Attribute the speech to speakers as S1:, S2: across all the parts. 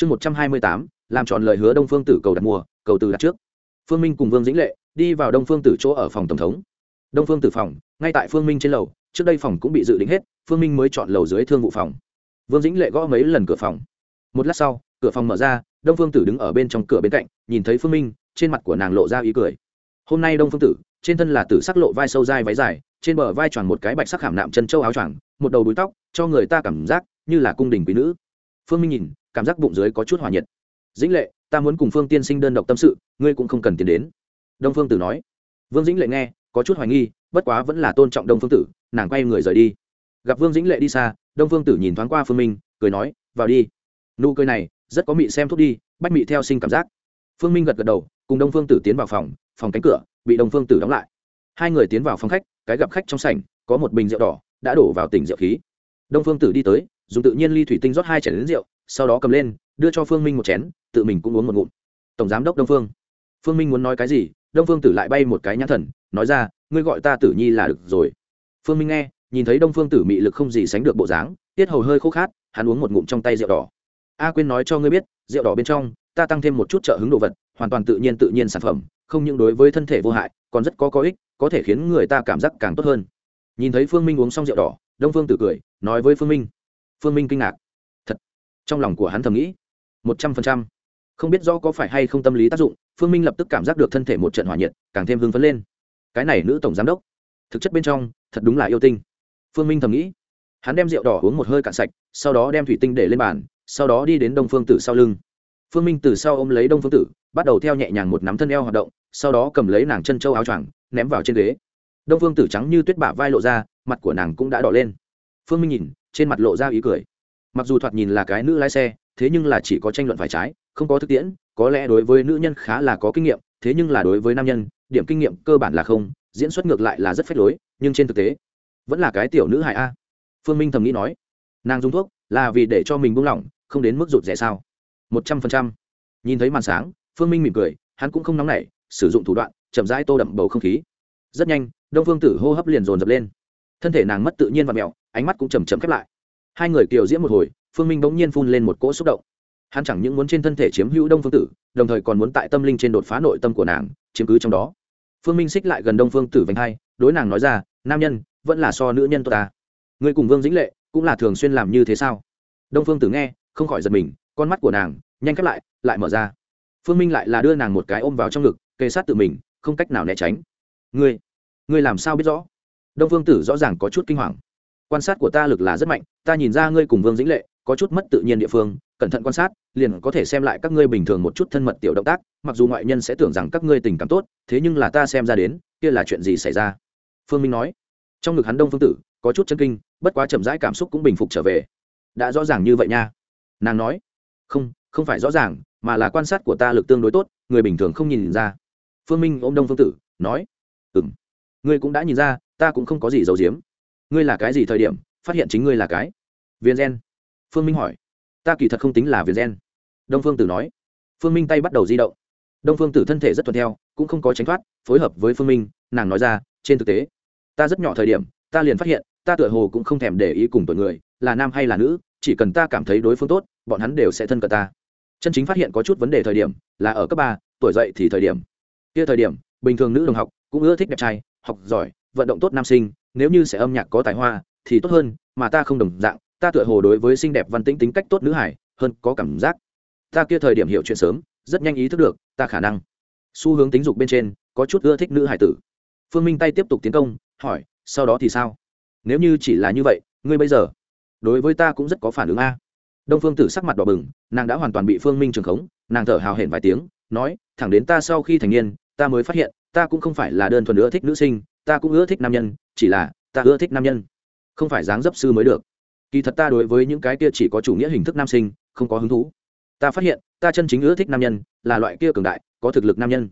S1: chương một trăm hai mươi tám, làm tròn lời hứa đông phương tử cầu đặt mua cầu từ đặt trước. Phương minh cùng vương dĩnh lệ đi vào đông phương tử chỗ ở phòng tổng thống. Đông phương tử phòng, ngay tại phương minh trên lầu, trước đây phòng cũng bị dự định hết, phương minh mới chọn lầu dưới thương vụ phòng. Vương dĩnh lệ gõ mấy lần cửa phòng. Một lát sau, cửa phòng mở ra, đông phương tử đứng ở bên trong cửa bên cạnh, nhìn thấy phương minh, trên mặt của nàng lộ ra ý cười. Hôm nay đông phương tử, trên thân là tử sắc lộ vai sâu dai váy dài, trên bờ vai tròn một cái bạch sắc hàm nạm chân châu áo choàng, một đầu búi tóc, cho người ta cảm giác như là cung đình quý nữ. Phương minh nhìn cảm giác bụng dưới có chút hòa nhiệt. Dĩnh lệ, ta muốn cùng phương tiên sinh đơn độc tâm sự, ngươi cũng không cần tiến đến. Đông phương tử nói. Vương dĩnh lệ nghe, có chút hoài nghi, bất quá vẫn là tôn trọng đông phương tử, nàng quay người rời đi. Gặp vương dĩnh lệ đi xa, đông phương tử nhìn thoáng qua phương minh, cười nói, vào đi. Nụ cười này, rất có mị xem thuốc đi, bách mị theo sinh cảm giác. Phương minh gật gật đầu, cùng đông phương tử tiến vào phòng phòng cánh cửa, bị đông phương tử đóng lại. Hai người tiến vào phòng khách, cái gặp khách trong sảnh, có một bình rượu đỏ, đã đổ vào tỉnh rượu khí. Đông phương tử đi tới, dùng tự nhiên ly thủy tinh rót hai chén đến rượu sau đó cầm lên, đưa cho phương minh một chén, tự mình cũng uống một ngụm. Tổng giám đốc đông phương. Phương minh muốn nói cái gì? Đông phương tử lại bay một cái nhãn thần, nói ra, ngươi gọi ta tử nhi là được rồi. Phương minh nghe, nhìn thấy đông phương tử mị lực không gì sánh được bộ dáng, tiết hầu hơi khô khát, hắn uống một ngụm trong tay rượu đỏ. A quên nói cho ngươi biết, rượu đỏ bên trong, ta tăng thêm một chút trợ hứng đồ vật, hoàn toàn tự nhiên tự nhiên sản phẩm, không những đối với thân thể vô hại, còn rất có có ích, có thể khiến người ta cảm giác càng tốt hơn. Nhìn thấy phương minh uống xong rượu đỏ, đông phương tử cười, nói với phương minh. Phương minh kinh ngạc trong lòng của hắn thầm nghĩ. Một trăm phần trăm. Không biết do có phải hay không tâm lý tác dụng, phương minh lập tức cảm giác được thân thể một trận hỏa nhiệt, càng thêm hưng phấn lên. Cái này nữ tổng giám đốc, thực chất bên trong, thật đúng là yêu tinh. Phương minh thầm nghĩ. Hắn đem rượu đỏ uống một hơi cạn sạch, sau đó đem thủy tinh để lên bàn, sau đó đi đến đông phương tử sau lưng. Phương minh từ sau ôm lấy đông phương tử, bắt đầu theo nhẹ nhàng một nắm thân eo hoạt động, sau đó cầm lấy nàng chân châu áo choàng, ném vào trên ghế. Đông phương tử trắng như tuyết bả vai lộ ra, mặt của nàng cũng đã đỏ lên. Phương minh nhìn, trên mặt lộ ra ý cười mặc dù thoạt nhìn là cái nữ lái xe, thế nhưng là chỉ có tranh luận phải trái, không có thực tiễn, có lẽ đối với nữ nhân khá là có kinh nghiệm, thế nhưng là đối với nam nhân, điểm kinh nghiệm cơ bản là không, diễn xuất ngược lại là rất phép lối, nhưng trên thực tế, vẫn là cái tiểu nữ hại a. Phương minh thầm nghĩ nói, nàng dùng thuốc, là vì để cho mình buông lỏng, không đến mức rụt rẻ sao? Một trăm phần trăm. Nhìn thấy màn sáng, phương minh mỉm cười, hắn cũng không nóng nảy, sử dụng thủ đoạn, chậm rãi tô đậm bầu không khí. Rất nhanh, đông phương tử hô hấp liền dồn dập lên. Thân thể nàng mất tự nhiên và mẹo, ánh mắt cũng chầm chậm khép lại. Hai người kiều diễm một hồi phương minh bỗng nhiên phun lên một cỗ xúc động. Hắn chẳng những muốn trên thân thể chiếm hữu đông phương tử, đồng thời còn muốn tại tâm linh trên đột phá nội tâm của nàng, chiếm cứ trong đó. Phương minh xích lại gần đông phương tử vành hai, đối nàng nói ra, nam nhân, vẫn là so nữ nhân tốt ta. Người cùng vương dĩnh lệ cũng là thường xuyên làm như thế sao? Đông phương tử nghe, không khỏi giật mình, con mắt của nàng nhanh khép lại lại mở ra. Phương minh lại là đưa nàng một cái ôm vào trong ngực, kề sát tự mình, không cách nào né tránh. Ngươi ngươi làm sao biết rõ? Đông phương tử rõ ràng có chút kinh hoàng. Quan sát của ta lực là rất mạnh, ta nhìn ra ngươi cùng vương dĩnh lệ có chút mất tự nhiên địa phương, cẩn thận quan sát, liền có thể xem lại các ngươi bình thường một chút thân mật tiểu động tác, mặc dù ngoại nhân sẽ tưởng rằng các ngươi tình cảm tốt, thế nhưng là ta xem ra đến, kia là chuyện gì xảy ra? Phương minh nói. Trong ngực hắn đông phương tử, có chút chân kinh, bất quá chậm rãi cảm xúc cũng bình phục trở về. Đã rõ ràng như vậy nha. Nàng nói. Không không phải rõ ràng, mà là quan sát của ta lực tương đối tốt, người bình thường không nhìn ra. Phương minh ôm đông phương tử, nói. Ừ m ngươi cũng đã nhìn ra, ta cũng không có gì giấu giếm. Ngươi là cái gì thời điểm, phát hiện chính ngươi là cái? Viên gen phương minh hỏi. Ta kỳ thật không tính là việt gen. Đông phương tử nói. Phương minh tay bắt đầu di động. Đông phương tử thân thể rất thuận theo, cũng không có tránh thoát, phối hợp với phương minh, nàng nói ra, trên thực tế, ta rất nhỏ thời điểm, ta liền phát hiện, ta tựa hồ cũng không thèm để ý cùng tuổi người, là nam hay là nữ, chỉ cần ta cảm thấy đối phương tốt, bọn hắn đều sẽ thân cận ta. Chân chính phát hiện có chút vấn đề thời điểm, là ở cấp ba, tuổi dậy thì thời điểm. Kia thời điểm, bình thường nữ đồng học cũng ưa thích đẹp trai, học giỏi, vận động tốt nam sinh, nếu như sẽ âm nhạc có tài hoa, thì tốt hơn, mà ta không đồng dạng ta tựa hồ đối với xinh đẹp văn tĩnh tính cách tốt nữ hải, hơn có cảm giác. Ta kia thời điểm hiểu chuyện sớm, rất nhanh ý thức được, ta khả năng. Xu hướng tính dục bên trên, có chút ưa thích nữ hải tử. Phương minh tay tiếp tục tiến công, hỏi, sau đó thì sao? Nếu như chỉ là như vậy, ngươi bây giờ, đối với ta cũng rất có phản ứng a. Đông phương tử sắc mặt đỏ bừng, nàng đã hoàn toàn bị phương minh trường khống, nàng thở hào hển vài tiếng, nói, thẳng đến ta sau khi thành niên, ta mới phát hiện, ta cũng không phải là đơn thuần ưa thích nữ sinh, ta cũng ưa thích nam nhân, chỉ là ta ưa thích nam nhân. Không phải dáng dấp sư mới được kỳ thật ta đối với những cái kia chỉ có chủ nghĩa hình thức nam sinh, không có hứng thú. Ta phát hiện, ta chân chính ưa thích nam nhân, là loại kia cường đại, có thực lực nam nhân.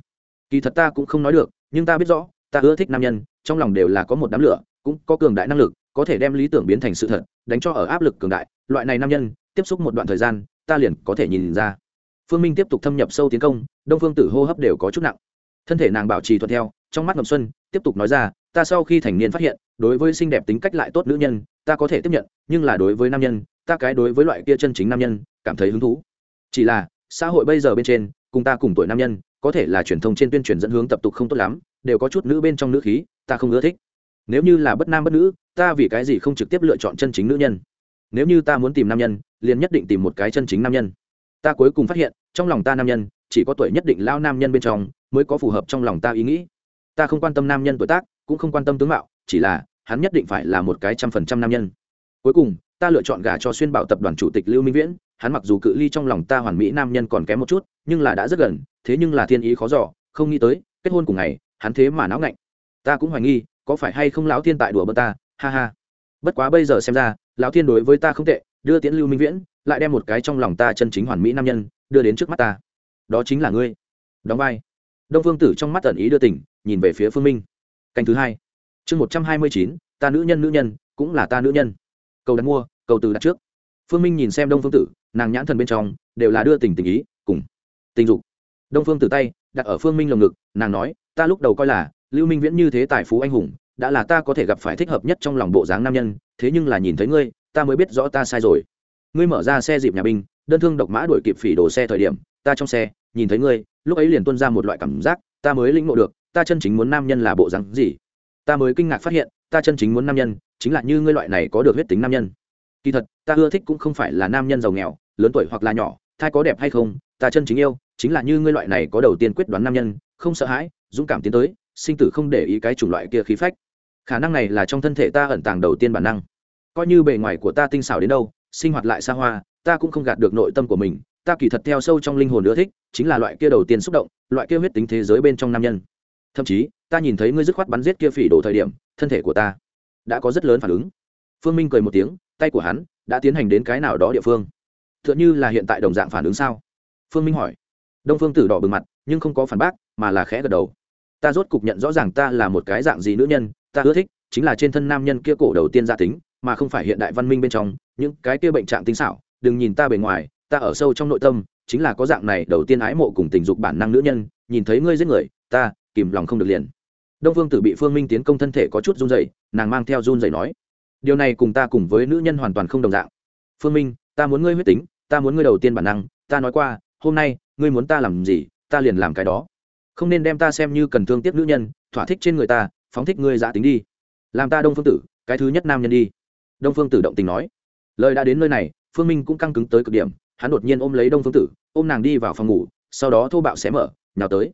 S1: Kỳ thật ta cũng không nói được, nhưng ta biết rõ, ta ưa thích nam nhân, trong lòng đều là có một đám lửa, cũng có cường đại năng lực, có thể đem lý tưởng biến thành sự thật, đánh cho ở áp lực cường đại. Loại này nam nhân, tiếp xúc một đoạn thời gian, ta liền có thể nhìn ra. Phương minh tiếp tục thâm nhập sâu tiến công, đông phương tử hô hấp đều có chút nặng. Thân thể nàng bảo trì thuận theo, trong mắt ngầm xuân, tiếp tục nói ra, ta sau khi thành niên phát hiện, đối với xinh đẹp tính cách lại tốt nữ nhân ta có thể tiếp nhận, nhưng là đối với nam nhân, ta cái đối với loại kia chân chính nam nhân, cảm thấy hứng thú. Chỉ là, xã hội bây giờ bên trên, cùng ta cùng tuổi nam nhân, có thể là truyền thông trên tuyên truyền dẫn hướng tập tục không tốt lắm, đều có chút nữ bên trong nữ khí, ta không ưa thích. Nếu như là bất nam bất nữ, ta vì cái gì không trực tiếp lựa chọn chân chính nữ nhân? Nếu như ta muốn tìm nam nhân, liền nhất định tìm một cái chân chính nam nhân. Ta cuối cùng phát hiện, trong lòng ta nam nhân, chỉ có tuổi nhất định lao nam nhân bên trong, mới có phù hợp trong lòng ta ý nghĩ. Ta không quan tâm nam nhân tuổi tác, cũng không quan tâm tướng mạo, chỉ là hắn nhất định phải là một cái trăm phần trăm nam nhân. Cuối cùng, ta lựa chọn gả cho xuyên bảo tập đoàn chủ tịch lưu minh viễn. Hắn mặc dù cự ly trong lòng ta hoàn mỹ nam nhân còn kém một chút, nhưng là đã rất gần, thế nhưng là thiên ý khó giỏ không nghĩ tới, kết hôn cùng ngày, hắn thế mà náo ngạnh. Ta cũng hoài nghi, có phải hay không lão thiên tại đùa bơ ta? Ha ha. Bất quá bây giờ xem ra, lão thiên đối với ta không tệ, đưa tiễn lưu minh viễn, lại đem một cái trong lòng ta chân chính hoàn mỹ nam nhân, đưa đến trước mắt ta. Đó chính là ngươi. Đóng vai. Đông phương tử trong mắt tần ý đưa tỉnh, nhìn về phía phương minh. Canh thứ hai chương một trăm hai mươi chín, ta nữ nhân nữ nhân, cũng là ta nữ nhân. Cầu đặt mua, cầu từ đặt trước. Phương minh nhìn xem đông phương tử, nàng nhãn thần bên trong đều là đưa tình tình ý, cùng tình dục. Đông phương tử tay đặt ở phương minh lồng ngực, nàng nói, ta lúc đầu coi là lưu minh viễn như thế tài phú anh hùng, đã là ta có thể gặp phải thích hợp nhất trong lòng bộ dáng nam nhân, thế nhưng là nhìn thấy ngươi, ta mới biết rõ ta sai rồi. Ngươi mở ra xe dịp nhà binh, đơn thương độc mã đuổi kịp phỉ đồ xe thời điểm, ta trong xe, nhìn thấy ngươi, lúc ấy liền tuân ra một loại cảm giác, ta mới lĩnh ngộ được, ta chân chính muốn nam nhân là bộ dáng gì? Ta mới kinh ngạc phát hiện, ta chân chính muốn nam nhân, chính là như ngươi loại này có được huyết tính nam nhân. Kỳ thật, ta ưa thích cũng không phải là nam nhân giàu nghèo, lớn tuổi hoặc là nhỏ, thai có đẹp hay không, ta chân chính yêu, chính là như ngươi loại này có đầu tiên quyết đoán nam nhân, không sợ hãi, dũng cảm tiến tới, sinh tử không để ý cái chủng loại kia khí phách. Khả năng này là trong thân thể ta ẩn tàng đầu tiên bản năng. Coi như bề ngoài của ta tinh xảo đến đâu, sinh hoạt lại xa hoa, ta cũng không gạt được nội tâm của mình, ta kỳ thật theo sâu trong linh hồn nữa thích, chính là loại kia đầu tiên xúc động, loại kia huyết tính thế giới bên trong nam nhân thậm chí, ta nhìn thấy ngươi dứt khoát bắn giết kia phỉ đổ thời điểm, thân thể của ta đã có rất lớn phản ứng. Phương minh cười một tiếng, tay của hắn đã tiến hành đến cái nào đó địa phương. T h ư ợ n như là hiện tại đồng dạng phản ứng sao? Phương minh hỏi. Đông phương tử đỏ bừng mặt, nhưng không có phản bác, mà là khẽ gật đầu. Ta rốt cục nhận rõ ràng ta là một cái dạng gì nữ nhân, ta ưa thích chính là trên thân nam nhân kia cổ đầu tiên gia tính, mà không phải hiện đại văn minh bên trong, những cái kia bệnh trạng tinh xảo, đừng nhìn ta bề ngoài, ta ở sâu trong nội tâm chính là có dạng này đầu tiên ái mộ cùng tình dục bản năng nữ nhân, nhìn thấy ngươi giết người, ta kìm lòng không được liền. Đông phương tử bị phương minh tiến công thân thể có chút run dày nàng mang theo run dày nói, điều này cùng ta cùng với nữ nhân hoàn toàn không đồng dạng. Phương minh, ta muốn ngươi huyết tính, ta muốn ngươi đầu tiên bản năng, ta nói qua, hôm nay, ngươi muốn ta làm gì, ta liền làm cái đó. Không nên đem ta xem như cần thương tiếc nữ nhân, thỏa thích trên người ta, phóng thích ngươi giả tính đi. Làm ta đông phương tử, cái thứ nhất nam nhân đi. Đông phương tử động tình nói. Lời đã đến nơi này, phương minh cũng căng cứng tới cực điểm, hắn đột nhiên ôm lấy đông phương tử, ôm nàng đi vào phòng ngủ, sau đó thô bạo xé mở, nhào tới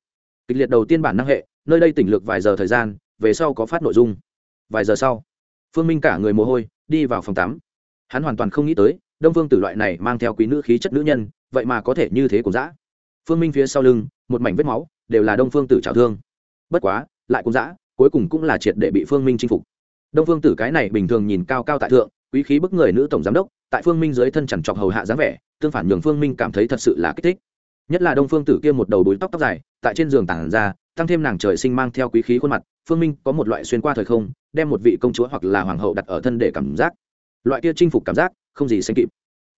S1: kịch liệt đầu tiên bản năng hệ, nơi đây tỉnh lược vài giờ thời gian, về sau có phát nội dung. Vài giờ sau, phương minh cả người mồ hôi, đi vào phòng tắm. Hắn hoàn toàn không nghĩ tới, đông phương tử loại này mang theo quý nữ khí chất nữ nhân, vậy mà có thể như thế cũng dã. Phương minh phía sau lưng, một mảnh vết máu, đều là đông phương tử trào thương. Bất quá, lại cũng dã, cuối cùng cũng là triệt để bị phương minh chinh phục. Đông phương tử cái này bình thường nhìn cao cao tại thượng, quý khí bức người nữ tổng giám đốc, tại phương minh dưới thân chẳng chọc hầu hạ dáng vẻ, tương phản nhường phương minh cảm thấy thật sự là kích thích nhất là đông phương tử kia một đầu đuối tóc tóc dài, tại trên giường tảng ra, tăng thêm nàng trời sinh mang theo quý khí khuôn mặt, phương minh có một loại xuyên qua thời không, đem một vị công chúa hoặc là hoàng hậu đặt ở thân để cảm giác. Loại kia chinh phục cảm giác, không gì sánh kịp.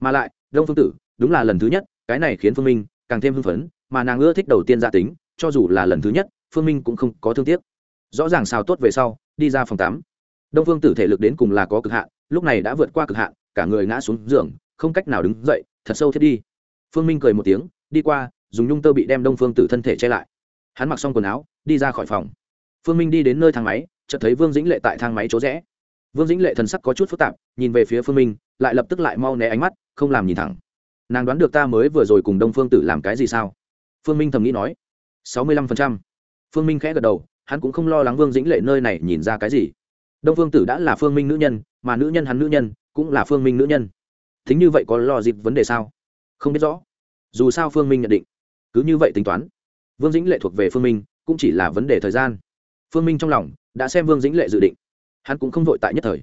S1: Mà lại, đông phương tử, đúng là lần thứ nhất, cái này khiến phương minh càng thêm hưng phấn, mà nàng ưa thích đầu tiên gia tính, cho dù là lần thứ nhất, phương minh cũng không có thương tiếc. Rõ ràng sao tốt về sau, đi ra phòng tắm. Đông phương tử thể lực đến cùng là có cực hạn, lúc này đã vượt qua cực hạn, cả người ngã xuống giường, không cách nào đứng dậy, thật sâu thiết đi. Phương minh cười một tiếng đi qua, dùng nhung tơ bị đem đông phương tử thân thể che lại. Hắn mặc xong quần áo, đi ra khỏi phòng. Phương minh đi đến nơi thang máy, chợt thấy vương dĩnh lệ tại thang máy chỗ rẽ. Vương dĩnh lệ thần sắc có chút phức tạp, nhìn về phía phương minh, lại lập tức lại mau né ánh mắt, không làm nhìn thẳng. Nàng đoán được ta mới vừa rồi cùng đông phương tử làm cái gì sao? Phương minh thầm nghĩ nói. Sáu mươi lăm phần trăm. Phương minh khẽ gật đầu, hắn cũng không lo lắng vương dĩnh lệ nơi này nhìn ra cái gì. Đông phương tử đã là phương minh nữ nhân, mà nữ nhân hắn nữ nhân, cũng là phương minh nữ nhân. Thính như vậy có lo dịp vấn đề sao? Không biết rõ dù sao phương minh nhận định cứ như vậy tính toán vương dĩnh lệ thuộc về phương minh cũng chỉ là vấn đề thời gian phương minh trong lòng đã xem vương dĩnh lệ dự định hắn cũng không vội tại nhất thời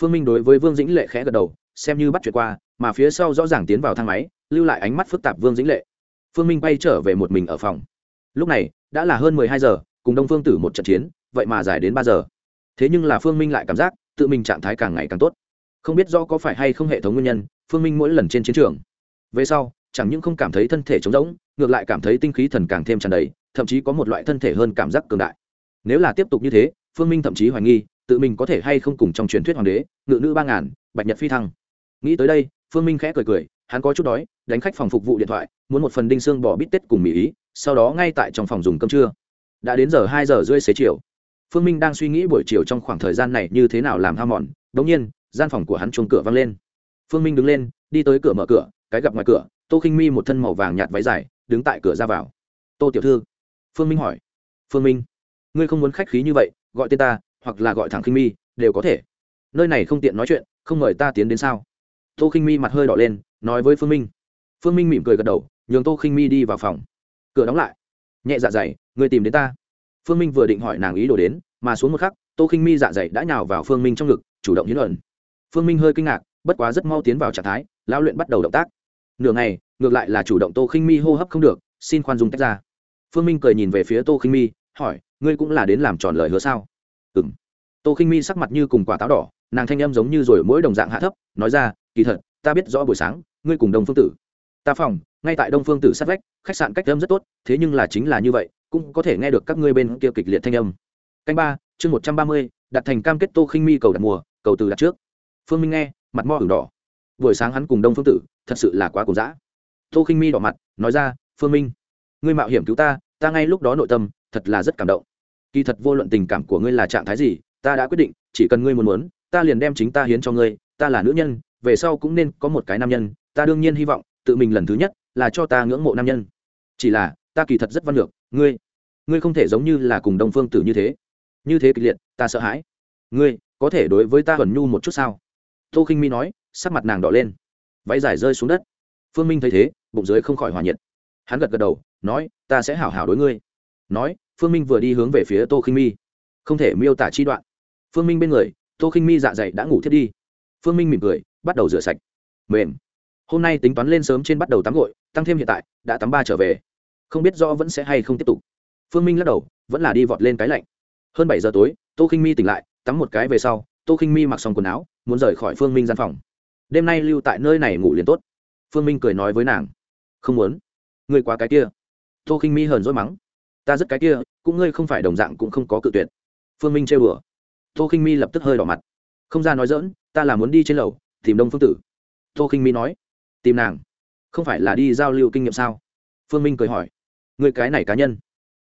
S1: phương minh đối với vương dĩnh lệ khẽ gật đầu xem như bắt chuyện qua mà phía sau rõ ràng tiến vào thang máy lưu lại ánh mắt phức tạp vương dĩnh lệ phương minh bay trở về một mình ở phòng lúc này đã là hơn mười hai giờ cùng đông phương tử một trận chiến vậy mà dài đến ba giờ thế nhưng là phương minh lại cảm giác tự mình trạng thái càng ngày càng tốt không biết do có phải hay không hệ thống nguyên nhân phương minh mỗi lần trên chiến trường về sau chẳng những không cảm thấy thân thể trống rỗng, ngược lại cảm thấy tinh khí thần càng thêm tràn đầy, thậm chí có một loại thân thể hơn cảm giác cường đại. Nếu là tiếp tục như thế, phương minh thậm chí hoài nghi, tự mình có thể hay không cùng trong truyền thuyết hoàng đế, ngự nữ ba ngàn, bạch nhật phi thăng. Nghĩ tới đây, phương minh khẽ cười cười, hắn có chút đói, đánh khách phòng phục vụ điện thoại, muốn một phần đinh xương bò bít tết cùng mỹ ý, sau đó ngay tại trong phòng dùng cơm trưa. Đã đến giờ hai giờ rưỡi xế chiều. Phương minh đang suy nghĩ buổi chiều trong khoảng thời gian này như thế nào làm ham mòn đ ỗ n g nhiên, gian phòng của hắn chuông cửa văng lên. Phương minh đứng lên, đi tới cửa mở cửa, cái gặp ngoài cửa tô khinh mi một thân màu vàng nhạt váy dài, đứng tại cửa ra vào. Tô tiểu thư. Phương minh hỏi. Phương minh, ngươi không muốn khách khí như vậy, gọi tên ta, hoặc là gọi thẳng khinh mi, đều có thể. Nơi này không tiện nói chuyện, không mời ta tiến đến sao? Tô khinh mi mặt hơi đỏ lên, nói với phương minh. Phương minh mỉm cười gật đầu, nhường tô khinh mi đi vào phòng. Cửa đóng lại. Nhẹ dạ dày người tìm đến ta. Phương minh vừa định hỏi nàng ý đồ đến, mà xuống một khắc, tô khinh mi dạ dày đã nhào vào phương minh trong ngực, chủ động hiến luận phương minh hơi kinh ngạc, bất quá rất mau tiến vào trạng thái lao luyện bắt đầu động tác nửa ngày, ngược lại là chủ động tô khinh mi hô hấp không được, xin khoan dung tách ra. Phương minh cười nhìn về phía tô khinh mi, hỏi, ngươi cũng là đến làm tròn lời hứa sao? Ừ m tô khinh mi sắc mặt như cùng quả táo đỏ, nàng thanh âm giống như rồi mỗi đồng dạng hạ thấp, nói ra, kỳ thật, ta biết rõ buổi sáng, ngươi cùng đông phương tử. Ta phòng, ngay tại đông phương tử sát vách, khách sạn cách âm rất tốt, thế nhưng là chính là như vậy, cũng có thể nghe được các ngươi bên kia kịch liệt thanh âm. Canh ba, chương một trăm ba mươi, đặt thành cam kết tô khinh mi cầu đặt mùa, cầu từ đặt trước. Phương minh nghe, mặt mo hừng đỏ. Buổi sáng hắn cùng đông phương tử thật sự là quá cùng dã. Tô khinh mi đỏ mặt, nói ra, phương minh, ngươi mạo hiểm cứu ta ta ngay lúc đó nội tâm, thật là rất cảm động. Kỳ thật vô luận tình cảm của ngươi là trạng thái gì, ta đã quyết định, chỉ cần ngươi muốn muốn, ta liền đem chính ta hiến cho ngươi, ta là nữ nhân, về sau cũng nên có một cái nam nhân, ta đương nhiên hy vọng, tự mình lần thứ nhất là cho ta ngưỡng mộ nam nhân. Chỉ là, ta kỳ thật rất văn lược, ngươi ngươi không thể giống như là cùng đông phương tử như thế. Như thế kịch liệt, ta sợ hãi. Ngươi, có thể đối với ta thuần nhu một chút sao? Tô khinh mi nói, sắc mặt nàng đỏ lên váy dài rơi xuống đất. Phương minh thấy thế, bụng dưới không khỏi hòa nhiệt. Hắn gật gật đầu, nói, ta sẽ hảo hảo đối ngươi. Nói, phương minh vừa đi hướng về phía tô khinh mi. Không thể miêu tả chi đoạn. Phương minh bên người, tô khinh mi dạ dày đã ngủ thiết đi. Phương minh mỉm cười, bắt đầu rửa sạch. Mềm. Hôm nay tính toán lên sớm trên bắt đầu tắm gội, tăng thêm hiện tại, đã tắm ba trở về. Không biết rõ vẫn sẽ hay không tiếp tục. Phương minh lắc đầu, vẫn là đi vọt lên cái lạnh. Hơn bảy giờ tối, tô khinh mi tỉnh lại, tắm một cái về sau, tô khinh mi mặc xong quần áo, muốn rời khỏi phương minh gian phòng đêm nay lưu tại nơi này ngủ liền tốt. Phương minh cười nói với nàng. Không muốn. Ngươi quá cái kia. Tô khinh mi hờn dỗi mắng. Ta rất cái kia, cũng ngươi không phải đồng dạng cũng không có cự tuyệt. Phương minh chơi bừa tô khinh mi lập tức hơi đỏ mặt. Không ra nói dỡn ta là muốn đi trên lầu, tìm đông phương tử. Tô khinh mi nói. Tìm nàng. Không phải là đi giao lưu kinh nghiệm sao? Phương minh cười hỏi. Người cái này cá nhân.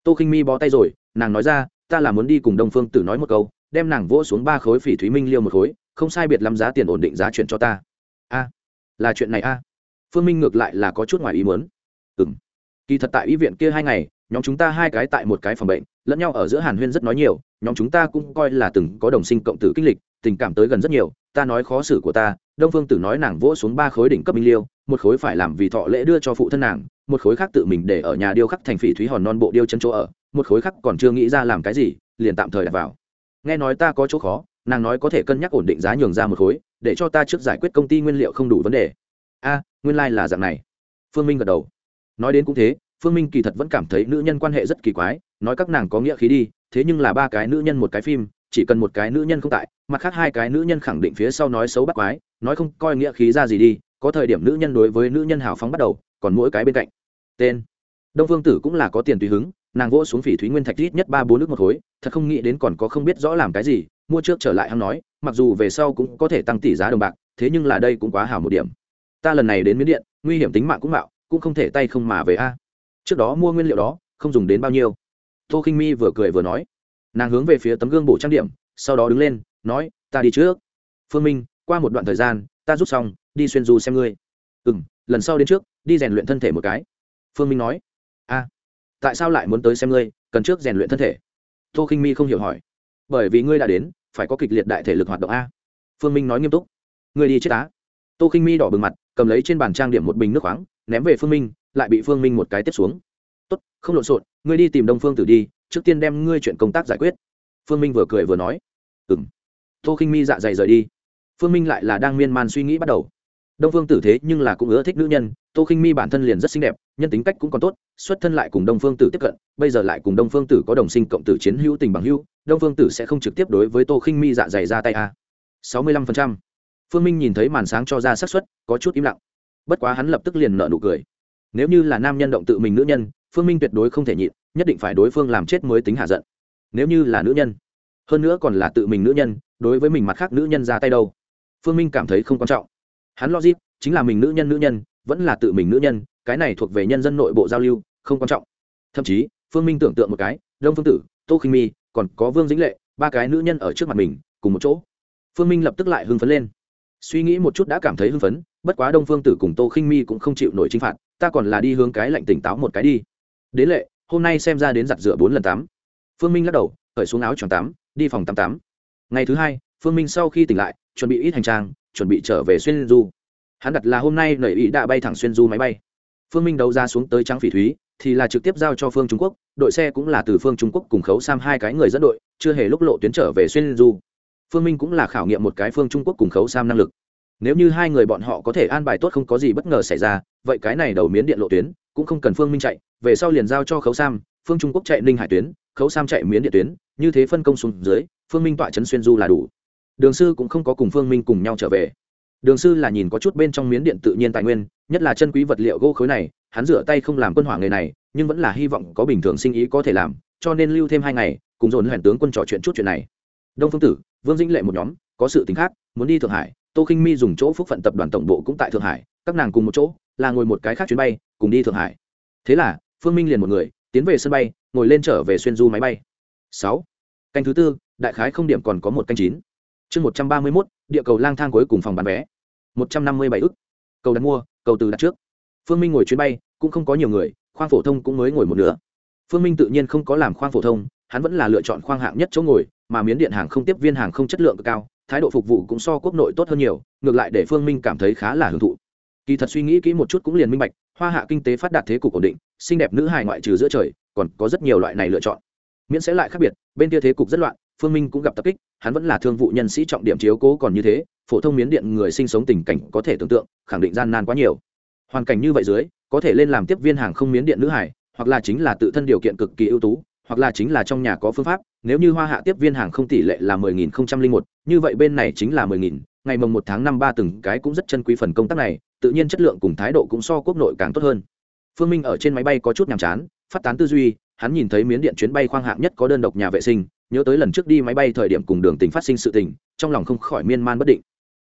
S1: Tô khinh mi bó tay rồi, nàng nói ra, ta là muốn đi cùng đông phương tử nói một câu, đem nàng vỗ xuống ba khối phỉ thúy minh liêu một khối, không sai biệt lắm giá tiền ổn định giá chuyện cho ta a, là chuyện này a. Phương minh ngược lại là có chút ngoài ý muốn. Ừ m kỳ thật tại y viện kia hai ngày, nhóm chúng ta hai cái tại một cái phòng bệnh, lẫn nhau ở giữa hàn huyên rất nói nhiều, nhóm chúng ta cũng coi là từng có đồng sinh cộng tử kinh lịch, tình cảm tới gần rất nhiều, ta nói khó xử của ta, đông phương tử nói nàng vỗ xuống ba khối đỉnh cấp minh liêu, một khối phải làm vì thọ lễ đưa cho phụ thân nàng, một khối khác tự mình để ở nhà điêu khắc thành phỉ thúy hòn non bộ điêu chân chỗ ở, một khối khác còn chưa nghĩ ra làm cái gì, liền tạm thời đặt vào. Nghe nói ta có chỗ khó nàng nói có thể cân nhắc ổn định giá nhường ra một khối, để cho ta trước giải quyết công ty nguyên liệu không đủ vấn đề. A, nguyên lai、like、là dạng này. Phương minh gật đầu. Nói đến cũng thế, phương minh kỳ thật vẫn cảm thấy nữ nhân quan hệ rất kỳ quái, nói các nàng có nghĩa khí đi, thế nhưng là ba cái nữ nhân một cái phim, chỉ cần một cái nữ nhân không tại, mặt khác hai cái nữ nhân khẳng định phía sau nói xấu bắt quái, nói không coi nghĩa khí ra gì đi, có thời điểm nữ nhân đối với nữ nhân hào phóng bắt đầu, còn mỗi cái bên cạnh. Tên. Đông phương tử cũng là có tiền tùy hứng, nàng vỗ xuống phỉ thúy nguyên thạch ít nhất ba bốn nước một khối, thật không nghĩ đến còn có không biết rõ làm cái gì mua trước trở lại hắn nói, mặc dù về sau cũng có thể tăng tỷ giá đồng bạc, thế nhưng là đây cũng quá hảo một điểm. Ta lần này đến miến điện, nguy hiểm tính mạng cũng mạo, cũng không thể tay không mà về a. Trước đó mua nguyên liệu đó, không dùng đến bao nhiêu. Tô khinh mi vừa cười vừa nói. Nàng hướng về phía tấm gương bộ trang điểm, sau đó đứng lên, nói, ta đi trước. Phương minh, qua một đoạn thời gian, ta rút xong, đi xuyên du xem ngươi. Ừ m lần sau đến trước, đi rèn luyện thân thể một cái. Phương minh nói. A, tại sao lại muốn tới xem ngươi, cần trước rèn luyện thân thể? Tô khinh mi không hiểu hỏi. Bởi vì ngươi đã đến phải có kịch liệt đại thể lực hoạt động a. Phương minh nói nghiêm túc. Người đi chết á. Tô khinh mi đỏ bừng mặt, cầm lấy trên bàn trang điểm một bình nước khoáng, ném về phương minh, lại bị phương minh một cái tiếp xuống. Tốt, không lộn xộn, ngươi đi tìm đông phương tử đi, trước tiên đem ngươi chuyện công tác giải quyết. Phương minh vừa cười vừa nói. Ừ m tô khinh mi dạ dày rời đi. Phương minh lại là đang miên man suy nghĩ bắt đầu đông phương tử thế nhưng là cũng ưa thích nữ nhân, tô khinh mi bản thân liền rất xinh đẹp, nhân tính cách cũng còn tốt, xuất thân lại cùng đông phương tử tiếp cận, bây giờ lại cùng đông phương tử có đồng sinh cộng tử chiến hữu tình bằng hữu, đông phương tử sẽ không trực tiếp đối với tô khinh mi dạ dày ra tay a. Sáu mươi lăm phần trăm. Phương minh nhìn thấy màn sáng cho ra xác suất, có chút im lặng. Bất quá hắn lập tức liền nợ nụ cười. Nếu như là nam nhân động tự mình nữ nhân, phương minh tuyệt đối không thể nhịn, nhất định phải đối phương làm chết mới tính hạ giận. Nếu như là nữ nhân, hơn nữa còn là tự mình nữ nhân, đối với mình mặt khác nữ nhân ra tay đâu? Phương minh cảm thấy không quan trọng hắn logic chính là mình nữ nhân nữ nhân, vẫn là tự mình nữ nhân, cái này thuộc về nhân dân nội bộ giao lưu, không quan trọng. Thậm chí, phương minh tưởng tượng một cái, đông phương tử, tô khinh mi, còn có vương dĩnh lệ, ba cái nữ nhân ở trước mặt mình, cùng một chỗ. Phương minh lập tức lại hưng phấn lên. Suy nghĩ một chút đã cảm thấy hưng phấn, bất quá đông phương tử cùng tô khinh mi cũng không chịu nổi chinh phạt, ta còn là đi hướng cái lạnh tỉnh táo một cái đi. Đến lệ, hôm nay xem ra đến giặt rửa bốn lần tắm phương minh lắc đầu khởi xuống áo choàng tắm đi phòng tắm tắm ngày thứ hai, phương minh sau khi tỉnh lại, chuẩn bị ít hành trang chuẩn bị trở về xuyên du. Hắn đặt là hôm nay nảy ý đã bay thẳng xuyên du máy bay. Phương minh đấu ra xuống tới trắng phỉ thúy, thì là trực tiếp giao cho phương trung quốc, đội xe cũng là từ phương trung quốc cùng khấu sam hai cái người dẫn đội, chưa hề lúc lộ tuyến trở về xuyên du. Phương minh cũng là khảo nghiệm một cái phương trung quốc cùng khấu sam năng lực. Nếu như hai người bọn họ có thể an bài tốt không có gì bất ngờ xảy ra, vậy cái này đầu miến điện lộ tuyến, cũng không cần phương minh chạy, về sau liền giao cho khấu sam, phương trung quốc chạy ninh hải tuyến, khấu sam chạy miến điện tuyến, như thế phân công xuống dưới, phương minh tọa trấn xuyên du là đủ đường sư cũng không có cùng phương minh cùng nhau trở về. Đường sư là nhìn có chút bên trong miến điện tự nhiên tài nguyên, nhất là chân quý vật liệu gỗ khối này, hắn rửa tay không làm quân hỏa nghề này, nhưng vẫn là hy vọng có bình thường sinh ý có thể làm, cho nên lưu thêm hai ngày, cùng dồn hẹn tướng quân trò chuyện chút chuyện này. Đông phương tử, vương dĩnh lệ một nhóm, có sự tính khác, muốn đi thượng hải, tô khinh mi dùng chỗ phúc phận tập đoàn tổng bộ cũng tại thượng hải, các nàng cùng một chỗ, là ngồi một cái khác chuyến bay, cùng đi thượng hải. Thế là, phương minh liền một người, tiến về sân bay, ngồi lên trở về xuyên du máy bay. Sáu, canh thứ tư, đại khái không điểm còn có một canh chín chương một trăm ba mươi mốt, địa cầu lang thang cuối cùng phòng bán vé. Một trăm năm mươi bảy ức. Cầu đặt mua, cầu từ đặt trước. Phương minh ngồi chuyến bay, cũng không có nhiều người, khoang phổ thông cũng mới ngồi một nửa. Phương minh tự nhiên không có làm khoang phổ thông, hắn vẫn là lựa chọn khoang hạng nhất chỗ ngồi, mà miến điện hàng không tiếp viên hàng không chất lượng cực cao, thái độ phục vụ cũng so quốc nội tốt hơn nhiều, ngược lại để phương minh cảm thấy khá là hưởng thụ. Kỳ thật suy nghĩ kỹ một chút cũng liền minh bạch, hoa hạ kinh tế phát đạt thế cục ổn định, xinh đẹp nữ hài ngoại trừ giữa trời, còn có rất nhiều loại này lựa chọn. Miễn sẽ lại khác biệt, bên kia thế cục rất loạn phương minh cũng gặp tập kích, hắn vẫn là thương vụ nhân sĩ trọng điểm chiếu cố còn như thế, phổ thông miến điện người sinh sống tình cảnh có thể tưởng tượng, khẳng định gian nan quá nhiều. Hoàn cảnh như vậy dưới, có thể lên làm tiếp viên hàng không miến điện nữ hải, hoặc là chính là tự thân điều kiện cực kỳ ưu tú, hoặc là chính là trong nhà có phương pháp, nếu như hoa hạ tiếp viên hàng không tỷ lệ là mười nghìn không trăm linh một, như vậy bên này chính là mười nghìn, ngày mồng một tháng năm ba từng cái cũng rất chân quý phần công tác này, tự nhiên chất lượng cùng thái độ cũng so quốc nội càng tốt hơn. Phương minh ở trên máy bay có chút nhàm chán, phát tán tư duy, hắn nhìn thấy miến điện chuyến bay khoang hạng nhất có đơn độc nhà vệ sinh nhớ tới lần trước đi máy bay thời điểm cùng đường tình phát sinh sự tình, trong lòng không khỏi miên man bất định.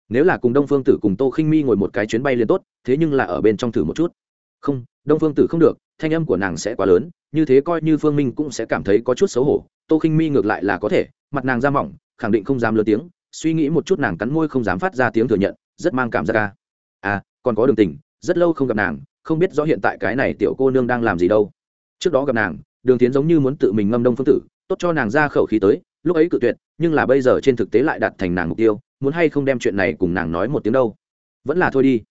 S1: Nếu là cùng đông phương tử cùng tô khinh mi ngồi một cái chuyến bay liền tốt, thế nhưng là ở bên trong thử một chút. Không, đông phương tử không được, thanh âm của nàng sẽ quá lớn, như thế coi như phương minh cũng sẽ cảm thấy có chút xấu hổ, tô khinh mi ngược lại là có thể, mặt nàng ra mỏng, khẳng định không dám lớn tiếng, suy nghĩ một chút nàng cắn môi không dám phát ra tiếng thừa nhận, rất mang cảm giác ca. À còn có đường tình, rất lâu không gặp nàng, không biết rõ hiện tại cái này tiểu cô nương đang làm gì đâu. Trước đó gặp nàng, đường tiến giống như muốn tự mình ngâm đông phương tử tốt cho nàng ra khẩu khí tới, lúc ấy cự tuyệt, nhưng là bây giờ trên thực tế lại đặt thành nàng mục tiêu, muốn hay không đem chuyện này cùng nàng nói một tiếng đâu. Vẫn là thôi đi.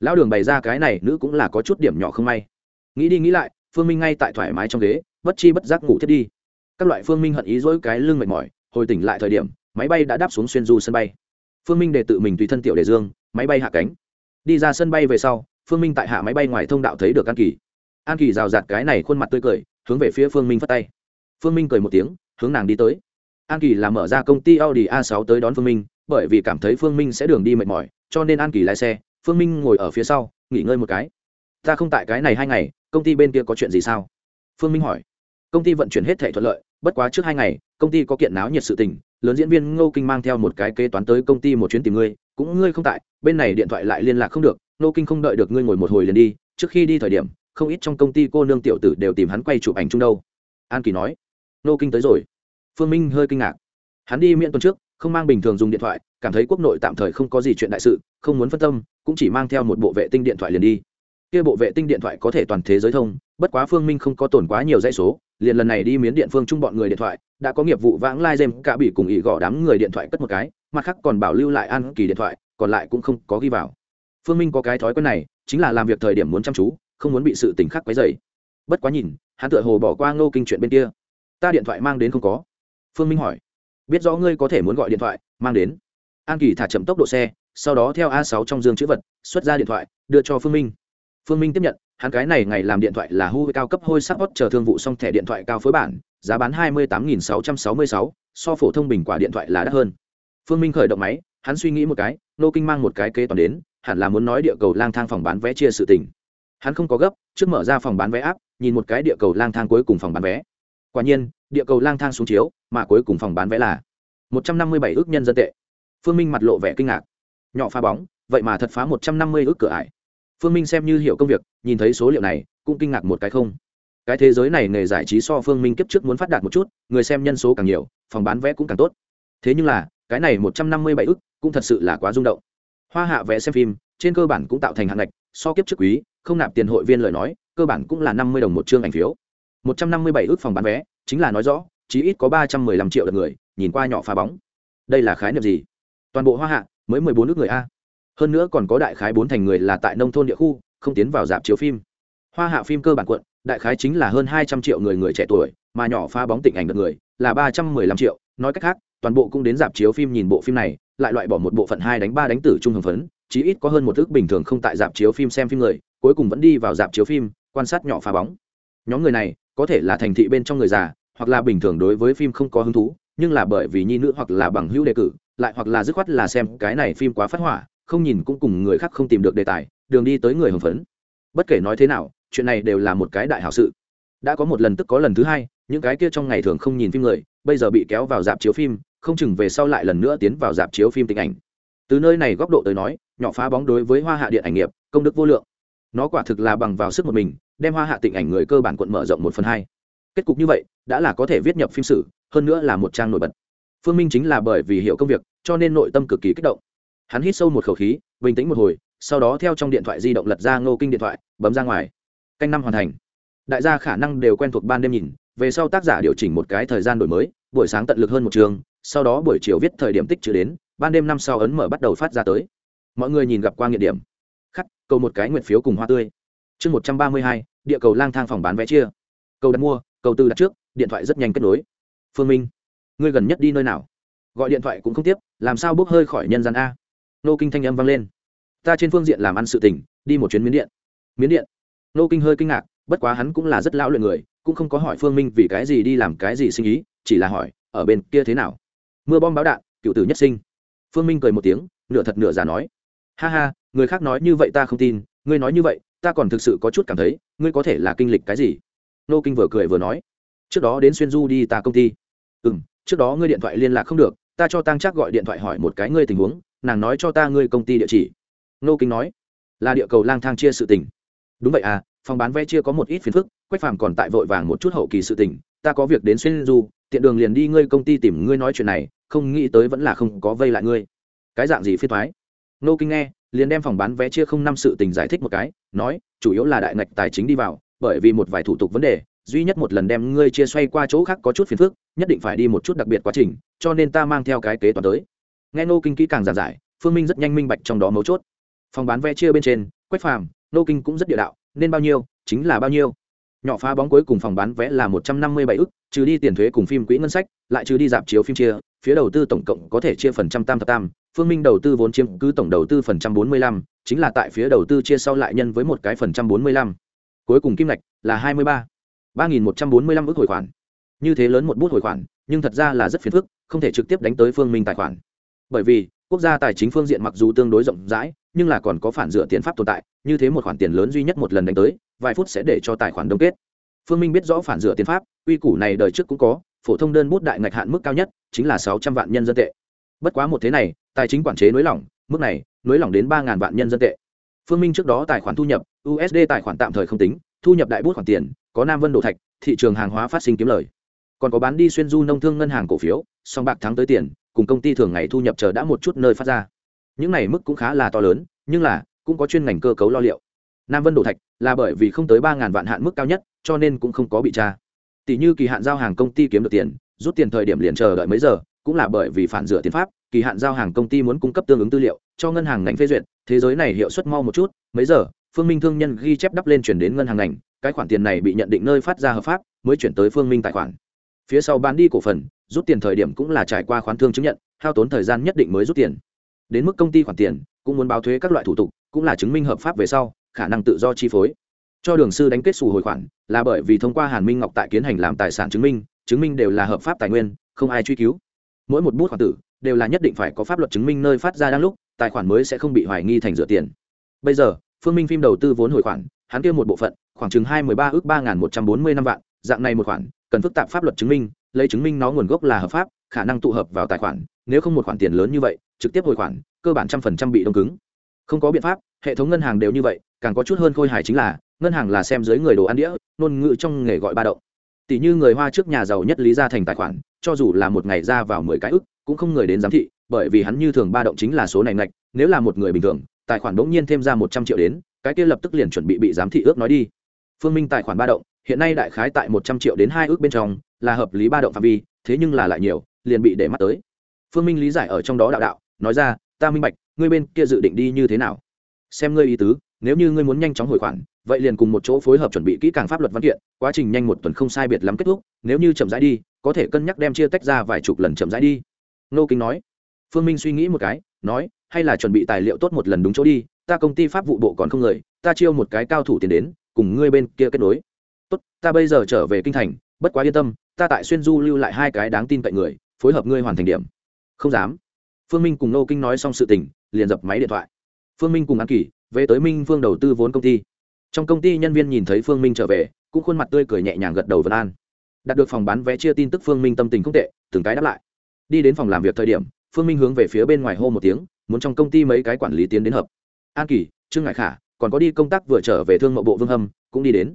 S1: Lão đường bày ra cái này nữ cũng là có chút điểm nhỏ không may. Nghĩ đi nghĩ lại, phương minh ngay tại thoải mái trong ghế, bất chi bất giác ngủ thiết đi. Các loại phương minh hận ý dỗi cái lưng mệt mỏi, hồi tỉnh lại thời điểm, máy bay đã đáp xuống xuyên du sân bay. Phương minh để tự mình tùy thân tiểu đề dương, máy bay hạ cánh. Đi ra sân bay về sau, phương minh tại hạ máy bay ngoài thông đạo thấy được an kỳ. An kỳ rào rạt cái này khuôn mặt tươi cười, hướng về phía phương minh phất tay phương minh cười một tiếng, hướng nàng đi tới. An kỳ là mở ra công ty audi a 6 tới đón phương minh, bởi vì cảm thấy phương minh sẽ đường đi mệt mỏi, cho nên an kỳ lái xe, phương minh ngồi ở phía sau, nghỉ ngơi một cái. Ta không tại cái này hai ngày, công ty bên kia có chuyện gì sao? Phương minh hỏi. Công ty vận chuyển hết thể thuận lợi, bất quá trước hai ngày, công ty có kiện náo nhiệt sự tình, lớn diễn viên ngô kinh mang theo một cái kế toán tới công ty một chuyến tìm ngươi, cũng ngươi không tại, bên này điện thoại lại liên lạc không được, ngô kinh không đợi được ngươi ngồi một hồi liền đi, trước khi đi thời điểm, không ít trong công ty cô nương tiểu tử đều tìm hắn quay chụp ảnh chung đâu. An kỳ nói. Nô kinh tới rồi. Phương minh hơi kinh ngạc. Hắn đi miễn tuần trước, không mang bình thường dùng điện thoại, cảm thấy quốc nội tạm thời không có gì chuyện đại sự, không muốn phân tâm, cũng chỉ mang theo một bộ vệ tinh điện thoại liền đi. Kia bộ vệ tinh điện thoại có thể toàn thế giới thông, bất quá phương minh không có tổn quá nhiều dãy số, liền lần này đi miến điện phương trung bọn người điện thoại, đã có nghiệp vụ vãng lai dêm cả bị cùng ý gõ đám người điện thoại cất một cái, mặt khác còn bảo lưu lại an kỳ điện thoại, còn lại cũng không có ghi vào. Phương minh có cái thói quen này, chính là làm việc thời điểm muốn chăm chú, không muốn bị sự tình khắc quấy dày bất quá nhìn, hắn tựa hồ bỏ qua ngô kinh chuyện bên kia ta điện thoại mang đến không có. Phương minh hỏi. Biết rõ ngươi có thể muốn gọi điện thoại, mang đến. An kỳ thả chậm tốc độ xe, sau đó theo a 6 trong dương chữ vật, xuất ra điện thoại, đưa cho phương minh. Phương minh tiếp nhận, hắn cái này ngày làm điện thoại là hu cao cấp hôi sắc hot chờ thương vụ xong thẻ điện thoại cao phối bản, giá bán hai mươi tám nghìn sáu trăm sáu mươi sáu, so phổ thông bình quả điện thoại là đắt hơn. Phương minh khởi động máy, hắn suy nghĩ một cái, nô kinh mang một cái kế toàn đến, hẳn là muốn nói địa cầu lang thang phòng bán vé chia sự tình. Hắn không có gấp, trước mở ra phòng bán vé áp nhìn một cái địa cầu lang thang cuối cùng phòng bán vé quả nhiên, địa cầu lang thang xuống chiếu, mà cuối cùng phòng bán vé là một trăm năm mươi bảy ước nhân dân tệ. Phương minh mặt lộ vẻ kinh ngạc. Nhỏ pha bóng, vậy mà thật phá một trăm năm mươi ước cửa ải. Phương minh xem như hiểu công việc, nhìn thấy số liệu này, cũng kinh ngạc một cái không. Cái thế giới này nghề giải trí so phương minh kiếp trước muốn phát đạt một chút, người xem nhân số càng nhiều, phòng bán vé cũng càng tốt. Thế nhưng là, cái này một trăm năm mươi bảy ức cũng thật sự là quá rung động. Hoa hạ vé xem phim, trên cơ bản cũng tạo thành hạng ngạch, so kiếp trước quý, không nạp tiền hội viên lời nói, cơ bản cũng là năm mươi đồng một chương ảnh phiếu một trăm năm mươi bảy ước phòng bán vé, chính là nói rõ, chí ít có ba trăm mười lăm triệu lượt người, nhìn qua nhỏ pha bóng. Đây là khái niệm gì? Toàn bộ hoa hạ mới mười bốn nước người a. Hơn nữa còn có đại khái bốn thành người là tại nông thôn địa khu, không tiến vào dạp chiếu phim. Hoa hạ phim cơ bản quận đại khái chính là hơn hai trăm triệu người người trẻ tuổi, mà nhỏ pha bóng tịnh ảnh được người là ba trăm mười lăm triệu. Nói cách khác, toàn bộ cũng đến dạp chiếu phim nhìn bộ phim này, lại loại bỏ một bộ phận hai đánh ba đánh tử trung hưng phấn, chí ít có hơn một ước bình thường không tại dạp chiếu phim xem phim người, cuối cùng vẫn đi vào dạp chiếu phim, quan sát nhỏ pha bóng. Nhóm người này có thể là thành thị bên trong người già, hoặc là bình thường đối với phim không có hứng thú, nhưng là bởi vì nhi nữ hoặc là bằng hữu đề cử, lại hoặc là dứt khoát là xem cái này phim quá phát hỏa, không nhìn cũng cùng người khác không tìm được đề tài, đường đi tới người hưng phấn. Bất kể nói thế nào, chuyện này đều là một cái đại hảo sự. Đã có một lần tức có lần thứ hai, những cái kia trong ngày thường không nhìn phim người, bây giờ bị kéo vào dạp chiếu phim, không chừng về sau lại lần nữa tiến vào dạp chiếu phim tình ảnh. Từ nơi này góc độ tới nói, nhỏ phá bóng đối với hoa hạ điện ảnh nghiệp, công đức vô lượng nó quả thực là bằng vào sức một mình, đem hoa hạ tịnh ảnh người cơ bản quận mở rộng một phần hai. Kết cục như vậy, đã là có thể viết nhập phim sử, hơn nữa là một trang nổi bật. Phương minh chính là bởi vì hiểu công việc, cho nên nội tâm cực kỳ kích động. Hắn hít sâu một khẩu khí, bình tĩnh một hồi, sau đó theo trong điện thoại di động lật ra ngô kinh điện thoại, bấm ra ngoài. Canh năm hoàn thành. Đại gia khả năng đều quen thuộc ban đêm nhìn, về sau tác giả điều chỉnh một cái thời gian đổi mới, buổi sáng tận lực hơn một trường, sau đó buổi chiều viết thời điểm tích chữ đến, ban đêm năm sau ấn mở bắt đầu phát ra tới. Mọi người nhìn gặp qua nghiện điểm cầu một cái nguyện phiếu cùng hoa tươi. Chương một trăm ba mươi hai, địa cầu lang thang phòng bán vé chia. Cầu đặt mua, cầu tư đặt trước, điện thoại rất nhanh kết nối. Phương minh, ngươi gần nhất đi nơi nào? Gọi điện thoại cũng không tiếp, làm sao bốc hơi khỏi nhân gian a? Nô kinh thanh âm vang lên. Ta trên phương diện làm ăn sự tình, đi một chuyến miến điện. Miến điện? Nô kinh hơi kinh ngạc, bất quá hắn cũng là rất lão luyện người, cũng không có hỏi phương minh vì cái gì đi làm cái gì sinh ý, chỉ là hỏi, ở bên kia thế nào? Mưa bom báo đạn, cựu tử nhất sinh. Phương minh cười một tiếng, nửa thật nửa giả nói. Ha ha người khác nói như vậy ta không tin, ngươi nói như vậy, ta còn thực sự có chút cảm thấy, ngươi có thể là kinh lịch cái gì? Nô kinh vừa cười vừa nói, trước đó đến xuyên du đi ta công ty. Ừ m trước đó ngươi điện thoại liên lạc không được, ta cho tăng trác gọi điện thoại hỏi một cái ngươi tình huống, nàng nói cho ta ngươi công ty địa chỉ. Nô kinh nói, là địa cầu lang thang chia sự tình. Đúng vậy à phòng bán vé chia có một ít phiền phức, quách phàm còn tại vội vàng một chút hậu kỳ sự tình, ta có việc đến xuyên du, tiện đường liền đi ngươi công ty tìm ngươi nói chuyện này, không nghĩ tới vẫn là không có vây lại ngươi. Cái dạng gì phiên thoái nô kinh nghe liền đem phòng bán vé chia không năm sự tình giải thích một cái, nói, chủ yếu là đại ngạch tài chính đi vào, bởi vì một vài thủ tục vấn đề, duy nhất một lần đem ngươi chia xoay qua chỗ khác có chút phiền phức, nhất định phải đi một chút đặc biệt quá trình, cho nên ta mang theo cái kế toán tới. Nghe nô kinh kỹ càng giảng giải, phương minh rất nhanh minh bạch trong đó mấu chốt. Phòng bán vé chia bên trên, quách phàm, nô kinh cũng rất địa đạo, nên bao nhiêu, chính là bao nhiêu. Nhỏ phá bóng cuối cùng phòng bán vé là một trăm năm mươi bảy ức, trừ đi tiền thuế cùng phim quỹ ngân sách, lại trừ đi dạp chiếu phim chia, phía đầu tư tổng cộng có thể chia phần trăm tam thập tam phương minh đầu tư vốn chiếm cứ tổng đầu tư phần trăm bốn mươi lăm, chính là tại phía đầu tư chia sau lại nhân với một cái phần trăm bốn mươi lăm. Cuối cùng kim ngạch là hai mươi ba ba nghìn một trăm bốn mươi lăm hồi khoản. Như thế lớn một bút hồi khoản, nhưng thật ra là rất phiền phức, không thể trực tiếp đánh tới phương minh tài khoản. Bởi vì, quốc gia tài chính phương diện mặc dù tương đối rộng rãi, nhưng là còn có phản dựa tiền pháp tồn tại, như thế một khoản tiền lớn duy nhất một lần đánh tới, vài phút sẽ để cho tài khoản đông kết. Phương minh biết rõ phản dựa tiền pháp uy củ này đời trước cũng có, phổ thông đơn bút đại ngạch hạn mức cao nhất chính là sáu trăm vạn nhân dân tệ bất quá một thế này, tài chính quản chế nới lỏng, mức này, nới lỏng đến ba ngàn vạn nhân dân tệ. Phương minh trước đó tài khoản thu nhập usd tài khoản tạm thời không tính, thu nhập đại bút khoản tiền, có nam vân đồ thạch, thị trường hàng hóa phát sinh kiếm lời. Còn có bán đi xuyên du nông thương ngân hàng cổ phiếu, song bạc thắng tới tiền, cùng công ty thường ngày thu nhập chờ đã một chút nơi phát ra. Những này mức cũng khá là to lớn, nhưng là, cũng có chuyên ngành cơ cấu lo liệu. Nam vân đồ thạch là bởi vì không tới ba ngàn vạn hạn mức cao nhất, cho nên cũng không có bị tra. Tỷ như kỳ hạn giao hàng công ty kiếm được tiền, rút tiền thời điểm liền chờ đợi mấy giờ cũng là bởi vì phản rửa tiền pháp, kỳ hạn giao hàng công ty muốn cung cấp tương ứng tư liệu cho ngân hàng ngành phê duyệt, thế giới này hiệu suất mau một chút, mấy giờ, phương minh thương nhân ghi chép đắp lên chuyển đến ngân hàng ngành, cái khoản tiền này bị nhận định nơi phát ra hợp pháp, mới chuyển tới phương minh tài khoản. Phía sau bán đi cổ phần, rút tiền thời điểm cũng là trải qua khoán thương chứng nhận, hao tốn thời gian nhất định mới rút tiền. Đến mức công ty khoản tiền, cũng muốn báo thuế các loại thủ tục, cũng là chứng minh hợp pháp về sau, khả năng tự do chi phối. Cho đường sư đánh kết xù hồi khoản, là bởi vì thông qua hàn minh ngọc tại kiến hành làm tài sản chứng minh chứng minh đều là hợp pháp tài nguyên, không ai truy cứu mỗi một bút khoản tử đều là nhất định phải có pháp luật chứng minh nơi phát ra đang lúc, tài khoản mới sẽ không bị hoài nghi thành rửa tiền. Bây giờ, phương minh phim đầu tư vốn hồi khoản, hắn kêu một bộ phận, khoảng chừng hai mươi ba ước ba một trăm bốn mươi năm vạn, dạng này một khoản, cần phức tạp pháp luật chứng minh, lấy chứng minh nó nguồn gốc là hợp pháp, khả năng tụ hợp vào tài khoản, nếu không một khoản tiền lớn như vậy, trực tiếp hồi khoản, cơ bản trăm phần trăm bị đông cứng. Không có biện pháp, hệ thống ngân hàng đều như vậy, càng có chút hơn khôi hài chính là, ngân hàng là xem dưới người đồ ăn đĩa, ngôn ngữ trong nghề gọi ba động. Tỷ như người hoa trước nhà giàu nhất lý ra thành tài khoản cho dù là một ngày ra vào mười cái ức, cũng không người đến giám thị, bởi vì hắn như thường ba động chính là số này ngạch, nếu là một người bình thường, tài khoản bỗng nhiên thêm ra một trăm triệu đến, cái kia lập tức liền chuẩn bị bị giám thị ước nói đi. Phương minh tài khoản ba động, hiện nay đại khái tại một trăm triệu đến hai ước bên trong, là hợp lý ba động phạm vi, thế nhưng là lại nhiều, liền bị để mắt tới. Phương minh lý giải ở trong đó đạo đạo, nói ra, ta minh bạch, ngươi bên kia dự định đi như thế nào? Xem ngươi ý tứ, nếu như ngươi muốn nhanh chóng hồi khoản, vậy liền cùng một chỗ phối hợp chuẩn bị kỹ càng pháp luật văn kiện, quá trình nhanh một tuần không sai biệt lắm kết thúc, nếu như chậm rãi đi, có thể cân nhắc đem chia tách ra vài chục lần chậm rãi đi. Nô kính nói. Phương minh suy nghĩ một cái, nói, hay là chuẩn bị tài liệu tốt một lần đúng chỗ đi, ta công ty pháp vụ bộ còn không người ta chiêu một cái cao thủ tiền đến, cùng ngươi bên kia kết nối. Tốt, ta bây giờ trở về kinh thành, bất quá yên tâm, ta tại xuyên du lưu lại hai cái đáng tin cậy người, phối hợp ngươi hoàn thành điểm. Không dám. Phương minh cùng nô kinh nói xong sự tình, liền dập máy điện thoại phương minh cùng an kỳ, về tới minh phương đầu tư vốn công ty. Trong công ty nhân viên nhìn thấy phương minh trở về, cũng khuôn mặt tươi cười nhẹ nhàng gật đầu vân an. Đạt được phòng bán vé chia tin tức phương minh tâm tình không tệ, từng cái đáp lại. Đi đến phòng làm việc thời điểm, phương minh hướng về phía bên ngoài hô một tiếng, muốn trong công ty mấy cái quản lý tiến đến hợp. An kỳ, trương ngại khả, còn có đi công tác vừa trở về thương mộ bộ vương hâm, cũng đi đến.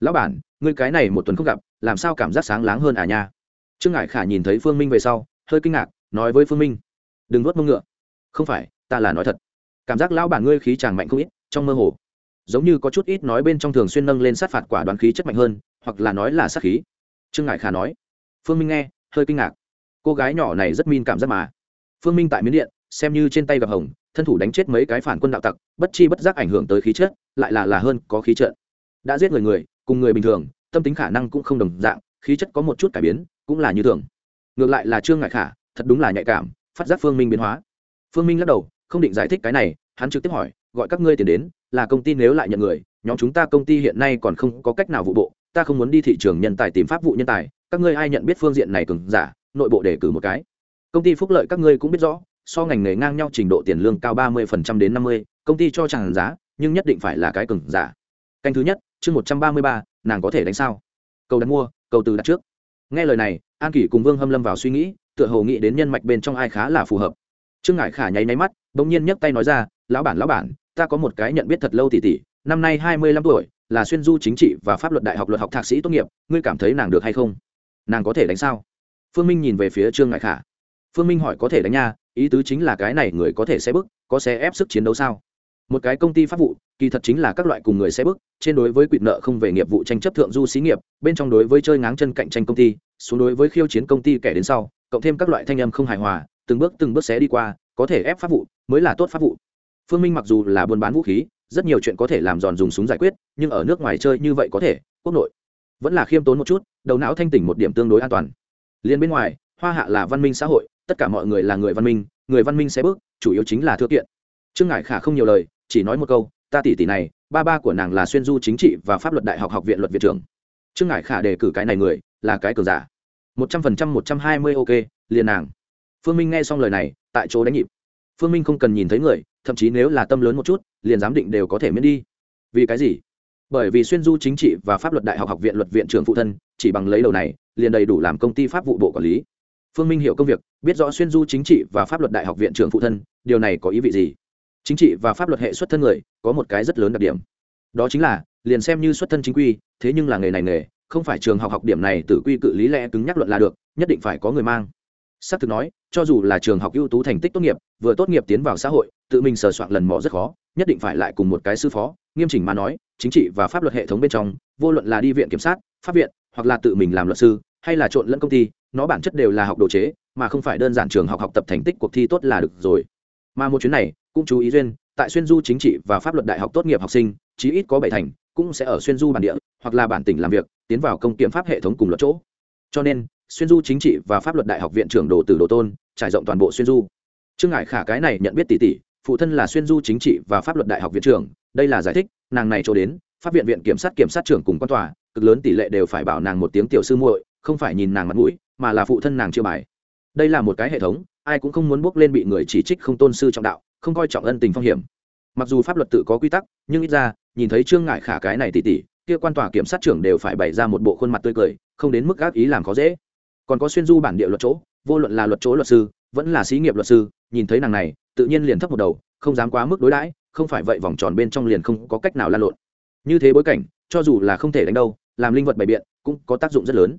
S1: Lão bản, ngươi cái này một tuần không gặp, làm sao cảm giác sáng láng hơn à nha? Trương ngại khả nhìn thấy phương minh về sau, hơi kinh ngạc, nói với phương minh. Đừng nuốt mông ngựa. Không phải, ta là nói thật cảm giác lão bản ngươi khí chàng mạnh không ít, trong mơ hồ. Giống như có chút ít nói bên trong thường xuyên nâng lên sát phạt quả đoán khí chất mạnh hơn, hoặc là nói là sát khí. Trương ngại khả nói. Phương minh nghe, hơi kinh ngạc. Cô gái nhỏ này rất min cảm giác mà. Phương minh tại miến điện, xem như trên tay gặp hồng, thân thủ đánh chết mấy cái phản quân đạo tặc, bất chi bất giác ảnh hưởng tới khí chất, lại là là hơn có khí chất đã giết người người, cùng người bình thường, tâm tính khả năng cũng không đồng dạng, khí chất có một chút cải biến, cũng là như thường. Ngược lại là trương ngại khả, thật đúng là nhạy cảm, phát giác phương minh biến hóa. Phương minh lắc đầu không định giải thích cái này, hắn trực tiếp hỏi, gọi các ngươi tiền đến, là công ty nếu lại nhận người, nhóm chúng ta công ty hiện nay còn không có cách nào vụ bộ, ta không muốn đi thị trường nhân tài tìm pháp vụ nhân tài, các ngươi ai nhận biết phương diện này cường giả, nội bộ đề cử một cái. Công ty phúc lợi các ngươi cũng biết rõ, so ngành nghề ngang nhau trình độ tiền lương cao ba mươi đến năm mươi, công ty cho chẳng giá, nhưng nhất định phải là cái cường giả. Canh thứ nhất, chương một trăm ba mươi ba, nàng có thể đánh sao? Cầu đặt mua, cầu từ đặt trước. Nghe lời này, an kỷ cùng vương hâm lâm vào suy nghĩ, tựa hồ nghĩ đến nhân mạch bên trong ai khá là phù hợp trương ngải khả nháy nháy mắt, bỗng nhiên nhấc tay nói ra, lão bản lão bản, ta có một cái nhận biết thật lâu tỉ tỉ năm nay hai mươi lăm tuổi, là xuyên du chính trị và pháp luật đại học luật học thạc sĩ tốt nghiệp, ngươi cảm thấy nàng được hay không? Nàng có thể đánh sao? Phương minh nhìn về phía trương ngại khả. Phương minh hỏi, có thể đánh nha, ý tứ chính là cái này người có thể xe bức, có xe ép sức chiến đấu sao? Một cái công ty pháp vụ, kỳ thật chính là các loại cùng người xe bức, trên đối với quyền nợ không về nghiệp vụ tranh chấp thượng du xí nghiệp, bên trong đối với chơi ngáng chân cạnh tranh công ty, xuống đối với khiêu chiến công ty kẻ đến sau, cộng thêm các loại thanh âm không hài hòa từng bước từng bước xé đi qua, có thể ép pháp vụ mới là tốt pháp vụ. Phương minh mặc dù là buôn bán vũ khí, rất nhiều chuyện có thể làm giòn dùng súng giải quyết, nhưng ở nước ngoài chơi như vậy có thể, quốc nội vẫn là khiêm tốn một chút, đầu não thanh tỉnh một điểm tương đối an toàn. Liên bên ngoài, hoa hạ là văn minh xã hội, tất cả mọi người là người văn minh, người văn minh sẽ bước, chủ yếu chính là thư kiện. Trương ngải khả không nhiều lời, chỉ nói một câu, ta tỷ tỷ này, ba ba của nàng là xuyên du chính trị và pháp luật đại học học viện luật viện trưởng. Trương ngải khả đề cử cái này người, là cái cường giả. Một trăm phần trăm, một trăm hai mươi, ok, liền nàng phương minh nghe xong lời này, tại chỗ đánh nhịp. Phương minh không cần nhìn thấy người, thậm chí nếu là tâm lớn một chút, liền giám định đều có thể miễn đi. Vì cái gì? Bởi vì xuyên du chính trị và pháp luật đại học học viện luật viện trưởng phụ thân, chỉ bằng lấy đầu này, liền đầy đủ làm công ty pháp vụ bộ quản lý. Phương minh hiểu công việc, biết rõ xuyên du chính trị và pháp luật đại học viện trưởng phụ thân, điều này có ý vị gì? Chính trị và pháp luật hệ xuất thân người, có một cái rất lớn đặc điểm. Đó chính là, liền xem như xuất thân chính quy, thế nhưng là nghề này nghề, không phải trường học học điểm này tự quy cự lý lẽ cứng nhắc luận là được, nhất định phải có người mang s thực nói, cho dù là trường học ưu tú thành tích tốt nghiệp, vừa tốt nghiệp tiến vào xã hội, tự mình sờ soạn lần mò rất khó, nhất định phải lại cùng một cái sư phó, nghiêm chỉnh mà nói, chính trị và pháp luật hệ thống bên trong, vô luận là đi viện kiểm sát, pháp viện, hoặc là tự mình làm luật sư, hay là trộn lẫn công ty, nó bản chất đều là học đồ chế, mà không phải đơn giản trường học học tập thành tích cuộc thi tốt là được rồi. Mà một chuyến này, cũng chú ý duyên, tại xuyên du chính trị và pháp luật đại học tốt nghiệp học sinh, chí ít có bảy thành, cũng sẽ ở xuyên du bản địa, hoặc là bản tỉnh làm việc, tiến vào công kiểm pháp hệ thống cùng luật chỗ. Cho nên xuyên du chính trị và pháp luật đại học viện trưởng đồ tử đồ tôn, trải rộng toàn bộ xuyên du. Trương Ngải khả cái này nhận biết tỷ tỷ, phụ thân là xuyên du chính trị và pháp luật đại học viện trưởng, đây là giải thích, nàng này cho đến, pháp viện viện kiểm sát kiểm sát trưởng cùng quan tòa, cực lớn tỷ lệ đều phải bảo nàng một tiếng tiểu sư muội, không phải nhìn nàng mặt mũi, mà là phụ thân nàng chưa bài. Đây là một cái hệ thống, ai cũng không muốn bước lên bị người chỉ trích không tôn sư trọng đạo, không coi trọng ân tình phong hiểm. Mặc dù pháp luật tự có quy tắc, nhưng ít ra, nhìn thấy trương ngại khả cái này tỷ tỷ, kia quan tòa kiểm sát trưởng đều phải bày ra một bộ khuôn mặt tươi cười, không đến mức gác ý làm khó dễ còn có xuyên du bản địa luật chỗ, vô luận là luật chỗ luật sư, vẫn là sĩ nghiệp luật sư, nhìn thấy nàng này, tự nhiên liền thấp một đầu, không dám quá mức đối đãi, không phải vậy vòng tròn bên trong liền không có cách nào lan lộn. Như thế bối cảnh, cho dù là không thể đánh đâu, làm linh vật bày biện, cũng có tác dụng rất lớn.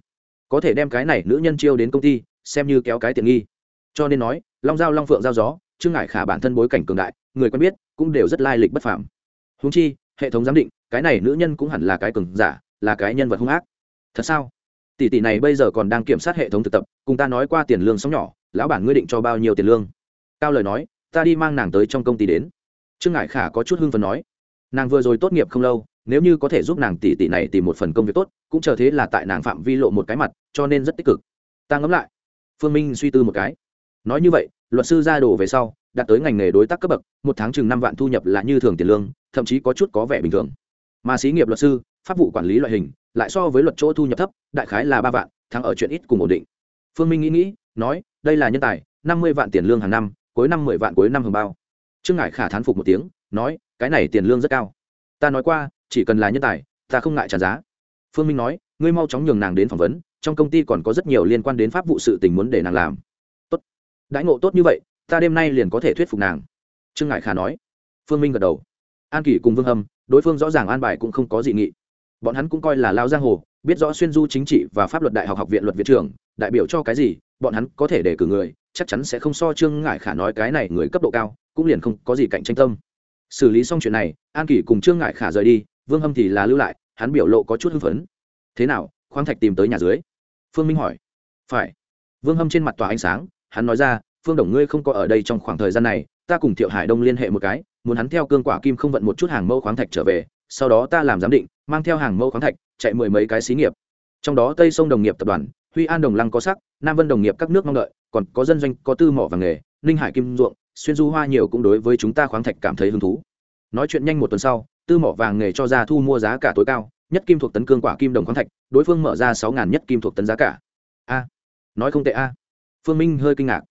S1: Có thể đem cái này nữ nhân chiêu đến công ty, xem như kéo cái tiện nghi. Cho nên nói, long giao long phượng giao gió, trương ngải khả bản thân bối cảnh cường đại, người quen biết, cũng đều rất lai lịch bất phàm. Húng chi, hệ thống giám định, cái này nữ nhân cũng hẳn là cái cường giả, là cái nhân vật hung ác. Thật sao? Tỷ tỷ này bây giờ còn đang kiểm soát hệ thống thực tập, cùng ta nói qua tiền lương sóng nhỏ, lão bản ngươi định cho bao nhiêu tiền lương? Cao lời nói, ta đi mang nàng tới trong công ty đến. Trương ngải khả có chút hưng phần nói, nàng vừa rồi tốt nghiệp không lâu, nếu như có thể giúp nàng tỷ tỷ này tìm một phần công việc tốt, cũng chờ thế là tại nàng phạm vi lộ một cái mặt, cho nên rất tích cực. Ta ngẫm lại, phương minh suy tư một cái. Nói như vậy, luật sư ra đồ về sau, đạt tới ngành nghề đối tác cấp bậc, một tháng chừng năm vạn thu nhập là như thường tiền lương, thậm chí có chút có vẻ bình thường. Mà xí nghiệp luật sư, pháp vụ quản lý loại hình lại so với luật chỗ thu nhập thấp, đại khái là ba vạn, thắng ở chuyện ít cùng ổn định. Phương minh nghĩ nghĩ, nói, đây là nhân tài, năm mươi vạn tiền lương hàng năm, cuối năm mười vạn cuối năm hưởng bao. Trương ngại khả thán phục một tiếng, nói, cái này tiền lương rất cao. Ta nói qua, chỉ cần là nhân tài, ta không ngại trả giá. Phương minh nói, ngươi mau chóng nhường nàng đến phỏng vấn, trong công ty còn có rất nhiều liên quan đến pháp vụ sự tình muốn để nàng làm. Tốt. Đãi ngộ tốt như vậy, ta đêm nay liền có thể thuyết phục nàng. Trương ngại khả nói. Phương minh gật đầu. An kỷ cùng vương hâm, đối phương rõ ràng an bài cũng không có dị nghị bọn hắn cũng coi là lao giang hồ, biết rõ xuyên du chính trị và pháp luật đại học học viện luật viện trưởng, đại biểu cho cái gì, bọn hắn có thể để cử người, chắc chắn sẽ không so trương ngại khả nói cái này người cấp độ cao, cũng liền không có gì cạnh tranh tâm. Xử lý xong chuyện này, an kỷ cùng trương ngại khả rời đi, vương hâm thì là lưu lại, hắn biểu lộ có chút hưng phấn. Thế nào, khoáng thạch tìm tới nhà dưới? Phương minh hỏi. Phải. Vương hâm trên mặt tòa ánh sáng, hắn nói ra, phương đồng ngươi không có ở đây trong khoảng thời gian này, ta cùng thiệu hải đông liên hệ một cái, muốn hắn theo cương quả kim không vận một chút hàng mẫu khoáng thạch trở về sau đó ta làm giám định, mang theo hàng mẫu khoáng thạch, chạy mười mấy cái xí nghiệp. Trong đó tây sông đồng nghiệp tập đoàn, huy an đồng lăng có sắc, nam vân đồng nghiệp các nước mong đợi, còn có dân doanh, có tư mỏ và nghề, ninh hải kim ruộng, xuyên du hoa nhiều cũng đối với chúng ta khoáng thạch cảm thấy hứng thú. Nói chuyện nhanh một tuần sau, tư mỏ vàng nghề cho ra thu mua giá cả tối cao, nhất kim thuộc tấn cương quả kim đồng khoáng thạch, đối phương mở ra sáu ngàn nhất kim thuộc tấn giá cả. A, nói không tệ a. Phương minh hơi kinh ngạc.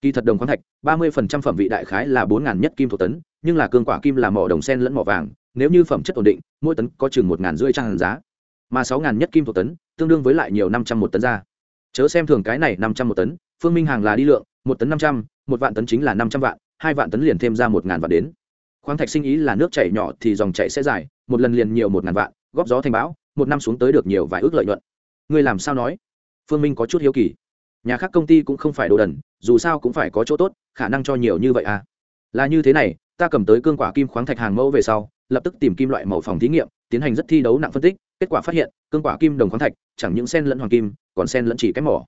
S1: Kỳ thật đồng khoáng thạch, ba mươi phần trăm phẩm vị đại khái là bốn ngàn nhất kim thuộc tấn, nhưng là cương quả kim là mỏ đồng sen lẫn mỏ vàng nếu như phẩm chất ổn định, mỗi tấn có chừng một ngàn rưỡi trang giá. Mà sáu ngàn nhất kim thuộc tấn, tương đương với lại nhiều năm trăm một tấn ra. Chớ xem thường cái này năm trăm một tấn, phương minh hàng là đi lượng, một tấn năm trăm, một vạn tấn chính là năm trăm vạn, hai vạn tấn liền thêm ra một ngàn vạn đến. Khoáng thạch sinh ý là nước chảy nhỏ thì dòng chảy sẽ dài, một lần liền nhiều một ngàn vạn, góp gió thành bão, một năm xuống tới được nhiều vài ước lợi nhuận. Ngươi làm sao nói? Phương minh có chút hiếu kỳ. Nhà khác công ty cũng không phải đồ đần, dù sao cũng phải có chỗ tốt, khả năng cho nhiều như vậy à? Là như thế này, ta cầm tới cương quả kim khoáng thạch hàng mẫu về sau lập tức tìm kim loại màu phòng thí nghiệm, tiến hành rất thi đấu nặng phân tích, kết quả phát hiện, cương quả kim đồng khoáng thạch, chẳng những sen lẫn hoàng kim, còn sen lẫn chỉ cái mỏ.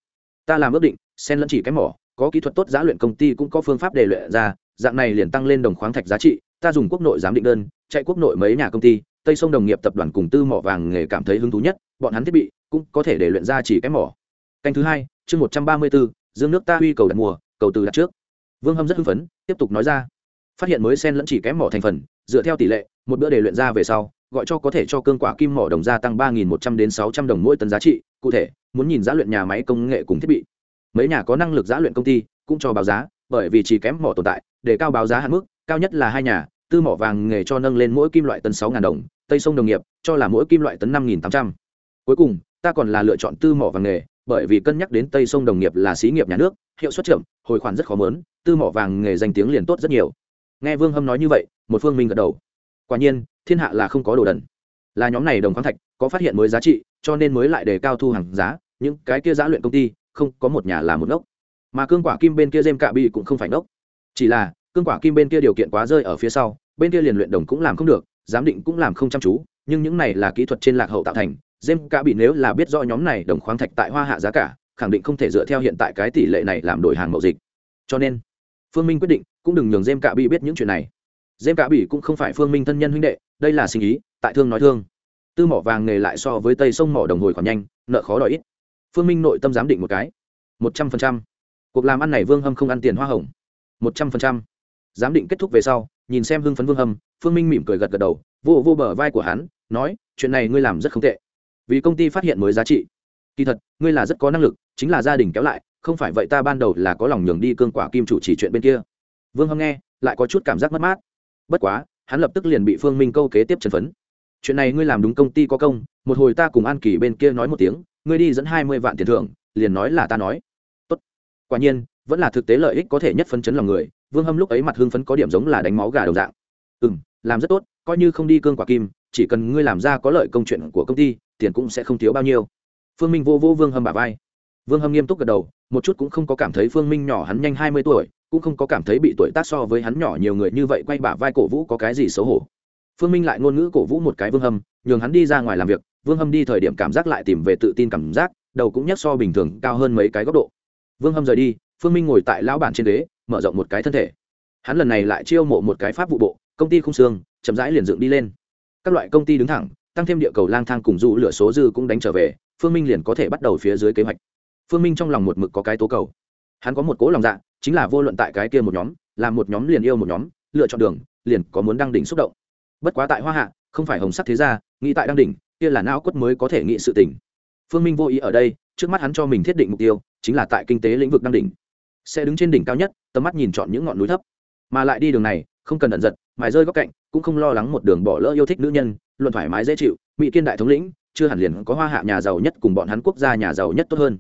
S1: Ta làm ước định, sen lẫn chỉ cái mỏ, có kỹ thuật tốt giá luyện công ty cũng có phương pháp để luyện ra, dạng này liền tăng lên đồng khoáng thạch giá trị, ta dùng quốc nội giám định đơn, chạy quốc nội mấy nhà công ty, tây sông đồng nghiệp tập đoàn cùng tư mỏ vàng nghề cảm thấy hứng thú nhất, bọn hắn thiết bị cũng có thể để luyện ra chỉ cái mỏ. Canh thứ hai, chương một trăm ba mươi bốn, dương nước ta huy cầu đặt mùa, cầu từ đặt trước. Vương hâm rất hưng phấn, tiếp tục nói ra. Phát hiện mới sen lẫn chỉ kém mỏ thành phần, dựa theo tỷ lệ một bữa để luyện ra về sau, gọi cho có thể cho cương quả kim mỏ đồng gia tăng ba nghìn một trăm đến sáu trăm đồng mỗi tấn giá trị. Cụ thể, muốn nhìn giá luyện nhà máy công nghệ cùng thiết bị. Mấy nhà có năng lực giá luyện công ty cũng cho báo giá, bởi vì chỉ kém mỏ tồn tại, để cao báo giá hạn mức, cao nhất là hai nhà, tư mỏ vàng nghề cho nâng lên mỗi kim loại tấn sáu đồng, tây sông đồng nghiệp cho là mỗi kim loại tấn năm tám trăm. Cuối cùng, ta còn là lựa chọn tư mỏ vàng nghề, bởi vì cân nhắc đến tây sông đồng nghiệp là xí nghiệp nhà nước, hiệu suất chậm hồi khoản rất khó mớn, tư mỏ vàng nghề danh tiếng liền tốt rất nhiều. Nghe vương hâm nói như vậy, một phương minh gật đầu quả nhiên, thiên hạ là không có đồ đần. Là nhóm này đồng khoáng thạch, có phát hiện mới giá trị, cho nên mới lại đề cao thu hàng giá, những cái kia giã luyện công ty, không, có một nhà là một ngốc. Mà cương quả kim bên kia dêm cạ bị cũng không phải ngốc. Chỉ là, cương quả kim bên kia điều kiện quá rơi ở phía sau, bên kia liền luyện đồng cũng làm không được, giám định cũng làm không chăm chú, nhưng những này là kỹ thuật trên lạc hậu tạo thành dêm cạ bị nếu là biết rõ nhóm này đồng khoáng thạch tại hoa hạ giá cả, khẳng định không thể dựa theo hiện tại cái tỷ lệ này làm đổi hàng mậu dịch. Cho nên, phương minh quyết định, cũng đừng nhường dêm cạ bị biết những chuyện này dêm cả bỉ cũng không phải phương minh thân nhân huynh đệ, đây là sinh ý, tại thương nói thương. Tư mỏ vàng nghề lại so với tây sông mỏ đồng hồi còn nhanh, nợ khó đòi ít. Phương minh nội tâm giám định một cái. Một trăm phần trăm. Cuộc làm ăn này vương hâm không ăn tiền hoa hồng. Một trăm phần trăm. Giám định kết thúc về sau, nhìn xem hưng phấn vương hâm, phương minh mỉm cười gật gật đầu, vô vô bờ vai của hắn, nói, chuyện này ngươi làm rất không tệ. Vì công ty phát hiện mới giá trị. Kỳ thật, ngươi là rất có năng lực, chính là gia đình kéo lại, không phải vậy ta ban đầu là có lòng nhường đi cương quả kim chủ chỉ chuyện bên kia. Vương hâm nghe, lại có chút cảm giác mất mát bất quá, hắn lập tức liền bị phương minh câu kế tiếp chân phấn. Chuyện này ngươi làm đúng công ty có công, một hồi ta cùng an kỳ bên kia nói một tiếng, ngươi đi dẫn hai mươi vạn tiền thưởng, liền nói là ta nói. Tốt. Quả nhiên, vẫn là thực tế lợi ích có thể nhất phấn chấn lòng người, vương hâm lúc ấy mặt hưng phấn có điểm giống là đánh máu gà đồng dạng. Ừ m làm rất tốt, coi như không đi cương quả kim, chỉ cần ngươi làm ra có lợi công chuyện của công ty, tiền cũng sẽ không thiếu bao nhiêu. Phương minh vô vô vương hâm bà vai. Vương hâm nghiêm túc gật đầu, một chút cũng không có cảm thấy phương minh nhỏ hắn nhanh hai mươi tuổi cũng không có cảm thấy bị tuổi tác so với hắn nhỏ nhiều người như vậy quay bả vai cổ vũ có cái gì xấu hổ. Phương minh lại ngôn ngữ cổ vũ một cái vương hâm, nhường hắn đi ra ngoài làm việc. Vương hâm đi thời điểm cảm giác lại tìm về tự tin cảm giác, đầu cũng nhắc so bình thường cao hơn mấy cái góc độ. Vương hâm rời đi, phương minh ngồi tại lão bản trên đế mở rộng một cái thân thể. Hắn lần này lại chiêu mộ một cái pháp vụ bộ, công ty không xương, chậm rãi liền dựng đi lên. Các loại công ty đứng thẳng, tăng thêm địa cầu lang thang cùng dụ lửa số dư cũng đánh trở về, phương minh liền có thể bắt đầu phía dưới kế hoạch. Phương minh trong lòng một mực có cái tố cầu. Hắn có một cố lòng dạ chính là vô luận tại cái kia một nhóm làm một nhóm liền yêu một nhóm, lựa chọn đường, liền có muốn đăng đỉnh xúc động. Bất quá tại hoa hạ, không phải hồng sắc thế gia, nghĩ tại đăng đỉnh, kia là não quất mới có thể nghĩ sự tình. Phương minh vô ý ở đây, trước mắt hắn cho mình thiết định mục tiêu, chính là tại kinh tế lĩnh vực đăng đỉnh. Sẽ đứng trên đỉnh cao nhất, tầm mắt nhìn chọn những ngọn núi thấp. Mà lại đi đường này, không cần ẩn giật, mài rơi góc cạnh, cũng không lo lắng một đường bỏ lỡ yêu thích nữ nhân, luận thoải mái dễ chịu, mỹ kiên đại thống lĩnh, chưa hẳn liền có hoa hạ nhà giàu nhất cùng bọn hắn quốc gia nhà giàu nhất tốt hơn.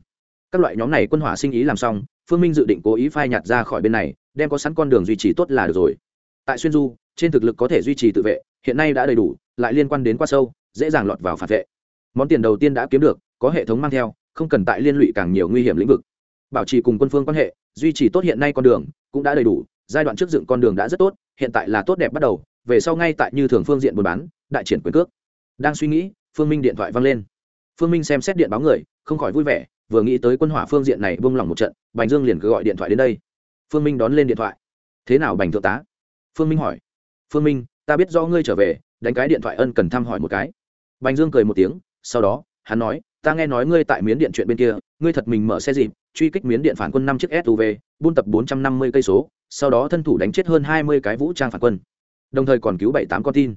S1: Các loại nhóm này quân hỏa sinh ý làm xong phương minh dự định cố ý phai nhạt ra khỏi bên này, đem có sẵn con đường duy trì tốt là được rồi. Tại xuyên du, trên thực lực có thể duy trì tự vệ, hiện nay đã đầy đủ, lại liên quan đến quá sâu, dễ dàng lọt vào phản vệ. Món tiền đầu tiên đã kiếm được, có hệ thống mang theo, không cần tại liên lụy càng nhiều nguy hiểm lĩnh vực. Bảo trì cùng quân phương quan hệ, duy trì tốt hiện nay con đường, cũng đã đầy đủ, giai đoạn trước dựng con đường đã rất tốt, hiện tại là tốt đẹp bắt đầu, về sau ngay tại như thường phương diện buôn bán, đại triển quyền cước. Đang suy nghĩ, phương minh điện thoại văng lên. Phương minh xem xét điện báo người, không khỏi vui vẻ vừa nghĩ tới quân hỏa phương diện này buông lỏng một trận, bành dương liền cứ gọi điện thoại đến đây. Phương minh đón lên điện thoại. Thế nào bành thượng tá? Phương minh hỏi. Phương minh, ta biết do ngươi trở về, đánh cái điện thoại ân cần thăm hỏi một cái. Bành dương cười một tiếng, sau đó, hắn nói, ta nghe nói ngươi tại miến điện chuyện bên kia, ngươi thật mình mở xe dịp, truy kích miến điện phản quân năm chiếc suv buôn tập bốn trăm năm mươi cây số, sau đó thân thủ đánh chết hơn hai mươi cái vũ trang phản quân, đồng thời còn cứu bảy tám con tin.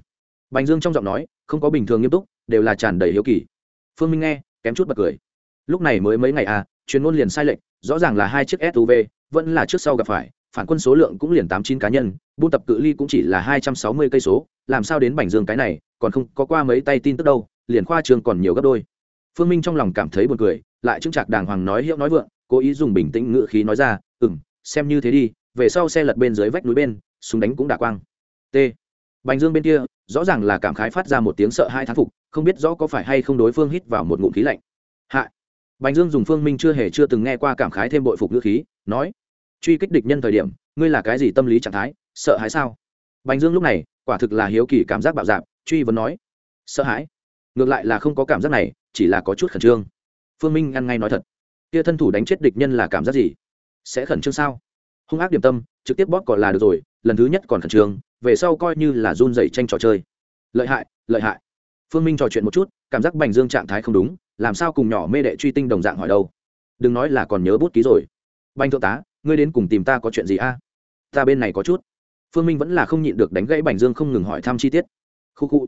S1: Bành dương trong giọng nói, không có bình thường nghiêm túc, đều là tràn đầy hiếu kỳ. Phương minh nghe, kém chút bật cười lúc này mới mấy ngày à chuyên môn liền sai lệch, rõ ràng là hai chiếc suv vẫn là trước sau gặp phải, phản quân số lượng cũng liền tám chín cá nhân, buôn tập cự ly cũng chỉ là hai trăm sáu mươi cây số, làm sao đến bành dương cái này, còn không có qua mấy tay tin tức đâu, liền khoa trường còn nhiều gấp đôi. Phương minh trong lòng cảm thấy buồn cười, lại chứng chạc đàng hoàng nói hiệu nói vượng, cố ý dùng bình tĩnh ngự khí nói ra ừ m xem như thế đi, về sau xe lật bên dưới vách núi bên, súng đánh cũng đả quang. T. Bành dương bên kia, rõ ràng là cảm khái phát ra một tiếng sợ hai thán phục, không biết rõ có phải hay không đối phương hít vào một ngụm khí lạnh. Hạ bành dương dùng phương minh chưa hề chưa từng nghe qua cảm khái thêm bội phục ngữ khí, nói, truy kích địch nhân thời điểm, ngươi là cái gì tâm lý trạng thái, sợ hãi sao? Bành dương lúc này, quả thực là hiếu kỳ cảm giác bạo dạp truy vấn nói, sợ hãi? Ngược lại là không có cảm giác này, chỉ là có chút khẩn trương. Phương minh ngăn ngay nói thật, kia thân thủ đánh chết địch nhân là cảm giác gì? Sẽ khẩn trương sao? Hung ác điểm tâm, trực tiếp bóp còn là được rồi, lần thứ nhất còn khẩn trương, về sau coi như là run rẩy tranh trò chơi. Lợi hại lợi hại phương minh trò chuyện một chút, cảm giác bành dương trạng thái không đúng, làm sao cùng nhỏ mê đệ truy tinh đồng dạng hỏi đâu? Đừng nói là còn nhớ bút ký rồi. Bành thượng tá, ngươi đến cùng tìm ta có chuyện gì a? Ta bên này có chút. Phương minh vẫn là không nhịn được đánh gãy bành dương không ngừng hỏi thăm chi tiết. Khu khu.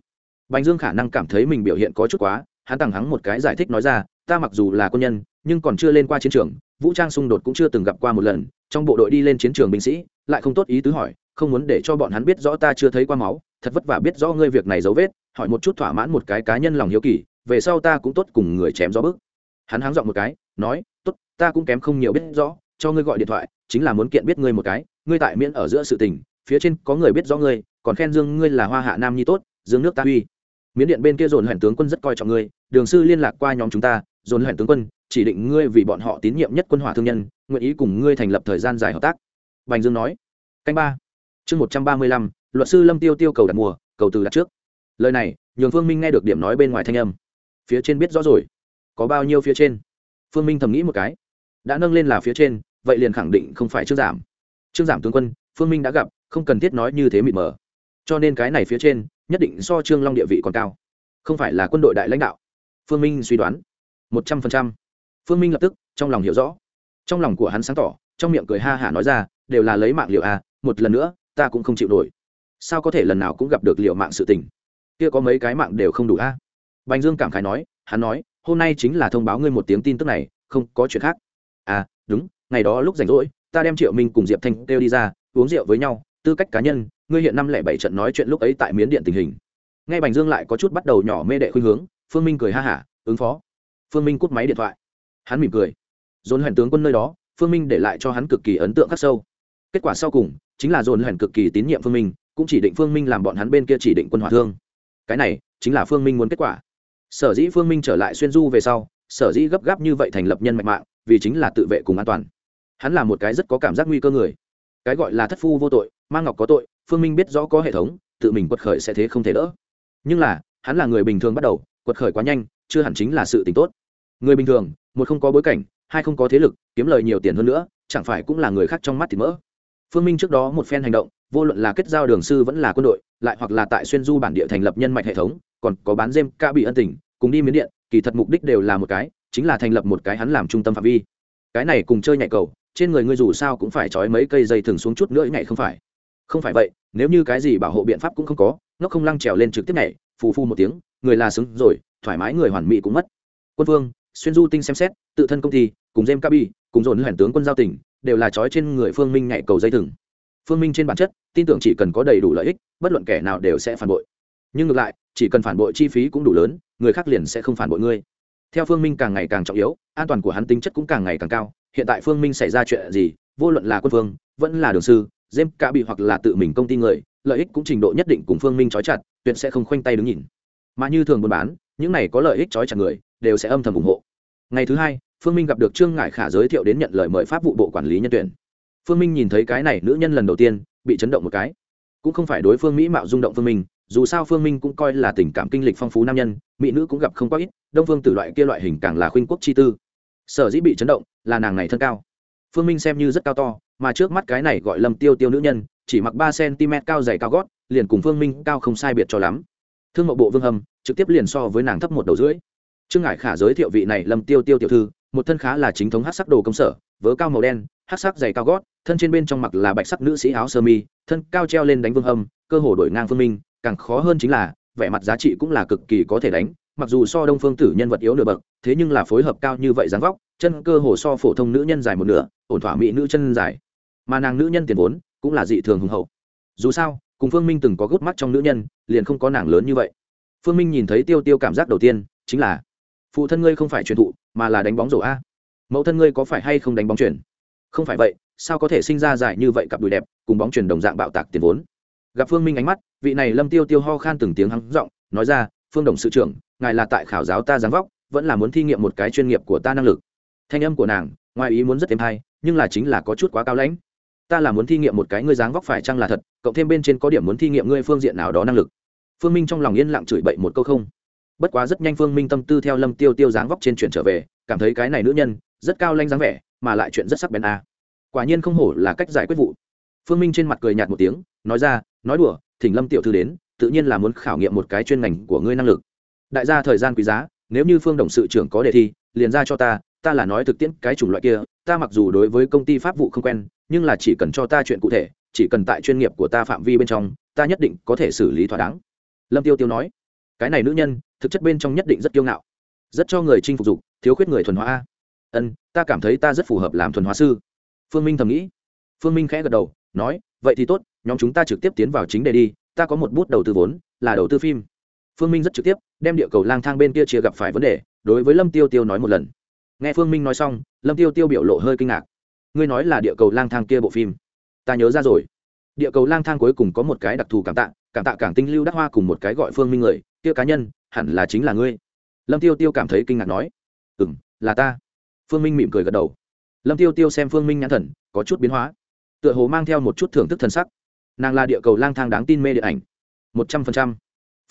S1: Bành dương khả năng cảm thấy mình biểu hiện có chút quá, hắn tặng hắng một cái giải thích nói ra, ta mặc dù là quân nhân, nhưng còn chưa lên qua chiến trường, vũ trang xung đột cũng chưa từng gặp qua một lần, trong bộ đội đi lên chiến trường binh sĩ, lại không tốt ý tứ hỏi, không muốn để cho bọn hắn biết rõ ta chưa thấy qua máu thật vất vả biết rõ ngươi việc này dấu vết, hỏi một chút thỏa mãn một cái cá nhân lòng hiếu kỳ, về sau ta cũng tốt cùng người chém gió bước hắn háng dọn một cái, nói, tốt, ta cũng kém không nhiều biết rõ, cho ngươi gọi điện thoại, chính là muốn kiện biết ngươi một cái, ngươi tại miễn ở giữa sự tình, phía trên có người biết rõ ngươi, còn khen dương ngươi là hoa hạ nam nhi tốt, dương nước ta uy. Miến điện bên kia dồn hẹn tướng quân rất coi trọng ngươi, đường sư liên lạc qua nhóm chúng ta, dồn hẹn tướng quân, chỉ định ngươi vì bọn họ tín nhiệm nhất quân hỏa thương nhân, nguyện ý cùng ngươi thành lập thời gian dài hợp tác. Bành dương nói. Canh ba. Chương một trăm ba mươi lăm luật sư lâm tiêu tiêu cầu đặt mua, cầu từ đặt trước. Lời này nhường phương minh nghe được điểm nói bên ngoài thanh âm. Phía trên biết rõ rồi. Có bao nhiêu phía trên? Phương minh thầm nghĩ một cái. Đã nâng lên là phía trên vậy liền khẳng định không phải trương giảm. Trương giảm tướng quân phương minh đã gặp không cần thiết nói như thế mịt mờ. Cho nên cái này phía trên nhất định so trương long địa vị còn cao. Không phải là quân đội đại lãnh đạo. Phương minh suy đoán. Một trăm phần trăm. Phương minh lập tức trong lòng hiểu rõ. Trong lòng của hắn sáng tỏ trong miệng cười ha hả nói ra đều là lấy mạng liệu à? một lần nữa ta cũng không chịu nổi sao có thể lần nào cũng gặp được liệu mạng sự tình? Kia có mấy cái mạng đều không đủ a. Bành dương cảm khái nói, hắn nói, hôm nay chính là thông báo ngươi một tiếng tin tức này, không có chuyện khác. À đúng, ngày đó lúc rảnh rỗi, ta đem triệu minh cùng diệp thanh kêu đi ra, uống rượu với nhau, tư cách cá nhân, ngươi hiện năm lẻ bảy trận nói chuyện lúc ấy tại miến điện tình hình. Ngay bành dương lại có chút bắt đầu nhỏ mê đệ khuynh hướng, phương minh cười ha hả, ứng phó. Phương minh cút máy điện thoại. Hắn mỉm cười. Dồn hẹn tướng quân nơi đó, phương minh để lại cho hắn cực kỳ ấn tượng khắc sâu. Kết quả sau cùng, chính là dồn hẹn cực kỳ tín nhiệm phương minh cũng chỉ định phương minh làm bọn hắn bên kia chỉ định quân hỏa thương. Cái này chính là phương minh muốn kết quả. Sở dĩ phương minh trở lại xuyên du về sau, sở dĩ gấp gáp như vậy thành lập nhân mạch mạng, vì chính là tự vệ cùng an toàn. Hắn là một cái rất có cảm giác nguy cơ người. Cái gọi là thất phu vô tội mang ngọc có tội, phương minh biết rõ có hệ thống, tự mình quật khởi sẽ thế không thể đỡ. Nhưng là, hắn là người bình thường bắt đầu, quật khởi quá nhanh, chưa hẳn chính là sự t tốt. Người bình thường, một không có bối cảnh, hai không có thế lực, kiếm lời nhiều tiền hơn nữa, chẳng phải cũng là người khác trong mắt thì mỡ. Phương minh trước đó một phen hành động vô luận là kết giao đường sư vẫn là quân đội, lại hoặc là tại xuyên du bản địa thành lập nhân mạch hệ thống, còn có bán dêm ca bị ân tình, cùng đi miến điện, kỳ thật mục đích đều là một cái, chính là thành lập một cái hắn làm trung tâm phạm vi. Cái này cùng chơi nhạy cầu, trên người ngươi dù sao cũng phải trói mấy cây dây thừng xuống chút nữa nhảy không phải? Không phải vậy, nếu như cái gì bảo hộ biện pháp cũng không có, nó không lăng trèo lên trực tiếp nhảy, phù phu một tiếng, người là xứng rồi, thoải mái người hoàn mỹ cũng mất. Quân vương, xuyên du tinh xem xét, tự thân công ty, cùng jem kabi cùng dồn hẻn tướng quân giao tỉnh đều là trói trên người phương minh nhảy cầu dây thừng phương minh trên bản chất, tin tưởng chỉ cần có đầy đủ lợi ích, bất luận kẻ nào đều sẽ phản bội. Nhưng ngược lại, chỉ cần phản bội chi phí cũng đủ lớn, người khác liền sẽ không phản bội ngươi. Theo phương minh càng ngày càng trọng yếu, an toàn của hắn tính chất cũng càng ngày càng cao. Hiện tại phương minh xảy ra chuyện gì, vô luận là quân phương vẫn là đường sư dêm cả bị hoặc là tự mình công ty người, lợi ích cũng trình độ nhất định cùng phương minh trói chặt, tuyệt sẽ không khoanh tay đứng nhìn. Mà như thường buôn bán, những này có lợi ích trói chặt người, đều sẽ âm thầm ủng hộ. Ngày thứ hai, phương minh gặp được trương ngải khả giới thiệu đến nhận lời mời pháp vụ bộ quản lý nhân tuyển phương minh nhìn thấy cái này nữ nhân lần đầu tiên, bị chấn động một cái. Cũng không phải đối phương mỹ mạo rung động phương minh, dù sao phương minh cũng coi là tình cảm kinh lịch phong phú nam nhân, mỹ nữ cũng gặp không quá ít, đông phương từ loại kia loại hình càng là khuynh quốc chi tư. Sở dĩ bị chấn động, là nàng này thân cao. Phương minh xem như rất cao to, mà trước mắt cái này gọi lâm tiêu tiêu nữ nhân, chỉ mặc ba cm cao dày cao gót, liền cùng phương minh cao không sai biệt cho lắm. Thương mậu bộ vương hầm trực tiếp liền so với nàng thấp một đầu rưỡi. Trương ngải khả giới thiệu vị này lâm tiêu tiêu tiểu thư, một thân khá là chính thống hát sắc đồ công sở, vớ cao màu đen hát sắc dày cao gót thân trên bên trong mặc là bạch sắc nữ sĩ áo sơ mi, thân cao treo lên đánh vương âm cơ hồ đổi ngang phương minh, càng khó hơn chính là, vẻ mặt giá trị cũng là cực kỳ có thể đánh, mặc dù so đông phương tử nhân vật yếu nửa bậc, thế nhưng là phối hợp cao như vậy dáng vóc, chân cơ hồ so phổ thông nữ nhân dài một nửa, ổn thỏa mỹ nữ chân dài. Mà nàng nữ nhân tiền vốn, cũng là dị thường hùng hậu. Dù sao, cùng phương minh từng có gút mắt trong nữ nhân, liền không có nàng lớn như vậy. Phương minh nhìn thấy tiêu tiêu cảm giác đầu tiên, chính là, phụ thân ngươi không phải truyền thụ, mà là đánh bóng rổ a. Mẫu thân ngươi có phải hay không đánh bóng truyền không phải vậy sao có thể sinh ra giải như vậy cặp đùi đẹp, cùng bóng truyền đồng dạng bạo tạc tiền vốn. Gặp phương minh ánh mắt, vị này lâm tiêu tiêu ho khan từng tiếng hắng giọng, nói ra, phương đồng sự trưởng, ngài là tại khảo giáo ta dáng vóc, vẫn là muốn thi nghiệm một cái chuyên nghiệp của ta năng lực. Thanh âm của nàng, ngoài ý muốn rất êm hay, nhưng là chính là có chút quá cao lãnh. Ta là muốn thi nghiệm một cái ngươi dáng vóc phải chăng là thật, cộng thêm bên trên có điểm muốn thi nghiệm ngươi phương diện nào đó năng lực. Phương minh trong lòng yên lặng chửi bậy một câu không. Bất quá rất nhanh phương minh tâm tư theo lâm tiêu tiêu dáng vóc trên chuyển trở về, cảm thấy cái này nữ nhân, rất cao lanh dáng vẻ, mà lại chuyện rất sắc bén a. à quả nhiên không hổ là cách giải quyết vụ. Phương minh trên mặt cười nhạt một tiếng, nói ra, nói đùa, thỉnh lâm tiểu thư đến, tự nhiên là muốn khảo nghiệm một cái chuyên ngành của ngươi năng lực. Đại gia thời gian quý giá, nếu như phương đồng sự trưởng có đề thi, liền ra cho ta ta là nói thực tiễn cái chủng loại kia, ta mặc dù đối với công ty pháp vụ không quen, nhưng là chỉ cần cho ta chuyện cụ thể, chỉ cần tại chuyên nghiệp của ta phạm vi bên trong, ta nhất định có thể xử lý thỏa đáng. Lâm tiêu tiêu nói. Cái này nữ nhân, thực chất bên trong nhất định rất kiêu ngạo, rất cho người chinh phục dục, thiếu khuyết người thuần hóa ân, ta cảm thấy ta rất phù hợp làm thuần hóa sư phương minh thầm nghĩ. Phương minh khẽ gật đầu, nói, vậy thì tốt, nhóm chúng ta trực tiếp tiến vào chính đề đi, ta có một bút đầu tư vốn, là đầu tư phim. Phương minh rất trực tiếp, đem địa cầu lang thang bên kia chia gặp phải vấn đề, đối với lâm tiêu tiêu nói một lần. Nghe phương minh nói xong, lâm tiêu tiêu biểu lộ hơi kinh ngạc. Ngươi nói là địa cầu lang thang kia bộ phim? Ta nhớ ra rồi. Địa cầu lang thang cuối cùng có một cái đặc thù cảm tạ cảm tạ cảng tinh lưu đắc hoa cùng một cái gọi phương minh người, kia cá nhân, hẳn là chính là ngươi. Lâm tiêu tiêu cảm thấy kinh ngạc nói ừ m là ta. Phương minh mỉm cười gật đầu lâm tiêu tiêu xem phương minh nhãn thần, có chút biến hóa. Tựa hồ mang theo một chút thưởng thức thần sắc. Nàng là địa cầu lang thang đáng tin mê điện ảnh. Một trăm phần trăm.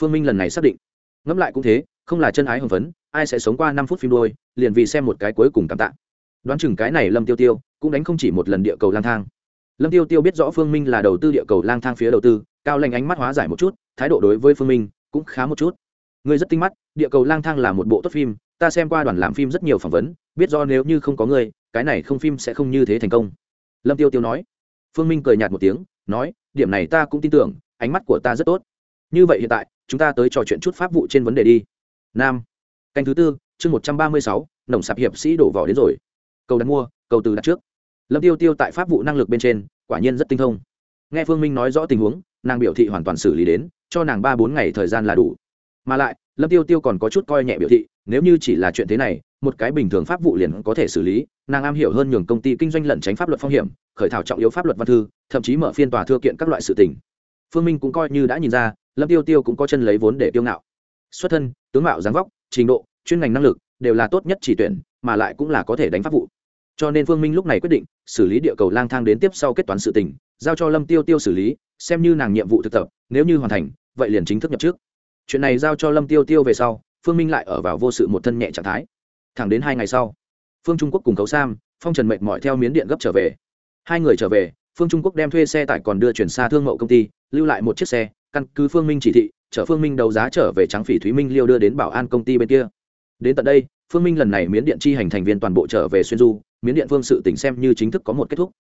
S1: Phương minh lần này xác định. Ngẫm lại cũng thế, không là chân ái hồng phấn, ai sẽ sống qua năm phút phim đôi, liền vì xem một cái cuối cùng cảm tạ. Đoán chừng cái này lâm tiêu tiêu cũng đánh không chỉ một lần địa cầu lang thang. Lâm tiêu tiêu biết rõ phương minh là đầu tư địa cầu lang thang phía đầu tư, cao lanh ánh mắt hóa giải một chút, thái độ đối với phương minh cũng khá một chút. Ngươi rất tinh mắt, địa cầu lang thang là một bộ tốt phim, ta xem qua đoàn làm phim rất nhiều phỏng vấn, biết do nếu như không có ngươi cái này không phim sẽ không như thế thành công. Lâm tiêu tiêu nói. Phương minh cười nhạt một tiếng, nói, điểm này ta cũng tin tưởng, ánh mắt của ta rất tốt. Như vậy hiện tại, chúng ta tới trò chuyện chút pháp vụ trên vấn đề đi. Nam. Canh thứ tư, chương một trăm ba mươi sáu, nồng sạp hiệp sĩ đổ vỏ đến rồi. Cầu đặt mua, cầu từ đặt trước. Lâm tiêu tiêu tại pháp vụ năng lực bên trên, quả nhiên rất tinh thông. Nghe phương minh nói rõ tình huống, nàng biểu thị hoàn toàn xử lý đến, cho nàng ba bốn ngày thời gian là đủ. Mà lại, lâm tiêu tiêu còn có chút coi nhẹ biểu thị, nếu như chỉ là chuyện thế này một cái bình thường pháp vụ liền có thể xử lý, nàng am hiểu hơn nhường công ty kinh doanh lẩn tránh pháp luật phong hiểm, khởi thảo trọng yếu pháp luật văn thư, thậm chí mở phiên tòa thư kiện các loại sự tình. Phương minh cũng coi như đã nhìn ra, lâm tiêu tiêu cũng có chân lấy vốn để tiêu ngạo. Xuất thân, tướng mạo dáng vóc, trình độ, chuyên ngành năng lực đều là tốt nhất chỉ tuyển, mà lại cũng là có thể đánh pháp vụ. Cho nên phương minh lúc này quyết định xử lý địa cầu lang thang đến tiếp sau kết toán sự tình, giao cho lâm tiêu tiêu xử lý, xem như nàng nhiệm vụ thực tập, nếu như hoàn thành, vậy liền chính thức nhập trước chuyện này giao cho lâm tiêu tiêu về sau, phương minh lại ở vào vô sự một thân nhẹ trạng thái thẳng đến hai ngày sau, phương trung quốc cùng khấu sam, phong trần mệnh mọi theo miến điện gấp trở về. Hai người trở về, phương trung quốc đem thuê xe tải còn đưa chuyển xa thương mẫu công ty, lưu lại một chiếc xe, căn cứ phương minh chỉ thị, chở phương minh đấu giá trở về trắng phỉ thúy minh liêu đưa đến bảo an công ty bên kia. Đến tận đây, phương minh lần này miến điện chi hành thành viên toàn bộ trở về xuyên du, miến điện phương sự tỉnh xem như chính thức có một kết thúc.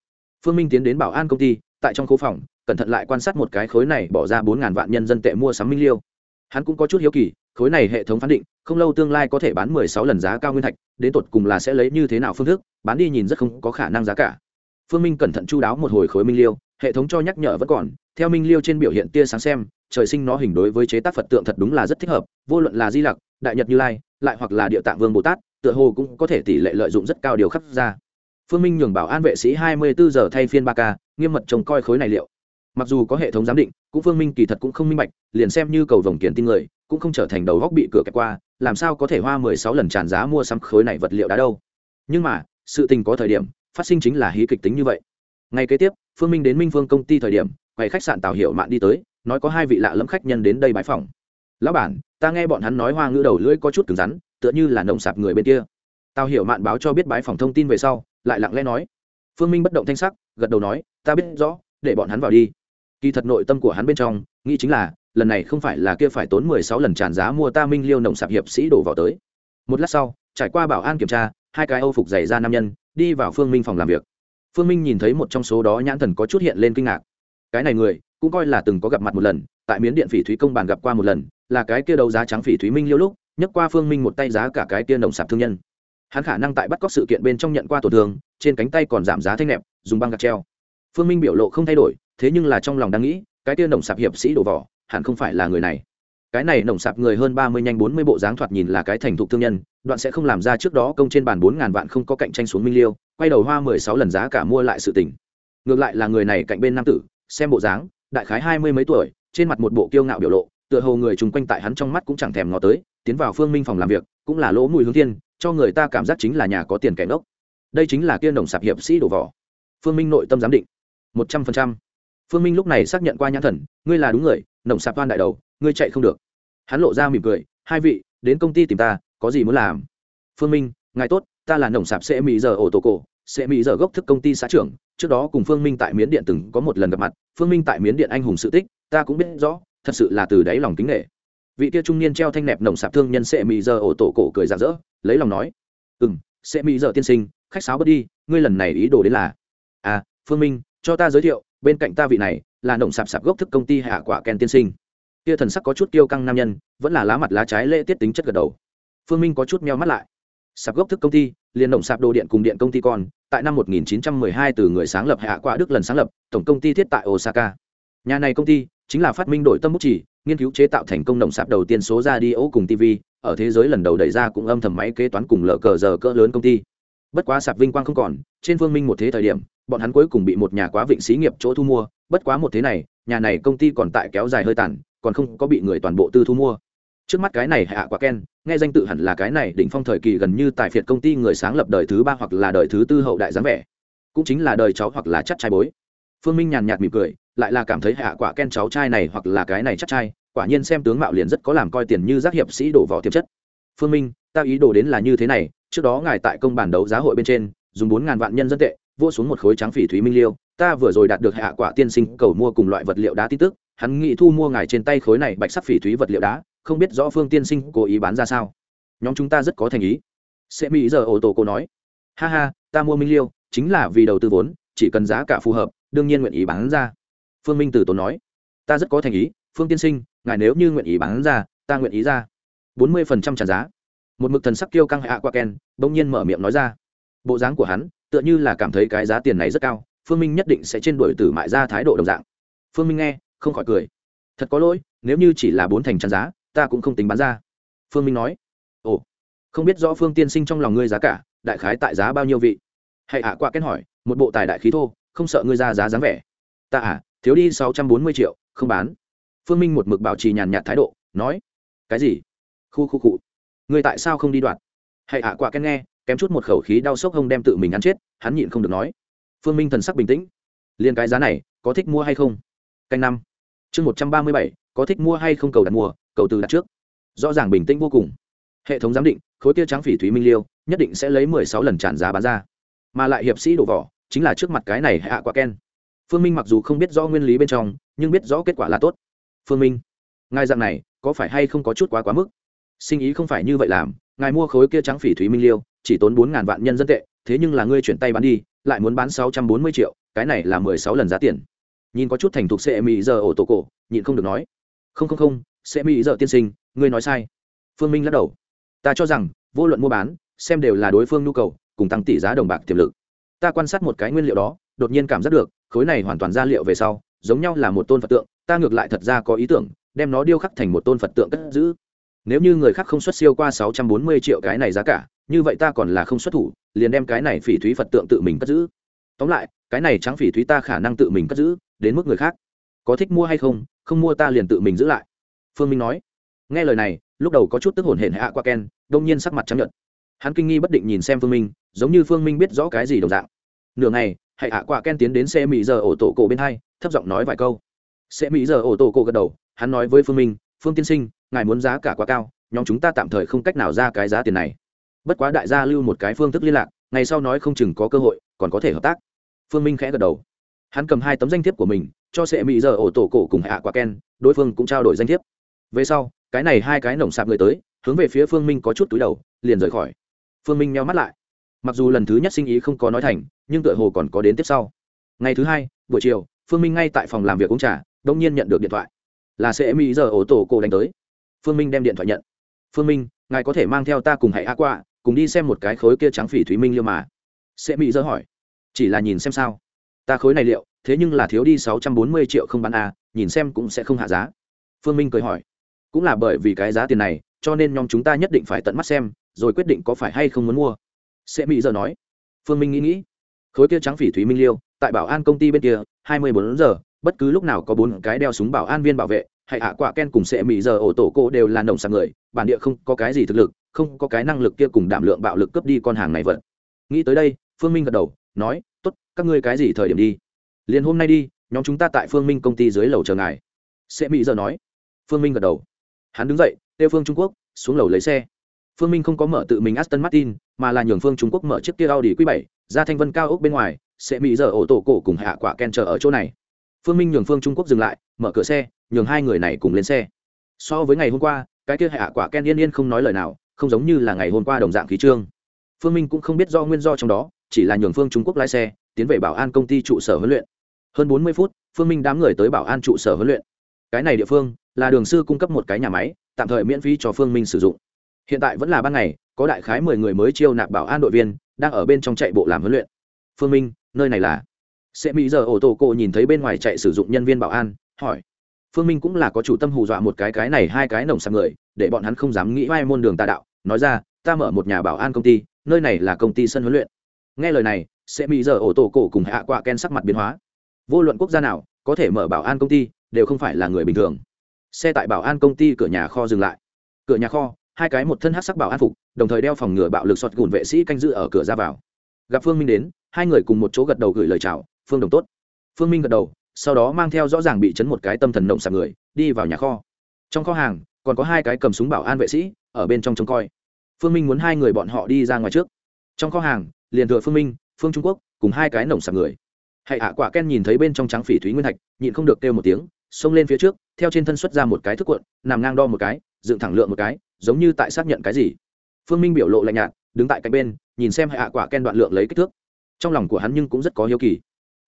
S1: Phương minh tiến đến bảo an công ty, tại trong khu phòng, cẩn thận lại quan sát một cái khối này bỏ ra bốn ngàn vạn nhân dân tệ mua sắm minh liêu. Hắn cũng có chút hiếu kỳ khối này hệ thống phán định, không lâu tương lai có thể bán mười sáu lần giá cao nguyên thạch, đến tột cùng là sẽ lấy như thế nào phương thức, bán đi nhìn rất không có khả năng giá cả. Phương minh cẩn thận chu đáo một hồi khối minh liêu, hệ thống cho nhắc nhở vẫn còn, theo minh liêu trên biểu hiện tia sáng xem, trời sinh nó hình đối với chế tác phật tượng thật đúng là rất thích hợp, vô luận là di lặc, đại nhật như lai, lại hoặc là địa tạng vương bồ tát, tựa hồ cũng có thể tỷ lệ lợi dụng rất cao điều khắc ra. Phương minh nhường bảo an vệ sĩ hai mươi bốn giờ thay phiên ba k nghiêm mật trông coi khối này liệu. Mặc dù có hệ thống giám định, cũng phương minh kỳ thật cũng không minh bạch, liền xem như cầu vồng kiển tin người cũng không trở thành đầu góc bị cửa kẹt qua, làm sao có thể hoa mười sáu lần tràn giá mua sắm khối này vật liệu đã đâu? Nhưng mà, sự tình có thời điểm, phát sinh chính là hí kịch tính như vậy. Ngay kế tiếp, phương minh đến minh phương công ty thời điểm, quầy khách sạn tào hiệu mạn đi tới, nói có hai vị lạ lẫm khách nhân đến đây bãi phòng lão bản, ta nghe bọn hắn nói hoa ngữ đầu lưỡi có chút cứng rắn, tựa như là nồng sạp người bên kia. Tào hiểu mạn báo cho biết bãi phòng thông tin về sau, lại lặng lẽ nói. Phương minh bất động thanh sắc, gật đầu nói, ta biết rõ, để bọn hắn vào đi. Kỳ thật nội tâm của hắn bên trong, nghĩ chính là lần này không phải là kia phải tốn mười sáu lần tràn giá mua ta minh liêu nồng sạp hiệp sĩ đổ vào tới. Một lát sau, trải qua bảo an kiểm tra, hai cái âu phục giày ra nam nhân đi vào phương minh phòng làm việc. Phương minh nhìn thấy một trong số đó nhãn thần có chút hiện lên kinh ngạc. Cái này người, cũng coi là từng có gặp mặt một lần, tại miến điện phỉ thúy công bàn gặp qua một lần, là cái kia đấu giá trắng phỉ thúy minh liêu lúc, nhấc qua phương minh một tay giá cả cái kia nồng sạp thương nhân. Hắn khả năng tại bắt cóc sự kiện bên trong nhận qua tổn thương, trên cánh tay còn giảm giá thanh nẹp, dùng băng gạc treo. Phương minh biểu lộ không thay đổi, thế nhưng là trong lòng đang nghĩ, cái kia nồng sạp hiệp sĩ đổ vỏ hẳn không phải là người này. Cái này nồng sạp người hơn ba mươi nhanh bốn mươi bộ dáng thoạt nhìn là cái thành thục thương nhân, đoạn sẽ không làm ra trước đó công trên bàn bốn ngàn vạn không có cạnh tranh xuống minh liêu, quay đầu hoa mười sáu lần giá cả mua lại sự tỉnh ngược lại là người này cạnh bên nam tử, xem bộ dáng, đại khái hai mươi mấy tuổi, trên mặt một bộ kiêu ngạo biểu lộ, tựa hồ người chung quanh tại hắn trong mắt cũng chẳng thèm ngó tới, tiến vào phương minh phòng làm việc, cũng là lỗ mùi hướng thiên, cho người ta cảm giác chính là nhà có tiền kẻ ngốc. Đây chính là kia nồng sạp hiệp sĩ đổ vỏ. Phương minh nội tâm giám định. Một trăm phần trăm. Phương minh lúc này xác nhận qua nhãn thần, ngươi là đúng người nồng sạp toan đại đầu, ngươi chạy không được. Hắn lộ ra mỉm cười, hai vị, đến công ty tìm ta, có gì muốn làm? Phương minh, ngài tốt, ta là nồng sạp sẽ mỹ giờ ổ tổ cổ, sẽ mỹ giờ gốc thức công ty xã trưởng, trước đó cùng phương minh tại miến điện từng có một lần gặp mặt, phương minh tại miến điện anh hùng sự tích, ta cũng biết rõ, thật sự là từ đáy lòng kính nghệ vị kia trung niên treo thanh nẹp nồng sạp thương nhân sẽ mỹ giờ ổ tổ cổ cười rạng rỡ, lấy lòng nói ừ m sẽ mỹ giờ tiên sinh, khách sáo bớt đi, ngươi lần này ý đồ đến là à phương minh, cho ta giới thiệu bên cạnh ta vị này là nồng sạp sạp gốc thức công ty hạ quả ken tiên sinh. Kia thần sắc có chút tiêu căng nam nhân, vẫn là lá mặt lá trái lễ tiết tính chất gật đầu. Phương minh có chút meo mắt lại. Sạp gốc thức công ty liên động sạp đồ điện cùng điện công ty con, tại năm 1912 từ người sáng lập hạ quả đức lần sáng lập, tổng công ty thiết tại osaka. Nhà này công ty chính là phát minh đổi tâm bút chỉ, nghiên cứu chế tạo thành công động sạp đầu tiên số ra đi ấu cùng tv ở thế giới lần đầu đẩy ra cũng âm thầm máy kế toán cùng lờ cờ giờ cỡ lớn công ty bất quá sạp vinh quang không còn, trên phương minh một thế thời điểm, bọn hắn cuối cùng bị một nhà quá vịnh xí nghiệp chỗ thu mua. Bất quá một thế này, nhà này công ty còn tại kéo dài hơi tàn, còn không có bị người toàn bộ tư thu mua. Trước mắt cái này hạ quả ken, nghe danh tự hẳn là cái này đỉnh phong thời kỳ gần như tại phiệt công ty người sáng lập đời thứ ba hoặc là đời thứ tư hậu đại dáng vẻ. Cũng chính là đời cháu hoặc là chắc trai bối. Phương minh nhàn nhạt mỉm cười, lại là cảm thấy hạ quả ken cháu trai này hoặc là cái này chắc trai, quả nhiên xem tướng mạo liền rất có làm coi tiền như giác hiệp sĩ đổ vỏ tiềm chất phương minh, ta ý đồ đến là như thế này, trước đó ngài tại công bản đấu giá hội bên trên, dùng bốn ngàn vạn nhân dân tệ, vua xuống một khối trắng phỉ thúy minh liêu, ta vừa rồi đạt được hạ quả tiên sinh cầu mua cùng loại vật liệu đá tin tức, hắn nghĩ thu mua ngài trên tay khối này bạch sắc phỉ thúy vật liệu đá, không biết rõ phương tiên sinh cố ý bán ra sao. Nhóm chúng ta rất có thành ý. Sẽ mỹ giờ ô tô cô nói. Ha ha, ta mua minh liêu, chính là vì đầu tư vốn, chỉ cần giá cả phù hợp, đương nhiên nguyện ý bán ra. Phương minh từ tốn nói. Ta rất có thành ý, phương tiên sinh, ngài nếu như nguyện ý bán ra, ta nguyện ý ra bốn mươi phần trăm trả giá. Một mực thần sắc kêu căng hạ qua ken bỗng nhiên mở miệng nói ra. Bộ dáng của hắn, tựa như là cảm thấy cái giá tiền này rất cao, phương minh nhất định sẽ trên đuổi tử mại ra thái độ đồng dạng. Phương minh nghe, không khỏi cười. Thật có lỗi, nếu như chỉ là bốn thành tràn giá, ta cũng không tính bán ra. Phương minh nói. Ồ, không biết rõ phương tiên sinh trong lòng ngươi giá cả, đại khái tại giá bao nhiêu vị? Hãy ạ qua kết hỏi, một bộ tài đại khí thô, không sợ ngươi ra giá dáng vẻ. Ta à thiếu đi sáu trăm bốn mươi triệu, không bán. Phương minh một mực bảo trì nhàn nhạt thái độ, nói. Cái gì? Khu khu cụ người tại sao không đi đoạt? Hãy ạ, quả ken nghe, kém chút một khẩu khí đau sốc hông đem tự mình ăn chết, hắn nhịn không được nói. Phương minh thần sắc bình tĩnh. Liền cái giá này, có thích mua hay không? Canh năm. Chương một trăm ba mươi bảy, có thích mua hay không cầu đặt mua, cầu từ đặt trước. Rõ ràng bình tĩnh vô cùng. Hệ thống giám định, khối kia trắng phỉ thúy minh liêu, nhất định sẽ lấy mười sáu lần tràn giá bán ra. Mà lại hiệp sĩ đổ vỏ, chính là trước mặt cái này hạ quả ken. Phương minh mặc dù không biết rõ nguyên lý bên trong, nhưng biết rõ kết quả là tốt. Phương minh, ngài dạng này, có phải hay không có chút quá quá mức? Sinh ý không phải như vậy làm, ngài mua khối kia trắng phỉ thúy minh liêu, chỉ tốn bốn ngàn vạn nhân dân tệ, thế nhưng là ngươi chuyển tay bán đi, lại muốn bán sáu trăm bốn mươi triệu, cái này là mười sáu lần giá tiền. Nhìn có chút thành thục xe mỹ giờ ổ tổ cổ, nhịn không được nói. Không không không xe mỹ giờ tiên sinh, ngươi nói sai. Phương minh lắc đầu. Ta cho rằng, vô luận mua bán, xem đều là đối phương nhu cầu, cùng tăng tỷ giá đồng bạc tiềm lực. Ta quan sát một cái nguyên liệu đó, đột nhiên cảm giác được, khối này hoàn toàn ra liệu về sau, giống nhau là một tôn phật tượng, ta ngược lại thật ra có ý tưởng, đem nó điêu khắc thành một tôn phật tượng cất giữ nếu như người khác không xuất siêu qua sáu trăm bốn mươi triệu cái này giá cả, như vậy ta còn là không xuất thủ, liền đem cái này phỉ thúy phật tượng tự mình cất giữ. Tóm lại, cái này trắng phỉ thúy ta khả năng tự mình cất giữ, đến mức người khác. Có thích mua hay không không mua ta liền tự mình giữ lại. Phương minh nói. Nghe lời này, lúc đầu có chút tức hồn hển hạ qua ken, đông nhiên sắc mặt trắng nhận hắn kinh nghi bất định nhìn xem phương minh, giống như phương minh biết rõ cái gì đồng dạng. Nửa ngày hãy hạ qua ken tiến đến xe mỹ giờ ổ tổ cổ bên hai, thấp giọng nói vài câu. Xe mỹ giờ ổ tổ cổ gật đầu, hắn nói với phương minh phương tiên sinh, ngài muốn giá cả quá cao, nhóm chúng ta tạm thời không cách nào ra cái giá tiền này. Bất quá đại gia lưu một cái phương thức liên lạc, ngày sau nói không chừng có cơ hội, còn có thể hợp tác. Phương minh khẽ gật đầu. Hắn cầm hai tấm danh thiếp của mình, cho sệ mỹ giờ ổ tổ cổ cùng hạ quả ken, đối phương cũng trao đổi danh thiếp. Về sau, cái này hai cái nồng sạp người tới, hướng về phía phương minh có chút túi đầu, liền rời khỏi. Phương minh meo mắt lại. Mặc dù lần thứ nhất sinh ý không có nói thành, nhưng tựa hồ còn có đến tiếp sau. Ngày thứ hai, buổi chiều, phương minh ngay tại phòng làm việc uống trà đông nhiên nhận được điện thoại là sẽ mỹ giờ ổ tổ cổ đánh tới. Phương minh đem điện thoại nhận. Phương minh, ngài có thể mang theo ta cùng hãy a qua, cùng đi xem một cái khối kia trắng phỉ thúy minh liêu mà. Sẽ mỹ giờ hỏi. Chỉ là nhìn xem sao. Ta khối này liệu, thế nhưng là thiếu đi sáu trăm bốn mươi triệu không bán a, nhìn xem cũng sẽ không hạ giá. Phương minh cười hỏi. Cũng là bởi vì cái giá tiền này, cho nên nhóm chúng ta nhất định phải tận mắt xem, rồi quyết định có phải hay không muốn mua. Sẽ mỹ giờ nói. Phương minh nghĩ nghĩ. Khối kia trắng phỉ thúy minh liêu, tại bảo an công ty bên kia, hai mươi bốn giờ bất cứ lúc nào có bốn cái đeo súng bảo an viên bảo vệ hay ạ quả ken cùng sẽ mỹ giờ ổ tổ cô đều là nồng sạc người, bản địa không có cái gì thực lực, không có cái năng lực kia cùng đảm lượng bạo lực cướp đi con hàng này vật. Nghĩ tới đây, phương minh gật đầu, nói, tốt, các ngươi cái gì thời điểm đi? Liền hôm nay đi, nhóm chúng ta tại phương minh công ty dưới lầu chờ ngài. Sẽ mỹ giờ nói. Phương minh gật đầu. Hắn đứng dậy tiêu phương trung quốc, xuống lầu lấy xe. Phương minh không có mở tự mình aston martin, mà là nhường phương trung quốc mở chiếc kia audi q 7 ra thanh vân cao ốc bên ngoài, sẽ mỹ giờ ổ tổ cổ cùng hạ quả ken chờ ở chỗ này phương minh nhường phương trung quốc dừng lại, mở cửa xe, nhường hai người này cùng lên xe. So với ngày hôm qua, cái kia hạ quả ken yên yên không nói lời nào, không giống như là ngày hôm qua đồng dạng khí trương. Phương minh cũng không biết do nguyên do trong đó, chỉ là nhường phương trung quốc lái xe, tiến về bảo an công ty trụ sở huấn luyện. Hơn bốn mươi phút, phương minh đám người tới bảo an trụ sở huấn luyện. Cái này địa phương là đường sư cung cấp một cái nhà máy, tạm thời miễn phí cho phương minh sử dụng. Hiện tại vẫn là ban ngày, có đại khái mười người mới chiêu nạp bảo an đội viên đang ở bên trong chạy bộ làm huấn luyện. Phương minh, nơi này là? Sẽ mỹ giờ ổ tổ cổ nhìn thấy bên ngoài chạy sử dụng nhân viên bảo an, hỏi. Phương minh cũng là có chủ tâm hù dọa một cái cái này hai cái nồng sang người, để bọn hắn không dám nghĩ vai môn đường tà đạo, nói ra, ta mở một nhà bảo an công ty, nơi này là công ty sân huấn luyện. Nghe lời này, sẽ mỹ giờ ổ tổ cổ cùng hạ quạ ken sắc mặt biến hóa. Vô luận quốc gia nào, có thể mở bảo an công ty, đều không phải là người bình thường. Xe tại bảo an công ty cửa nhà kho dừng lại. Cửa nhà kho, hai cái một thân hát sắc bảo an phục, đồng thời đeo phòng ngừa bạo lực sọt gùn vệ sĩ canh giữ ở cửa ra vào. Gặp phương minh đến, hai người cùng một chỗ gật đầu gửi lời chào phương đồng tốt. Phương minh gật đầu, sau đó mang theo rõ ràng bị chấn một cái tâm thần động sạc người, đi vào nhà kho. Trong kho hàng, còn có hai cái cầm súng bảo an vệ sĩ, ở bên trong trông coi. Phương minh muốn hai người bọn họ đi ra ngoài trước. Trong kho hàng, liền thừa phương minh, phương trung quốc, cùng hai cái nồng sạc người. Hãy ạ, quả ken nhìn thấy bên trong trắng phỉ thúy nguyên thạch, nhịn không được kêu một tiếng, xông lên phía trước, theo trên thân xuất ra một cái thức cuộn, nằm ngang đo một cái, dựng thẳng lượng một cái, giống như tại xác nhận cái gì. Phương minh biểu lộ lạnh nhạt, đứng tại cạnh bên, nhìn xem hạ quả ken đoạn lượng lấy kích thước. Trong lòng của hắn nhưng cũng rất có hiếu kỳ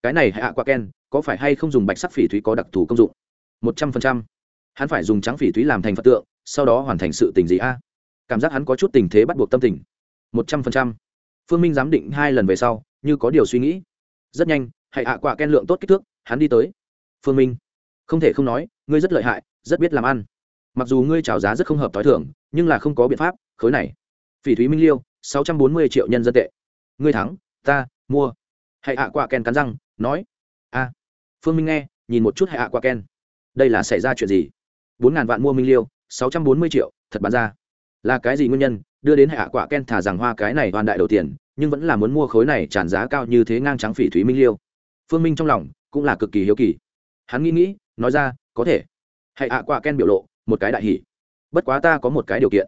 S1: cái này hạ quả ken, có phải hay không dùng bạch sắc phỉ thúy có đặc thù công dụng? Một trăm phần trăm. Hắn phải dùng trắng phỉ thúy làm thành phật tượng, sau đó hoàn thành sự tình gì a? Cảm giác hắn có chút tình thế bắt buộc tâm tình. Một trăm phần trăm. Phương minh giám định hai lần về sau, như có điều suy nghĩ. Rất nhanh hãy hạ quả ken lượng tốt kích thước, hắn đi tới. Phương minh, không thể không nói, ngươi rất lợi hại, rất biết làm ăn. Mặc dù ngươi trào giá rất không hợp t h o i thưởng nhưng là không có biện pháp, khối này. Phỉ thúy minh liêu, sáu trăm bốn mươi triệu nhân dân tệ. Ngươi thắng, ta, mua. Hãy hạ quả ken cắn răng nói, a, phương minh nghe, nhìn một chút hạ quả ken. Đây là xảy ra chuyện gì? Bốn ngàn vạn mua minh liêu, sáu trăm bốn mươi triệu, thật bán ra. Là cái gì nguyên nhân? Đưa đến hạ quả ken thả rằng hoa cái này toàn đại đầu tiền, nhưng vẫn là muốn mua khối này tràn giá cao như thế ngang trắng phỉ thúy minh liêu. Phương minh trong lòng cũng là cực kỳ hiếu kỳ. Hắn nghĩ nghĩ, nói ra, có thể. Hãy hạ quả ken biểu lộ, một cái đại hỷ bất quá ta có một cái điều kiện.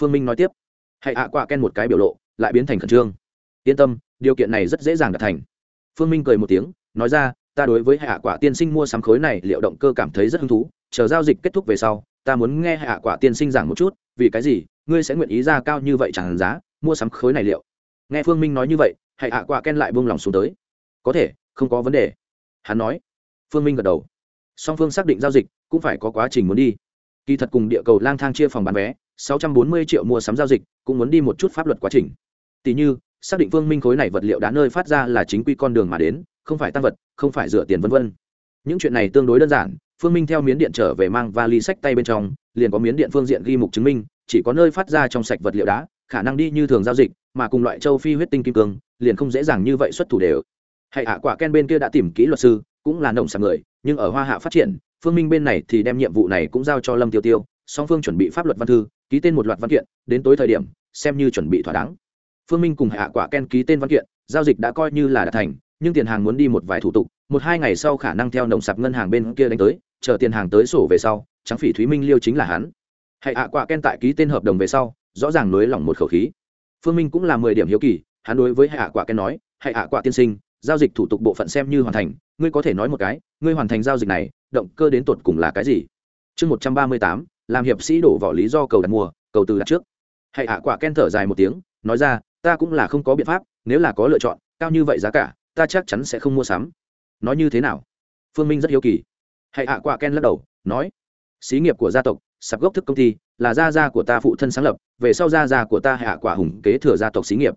S1: Phương minh nói tiếp. Hãy hạ quả ken một cái biểu lộ, lại biến thành khẩn trương. Yên tâm, điều kiện này rất dễ dàng đạt thành phương minh cười một tiếng, nói ra, ta đối với hạ quả tiên sinh mua sắm khối này liệu động cơ cảm thấy rất hứng thú, chờ giao dịch kết thúc về sau, ta muốn nghe hạ quả tiên sinh giảng một chút, vì cái gì, ngươi sẽ nguyện ý ra cao như vậy chẳng giá, mua sắm khối này liệu? Nghe phương minh nói như vậy, hạ quả ken lại buông lòng xuống tới. Có thể, không có vấn đề. Hắn nói. Phương minh gật đầu. Song phương xác định giao dịch cũng phải có quá trình muốn đi. Kỳ thật cùng địa cầu lang thang chia phòng bán vé 640 triệu mua sắm giao dịch cũng muốn đi một chút pháp luật quá trình. Tỷ như xác định vương minh khối này vật liệu đá nơi phát ra là chính quy con đường mà đến, không phải tăng vật, không phải rửa tiền vân vân. Những chuyện này tương đối đơn giản, phương minh theo miến điện trở về mang vali sách tay bên trong, liền có miến điện phương diện ghi mục chứng minh, chỉ có nơi phát ra trong sạch vật liệu đá khả năng đi như thường giao dịch, mà cùng loại châu phi huyết tinh kim cương, liền không dễ dàng như vậy xuất thủ đều. Hãy hạ quả ken bên kia đã tìm kỹ luật sư, cũng là nồng sạc người, nhưng ở hoa hạ phát triển, phương minh bên này thì đem nhiệm vụ này cũng giao cho lâm tiêu tiêu, song phương chuẩn bị pháp luật văn thư, ký tên một loạt văn kiện, đến tối thời điểm, xem như chuẩn bị thỏa đáng phương minh cùng hạ quả ken ký tên văn kiện, giao dịch đã coi như là đã thành, nhưng tiền hàng muốn đi một vài thủ tục, một hai ngày sau khả năng theo nồng sạp ngân hàng bên kia đánh tới, chờ tiền hàng tới sổ về sau, trắng phỉ thúy minh liêu chính là hắn. Hãy hạ quả ken tại ký tên hợp đồng về sau, rõ ràng nới lỏng một khẩu khí. Phương minh cũng là mười điểm hiếu kỳ, hắn đối với hạ quả ken nói hãy hạ quả tiên sinh, giao dịch thủ tục bộ phận xem như hoàn thành, ngươi có thể nói một cái, ngươi hoàn thành giao dịch này, động cơ đến tột cùng là cái gì? Chương một trăm ba mươi tám, làm hiệp sĩ đổ vỏ lý do cầu đặt mua, cầu từ đặt trước. Hãy hạ quả ken thở dài một tiếng, nói ra ta cũng là không có biện pháp, nếu là có lựa chọn, cao như vậy giá cả, ta chắc chắn sẽ không mua sắm. Nói như thế nào? Phương minh rất hiếu kỳ. Hãy hạ quả ken lắc đầu, nói, xí nghiệp của gia tộc, sạp gốc thức công ty, là gia gia của ta phụ thân sáng lập, về sau gia gia của ta hạ quả hùng kế thừa gia tộc xí nghiệp.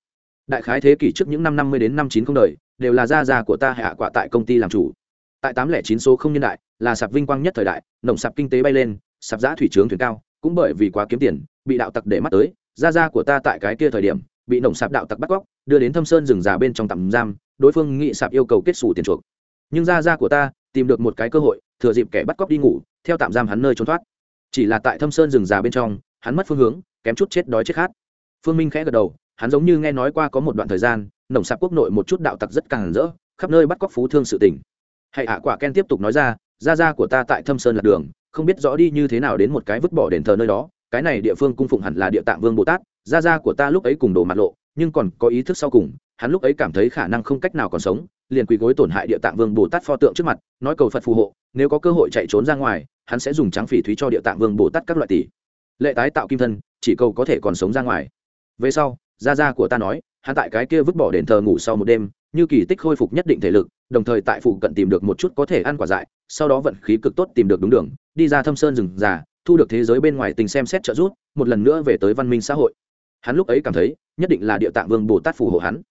S1: Đại khái thế kỷ trước những năm năm mươi đến năm chín không đời, đều là gia gia của ta hạ quả tại công ty làm chủ. Tại tám lẻ chín số không nhân đại, là sạp vinh quang nhất thời đại, nồng sạp kinh tế bay lên, sạp giã thủy trướng thuyền cao, cũng bởi vì quá kiếm tiền, bị đạo tặc để mắt tới, gia gia của ta tại cái kia thời điểm bị nổng sạp đạo tặc bắt cóc, đưa đến thâm sơn rừng già bên trong tạm giam, đối phương nghị sạp yêu cầu kết xù tiền chuộc. Nhưng gia gia của ta tìm được một cái cơ hội, thừa dịp kẻ bắt cóc đi ngủ, theo tạm giam hắn nơi trốn thoát. Chỉ là tại thâm sơn rừng già bên trong, hắn mất phương hướng, kém chút chết đói chết khát. Phương minh khẽ gật đầu, hắn giống như nghe nói qua có một đoạn thời gian nổng sạp quốc nội một chút đạo tặc rất càng rỡ, khắp nơi bắt cóc phú thương sự tình. Hãy hạ quả ken tiếp tục nói ra, gia gia của ta tại thâm sơn lạc đường, không biết rõ đi như thế nào đến một cái vứt bỏ đền thờ nơi đó cái này địa phương cung phụng hẳn là địa tạng vương bồ tát, gia gia của ta lúc ấy cùng đổ mặt lộ, nhưng còn có ý thức sau cùng, hắn lúc ấy cảm thấy khả năng không cách nào còn sống, liền quỳ gối tổn hại địa tạng vương bồ tát pho tượng trước mặt, nói cầu phật phù hộ, nếu có cơ hội chạy trốn ra ngoài, hắn sẽ dùng trắng phỉ thúy cho địa tạng vương bồ tát các loại tỷ. Lệ tái tạo kim thân, chỉ cầu có thể còn sống ra ngoài. Về sau, gia gia của ta nói, hắn tại cái kia vứt bỏ đền thờ ngủ sau một đêm, như kỳ tích khôi phục nhất định thể lực, đồng thời tại phụ cận tìm được một chút có thể ăn quả dại, sau đó vận khí cực tốt tìm được đúng đường, đi ra thâm sơn rừng già thu được thế giới bên ngoài tình xem xét trợ giúp, một lần nữa về tới văn minh xã hội. Hắn lúc ấy cảm thấy, nhất định là địa tạng vương bồ tát phù hộ hắn.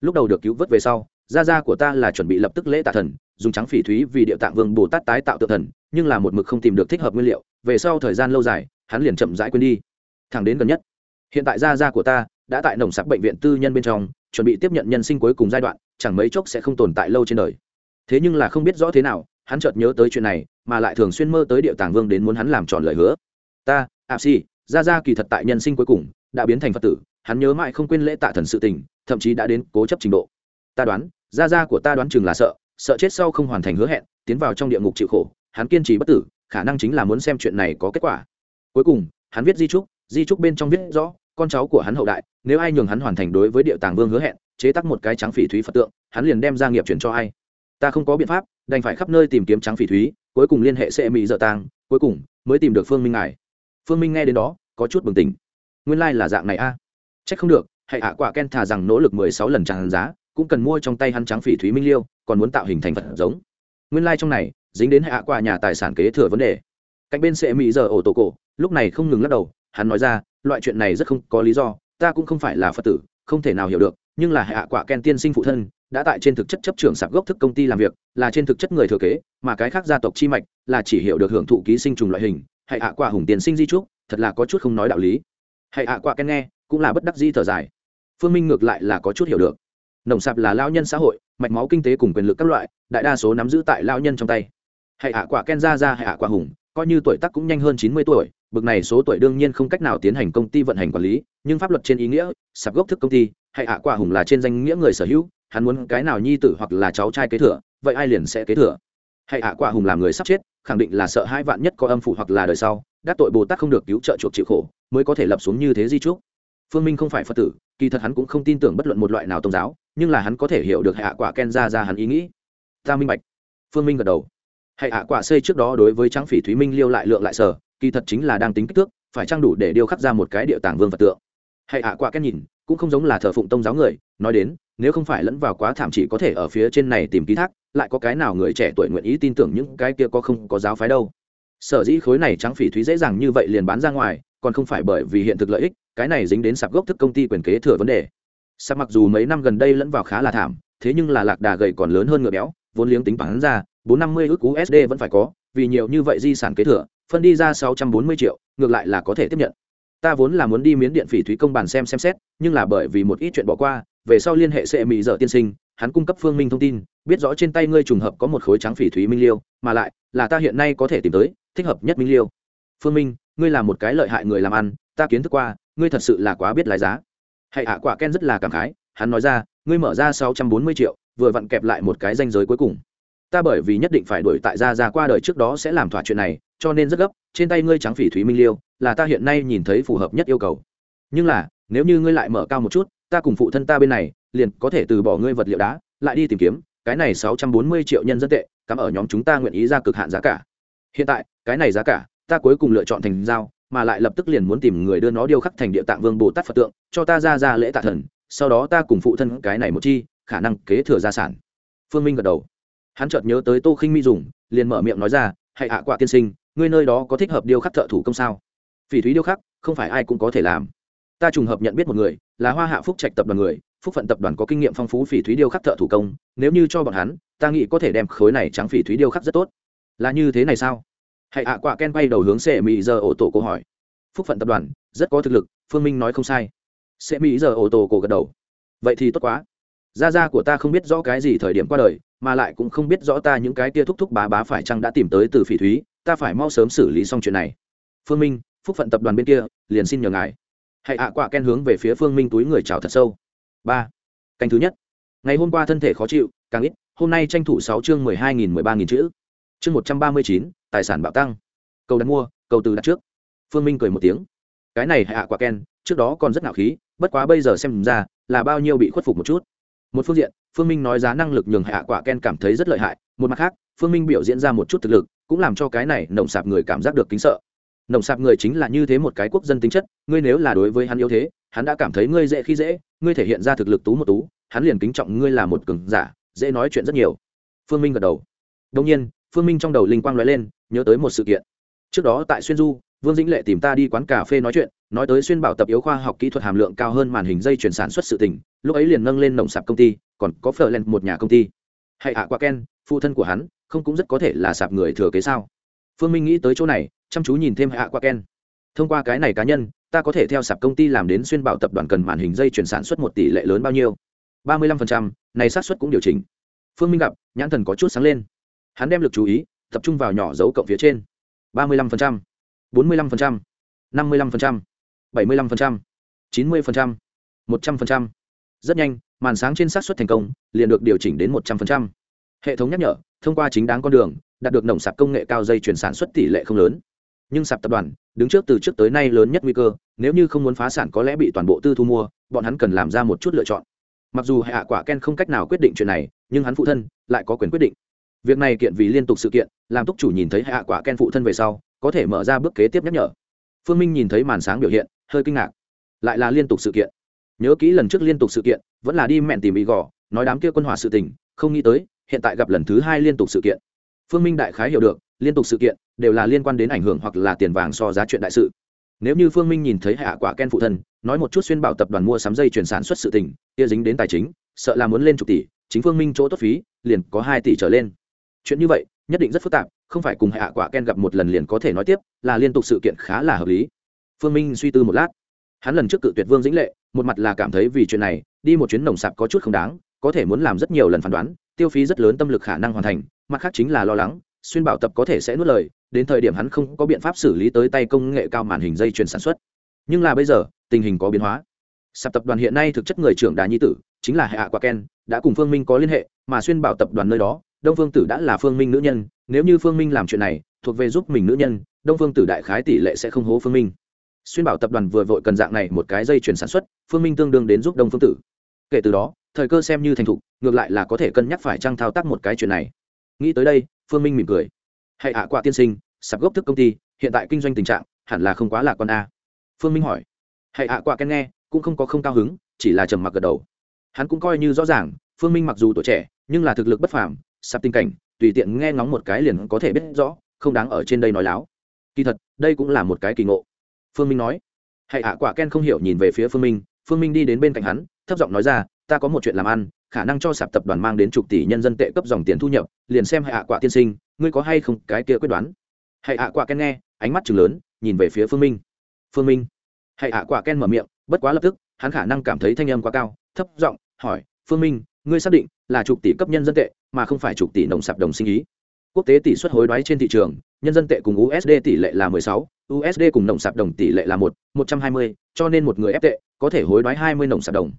S1: Lúc đầu được cứu vớt về sau, gia gia của ta là chuẩn bị lập tức lễ tạ thần, dùng trắng phỉ thúy vì địa tạng vương bồ tát tái tạo tự thần, nhưng là một mực không tìm được thích hợp nguyên liệu, về sau thời gian lâu dài, hắn liền chậm rãi quên đi. Thẳng đến gần nhất, hiện tại gia gia của ta đã tại nồng sạc bệnh viện tư nhân bên trong, chuẩn bị tiếp nhận nhân sinh cuối cùng giai đoạn, chẳng mấy chốc sẽ không tồn tại lâu trên đời. Thế nhưng là không biết rõ thế nào, hắn chợt nhớ tới chuyện này mà lại thường xuyên mơ tới địa tàng vương đến muốn hắn làm tròn lời hứa. Ta a si gia gia kỳ thật tại nhân sinh cuối cùng, đã biến thành phật tử, hắn nhớ mãi không quên lễ tạ thần sự tình, thậm chí đã đến cố chấp trình độ. Ta đoán, gia gia của ta đoán chừng là sợ sợ chết sau không hoàn thành hứa hẹn, tiến vào trong địa ngục chịu khổ, hắn kiên trì bất tử, khả năng chính là muốn xem chuyện này có kết quả. Cuối cùng, hắn viết di trúc di trúc bên trong viết rõ, con cháu của hắn hậu đại, nếu ai nhường hắn hoàn thành đối với địa tàng vương hứa hẹn, chế tắc một cái trắng phỉ thúy phật tượng, hắn liền đem gia nghiệp chuyển cho ai? Ta không có biện pháp, đành phải khắp nơi tìm kiếm trắng phỉ thúy, cuối cùng liên hệ sẽ mỹ dợ tàng, cuối cùng mới tìm được phương minh ngài. Phương minh nghe đến đó, có chút bừng tỉnh. Nguyên lai、like、là dạng này a. À. c h ắ c không được hệ hạ quả ken thà rằng nỗ lực mười sáu lần tràn giá, cũng cần mua trong tay hắn trắng phỉ thúy minh liêu, còn muốn tạo hình thành vật giống. Nguyên lai、like、trong này, dính đến hạ quả nhà tài sản kế thừa vấn đề. Cạnh bên sẽ mỹ giờ ổ tổ cổ, lúc này không ngừng lắc đầu, hắn nói ra, loại chuyện này rất không có lý do, ta cũng không phải là phật tử, không thể nào hiểu được, nhưng là hạ quả ken tiên sinh phụ thân đã tại trên thực chất chấp trưởng sạp gốc thức công ty làm việc, là trên thực chất người thừa kế, mà cái khác gia tộc chi mạch là chỉ hiểu được hưởng thụ ký sinh trùng loại hình. Hãy hạ quả hùng tiền sinh di trúc, thật là có chút không nói đạo lý. Hãy hạ quả ken nghe, cũng là bất đắc di thở dài. Phương minh ngược lại là có chút hiểu được. Nồng sạp là lao nhân xã hội, mạch máu kinh tế cùng quyền lực các loại, đại đa số nắm giữ tại lao nhân trong tay. Hãy hạ quả ken ra ra, hãy hạ quả hùng, coi như tuổi tác cũng nhanh hơn chín mươi tuổi, bực này số tuổi đương nhiên không cách nào tiến hành công ty vận hành quản lý, nhưng pháp luật trên ý nghĩa, sạp gốc thức công ty, hãy hạ quả hùng là trên danh nghĩa người sở hữu hắn muốn cái nào nhi tử hoặc là cháu trai kế thừa, vậy ai liền sẽ kế thừa? Hãy hạ quả hùng làm người sắp chết, khẳng định là sợ hai vạn nhất có âm phủ hoặc là đời sau, đắc tội bồ tát không được cứu trợ chuộc chịu khổ, mới có thể lập xuống như thế di trúc. Phương minh không phải phật tử, kỳ thật hắn cũng không tin tưởng bất luận một loại nào tôn giáo, nhưng là hắn có thể hiểu được hạ quả ken ra ra hắn ý nghĩ. Ta minh bạch. Phương minh gật đầu. Hệ hạ quả xây trước đó đối với trang phỉ thúy minh liêu lại lượng lại sở, kỳ thật chính là đang tính kích thước, phải trang đủ để điêu khắc ra một cái địa tàng vương vật tượng? Hệ hạ quả ken nhìn, cũng không giống là thờ phụng tông giáo người, nói đến nếu không phải lẫn vào quá thảm chỉ có thể ở phía trên này tìm ký thác, lại có cái nào người trẻ tuổi nguyện ý tin tưởng những cái kia có không có giáo phái đâu? Sở dĩ khối này trắng phỉ thúy dễ dàng như vậy liền bán ra ngoài, còn không phải bởi vì hiện thực lợi ích, cái này dính đến sạp gốc thức công ty quyền kế thừa vấn đề. Sạp mặc dù mấy năm gần đây lẫn vào khá là thảm, thế nhưng là lạc đà gầy còn lớn hơn ngựa béo, vốn liếng tính bán ra, bốn năm mươi ước usd vẫn phải có, vì nhiều như vậy di sản kế thừa, phân đi ra sáu trăm bốn mươi triệu, ngược lại là có thể tiếp nhận. Ta vốn là muốn đi miến điện phỉ thúy công bàn xem xem xét, nhưng là bởi vì một ít chuyện bỏ qua về sau liên hệ sẽ mỹ dở tiên sinh, hắn cung cấp phương minh thông tin, biết rõ trên tay ngươi trùng hợp có một khối trắng phỉ thúy minh liêu, mà lại là ta hiện nay có thể tìm tới, thích hợp nhất minh liêu. Phương minh, ngươi là một cái lợi hại người làm ăn, ta kiến thức qua, ngươi thật sự là quá biết lái giá. Hãy hạ quả ken rất là cảm khái, hắn nói ra, ngươi mở ra sáu trăm bốn mươi triệu, vừa vặn kẹp lại một cái danh giới cuối cùng. Ta bởi vì nhất định phải đuổi tại gia ra qua đời trước đó sẽ làm thỏa chuyện này, cho nên rất gấp, trên tay ngươi trắng phỉ thúy minh liêu, là ta hiện nay nhìn thấy phù hợp nhất yêu cầu. Nhưng là, nếu như ngươi lại mở cao một chút ta cùng phụ thân ta bên này, liền có thể từ bỏ ngươi vật liệu đá, lại đi tìm kiếm, cái này sáu trăm bốn mươi triệu nhân dân tệ, cắm ở nhóm chúng ta nguyện ý ra cực hạn giá cả. Hiện tại, cái này giá cả, ta cuối cùng lựa chọn thành giao, mà lại lập tức liền muốn tìm người đưa nó điêu khắc thành địa tạng vương bồ tát phật tượng, cho ta ra ra lễ tạ thần, sau đó ta cùng phụ thân cái này một chi, khả năng kế thừa gia sản. Phương minh gật đầu. Hắn chợt nhớ tới tô khinh mi dùng, liền mở miệng nói ra, hãy hạ quạ tiên sinh, ngươi nơi đó có thích hợp điêu khắc thợ thủ công sao? Phỉ thúy điêu khắc, không phải ai cũng có thể làm. Ta trùng hợp nhận biết một người là hoa hạ phúc trạch tập đoàn người, phúc phận tập đoàn có kinh nghiệm phong phú phỉ thúy điêu khắc thợ thủ công, nếu như cho bọn hắn, ta nghĩ có thể đem khối này trắng phỉ thúy điêu khắc rất tốt. Là như thế này sao? Hãy ạ, quả ken bay đầu hướng sệ mỹ giờ ổ tổ cổ hỏi. Phúc phận tập đoàn, rất có thực lực, phương minh nói không sai. Sệ mỹ giờ ổ tổ cổ gật đầu. Vậy thì tốt quá. Gia gia của ta không biết rõ cái gì thời điểm qua đời, mà lại cũng không biết rõ ta những cái tia thúc thúc bá bá phải chăng đã tìm tới từ phỉ thúy, ta phải mau sớm xử lý xong chuyện này. Phương minh, phúc phận tập đoàn bên kia, liền xin nhờ ngài hãy hạ quạ ken hướng về phía phương minh túi người chào thật sâu. Ba. Canh thứ nhất. Ngày hôm qua thân thể khó chịu, càng ít, hôm nay tranh thủ sáu chương mười hai nghìn mười ba nghìn chữ. Chương một trăm ba mươi chín, tài sản bạo tăng. Cầu đặt mua, cầu từ đặt trước. Phương minh cười một tiếng. Cái này hạ quả ken, trước đó còn rất ngạo khí, bất quá bây giờ xem ra là bao nhiêu bị khuất phục một chút. Một phương diện, phương minh nói giá năng lực nhường hạ quả ken cảm thấy rất lợi hại, một mặt khác, phương minh biểu diễn ra một chút thực lực, cũng làm cho cái này nồng sạp người cảm giác được kính sợ nồng sạp người chính là như thế một cái quốc dân tính chất, ngươi nếu là đối với hắn yếu thế, hắn đã cảm thấy ngươi dễ khi dễ, ngươi thể hiện ra thực lực tú một tú, hắn liền kính trọng ngươi là một cường giả, dễ nói chuyện rất nhiều. Phương minh gật đầu. Đông nhiên, phương minh trong đầu linh quang nói lên, nhớ tới một sự kiện. Trước đó tại xuyên du, vương dĩnh lệ tìm ta đi quán cà phê nói chuyện, nói tới xuyên bảo tập yếu khoa học kỹ thuật hàm lượng cao hơn màn hình dây chuyển sản xuất sự tỉnh lúc ấy liền nâng lên nồng sạp công ty, còn có phở lên một nhà công ty. Hãy ạ qua ken phụ thân của hắn, không cũng rất có thể là sạp người thừa kế sao? Phương minh nghĩ tới chỗ này chăm chú nhìn thêm hạ qua ken. Thông qua cái này cá nhân, ta có thể theo sạp công ty làm đến xuyên bảo tập đoàn cần màn hình dây chuyển sản xuất một tỷ lệ lớn bao nhiêu? Ba mươi lăm phần trăm, này sát xuất cũng điều chỉnh. Phương minh gặp, nhãn thần có chút sáng lên. Hắn đem lực chú ý, tập trung vào nhỏ dấu cộng phía trên. Ba mươi lăm phần trăm, bốn mươi lăm phần trăm, năm mươi lăm phần trăm, bảy mươi lăm phần trăm, chín mươi phần trăm, một trăm phần trăm. Rất nhanh, màn sáng trên sát xuất thành công, liền được điều chỉnh đến một trăm phần trăm. Hệ thống nhắc nhở, thông qua chính đáng con đường, đạt được nồng sạc công nghệ cao dây chuyển sản xuất tỷ lệ không lớn nhưng sạp tập đoàn đứng trước từ trước tới nay lớn nhất nguy cơ, nếu như không muốn phá sản có lẽ bị toàn bộ tư thu mua, bọn hắn cần làm ra một chút lựa chọn. Mặc dù hạ quả ken không cách nào quyết định chuyện này, nhưng hắn phụ thân lại có quyền quyết định. Việc này kiện vì liên tục sự kiện, làm túc chủ nhìn thấy hạ quả ken phụ thân về sau, có thể mở ra bước kế tiếp nhắc nhở. Phương minh nhìn thấy màn sáng biểu hiện, hơi kinh ngạc. Lại là liên tục sự kiện. Nhớ kỹ lần trước liên tục sự kiện, vẫn là đi mẹn tìm ý gò nói đám kia quân hỏa sự tình, không nghĩ tới, hiện tại gặp lần thứ hai liên tục sự kiện phương minh đại khái hiểu được, liên tục sự kiện đều là liên quan đến ảnh hưởng hoặc là tiền vàng so giá chuyện đại sự. Nếu như phương minh nhìn thấy hạ quả ken phụ thân, nói một chút xuyên bảo tập đoàn mua sắm dây chuyển sản xuất sự tình, kia dính đến tài chính, sợ là muốn lên chục tỷ, chính phương minh chỗ tốt phí, liền có hai tỷ trở lên. Chuyện như vậy, nhất định rất phức tạp, không phải cùng hạ quả ken gặp một lần liền có thể nói tiếp, là liên tục sự kiện khá là hợp lý. Phương minh suy tư một lát. Hắn lần trước cự tuyệt vương dĩnh lệ, một mặt là cảm thấy vì chuyện này, đi một chuyến nồng sạp có chút không đáng có thể muốn làm rất nhiều lần phán đoán, tiêu phí rất lớn tâm lực khả năng hoàn thành, mặt khác chính là lo lắng, xuyên bảo tập có thể sẽ nuốt lời, đến thời điểm hắn không có biện pháp xử lý tới tay công nghệ cao màn hình dây chuyền sản xuất. Nhưng là bây giờ, tình hình có biến hóa. Sạp tập đoàn hiện nay thực chất người trưởng đà nhi tử, chính là hạ quả ken, đã cùng phương minh có liên hệ, mà xuyên bảo tập đoàn nơi đó, đông phương tử đã là phương minh nữ nhân, nếu như phương minh làm chuyện này, thuộc về giúp mình nữ nhân, đông phương tử đại khái tỷ lệ sẽ không hố phương minh. Xuyên bảo tập đoàn vừa vội cần dạng này một cái dây chuyển sản xuất, phương minh tương đương đến giúp đông phương tử. Kể từ đó thời cơ xem như thành thục, ngược lại là có thể cân nhắc phải trăng thao tác một cái chuyện này. Nghĩ tới đây, phương minh mỉm cười. Hãy hạ quả tiên sinh, sạp gốc thức công ty, hiện tại kinh doanh tình trạng, hẳn là không quá là quan a. Phương minh hỏi. Hãy hạ quả ken nghe, cũng không có không cao hứng, chỉ là trầm mặc gật đầu. Hắn cũng coi như rõ ràng, phương minh mặc dù tuổi trẻ, nhưng là thực lực bất phàm sập tình cảnh, tùy tiện nghe ngóng một cái liền có thể biết rõ, không đáng ở trên đây nói láo. Kỳ thật, đây cũng là một cái kỳ ngộ. Phương minh nói. Hãy hạ quả ken không hiểu nhìn về phía phương minh phương minh đi đến bên cạnh hắn, thấp giọng nói ra ta có một chuyện làm ăn khả năng cho sạp tập đoàn mang đến chục tỷ nhân dân tệ cấp dòng tiền thu nhập liền xem hạ quả tiên sinh ngươi có hay không cái kia quyết đoán? Hãy hạ quả ken nghe ánh mắt chừng lớn nhìn về phía phương minh. Phương minh. Hãy hạ quả ken mở miệng bất quá lập tức hắn khả năng cảm thấy thanh âm quá cao thấp giọng hỏi phương minh ngươi xác định là chục tỷ cấp nhân dân tệ mà không phải chục tỷ nồng sạp đồng sinh ý? Quốc tế tỷ suất hối đoái trên thị trường nhân dân tệ cùng usd tỷ lệ là 16, usd cùng nồng sạp đồng tỷ lệ là một 120, cho nên một người ép tệ có thể hối đoái 20 nồng sạp đồng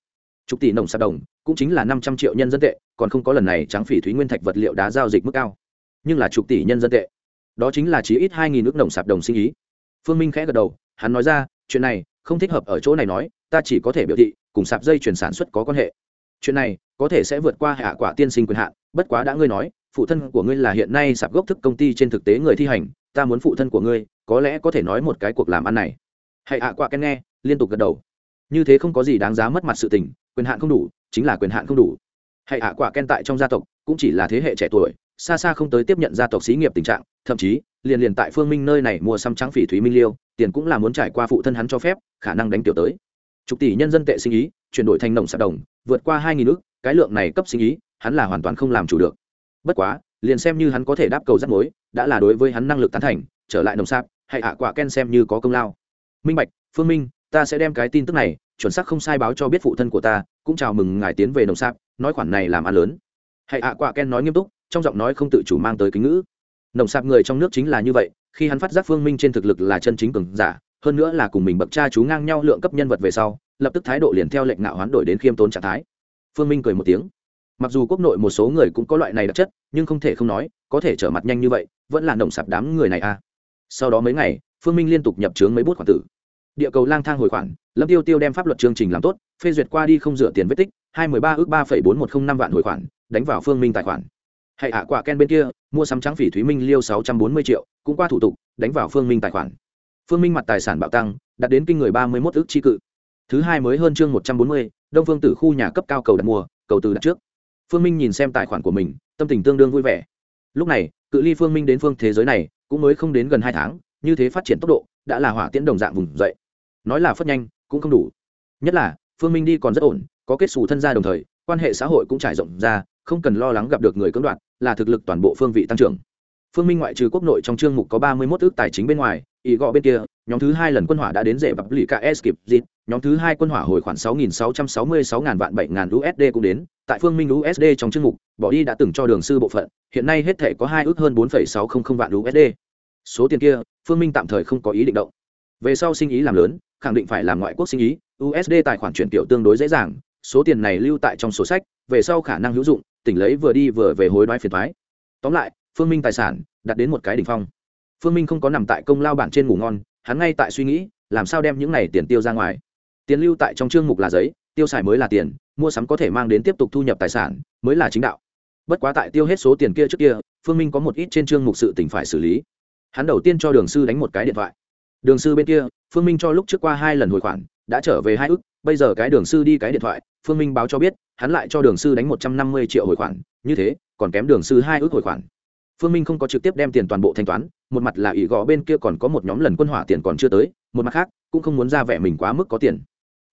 S1: chục tỷ nồng sạp đồng, cũng chính là 500 triệu nhân dân tệ, còn không có lần này trắng phỉ thúy nguyên thạch vật liệu đá giao dịch mức cao. Nhưng là chục tỷ nhân dân tệ. Đó chính là chí ít 2.000 nước nồng sạp đồng sinh ý. Phương minh khẽ gật đầu, hắn nói ra, chuyện này, không thích hợp ở chỗ này nói, ta chỉ có thể biểu thị, cùng sạp dây chuyển sản xuất có quan hệ. Chuyện này, có thể sẽ vượt qua hạ quả tiên sinh quyền hạn, bất quá đã ngươi nói, phụ thân của ngươi là hiện nay sạp gốc thức công ty trên thực tế người thi hành, ta muốn phụ thân của ngươi, có lẽ có thể nói một cái cuộc làm ăn này. Hãy hạ quả ken nghe, liên tục gật đầu. Như thế không có gì đáng giá mất mặt sự tình quyền hạn không đủ, chính là quyền hạn không đủ. Hệ hạ quả ken tại trong gia tộc, cũng chỉ là thế hệ trẻ tuổi, xa xa không tới tiếp nhận gia tộc xí nghiệp tình trạng, thậm chí, liền liền tại phương minh nơi này mua xăm trắng phỉ thúy minh liêu, tiền cũng là muốn trải qua phụ thân hắn cho phép, khả năng đánh tiểu tới. Chục tỷ nhân dân tệ sinh ý, chuyển đổi thành nồng sạp đồng, vượt qua hai nghìn nước cái lượng này cấp sinh ý, hắn là hoàn toàn không làm chủ được. Bất quá, liền xem như hắn có thể đáp cầu rắc mối, đã là đối với hắn năng lực tán thành, trở lại nồng sạp hãy hạ quả ken xem như có công lao. Minh bạch, phương minh, ta sẽ đem cái tin tức này chuẩn xác không sai báo cho biết phụ thân của ta, cũng chào mừng ngài tiến về nồng sạp, nói khoản này làm ăn lớn. Hãy hạ quả ken nói nghiêm túc, trong giọng nói không tự chủ mang tới kính ngữ. Nồng sạp người trong nước chính là như vậy, khi hắn phát giác phương minh trên thực lực là chân chính cường giả, hơn nữa là cùng mình bậc cha chú ngang nhau lượng cấp nhân vật về sau, lập tức thái độ liền theo lệnh ngạo hoán đổi đến khiêm tốn trạng thái. Phương minh cười một tiếng. Mặc dù quốc nội một số người cũng có loại này đặc chất, nhưng không thể không nói, có thể trở mặt nhanh như vậy, vẫn là nồng sạp đám người này a à. sau đó mấy ngày, phương minh liên tục nhập trướng mấy bút khoản tử địa cầu lang thang hồi khoản, lâm tiêu tiêu đem pháp luật chương trình làm tốt, phê duyệt qua đi không dựa tiền vết tích, hai mươi ba ước ba phẩy bốn một không năm vạn hồi khoản, đánh vào phương minh tài khoản. Hệ hạ quả ken bên kia, mua sắm trắng phỉ thúy minh liêu sáu trăm bốn mươi triệu, cũng qua thủ tục, đánh vào phương minh tài khoản. Phương minh mặt tài sản bạo tăng, đạt đến kinh người ba mươi một ước tri cự. Thứ hai mới hơn chương một trăm bốn mươi, đông phương tử khu nhà cấp cao cầu đặt mua, cầu từ đặt trước. Phương minh nhìn xem tài khoản của mình, tâm tình tương đương vui vẻ. Lúc này, cự ly phương minh đến phương thế giới này, cũng mới không đến gần hai tháng, như thế phát triển tốc độ đã là hỏa tiễn đồng dạng vùng dậy. Nói là phất nhanh, cũng không đủ. Nhất là, phương minh đi còn rất ổn, có kết xù thân gia đồng thời, quan hệ xã hội cũng trải rộng ra, không cần lo lắng gặp được người cưỡng đoạt, là thực lực toàn bộ phương vị tăng trưởng. Phương minh ngoại trừ quốc nội trong chương mục có ba mươi một ước tài chính bên ngoài ý gọ bên kia, nhóm thứ hai lần quân hỏa đã đến rễ bập lì ks kịp dịp, nhóm thứ hai quân hỏa hồi khoản sáu nghìn sáu trăm sáu mươi sáu ngàn vạn bảy ngàn usd cũng đến, tại phương minh usd trong chương mục, bỏ đi đã từng cho đường sư bộ phận, hiện nay hết thể có hai ước hơn bốn phẩy sáu không không vạn usd số tiền kia, phương minh tạm thời không có ý định động. Về sau sinh ý làm lớn, khẳng định phải làm ngoại quốc sinh ý usd tài khoản chuyển tiểu tương đối dễ dàng, số tiền này lưu tại trong sổ sách, về sau khả năng hữu dụng, tỉnh lấy vừa đi vừa về hối đoái phiền thoái tóm lại, phương minh tài sản đặt đến một cái đỉnh phong. Phương minh không có nằm tại công lao bản trên ngủ ngon, hắn ngay tại suy nghĩ, làm sao đem những này tiền tiêu ra ngoài. Tiền lưu tại trong chương mục là giấy, tiêu xài mới là tiền, mua sắm có thể mang đến tiếp tục thu nhập tài sản, mới là chính đạo. Bất quá tại tiêu hết số tiền kia trước kia, phương minh có một ít trên chương mục sự tỉnh phải xử lý hắn đầu tiên cho đường sư đánh một cái điện thoại. Đường sư bên kia, phương minh cho lúc trước qua hai lần hồi khoản, đã trở về hai ước bây giờ cái đường sư đi cái điện thoại, phương minh báo cho biết, hắn lại cho đường sư đánh một trăm năm mươi triệu hồi khoản, như thế, còn kém đường sư hai ước hồi khoản. Phương minh không có trực tiếp đem tiền toàn bộ thanh toán, một mặt là ỷ gò bên kia còn có một nhóm lần quân hỏa tiền còn chưa tới, một mặt khác, cũng không muốn ra vẻ mình quá mức có tiền.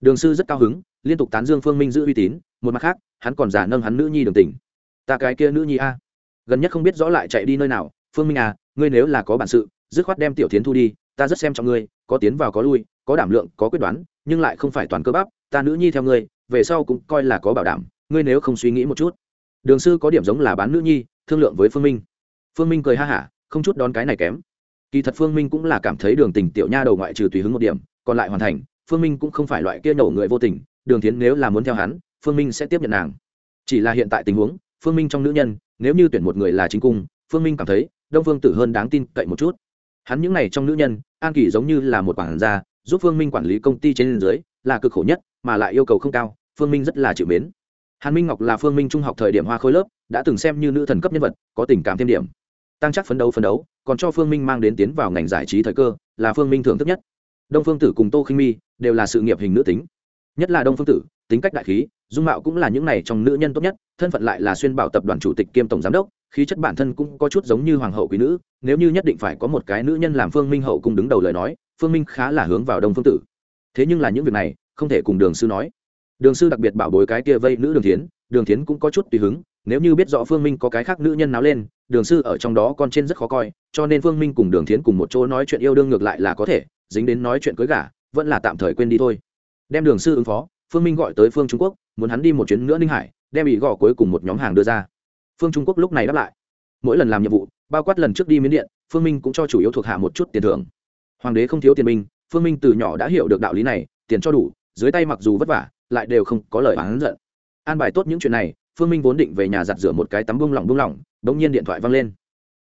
S1: Đường sư rất cao hứng, liên tục tán dương phương minh giữ uy tín, một mặt khác, hắn còn giả nâng hắn nữ nhi đường tình. Ta cái kia nữ nhi a. Gần nhất không biết rõ lại chạy đi nơi nào phương minh à ngươi nếu là có bản sự, dứt khoát đem tiểu tiến thu đi, ta rất xem trọng ngươi, có tiến vào có lui, có đảm lượng, có quyết đoán, nhưng lại không phải toàn cơ bắp, ta nữ nhi theo ngươi, về sau cũng coi là có bảo đảm, ngươi nếu không suy nghĩ một chút. Đường sư có điểm giống là bán nữ nhi, thương lượng với phương minh. Phương minh cười ha hả, không chút đón cái này kém. Kỳ thật phương minh cũng là cảm thấy đường tình tiểu nha đầu ngoại trừ tùy hứng một điểm, còn lại hoàn thành, phương minh cũng không phải loại kia nổ người vô tình, đường tiến nếu là muốn theo hắn, phương minh sẽ tiếp nhận nàng. Chỉ là hiện tại tình huống, phương minh trong nữ nhân, nếu như tuyển một người là chính cung, phương minh cảm thấy đông phương tử hơn đáng tin cậy một chút. Hắn những n à y trong nữ nhân, an kỳ giống như là một quản gia, giúp phương minh quản lý công ty trên dưới, là cực khổ nhất, mà lại yêu cầu không cao, phương minh rất là chịu mến. Hàn minh ngọc là phương minh trung học thời điểm hoa khôi lớp, đã từng xem như nữ thần cấp nhân vật, có tình cảm thêm điểm. Tăng chắc phấn đấu phấn đấu, còn cho phương minh mang đến tiến vào ngành giải trí thời cơ, là phương minh thưởng thức nhất. Đông phương tử cùng tô khinh mi đều là sự nghiệp hình nữ tính. Nhất là đông phương tử, tính cách đại khí, dung mạo cũng là những này trong nữ nhân tốt nhất, thân phận lại là xuyên bảo tập đoàn chủ tịch kiêm tổng giám đốc khí chất bản thân cũng có chút giống như hoàng hậu quý nữ, nếu như nhất định phải có một cái nữ nhân làm phương minh hậu cùng đứng đầu lời nói, phương minh khá là hướng vào đông phương tử. Thế nhưng là những việc này, không thể cùng đường sư nói. Đường sư đặc biệt bảo bối cái kia vây nữ đường thiến đường thiến cũng có chút tùy hứng, nếu như biết rõ phương minh có cái khác nữ nhân náo lên, đường sư ở trong đó con trên rất khó coi, cho nên phương minh cùng đường thiến cùng một chỗ nói chuyện yêu đương ngược lại là có thể, dính đến nói chuyện cưới gả, vẫn là tạm thời quên đi thôi. Đem đường sư ứng phó, phương minh gọi tới phương trung quốc, muốn hắn đi một chuyến nữa ninh hải, đem ý gò cuối cùng một nhóm hàng đưa ra phương trung quốc lúc này đáp lại. Mỗi lần làm nhiệm vụ, bao quát lần trước đi miến điện, phương minh cũng cho chủ yếu thuộc hạ một chút tiền thưởng. Hoàng đế không thiếu tiền minh phương minh từ nhỏ đã hiểu được đạo lý này, tiền cho đủ, dưới tay mặc dù vất vả, lại đều không có lời oán giận. An bài tốt những chuyện này, phương minh vốn định về nhà giặt rửa một cái tắm bông lỏng bông lỏng đ ỗ n g nhiên điện thoại văng lên.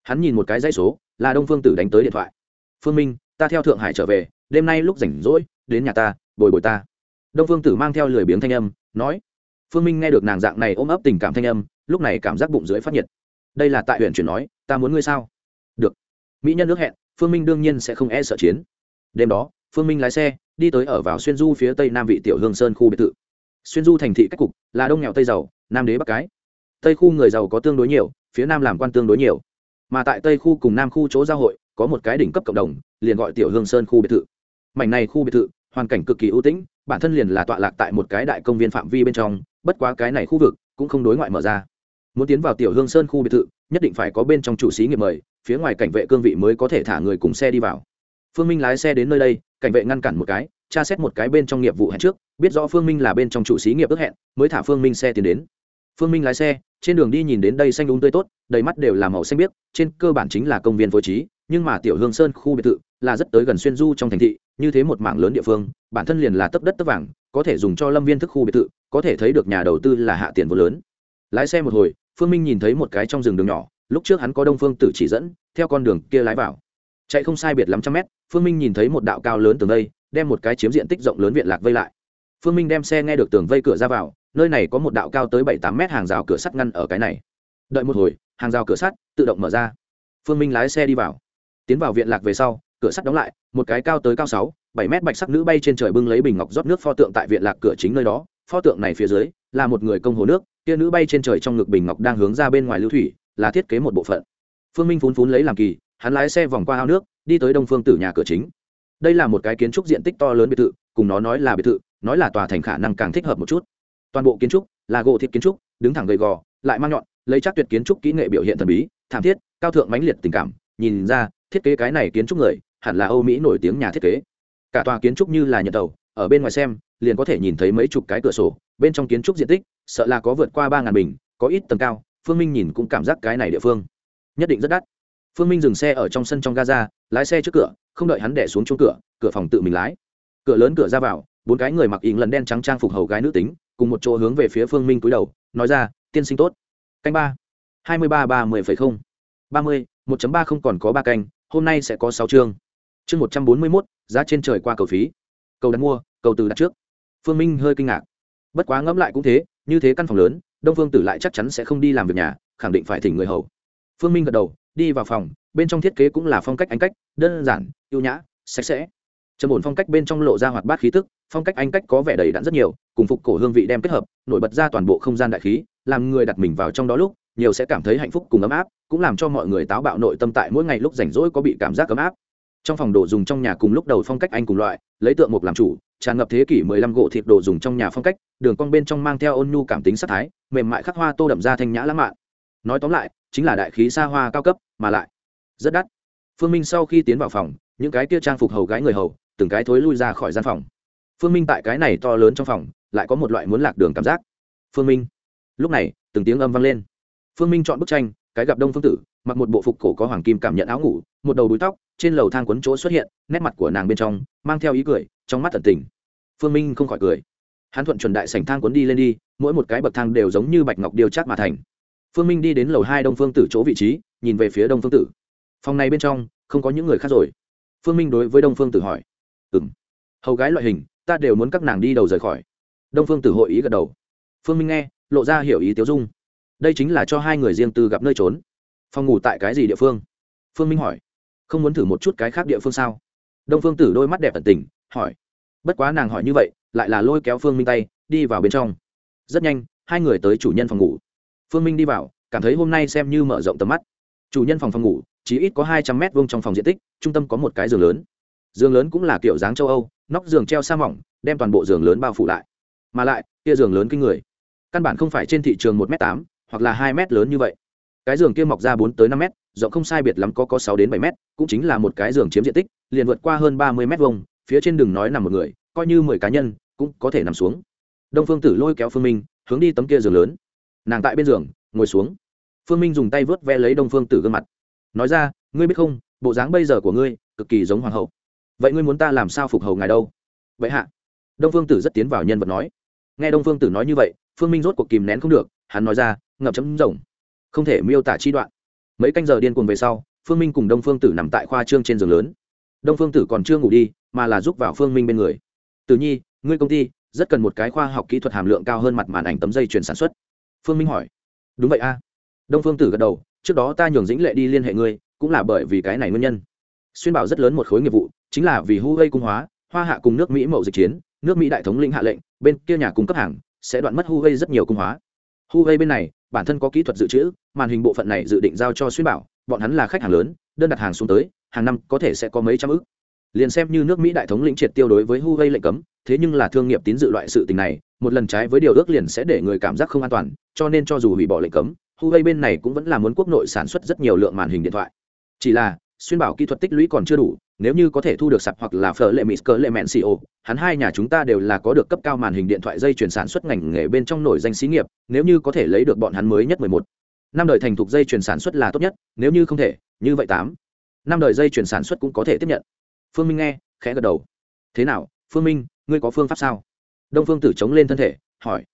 S1: Hắn nhìn một cái dãy số, là đông phương tử đánh tới điện thoại. Phương minh, ta theo thượng hải trở về, đêm nay lúc rảnh rỗi, đến nhà ta, bồi bồi ta. Đông phương tử mang theo lười biếng thanh âm, nói phương minh nghe được nàng dạng này ôm ấp tình cảm thanh âm, lúc này cảm giác bụng dưới phát nhiệt. Đây là tại huyện chuyển nói, ta muốn ngươi sao? Được. Mỹ nhân ước hẹn, phương minh đương nhiên sẽ không e sợ chiến. Đêm đó, phương minh lái xe, đi tới ở vào xuyên du phía tây nam vị tiểu hương sơn khu biệt thự. Xuyên du thành thị cách cục, là đông nghèo tây giàu, nam đế bắc cái. Tây khu người giàu có tương đối nhiều, phía nam làm quan tương đối nhiều. Mà tại tây khu cùng nam khu chỗ giao hội, có một cái đỉnh cấp cộng đồng, liền gọi tiểu hương sơn khu biệt thự. Mảnh này khu biệt thự, hoàn cảnh cực kỳ ưu tĩnh, bản thân liền là tọa lạc tại một cái đại công viên phạm vi bên trong bất quá cái này khu vực cũng không đối ngoại mở ra. Muốn tiến vào tiểu hương sơn khu biệt thự, nhất định phải có bên trong chủ xí nghiệp mời, phía ngoài cảnh vệ cương vị mới có thể thả người cùng xe đi vào. Phương minh lái xe đến nơi đây, cảnh vệ ngăn cản một cái, tra xét một cái bên trong nghiệp vụ hẹn trước, biết rõ phương minh là bên trong chủ xí nghiệp ước hẹn, mới thả phương minh xe tiến đến. Phương minh lái xe, trên đường đi nhìn đến đây xanh đúng tươi tốt, đầy mắt đều là màu xanh biếc, trên cơ bản chính là công viên phối trí, nhưng mà tiểu hương sơn khu biệt thự là rất tới gần xuyên du trong thành thị, như thế một mảng lớn địa phương, bản thân liền là tấp đất tấp vàng, có thể dùng cho lâm viên thức khu biệt thự có thể thấy được nhà đầu tư là hạ tiền vô lớn. Lái xe một hồi, phương minh nhìn thấy một cái trong rừng đường nhỏ, lúc trước hắn có đông phương tử chỉ dẫn, theo con đường kia lái vào. Chạy không sai biệt lắm trăm mét, phương minh nhìn thấy một đạo cao lớn tường vây, đem một cái chiếm diện tích rộng lớn viện lạc vây lại. Phương minh đem xe nghe được tường vây cửa ra vào, nơi này có một đạo cao tới bảy tám mét hàng rào cửa sắt ngăn ở cái này. Đợi một hồi, hàng rào cửa sắt tự động mở ra. Phương minh lái xe đi vào. Tiến vào viện lạc về sau, cửa sắt đóng lại, một cái cao tới cao sáu, bảy mét bạch sắc nữ bay trên trời bưng lấy bình ngọc rót nước pho tượng tại viện lạc cửa chính nơi đó pho tượng này phía dưới là một người công hồ nước, kia nữ bay trên trời trong ngực bình ngọc đang hướng ra bên ngoài lưu thủy, là thiết kế một bộ phận. Phương minh phún phún lấy làm kỳ, hắn lái xe vòng qua ao nước, đi tới đông phương tử nhà cửa chính. Đây là một cái kiến trúc diện tích to lớn biệt thự, cùng nó nói là biệt thự, nói là tòa thành khả năng càng thích hợp một chút. Toàn bộ kiến trúc là gỗ thiết kiến trúc, đứng thẳng gầy gò, lại mang nhọn, lấy chắc tuyệt kiến trúc kỹ nghệ biểu hiện thần bí, thảm thiết, cao thượng mãnh liệt tình cảm, nhìn ra, thiết kế cái này kiến trúc người, hẳn là âu mỹ nổi tiếng nhà thiết kế. Cả tòa kiến trúc như là nhật tàu, ở bên ngoài xem liền có thể nhìn thấy mấy chục cái cửa sổ, bên trong kiến trúc diện tích, sợ là có vượt qua ba ngàn bình, có ít tầng cao, phương minh nhìn cũng cảm giác cái này địa phương nhất định rất đắt. Phương minh dừng xe ở trong sân trong gaza, lái xe trước cửa, không đợi hắn đẻ xuống chung cửa cửa phòng tự mình lái. Cửa lớn cửa ra vào, bốn cái người mặc ỉng lần đen trắng trang phục hầu gái nữ tính, cùng một chỗ hướng về phía phương minh cúi đầu, nói ra, tiên sinh tốt. Canh ba, hai mươi ba ba mươi phẩy không. ba mươi, một ba không còn có ba canh, hôm nay sẽ có sáu chương. Chương một trăm bốn mươi mốt, giá trên trời qua cầu phí. Cầu đặt mua, cầu từ đặt trước phương minh hơi kinh ngạc. Bất quá ngẫm lại cũng thế, như thế căn phòng lớn, đông phương tử lại chắc chắn sẽ không đi làm việc nhà, khẳng định phải thỉnh người hầu. Phương minh gật đầu, đi vào phòng, bên trong thiết kế cũng là phong cách anh cách, đơn giản, ưu nhã, sạch sẽ. Trầm ổn phong cách bên trong lộ ra hoạt bát khí tức, phong cách anh cách có vẻ đầy đặn rất nhiều, cùng phục cổ hương vị đem kết hợp, nổi bật ra toàn bộ không gian đại khí, làm người đặt mình vào trong đó lúc, nhiều sẽ cảm thấy hạnh phúc cùng ấm áp, cũng làm cho mọi người táo bạo nội tâm tại mỗi ngày lúc rảnh rỗi có bị cảm giác ấm áp. Trong phòng đồ dùng trong nhà cùng lúc đầu phong cách anh cùng loại, lấy tượng mục làm chủ tràn ngập thế kỷ 15 gỗ thịt đồ dùng trong nhà phong cách, đường cong bên trong mang theo ôn nhu cảm tính sắc thái, mềm mại khắc hoa tô đậm ra thanh nhã lãng mạn. Nói tóm lại, chính là đại khí xa hoa cao cấp, mà lại rất đắt. Phương minh sau khi tiến vào phòng, những cái kia trang phục hầu gái người hầu, từng cái thối lui ra khỏi gian phòng. Phương minh tại cái này to lớn trong phòng, lại có một loại muốn lạc đường cảm giác. Phương minh. Lúc này, từng tiếng âm vang lên. Phương minh chọn bức tranh, cái gặp đông phương tử, mặc một bộ phục cổ có hoàng kim cảm nhận áo ngủ, một đầu búi tóc, trên lầu thang quấn chỗ xuất hiện, nét mặt của nàng bên trong, mang theo ý cười trong mắt tận tình. Phương minh không khỏi cười. Hắn thuận chuẩn đại sảnh thang cuốn đi lên đi, mỗi một cái bậc thang đều giống như bạch ngọc điêu chát mà thành. Phương minh đi đến lầu hai đông phương tử chỗ vị trí, nhìn về phía đông phương tử. Phòng này bên trong, không có những người khác rồi. Phương minh đối với đông phương tử hỏi. Ừ m hầu gái loại hình, ta đều muốn các nàng đi đầu rời khỏi. Đông phương tử hội ý gật đầu. Phương minh nghe, lộ ra hiểu ý tiếu dung. Đây chính là cho hai người riêng tư gặp nơi trốn. Phòng ngủ tại cái gì địa phương? Phương minh hỏi. Không muốn thử một chút cái khác địa phương sao? Đông phương tử đôi mắt đẹp ẩn tình hỏi. Bất quá nàng hỏi như vậy, lại là lôi kéo phương minh tay, đi vào bên trong. Rất nhanh, hai người tới chủ nhân phòng ngủ. Phương minh đi vào, cảm thấy hôm nay xem như mở rộng tầm mắt. Chủ nhân phòng phòng ngủ, chỉ ít có hai trăm mét vuông trong phòng diện tích, trung tâm có một cái giường lớn. Giường lớn cũng là kiểu dáng châu âu, nóc giường treo sa mỏng, đem toàn bộ giường lớn bao phủ lại. Mà lại, kia giường lớn kinh người. Căn bản không phải trên thị trường một m tám, hoặc là hai m lớn như vậy. Cái giường kia mọc ra bốn tới năm m rộng không sai biệt lắm có có sáu đến bảy m cũng chính là một cái giường chiếm diện tích, liền vượt qua hơn ba mươi m vuông phía trên đường nói nằm một người, coi như mười cá nhân, cũng có thể nằm xuống. Đông phương tử lôi kéo phương minh, hướng đi tấm kia giường lớn. Nàng tại bên giường, ngồi xuống. Phương minh dùng tay vớt ve lấy đông phương tử gương mặt. Nói ra, ngươi biết không, bộ dáng bây giờ của ngươi, cực kỳ giống hoàng hậu. Vậy ngươi muốn ta làm sao phục hầu ngài đâu? Vậy hạ. Đông phương tử rất tiến vào nhân vật nói. Nghe đông phương tử nói như vậy, phương minh rốt cuộc kìm nén không được, hắn nói ra, ngập chấm rồng. Không thể miêu tả chi đoạn. Mấy canh giờ điên cuồng về sau, phương minh cùng đông phương tử nằm tại khoa trương trên giường lớn đông phương tử còn chưa ngủ đi, mà là giúp vào phương minh bên người. Tử nhi, ngươi công ty rất cần một cái khoa học kỹ thuật hàm lượng cao hơn mặt màn ảnh tấm dây chuyển sản xuất. Phương minh hỏi. Đúng vậy a. Đông phương tử gật đầu. Trước đó ta nhường dĩnh lệ đi liên hệ ngươi, cũng là bởi vì cái này nguyên nhân. Xuyên bảo rất lớn một khối nghiệp vụ, chính là vì Hu Gây cung hóa, hoa hạ cùng nước mỹ mậu dịch chiến, nước mỹ đại thống Linh hạ lệnh, bên kia nhà cung cấp hàng, sẽ đoạn mất Hu Gây rất nhiều cung hóa. Hu Gây bên này, bản thân có kỹ thuật dự trữ, màn hình bộ phận này dự định giao cho xuyên bảo, bọn hắn là khách hàng lớn, đơn đặt hàng xuống tới hàng năm có thể sẽ có mấy trăm ức liền xem như nước mỹ đại thống lĩnh triệt tiêu đối với huawei lệnh cấm, thế nhưng là thương nghiệp tín dự loại sự tình này, một lần trái với điều ước liền sẽ để người cảm giác không an toàn, cho nên cho dù hủy bỏ lệnh cấm, huawei bên này cũng vẫn là muốn quốc nội sản xuất rất nhiều lượng màn hình điện thoại. Chỉ là, xuyên bảo kỹ thuật tích lũy còn chưa đủ, nếu như có thể thu được sạp hoặc là phở lệ mỹ cỡ lệ mẹn co hắn hai nhà chúng ta đều là có được cấp cao màn hình điện thoại dây chuyển sản xuất ngành nghề bên trong nổi danh xí nghiệp, nếu như có thể lấy được bọn hắn mới nhất mười một. Năm đời thành thục dây chuyển sản xuất là tốt nhất, nếu như không thể, như vậy tám năm đời dây chuyển sản xuất cũng có thể tiếp nhận. Phương minh nghe, khẽ gật đầu. Thế nào, phương minh, ngươi có phương pháp sao? Đông phương tử chống lên thân thể, hỏi.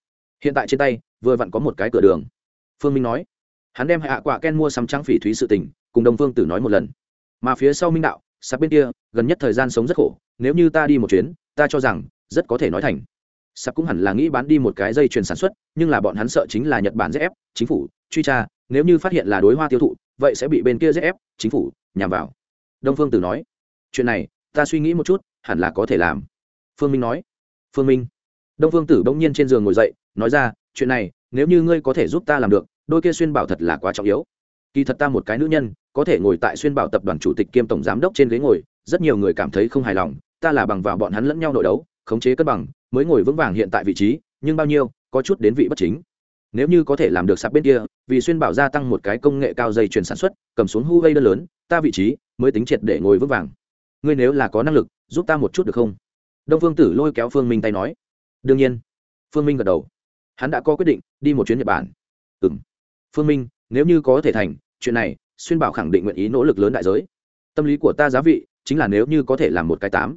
S1: Hiện tại trên tay, vừa vặn có một cái cửa đường. Phương minh nói. Hắn đem hạ quả ken mua sắm trắng phỉ thúy sự tình, cùng đông phương tử nói một lần. Mà phía sau minh đạo, sắp bên kia, gần nhất thời gian sống rất khổ, nếu như ta đi một chuyến, ta cho rằng, rất có thể nói thành. Sắp cũng hẳn là nghĩ bán đi một cái dây chuyền sản xuất, nhưng là bọn hắn sợ chính là nhật bản dễ ép, chính phủ, truy tra, nếu như phát hiện là đối hoa tiêu thụ vậy sẽ bị bên kia dễ ép, chính phủ, nhằm vào. Đông phương tử nói, chuyện này, ta suy nghĩ một chút, hẳn là có thể làm. Phương minh nói, phương minh. Đông phương tử bỗng nhiên trên giường ngồi dậy, nói ra, chuyện này, nếu như ngươi có thể giúp ta làm được, đôi kia xuyên bảo thật là quá trọng yếu. Kỳ thật ta một cái nữ nhân, có thể ngồi tại xuyên bảo tập đoàn chủ tịch kiêm tổng giám đốc trên ghế ngồi, rất nhiều người cảm thấy không hài lòng, ta là bằng vào bọn hắn lẫn nhau nội đấu, khống chế cân bằng, mới ngồi vững vàng hiện tại vị trí, nhưng bao nhiêu, có chút đến vị bất chính nếu như có thể làm được sạp bên kia, vì xuyên bảo gia tăng một cái công nghệ cao dây chuyển sản xuất, cầm xuống hu gây đơn lớn, ta vị trí mới tính triệt để ngồi vững vàng. Ngươi nếu là có năng lực, giúp ta một chút được không? Đông phương tử lôi kéo phương minh tay nói. Đương nhiên. Phương minh gật đầu. Hắn đã có quyết định, đi một chuyến nhật bản. Ừ m phương minh, nếu như có thể thành, chuyện này, xuyên bảo khẳng định nguyện ý nỗ lực lớn đại giới. Tâm lý của ta giá vị, chính là nếu như có thể làm một cái tám.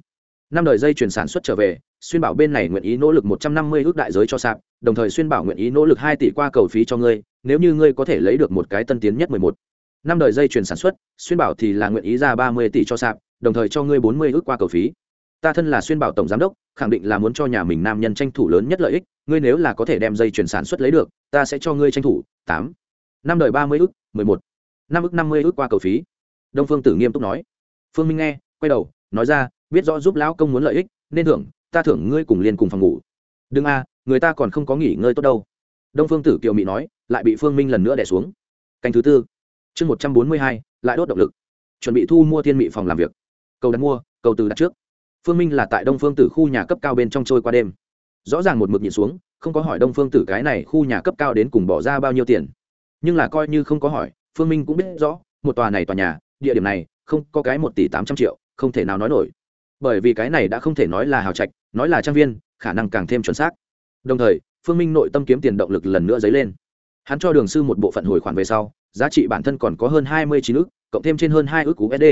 S1: Năm đời dây chuyển sản xuất trở về xuyên bảo bên này nguyện ý nỗ lực một trăm năm mươi ước đại giới cho sạp, đồng thời xuyên bảo nguyện ý nỗ lực hai tỷ qua cầu phí cho ngươi, nếu như ngươi có thể lấy được một cái tân tiến nhất mười một. Năm đời dây chuyển sản xuất, xuyên bảo thì là nguyện ý ra ba mươi tỷ cho sạp, đồng thời cho ngươi bốn mươi ước qua cầu phí. Ta thân là xuyên bảo tổng giám đốc, khẳng định là muốn cho nhà mình nam nhân tranh thủ lớn nhất lợi ích, ngươi nếu là có thể đem dây chuyển sản xuất lấy được, ta sẽ cho ngươi tranh thủ tám. Năm đời ba mươi ước, mười một. Năm ước năm mươi ước qua cầu phí. Đông phương tử nghiêm túc nói. Phương minh nghe, quay đầu, nói ra, biết rõ giúp lão công muốn lợi ích, nên hưởng ta thưởng ngươi cùng liên cùng phòng ngủ. Đừng a, người ta còn không có nghỉ ngơi tốt đâu. Đông phương tử kiều Mỹ nói, lại bị phương minh lần nữa đẻ xuống. Canh thứ tư, chương một trăm bốn mươi hai, lại đốt động lực. Chuẩn bị thu mua thiên mị phòng làm việc. Cầu đặt mua, cầu từ đặt trước. Phương minh là tại đông phương tử khu nhà cấp cao bên trong trôi qua đêm. Rõ ràng một mực nhìn xuống, không có hỏi đông phương tử cái này khu nhà cấp cao đến cùng bỏ ra bao nhiêu tiền. Nhưng là coi như không có hỏi, phương minh cũng biết rõ, một tòa này tòa nhà, địa điểm này, không có cái một tỷ tám trăm triệu, không thể nào nói nổi bởi vì cái này đã không thể nói là hào trạch, nói là trang viên, khả năng càng thêm chuẩn xác. Đồng thời, phương minh nội tâm kiếm tiền động lực lần nữa dấy lên. Hắn cho đường sư một bộ phận hồi khoản về sau, giá trị bản thân còn có hơn hai mươi chín ước cộng thêm trên hơn hai ước usd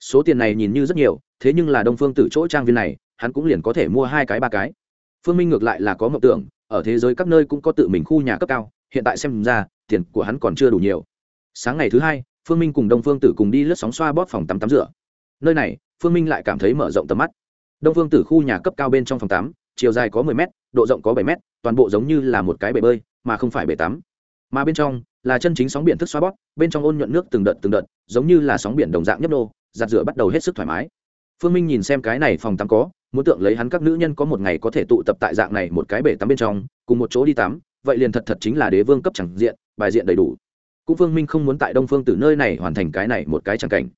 S1: số tiền này nhìn như rất nhiều, thế nhưng là đông phương tử chỗ trang viên này, hắn cũng liền có thể mua hai cái, ba cái. Phương minh ngược lại là có mộng tưởng, ở thế giới các nơi cũng có tự mình khu nhà cấp cao, hiện tại xem ra, tiền của hắn còn chưa đủ nhiều. Sáng ngày thứ hai, phương minh cùng đông phương tử cùng đi lướt sóng xoa bóp phòng tắm tắm rửa nơi này, phương minh lại cảm thấy mở rộng tầm mắt. Đông phương tử khu nhà cấp cao bên trong phòng tắm chiều dài có 10 m độ rộng có 7 m toàn bộ giống như là một cái bể bơi, mà không phải bể tắm. Mà bên trong, là chân chính sóng biển thức xoa bóp, bên trong ôn nhuận nước từng đợt từng đợt, giống như là sóng biển đồng dạng nhấp nô, giặt rửa bắt đầu hết sức thoải mái. Phương minh nhìn xem cái này phòng tắm có, muốn tượng lấy hắn các nữ nhân có một ngày có thể tụ tập tại dạng này một cái bể tắm bên trong, cùng một chỗ đi tắm, vậy liền thật thật chính là đế vương cấp chẳng diện, bài diện đầy đủ. Cũng phương minh không muốn tại đông phương từ nơi này hoàn thành cái này một cái chẳng cảnh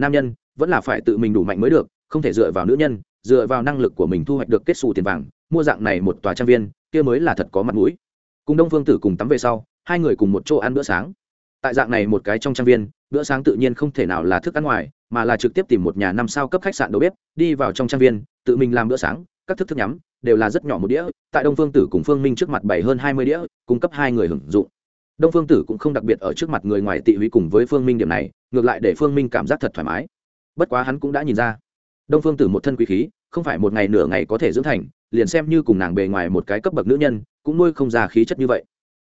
S1: nam nhân, vẫn là phải tự mình đủ mạnh mới được, không thể dựa vào nữ nhân, dựa vào năng lực của mình thu hoạch được kết xù tiền vàng, mua dạng này một tòa trang viên, kia mới là thật có mặt mũi. Cùng đông phương tử cùng tắm về sau, hai người cùng một chỗ ăn bữa sáng. Tại dạng này một cái trong trang viên, bữa sáng tự nhiên không thể nào là thức ăn ngoài, mà là trực tiếp tìm một nhà năm sao cấp khách sạn đầu bếp, đi vào trong trang viên, tự mình làm bữa sáng, các thức thức nhắm, đều là rất nhỏ một đĩa, tại đông phương tử cùng phương minh trước mặt bảy hơn hai mươi đĩa, cung cấp hai người hưởng dụng đông phương tử cũng không đặc biệt ở trước mặt người ngoài tị húy cùng với phương minh điểm này, ngược lại để phương minh cảm giác thật thoải mái. Bất quá hắn cũng đã nhìn ra, đông phương tử một thân quý khí, không phải một ngày nửa ngày có thể dưỡng thành, liền xem như cùng nàng bề ngoài một cái cấp bậc nữ nhân, cũng nuôi không ra khí chất như vậy.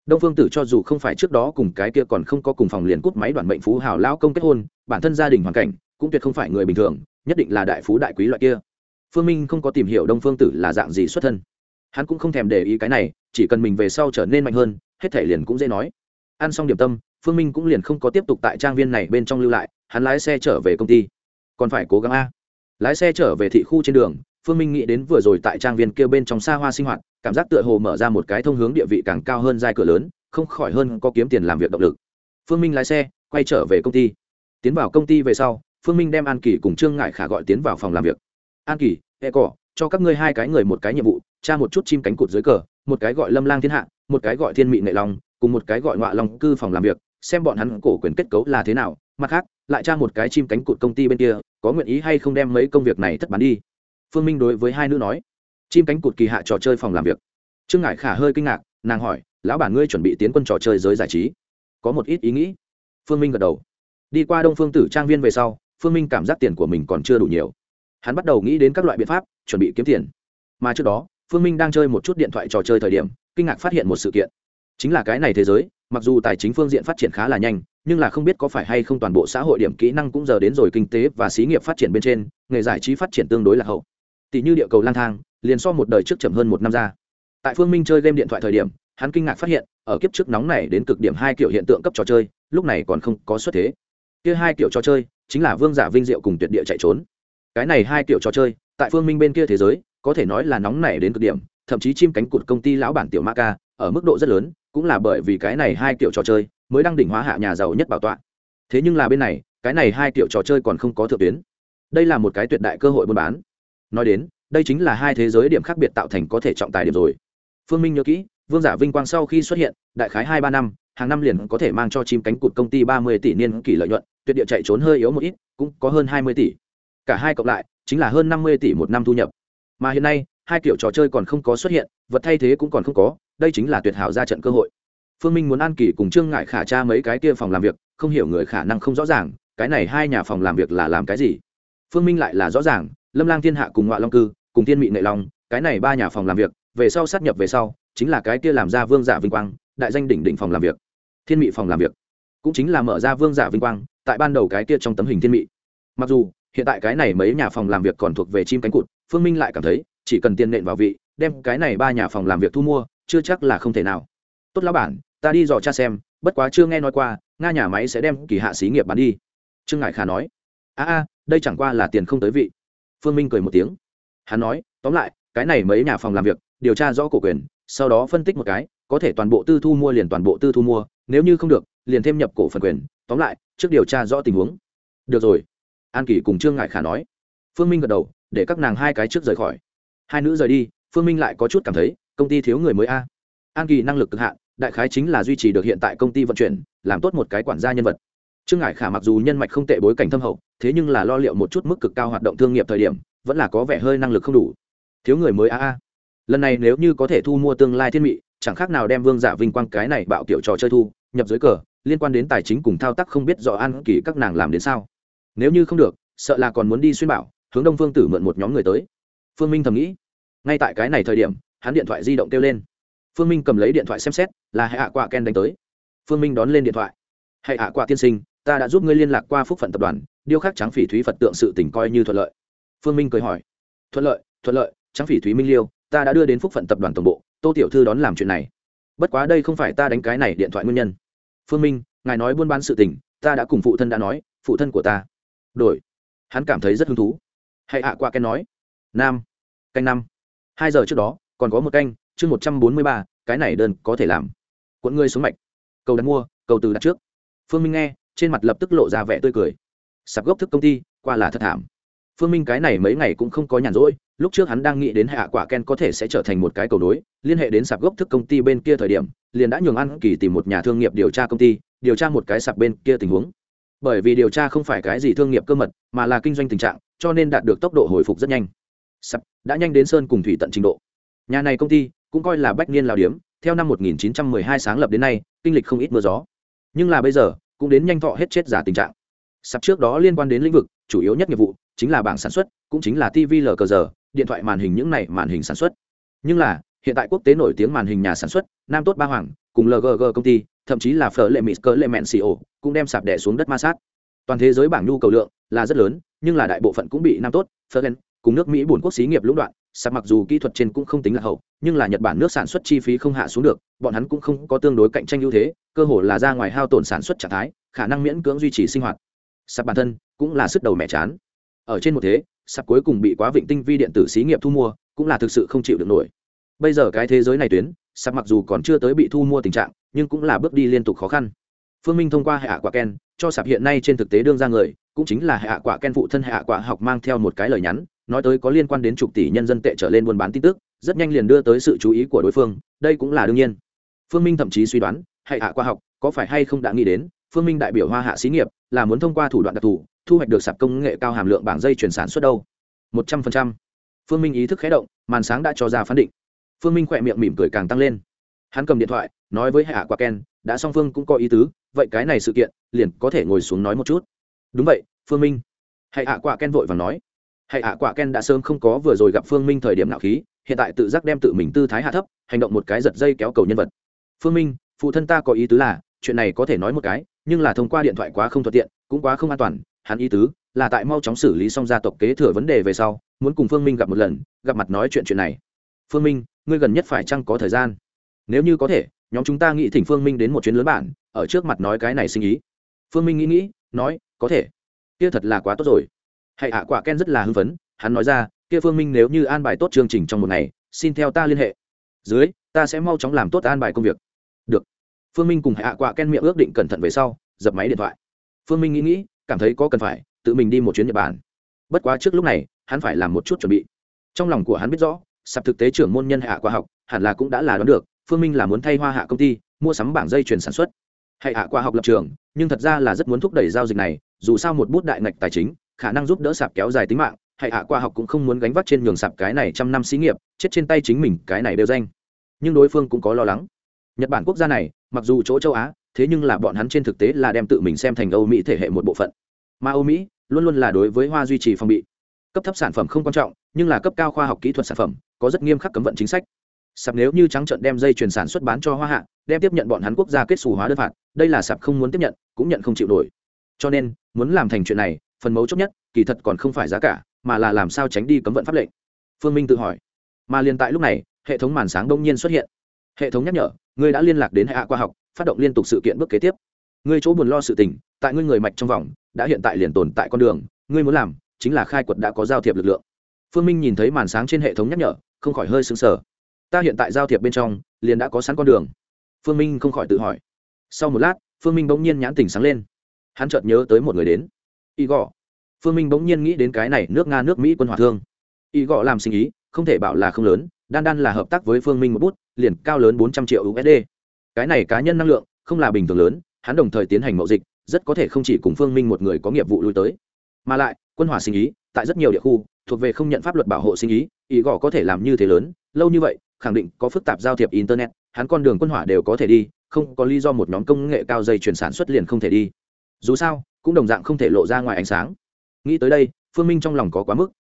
S1: Đông phương tử cho dù không phải trước đó cùng cái kia còn không có cùng phòng liền cút máy đoàn mệnh phú hào lao công kết hôn, bản thân gia đình hoàn cảnh cũng tuyệt không phải người bình thường, nhất định là đại phú đại quý loại kia. Phương minh không có tìm hiểu đông phương tử là dạng gì xuất thân. Hắn cũng không thèm để ý cái này, chỉ cần mình về sau trở nên mạnh hơn, hết thể liền cũng dễ nói ăn xong điểm tâm, phương minh cũng liền không có tiếp tục tại trang viên này bên trong lưu lại, hắn lái xe trở về công ty. Còn phải cố gắng a. Lái xe trở về thị khu trên đường, phương minh nghĩ đến vừa rồi tại trang viên kia bên trong xa hoa sinh hoạt, cảm giác tựa hồ mở ra một cái thông hướng địa vị càng cao hơn giai cửa lớn, không khỏi hơn có kiếm tiền làm việc động lực. Phương minh lái xe, quay trở về công ty. Tiến vào công ty về sau, phương minh đem an kỳ cùng trương ngại khả gọi tiến vào phòng làm việc. An kỳ e cỏ cho các ngươi hai cái người một cái nhiệm vụ, tra một chút chim cánh cụt dưới cờ, một cái gọi lâm lang thiên hạ, một cái gọi thiên mị nệ long cùng một cái gọi ngọa long cư phòng làm việc, xem bọn hắn cổ quyền kết cấu là thế nào, mặt khác, lại tra một cái chim cánh cụt công ty bên kia, có nguyện ý hay không đem mấy công việc này thất bán đi. Phương minh đối với hai nữ nói. Chim cánh cụt kỳ hạ trò chơi phòng làm việc. Trương ngải khả hơi kinh ngạc, nàng hỏi, lão bản ngươi chuẩn bị tiến quân trò chơi giới giải trí? Có một ít ý nghĩ. Phương minh gật đầu. Đi qua đông phương tử trang viên về sau, phương minh cảm giác tiền của mình còn chưa đủ nhiều. Hắn bắt đầu nghĩ đến các loại biện pháp, chuẩn bị kiếm tiền. Mà trước đó, phương minh đang chơi một chút điện thoại trò chơi thời điểm, kinh ngạc phát hiện một sự kiện chính là cái này thế giới, mặc dù tài chính phương diện phát triển khá là nhanh, nhưng là không biết có phải hay không toàn bộ xã hội điểm kỹ năng cũng giờ đến rồi kinh tế và xí nghiệp phát triển bên trên, nghề giải trí phát triển tương đối là hậu. Tỷ như địa cầu lang thang, liền so một đời trước chậm hơn một năm ra. Tại phương minh chơi game điện thoại thời điểm, hắn kinh ngạc phát hiện, ở kiếp trước nóng này đến cực điểm hai kiểu hiện tượng cấp trò chơi, lúc này còn không có xuất thế. Kia hai kiểu trò chơi, chính là vương giả vinh diệu cùng tuyệt địa chạy trốn. Cái này hai kiểu trò chơi, tại phương minh bên kia thế giới, có thể nói là nóng này đến cực điểm thậm chí chim cánh cụt công ty lão bản tiểu ma ca ở mức độ rất lớn, cũng là bởi vì cái này hai kiểu trò chơi mới đang đỉnh hóa hạ nhà giàu nhất bảo tọa. Thế nhưng là bên này, cái này hai kiểu trò chơi còn không có thượng tuyến. Đây là một cái tuyệt đại cơ hội buôn bán. Nói đến, đây chính là hai thế giới điểm khác biệt tạo thành có thể trọng tài điểm rồi. Phương minh nhớ kỹ, vương giả vinh quang sau khi xuất hiện, đại khái hai ba năm, hàng năm liền có thể mang cho chim cánh cụt công ty ba mươi tỷ niên kỷ lợi nhuận, tuyệt địa chạy trốn hơi yếu một ít, cũng có hơn hai mươi tỷ. Cả hai cộng lại, chính là hơn năm mươi tỷ một năm thu nhập. Mà hiện nay hai kiểu trò chơi còn không có xuất hiện, vật thay thế cũng còn không có, đây chính là tuyệt hảo ra trận cơ hội. Phương minh muốn an kỳ cùng trương ngại khả tra mấy cái kia phòng làm việc, không hiểu người khả năng không rõ ràng, cái này hai nhà phòng làm việc là làm cái gì? Phương minh lại là rõ ràng, lâm lang thiên hạ cùng ngoại long cư, cùng thiên mị nệ long, cái này ba nhà phòng làm việc, về sau sát nhập về sau, chính là cái kia làm ra vương giả vinh quang, đại danh đỉnh đỉnh phòng làm việc. Thiên mị phòng làm việc, cũng chính là mở ra vương giả vinh quang, tại ban đầu cái kia trong tấm hình thiên mị. Mặc dù, hiện tại cái này mấy nhà phòng làm việc còn thuộc về chim cánh cụt, phương minh lại cảm thấy chỉ cần tiền nện vào vị, đem cái này ba nhà phòng làm việc thu mua, chưa chắc là không thể nào. Tốt lão bản, ta đi dò cha xem, bất quá chưa nghe nói qua, nga nhà máy sẽ đem kỳ hạ xí nghiệp bán đi. Trương ngải khả nói. A a, đây chẳng qua là tiền không tới vị. Phương minh cười một tiếng. Hắn nói, tóm lại, cái này mấy nhà phòng làm việc, điều tra rõ cổ quyền, sau đó phân tích một cái, có thể toàn bộ tư thu mua liền toàn bộ tư thu mua, nếu như không được, liền thêm nhập cổ phần quyền. Tóm lại, trước điều tra rõ tình huống. Được rồi. An kỳ cùng trương ngại khả nói. Phương minh gật đầu, để các nàng hai cái trước rời khỏi hai nữ rời đi, phương minh lại có chút cảm thấy, công ty thiếu người mới a. An kỳ năng lực cực hạn, đại khái chính là duy trì được hiện tại công ty vận chuyển, làm tốt một cái quản gia nhân vật. Trương ngải khả mặc dù nhân mạch không tệ bối cảnh thâm hậu, thế nhưng là lo liệu một chút mức cực cao hoạt động thương nghiệp thời điểm, vẫn là có vẻ hơi năng lực không đủ. Thiếu người mới a a. Lần này nếu như có thể thu mua tương lai thiên mị, chẳng khác nào đem vương giả vinh quang cái này bạo kiểu trò chơi thu, nhập dưới cờ, liên quan đến tài chính cùng thao tác không biết rõ an kỳ các nàng làm đến sao. Nếu như không được, sợ là còn muốn đi xuyên bảo, hướng đông phương tử mượn một nhóm người tới phương minh thầm nghĩ. Ngay tại cái này thời điểm, hắn điện thoại di động kêu lên. Phương minh cầm lấy điện thoại xem xét, là hệ hạ quả ken đánh tới. Phương minh đón lên điện thoại. Hệ hạ quả tiên sinh, ta đã giúp ngươi liên lạc qua phúc phận tập đoàn điêu khắc trắng phỉ thúy phật tượng sự tỉnh coi như thuận lợi. Phương minh cười hỏi. Thuận lợi thuận lợi trắng phỉ thúy minh liêu, ta đã đưa đến phúc phận tập đoàn tổng bộ, tô tiểu thư đón làm chuyện này. Bất quá đây không phải ta đánh cái này điện thoại nguyên nhân. Phương minh, ngài nói buôn bán sự tình, ta đã cùng phụ thân đã nói, phụ thân của ta. Đổi. Hắn cảm thấy rất hứng thú. Hãy hạ qua ken nói nam. Canh năm. Hai giờ trước đó, còn có một canh, chương một trăm bốn mươi ba, cái này đơn có thể làm. Cuộn ngươi xuống mạch. Cầu đặt mua, cầu từ đặt trước. Phương minh nghe, trên mặt lập tức lộ ra vẻ tươi cười. Sạp gốc thức công ty, qua là thất thảm. Phương minh cái này mấy ngày cũng không có nhàn rỗi, lúc trước hắn đang nghĩ đến hạ quả ken có thể sẽ trở thành một cái cầu nối, liên hệ đến sạp gốc thức công ty bên kia thời điểm, liền đã nhường ăn kỳ tìm một nhà thương nghiệp điều tra công ty, điều tra một cái sạp bên kia tình huống. Bởi vì điều tra không phải cái gì thương nghiệp cơ mật, mà là kinh doanh tình trạng, cho nên đạt được tốc độ hồi phục rất nhanh sập, đã nhanh đến sơn cùng thủy tận trình độ. Nhà này công ty cũng coi là bách niên lào điếm, theo năm 1912 sáng lập đến nay, kinh lịch không ít mưa gió. Nhưng là bây giờ, cũng đến nhanh thọ hết chết giả tình trạng. Sắp trước đó liên quan đến lĩnh vực, chủ yếu nhất nghiệp vụ, chính là bảng sản xuất, cũng chính là tv lờ cờ giờ, điện thoại màn hình những này màn hình sản xuất. Nhưng là, hiện tại quốc tế nổi tiếng màn hình nhà sản xuất, nam tốt ba hoàng, cùng lgg công ty, thậm chí là phở lệ mỹ cỡ lệ mẹn co cũng đem sạp đẻ xuống đất ma sát. Toàn thế giới bảng nhu cầu lượng là rất lớn, nhưng là đại bộ phận cũng bị nam tốt, phở cùng nước mỹ bổn quốc xí nghiệp lũng đoạn, sạp mặc dù kỹ thuật trên cũng không tính là hậu, nhưng là nhật bản nước sản xuất chi phí không hạ xuống được, bọn hắn cũng không có tương đối cạnh tranh ưu thế, cơ hồ là ra ngoài hao tổn sản xuất trạng thái, khả năng miễn cưỡng duy trì sinh hoạt. Sạp bản thân cũng là sức đầu mẹ chán. Ở trên một thế, sạp cuối cùng bị quá vịnh tinh vi điện tử xí nghiệp thu mua, cũng là thực sự không chịu được nổi. Bây giờ cái thế giới này tuyến, sạp mặc dù còn chưa tới bị thu mua tình trạng, nhưng cũng là bước đi liên tục khó khăn. Phương minh thông qua hệ hạ quả ken, cho sạp hiện nay trên thực tế đương ra người, cũng chính là hệ hạ quả ken phụ thân hệ hạ quả học mang theo một cái lời nhắn nói tới có liên quan đến chục tỷ nhân dân tệ trở lên buôn bán tin tức, rất nhanh liền đưa tới sự chú ý của đối phương, đây cũng là đương nhiên. Phương minh thậm chí suy đoán hệ hạ khoa học, có phải hay không đã nghĩ đến, phương minh đại biểu hoa hạ xí nghiệp, là muốn thông qua thủ đoạn đặc thù, thu hoạch được sạp công nghệ cao hàm lượng bảng dây chuyển sản xuất đâu? Một trăm phần trăm. Phương minh ý thức khé động, màn sáng đã cho ra phán định. Phương minh khỏe miệng mỉm cười càng tăng lên. Hắn cầm điện thoại, nói với hạ quả ken, đã song phương cũng có ý tứ, vậy cái này sự kiện, liền có thể ngồi xuống nói một chút. Đúng vậy, phương minh. Hạ quả ken vội và nói Hệ hạ quả ken đã sớm không có vừa rồi gặp phương minh thời điểm nạo khí, hiện tại tự giác đem tự mình tư thái hạ thấp, hành động một cái giật dây kéo cầu nhân vật. Phương minh, phụ thân ta có ý tứ là, chuyện này có thể nói một cái, nhưng là thông qua điện thoại quá không thuận tiện, cũng quá không an toàn, hắn ý tứ là tại mau chóng xử lý xong gia tộc kế thừa vấn đề về sau, muốn cùng phương minh gặp một lần, gặp mặt nói chuyện chuyện này. Phương minh, ngươi gần nhất phải chăng có thời gian? Nếu như có thể, nhóm chúng ta nghĩ thỉnh phương minh đến một chuyến lớn bản, ở trước mặt nói cái này sinh ý. Phương minh nghĩ nghĩ, nói, có thể. Kia thật là quá tốt rồi hãy hạ quả ken rất là hưng phấn, hắn nói ra, kia phương minh nếu như an bài tốt chương trình trong một ngày, xin theo ta liên hệ. Dưới, ta sẽ mau chóng làm tốt an bài công việc. Được. Phương minh cùng hạ quả ken miệng ước định cẩn thận về sau, dập máy điện thoại. Phương minh nghĩ nghĩ, cảm thấy có cần phải, tự mình đi một chuyến nhật bản. Bất quá trước lúc này, hắn phải làm một chút chuẩn bị. Trong lòng của hắn biết rõ, sạp thực tế trưởng môn nhân hạ khoa học, hẳn là cũng đã là đoán được, phương minh là muốn thay hoa hạ công ty, mua sắm bảng dây chuyển sản xuất. Hệ hạ khoa học lập trường, nhưng thật ra là rất muốn thúc đẩy giao dịch này, dù sao một bút đại ngạch tài chính khả năng giúp đỡ sạp kéo dài tính mạng hãy hạ qua học cũng không muốn gánh vác trên nhường sạp cái này trăm năm xí nghiệp, chết trên tay chính mình, cái này đều danh. Nhưng đối phương cũng có lo lắng. Nhật bản quốc gia này, mặc dù chỗ châu á, thế nhưng là bọn hắn trên thực tế là đem tự mình xem thành âu mỹ thể hệ một bộ phận. Mà âu mỹ luôn luôn là đối với hoa duy trì phòng bị. Cấp thấp sản phẩm không quan trọng, nhưng là cấp cao khoa học kỹ thuật sản phẩm, có rất nghiêm khắc cấm vận chính sách. Sạp nếu như trắng trận đem dây chuyển sản xuất bán cho hoa hạ, đem tiếp nhận bọn hắn quốc gia kết xù hóa đơn phạt, đây là sạp không muốn tiếp nhận, cũng nhận không chịu nổi. Cho nên, muốn làm thành chuyện này phần mấu chốt nhất, kỳ thật còn không phải giá cả, mà là làm sao tránh đi cấm vận pháp lệnh. Phương minh tự hỏi. Mà liền tại lúc này, hệ thống màn sáng đông nhiên xuất hiện. Hệ thống nhắc nhở, ngươi đã liên lạc đến hệ hạ khoa học, phát động liên tục sự kiện bước kế tiếp. Ngươi chỗ buồn lo sự tình, tại ngươi người mạch trong vòng, đã hiện tại liền tồn tại con đường, ngươi muốn làm, chính là khai quật đã có giao thiệp lực lượng. Phương minh nhìn thấy màn sáng trên hệ thống nhắc nhở, không khỏi hơi sững sờ. Ta hiện tại giao thiệp bên trong, liền đã có sẵn con đường. Phương minh không khỏi tự hỏi. Sau một lát, phương minh bỗng nhiên nhãn tỉnh sáng lên. Hắn chợt nhớ tới một người đến y phương minh bỗng nhiên nghĩ đến cái này, nước nga, nước mỹ quân hỏa thương. Y làm sinh ý, không thể bảo là không lớn, đan đan là hợp tác với phương minh một bút, liền cao lớn bốn trăm triệu usd cái này cá nhân năng lượng, không là bình thường lớn, hắn đồng thời tiến hành mậu dịch, rất có thể không chỉ cùng phương minh một người có nghiệp vụ lui tới. Mà lại, quân hỏa sinh ý, tại rất nhiều địa khu, thuộc về không nhận pháp luật bảo hộ sinh ý Igor có thể làm như thế lớn, lâu như vậy, khẳng định có phức tạp giao thiệp internet, hắn con đường quân hỏa đều có thể đi, không có lý do một nhóm công nghệ cao dây chuyển sản xuất liền không thể đi. Dù sao cũng đồng dạng không thể lộ ra ngoài ánh sáng. Nghĩ tới đây, phương minh trong lòng có quá mức.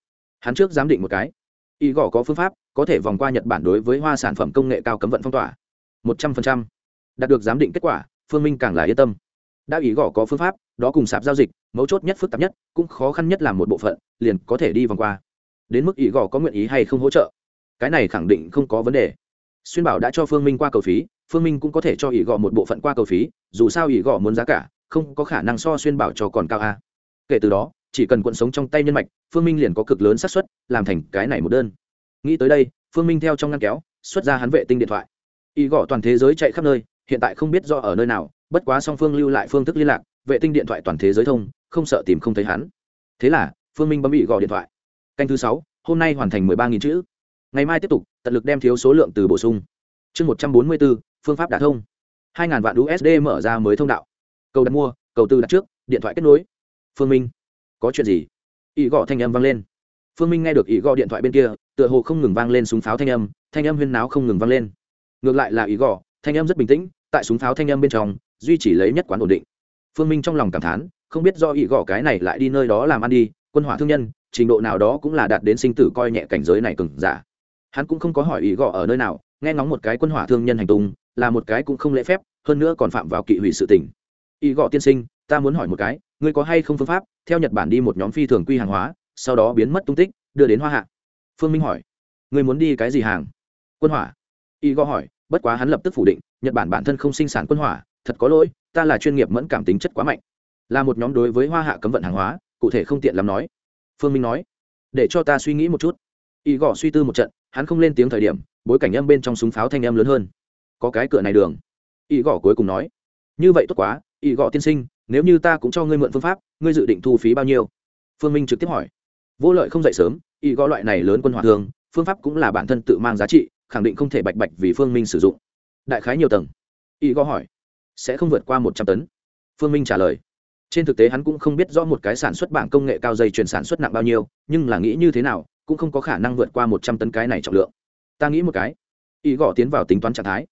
S1: Hắn trước giám định một cái. Y gõ có phương pháp, có thể vòng qua nhật bản đối với hoa sản phẩm công nghệ cao cấm vận phong tỏa. Một trăm phần trăm. Đạt được giám định kết quả, phương minh càng là yên tâm. Đã ý gõ có phương pháp, đó cùng sạp giao dịch, mấu chốt nhất phức tạp nhất, cũng khó khăn nhất là một bộ phận, liền có thể đi vòng qua. Đến mức ý gõ có nguyện ý hay không hỗ trợ? Cái này khẳng định không có vấn đề. Xuyên bảo đã cho phương minh qua cầu phí, phương minh cũng có thể cho ý gõ một bộ phận qua cầu phí, dù sao ý gõ muốn giá cả không có khả năng so xuyên bảo cho còn cao a. Kể từ đó, chỉ cần cuộn sống trong tay nhân mạch, phương minh liền có cực lớn xác suất, làm thành cái này một đơn. Nghĩ tới đây, phương minh theo trong ngăn kéo, xuất ra hắn vệ tinh điện thoại. Y gõ toàn thế giới chạy khắp nơi, hiện tại không biết do ở nơi nào, bất quá song phương lưu lại phương thức liên lạc, vệ tinh điện thoại toàn thế giới thông, không sợ tìm không thấy hắn. Thế là, phương minh bấm bị gõ điện thoại. Canh thứ sáu, hôm nay hoàn thành mười ba nghìn chữ. Ngày mai tiếp tục, tận lực đem thiếu số lượng từ bổ sung. Chương một trăm bốn mươi bốn, phương pháp đả thông. Hai ngàn vạn usd mở ra mới thông đạo cầu đặt mua, cầu tư đặt trước, điện thoại kết nối. Phương minh, có chuyện gì? Ý gõ thanh âm vang lên. Phương minh nghe được ý gõ điện thoại bên kia, tựa hồ không ngừng vang lên súng pháo thanh âm thanh âm huyên náo không ngừng vang lên. Ngược lại là ý gõ, thanh âm rất bình tĩnh, tại súng pháo thanh âm bên trong, duy chỉ lấy nhất quán ổn định. Phương minh trong lòng cảm thán, không biết do ý gõ cái này lại đi nơi đó làm ăn đi, quân hỏa thương nhân, trình độ nào đó cũng là đạt đến sinh tử coi nhẹ cảnh giới này cừng giả. Hắn cũng không có hỏi ý gõ ở nơi nào, nghe ngóng một cái quân hỏa thương nhân hành tung, là một cái cũng không lễ phép, hơn nữa còn phạm vào kỵ hủy sự tình ý gõ tiên sinh, ta muốn hỏi một cái, ngươi có hay không phương pháp, theo nhật bản đi một nhóm phi thường quy hàng hóa, sau đó biến mất tung tích, đưa đến hoa hạ? Phương minh hỏi. Ngươi muốn đi cái gì hàng? Quân hỏa. Y gõ hỏi, bất quá hắn lập tức phủ định, nhật bản bản thân không sinh sản quân hỏa, thật có lỗi, ta là chuyên nghiệp mẫn cảm tính chất quá mạnh. Là một nhóm đối với hoa hạ cấm vận hàng hóa, cụ thể không tiện lắm nói. Phương minh nói, để cho ta suy nghĩ một chút. Y gõ suy tư một trận, hắn không lên tiếng thời điểm, bối cảnh âm bên trong súng pháo thanh âm lớn hơn. Có cái cửa này đường. Y gõ cuối cùng nói, như vậy tốt quá y gõ tiên sinh, nếu như ta cũng cho ngươi mượn phương pháp, ngươi dự định thu phí bao nhiêu? Phương minh trực tiếp hỏi. Vô lợi không dậy sớm y gõ loại này lớn quân hỏa thường, phương pháp cũng là bản thân tự mang giá trị, khẳng định không thể bạch bạch vì phương minh sử dụng. Đại khái nhiều tầng. Y gõ hỏi. Sẽ không vượt qua một trăm tấn. Phương minh trả lời. Trên thực tế hắn cũng không biết rõ một cái sản xuất bảng công nghệ cao dây chuyển sản xuất nặng bao nhiêu, nhưng là nghĩ như thế nào, cũng không có khả năng vượt qua một trăm tấn cái này trọng lượng. Ta nghĩ một cái. Y gõ tiến vào tính toán trạng thái.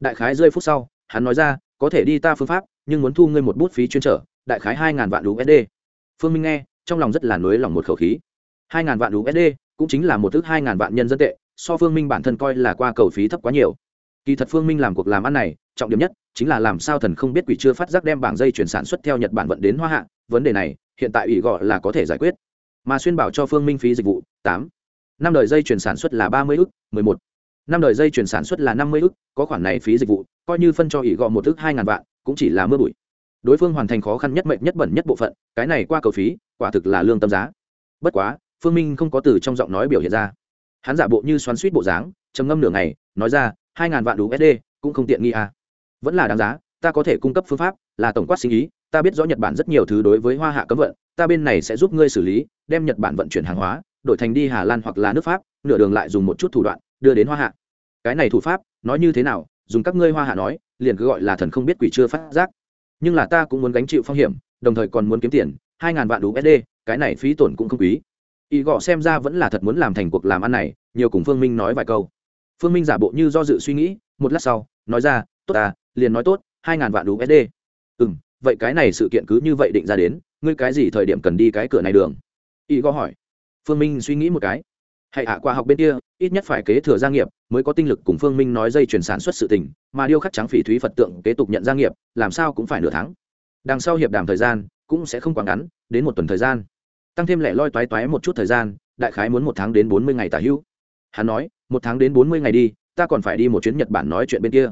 S1: Đại khái rơi phút sau, hắn nói ra có thể đi ta phương pháp, nhưng muốn thu ngươi một bút phí chuyên trở, đại khái hai ngàn vạn usd phương minh nghe, trong lòng rất là nới lòng một khẩu khí. Hai ngàn vạn usd cũng chính là một thứ hai ngàn vạn nhân dân tệ, so phương minh bản thân coi là qua cầu phí thấp quá nhiều. Kỳ thật phương minh làm cuộc làm ăn này, trọng điểm nhất chính là làm sao thần không biết quỷ chưa phát giác đem bảng dây chuyển sản xuất theo nhật bản vận đến hoa hạ, vấn đề này, hiện tại ủy gọi là có thể giải quyết. Mà xuyên bảo cho phương minh phí dịch vụ, tám. Năm đời dây chuyển sản xuất là ba mươi ước mười một năm đời dây chuyển sản xuất là năm mươi ước có khoản này phí dịch vụ, coi như phân cho ỷ gọ một ước hai ngàn vạn, cũng chỉ là mưa bụi. Đối phương hoàn thành khó khăn nhất mệnh nhất bẩn nhất bộ phận, cái này qua cầu phí, quả thực là lương tâm giá. Bất quá, phương minh không có từ trong giọng nói biểu hiện ra. Hắn giả bộ như xoắn suýt bộ dáng, trầm ngâm nửa ngày, nói ra, hai ngàn vạn usd cũng không tiện nghi à. vẫn là đáng giá, ta có thể cung cấp phương pháp, là tổng quát sinh ý, ta biết rõ nhật bản rất nhiều thứ đối với hoa hạ cấm vận, ta bên này sẽ giúp ngươi xử lý, đem nhật bản vận chuyển hàng hóa, đổi thành đi hà lan hoặc là nước pháp, nửa đường lại dùng một chút thủ đoạn đưa đến hoa hạ. Cái này thủ pháp, nói như thế nào, dùng các ngươi hoa hạ nói, liền cứ gọi là thần không biết quỷ chưa phát giác. Nhưng là ta cũng muốn gánh chịu phong hiểm, đồng thời còn muốn kiếm tiền, hai ngàn vạn usd cái này phí tổn cũng không quý. Ý gọ xem ra vẫn là thật muốn làm thành cuộc làm ăn này, nhiều cùng phương minh nói vài câu. Phương minh giả bộ như do dự suy nghĩ, một lát sau, nói ra, tốt à liền nói tốt, hai ngàn vạn usd ừ m vậy cái này sự kiện cứ như vậy định ra đến, ngươi cái gì thời điểm cần đi cái cửa này đường? Ý gọ hỏi. Phương minh suy nghĩ một cái hãy hạ qua học bên kia, ít nhất phải kế thừa gia nghiệp, mới có tinh lực cùng phương minh nói dây chuyển sản xuất sự tình, mà điêu khắc trắng phỉ thúy phật tượng kế tục nhận gia nghiệp, làm sao cũng phải nửa tháng. Đằng sau hiệp đàm thời gian, cũng sẽ không quá ngắn, đến một tuần thời gian. Tăng thêm lẻ loi toái toái một chút thời gian, đại khái muốn một tháng đến bốn mươi ngày tả hữu. Hắn nói, một tháng đến bốn mươi ngày đi, ta còn phải đi một chuyến nhật bản nói chuyện bên kia.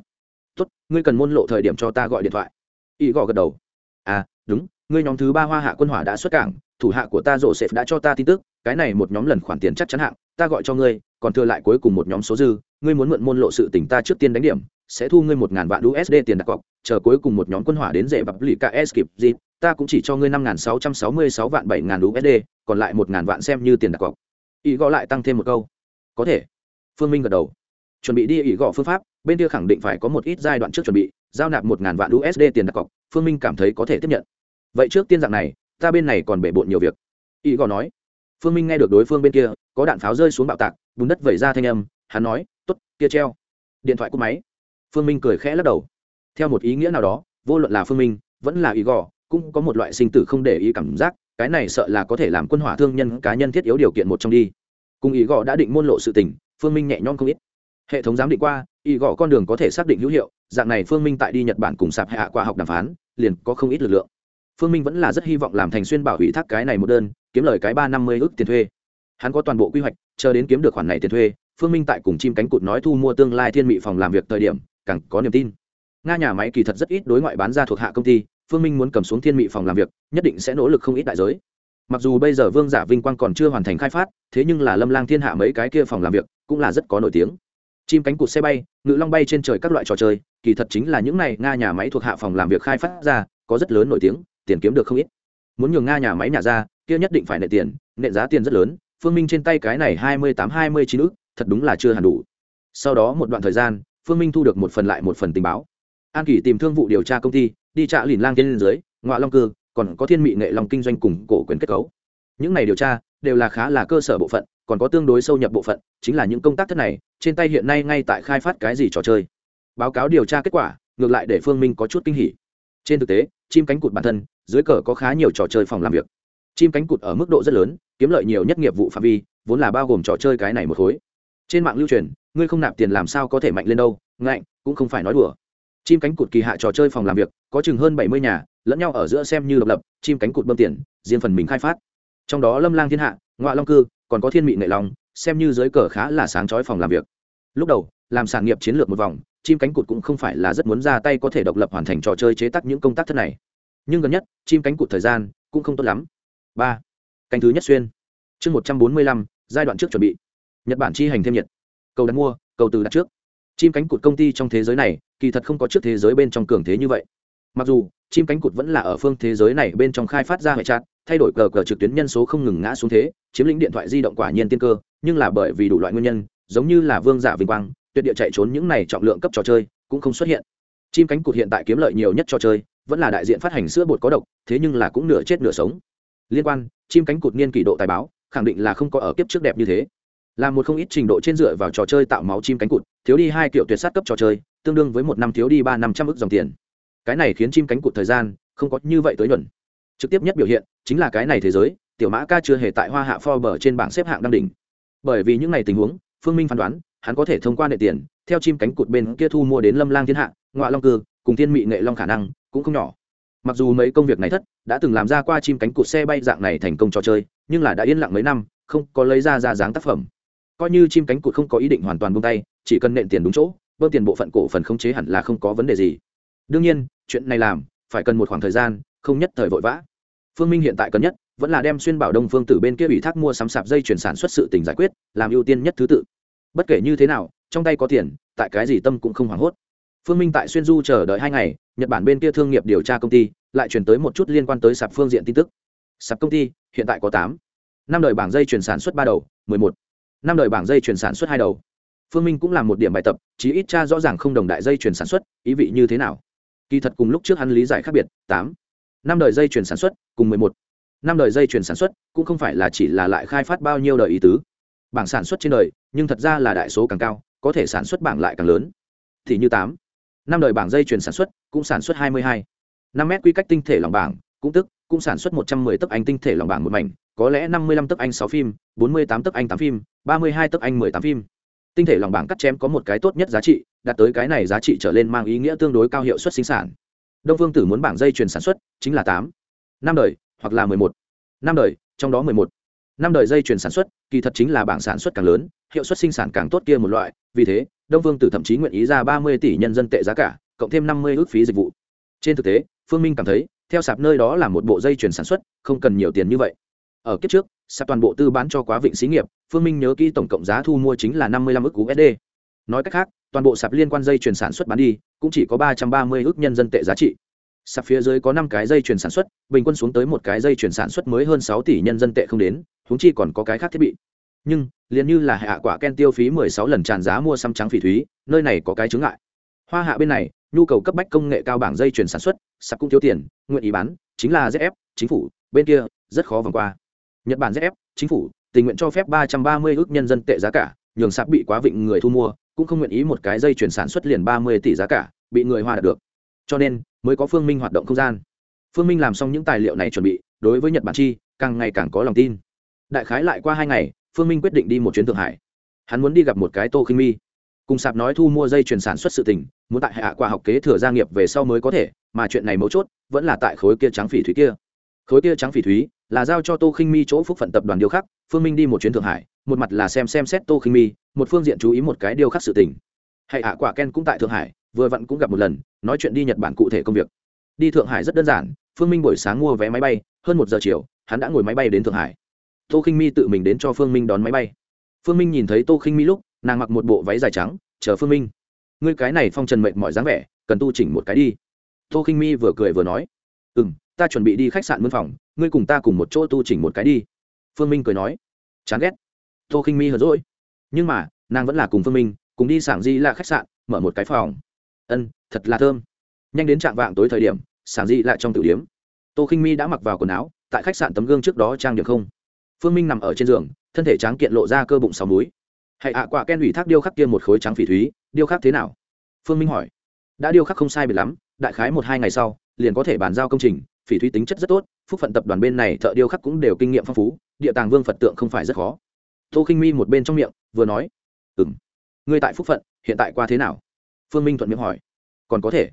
S1: Tốt, ngươi cần môn lộ thời điểm cho ta gọi điện thoại. Y gõ gật đầu. À đúng, ngươi nhóm thứ ba hoa hạ quân hỏa đã xuất cảng, thủ hạ của ta rộ sệt đã cho ta tin tức cái này một nhóm lần khoản tiền chắc chắn hạng, ta gọi cho ngươi, còn thừa lại cuối cùng một nhóm số dư, ngươi muốn mượn môn lộ sự tỉnh ta trước tiên đánh điểm, sẽ thu ngươi một ngàn vạn usd tiền đặt cọc, chờ cuối cùng một nhóm quân hỏa đến dễ bập lì ks kịp gì, ta cũng chỉ cho ngươi năm ngàn sáu trăm sáu mươi sáu vạn bảy ngàn usd còn lại một ngàn vạn xem như tiền đặt cọc. Ý gõ lại tăng thêm một câu. Có thể. Phương minh gật đầu. Chuẩn bị đi ý gõ phương pháp, bên kia khẳng định phải có một ít giai đoạn trước chuẩn bị, giao nạp một ngàn vạn usd tiền đặt cọc, phương minh cảm thấy có thể tiếp nhận. Vậy trước tiên dạng này, ta bên này còn bể bộn nhiều việc. Ý gõ nói phương minh nghe được đối phương bên kia, có đạn pháo rơi xuống bạo tạc, bùn đất vẩy ra thanh âm, hắn nói t ố t kia treo. Điện thoại cúp máy. Phương minh cười khẽ lắc đầu. Theo một ý nghĩa nào đó, vô luận là phương minh, vẫn là ý gò cũng có một loại sinh tử không để ý cảm giác, cái này sợ là có thể làm quân hỏa thương nhân cá nhân thiết yếu điều kiện một trong đi. Cùng ý gò đã định môn lộ sự tình, phương minh nhẹ nhõm không ít. Hệ thống giám định qua ý gò con đường có thể xác định hữu hiệu, dạng này phương minh tại đi nhật bản cùng sạp hạ qua học đàm phán, liền có không ít lực lượng phương minh vẫn là rất hy vọng làm thành xuyên bảo ủy thác cái này một đơn, kiếm lời cái ba năm mươi ước tiền thuê. Hắn có toàn bộ quy hoạch, chờ đến kiếm được khoản này tiền thuê, phương minh tại cùng chim cánh cụt nói thu mua tương lai thiên mị phòng làm việc thời điểm, càng có niềm tin. Nga nhà máy kỳ thật rất ít đối ngoại bán ra thuộc hạ công ty, phương minh muốn cầm xuống thiên mị phòng làm việc, nhất định sẽ nỗ lực không ít đại giới. Mặc dù bây giờ vương giả vinh quang còn chưa hoàn thành khai phát, thế nhưng là lâm lang thiên hạ mấy cái kia phòng làm việc, cũng là rất có nổi tiếng. Chim cánh cụt xe bay, ngự long bay trên trời các loại trò chơi, kỳ thật chính là những này nga nhà máy thuộc hạ phòng làm việc khai phát ra, có rất lớn nổi tiếng tiền kiếm được không ít. Muốn nhường nga nhà máy nhà ra, kia nhất định phải nệ tiền, nệ giá tiền rất lớn, phương minh trên tay cái này hai mươi tám, hai mươi chín ước thật đúng là chưa hẳn đủ. Sau đó một đoạn thời gian, phương minh thu được một phần lại một phần tình báo. An kỷ tìm thương vụ điều tra công ty, đi trạ lìn lang trên dưới ngoại long cư, còn có thiên mị nghệ long kinh doanh cùng cổ quyền kết cấu. Những này điều tra, đều là khá là cơ sở bộ phận, còn có tương đối sâu nhập bộ phận, chính là những công tác thất này, trên tay hiện nay ngay tại khai phát cái gì trò chơi. Báo cáo điều tra kết quả, ngược lại để phương minh có chút kinh hỉ trên thực tế, chim cánh cụt bản thân, dưới cờ có khá nhiều trò chơi phòng làm việc. Chim cánh cụt ở mức độ rất lớn, kiếm lợi nhiều nhất nghiệp vụ phạm vi, vốn là bao gồm trò chơi cái này một khối. Trên mạng lưu truyền, ngươi không nạp tiền làm sao có thể mạnh lên đâu, ngạnh, cũng không phải nói đùa. Chim cánh cụt kỳ hạ trò chơi phòng làm việc, có chừng hơn bảy mươi nhà, lẫn nhau ở giữa xem như độc lập, chim cánh cụt bơm tiền, riêng phần mình khai phát. Trong đó lâm lang thiên hạ ngoại long cư, còn có thiên mị nệ long, xem như dưới cờ khá là sáng chói phòng làm việc. Lúc đầu, làm sản nghiệp chiến lược một vòng chim cánh cụt cũng không phải là rất muốn ra tay có thể độc lập hoàn thành trò chơi chế tác những công tác thân này. Nhưng gần nhất, chim cánh cụt thời gian cũng không tốt lắm. Ba. Cánh thứ nhất xuyên. Chương một trăm bốn mươi lăm, giai đoạn trước chuẩn bị. Nhật bản chi hành thêm nhiệt. Cầu đặt mua, cầu từ đặt trước. Chim cánh cụt công ty trong thế giới này, kỳ thật không có trước thế giới bên trong cường thế như vậy. Mặc dù, chim cánh cụt vẫn là ở phương thế giới này bên trong khai phát ra hệ chặt thay đổi cờ cờ trực tuyến nhân số không ngừng ngã xuống thế, chiếm lĩnh điện thoại di động quả nhiên tiên cơ, nhưng là bởi vì đủ loại nguyên nhân, giống như là vương giả vinh quang tuyệt địa chạy trốn những này trọng lượng cấp trò chơi cũng không xuất hiện. Chim cánh cụt hiện tại kiếm lợi nhiều nhất trò chơi, vẫn là đại diện phát hành sữa bột có độc, thế nhưng là cũng nửa chết nửa sống. Liên quan, chim cánh cụt niên kỷ độ tài báo, khẳng định là không có ở kiếp trước đẹp như thế. Là một không ít trình độ trên dựa vào trò chơi tạo máu chim cánh cụt, thiếu đi hai kiểu tuyệt sát cấp trò chơi, tương đương với một năm thiếu đi ba năm trăm ước dòng tiền. Cái này khiến chim cánh cụt thời gian không có như vậy tới nhuận. Trực tiếp nhất biểu hiện chính là cái này thế giới, tiểu mã ca chưa hề tại hoa hạ forbes trên bảng xếp hạng đăng đỉnh. Bởi vì những ngày tình huống, phương minh phán đoán hắn có thể thông qua nệ tiền, theo chim cánh cụt bên kia thu mua đến lâm lang thiên hạ ngoại long cư, cùng thiên mị nghệ long khả năng cũng không nhỏ. Mặc dù mấy công việc này thất, đã từng làm ra qua chim cánh cụt xe bay dạng này thành công trò chơi, nhưng là đã yên lặng mấy năm, không có lấy ra ra dáng tác phẩm. Coi như chim cánh cụt không có ý định hoàn toàn buông tay, chỉ cần nện tiền đúng chỗ, bơm tiền bộ phận cổ phần khống chế hẳn là không có vấn đề gì. Đương nhiên, chuyện này làm, phải cần một khoảng thời gian, không nhất thời vội vã. Phương minh hiện tại cần nhất, vẫn là đem xuyên bảo đông phương từ bên kia ủy thác mua sắm sạp dây chuyển sản xuất sự tình giải quyết, làm ưu tiên nhất thứ tự bất kể như thế nào, trong tay có tiền, tại cái gì tâm cũng không hoảng hốt. Phương minh tại xuyên du chờ đợi hai ngày, nhật bản bên kia thương nghiệp điều tra công ty, lại chuyển tới một chút liên quan tới sạp phương diện tin tức. Sạp công ty, hiện tại có tám. Năm đời bảng dây chuyển sản xuất ba đầu, mười một. Năm đời bảng dây chuyển sản xuất hai đầu. Phương minh cũng làm một điểm bài tập, chí ít cha rõ ràng không đồng đại dây chuyển sản xuất, ý vị như thế nào. Kỳ thật cùng lúc trước hắn lý giải khác biệt, tám. Năm đời dây chuyển sản xuất, cùng mười một. Năm đời dây chuyển sản xuất, cũng không phải là chỉ là lại khai phát bao nhiêu đời ý tứ bảng sản xuất trên đời, nhưng thật ra là đại số càng cao, có thể sản xuất bảng lại càng lớn. Thì như tám. Năm đời bảng dây chuyển sản xuất, cũng sản xuất hai mươi hai. Năm mét quy cách tinh thể lòng bảng, cũng tức, cũng sản xuất một trăm mười tấc anh tinh thể lòng bảng một mảnh, có lẽ năm mươi lăm tấc anh sáu phim, bốn mươi tám tấc anh tám phim, ba mươi hai tấc anh mười tám phim. Tinh thể lòng bảng cắt chém có một cái tốt nhất giá trị, đạt tới cái này giá trị trở lên mang ý nghĩa tương đối cao hiệu suất sinh sản. Đông phương tử muốn bảng dây chuyển sản xuất chính là tám. Năm đời, hoặc là mười một. Năm đời, trong đó mười một năm đời dây chuyển sản xuất, kỳ thật chính là bảng sản xuất càng lớn, hiệu suất sinh sản càng tốt kia một loại, vì thế, đông Vương tử thậm chí nguyện ý ra ba mươi tỷ nhân dân tệ giá cả, cộng thêm năm mươi ước phí dịch vụ. Trên thực tế, phương minh cảm thấy, theo sạp nơi đó là một bộ dây chuyển sản xuất, không cần nhiều tiền như vậy. Ở kiếp trước, sạp toàn bộ tư bán cho quá vịnh xí nghiệp, phương minh nhớ kỹ tổng cộng giá thu mua chính là năm mươi lăm ước usd nói cách khác, toàn bộ sạp liên quan dây chuyển sản xuất bán đi, cũng chỉ có ba trăm ba mươi ước nhân dân tệ giá trị sạp phía dưới có năm cái dây chuyển sản xuất, bình quân xuống tới một cái dây chuyển sản xuất mới hơn sáu tỷ nhân dân tệ không đến húng chi còn có cái khác thiết bị. Nhưng, liền như là hạ quả ken tiêu phí mười sáu lần tràn giá mua xăm trắng phỉ thúy, nơi này có cái chứng ngại. Hoa hạ bên này, nhu cầu cấp bách công nghệ cao bảng dây chuyển sản xuất, sạp cũng thiếu tiền, nguyện ý bán, chính là zf chính phủ, bên kia, rất khó vòng qua. Nhật bản zf chính phủ, tình nguyện cho phép ba trăm ba mươi ước nhân dân tệ giá cả, nhường sạp bị quá vịnh người thu mua, cũng không nguyện ý một cái dây chuyển sản xuất liền ba mươi tỷ giá cả, bị người hoa đạt được cho nên mới có phương minh hoạt động không gian. Phương minh làm xong những tài liệu này chuẩn bị, đối với nhật bản chi, càng ngày càng có lòng tin. Đại khái lại qua hai ngày, phương minh quyết định đi một chuyến thượng hải. Hắn muốn đi gặp một cái tô khinh mi cùng sạp nói thu mua dây chuyển sản xuất sự tình, muốn tại hạ qua học kế thừa gia nghiệp về sau mới có thể, mà chuyện này mấu chốt, vẫn là tại khối kia trắng phỉ thúy kia. Khối kia trắng phỉ thúy là giao cho tô khinh mi chỗ phúc phận tập đoàn điêu khắc, phương minh đi một chuyến thượng hải, một mặt là xem xem xét tô khinh mi một phương diện chú ý một cái điêu khắc sự tình. Hãy hạ quả ken cũng tại thượng hải vừa vặn cũng gặp một lần, nói chuyện đi nhật bản cụ thể công việc. Đi thượng hải rất đơn giản, phương minh buổi sáng mua vé máy bay, hơn một giờ chiều, hắn đã ngồi máy bay đến thượng hải. Tô khinh mi tự mình đến cho phương minh đón máy bay. Phương minh nhìn thấy tô khinh mi lúc, nàng mặc một bộ váy dài trắng, chờ phương minh, ngươi cái này phong trần mệnh mọi dáng vẻ, cần tu chỉnh một cái đi. Tô khinh mi vừa cười vừa nói ừ m ta chuẩn bị đi khách sạn mân phòng, ngươi cùng ta cùng một chỗ tu chỉnh một cái đi. Phương minh cười nói, chán ghét. Tô khinh mi hờ rỗi nhưng mà, nàng vẫn là cùng phương minh, cùng đi sảng di là khách sạn, mở một cái phòng ân, thật là thơm. Nhanh đến trạng vạng tối thời điểm sản dị lại trong tử điếm. Tô khinh mi đã mặc vào quần áo, tại khách sạn tấm gương trước đó trang điểm không. Phương minh nằm ở trên giường, thân thể tráng kiện lộ ra cơ bụng sáu múi. Hãy ạ à quả ken ủy thác điêu khắc kia một khối trắng phỉ thúy, điêu khắc thế nào? Phương minh hỏi. Đã điêu khắc không sai biệt lắm, đại khái một hai ngày sau, liền có thể bàn giao công trình, phỉ thúy tính chất rất tốt, phúc phận tập đoàn bên này thợ điêu khắc cũng đều kinh nghiệm phong phú, địa tàng vương phật tượng không phải rất khó. Tô khinh mi một bên trong miệng, vừa nói. Ừ m ngươi tại phúc phận, hiện tại qua thế nào? Phương minh thuận miệng hỏi. Còn có thể.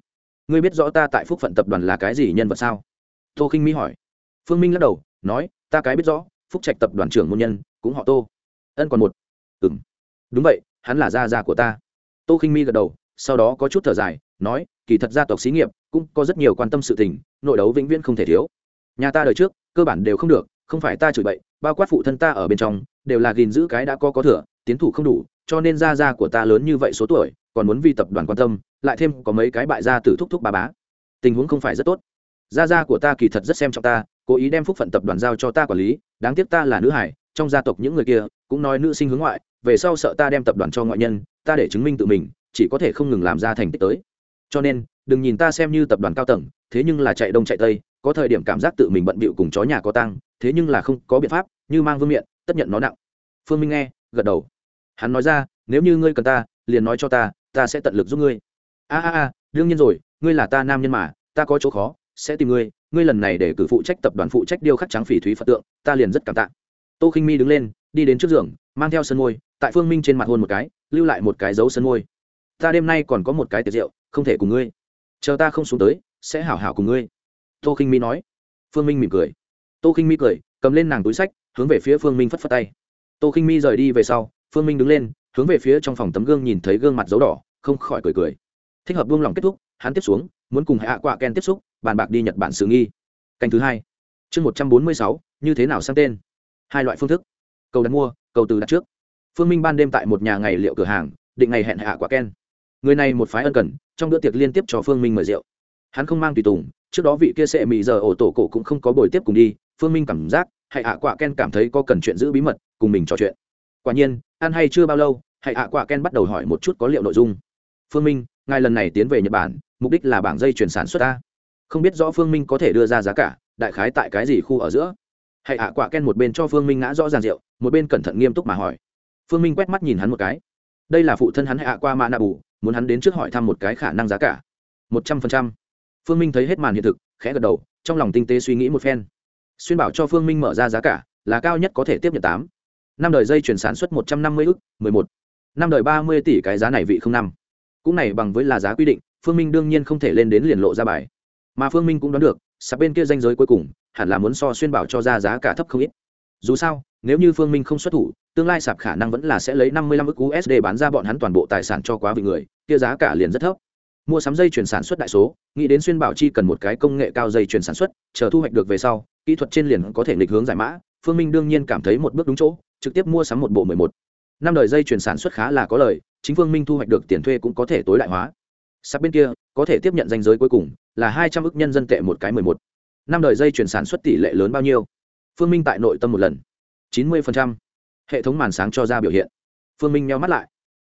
S1: Ngươi biết rõ ta tại phúc phận tập đoàn là cái gì nhân vật sao? Tô khinh mi hỏi. Phương minh lắc đầu, nói, ta cái biết rõ, phúc trạch tập đoàn trưởng môn nhân, cũng họ tô. Ân còn một. Ừ m đúng vậy, hắn là gia gia của ta. Tô khinh mi gật đầu, sau đó có chút thở dài, nói, kỳ thật gia tộc xí nghiệp cũng có rất nhiều quan tâm sự tình, nội đấu vĩnh viễn không thể thiếu. Nhà ta đời trước, cơ bản đều không được, không phải ta chửi bậy, bao quát phụ thân ta ở bên trong, đều là gìn giữ cái đã có có thừa, tiến thủ không đủ, cho nên gia gia của ta lớn như vậy số tuổi còn muốn vì tập đoàn quan tâm, lại thêm có mấy cái bại gia tử thúc thúc bà bá. Tình huống không phải rất tốt. Gia gia của ta kỳ thật rất xem trọng ta, cố ý đem phúc phận tập đoàn giao cho ta quản lý, đáng tiếc ta là nữ hải, trong gia tộc những người kia cũng nói nữ sinh hướng ngoại, về sau sợ ta đem tập đoàn cho ngoại nhân, ta để chứng minh tự mình, chỉ có thể không ngừng làm ra thành tích tới. Cho nên, đừng nhìn ta xem như tập đoàn cao tầng, thế nhưng là chạy đông chạy tây, có thời điểm cảm giác tự mình bận bịu cùng chó nhà có tăng thế nhưng là không có biện pháp, như mang vương miện, tất nhận nó nặng. Phương minh nghe, gật đầu. Hắn nói ra, nếu như ngươi cần ta, liền nói cho ta ta sẽ tận lực giúp ngươi. A a a, đương nhiên rồi, ngươi là ta nam nhân mà, ta có chỗ khó, sẽ tìm ngươi. Ngươi lần này để cử phụ trách tập đoàn phụ trách điêu khắc trắng phỉ thúy phật tượng, ta liền rất cảm tạ. Tô khinh mi đứng lên, đi đến trước giường, mang theo sân môi, tại phương minh trên mặt hôn một cái, lưu lại một cái dấu sân môi. Ta đêm nay còn có một cái tiệc rượu, không thể cùng ngươi. Chờ ta không xuống tới, sẽ hảo hảo cùng ngươi. Tô khinh mi nói. Phương minh mỉm cười. Tô khinh mi cười, cầm lên nàng túi sách, hướng về phía phương minh phất phất tay. Tô khinh mi rời đi về sau, phương minh đứng lên hướng về phía trong phòng tấm gương nhìn thấy gương mặt dấu đỏ, không khỏi cười cười. Thích hợp buông lòng kết thúc, hắn tiếp xuống, muốn cùng hạ quạ ken tiếp xúc, bàn bạc đi nhật bản sự nghi. Canh thứ hai. Chương một trăm bốn mươi sáu, như thế nào sang tên? Hai loại phương thức. Cầu đặt mua, cầu từ đặt trước. Phương minh ban đêm tại một nhà ngày liệu cửa hàng, định ngày hẹn hạ quả ken. Người này một phái ân cần, trong bữa tiệc liên tiếp cho phương minh mời rượu. Hắn không mang tùy tùng, trước đó vị kia sệ mị giờ ổ tổ cổ cũng không có buổi tiếp cùng đi, phương minh cảm giác hãy hạ quả ken cảm thấy có cần chuyện giữ bí mật, cùng mình trò chuyện quả nhiên, ăn hay chưa bao lâu hãy ạ quả ken bắt đầu hỏi một chút có liệu nội dung. Phương minh, ngài lần này tiến về nhật bản, mục đích là bảng dây chuyển sản xuất ta không biết rõ phương minh có thể đưa ra giá cả, đại khái tại cái gì khu ở giữa? Hãy ạ quả ken một bên cho phương minh ngã rõ ràng rượu, một bên cẩn thận nghiêm túc mà hỏi. Phương minh quét mắt nhìn hắn một cái. Đây là phụ thân hắn hạ qua mã nạ bù muốn hắn đến trước hỏi thăm một cái khả năng giá cả. Một trăm phần trăm. Phương minh thấy hết màn hiện thực, khẽ gật đầu, trong lòng tinh tế suy nghĩ một phen. Xuyên bảo cho phương minh mở ra giá cả, là cao nhất có thể tiếp nhận tám năm đời dây chuyển sản xuất một trăm năm mươi ức, mười một. Năm đời ba mươi tỷ cái giá này vị không năm. Cũng này bằng với là giá quy định, phương minh đương nhiên không thể lên đến liền lộ ra bài. Mà phương minh cũng đoán được, sạp bên kia danh giới cuối cùng, hẳn là muốn so xuyên bảo cho ra giá cả thấp không ít. Dù sao, nếu như phương minh không xuất thủ, tương lai sạp khả năng vẫn là sẽ lấy năm mươi lăm ức usd bán ra bọn hắn toàn bộ tài sản cho quá vị người, kia giá cả liền rất thấp. Mua sắm dây chuyển sản xuất đại số, nghĩ đến xuyên bảo chi cần một cái công nghệ cao dây chuyển sản xuất, chờ thu hoạch được về sau, kỹ thuật trên liền có thể nghịch hướng giải mã, phương minh đương nhiên cảm thấy một bước đúng chỗ trực tiếp mua sắm một bộ mười một. Năm đời dây chuyển sản xuất khá là có lời, chính phương minh thu hoạch được tiền thuê cũng có thể tối đại hóa. Sắp bên kia, có thể tiếp nhận danh giới cuối cùng là hai trăm ức nhân dân tệ một cái mười một. Năm đời dây chuyển sản xuất tỷ lệ lớn bao nhiêu? Phương minh tại nội tâm một lần. chín mươi hệ thống màn sáng cho ra biểu hiện. Phương minh nheo mắt lại.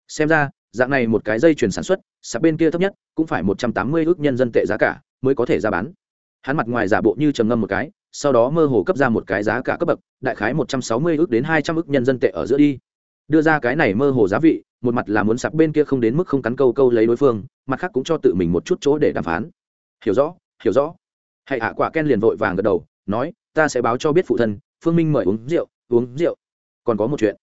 S1: Xem ra, dạng này một cái dây chuyển sản xuất sạp bên kia thấp nhất cũng phải một trăm tám mươi ước nhân dân tệ giá cả mới có thể ra bán. Hắn mặt ngoài giả bộ như trầm ngâm một cái sau đó mơ hồ cấp ra một cái giá cả cấp bậc, đại khái một trăm sáu mươi ước đến hai trăm ước nhân dân tệ ở giữa đi. Đưa ra cái này mơ hồ giá vị, một mặt là muốn sạp bên kia không đến mức không cắn câu câu lấy đối phương, mặt khác cũng cho tự mình một chút chỗ để đàm phán. Hiểu rõ hiểu rõ. Hãy hạ quả ken liền vội vàng gật đầu, nói, ta sẽ báo cho biết phụ thân, phương minh mời uống rượu uống rượu. Còn có một chuyện.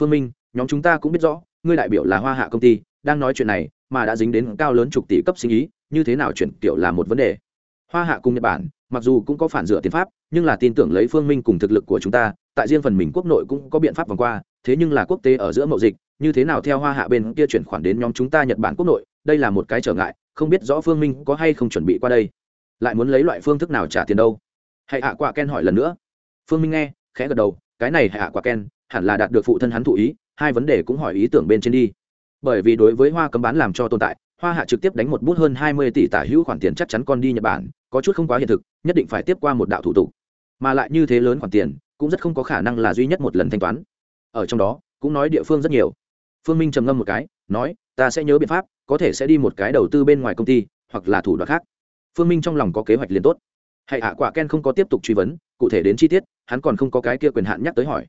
S1: Phương minh, nhóm chúng ta cũng biết rõ, ngươi đại biểu là hoa hạ công ty, đang nói chuyện này, mà đã dính đến cao lớn chục tỷ cấp sinh ý, như thế nào chuyển tiểu là một vấn đề. Hoa hạ cùng nhật bản mặc dù cũng có phản dựa tiến pháp, nhưng là tin tưởng lấy phương minh cùng thực lực của chúng ta, tại riêng phần mình quốc nội cũng có biện pháp vòng qua, thế nhưng là quốc tế ở giữa mậu dịch, như thế nào theo hoa hạ bên kia chuyển khoản đến nhóm chúng ta nhật bản quốc nội, đây là một cái trở ngại, không biết rõ phương minh có hay không chuẩn bị qua đây. Lại muốn lấy loại phương thức nào trả tiền đâu? Hãy hạ quả ken hỏi lần nữa. Phương minh nghe, khẽ gật đầu, cái này hạ quả ken, hẳn là đạt được phụ thân hắn thụ ý, hai vấn đề cũng hỏi ý tưởng bên trên đi. Bởi vì đối với hoa cấm bán làm cho tồn tại, hoa hạ trực tiếp đánh một bút hơn hai mươi tỷ tả hữu khoản tiền chắc chắn con đi nhật bản có chút không quá hiện thực, nhất định phải tiếp qua một đạo thủ tục. Mà lại như thế lớn khoản tiền, cũng rất không có khả năng là duy nhất một lần thanh toán. Ở trong đó, cũng nói địa phương rất nhiều. Phương minh trầm ngâm một cái, nói, ta sẽ nhớ biện pháp, có thể sẽ đi một cái đầu tư bên ngoài công ty, hoặc là thủ đoạn khác. Phương minh trong lòng có kế hoạch liền tốt. Hãy hạ quả ken không có tiếp tục truy vấn, cụ thể đến chi tiết, hắn còn không có cái kia quyền hạn nhắc tới hỏi.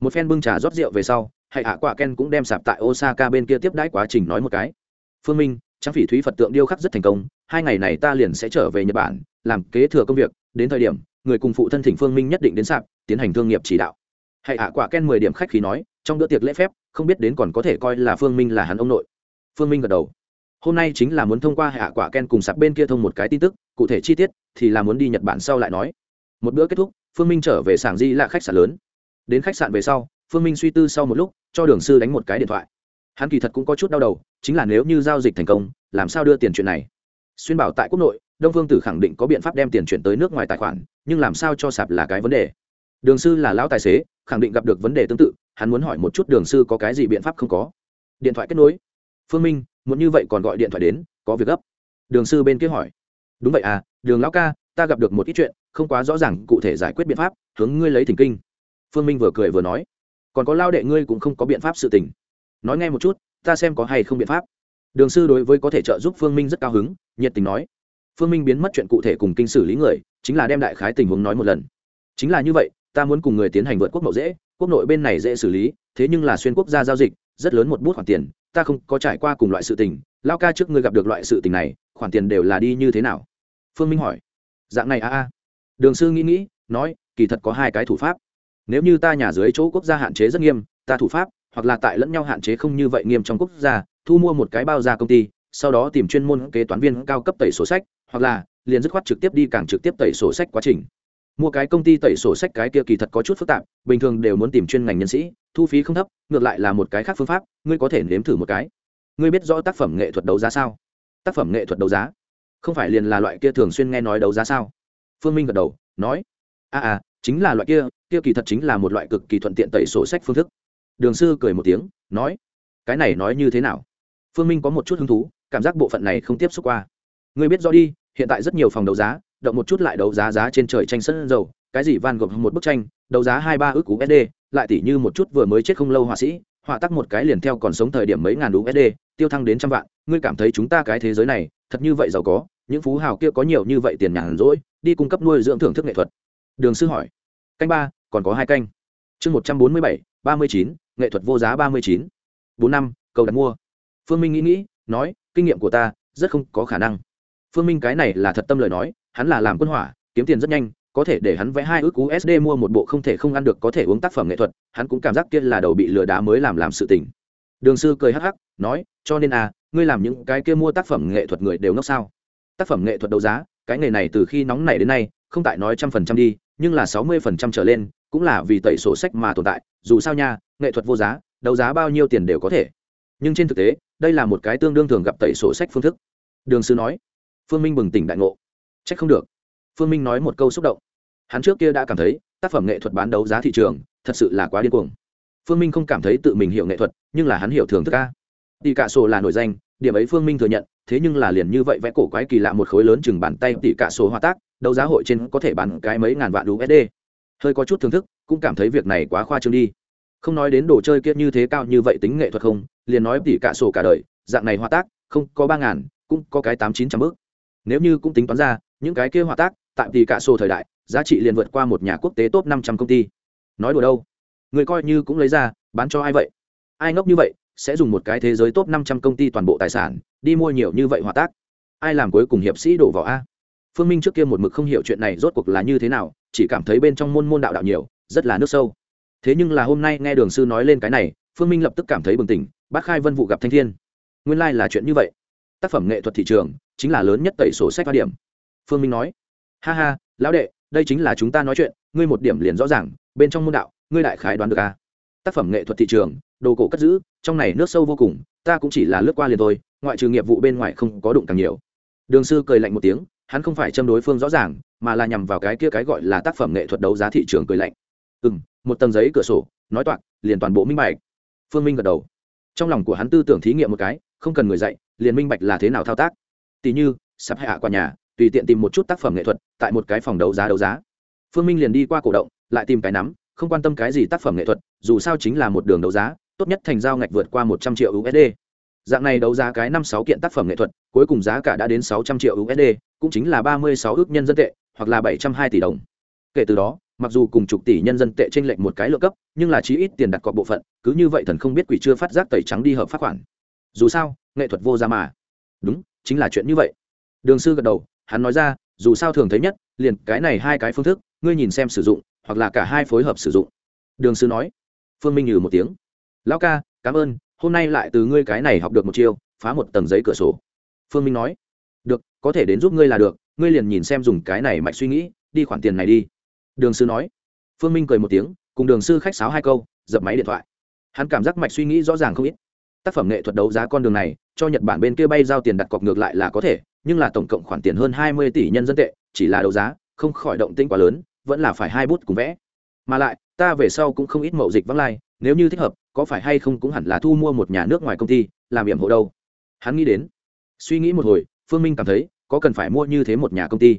S1: Một phen bưng trà rót rượu về sau, hãy hạ quả ken cũng đem sạp tại osaka bên kia tiếp đãi quá trình nói một cái. Phương minh trang phỉ thúy phật tượng điêu khắc rất thành công hai ngày này ta liền sẽ trở về nhật bản, làm kế thừa công việc, đến thời điểm, người cùng phụ thân thỉnh phương minh nhất định đến sạp, tiến hành thương nghiệp chỉ đạo. Hãy hạ quả ken mười điểm khách khí nói, trong bữa tiệc lễ phép, không biết đến còn có thể coi là phương minh là hắn ông nội. Phương minh gật đầu. Hôm nay chính là muốn thông qua hạ quả ken cùng sạp bên kia thông một cái tin tức, cụ thể chi tiết thì là muốn đi nhật bản sau lại nói. Một bữa kết thúc, phương minh trở về sảng di là khách sạn lớn. Đến khách sạn về sau, phương minh suy tư sau một lúc, cho đường sư đánh một cái điện thoại. Hắn kỳ thật cũng có chút đau đầu, chính là nếu như giao dịch thành công, làm sao đưa tiền chuyện này? Xuyên bảo tại quốc nội, đông phương tử khẳng định có biện pháp đem tiền chuyển tới nước ngoài tài khoản, nhưng làm sao cho sạp là cái vấn đề? Đường sư là lão tài xế, khẳng định gặp được vấn đề tương tự, hắn muốn hỏi một chút đường sư có cái gì biện pháp không có. Điện thoại kết nối. Phương minh, muốn như vậy còn gọi điện thoại đến, có việc gấp. Đường sư bên kia hỏi. Đúng vậy à đường lão ca, ta gặp được một ít chuyện, không quá rõ ràng, cụ thể giải quyết biện pháp, hướng ngươi lấy thỉnh kinh. Phương minh vừa cười vừa nói. Còn có lao đệ ngươi cũng không có biện pháp sự tình. Nói nghe một chút, ta xem có hay không biện pháp đường sư đối với có thể trợ giúp phương minh rất cao hứng, nhiệt tình nói. Phương minh biến mất chuyện cụ thể cùng kinh xử lý người, chính là đem đại khái tình huống nói một lần. Chính là như vậy, ta muốn cùng người tiến hành vượt quốc mậu dễ, quốc nội bên này dễ xử lý, thế nhưng là xuyên quốc gia giao dịch, rất lớn một bút khoản tiền, ta không có trải qua cùng loại sự tình, lao ca trước ngươi gặp được loại sự tình này, khoản tiền đều là đi như thế nào? Phương minh hỏi. Dạng này a a đường sư nghĩ nghĩ, nói, kỳ thật có hai cái thủ pháp. Nếu như ta nhà dưới chỗ quốc gia hạn chế rất nghiêm, ta thủ pháp, hoặc là tại lẫn nhau hạn chế không như vậy nghiêm trong quốc gia thu mua một cái bao ra công ty sau đó tìm chuyên môn kế toán viên cao cấp tẩy sổ sách hoặc là liền dứt khoát trực tiếp đi càng trực tiếp tẩy sổ sách quá trình. Mua cái công ty tẩy sổ sách cái kia kỳ thật có chút phức tạp bình thường đều muốn tìm chuyên ngành nhân sĩ thu phí không thấp ngược lại là một cái khác phương pháp ngươi có thể nếm thử một cái. Ngươi biết rõ tác phẩm nghệ thuật đấu giá sao? Tác phẩm nghệ thuật đấu giá? Không phải liền là loại kia thường xuyên nghe nói đấu giá sao? Phương minh gật đầu nói a à, à chính là loại kia kia kỳ thật chính là một loại cực kỳ thuận tiện tẩy sổ sách phương thức. Đường sư cười một tiếng nói cái này nói như thế nào? Phương minh có một chút hứng thú, cảm giác bộ phận này không tiếp xúc qua. Ngươi biết rõ đi, hiện tại rất nhiều phòng đấu giá, động một chút lại đấu giá giá trên trời tranh sân dầu, cái gì van gộp một bức tranh, đấu giá hai ba ước usd lại tỷ như một chút vừa mới chết không lâu họa sĩ, họa tắc một cái liền theo còn sống thời điểm mấy ngàn usd tiêu thăng đến trăm vạn, ngươi cảm thấy chúng ta cái thế giới này, thật như vậy giàu có, những phú hào kia có nhiều như vậy tiền nhàn rỗi, đi cung cấp nuôi dưỡng thưởng thức nghệ thuật. Đường sư hỏi. Canh ba, còn có hai canh. Chương một trăm bốn mươi bảy, ba mươi chín, nghệ thuật vô giá ba mươi chín. Bốn năm, cầu đặt mua phương minh nghĩ nghĩ, nói, kinh nghiệm của ta rất không có khả năng. Phương minh cái này là thật tâm lời nói, hắn là làm quân hỏa, kiếm tiền rất nhanh, có thể để hắn vẽ hai ước usd mua một bộ không thể không ăn được có thể uống tác phẩm nghệ thuật, hắn cũng cảm giác kia là đầu bị lừa đá mới làm làm sự tình. Đường sư cười hắc hắc, nói, cho nên à ngươi làm những cái kia mua tác phẩm nghệ thuật người đều ngốc sao? Tác phẩm nghệ thuật đấu giá, cái nghề này từ khi nóng nảy đến nay, không tại nói trăm phần trăm đi, nhưng là sáu mươi phần trăm trở lên, cũng là vì tẩy sổ sách mà tồn tại, dù sao nha, nghệ thuật vô giá, đấu giá bao nhiêu tiền đều có thể. Nhưng trên thực tế đây là một cái tương đương thường gặp tẩy sổ sách phương thức. Đường sư nói. Phương minh bừng tỉnh đại ngộ. C h ắ c không được. Phương minh nói một câu xúc động. Hắn trước kia đã cảm thấy, tác phẩm nghệ thuật bán đấu giá thị trường, thật sự là quá điên cuồng. Phương minh không cảm thấy tự mình hiểu nghệ thuật, nhưng là hắn hiểu thường thức ca tỷ cạ sổ là nổi danh, điểm ấy phương minh thừa nhận, thế nhưng là liền như vậy vẽ cổ quái kỳ lạ một khối lớn chừng bàn tay tỷ cạ sổ hòa tác, đấu giá hội trên có thể bán cái mấy ngàn vạn usd hơi có chút thưởng thức, cũng cảm thấy việc này quá khoa trương đi. Không nói đến đồ chơi kia như thế cao như vậy tính nghệ thuật không liền nói tỷ cả sổ cả đời, dạng này hòa tác, không có ba ngàn, cũng có cái tám chín trăm bước. Nếu như cũng tính toán ra, những cái kia hòa tác, tại tỷ cả sổ thời đại, giá trị liền vượt qua một nhà quốc tế top năm trăm công ty. Nói đùa đâu? Người coi như cũng lấy ra, bán cho ai vậy? Ai ngốc như vậy, sẽ dùng một cái thế giới top năm trăm công ty toàn bộ tài sản, đi mua nhiều như vậy hòa tác? Ai làm cuối cùng hiệp sĩ đổ vào a? Phương minh trước kia một mực không hiểu chuyện này rốt cuộc là như thế nào, chỉ cảm thấy bên trong môn môn đạo đạo nhiều, rất là nước sâu. Thế nhưng là hôm nay nghe đường sư nói lên cái này, phương minh lập tức cảm thấy bừng tỉnh bác khai vân vụ gặp thanh thiên. Nguyên lai、like、là chuyện như vậy. Tác phẩm nghệ thuật thị trường chính là lớn nhất tẩy sổ sách phát điểm. Phương minh nói, ha ha, lão đệ, đây chính là chúng ta nói chuyện, ngươi một điểm liền rõ ràng, bên trong môn đạo, ngươi đại khái đoán được à. tác phẩm nghệ thuật thị trường, đồ cổ cất giữ, trong này nước sâu vô cùng, ta cũng chỉ là lướt qua liền thôi, ngoại trừ nghiệp vụ bên ngoài không có đụng càng nhiều. Đường sư cười lạnh một tiếng, hắn không phải châm đối phương rõ ràng, mà là nhằm vào cái kia cái gọi là tác phẩm nghệ thuật đấu giá thị trường cười lạnh. Ừ m một tầng giấy cửa sổ, nói toạc, liền toàn bộ minh bạch. Phương minh gật đầu trong lòng của hắn tư tưởng thí nghiệm một cái, không cần người dạy, liền minh bạch là thế nào thao tác. Tỉ như, sắp hạ qua nhà, tùy tiện tìm một chút tác phẩm nghệ thuật, tại một cái phòng đấu giá đấu giá. Phương minh liền đi qua cổ động, lại tìm cái nắm, không quan tâm cái gì tác phẩm nghệ thuật, dù sao chính là một đường đấu giá, tốt nhất thành giao ngạch vượt qua một trăm triệu usd dạng này đấu giá cái năm sáu kiện tác phẩm nghệ thuật, cuối cùng giá cả đã đến sáu trăm triệu usd cũng chính là ba mươi sáu ước nhân dân tệ, hoặc là bảy trăm hai tỷ đồng. Kể từ đó mặc dù cùng chục tỷ nhân dân tệ trên lệnh một cái lượng cấp, nhưng là chí ít tiền đặt cọc bộ phận, cứ như vậy thần không biết quỷ chưa phát giác tẩy trắng đi hợp pháp khoản. Dù sao, nghệ thuật vô ra mà. Đúng, chính là chuyện như vậy. Đường sư gật đầu, hắn nói ra, dù sao thường thấy nhất, liền cái này hai cái phương thức, ngươi nhìn xem sử dụng, hoặc là cả hai phối hợp sử dụng. Đường sư nói. Phương minh nhừ một tiếng. Lão ca, cảm ơn, hôm nay lại từ ngươi cái này học được một chiêu, phá một tầng giấy cửa sổ. Phương minh nói. Được, có thể đến giúp ngươi là được, ngươi liền nhìn xem dùng cái này mạch suy nghĩ, đi khoản tiền này đi đường sư nói. Phương minh cười một tiếng, cùng đường sư khách sáo hai câu, dập máy điện thoại. Hắn cảm giác mạch suy nghĩ rõ ràng không ít. Tác phẩm nghệ thuật đấu giá con đường này, cho nhật bản bên kia bay giao tiền đặt cọc ngược lại là có thể, nhưng là tổng cộng khoản tiền hơn hai mươi tỷ nhân dân tệ, chỉ là đấu giá, không khỏi động tinh quá lớn, vẫn là phải hai bút cùng vẽ. Mà lại, ta về sau cũng không ít mậu dịch vắng lai, nếu như thích hợp, có phải hay không cũng hẳn là thu mua một nhà nước ngoài công ty, làm hiểm hộ đâu. Hắn nghĩ đến. Suy nghĩ một hồi, phương minh cảm thấy, có cần phải mua như thế một nhà công ty.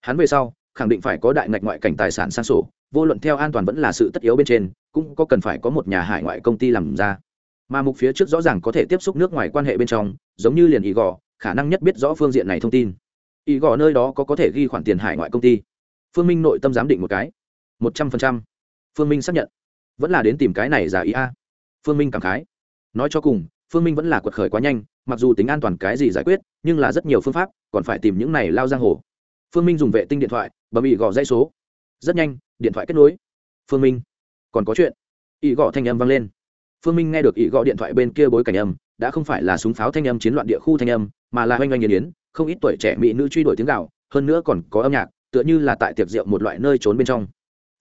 S1: Hắn về sau khẳng định phải có đại ngạch ngoại cảnh tài sản sang sổ, vô luận theo an toàn vẫn là sự tất yếu bên trên, cũng có cần phải có một nhà hải ngoại công ty làm ra. Mà mục phía trước rõ ràng có thể tiếp xúc nước ngoài quan hệ bên trong, giống như liền ý gò khả năng nhất biết rõ phương diện này thông tin. Ý gò nơi đó có có thể ghi khoản tiền hải ngoại công ty. Phương minh nội tâm giám định một cái. Một trăm phần trăm. Phương minh xác nhận. Vẫn là đến tìm cái này giả ý a. Phương minh cảm khái. Nói cho cùng, phương minh vẫn là quật khởi quá nhanh, mặc dù tính an toàn cái gì giải quyết, nhưng là rất nhiều phương pháp, còn phải tìm những này lao giang hồ. Phương minh dùng vệ tinh điện thoại bấm ỉ gõ dây số. Rất nhanh, điện thoại kết nối. Phương minh, còn có chuyện? ỉ gõ thanh âm vang lên. Phương minh nghe được ỉ gõ điện thoại bên kia bối cảnh âm, đã không phải là súng pháo thanh âm, chiến loạn địa khu thanh âm, mà là hoanh oanh nghiền yến không ít tuổi trẻ mỹ nữ truy đuổi tiếng gạo hơn nữa còn có âm nhạc, tựa như là tại tiệc rượu một loại nơi trốn bên trong.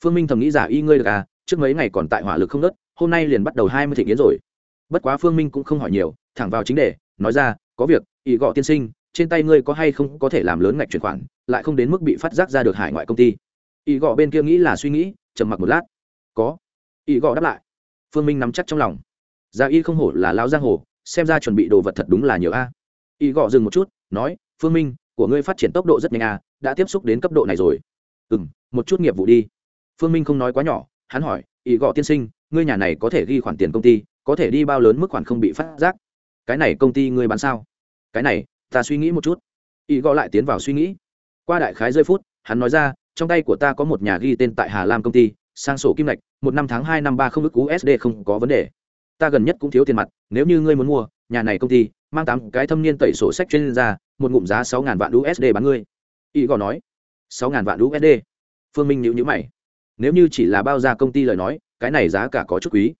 S1: Phương minh thầm nghĩ giả y ngươi được à trước mấy ngày còn tại hỏa lực không nớt hôm nay liền bắt đầu hai mươi thị nghiến rồi. Bất quá phương minh cũng không hỏi nhiều, thẳng vào chính đề, nói ra, có việc ý gọ tiên sinh trên tay ngươi có hay không có thể làm lớn ngạch chuyển khoản, lại không đến mức bị phát giác ra được hải ngoại công ty. Ý gọ bên kia nghĩ là suy nghĩ, trầm mặc một lát. Có. Ý gọ đáp lại. Phương minh nắm chắc trong lòng. Gia y không hổ là lao giang hồ, xem ra chuẩn bị đồ vật thật đúng là nhiều a. Ý gọ dừng một chút, nói, phương minh, của ngươi phát triển tốc độ rất nhanh a, đã tiếp xúc đến cấp độ này rồi. Ừ m một chút nghiệp vụ đi. Phương minh không nói quá nhỏ, hắn hỏi, ý gọ tiên sinh, ngươi nhà này có thể ghi khoản tiền công ty, có thể đi bao lớn mức khoản không bị phát giác? Cái này công ty ngươi bán sao? Cái này ta suy nghĩ một chút. Ý gọ lại tiến vào suy nghĩ. Qua đại khái rơi phút, hắn nói ra, trong tay của ta có một nhà ghi tên tại hà lam công ty, sang sổ kim lạch một năm tháng hai năm ba không ước usd không có vấn đề. Ta gần nhất cũng thiếu tiền mặt, nếu như ngươi muốn mua, nhà này công ty, mang tám cái thâm niên tẩy sổ sách chuyên ra một ngụm giá sáu ngàn vạn usd bán ngươi. Ý gò nói, sáu ngàn vạn usd phương minh nhữ nhữ mày. Nếu như chỉ là bao ra công ty lời nói, cái này giá cả có chút quý.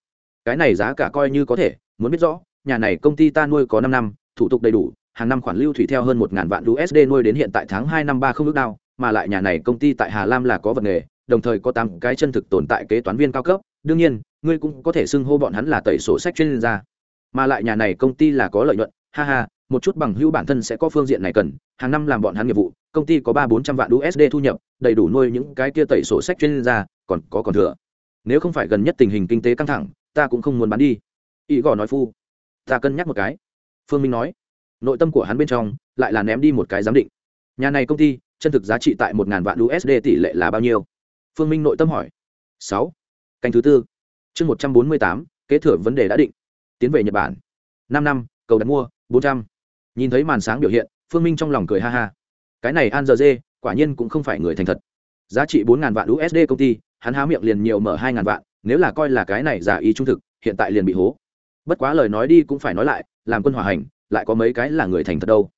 S1: Cái này giá cả coi như có thể, muốn biết rõ, nhà này công ty ta nuôi có năm năm, thủ tục đầy đủ hàng năm khoản lưu thủy theo hơn một ngàn vạn usd nuôi đến hiện tại tháng hai năm ba không ước đao, mà lại nhà này công ty tại hà lam là có vật nghề, đồng thời có tám cái chân thực tồn tại kế toán viên cao cấp. Đương nhiên, ngươi cũng có thể xưng hô bọn hắn là tẩy sổ sách chuyên gia. Mà lại nhà này công ty là có lợi nhuận, ha ha, một chút bằng hữu bản thân sẽ có phương diện này cần. Hàng năm làm bọn hắn nghiệp vụ, công ty có ba bốn trăm vạn usd thu nhập, đầy đủ nuôi những cái kia tẩy sổ sách chuyên gia, còn có còn thừa. Nếu không phải gần nhất tình hình kinh tế căng thẳng, ta cũng không muốn bán đi. Ý gò nói phu, ta cân nhắc một cái. Phương minh nói nội tâm của hắn bên trong lại là ném đi một cái giám định. Nhà này công ty, chân thực giá trị tại một ngàn vạn usd tỷ lệ là bao nhiêu? Phương minh nội tâm hỏi. Sáu. Canh thứ tư. Chương một trăm bốn mươi tám, kế thừa vấn đề đã định. Tiến về nhật bản. Năm năm, cầu đặt mua, bốn trăm. Nhìn thấy màn sáng biểu hiện, phương minh trong lòng cười ha ha. Cái này an giờ dê, quả nhiên cũng không phải người thành thật. Giá trị bốn ngàn vạn usd công ty, hắn há miệng liền nhiều mở hai ngàn vạn, nếu là coi là cái này giả ý trung thực, hiện tại liền bị hố. Bất quá lời nói đi cũng phải nói lại, làm quân hòa hành lại có mấy cái là người thành thật đâu.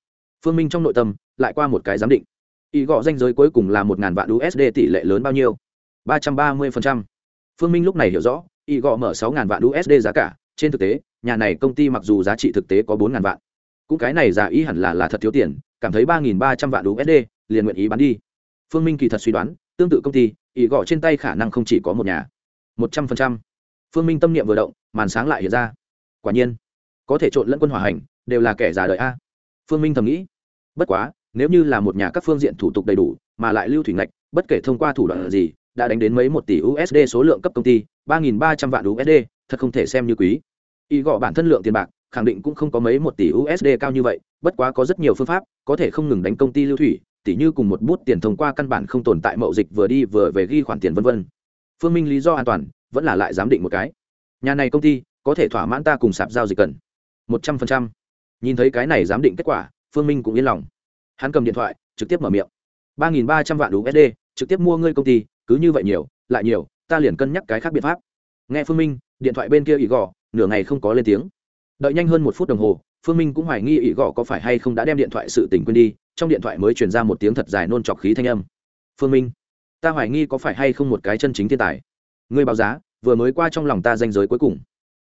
S1: Phương minh trong nội tâm, lại qua một cái giám định. Ý gọ danh giới cuối cùng là một ngàn vạn usd tỷ lệ lớn bao nhiêu? ba trăm ba mươi phần trăm. Phương minh lúc này hiểu rõ ý gọ mở sáu ngàn vạn usd giá cả. Trên thực tế, nhà này công ty mặc dù giá trị thực tế có bốn ngàn vạn, cũng cái này giả ý hẳn là là thật thiếu tiền, cảm thấy ba nghìn ba trăm vạn usd liền nguyện ý bán đi. Phương minh kỳ thật suy đoán, tương tự công ty ý gọ trên tay khả năng không chỉ có một nhà. một trăm phần trăm. Phương minh tâm niệm vừa động, màn sáng lại hiện ra. Quả nhiên, có thể trộn lẫn quân hỏa hành đều là kẻ già đời a. Phương minh thầm nghĩ, bất quá, nếu như là một nhà các phương diện thủ tục đầy đủ, mà lại lưu thủy ngạch, bất kể thông qua thủ đoạn gì, đã đánh đến mấy một tỷ usd số lượng cấp công ty, ba nghìn ba trăm vạn usd thật không thể xem như quý. Y gọ bản thân lượng tiền bạc, khẳng định cũng không có mấy một tỷ usd cao như vậy, bất quá có rất nhiều phương pháp, có thể không ngừng đánh công ty lưu thủy tỷ như cùng một bút tiền thông qua căn bản không tồn tại mậu dịch vừa đi vừa về ghi khoản tiền vân vân. Phương minh lý do an toàn, vẫn là lại giám định một cái. Nhà này công ty, có thể thỏa mãn ta cùng sạp giao dịch cần. Một trăm phần trăm nhìn thấy cái này giám định kết quả, phương minh cũng yên lòng. Hắn cầm điện thoại, trực tiếp mở miệng. Ba nghìn ba trăm vạn usd trực tiếp mua ngươi công ty, cứ như vậy nhiều, lại nhiều, ta liền cân nhắc cái khác biện pháp. Nghe phương minh, điện thoại bên kia ỉ gò, nửa ngày không có lên tiếng. Đợi nhanh hơn một phút đồng hồ, phương minh cũng hoài nghi ỉ gò có phải hay không đã đem điện thoại sự tình quên đi, trong điện thoại mới truyền ra một tiếng thật dài nôn trọc khí thanh âm. Phương minh, ta hoài nghi có phải hay không một cái chân chính thiên tài? Ngươi báo giá, vừa mới qua trong lòng ta danh giới cuối cùng.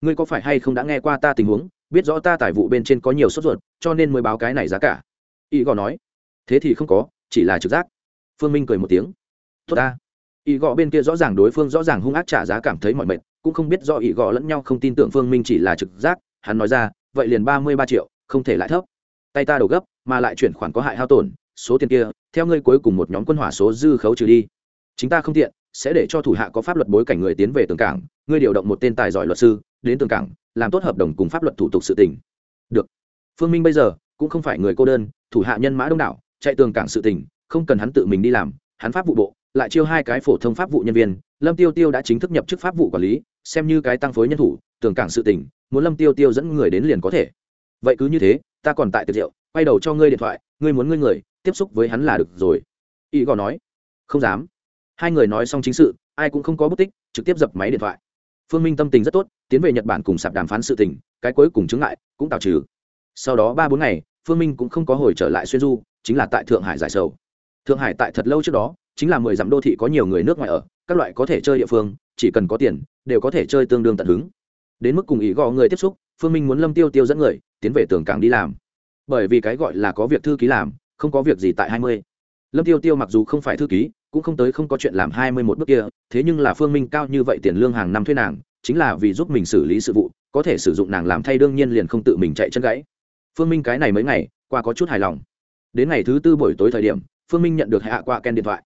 S1: Ngươi có phải hay không đã nghe qua ta tình huống biết rõ ta tài vụ bên trên có nhiều sốt ruột, cho nên mới báo cái này giá cả. Y gò nói, thế thì không có, chỉ là trực giác. Phương minh cười một tiếng, tốt ta. Y gò bên kia rõ ràng đối phương rõ ràng hung ác trả giá cảm thấy mọi mệt, cũng không biết do y gò lẫn nhau không tin tưởng phương minh chỉ là trực giác, hắn nói ra, vậy liền ba mươi ba triệu, không thể lại thấp. Tay ta đổ gấp, mà lại chuyển khoản có hại hao tổn, số tiền kia, theo ngươi cuối cùng một nhóm quân hỏa số dư khấu trừ đi. Chính ta không tiện sẽ để cho thủ hạ có pháp luật bối cảnh người tiến về tường cảng, ngươi điều động một tên tài giỏi luật sư, đến tường cảng, làm tốt hợp đồng cùng pháp luật thủ tục sự tỉnh được. Phương minh bây giờ cũng không phải người cô đơn, thủ hạ nhân mã đông đảo, chạy tường cảng sự tỉnh không cần hắn tự mình đi làm, hắn pháp vụ bộ, lại chiêu hai cái phổ thông pháp vụ nhân viên, lâm tiêu tiêu đã chính thức nhập chức pháp vụ quản lý, xem như cái tăng phối nhân thủ, tường cảng sự tỉnh muốn lâm tiêu tiêu dẫn người đến liền có thể. Vậy cứ như thế, ta còn tại tiệc rượu, quay đầu cho ngươi điện thoại, ngươi muốn ngươi người, tiếp xúc với hắn là được rồi. Y gò nói. Không dám hai người nói xong chính sự, ai cũng không có bút tích, trực tiếp dập máy điện thoại. Phương minh tâm tình rất tốt, tiến về nhật bản cùng sạp đàm phán sự tình, cái cuối cùng chứng lại cũng tạo trừ. Sau đó ba bốn ngày, phương minh cũng không có hồi trở lại xuyên du, chính là tại thượng hải giải sầu. Thượng hải tại thật lâu trước đó, chính là mười dặm đô thị có nhiều người nước ngoài ở, các loại có thể chơi địa phương, chỉ cần có tiền, đều có thể chơi tương đương tận hứng. Đến mức cùng ý gò người tiếp xúc, phương minh muốn lâm tiêu tiêu dẫn người, tiến về tường cảng đi làm. Bởi vì cái gọi là có việc thư ký làm, không có việc gì tại hai mươi lâm tiêu tiêu mặc dù không phải thư ký, cũng không tới không có chuyện làm hai mươi một bước kia, thế nhưng là phương minh cao như vậy tiền lương hàng năm thuê nàng, chính là vì giúp mình xử lý sự vụ, có thể sử dụng nàng làm thay đương nhiên liền không tự mình chạy chân gãy. Phương minh cái này mấy ngày, qua có chút hài lòng. Đến ngày thứ tư buổi tối thời điểm, phương minh nhận được hạ qua ken điện thoại.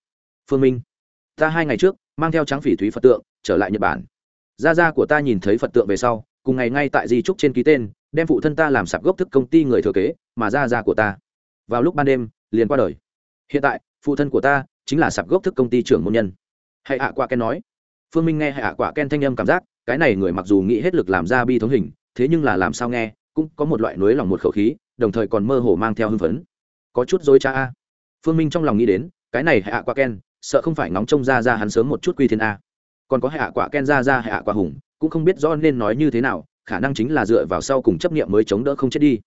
S1: Phương minh, ta hai ngày trước mang theo trắng phỉ thúy phật tượng trở lại nhật bản. Gia gia của ta nhìn thấy phật tượng về sau, cùng ngày ngay tại di trúc trên ký tên, đem phụ thân ta làm sạp gốc thức công ty người thừa kế, mà gia gia của ta vào lúc ban đêm, liền qua đời hiện tại, phụ thân của ta chính là sạp gốc thức công ty trưởng môn nhân. Hãy hạ quả ken nói. Phương minh nghe hạ quả ken thanh âm cảm giác, cái này người mặc dù nghĩ hết lực làm ra bi thống hình, thế nhưng là làm sao nghe, cũng có một loại nối lòng một khẩu khí, đồng thời còn mơ hồ mang theo hưng phấn. Có chút dối cha a. Phương minh trong lòng nghĩ đến, cái này hạ quả ken, sợ không phải nóng trông ra ra hắn sớm một chút quy thiên a. Còn có hạ quả ken ra ra hạ quả hùng, cũng không biết rõ nên nói như thế nào, khả năng chính là dựa vào sau cùng chấp nghiệm mới chống đỡ không chết đi.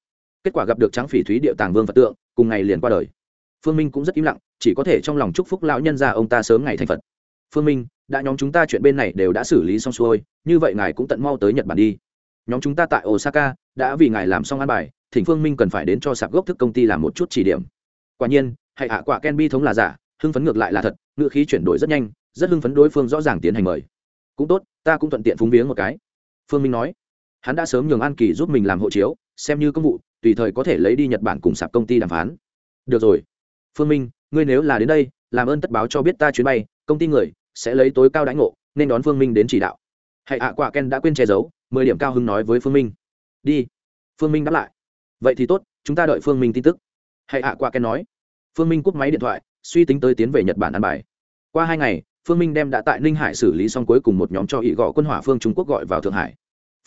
S1: Kết quả gặp được trắng phỉ thúy địa tàng vương phật tượng, cùng ngày liền qua đời phương minh cũng rất im lặng, chỉ có thể trong lòng chúc phúc lão nhân ra ông ta sớm ngày thành phật. Phương minh, đã nhóm chúng ta chuyện bên này đều đã xử lý xong xuôi, như vậy ngài cũng tận mau tới nhật bản đi. Nhóm chúng ta tại osaka, đã vì ngài làm xong an bài, thỉnh phương minh cần phải đến cho sạp gốc thức công ty làm một chút chỉ điểm. Quả nhiên, hãy hạ quả ken bi thống là giả, hưng phấn ngược lại là thật, ngựa khí chuyển đổi rất nhanh, rất hưng phấn đối phương rõ ràng tiến hành mời. Cũng tốt, ta cũng thuận tiện phúng viếng một cái. Phương minh nói, hắn đã sớm nhường an kỳ giúp mình làm hộ chiếu, xem như công vụ, tùy thời có thể lấy đi nhật bản cùng sạp công ty đàm phán. Được rồi phương minh, ngươi nếu là đến đây, làm ơn tất báo cho biết ta chuyến bay, công ty người sẽ lấy tối cao đãi ngộ, nên đón phương minh đến chỉ đạo. Hãy ạ, quả ken đã quên che giấu, mười điểm cao hưng nói với phương minh. Đi. Phương minh đáp lại. Vậy thì tốt, chúng ta đợi phương minh tin tức. Hãy ạ, quả ken nói. Phương minh cúp máy điện thoại, suy tính tới tiến về nhật bản ăn bài. Qua hai ngày, phương minh đem đã tại ninh hải xử lý xong cuối cùng một nhóm cho ỵ gõ quân hỏa phương trung quốc gọi vào thượng hải.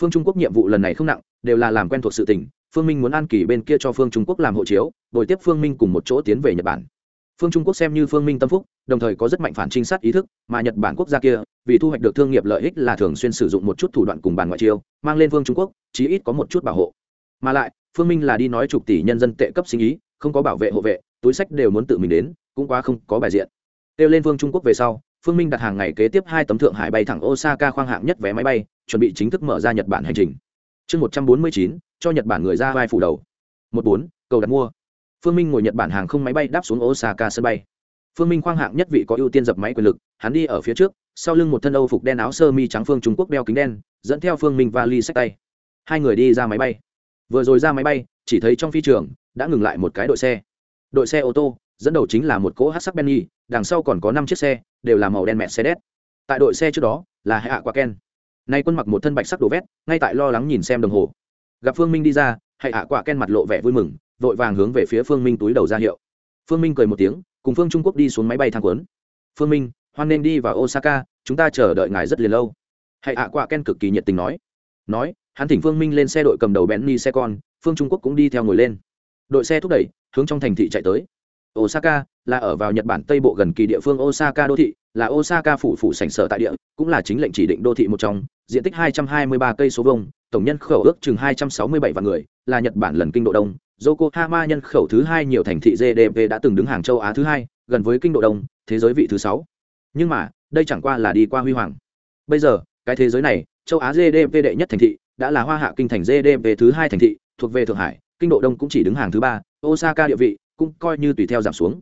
S1: Phương trung quốc nhiệm vụ lần này không nặng, đều là làm quen thuộc sự tình phương minh muốn an kỳ bên kia cho phương trung quốc làm hộ chiếu đổi tiếp phương minh cùng một chỗ tiến về nhật bản. Phương trung quốc xem như phương minh tâm phúc, đồng thời có rất mạnh phản trinh sát ý thức, mà nhật bản quốc gia kia, vì thu hoạch được thương nghiệp lợi ích là thường xuyên sử dụng một chút thủ đoạn cùng bàn ngoại chiêu, mang lên phương trung quốc, chí ít có một chút bảo hộ. Mà lại, phương minh là đi nói chục tỷ nhân dân tệ cấp sinh ý, không có bảo vệ hộ vệ, túi sách đều muốn tự mình đến, cũng quá không có bài diện. Kêu lên phương trung quốc về sau, phương minh đặt hàng ngày kế tiếp hai tấm thượng hải bay thẳng osaka khoang hạng nhất vé máy bay, chuẩn bị chính thức mở ra nhật bản hành trình chương một trăm bốn mươi chín, cho nhật bản người ra vai phủ đầu. Một bốn, cầu đặt mua. Phương minh ngồi nhật bản hàng không máy bay đáp xuống osaka sân bay. Phương minh khoang hạng nhất vị có ưu tiên dập máy quyền lực, hắn đi ở phía trước, sau lưng một thân âu phục đen áo sơ mi trắng phương trung quốc đeo kính đen, dẫn theo phương minh vali sách tay. Hai người đi ra máy bay. Vừa rồi ra máy bay, chỉ thấy trong phi trường, đã ngừng lại một cái đội xe. Đội xe ô tô, dẫn đầu chính là một cỗ hát sắc benny, đằng sau còn có năm chiếc xe, đều là màu đen mẹ xe đét tại đội xe trước đó, là hạ quả ken nay quân mặc một thân bạch sắc đồ vét, ngay tại lo lắng nhìn xem đồng hồ. Gặp phương minh đi ra hạ quả ken mặt lộ vẻ vui mừng, vội vàng hướng về phía phương minh túi đầu ra hiệu. Phương minh cười một tiếng, cùng phương trung quốc đi xuống máy bay thang quấn phương minh, hoan nên đi vào osaka, chúng ta chờ đợi ngài rất liền lâu. Hãy ạ quả ken cực kỳ nhiệt tình nói. Nói, hắn thỉnh phương minh lên xe đội cầm đầu benny xe con, phương trung quốc cũng đi theo ngồi lên. Đội xe thúc đẩy, hướng trong thành thị chạy tới. Osaka là ở vào nhật bản tây bộ gần kỳ địa phương osaka đô thị, là osaka phủ phủ sảnh sở tại địa, cũng là chính lệnh chỉ định đô thị một trong diện tích 223 cây số vuông, tổng nhân khẩu ước chừng 267 vạn người, là nhật bản lần kinh độ đông. Yokohama nhân khẩu thứ hai nhiều thành thị gdp đã từng đứng hàng châu á thứ hai, gần với kinh độ đông, thế giới vị thứ sáu. Nhưng mà, đây chẳng qua là đi qua huy hoàng. Bây giờ, cái thế giới này, châu á gdp đệ nhất thành thị, đã là hoa hạ kinh thành gdp thứ hai thành thị, thuộc về thượng hải, kinh độ đông cũng chỉ đứng hàng thứ ba, osaka địa vị cũng coi như tùy theo giảm xuống.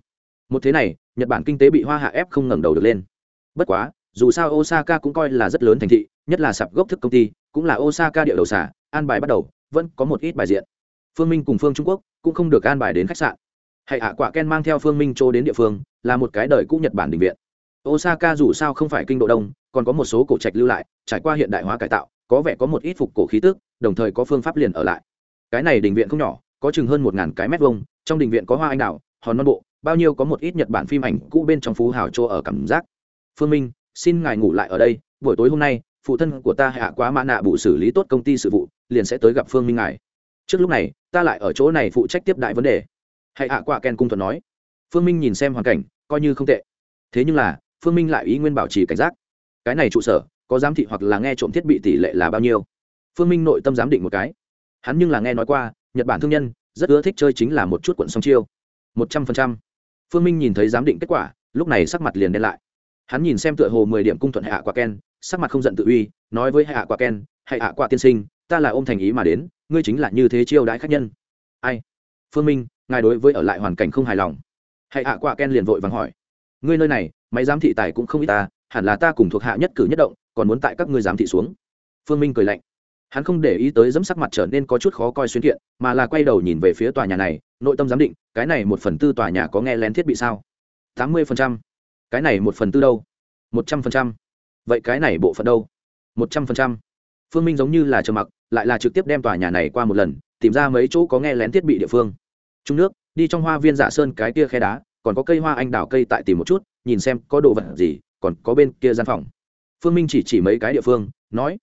S1: Một thế này, nhật bản kinh tế bị hoa hạ ép không ngẩng đầu được lên. Bất quá dù sao osaka cũng coi là rất lớn thành thị, nhất là sạp gốc thức công ty, cũng là osaka địa đầu xả an bài bắt đầu, vẫn có một ít bài diện. Phương minh cùng phương trung quốc cũng không được an bài đến khách sạn. Hãy hạ quả ken mang theo phương minh chỗ đến địa phương, là một cái đời cũ nhật bản định viện. Osaka dù sao không phải kinh độ đông, còn có một số cổ trạch lưu lại, trải qua hiện đại hóa cải tạo, có vẻ có một ít phục cổ khí tức, đồng thời có phương pháp liền ở lại. Cái này đình viện không nhỏ, có chừng hơn một ngàn cái mét vuông, trong đình viện có hoa anh đào, hòn non bộ, bao nhiêu có một ít nhật bản phim ảnh cũ bên trong phú hào chỗ ở cảm giác. Phương minh xin ngài ngủ lại ở đây, buổi tối hôm nay, phụ thân của ta hạ quá mã nạ bụ xử lý tốt công ty sự vụ, liền sẽ tới gặp phương minh ngài. Trước lúc này, ta lại ở chỗ này phụ trách tiếp đại vấn đề. Hãy hạ quả ken cung thuận nói. Phương minh nhìn xem hoàn cảnh, coi như không tệ. Thế nhưng là, phương minh lại ý nguyên bảo trì cảnh giác. Cái này trụ sở, có giám thị hoặc là nghe trộm thiết bị tỷ lệ là bao nhiêu? Phương minh nội tâm giám định một cái. Hắn nhưng là nghe nói qua, nhật bản thương nhân rất ưa thích chơi chính là một chút quận song chiêu. Một trăm phần trăm. Phương minh nhìn thấy giám định kết quả, lúc này sắc mặt liền đen lại hắn nhìn xem tựa hồ mười điểm cung thuận hạ quả ken sắc mặt không giận tự uy, nói với hạ quả ken hạ quả tiên sinh, ta là ôm thành ý mà đến, ngươi chính là như thế chiêu đãi khách nhân. Ai? Phương minh, ngài đối với ở lại hoàn cảnh không hài lòng. Hãy hạ quả ken liền vội vàng hỏi, ngươi nơi này, máy giám thị tài cũng không ít ta, hẳn là ta cùng thuộc hạ nhất cử nhất động, còn muốn tại các ngươi giám thị xuống. Phương minh cười lạnh. Hắn không để ý tới dẫm sắc mặt trở nên có chút khó coi xuyên kiện, mà là quay đầu nhìn về phía tòa nhà này, nội tâm giám định, cái này một phần tư tòa nhà có nghe lén thiết bị sao? Tám mươi phần trăm cái này một phần tư đâu? Một trăm phần trăm. Vậy cái này bộ phận đâu? Một trăm phần trăm. Phương minh giống như là trầm mặc, lại là trực tiếp đem tòa nhà này qua một lần, tìm ra mấy chỗ có nghe lén thiết bị địa phương. Trung nước, đi trong hoa viên giả sơn cái kia khe đá, còn có cây hoa anh đào cây tại tìm một chút, nhìn xem có đồ vật gì, còn có bên kia gian phòng. Phương minh chỉ chỉ mấy cái địa phương, nói.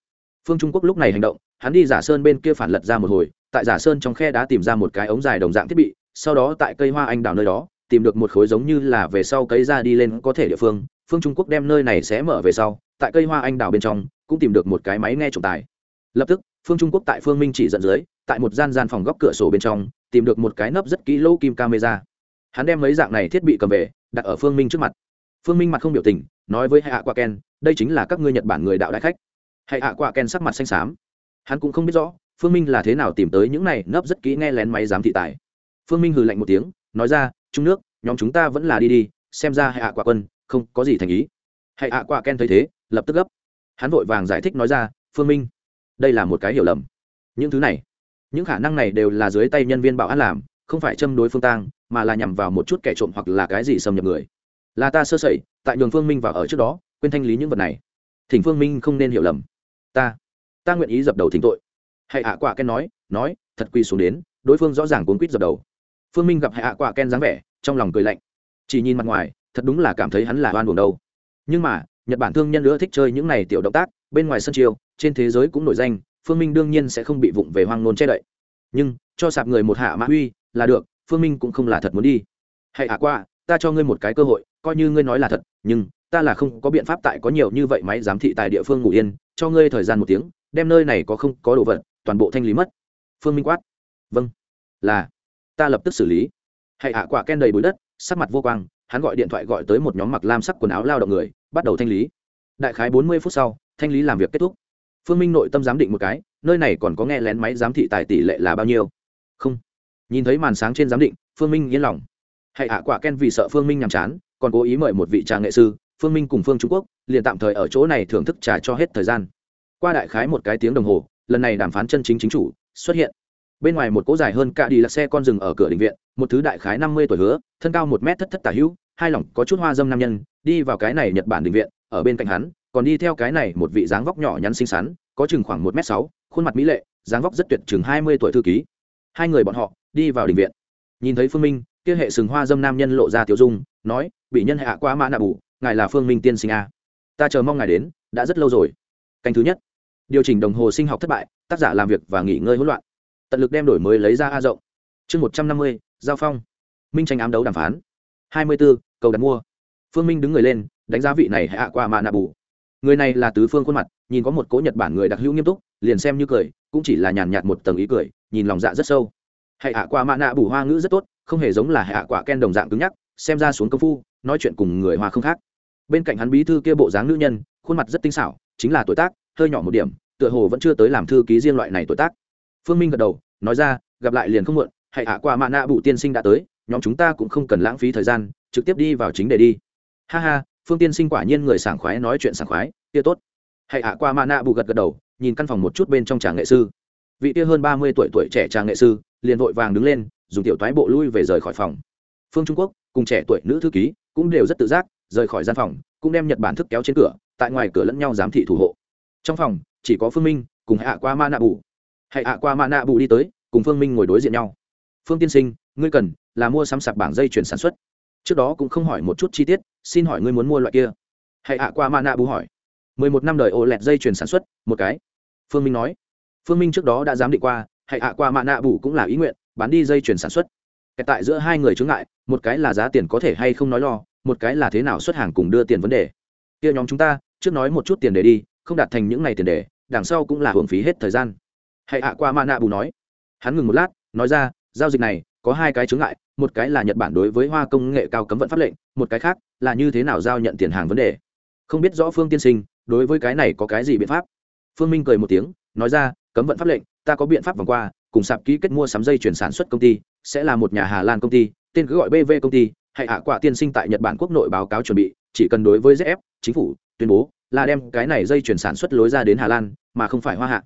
S1: Phương trung quốc lúc này hành động, hắn đi giả sơn bên kia phản lật ra một hồi, tại giả sơn trong khe đá tìm ra một cái ống dài đồng dạng thiết bị, sau đó tại cây hoa anh đào nơi đó tìm được một khối giống như là về sau cấy ra đi lên có thể địa phương phương trung quốc đem nơi này sẽ mở về sau, tại cây hoa anh đào bên trong, cũng tìm được một cái máy nghe trọng tài. Lập tức, phương trung quốc tại phương minh chỉ dẫn dưới, tại một gian gian phòng góc cửa sổ bên trong, tìm được một cái nấp rất kỹ lô kim camera. Hắn đem mấy dạng này thiết bị cầm về, đặt ở phương minh trước mặt. Phương minh mặt không biểu tình, nói với hạ qua ken đây chính là các ngươi nhật bản người đạo đại khách. Hạ qua ken sắc mặt xanh xám. Hắn cũng không biết rõ, phương minh là thế nào tìm tới những này nấp rất kỹ nghe lén máy giám thị tài. Phương minh hừ lạnh một tiếng, nói ra trung nước, nhóm chúng ta vẫn là đi đi, xem ra hạ quả quân không có gì thành ý. Hạ quả ken thấy thế, lập tức gấp. Hắn vội vàng giải thích nói ra, phương minh, đây là một cái hiểu lầm. Những thứ này, những khả năng này đều là dưới tay nhân viên bảo an làm, không phải châm đối phương tang, mà là nhằm vào một chút kẻ trộm hoặc là cái gì xâm nhập người. Là ta sơ sẩy, tại nhường phương minh vào ở trước đó, quên thanh lý những vật này. Thỉnh phương minh không nên hiểu lầm. Ta ta nguyện ý dập đầu thỉnh tội. Hãy hạ quả ken nói nói, thật quy xuống đến, đối phương rõ ràng cuốn quýt dập đầu phương minh gặp hạ quả ken dáng vẻ, trong lòng cười lạnh. Chỉ nhìn mặt ngoài, thật đúng là cảm thấy hắn là oan buồn đâu. Nhưng mà, nhật bản thương nhân nữa thích chơi những này tiểu động tác, bên ngoài sân chiêu, trên thế giới cũng nổi danh, phương minh đương nhiên sẽ không bị vụng về hoang nôn che đậy. Nhưng, cho sạp người một hạ mã uy là được, phương minh cũng không là thật muốn đi. Hãy hạ qua ta cho ngươi một cái cơ hội, coi như ngươi nói là thật, nhưng, ta là không có biện pháp tại có nhiều như vậy máy giám thị tại địa phương ngủ yên, cho ngươi thời gian một tiếng, đem nơi này có không có đồ vật, toàn bộ thanh lý mất. Phương minh quát. Vâng. Là ta lập tức xử lý. Hãy hạ quả ken đầy bụi đất, sắc mặt vô quang, hắn gọi điện thoại gọi tới một nhóm mặc lam sắc quần áo lao động người, bắt đầu thanh lý. Đại khái bốn mươi phút sau, thanh lý làm việc kết thúc. Phương minh nội tâm giám định một cái, nơi này còn có nghe lén máy giám thị tài tỷ lệ là bao nhiêu? Không. Nhìn thấy màn sáng trên giám định, phương minh yên lòng. Hãy hạ quả ken vì sợ phương minh nhàm chán, còn cố ý mời một vị trà nghệ sư, phương minh cùng phương trung quốc, liền tạm thời ở chỗ này thưởng thức trà cho hết thời gian. Qua đại khái một cái tiếng đồng hồ, lần này đàm phán chân chính chính chủ xuất hiện bên ngoài một cỗ dài hơn cả đi là xe con rừng ở cửa định viện, một thứ đại khái năm mươi tuổi hứa, thân cao một mét thất thất tả hữu, hai lỏng có chút hoa dâm nam nhân, đi vào cái này nhật bản định viện, ở bên cạnh hắn, còn đi theo cái này một vị dáng vóc nhỏ nhắn xinh xắn, có chừng khoảng một m sáu, khuôn mặt mỹ lệ, dáng vóc rất tuyệt chừng hai mươi tuổi thư ký. Hai người bọn họ đi vào định viện. Nhìn thấy phương minh, kia hệ sừng hoa dâm nam nhân lộ ra tiểu dung, nói bị nhân hạ quá mã nạ bù, ngài là phương minh tiên sinh a. Ta chờ mong ngài đến, đã rất lâu rồi. Canh thứ nhất. Điều chỉnh đồng hồ sinh học thất bại, tác giả làm việc và nghỉ ngơi hỗn loạn tận lực đem đổi mới lấy ra a rộng. Chương một trăm năm mươi, giao phong. Minh tranh ám đấu đàm phán. hai mươi b ố cầu đặt mua. Phương minh đứng người lên, đánh giá vị này hạ qua mạ nạ bù. Người này là tứ phương khuôn mặt, nhìn có một cố nhật bản người đặc hữu nghiêm túc, liền xem như cười, cũng chỉ là nhàn nhạt một tầng ý cười, nhìn lòng dạ rất sâu. Hệ hạ quả mạ nạ bù hoa ngữ rất tốt, không hề giống là hệ hạ quả ken đồng dạng cứng nhắc, xem ra xuống công phu, nói chuyện cùng người hoa không khác. Bên cạnh hắn bí thư kia bộ dáng nữ nhân, khuôn mặt rất tinh xảo, chính là tuổi tác, hơi nhỏ một điểm, tựa hồ vẫn chưa tới làm thư ký riêng loại này tuổi tác phương minh gật đầu, nói ra, gặp lại liền không muộn, hãy hạ qua mạ nạ bụ tiên sinh đã tới, nhóm chúng ta cũng không cần lãng phí thời gian, trực tiếp đi vào chính đề đi. Ha ha, phương tiên sinh quả nhiên người sảng khoái nói chuyện sảng khoái, kia tốt. Hãy hạ qua mạ nạ bụ gật gật đầu, nhìn căn phòng một chút bên trong trà nghệ sư. Vị kia hơn ba mươi tuổi tuổi trẻ trà nghệ sư, liền vội vàng đứng lên, dùng tiểu toái bộ lui về rời khỏi phòng. Phương trung quốc, cùng trẻ tuổi nữ thư ký, cũng đều rất tự giác, rời khỏi gian phòng, cũng đem nhật bản thức kéo trên cửa, tại ngoài cửa lẫn nhau giám thị thủ hộ. Trong phòng, chỉ có phương minh, cùng hạ qua ma nạ bù hãy ạ, qua mạ nạ bù đi tới, cùng phương minh ngồi đối diện nhau. Phương tiên sinh, ngươi cần là mua sắm sạp bảng dây chuyển sản xuất. Trước đó cũng không hỏi một chút chi tiết, xin hỏi ngươi muốn mua loại kia. Hãy ạ, qua mạ nạ bù hỏi. Mười một năm đời ô lẹt dây chuyển sản xuất, một cái. Phương minh nói. Phương minh trước đó đã dám định qua, hãy ạ, qua mạ nạ bù cũng là ý nguyện, bán đi dây chuyển sản xuất. Tại giữa hai người chướng ngại, một cái là giá tiền có thể hay không nói lo, một cái là thế nào xuất hàng cùng đưa tiền vấn đề. Kia nhóm chúng ta, trước nói một chút tiền để đi, không đạt thành những ngày tiền đề đằng sau cũng là hưởng phí hết thời gian hãy hạ qua mạ nạ bù nói. Hắn ngừng một lát, nói ra, giao dịch này, có hai cái chướng ngại, một cái là nhật bản đối với hoa công nghệ cao cấm vận pháp lệnh, một cái khác là như thế nào giao nhận tiền hàng vấn đề. Không biết rõ phương tiên sinh, đối với cái này có cái gì biện pháp? Phương minh cười một tiếng, nói ra, cấm vận pháp lệnh, ta có biện pháp vòng qua, cùng sạp ký kết mua sắm dây chuyển sản xuất công ty, sẽ là một nhà hà lan công ty, tên cứ gọi bv công ty. Hãy hạ quả tiên sinh tại nhật bản quốc nội báo cáo chuẩn bị, chỉ cần đối với zf chính phủ tuyên bố là đem cái này dây chuyển sản xuất lối ra đến hà lan, mà không phải hoa hạ.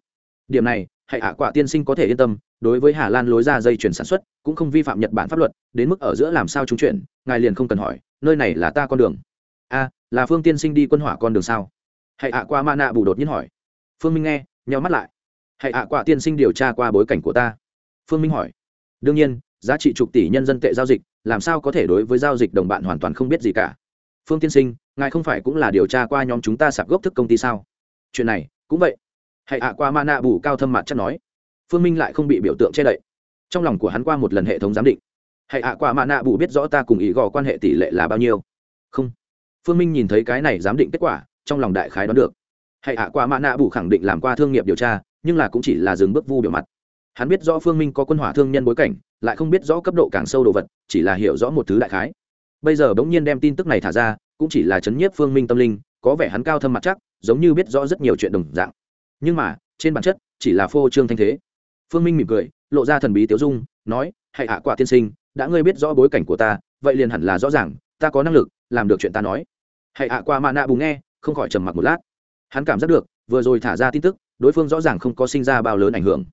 S1: Điểm này hãy hạ quả tiên sinh có thể yên tâm, đối với hà lan lối ra dây chuyển sản xuất, cũng không vi phạm nhật bản pháp luật, đến mức ở giữa làm sao trúng chuyển ngài liền không cần hỏi, nơi này là ta con đường. A, là phương tiên sinh đi quân hỏa con đường sao? Hãy hạ qua ma nạ bù đột nhiên hỏi. Phương minh nghe nhau mắt lại. Hãy hạ quả tiên sinh điều tra qua bối cảnh của ta? Phương minh hỏi. Đương nhiên, giá trị chục tỷ nhân dân tệ giao dịch, làm sao có thể đối với giao dịch đồng bạn hoàn toàn không biết gì cả? Phương tiên sinh, ngài không phải cũng là điều tra qua nhóm chúng ta sạp gốc thức công ty sao? Chuyện này, cũng vậy hãy hạ qua ma nạ bù cao thâm mặt chắc nói. Phương minh lại không bị biểu tượng che đậy. Trong lòng của hắn qua một lần hệ thống giám định. Hãy hạ qua ma nạ bù biết rõ ta cùng ý gò quan hệ tỷ lệ là bao nhiêu. Không. Phương minh nhìn thấy cái này giám định kết quả, trong lòng đại khái đoán được. Hãy hạ qua ma nạ bù khẳng định làm qua thương nghiệp điều tra, nhưng là cũng chỉ là dừng bước vu biểu mặt. Hắn biết rõ phương minh có quân hỏa thương nhân bối cảnh, lại không biết rõ cấp độ càng sâu đồ vật, chỉ là hiểu rõ một thứ đại khái. Bây giờ bỗng nhiên đem tin tức này thả ra, cũng chỉ là chấn nhiếp phương minh tâm linh, có vẻ hắn cao thâm mặt chắc, giống như biết rõ rất nhiều chuyện đồng dạng nhưng mà, trên bản chất, chỉ là phô trương thanh thế. Phương minh mỉm cười, lộ ra thần bí tiếu dung, nói, hãy hạ quả tiên sinh, đã ngươi biết rõ bối cảnh của ta, vậy liền hẳn là rõ ràng, ta có năng lực, làm được chuyện ta nói. Hãy hạ qua mạ nạ bùng nghe, không khỏi trầm mặc một lát. Hắn cảm giác được, vừa rồi thả ra tin tức, đối phương rõ ràng không có sinh ra bao lớn ảnh hưởng.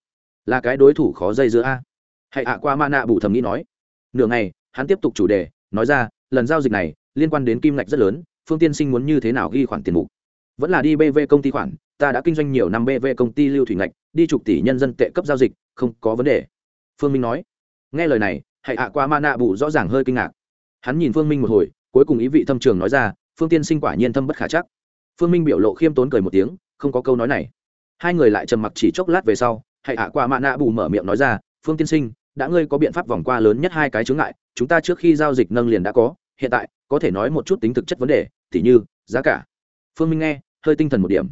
S1: Là cái đối thủ khó dây giữa a. Hãy hạ qua ma nạ bù thầm nghĩ nói. Nửa ngày, hắn tiếp tục chủ đề, nói ra, lần giao dịch này, liên quan đến kim ngạch rất lớn, phương tiên sinh muốn như thế nào ghi khoản tiền mục? Vẫn là đi bv công ty khoản ta đã kinh doanh nhiều năm bv công ty lưu thủy ngạch, đi chục tỷ nhân dân tệ cấp giao dịch, không có vấn đề. Phương minh nói. Nghe lời này hãy hạ qua ma nạ bù rõ ràng hơi kinh ngạc. Hắn nhìn phương minh một hồi, cuối cùng ý vị thâm trường nói ra, phương tiên sinh quả nhiên thâm bất khả chắc. Phương minh biểu lộ khiêm tốn cười một tiếng, không có câu nói này. Hai người lại trầm mặc chỉ chốc lát về sau hãy hạ qua mạ nạ bù mở miệng nói ra, phương tiên sinh, đã ngươi có biện pháp vòng qua lớn nhất hai cái chướng ngại, chúng ta trước khi giao dịch nâng liền đã có, hiện tại có thể nói một chút tính thực chất vấn đề, tỉ như giá cả. Phương minh nghe, hơi tinh thần một điểm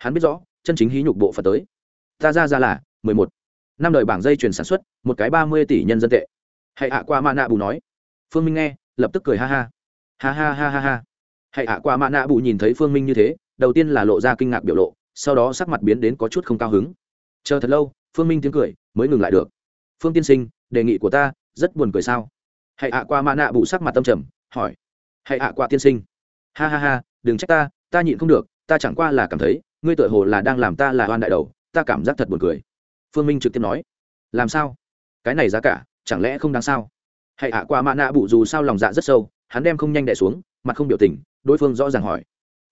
S1: hắn biết rõ, chân chính hí nhục bộ phật tới. Ta ra ra là mười một. Năm đời bảng dây chuyển sản xuất, một cái ba mươi tỷ nhân dân tệ. Hãy hạ qua mạ nạ bù nói. Phương minh nghe, lập tức cười ha ha. Ha ha ha ha ha. Hãy ạ qua mạ nạ bù nhìn thấy phương minh như thế, đầu tiên là lộ ra kinh ngạc biểu lộ, sau đó sắc mặt biến đến có chút không cao hứng. Chờ thật lâu, phương minh tiếng cười mới ngừng lại được. Phương tiên sinh, đề nghị của ta, rất buồn cười sao? Hãy ạ qua mạ nạ bù sắc mặt tâm trầm, hỏi. Hãy ạ qua tiên sinh. Ha ha ha, đừng trách ta ta nhịn không được, ta chẳng qua là cảm thấy ngươi tựa hồ là đang làm ta là oan đại đầu, ta cảm giác thật buồn cười. Phương minh trực tiếp nói. Làm sao? Cái này giá cả, chẳng lẽ không đáng sao? Hãy ạ à, qua mạ nạ bụ dù sao lòng dạ rất sâu, hắn đem không nhanh đẻ xuống, mặt không biểu tình, đối phương rõ ràng hỏi.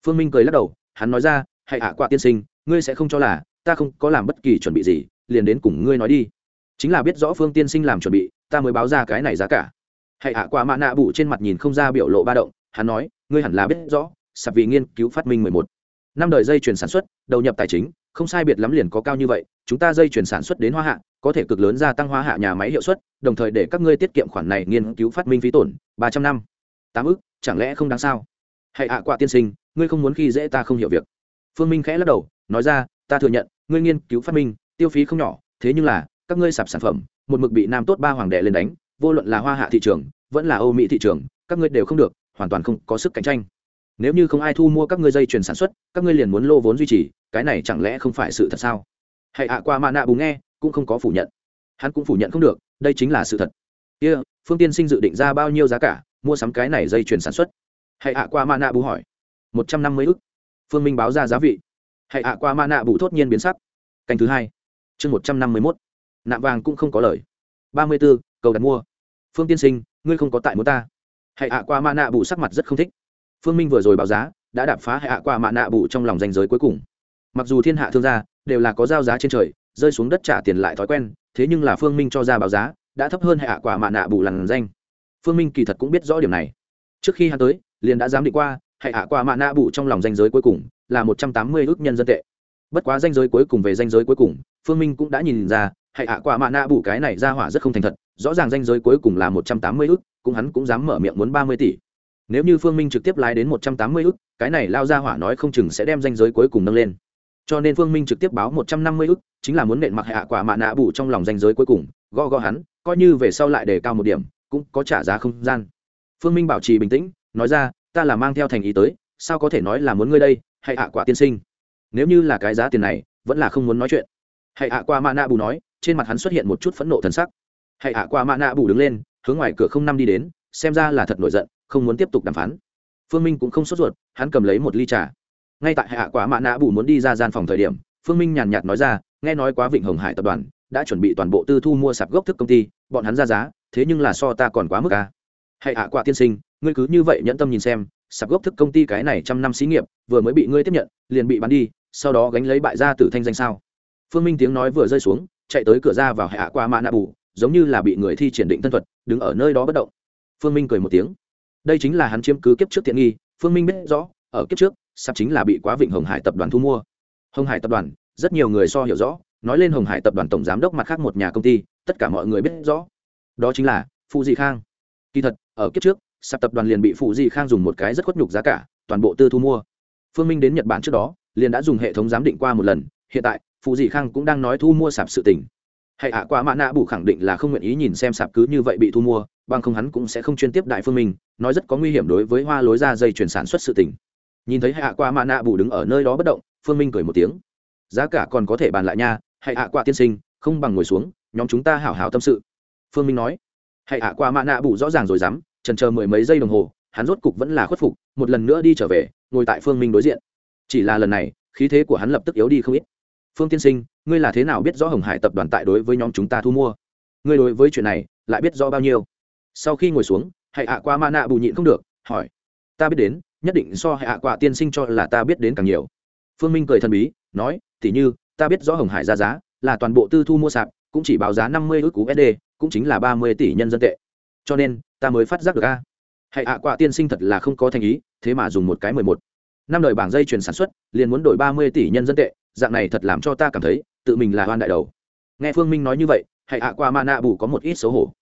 S1: Phương minh cười lắc đầu, hắn nói ra hãy ạ à, qua tiên sinh, ngươi sẽ không cho là ta không có làm bất kỳ chuẩn bị gì, liền đến cùng ngươi nói đi. Chính là biết rõ phương tiên sinh làm chuẩn bị, ta mới báo ra cái này giá cả. Hãy ạ à, qua mạ nạ bụ trên mặt nhìn không ra biểu lộ ba động, hắn nói, ngươi hẳn là biết rõ, sạp vì nghiên cứu phát minh mười một năm đời dây chuyển sản xuất, đầu nhập tài chính, không sai biệt lắm liền có cao như vậy, chúng ta dây chuyển sản xuất đến hoa hạ, có thể cực lớn gia tăng hoa hạ nhà máy hiệu suất, đồng thời để các ngươi tiết kiệm khoản này nghiên cứu phát minh phí tổn, ba trăm năm. Tám ức, chẳng lẽ không đáng sao? Hãy ạ à quạ tiên sinh, ngươi không muốn khi dễ ta không hiểu việc. Phương minh khẽ lắc đầu, nói ra, ta thừa nhận, ngươi nghiên cứu phát minh, tiêu phí không nhỏ, thế nhưng là, các ngươi sạp sản phẩm, một mực bị nam tốt ba hoàng đệ lên đánh, vô luận là hoa hạ thị trường, vẫn là âu mỹ thị trường, các ngươi đều không được, hoàn toàn không có sức cạnh tranh nếu như không ai thu mua các ngươi dây chuyền sản xuất các ngươi liền muốn lô vốn duy trì cái này chẳng lẽ không phải sự thật sao? Hãy ạ qua mạ nạ bù nghe cũng không có phủ nhận. Hắn cũng phủ nhận không được đây chính là sự thật. Kia、yeah, phương tiên sinh dự định ra bao nhiêu giá cả mua sắm cái này dây chuyền sản xuất? Hãy ạ qua mạ nạ bù hỏi. Một trăm năm mươi ức. Phương minh báo ra giá vị. Hãy ạ qua mạ nạ bù thốt nhiên biến sắc. Canh thứ hai chương một trăm năm mươi mốt. Nạm vàng cũng không có lời. ba mươi b ố cầu đặt mua. Phương tiên sinh ngươi không có tại muốn ta. Hãy ạ qua mạ nạ bù sắc mặt rất không thích phương minh vừa rồi báo giá, đã đạp phá hạ qua mạ nạ bù trong lòng danh giới cuối cùng. Mặc dù thiên hạ thương gia đều là có giao giá trên trời, rơi xuống đất trả tiền lại thói quen, thế nhưng là phương minh cho ra báo giá, đã thấp hơn hạ quả mạ nạ bù lằn danh. Phương minh kỳ thật cũng biết rõ điểm này. Trước khi hắn tới, liền đã dám định qua, hạ quả mạ nạ bù trong lòng danh giới cuối cùng là một trăm tám mươi ước nhân dân tệ. Bất quá danh giới cuối cùng về danh giới cuối cùng, phương minh cũng đã nhìn ra hạ quả mạ nạ bù cái này ra hỏa rất không thành thật, rõ ràng danh giới cuối cùng là một trăm tám mươi ước, cũng hắn cũng dám mở miệng muốn ba mươi tỷ nếu như phương minh trực tiếp lái đến một trăm tám mươi ức, cái này lao ra hỏa nói không chừng sẽ đem danh giới cuối cùng nâng lên. Cho nên phương minh trực tiếp báo một trăm năm mươi ức, chính là muốn nện mặc hạ quả mạ nạ bù trong lòng danh giới cuối cùng, gõ gõ hắn, coi như về sau lại đề cao một điểm, cũng có trả giá không gian. Phương minh bảo trì bình tĩnh, nói ra, ta là mang theo thành ý tới, sao có thể nói là muốn ngươi đây hãy hạ quả tiên sinh? Nếu như là cái giá tiền này, vẫn là không muốn nói chuyện. Hãy hạ qua mạ nạ bù nói, trên mặt hắn xuất hiện một chút phẫn nộ thần sắc. Hãy hạ qua mạ nạ bù đứng lên, hướng ngoài cửa không năm đi đến, xem ra là thật nổi giận không muốn tiếp tục đàm phán. Phương minh cũng không sốt ruột, hắn cầm lấy một ly trà. Ngay tại hạ quả mạ Nã bù muốn đi ra gian phòng thời điểm, phương minh nhàn nhạt nói ra, nghe nói quá vịnh hồng hải tập đoàn đã chuẩn bị toàn bộ tư thu mua sạp gốc thức công ty, bọn hắn ra giá, thế nhưng là so ta còn quá mức ca hãy hạ quả tiên sinh, ngươi cứ như vậy nhẫn tâm nhìn xem, sạp gốc thức công ty cái này trăm năm xí nghiệp, vừa mới bị ngươi tiếp nhận, liền bị bắn đi, sau đó gánh lấy bại gia tử thanh danh sao? Phương minh tiếng nói vừa rơi xuống, chạy tới cửa ra vào hạ qua mạ nạ bù, giống như là bị người thi triển định thân thuật, đứng ở nơi đó bất động. Phương minh cười một tiếng đây chính là hắn chiếm cứ kiếp trước tiện nghi, phương minh biết rõ, ở kiếp trước, sắp chính là bị quá vịnh hồng hải tập đoàn thu mua. Hồng hải tập đoàn, rất nhiều người so hiểu rõ, nói lên hồng hải tập đoàn tổng giám đốc mặt khác một nhà công ty, tất cả mọi người biết rõ. Đó chính là phụ dị khang. Kỳ thật, ở kiếp trước, sắp tập đoàn liền bị phụ dị khang dùng một cái rất khuất nhục giá cả, toàn bộ tư thu mua. Phương minh đến nhật bản trước đó, liền đã dùng hệ thống giám định qua một lần, hiện tại phụ dị khang cũng đang nói thu mua sạp sự tỉnh hãy ạ qua mã nạ bù khẳng định là không nguyện ý nhìn xem sạp cứ như vậy bị thu mua, bằng không hắn cũng sẽ không chuyên tiếp đại phương minh nói rất có nguy hiểm đối với hoa lối ra dây chuyển sản xuất sự tỉnh nhìn thấy Hãy hạ qua mã nạ bù đứng ở nơi đó bất động, phương minh cười một tiếng. Giá cả còn có thể bàn lại nha hãy hạ qua tiên sinh, không bằng ngồi xuống, nhóm chúng ta hảo hảo tâm sự. Phương minh nói. Hãy hạ qua mã nạ bù rõ ràng rồi dám trần chờ mười mấy giây đồng hồ, hắn rốt cục vẫn là khuất phục, một lần nữa đi trở về, ngồi tại phương minh đối diện. Chỉ là lần này, khí thế của hắn lập tức yếu đi không ít. Phương tiên sinh ngươi là thế nào biết rõ hồng hải tập đoàn tại đối với nhóm chúng ta thu mua? Ngươi đối với chuyện này lại biết rõ bao nhiêu? Sau khi ngồi xuống hãy hạ qua ma nạ bù nhịn không được, hỏi. Ta biết đến, nhất định so hạ quả tiên sinh cho là ta biết đến càng nhiều. Phương minh cười thần bí, nói, tỉ như, ta biết rõ hồng hải ra giá là toàn bộ tư thu mua sạp, cũng chỉ báo giá năm mươi ước cú sd cũng chính là ba mươi tỷ nhân dân tệ. Cho nên, ta mới phát giác được a. Hãy hạ quả tiên sinh thật là không có thành ý, thế mà dùng một cái mười một. Năm đời bảng dây chuyển sản xuất, liền muốn đổi ba mươi tỷ nhân dân tệ, dạng này thật làm cho ta cảm thấy tự mình là hoan đại đầu. Nghe phương minh nói như vậy hãy hạ qua ma nạ bù có một ít xấu hổ.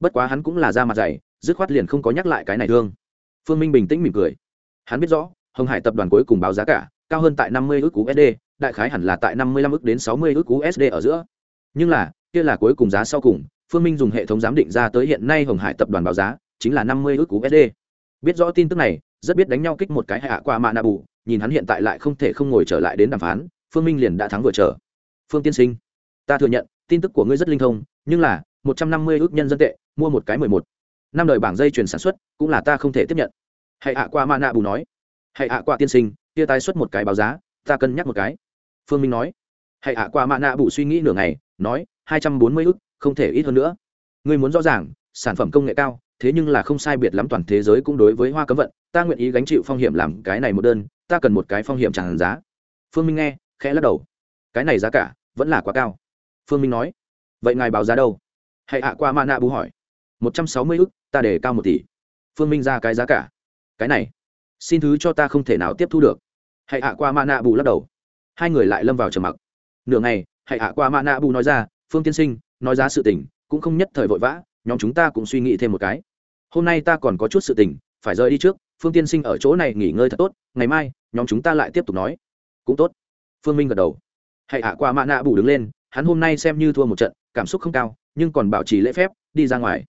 S1: Bất quá hắn cũng là da mặt dày, dứt khoát liền không có nhắc lại cái này thương. Phương minh bình tĩnh mỉm cười. Hắn biết rõ, hồng hải tập đoàn cuối cùng báo giá cả, cao hơn tại năm mươi ước usd đại khái hẳn là tại năm mươi lăm ước đến sáu mươi ước usd ở giữa. Nhưng là, kia là cuối cùng giá sau cùng, phương minh dùng hệ thống giám định ra tới hiện nay hồng hải tập đoàn báo giá, chính là năm mươi ước usd biết rõ tin tức này, rất biết đánh nhau kích một cái hạ qua mạ nạ bù, nhìn hắn hiện tại lại không thể không ngồi trở lại đến đàm phán, phương minh liền đã thắng vừa chờ phương tiên sinh, ta thừa nhận, tin tức của ngươi rất linh thông, nhưng là, một trăm năm mươi ước nhân dân tệ, mua một cái mười một. Năm đời bảng dây chuyển sản xuất, cũng là ta không thể tiếp nhận. Hãy hạ qua mạ nạ bù nói. Hãy hạ qua tiên sinh, kia tái xuất một cái báo giá, ta cân nhắc một cái. Phương minh nói. Hãy hạ qua mạ nạ bù suy nghĩ nửa ngày, nói, hai trăm bốn mươi ước, không thể ít hơn nữa. Ngươi muốn rõ ràng, sản phẩm công nghệ cao, thế nhưng là không sai biệt lắm toàn thế giới cũng đối với hoa cấm vận, ta nguyện ý gánh chịu phong hiểm làm cái này một đơn, ta cần một cái phong hiểm tràn giá. Phương minh nghe, khẽ lắc đầu cái này giá cả vẫn là quá cao. Phương minh nói, vậy ngài báo giá đâu? Hãy hạ qua ma nạ bù hỏi. Một trăm sáu mươi ức, ta để cao một tỷ. Phương minh ra cái giá cả. Cái này, xin thứ cho ta không thể nào tiếp thu được. Hãy hạ qua ma nạ bù lắc đầu. Hai người lại lâm vào trầm mặc. Nửa ngày hãy hạ qua ma nạ bù nói ra, phương tiên sinh, nói giá sự tình cũng không nhất thời vội vã, nhóm chúng ta cũng suy nghĩ thêm một cái. Hôm nay ta còn có chút sự tình, phải rời đi trước. Phương tiên sinh ở chỗ này nghỉ ngơi thật tốt, ngày mai, nhóm chúng ta lại tiếp tục nói. Cũng tốt. Phương minh gật đầu hãy hạ qua mạ nạ bù đứng lên, hắn hôm nay xem như thua một trận, cảm xúc không cao, nhưng còn bảo trì lễ phép, đi ra ngoài.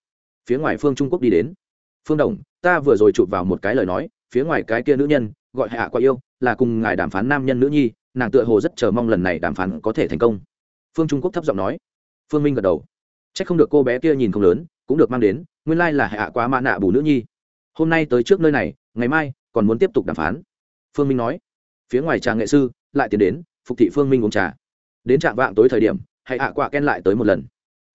S1: Phía ngoài phương trung quốc đi đến. Phương đồng, ta vừa rồi chụp vào một cái lời nói, phía ngoài cái kia nữ nhân, gọi hạ qua yêu, là cùng ngài đàm phán nam nhân nữ nhi, nàng tựa hồ rất chờ mong lần này đàm phán có thể thành công. Phương trung quốc thấp giọng nói. Phương minh gật đầu. C h ắ c không được cô bé kia nhìn không lớn, cũng được mang đến, nguyên lai là hạ quá mã nạ bù nữ nhi. Hôm nay tới trước nơi này, ngày mai, còn muốn tiếp tục đàm phán. Phương minh nói. Phía ngoài trà nghệ sư, lại tiến đến phục thị phương minh uống trà. Đến trạng vạng tối thời điểm, hãy hạ quạ ken lại tới một lần.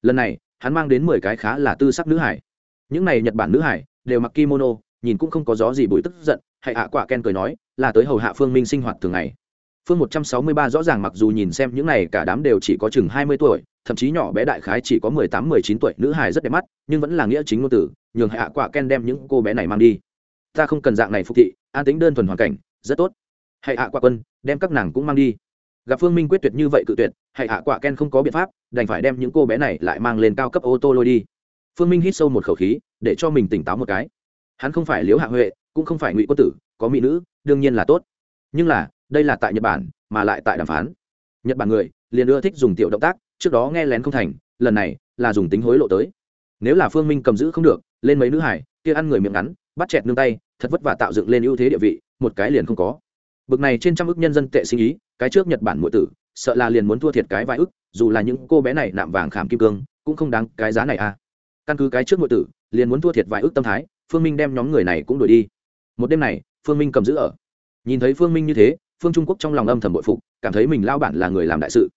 S1: Lần này, hắn mang đến mười cái khá là tư sắc nữ hải. Những này nhật bản nữ hải, đều mặc kimono, nhìn cũng không có gió gì bụi tức giận, hãy hạ quạ ken cười nói, là tới hầu hạ phương minh sinh hoạt thường ngày. Phương một trăm sáu mươi ba rõ ràng mặc dù nhìn xem những này cả đám đều chỉ có chừng hai mươi tuổi, thậm chí nhỏ bé đại khái chỉ có mười tám, mười chín tuổi nữ hải rất đẹp mắt, nhưng vẫn là nghĩa chính ngôn tử, nhường hạ quạ ken đem những cô bé này mang đi. Ta không cần dạng này phục thị, an tính đơn thuần hoàn cảnh, rất tốt. Hãy hạ quạ quân, đem các nàng cũng mang đi gặp phương minh quyết tuyệt như vậy cự tuyệt, hãy hạ quả ken không có biện pháp, đành phải đem những cô bé này lại mang lên cao cấp ô tô lôi đi. Phương minh hít sâu một khẩu khí, để cho mình tỉnh táo một cái. Hắn không phải Liễu hạ huệ, cũng không phải ngụy quân tử, có mỹ nữ, đương nhiên là tốt. Nhưng là, đây là tại nhật bản, mà lại tại đàm phán. Nhật bản người, liền ưa thích dùng tiểu động tác, trước đó nghe lén không thành, lần này là dùng tính hối lộ tới. Nếu là phương minh cầm giữ không được, lên mấy nữ hải, kia ăn người miệng ngắn, bắt chẹt nương tay, thật vất vả tạo dựng lên ưu thế địa vị, một cái liền không có. Bực này trên trăm ước nhân dân tệ sinh ý cái trước nhật bản muội tử, sợ là liền muốn thua thiệt cái vài ức, dù là những cô bé này nạm vàng khảm kim cương, cũng không đáng cái giá này à. Căn cứ cái trước muội tử, liền muốn thua thiệt vài ức tâm thái, phương minh đem nhóm người này cũng đuổi đi. Một đêm này, phương minh cầm giữ ở. Nhìn thấy phương minh như thế, phương trung quốc trong lòng âm thầm bội phục, cảm thấy mình lao bản là người làm đại sự.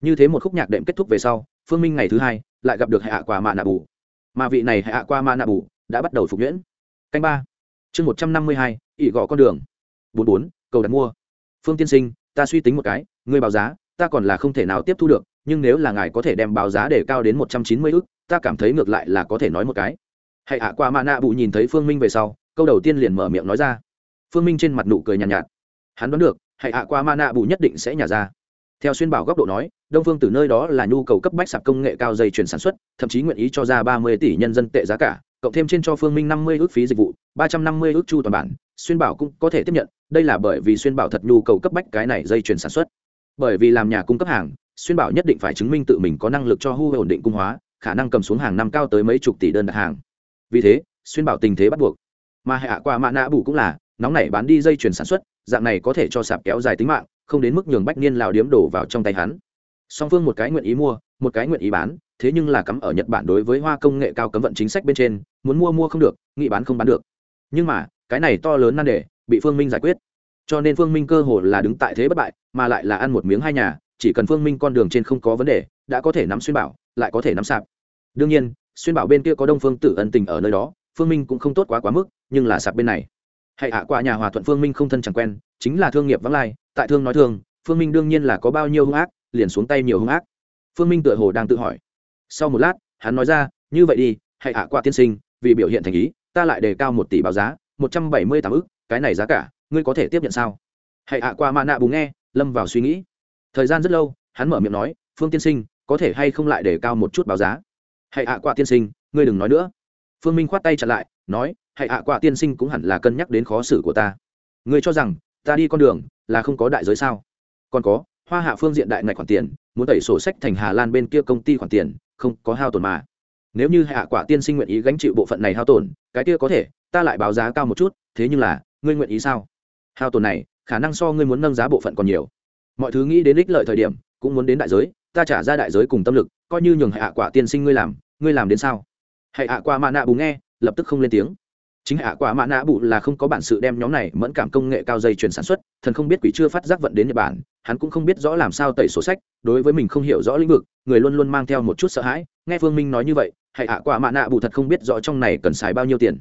S1: Như thế một khúc nhạc đệm kết thúc về sau, phương minh ngày thứ hai lại gặp được hạ qua mạ nạ bù. Mà vị này hạ qua mạ nạ bù đã bắt đầu phục nhuyễn. Canh ba. Chương một trăm năm mươi hai ỵ gõ con đường. Bốn bốn, cầu đặt mua. Phương tiên sinh ta suy tính một cái ngươi báo giá ta còn là không thể nào tiếp thu được nhưng nếu là ngài có thể đem báo giá để cao đến một trăm chín mươi ước ta cảm thấy ngược lại là có thể nói một cái. Hãy ạ, qua mạ nạ nhìn thấy phương minh về sau câu đầu tiên liền mở miệng nói ra. Phương minh trên mặt nụ cười nhàn nhạt, nhạt. Hắn đoán được hãy ạ, qua mạ nạ nhất định sẽ nhả ra. Theo xuyên bảo góc độ nói đông phương từ nơi đó là nhu cầu cấp bách sạp công nghệ cao dây chuyển sản xuất thậm chí nguyện ý cho ra ba mươi tỷ nhân dân tệ giá cả cộng thêm trên cho phương minh năm mươi ước phí dịch vụ ba trăm năm mươi ước chu toàn bản xuyên bảo cũng có thể tiếp nhận, đây là bởi vì xuyên bảo thật nhu cầu cấp bách cái này dây chuyển sản xuất. Bởi vì làm nhà cung cấp hàng, xuyên bảo nhất định phải chứng minh tự mình có năng lực cho hu ổn định cung hóa, khả năng cầm xuống hàng năm cao tới mấy chục tỷ đơn đặt hàng. Vì thế, xuyên bảo tình thế bắt buộc. Mà hạ qua mạ nạ bù cũng là, nóng nảy bán đi dây chuyển sản xuất, dạng này có thể cho sạp kéo dài tính mạng, không đến mức nhường bách niên lào điếm đổ vào trong tay hắn. Song phương một cái nguyện ý mua, một cái nguyện ý bán, thế nhưng là cắm ở nhật bản đối với hoa công nghệ cao cấm vận chính sách bên trên, muốn mua mua không được, nghị bán không bán được. Nhưng mà cái này to lớn nan đề, bị phương minh giải quyết. Cho nên phương minh cơ hồ là đứng tại thế bất bại, mà lại là ăn một miếng hai nhà, chỉ cần phương minh con đường trên không có vấn đề, đã có thể nắm xuyên bảo, lại có thể nắm sạp. Đương nhiên, xuyên bảo bên kia có đông phương tử ân tình ở nơi đó, phương minh cũng không tốt quá quá mức, nhưng là sạp bên này. Hãy hạ qua nhà hòa thuận phương minh không thân chẳng quen, chính là thương nghiệp vắng lai, tại thương nói thương, phương minh đương nhiên là có bao nhiêu hung ác, liền xuống tay nhiều hung ác. Phương minh tựa hồ đang tự hỏi. Sau một lát, hắn nói ra, như vậy đi hãy hạ qua tiên sinh, vì biểu hiện thành ý, ta lại đề cao một tỷ báo giá một trăm bảy mươi tám ức, cái này giá cả, ngươi có thể tiếp nhận sao? Hãy hạ qua mạ nạ bù nghe, lâm vào suy nghĩ. Thời gian rất lâu, hắn mở miệng nói, phương tiên sinh, có thể hay không lại để cao một chút báo giá? Hãy hạ qua tiên sinh, ngươi đừng nói nữa. Phương minh khoát tay chặn lại, nói, hãy hạ qua tiên sinh cũng hẳn là cân nhắc đến khó xử của ta. Ngươi cho rằng, ta đi con đường là không có đại giới sao? Còn có, hoa hạ phương diện đại ngạch khoản tiền, muốn tẩy sổ sách thành hà lan bên kia công ty khoản tiền, không có hao tổn mà nếu như hạ quả tiên sinh nguyện ý gánh chịu bộ phận này hao tổn, cái kia có thể, ta lại báo giá cao một chút, thế nhưng là, ngươi nguyện ý sao? Hao tổn này, khả năng so ngươi muốn nâng giá bộ phận còn nhiều. Mọi thứ nghĩ đến ích lợi thời điểm, cũng muốn đến đại giới, ta trả ra đại giới cùng tâm lực, coi như nhường hạ quả tiên sinh ngươi làm ngươi làm đến sao? Hạ quả mạ nạ bù nghe, lập tức không lên tiếng chính hạ quả mã nạ bù là không có bản sự đem nhóm này mẫn cảm công nghệ cao dây chuyển sản xuất, thần không biết quỷ chưa phát giác vận đến nhật bản, hắn cũng không biết rõ làm sao tẩy sổ sách, đối với mình không hiểu rõ lĩnh vực, người luôn luôn mang theo một chút sợ hãi. Nghe phương minh nói như vậy, hạ quả mã nạ bù thật không biết rõ trong này cần xài bao nhiêu tiền.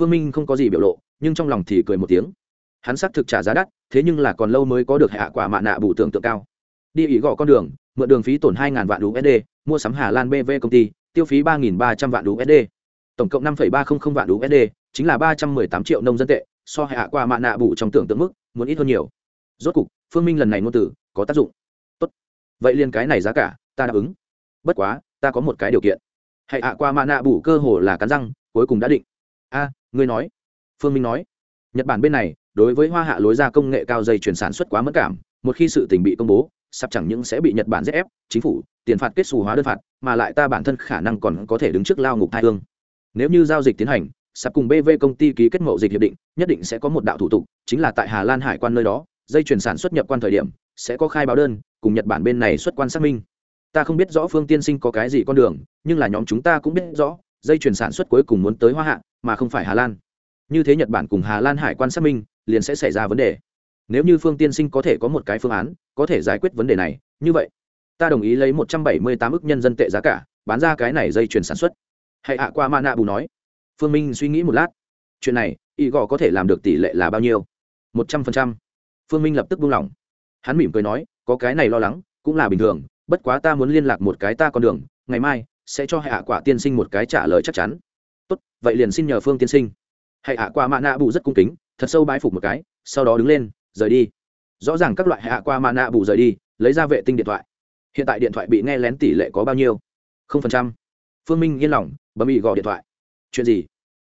S1: Phương minh không có gì biểu lộ, nhưng trong lòng thì cười một tiếng. Hắn xác thực trả giá đắt, thế nhưng là còn lâu mới có được hạ quả mạ nạ bù tưởng tượng cao. Đi ý gõ con đường, mượn đường phí tổn hai vạn usd mua sắm hà lan bv công ty, tiêu phí ba ba trăm vạn usd tổng cộng năm ba trăm linh vạn usd chính là ba trăm m ư ơ i tám triệu nông dân tệ, so hạ qua mạ nạ bù trong tưởng tượng mức, muốn ít hơn nhiều. Rốt cục, phương minh lần này ngôn từ, có tác dụng. Tốt. vậy liền cái này giá cả, ta đáp ứng. Bất quá, ta có một cái điều kiện. Hãy hạ qua mạ nạ bù cơ hồ là cắn răng, cuối cùng đã định. A, ngươi nói. Phương minh nói. Nhật bản bên này, đối với hoa hạ lối ra công nghệ cao dây chuyển sản xuất quá mất cảm, một khi sự tình bị công bố, sắp chẳng những sẽ bị nhật bản ép, chính phủ, tiền phạt kết xù hóa đơn phạt, mà lại ta bản thân khả năng còn có thể đứng trước lao ngục thai hương. Nếu như giao dịch tiến hành sắp cùng bv công ty ký kết mậu dịch hiệp định, nhất định sẽ có một đạo thủ tục, chính là tại hà lan hải quan nơi đó, dây chuyển sản xuất nhập quan thời điểm, sẽ có khai báo đơn, cùng nhật bản bên này xuất quan xác minh. Ta không biết rõ phương tiên sinh có cái gì con đường, nhưng là nhóm chúng ta cũng biết rõ, dây chuyển sản xuất cuối cùng muốn tới hoa hạ, mà không phải hà lan. Như thế nhật bản cùng hà lan hải quan xác minh, liền sẽ xảy ra vấn đề. Nếu như phương tiên sinh có thể có một cái phương án, có thể giải quyết vấn đề này, như vậy, ta đồng ý lấy một trăm bảy mươi tám ức nhân dân tệ giá cả, bán ra cái này dây chuyển sản xuất. Hãy hạ qua ma nạ bù nói phương minh suy nghĩ một lát. Chuyện này, y gò có thể làm được tỷ lệ là bao nhiêu? Một trăm phần trăm. Phương minh lập tức buông lỏng. Hắn mỉm cười nói, có cái này lo lắng, cũng là bình thường, bất quá ta muốn liên lạc một cái ta con đường, ngày mai, sẽ cho hạ quả tiên sinh một cái trả lời chắc chắn. Tốt, vậy liền xin nhờ phương tiên sinh. Hạ quả mạ nạ bù rất cung kính, thật sâu bái phục một cái, sau đó đứng lên, rời đi. Rõ ràng các loại hạ qua mạ nạ bù rời đi, lấy ra vệ tinh điện thoại. Hiện tại điện thoại bị nghe lén tỷ lệ có bao nhiêu? Không phần trăm. Phương minh yên lòng, bấm ỉ Gò điện thoại chuyện gì?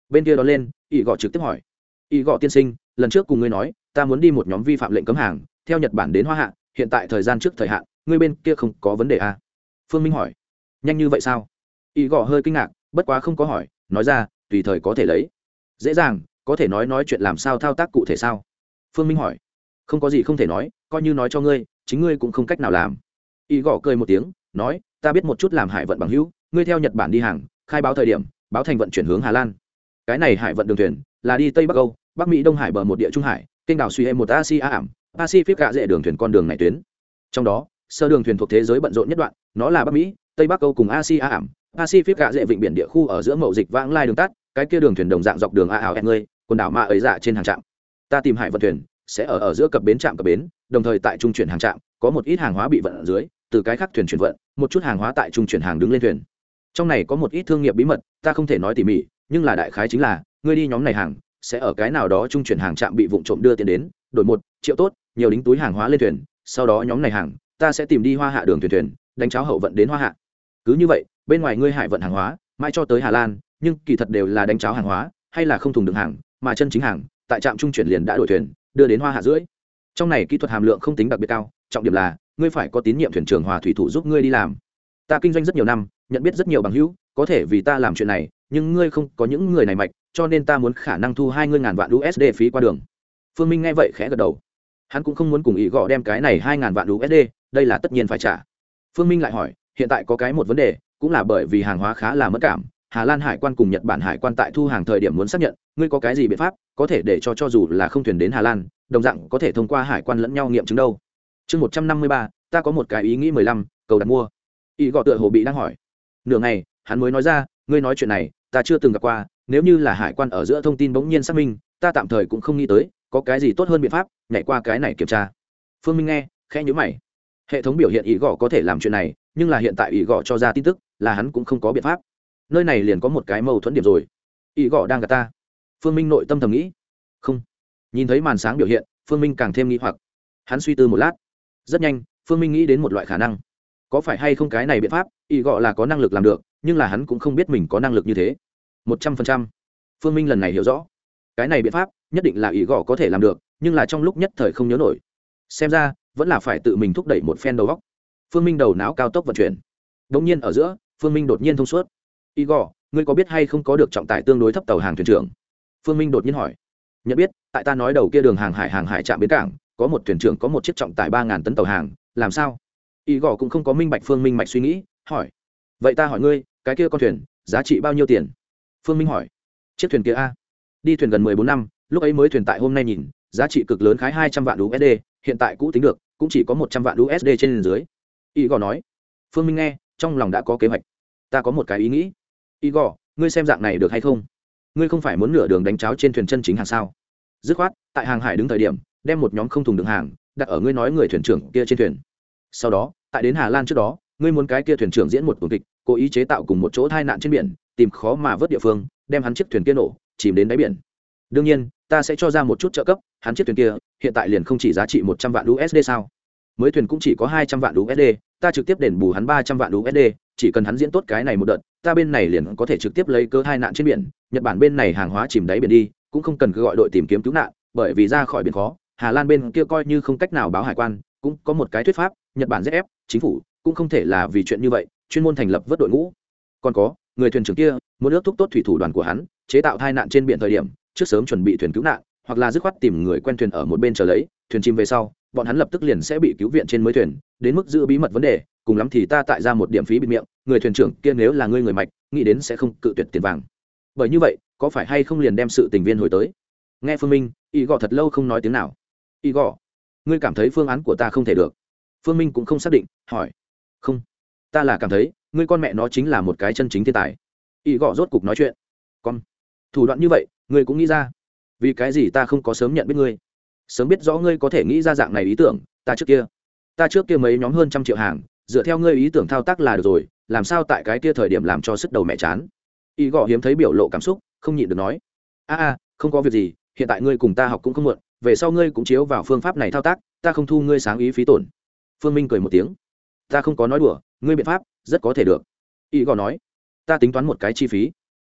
S1: Bên kia đó lên ỷ gõ trực tiếp hỏi. Ỷ gõ tiên sinh, lần trước cùng ngươi nói, ta muốn đi một nhóm vi phạm lệnh cấm hàng, theo nhật bản đến hoa hạ, hiện tại thời gian trước thời hạn, ngươi bên kia không có vấn đề à? phương minh hỏi. Nhanh như vậy sao? Ỷ gõ hơi kinh ngạc, bất quá không có hỏi, nói ra, tùy thời có thể lấy. Dễ dàng, có thể nói nói chuyện làm sao thao tác cụ thể sao? Phương minh hỏi. Không có gì không thể nói, coi như nói cho ngươi, chính ngươi cũng không cách nào làm. Y gõ cười một tiếng, nói, ta biết một chút làm hải vận bằng hữu, ngươi theo nhật bản đi hàng, khai báo thời điểm báo thành vận chuyển hướng hà lan. Cái này hải vận đường thuyền là đi tây bắc âu, bắc mỹ đông hải bờ một địa trung hải, kênh đảo suy hệ một asia ảm, pacific gạ dễ đường thuyền con đường này tuyến. Trong đó, sơ đường thuyền thuộc thế giới bận rộn nhất đoạn, nó là bắc mỹ, tây bắc âu cùng asia ảm, pacific gạ dễ vịnh biển địa khu ở giữa mậu dịch vãng lai đường tắt, cái kia đường thuyền đồng dạng dọc đường a ảo ngươi quần đảo ma ấy dạ trên hàng trạm. Ta tìm hải vận thuyền sẽ ở ở giữa cập bến trạm cập bến, đồng thời tại trung chuyển hàng trạm, có một ít hàng hóa bị vận ở dưới, từ cái khác thuyền chuyển vận, một chút hàng hóa tại trung chuyển hàng đứng lên thuyền trong này có một ít thương nghiệp bí mật, ta không thể nói tỉ mỉ, nhưng là đại khái chính là, ngươi đi nhóm này hàng, sẽ ở cái nào đó trung chuyển hàng trạm bị vụ trộm đưa tiền đến, đổi một, triệu tốt, nhiều đính túi hàng hóa lên thuyền, sau đó nhóm này hàng, ta sẽ tìm đi hoa hạ đường thuyền thuyền, đánh cháo hậu vận đến hoa hạ. Cứ như vậy, bên ngoài ngươi hải vận hàng hóa, mãi cho tới hà lan, nhưng kỳ thật đều là đánh cháo hàng hóa, hay là không thùng đường hàng, mà chân chính hàng, tại trạm trung chuyển liền đã đổi thuyền, đưa đến hoa hạ rưỡi. Trong này kỹ thuật hàm lượng không tính đặc biệt cao, trọng điểm là, ngươi phải có tín nhiệm thuyền trưởng hòa thủy thủ giúp ngươi đi làm. Ta kinh doanh rất nhiều năm nhận biết rất nhiều bằng hữu, có thể vì ta làm chuyện này, nhưng ngươi không có những người này mạch, cho nên ta muốn khả năng thu hai ngươi ngàn vạn usd phí qua đường. Phương minh nghe vậy khẽ gật đầu. Hắn cũng không muốn cùng ý gõ đem cái này hai ngàn vạn usd đây là tất nhiên phải trả. Phương minh lại hỏi, hiện tại có cái một vấn đề, cũng là bởi vì hàng hóa khá là mất cảm, hà lan hải quan cùng nhật bản hải quan tại thu hàng thời điểm muốn xác nhận, ngươi có cái gì biện pháp, có thể để cho cho dù là không thuyền đến hà lan, đồng dạng có thể thông qua hải quan lẫn nhau nghiệm chứng đâu. Chương một trăm năm mươi ba, ta có một cái ý nghĩ mười lăm, cầu đặt mua. Ý gọ tựa hồ bị đang hỏi nửa ngày, hắn mới nói ra, ngươi nói chuyện này, ta chưa từng gặp qua, nếu như là hải quan ở giữa thông tin bỗng nhiên xác minh, ta tạm thời cũng không nghĩ tới, có cái gì tốt hơn biện pháp, nhảy qua cái này kiểm tra. Phương minh nghe, khẽ nhớ mày. Hệ thống biểu hiện ý gõ có thể làm chuyện này, nhưng là hiện tại ý gõ cho ra tin tức, là hắn cũng không có biện pháp. Nơi này liền có một cái mâu thuẫn điểm rồi. Ý gõ đang gặp ta. Phương minh nội tâm thầm nghĩ. Không. Nhìn thấy màn sáng biểu hiện, phương minh càng thêm nghĩ hoặc. Hắn suy tư một lát. Rất nhanh, phương minh nghĩ đến một loại khả năng có phải hay không cái này biện pháp ý gọ là có năng lực làm được, nhưng là hắn cũng không biết mình có năng lực như thế. Một trăm phần trăm. Phương minh lần này hiểu rõ. Cái này biện pháp, nhất định là ý gọ có thể làm được, nhưng là trong lúc nhất thời không nhớ nổi. Xem ra, vẫn là phải tự mình thúc đẩy một phen đầu góc phương minh đầu não cao tốc vận chuyển. Đ ỗ n g nhiên ở giữa, phương minh đột nhiên thông suốt. Igor ngươi có biết hay không có được trọng tải tương đối thấp tàu hàng thuyền trưởng? Phương minh đột nhiên hỏi. Nhận biết, tại ta nói đầu kia đường hàng hải hàng hải trạm bến cảng, có một thuyền trưởng có một chiếc trọng tải ba ngàn tấn tàu hàng, làm sao? Igor cũng không có minh bạch phương minh mạch suy nghĩ, hỏi. Vậy ta hỏi ngươi, cái kia con thuyền, giá trị bao nhiêu tiền? Phương minh hỏi. Chiếc thuyền kia a. Đi thuyền gần mười bốn năm, lúc ấy mới thuyền tại hôm nay nhìn, giá trị cực lớn khái hai trăm vạn usd hiện tại cũ tính được, cũng chỉ có một trăm vạn usd trên dưới. Igor nói. Phương minh nghe, trong lòng đã có kế hoạch. Ta có một cái ý nghĩ. Igor ngươi xem dạng này được hay không? Ngươi không phải muốn nửa đường đánh cháo trên thuyền chân chính hàng sao? Dứt khoát, tại hàng hải đứng thời điểm, đem một nhóm không thùng đường hàng, đặt ở ngươi nói người thuyền trưởng kia trên thuyền. Sau đó tại đến hà lan trước đó, ngươi muốn cái kia thuyền trưởng diễn một cuộc kịch, cố ý chế tạo cùng một chỗ tai nạn trên biển, tìm khó mà vớt địa phương, đem hắn chiếc thuyền kia nổ, chìm đến đáy biển. Đương nhiên, ta sẽ cho ra một chút trợ cấp, hắn chiếc thuyền kia, hiện tại liền không chỉ giá trị một trăm vạn usd sao? Mới thuyền cũng chỉ có hai trăm vạn usd ta trực tiếp đền bù hắn ba trăm vạn usd chỉ cần hắn diễn tốt cái này một đợt, ta bên này liền có thể trực tiếp lấy cơ hai nạn trên biển, nhật bản bên này hàng hóa chìm đáy biển đi, cũng không cần cứ gọi đội tìm kiếm cứu nạn, bởi vì ra khỏi biển khó, hà lan bên kia coi như không cách nào báo hải quan cũng có một cái thuyết pháp, nhật bản ép, chính phủ cũng không thể là vì chuyện như vậy, chuyên môn thành lập vớt đội ngũ. Còn có, người thuyền trưởng kia, muốn ước thúc tốt thủy thủ đoàn của hắn, chế tạo tai nạn trên biển thời điểm, trước sớm chuẩn bị thuyền cứu nạn, hoặc là dứt khoát tìm người quen thuyền ở một bên chờ lấy, thuyền chìm về sau, bọn hắn lập tức liền sẽ bị cứu viện trên mới thuyền, đến mức giữ bí mật vấn đề, cùng lắm thì ta tại ra một điểm phí bịt miệng, người thuyền trưởng kia nếu là ngươi người mạch, nghĩ đến sẽ không cự tuyệt tiền vàng. Bởi như vậy, có phải hay không liền đem sự tình viên hồi tới? Nghe phương minh y gọ thật lâu không nói tiếng nào. Y gọ ngươi cảm thấy phương án của ta không thể được. Phương minh cũng không xác định, hỏi. Không. Ta là cảm thấy, ngươi con mẹ nó chính là một cái chân chính thiên tài. Y gọ rốt cục nói chuyện. Con. Thủ đoạn như vậy, ngươi cũng nghĩ ra. Vì cái gì ta không có sớm nhận biết ngươi? Sớm biết rõ ngươi có thể nghĩ ra dạng này ý tưởng, ta trước kia. Ta trước kia mấy nhóm hơn trăm triệu hàng, dựa theo ngươi ý tưởng thao tác là được rồi, làm sao tại cái kia thời điểm làm cho sức đầu mẹ chán? Y gọ hiếm thấy biểu lộ cảm xúc, không nhịn được nói. A a, không có việc gì, hiện tại ngươi cùng ta học cũng không muộn về sau ngươi cũng chiếu vào phương pháp này thao tác, ta không thu ngươi sáng ý phí tổn. Phương minh cười một tiếng. Ta không có nói đùa, ngươi biện pháp rất có thể được. Ý gò nói. Ta tính toán một cái chi phí.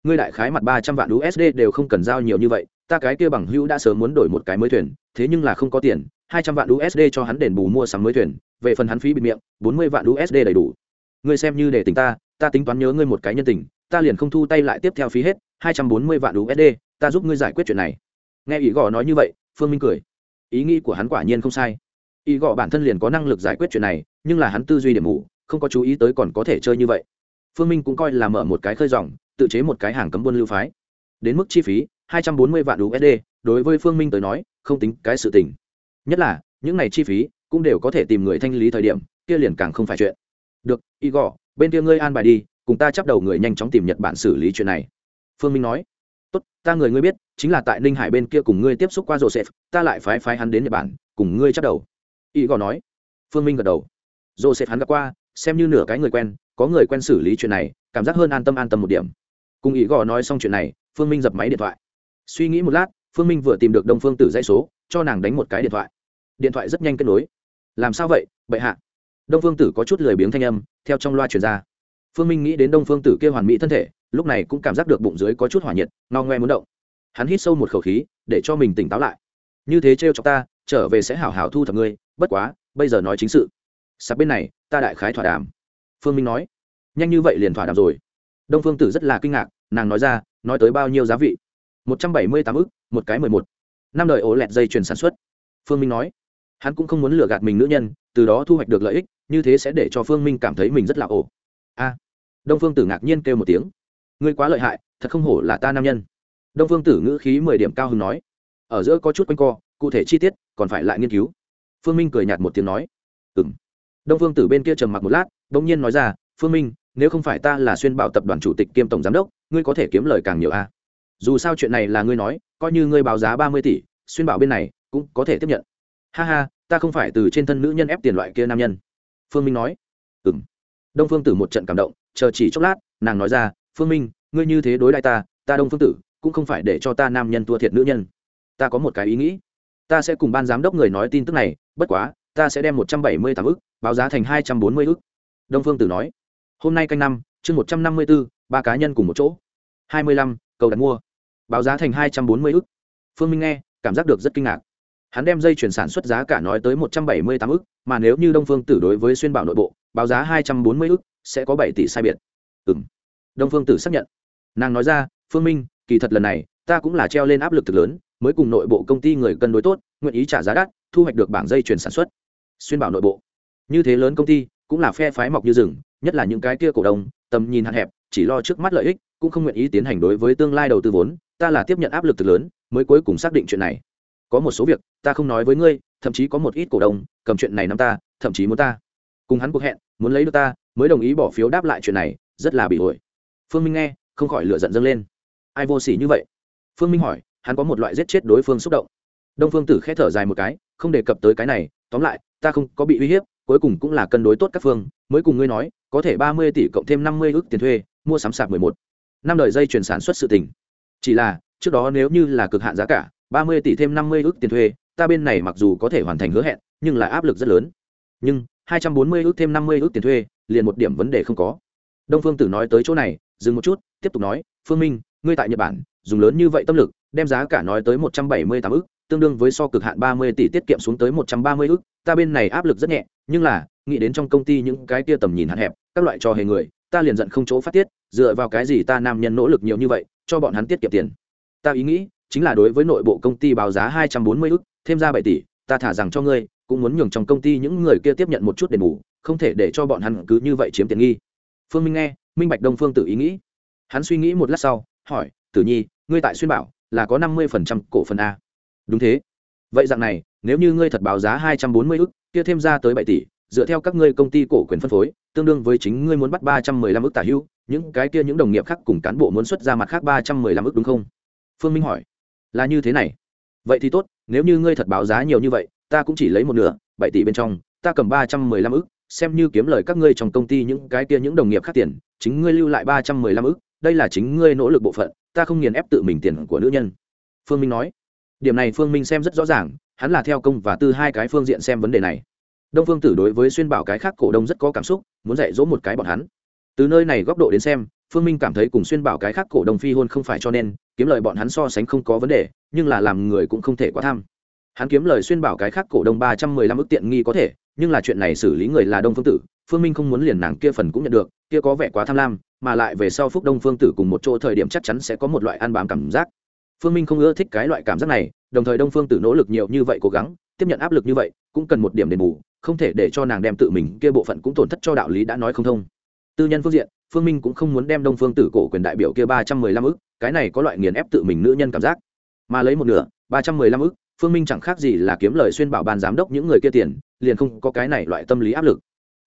S1: Ngươi đại khái mặt ba trăm vạn usd đều không cần giao nhiều như vậy, ta cái kia bằng hữu đã sớm muốn đổi một cái mới thuyền, thế nhưng là không có tiền, hai trăm vạn usd cho hắn đền bù mua sắm mới thuyền, về phần hắn phí bị miệng, bốn mươi vạn usd đầy đủ. Ngươi xem như để tình ta ta tính toán nhớ ngươi một cái nhân tình, ta liền không thu tay lại tiếp theo phí hết, hai trăm bốn mươi vạn usd ta giúp ngươi giải quyết chuyện này. Nghe ý gò nói như vậy phương minh cười. Ý nghĩ của hắn quả nhiên không sai. Ý gọ bản thân liền có năng lực giải quyết chuyện này, nhưng là hắn tư duy điểm mù, không có chú ý tới còn có thể chơi như vậy. Phương minh cũng coi là mở một cái khơi dòng, tự chế một cái hàng cấm buôn lưu phái. Đến mức chi phí, hai trăm bốn mươi vạn usd đối với phương minh tới nói, không tính cái sự tình. Nhất là, những này chi phí cũng đều có thể tìm người thanh lý thời điểm, kia liền càng không phải chuyện. Được, igor, bên kia ngươi an bài đi, cùng ta chấp đầu người nhanh chóng tìm nhật bản xử lý chuyện này. Phương minh nói tốt, ta người ngươi biết, chính là tại ninh hải bên kia cùng ngươi tiếp xúc qua joseph, ta lại phái phái hắn đến nhật bản, cùng ngươi chấp đầu. Igor nói. Phương minh gật đầu. Joseph hắn gặp qua, xem như nửa cái người quen, có người quen xử lý chuyện này, cảm giác hơn an tâm an tâm một điểm. Cùng igor nói xong chuyện này, phương minh dập máy điện thoại. Suy nghĩ một lát, phương minh vừa tìm được đông phương tử dãy số, cho nàng đánh một cái điện thoại. Điện thoại rất nhanh kết nối. Làm sao vậy, bệ hạ? Đông phương tử có chút lười biếng thanh âm, theo trong loa truyền ra. Phương minh nghĩ đến đông phương tử kêu hoàn mỹ thân thể lúc này cũng cảm giác được bụng dưới có chút hỏa nhiệt, no ngoe muốn động. Hắn hít sâu một khẩu khí, để cho mình tỉnh táo lại. Như thế trêu cho ta, trở về sẽ hảo hảo thu thập ngươi, bất quá, bây giờ nói chính sự. Sắp bên này, ta đại khái thỏa đàm. Phương minh nói. Nhanh như vậy liền thỏa đàm rồi. Đông phương tử rất là kinh ngạc, nàng nói ra, nói tới bao nhiêu giá vị? Một trăm bảy mươi tám ức, một cái mười một. Năm đời ổ lẹt dây chuyền sản xuất. Phương minh nói. Hắn cũng không muốn lừa gạt mình nữ nhân, từ đó thu hoạch được lợi ích, như thế sẽ để cho phương minh cảm thấy mình rất là ổ. A. Đông phương tử ngạc nhiên kêu một tiếng ngươi quá lợi hại, thật không hổ là ta nam nhân. Đông phương tử ngữ khí mười điểm cao hứng nói. Ở giữa có chút quanh co, cụ thể chi tiết, còn phải lại nghiên cứu. Phương minh cười nhạt một tiếng nói. Ừng đông phương tử bên kia trầm mặc một lát đ ỗ n g nhiên nói ra, phương minh, nếu không phải ta là xuyên bảo tập đoàn chủ tịch kiêm tổng giám đốc, ngươi có thể kiếm lời càng nhiều a dù sao chuyện này là ngươi nói, coi như ngươi báo giá ba mươi tỷ, xuyên bảo bên này cũng có thể tiếp nhận. Ha ha, ta không phải từ trên thân nữ nhân ép tiền loại kia nam nhân. Phương minh nói. Ừ m đông phương tử một trận cảm động, chờ chỉ chốc lát, nàng nói ra phương minh, ngươi như thế đối đại ta ta đông phương tử, cũng không phải để cho ta nam nhân thua thiệt nữ nhân. Ta có một cái ý nghĩ. Ta sẽ cùng ban giám đốc người nói tin tức này, bất quá, ta sẽ đem một trăm bảy mươi tám ức, báo giá thành hai trăm bốn mươi ức. Đông phương tử nói. Hôm nay canh năm, chương một trăm năm mươi b ố ba cá nhân cùng một chỗ. hai mươi lăm, cầu đặt mua. Báo giá thành hai trăm bốn mươi ức. Phương minh nghe, cảm giác được rất kinh ngạc. Hắn đem dây chuyển sản xuất giá cả nói tới một trăm bảy mươi tám ức, mà nếu như đông phương tử đối với xuyên bảo nội bộ, báo giá hai trăm bốn mươi ức, sẽ có bảy tỷ sai biệt. Ừ m đông phương tử xác nhận. Nàng nói ra, phương minh, kỳ thật lần này, ta cũng là treo lên áp lực thực lớn, mới cùng nội bộ công ty người cân đối tốt, nguyện ý trả giá đắt, thu hoạch được bảng dây chuyển sản xuất. Xuyên bảo nội bộ. Như thế lớn công ty, cũng là phe phái mọc như rừng, nhất là những cái kia cổ đông, tầm nhìn hạn hẹp, chỉ lo trước mắt lợi ích, cũng không nguyện ý tiến hành đối với tương lai đầu tư vốn, ta là tiếp nhận áp lực thực lớn, mới cuối cùng xác định chuyện này. Có một số việc, ta không nói với ngươi, thậm chí có một ít cổ đông, cầm chuyện này nắm ta, thậm chí muốn ta. Cùng hắn cuộc hẹn, muốn lấy được ta, mới đồng ý bỏ phiếu đáp lại chuyện này, rất là bị ổi phương minh nghe, không khỏi lựa giận dâng lên. Ai vô s ỉ như vậy? Phương minh hỏi, hắn có một loại giết chết đối phương xúc động. Đông phương tử k h ẽ thở dài một cái, không đề cập tới cái này, tóm lại, ta không có bị uy hiếp, cuối cùng cũng là cân đối tốt các phương, mới cùng ngươi nói, có thể ba mươi tỷ cộng thêm năm mươi ước tiền thuê, mua sắm sạp mười một. Năm đời dây chuyển sản xuất sự tỉnh chỉ là, trước đó nếu như là cực hạn giá cả, ba mươi tỷ thêm năm mươi ước tiền thuê, ta bên này mặc dù có thể hoàn thành hứa hẹn, nhưng là áp lực rất lớn. Nhưng, hai trăm bốn mươi ước thêm năm mươi ước tiền thuê, liền một điểm vấn đề không có đông phương tử nói tới chỗ này dừng một chút tiếp tục nói phương minh ngươi tại nhật bản dùng lớn như vậy tâm lực đem giá cả nói tới một trăm bảy mươi tám ức, tương đương với so cực hạn ba mươi tỷ tiết kiệm xuống tới một trăm ba mươi ức. ta bên này áp lực rất nhẹ nhưng là nghĩ đến trong công ty những cái tia tầm nhìn hạn hẹp các loại trò hề người ta liền giận không chỗ phát tiết dựa vào cái gì ta nam nhân nỗ lực nhiều như vậy cho bọn hắn tiết kiệm tiền ta ý nghĩ chính là đối với nội bộ công ty báo giá hai trăm bốn mươi ức, thêm ra bảy tỷ ta thả rằng cho ngươi cũng muốn nhường trong công ty những người kia tiếp nhận một chút đền bù không thể để cho bọn hắn cứ như vậy chiếm tiền nghi phương minh nghe, minh bạch đông phương tự ý nghĩ. Hắn suy nghĩ một lát sau, hỏi, tử nhi, ngươi tại xuyên bảo, là có năm mươi phần trăm cổ phần a. Đúng thế. Vậy dạng này, nếu như ngươi thật báo giá hai trăm bốn mươi ức, kia thêm ra tới bảy tỷ, dựa theo các ngươi công ty cổ quyền phân phối, tương đương với chính ngươi muốn bắt ba trăm mười lăm ức tả hữu, những cái kia những đồng nghiệp khác cùng cán bộ muốn xuất ra mặt khác ba trăm mười lăm ức đúng không? Phương minh hỏi. Là như thế này. Vậy thì tốt, nếu như ngươi thật báo giá nhiều như vậy, ta cũng chỉ lấy một nửa, bảy tỷ bên trong, ta cầm ba trăm mười lăm ức xem như kiếm lời các ngươi trong công ty những cái kia những đồng nghiệp khác tiền, chính ngươi lưu lại ba trăm mười lăm ức, đây là chính ngươi nỗ lực bộ phận, ta không nghiền ép tự mình tiền của nữ nhân. Phương minh nói. Điểm này phương minh xem rất rõ ràng, hắn là theo công và tư hai cái phương diện xem vấn đề này. Đông phương tử đối với xuyên bảo cái khác cổ đông rất có cảm xúc, muốn dạy dỗ một cái bọn hắn. Từ nơi này góc độ đến xem, phương minh cảm thấy cùng xuyên bảo cái khác cổ đông phi hôn không phải cho nên, kiếm lời bọn hắn so sánh không có vấn đề, nhưng là làm người cũng không thể quá tham. Hắn kiếm lời xuyên bảo cái khác cổ đông ba trăm mười lăm ước tiện nghi có thể nhưng là chuyện này xử lý người là đông phương tử, phương minh không muốn liền nàng kia phần cũng nhận được, kia có vẻ quá tham lam, mà lại về sau phúc đông phương tử cùng một chỗ thời điểm chắc chắn sẽ có một loại ăn bám cảm giác. Phương minh không ưa thích cái loại cảm giác này, đồng thời đông phương tử nỗ lực nhiều như vậy cố gắng, tiếp nhận áp lực như vậy, cũng cần một điểm đền bù, không thể để cho nàng đem tự mình kia bộ phận cũng tổn thất cho đạo lý đã nói không thông. Tư nhân phương diện, phương minh cũng không muốn đem đông phương tử cổ quyền đại biểu kia ba trăm mười lăm ức, cái này có loại nghiền ép tự mình nữ nhân cảm giác. Mà lấy một nửa, ba trăm mười lăm ức, phương minh chẳng khác gì là kiếm lời xuyên bảo ban giám đốc những người kia tiền liền không có cái này loại tâm lý áp lực.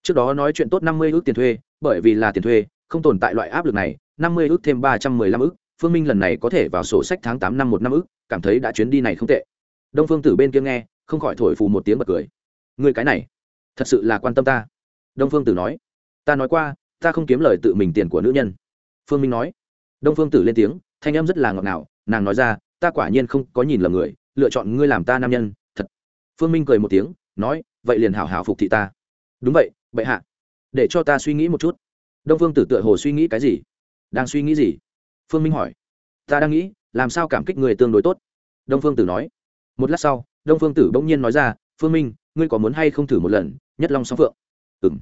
S1: Trước đó nói chuyện tốt năm mươi ước tiền thuê, bởi vì là tiền thuê, không tồn tại loại áp lực này, năm mươi ước thêm ba trăm mười lăm ước, phương minh lần này có thể vào sổ sách tháng tám năm một năm ước, cảm thấy đã chuyến đi này không tệ. Đông phương tử bên kia nghe, không khỏi thổi phù một tiếng bật cười. Người cái này, thật sự là quan tâm ta. Đông phương tử nói. Ta nói qua, ta không kiếm lời tự mình tiền của nữ nhân. Phương minh nói. Đông phương tử lên tiếng, thanh em rất là ngọt ngào, nàng nói ra, ta quả nhiên không có nhìn lầm người, lựa chọn ngươi làm ta nam nhân, thật. Phương minh cười một tiếng nói, vậy liền hảo hảo phục thị ta. Đúng vậy, bệ hạ. Để cho ta suy nghĩ một chút. Đông phương tử tựa hồ suy nghĩ cái gì? Đang suy nghĩ gì? Phương minh hỏi. Ta đang nghĩ, làm sao cảm kích người tương đối tốt? Đông phương tử nói. Một lát sau, đông phương tử bỗng nhiên nói ra, phương minh, ngươi có muốn hay không thử một lần, nhất long song phượng? Ừ m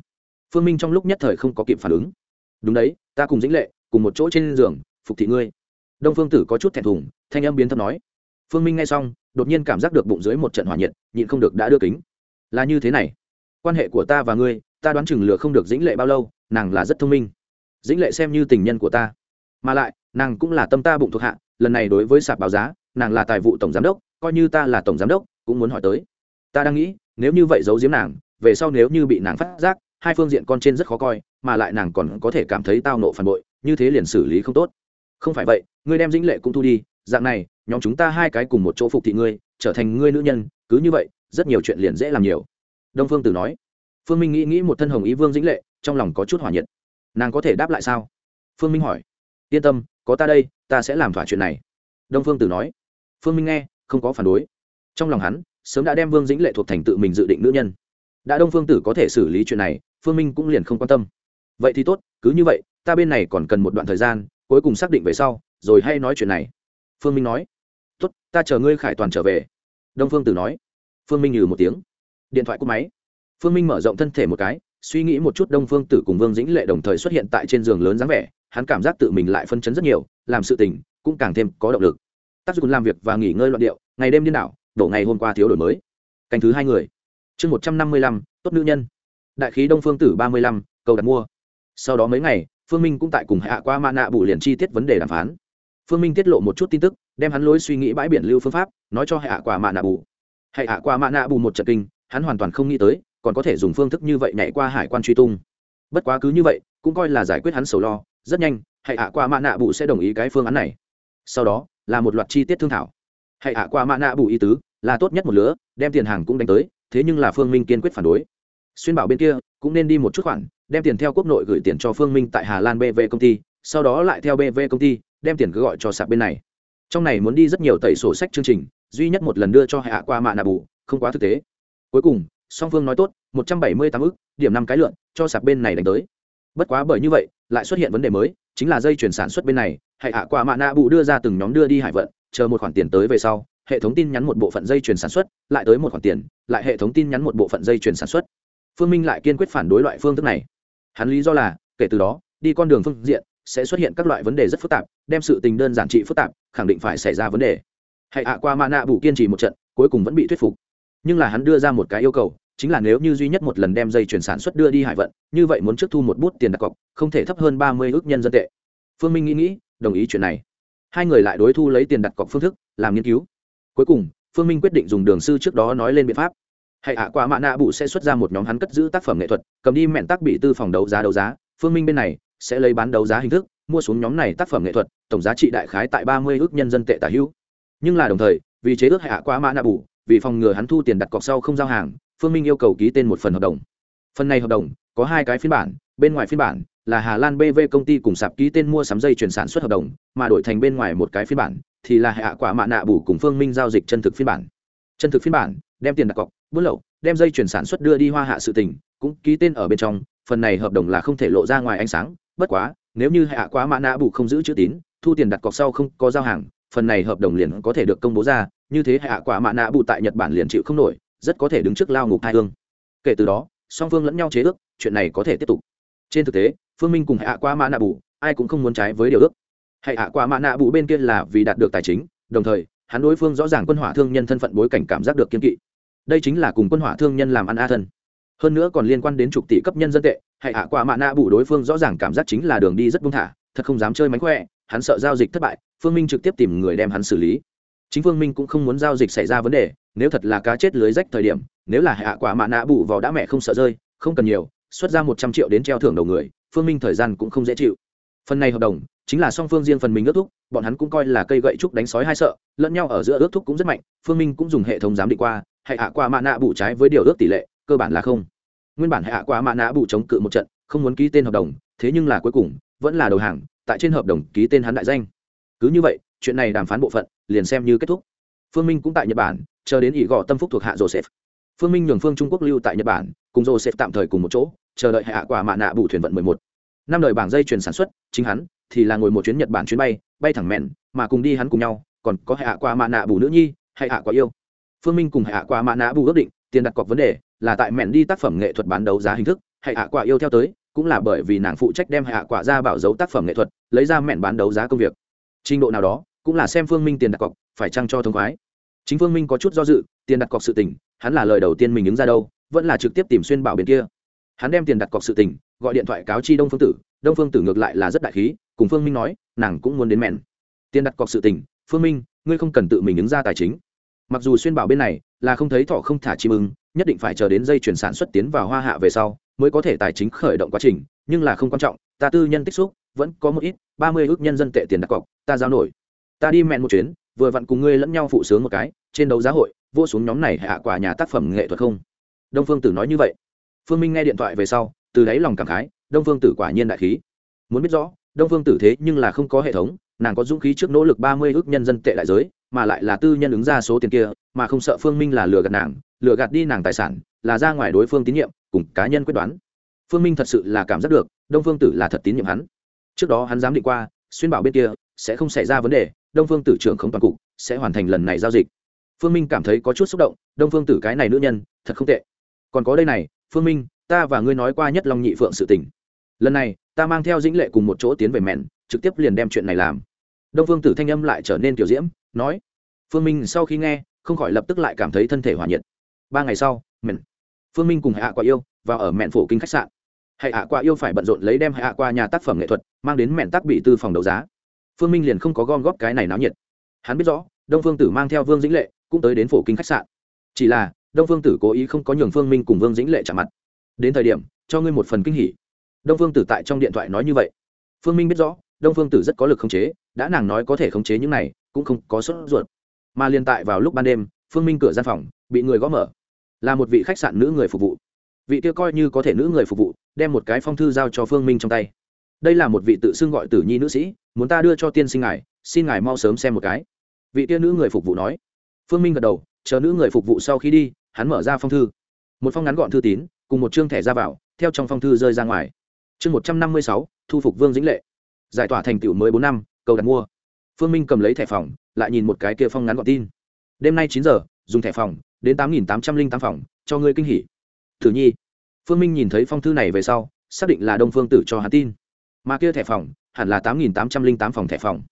S1: phương minh trong lúc nhất thời không có kịp phản ứng. Đúng đấy, ta cùng dĩnh lệ, cùng một chỗ trên giường, phục thị ngươi. Đông phương tử có chút thẹn thùng, thanh âm biến thấp nói. Phương minh nghe xong, đột nhiên cảm giác được bụng dưới một trận hỏa nhiệt, nhịn không được đã đưa kính là như thế này. Quan hệ của ta và ngươi, ta đoán chừng lừa không được dĩnh lệ bao lâu, nàng là rất thông minh. Dĩnh lệ xem như tình nhân của ta. Mà lại, nàng cũng là tâm ta bụng thuộc hạ, lần này đối với sạp báo giá, nàng là tài vụ tổng giám đốc, coi như ta là tổng giám đốc, cũng muốn hỏi tới. Ta đang nghĩ, nếu như vậy giấu giếm nàng, về sau nếu như bị nàng phát giác, hai phương diện con trên rất khó coi, mà lại nàng còn có thể cảm thấy tao nộ phản bội, như thế liền xử lý không tốt. Không phải vậy, ngươi đem dĩnh lệ cũng thu đi, dạng này, nhóm chúng ta hai cái cùng một chỗ phục thị ngươi, trở thành ngươi nữ nhân cứ như vậy, rất nhiều chuyện liền dễ làm nhiều. Đông phương tử nói. Phương minh nghĩ nghĩ một thân hồng ý vương dĩnh lệ, trong lòng có chút hỏa nhiệt. Nàng có thể đáp lại sao? Phương minh hỏi. Yên tâm, có ta đây, ta sẽ làm thỏa chuyện này. Đông phương tử nói. Phương minh nghe, không có phản đối. Trong lòng hắn, sớm đã đem vương dĩnh lệ thuộc thành tự mình dự định nữ nhân. Đã đông phương tử có thể xử lý chuyện này, phương minh cũng liền không quan tâm. Vậy thì tốt, cứ như vậy, ta bên này còn cần một đoạn thời gian, cuối cùng xác định về sau, rồi hay nói chuyện này. Phương minh nói. Tốt, ta chờ ngươi khải toàn trở về đông phương tử nói. Phương minh nhừ một tiếng. Điện thoại cúp máy. Phương minh mở rộng thân thể một cái, suy nghĩ một chút đông phương tử cùng vương dĩnh lệ đồng thời xuất hiện tại trên giường lớn dáng vẻ, hắn cảm giác tự mình lại phân chấn rất nhiều, làm sự tình cũng càng thêm có động lực. Tác dụng làm việc và nghỉ ngơi loạn điệu, ngày đêm điên đảo, đổ ngày hôm qua thiếu đổi mới. Canh thứ hai người. Chương một trăm năm mươi lăm, tốt nữ nhân. Đại khí đông phương tử ba mươi lăm, cầu đặt mua. Sau đó mấy ngày, phương minh cũng tại cùng hạ qua mã nạ bù liền chi tiết vấn đề đàm phán. Phương minh tiết lộ một chút tin tức đem hắn lối suy nghĩ bãi biển lưu phương pháp, nói cho hệ ạ qua mã nạ bù. Hệ ạ qua mã nạ bù một trận kinh, hắn hoàn toàn không nghĩ tới, còn có thể dùng phương thức như vậy nhảy qua hải quan truy tung. Bất quá cứ như vậy, cũng coi là giải quyết hắn sầu lo, rất nhanh, hệ ạ qua mã nạ bù sẽ đồng ý cái phương án này. Sau đó, là một loạt chi tiết thương thảo. Hệ ạ qua mã nạ bù ý tứ, là tốt nhất một lứa, đem tiền hàng cũng đánh tới, thế nhưng là phương minh kiên quyết phản đối. Xuyên bảo bên kia, cũng nên đi một chút khoản, đem tiền theo quốc nội gửi tiền cho phương minh tại hà lan bv công ty, sau đó lại theo bv công ty, đem tiền cứ gọi cho sạp bên này trong này muốn đi rất nhiều tẩy sổ sách chương trình, duy nhất một lần đưa cho hạ qua mạ nạ bù, không quá thực tế. Cuối cùng, song phương nói tốt, một trăm bảy mươi tám ức, điểm năm cái lượn, cho sạp bên này đánh tới. Bất quá bởi như vậy, lại xuất hiện vấn đề mới, chính là dây chuyển sản xuất bên này hệ hạ qua mạ nạ bù đưa ra từng nhóm đưa đi hải vận, chờ một khoản tiền tới về sau, hệ thống tin nhắn một bộ phận dây chuyển sản xuất, lại tới một khoản tiền, lại hệ thống tin nhắn một bộ phận dây chuyển sản xuất. Phương minh lại kiên quyết phản đối loại phương thức này. Hắn lý do là, kể từ đó, đi con đường phương diện sẽ xuất hiện các loại vấn đề rất phức tạp, đem sự tình đơn giản trị phức tạp, khẳng định phải xảy ra vấn đề. Hãy ạ, qua mã nạ bù kiên trì một trận, cuối cùng vẫn bị thuyết phục. Nhưng là hắn đưa ra một cái yêu cầu, chính là nếu như duy nhất một lần đem dây chuyển sản xuất đưa đi hải vận, như vậy muốn trước thu một bút tiền đặt cọc, không thể thấp hơn ba mươi ước nhân dân tệ. Phương minh nghĩ nghĩ, đồng ý chuyện này. Hai người lại đối thu lấy tiền đặt cọc phương thức, làm nghiên cứu. Cuối cùng, phương minh quyết định dùng đường sư trước đó nói lên biện pháp. Hãy ạ, qua mã nạ bụ sẽ xuất ra một nhóm hắn cất giữ tác phẩm nghệ thuật, cầm đi mẹn tác bị tư phòng đấu giá đấu giá. Phương minh bên này sẽ lấy bán đấu giá hình thức, mua xuống nhóm này tác phẩm nghệ thuật, tổng giá trị đại khái tại ba mươi ước nhân dân tệ tả hữu. Nhưng là đồng thời, vì chế ước hạ quá mã nạ bù, vì phòng ngừa hắn thu tiền đặt cọc sau không giao hàng, phương minh yêu cầu ký tên một phần hợp đồng. Phần này hợp đồng, có hai cái phiên bản, bên ngoài phiên bản là hà lan bv công ty cùng sạp ký tên mua sắm dây chuyển sản xuất hợp đồng, mà đổi thành bên ngoài một cái phiên bản thì là hạ quả mạ nạ bù cùng phương minh giao dịch chân thực phiên bản. Chân thực phiên bản, đem tiền đặt cọc buôn lậu, đem dây chuyển sản xuất đưa đi hoa hạ sự tình, cũng ký tên ở bên trong, phần này hợp đồng là không thể lộ ra ngoài ánh sáng bất quá, nếu như hạ quá mã nạ bù không giữ chữ tín, thu tiền đặt cọc sau không có giao hàng, phần này hợp đồng liền có thể được công bố ra, như thế hạ quả mã nạ bù tại nhật bản liền chịu không nổi, rất có thể đứng trước lao ngục hai hương kể từ đó, song phương lẫn nhau chế ước, chuyện này có thể tiếp tục. Trên thực tế, phương minh cùng hạ qua mã nạ bù, ai cũng không muốn trái với điều ước. Hạ quá mã nạ bù bên kia là vì đạt được tài chính, đồng thời, hắn đối phương rõ ràng quân hỏa thương nhân thân phận bối cảnh cảm giác được kiên kỵ. Đây chính là cùng quân hỏa thương nhân làm ăn a thân. Hơn nữa còn liên quan đến chục tỷ cấp nhân dân tệ hãy hạ quả mạ nạ bù đối phương rõ ràng cảm giác chính là đường đi rất buông thả, thật không dám chơi mánh khỏe, hắn sợ giao dịch thất bại, phương minh trực tiếp tìm người đem hắn xử lý. Chính phương minh cũng không muốn giao dịch xảy ra vấn đề, nếu thật là cá chết lưới rách thời điểm, nếu là hạ quả mạ nạ bù vào đã mẹ không sợ rơi, không cần nhiều, xuất ra một trăm triệu đến treo thưởng đầu người, phương minh thời gian cũng không dễ chịu. Phần này hợp đồng, chính là song phương riêng phần mình ước thúc, bọn hắn cũng coi là cây gậy trúc đánh sói hai sợ, lẫn nhau ở giữa ước thúc cũng rất mạnh, phương minh cũng dùng hệ thống giám định qua hệ hạ qua mạ nạ bù trái với điều ước tỷ lệ, cơ bản là không nguyên bản hệ hạ quả mạ nạ bù chống cự một trận, không muốn ký tên hợp đồng, thế nhưng là cuối cùng, vẫn là đầu hàng, tại trên hợp đồng ký tên hắn đại danh. Cứ như vậy, chuyện này đàm phán bộ phận, liền xem như kết thúc. Phương minh cũng tại nhật bản, chờ đến ỷ gò tâm phúc thuộc hạ joseph. Phương minh nhường phương trung quốc lưu tại nhật bản, cùng joseph tạm thời cùng một chỗ, chờ đợi hạ quả mạ nạ bù thuyền vận mười một. Năm đời bảng dây chuyển sản xuất, chính hắn thì là ngồi một chuyến nhật bản chuyến bay bay thẳng mẹn, mà cùng đi hắn cùng nhau, còn có hạ quả mạ nạ bù nữ nhi, hay hạ quả yêu. Phương minh cùng hạ quả mạ nạ bù ước định, tiền đặt cọc vấn đề là tại mẹn đi tác phẩm nghệ thuật bán đấu giá hình thức, hay hạ quả yêu theo tới, cũng là bởi vì nàng phụ trách đem hạ quả ra bảo dấu tác phẩm nghệ thuật, lấy ra mẹn bán đấu giá công việc. Trình độ nào đó, cũng là xem phương minh tiền đặt cọc, phải trăng cho thông khoái? Chính phương minh có chút do dự, tiền đặt cọc sự tình, hắn là lời đầu tiên mình ứng ra đâu, vẫn là trực tiếp tìm xuyên bảo bên kia. Hắn đem tiền đặt cọc sự tình, gọi điện thoại cáo chi đông phương tử, đông phương tử ngược lại là rất đại khí, cùng phương minh nói, nàng cũng muốn đến mẹn. Tiền đặt cọc sự tình, phương minh, ngươi không cần tự mình ứng ra tài chính. Mặc dù xuyên bảo bên này là không thấy thọ không thả chim ưng nhất định phải chờ đến dây chuyển sản xuất tiến vào hoa hạ về sau mới có thể tài chính khởi động quá trình, nhưng là không quan trọng, ta tư nhân tích xúc, vẫn có một ít, ba mươi ước nhân dân tệ tiền đặt cọc, ta giao nổi. Ta đi mẹn một chuyến, vừa vặn cùng ngươi lẫn nhau phụ sướng một cái, trên đấu giá hội, vô xuống nhóm này hạ quả nhà tác phẩm nghệ thuật không? Đông phương tử nói như vậy. Phương minh nghe điện thoại về sau, từ đáy lòng cảm khái, đông phương tử quả nhiên đại khí. Muốn biết rõ, đông phương tử thế nhưng là không có hệ thống, nàng có dũng khí trước nỗ lực ba mươi ước nhân dân tệ đại giới, mà lại là tư nhân ứng ra số tiền kia, mà không sợ phương minh là lừa gạt nàng lừa gạt đi nàng tài sản, là ra ngoài đối phương tín nhiệm, cùng cá nhân quyết đoán. Phương minh thật sự là cảm giác được, đông phương tử là thật tín nhiệm hắn. Trước đó hắn dám định qua, xuyên bảo bên kia, sẽ không xảy ra vấn đề, đông phương tử trưởng không toàn cục, sẽ hoàn thành lần này giao dịch. Phương minh cảm thấy có chút xúc động, đông phương tử cái này nữ nhân, thật không tệ. Còn có đây này, phương minh, ta và ngươi nói qua nhất long nhị phượng sự tình. Lần này, ta mang theo dĩnh lệ cùng một chỗ tiến về mẹn, trực tiếp liền đem chuyện này làm. Đông phương tử thanh âm lại trở nên kiểu diễm, nói, phương minh sau khi nghe, không khỏi lập tức lại cảm thấy thân thể hòa nhiệt ba ngày sau, mẹn. Phương minh cùng hạ quả yêu và ở mẹn phổ kinh khách sạn. Hạ quả yêu phải bận rộn lấy đem hạ qua nhà tác phẩm nghệ thuật mang đến mẹn tác bị tư phòng đấu giá. Phương minh liền không có gom góp cái này náo nhiệt. Hắn biết rõ, đông phương tử mang theo vương dĩnh lệ cũng tới đến phổ kinh khách sạn. Chỉ là, đông phương tử cố ý không có nhường phương minh cùng vương dĩnh lệ chạm mặt. Đến thời điểm, cho ngươi một phần kinh hỉ. Đông phương tử tại trong điện thoại nói như vậy. Phương minh biết rõ, đông phương tử rất có lực khống chế, đã nàng nói có thể khống chế những này, cũng không có sốt ruột. Mà liên tại vào lúc ban đêm phương minh cửa gian phòng, bị người gõ mở. Là một vị khách sạn nữ người phục vụ. Vị kia coi như có thể nữ người phục vụ, đem một cái phong thư giao cho phương minh trong tay. Đây là một vị tự xưng gọi tử nhi nữ sĩ, muốn ta đưa cho tiên sinh ngài, xin ngài mau sớm xem một cái. Vị kia nữ người phục vụ nói. Phương minh gật đầu, chờ nữ người phục vụ sau khi đi, hắn mở ra phong thư. Một phong ngắn gọn thư tín, cùng một chương thẻ ra vào, theo trong phong thư rơi ra ngoài. Chương một trăm năm mươi sáu, thu phục vương dĩnh lệ. Giải tỏa thành tựu mới bốn năm, cầu đặt mua. Phương minh cầm lấy thẻ phòng, lại nhìn một cái kia phong ngắn gọn tin đêm nay chín giờ, dùng thẻ phòng, đến tám nghìn tám trăm linh tám phòng, cho ngươi kinh hỉ. Thử nhi. Phương minh nhìn thấy phong thư này về sau, xác định là đông phương tử cho hắn tin. Mà kia thẻ phòng, hẳn là tám nghìn tám trăm linh tám phòng thẻ phòng.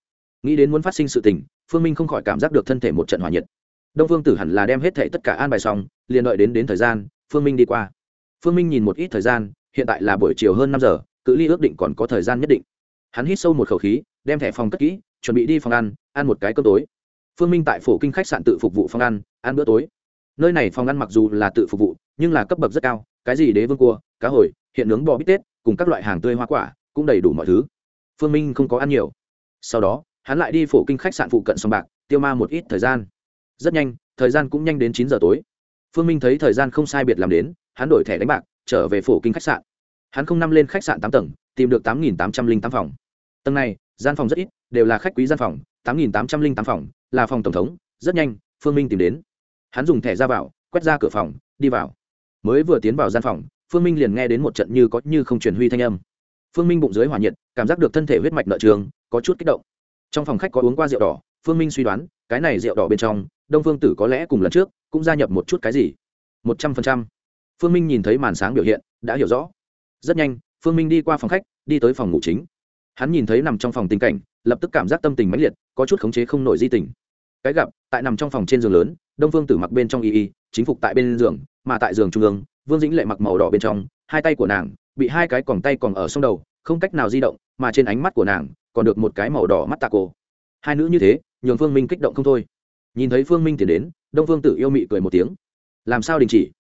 S1: Nghĩ đến muốn phát sinh sự tình, phương minh không khỏi cảm giác được thân thể một trận hòa nhiệt. Đông phương tử hẳn là đem hết thẻ tất cả an bài xong, liền đợi đến đến thời gian, phương minh đi qua. Phương minh nhìn một ít thời gian, hiện tại là buổi chiều hơn năm giờ, cự ly ước định còn có thời gian nhất định. Hắn hít sâu một khẩu khí, đem thẻ phòng cất kỹ, chuẩn bị đi phòng ăn ăn một cái cơm tối phương minh tại phổ kinh khách sạn tự phục vụ phòng ăn ăn bữa tối. Nơi này phòng ăn mặc dù là tự phục vụ, nhưng là cấp bậc rất cao, cái gì đế vương cua, cá hồi, hiện nướng bò bít tết, cùng các loại hàng tươi hoa quả, cũng đầy đủ mọi thứ. Phương minh không có ăn nhiều. Sau đó, hắn lại đi phổ kinh khách sạn phụ cận sông bạc, tiêu ma một ít thời gian. Rất nhanh, thời gian cũng nhanh đến chín giờ tối. Phương minh thấy thời gian không sai biệt làm đến, hắn đổi thẻ đánh bạc, trở về phổ kinh khách sạn. Hắn không năm lên khách sạn tám tầng, tìm được tám nghìn tám trăm linh tám phòng. Tầng này, gian phòng rất ít, đều là khách quý gian phòng, tám nghìn tám trăm linh tám phòng là phòng tổng thống, rất nhanh, phương minh tìm đến. Hắn dùng thẻ ra vào, quét ra cửa phòng, đi vào. Mới vừa tiến vào gian phòng, phương minh liền nghe đến một trận như có như không truyền huy thanh âm. Phương minh bụng dưới hỏa nhiệt, cảm giác được thân thể huyết mạch nợ trường, có chút kích động. Trong phòng khách có uống qua rượu đỏ, phương minh suy đoán, cái này rượu đỏ bên trong, đông phương tử có lẽ cùng lần trước, cũng gia nhập một chút cái gì. Một trăm phần trăm. Phương minh nhìn thấy màn sáng biểu hiện, đã hiểu rõ. Rất nhanh, phương minh đi qua phòng khách, đi tới phòng ngủ chính. Hắn nhìn thấy nằm trong phòng tình cảnh, lập tức cảm giác tâm tình mãnh liệt, có chút khống chế không nổi di tình cái gặp, tại nằm trong phòng trên giường lớn, đông phương tử mặc bên trong y y, chính phục tại bên giường, mà tại giường trung ương, vương dĩnh lệ mặc màu đỏ bên trong, hai tay của nàng bị hai cái còng tay còn ở sông đầu, không cách nào di động, mà trên ánh mắt của nàng còn được một cái màu đỏ mắt tà cổ hai nữ như thế, nhường phương minh kích động không thôi. Nhìn thấy phương minh tiến đến, đông phương tử yêu mị cười một tiếng. Làm sao đình chỉ?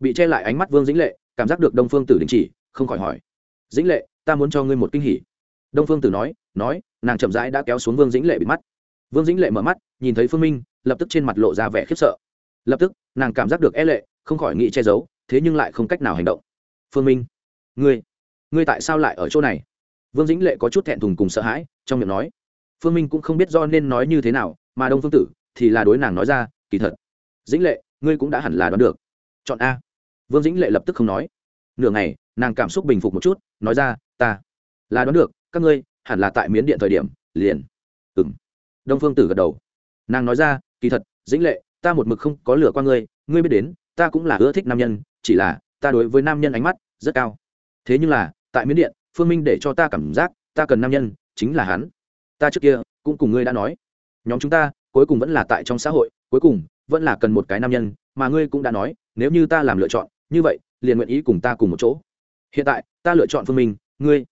S1: Bị che lại ánh mắt vương dĩnh lệ, cảm giác được đông phương tử đình chỉ, không khỏi hỏi. Dĩnh lệ, ta muốn cho ngươi một kinh hỉ. Đông phương tử nói nói, nàng chậm rãi đã kéo xuống vương dĩnh lệ bị mắt. Vương dĩnh lệ mở mắt nhìn thấy phương minh, lập tức trên mặt lộ ra vẻ khiếp sợ. Lập tức, nàng cảm giác được e lệ, không khỏi nghĩ che giấu, thế nhưng lại không cách nào hành động. Phương minh, ngươi ngươi tại sao lại ở chỗ này? Vương dĩnh lệ có chút thẹn thùng cùng sợ hãi, trong miệng nói. Phương minh cũng không biết do nên nói như thế nào, mà đông phương tử thì là đối nàng nói ra, kỳ thật. Dĩnh lệ, ngươi cũng đã hẳn là đoán được. Chọn a. Vương dĩnh lệ lập tức không nói. Nửa ngày, nàng cảm xúc bình phục một chút, nói ra, ta là đoán được, các ngươi hẳn là tại miến điện thời điểm, liền. Ừ m đông phương tử gật đầu nàng nói ra, kỳ thật, dĩnh lệ, ta một mực không có lửa qua ngươi ngươi biết đến, ta cũng là ưa thích nam nhân, chỉ là, ta đối với nam nhân ánh mắt rất cao. Thế nhưng là, tại miến điện, phương minh để cho ta cảm giác, ta cần nam nhân, chính là hắn. Ta trước kia cũng cùng ngươi đã nói. Nhóm chúng ta, cuối cùng vẫn là tại trong xã hội, cuối cùng vẫn là cần một cái nam nhân, mà ngươi cũng đã nói, nếu như ta làm lựa chọn, như vậy, liền nguyện ý cùng ta cùng một chỗ. Hiện tại, ta lựa chọn phương minh, ngươi.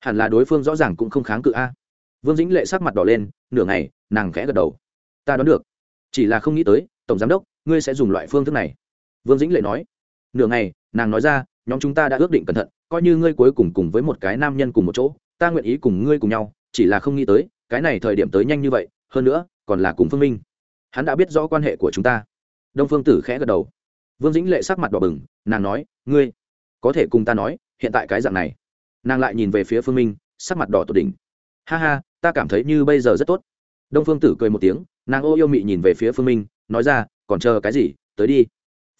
S1: Hẳn là đối phương rõ ràng cũng không kháng cự a. Vương dĩnh lệ sắc mặt đỏ lên, nửa ngày, nàng khẽ gật đầu ta đoán được. Chỉ là không nghĩ tới, tổng giám đốc, ngươi sẽ dùng loại phương thức này. Vương dĩnh lệ nói. Nửa ngày, nàng nói ra, nhóm chúng ta đã ước định cẩn thận, coi như ngươi cuối cùng cùng với một cái nam nhân cùng một chỗ, ta nguyện ý cùng ngươi cùng nhau, chỉ là không nghĩ tới, cái này thời điểm tới nhanh như vậy, hơn nữa, còn là cùng phương minh. Hắn đã biết rõ quan hệ của chúng ta. Đông phương tử khẽ gật đầu. Vương dĩnh lệ sắc mặt đỏ bừng, nàng nói, ngươi, có thể cùng ta nói, hiện tại cái dạng này. Nàng lại nhìn về phía phương minh, sắc mặt đỏ tột đỉnh. Ha ha, ta cảm thấy như bây giờ rất tốt. Đông phương tử cười một tiếng nàng ô yêu mị nhìn về phía phương minh, nói ra, còn chờ cái gì? Tới đi.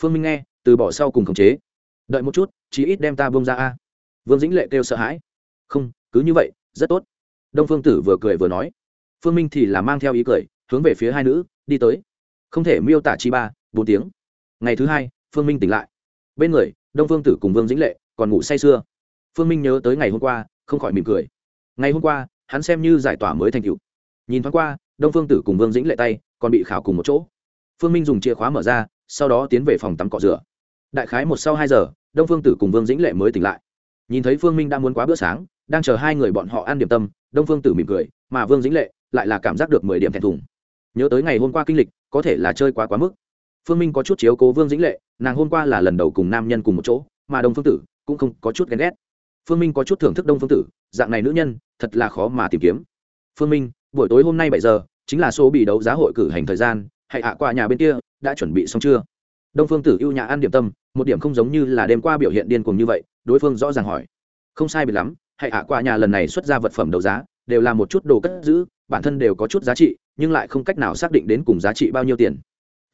S1: Phương minh nghe, từ bỏ sau cùng khống chế. Đợi một chút, chí ít đem ta bông ra a. Vương dĩnh lệ kêu sợ hãi. Không, cứ như vậy, rất tốt. Đông phương tử vừa cười vừa nói. Phương minh thì là mang theo ý cười, hướng về phía hai nữ, đi tới. Không thể, miêu tả chi ba, bốn tiếng. Ngày thứ hai, phương minh tỉnh lại. Bên người, đông phương tử cùng vương dĩnh lệ còn ngủ say sưa. Phương minh nhớ tới ngày hôm qua, không khỏi mỉm cười. Ngày hôm qua, hắn xem như giải tỏa mới thành cựu nhìn thoáng qua đông phương tử cùng vương dĩnh lệ tay còn bị khảo cùng một chỗ phương minh dùng chìa khóa mở ra sau đó tiến về phòng tắm cọ rửa đại khái một sau hai giờ đông phương tử cùng vương dĩnh lệ mới tỉnh lại nhìn thấy phương minh đang muốn quá bữa sáng đang chờ hai người bọn họ ăn điểm tâm đông phương tử mỉm cười mà vương dĩnh lệ lại là cảm giác được mười điểm thẹn thùng nhớ tới ngày hôm qua kinh lịch có thể là chơi quá quá mức phương minh có chút chiếu cố vương dĩnh lệ nàng hôm qua là lần đầu cùng nam nhân cùng một chỗ mà đông phương tử cũng không có chút ghen ghét phương minh có chút thưởng thức đông phương tử dạng này nữ nhân thật là khó mà tìm kiếm phương minh buổi tối hôm nay bảy giờ chính là số bị đấu giá hội cử hành thời gian hãy hạ qua nhà bên kia, đã chuẩn bị xong chưa? Đông phương tử ưu nhà ăn điểm tâm, một điểm không giống như là đêm qua biểu hiện điên cuồng như vậy, đối phương rõ ràng hỏi. Không sai biệt lắm hãy hạ qua nhà lần này xuất ra vật phẩm đấu giá, đều là một chút đồ cất giữ, bản thân đều có chút giá trị, nhưng lại không cách nào xác định đến cùng giá trị bao nhiêu tiền.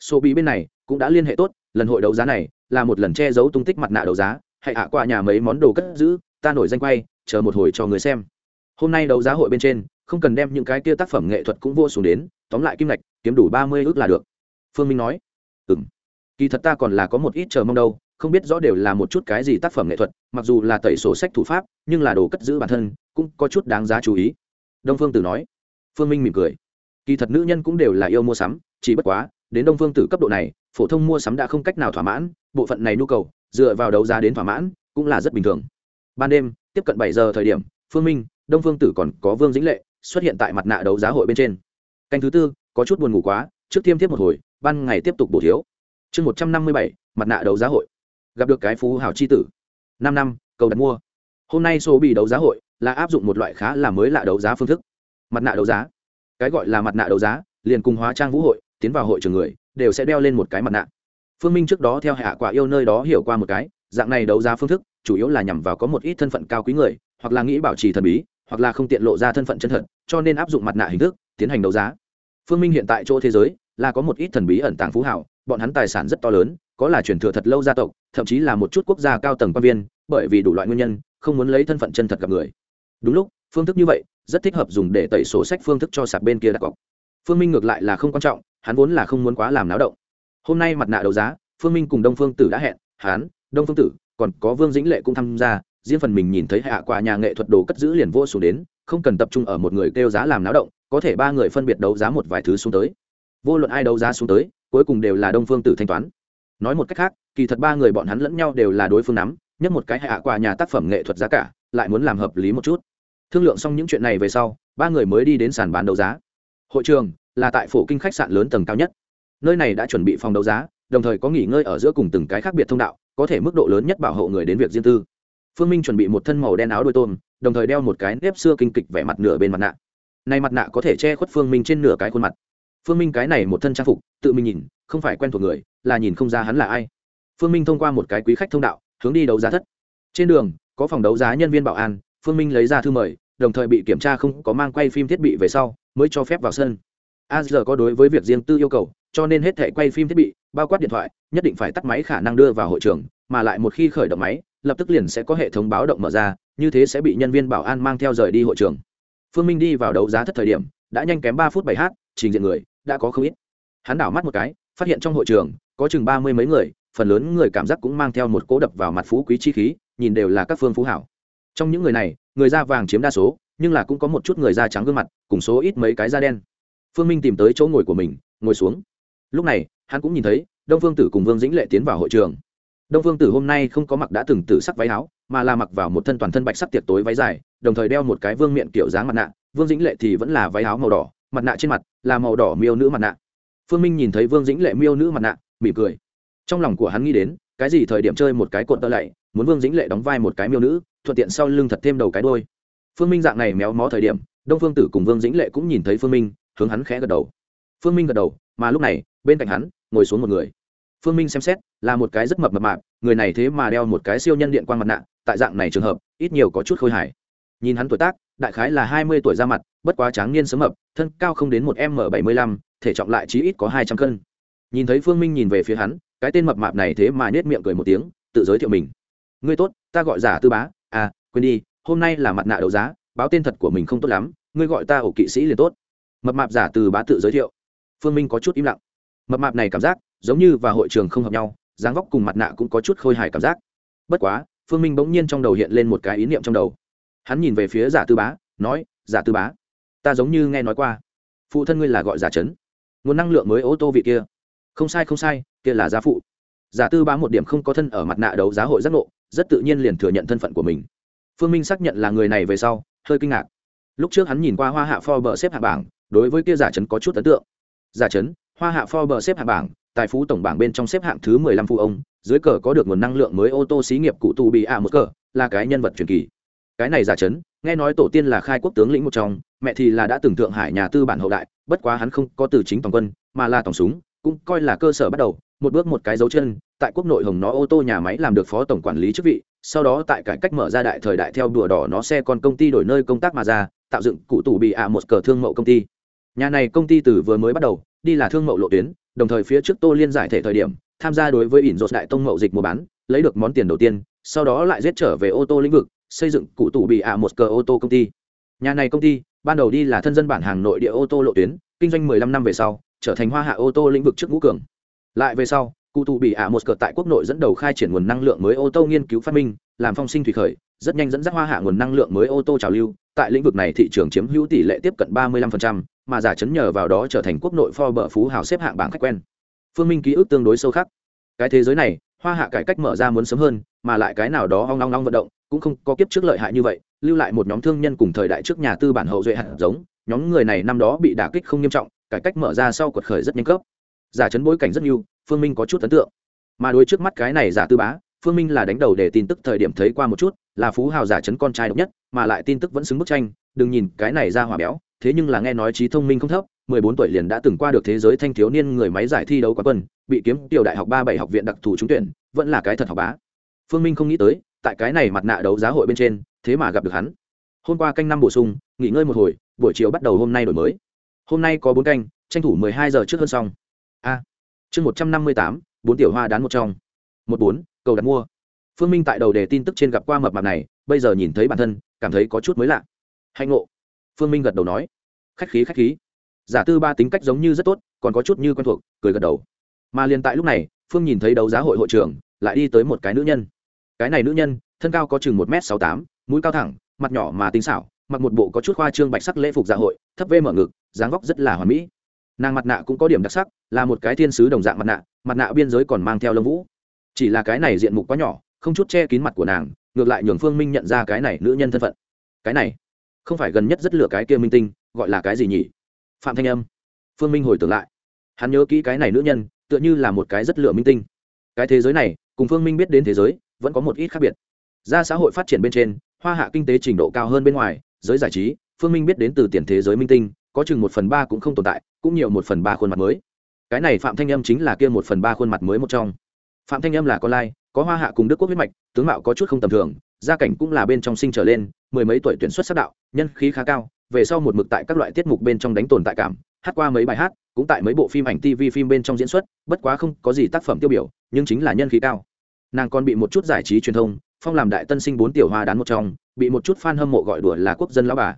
S1: Số bị bên này cũng đã liên hệ tốt, lần hội đấu giá này là một lần che giấu tung tích mặt nạ đấu giá hãy hạ qua nhà mấy món đồ cất giữ, ta nổi danh quay, chờ một hồi cho người xem. Hôm nay đấu giá hội bên trên không cần đem những cái kia tác phẩm nghệ thuật cũng vô xuống đến, tóm lại kim ngạch, kiếm đủ ba mươi ước là được. Phương minh nói. Ừ m kỳ thật ta còn là có một ít chờ mong đâu, không biết rõ đều là một chút cái gì tác phẩm nghệ thuật, mặc dù là tẩy sổ sách thủ pháp, nhưng là đồ cất giữ bản thân, cũng có chút đáng giá chú ý. Đông phương tử nói. Phương minh mỉm cười. Kỳ thật nữ nhân cũng đều là yêu mua sắm, chỉ bất quá, đến đông phương tử cấp độ này, phổ thông mua sắm đã không cách nào thỏa mãn, bộ phận này nhu cầu, dựa vào đấu giá đến thỏa mãn, cũng là rất bình thường. Ban đêm, tiếp cận bảy giờ thời điểm, phương minh, đông phương tử còn có vương dĩnh lệ xuất hiện tại mặt nạ đấu giá hội bên trên. Canh thứ tư, có chút buồn ngủ quá, trước tiêm tiếp một hồi, ban ngày tiếp tục bổ thiếu. Chương một trăm năm mươi bảy, mặt nạ đấu giá hội. Gặp được cái phú hảo chi tử. Năm năm, cầu đặt mua. Hôm nay số bị đấu giá hội là áp dụng một loại khá là mới lạ đấu giá phương thức. Mặt nạ đấu giá. Cái gọi là mặt nạ đấu giá, liền cùng hóa trang vũ hội, tiến vào hội trường người, đều sẽ đeo lên một cái mặt nạ. Phương minh trước đó theo hạ quả yêu nơi đó hiểu qua một cái, dạng này đấu giá phương thức, chủ yếu là nhằm vào có một ít thân phận cao quý người, hoặc là nghĩ bảo trì thần bí hoặc là không tiện lộ ra thân phận chân thật, cho nên áp dụng mặt nạ hình thức, tiến hành đấu giá. Phương minh hiện tại chỗ thế giới là có một ít thần bí ẩn tàng phú hảo bọn hắn tài sản rất to lớn, có là truyền thừa thật lâu gia tộc, thậm chí là một chút quốc gia cao tầng quan viên, bởi vì đủ loại nguyên nhân, không muốn lấy thân phận chân thật gặp người. Đúng lúc, phương thức như vậy, rất thích hợp dùng để tẩy sổ sách phương thức cho sạc bên kia đặt cọc. Phương minh ngược lại là không quan trọng, hắn vốn là không muốn quá làm náo động. Hôm nay mặt nạ đấu giá, phương minh cùng đông phương tử đã hẹn, hắn, đông phương tử, còn có vương dĩnh lệ cũng tham gia riêng phần mình nhìn thấy hạ quả nhà nghệ thuật đồ cất giữ liền vô xuống đến, không cần tập trung ở một người kêu giá làm náo động, có thể ba người phân biệt đấu giá một vài thứ xuống tới. Vô luận ai đấu giá xuống tới, cuối cùng đều là đông phương tử thanh toán. Nói một cách khác, kỳ thật ba người bọn hắn lẫn nhau đều là đối phương nắm, nhất một cái hạ quả nhà tác phẩm nghệ thuật giá cả, lại muốn làm hợp lý một chút. Thương lượng xong những chuyện này về sau, ba người mới đi đến sàn bán đấu giá. Hội trường là tại phủ kinh khách sạn lớn tầng cao nhất. Nơi này đã chuẩn bị phòng đấu giá, đồng thời có nghỉ ngơi ở giữa cùng từng cái khác biệt thông đạo, có thể mức độ lớn nhất bảo hộ người đến việc riêng tư phương minh chuẩn bị một thân màu đen áo đôi tôm, đồng thời đeo một cái nếp xưa kinh kịch vẻ mặt nửa bên mặt nạ. Này mặt nạ có thể che khuất phương minh trên nửa cái khuôn mặt. Phương minh cái này một thân trang phục, tự mình nhìn, không phải quen thuộc người, là nhìn không ra hắn là ai. Phương minh thông qua một cái quý khách thông đạo, hướng đi đấu giá thất. Trên đường, có phòng đấu giá nhân viên bảo an, phương minh lấy ra thư mời, đồng thời bị kiểm tra không có mang quay phim thiết bị về sau, mới cho phép vào sân. A giờ có đối với việc riêng tư yêu cầu, cho nên hết thể quay phim thiết bị, bao quát điện thoại, nhất định phải tắt máy khả năng đưa vào hội trường mà lại một khi khởi động máy, lập tức liền sẽ có hệ thống báo động mở ra, như thế sẽ bị nhân viên bảo an mang theo rời đi hội trường. Phương minh đi vào đấu giá thất thời điểm, đã nhanh kém ba phút bảy h trình diện người, đã có không ít. Hắn đảo mắt một cái, phát hiện trong hội trường, có chừng ba mươi mấy người, phần lớn người cảm giác cũng mang theo một cố đập vào mặt phú quý chi khí, nhìn đều là các phương phú hảo. Trong những người này, người da vàng chiếm đa số, nhưng là cũng có một chút người da trắng gương mặt, cùng số ít mấy cái da đen. Phương minh tìm tới chỗ ngồi của mình, ngồi xuống. Lúc này, hắn cũng nhìn thấy, đông phương tử cùng vương dĩnh lệ tiến vào hội trường đông phương tử hôm nay không có mặc đã từng tử sắc váy áo, mà là mặc vào một thân toàn thân bạch sắc tiệc tối váy dài, đồng thời đeo một cái vương miệng kiểu dáng mặt nạ, vương dĩnh lệ thì vẫn là váy áo màu đỏ, mặt nạ trên mặt là màu đỏ miêu nữ mặt nạ. Phương minh nhìn thấy vương dĩnh lệ miêu nữ mặt nạ, mỉm cười. Trong lòng của hắn nghĩ đến, cái gì thời điểm chơi một cái cột tơ lạy, muốn vương dĩnh lệ đóng vai một cái miêu nữ, thuận tiện sau lưng thật thêm đầu cái đôi phương minh dạng này méo mó thời điểm, đông phương tử cùng vương dĩnh lệ cũng nhìn thấy phương minh, hướng hắn khẽ gật đầu. Phương minh gật đầu, mà lúc này, bên cạnh hắn, ngồi xuống một người phương minh xem xét, là một cái rất mập mập mạp, người này thế mà đeo một cái siêu nhân điện quan mặt nạ, tại dạng này trường hợp, ít nhiều có chút khôi hài. Nhìn hắn tuổi tác, đại khái là hai mươi tuổi ra mặt, bất quá tráng niên sớm mập, thân cao không đến một m bảy mươi lăm, thể trọng lại chí ít có hai trăm cân. Nhìn thấy phương minh nhìn về phía hắn, cái tên mập mạp này thế mà nết miệng cười một tiếng, tự giới thiệu mình. Ngươi tốt, ta gọi giả tư bá à quên đi, hôm nay là mặt nạ đấu giá, báo tên thật của mình không tốt lắm, ngươi gọi ta ổ kỵ sĩ liền tốt. Mập mạp giả từ bá tự giới thiệu. Phương minh có chút im lặng. Mập mạp này cảm giác giống như và hội trường không hợp nhau, dáng vóc cùng mặt nạ cũng có chút khôi hài cảm giác. Bất quá, phương minh bỗng nhiên trong đầu hiện lên một cái ý niệm trong đầu. Hắn nhìn về phía giả tư bá, nói, giả tư bá, ta giống như nghe nói qua, phụ thân ngươi là gọi giả trấn, nguồn năng lượng mới ô tô vị kia. Không sai không sai, kia là gia phụ. Giả tư bá một điểm không có thân ở mặt nạ đấu giá hội giác ngộ, rất tự nhiên liền thừa nhận thân phận của mình. Phương minh xác nhận là người này về sau, hơi kinh ngạc. Lúc trước hắn nhìn qua hoa hạ forbes xếp hạ bảng, đối với kia giả trấn có chút ấn tượng. Giả trấn, hoa hạ forbes xếp hạ bảng tài phú tổng bảng bên trong xếp hạng thứ mười lăm phụ ông, dưới cờ có được nguồn năng lượng mới ô tô xí nghiệp cụ tù bị ạ một cờ, là cái nhân vật truyền kỳ. Cái này giả chấn, nghe nói tổ tiên là khai quốc tướng lĩnh một trong, mẹ thì là đã từng thượng hải nhà tư bản hậu đại, bất quá hắn không có từ chính tổng quân, mà là tổng súng, cũng coi là cơ sở bắt đầu, một bước một cái dấu chân, tại quốc nội hồng nó ô tô nhà máy làm được phó tổng quản lý chức vị, sau đó tại cải cách mở ra đại thời đại theo đùa đỏ nó xe con công ty đổi nơi công tác mà ra, tạo dựng cụ tủ bị ạ một cờ thương mậu công ty. Nhà này công ty từ vừa mới bắt đầu, đi là thương mậu lộ tuyến đồng thời phía trước tô liên giải thể thời điểm tham gia đối với ỉn rột đại tông mậu dịch mua bán lấy được món tiền đầu tiên sau đó lại giết trở về ô tô lĩnh vực xây dựng cụ tủ bị ạ một cờ ô tô công ty. Nhà này công ty ban đầu đi là thân dân bản hàng nội địa ô tô lộ tuyến kinh doanh 15 năm về sau trở thành hoa hạ ô tô lĩnh vực trước ngũ cường. Lại về sau cụ tụ bị ạ một cờ tại quốc nội dẫn đầu khai triển nguồn năng lượng mới ô tô nghiên cứu phát minh làm phong sinh thủy khởi rất nhanh dẫn dắt hoa hạ nguồn năng lượng mới ô tô trào lưu. Tại lĩnh vực này thị trường chiếm hữu tỷ lệ tiếp cận 35%, mà giả chấn nhờ vào đó trở thành quốc nội Forbes phú hào xếp hạng bảng khách quen. Phương minh ký ức tương đối sâu khắc. Cái thế giới này, hoa hạ cải cách mở ra muốn sớm hơn, mà lại cái nào đó ong ong ong vận động, cũng không có kiếp trước lợi hại như vậy, lưu lại một nhóm thương nhân cùng thời đại trước nhà tư bản hậu duệ hạt giống, nhóm người này năm đó bị đả kích không nghiêm trọng, cải cách mở ra sau quật khởi rất nhanh cấp. Giả chấn bối cảnh rất nhiều, phương minh có chút ấn tượng. Mà đối trước mắt cái này giả tư bá, phương minh là đánh đầu để tin tức thời điểm thấy qua một chút, là phú hào giả chấn con trai độc nhất, mà lại tin tức vẫn xứng bức tranh, đừng nhìn cái này ra hỏa béo thế nhưng là nghe nói trí thông minh không thấp, mười bốn tuổi liền đã từng qua được thế giới thanh thiếu niên người máy giải thi đấu quán quân, bị kiếm tiểu đại học ba bảy học viện đặc thù trúng tuyển, vẫn là cái thật học bá. Phương minh không nghĩ tới, tại cái này mặt nạ đấu giá hội bên trên, thế mà gặp được hắn. Hôm qua canh năm bổ sung, nghỉ ngơi một hồi, buổi chiều bắt đầu hôm nay đổi mới. Hôm nay có bốn canh, tranh thủ mười hai giờ trước hơn xong. A. Chương một trăm năm mươi tám, bốn tiểu hoa đán một trong. Một bốn, cầu đặt mua. Phương minh tại đầu đề tin tức trên gặp qua mập mạp này, bây giờ nhìn thấy bản thân, cảm thấy có chút mới lạ. Hạnh ngộ phương minh gật đầu nói, khách khí khách khí. Giả tư ba tính cách giống như rất tốt, còn có chút như quen thuộc, cười gật đầu. Mà liền tại lúc này, phương nhìn thấy đấu giá hội hội trưởng, lại đi tới một cái nữ nhân. Cái này nữ nhân, thân cao có chừng một m sáu tám, mũi cao thẳng, mặt nhỏ mà tinh xảo, mặc một bộ có chút khoa trương bạch sắc lễ phục dạ hội, thấp vê mở ngực, dáng vóc rất là hoàn mỹ. Nàng mặt nạ cũng có điểm đặc sắc, là một cái thiên sứ đồng dạng mặt nạ mặt nạ biên giới còn mang theo lông vũ. Chỉ là cái này diện mục quá nhỏ, không chút che kín mặt của nàng, ngược lại nhường phương minh nhận ra cái này nữ nhân thân phận. Cái này không phải gần nhất rất lựa cái kia minh tinh, gọi là cái gì nhỉ? Phạm thanh âm. Phương minh hồi tưởng lại, hắn nhớ kỹ cái này nữ nhân, tựa như là một cái rất lựa minh tinh. Cái thế giới này, cùng phương minh biết đến thế giới, vẫn có một ít khác biệt. Ra xã hội phát triển bên trên, hoa hạ kinh tế trình độ cao hơn bên ngoài, giới giải trí, phương minh biết đến từ tiền thế giới minh tinh, có chừng một phần ba cũng không tồn tại, cũng nhiều một phần ba khuôn mặt mới. Cái này phạm thanh âm chính là kia một phần ba khuôn mặt mới một trong. Phạm thanh âm là con lai, có hoa hạ cùng đức quốc huyết mạch, tướng mạo có chút không tầm thường gia cảnh cũng là bên trong sinh trở lên, mười mấy tuổi tuyển xuất sắc đạo, nhân khí khá cao, về sau một mực tại các loại tiết mục bên trong đánh tồn tại cảm, hát qua mấy bài hát, cũng tại mấy bộ phim ảnh tv phim bên trong diễn xuất, bất quá không có gì tác phẩm tiêu biểu, nhưng chính là nhân khí cao. Nàng còn bị một chút giải trí truyền thông, phong làm đại tân sinh bốn tiểu hoa đán một trong, bị một chút fan hâm mộ gọi đùa là quốc dân lão bà.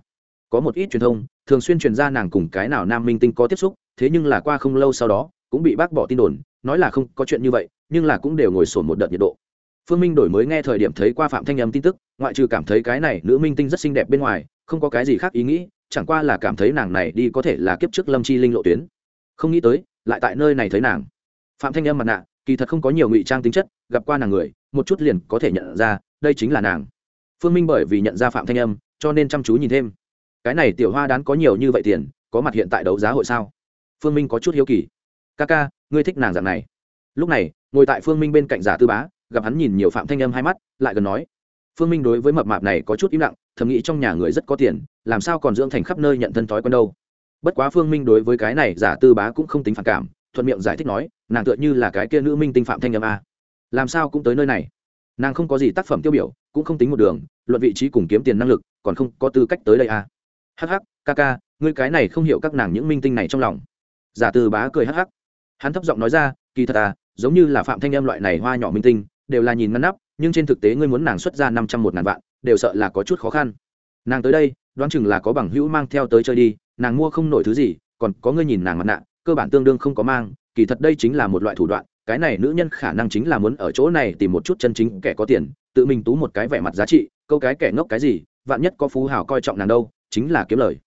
S1: Có một ít truyền thông, thường xuyên truyền ra nàng cùng cái nào nam minh tinh có tiếp xúc, thế nhưng là qua không lâu sau đó, cũng bị bác bỏ tin đồn, nói là không có chuyện như vậy, nhưng là cũng đều ngồi sổn một đợt nhiệt độ phương minh đổi mới nghe thời điểm thấy qua phạm thanh âm tin tức, ngoại trừ cảm thấy cái này nữ minh tinh rất xinh đẹp bên ngoài, không có cái gì khác ý nghĩ, chẳng qua là cảm thấy nàng này đi có thể là kiếp trước lâm chi linh lộ tuyến. Không nghĩ tới, lại tại nơi này thấy nàng. Phạm thanh âm mặt nạ, kỳ thật không có nhiều ngụy trang tính chất, gặp qua nàng người, một chút liền có thể nhận ra, đây chính là nàng. Phương minh bởi vì nhận ra phạm thanh âm, cho nên chăm chú nhìn thêm. Cái này tiểu hoa đán có nhiều như vậy tiền, có mặt hiện tại đấu giá hội sao? Phương minh có chút hiếu kỳ. Ca ca ngươi thích nàng dạng này. Lúc này, ngồi tại phương minh bên cạnh giả tư bá gặp hắn nhìn nhiều phạm thanh âm hai mắt, lại gần nói, phương minh đối với mập mạp này có chút im lặng, thầm nghĩ trong nhà người rất có tiền, làm sao còn dưỡng thành khắp nơi nhận thân thói quen đâu? Bất quá phương minh đối với cái này giả tư bá cũng không tính phản cảm, thuận miệng giải thích nói, nàng tựa như là cái kia nữ minh tinh phạm thanh âm a. Làm sao cũng tới nơi này. Nàng không có gì tác phẩm tiêu biểu, cũng không tính một đường, luận vị trí cùng kiếm tiền năng lực, còn không có tư cách tới đây a. Hh ca ca, ngươi cái này không hiểu các nàng những minh tinh này trong lòng. Giả tư bá cười hh hắn thấp giọng nói ra, kỳ thật à giống như là phạm thanh âm loại này hoa nhỏ minh tinh đều là nhìn ngăn nắp, nhưng trên thực tế ngươi muốn nàng xuất ra năm trăm một ngàn vạn, đều sợ là có chút khó khăn. Nàng tới đây, đoán chừng là có bằng hữu mang theo tới chơi đi, nàng mua không nổi thứ gì, còn có ngươi nhìn nàng mặt nạ, cơ bản tương đương không có mang, kỳ thật đây chính là một loại thủ đoạn, cái này nữ nhân khả năng chính là muốn ở chỗ này tìm một chút chân chính kẻ có tiền, tự mình tú một cái vẻ mặt giá trị, câu cái kẻ ngốc cái gì, vạn nhất có phú hào coi trọng nàng đâu, chính là kiếm lời.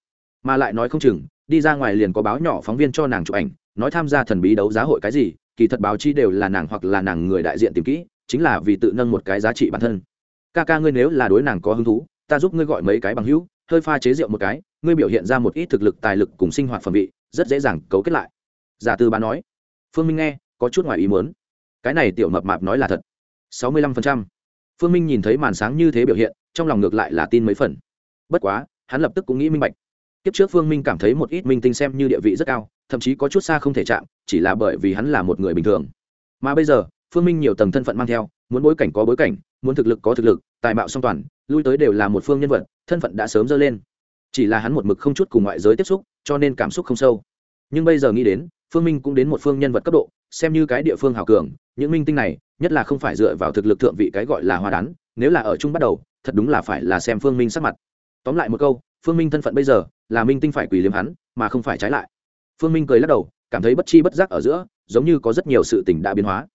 S1: Mà lại nói không chừng, đi ra ngoài liền có báo nhỏ phóng viên cho nàng chụp ảnh, nói tham gia thần bí đấu giá hội cái gì, kỳ thật báo chi đều là nàng hoặc là nàng người đại diện tìm kỹ chính là vì tự nâng một cái giá trị bản thân. Ca ca ngươi nếu là đối nàng có hứng thú, ta giúp ngươi gọi mấy cái bằng hữu, hơi pha chế rượu một cái, ngươi biểu hiện ra một ít thực lực, tài lực cùng sinh hoạt phẩm vị, rất dễ dàng cấu kết lại. Giả tư bán nói. Phương minh nghe, có chút ngoài ý muốn. Cái này tiểu mập mạp nói là thật. Sáu mươi lăm phần trăm. Phương minh nhìn thấy màn sáng như thế biểu hiện, trong lòng ngược lại là tin mấy phần. Bất quá, hắn lập tức cũng nghĩ minh bạch. Kiếp trước phương minh cảm thấy một ít minh tinh xem như địa vị rất cao, thậm chí có chút xa không thể chạm, chỉ là bởi vì hắn là một người bình thường. Mà bây giờ phương minh nhiều tầng thân phận mang theo, muốn bối cảnh có bối cảnh, muốn thực lực có thực lực, tài mạo song toàn, lui tới đều là một phương nhân vật, thân phận đã sớm dơ lên. Chỉ là hắn một mực không chút cùng ngoại giới tiếp xúc, cho nên cảm xúc không sâu. Nhưng bây giờ nghĩ đến, phương minh cũng đến một phương nhân vật cấp độ, xem như cái địa phương hào cường, những minh tinh này, nhất là không phải dựa vào thực lực thượng vị cái gọi là hoa đán, nếu là ở chung bắt đầu, thật đúng là phải là xem phương minh sắc mặt. Tóm lại một câu, phương minh thân phận bây giờ, là minh tinh phải quỳ liếm hắn, mà không phải trái lại. Phương minh cười lắc đầu, cảm thấy bất chi bất giác ở giữa, giống như có rất nhiều sự tình đã biến hóa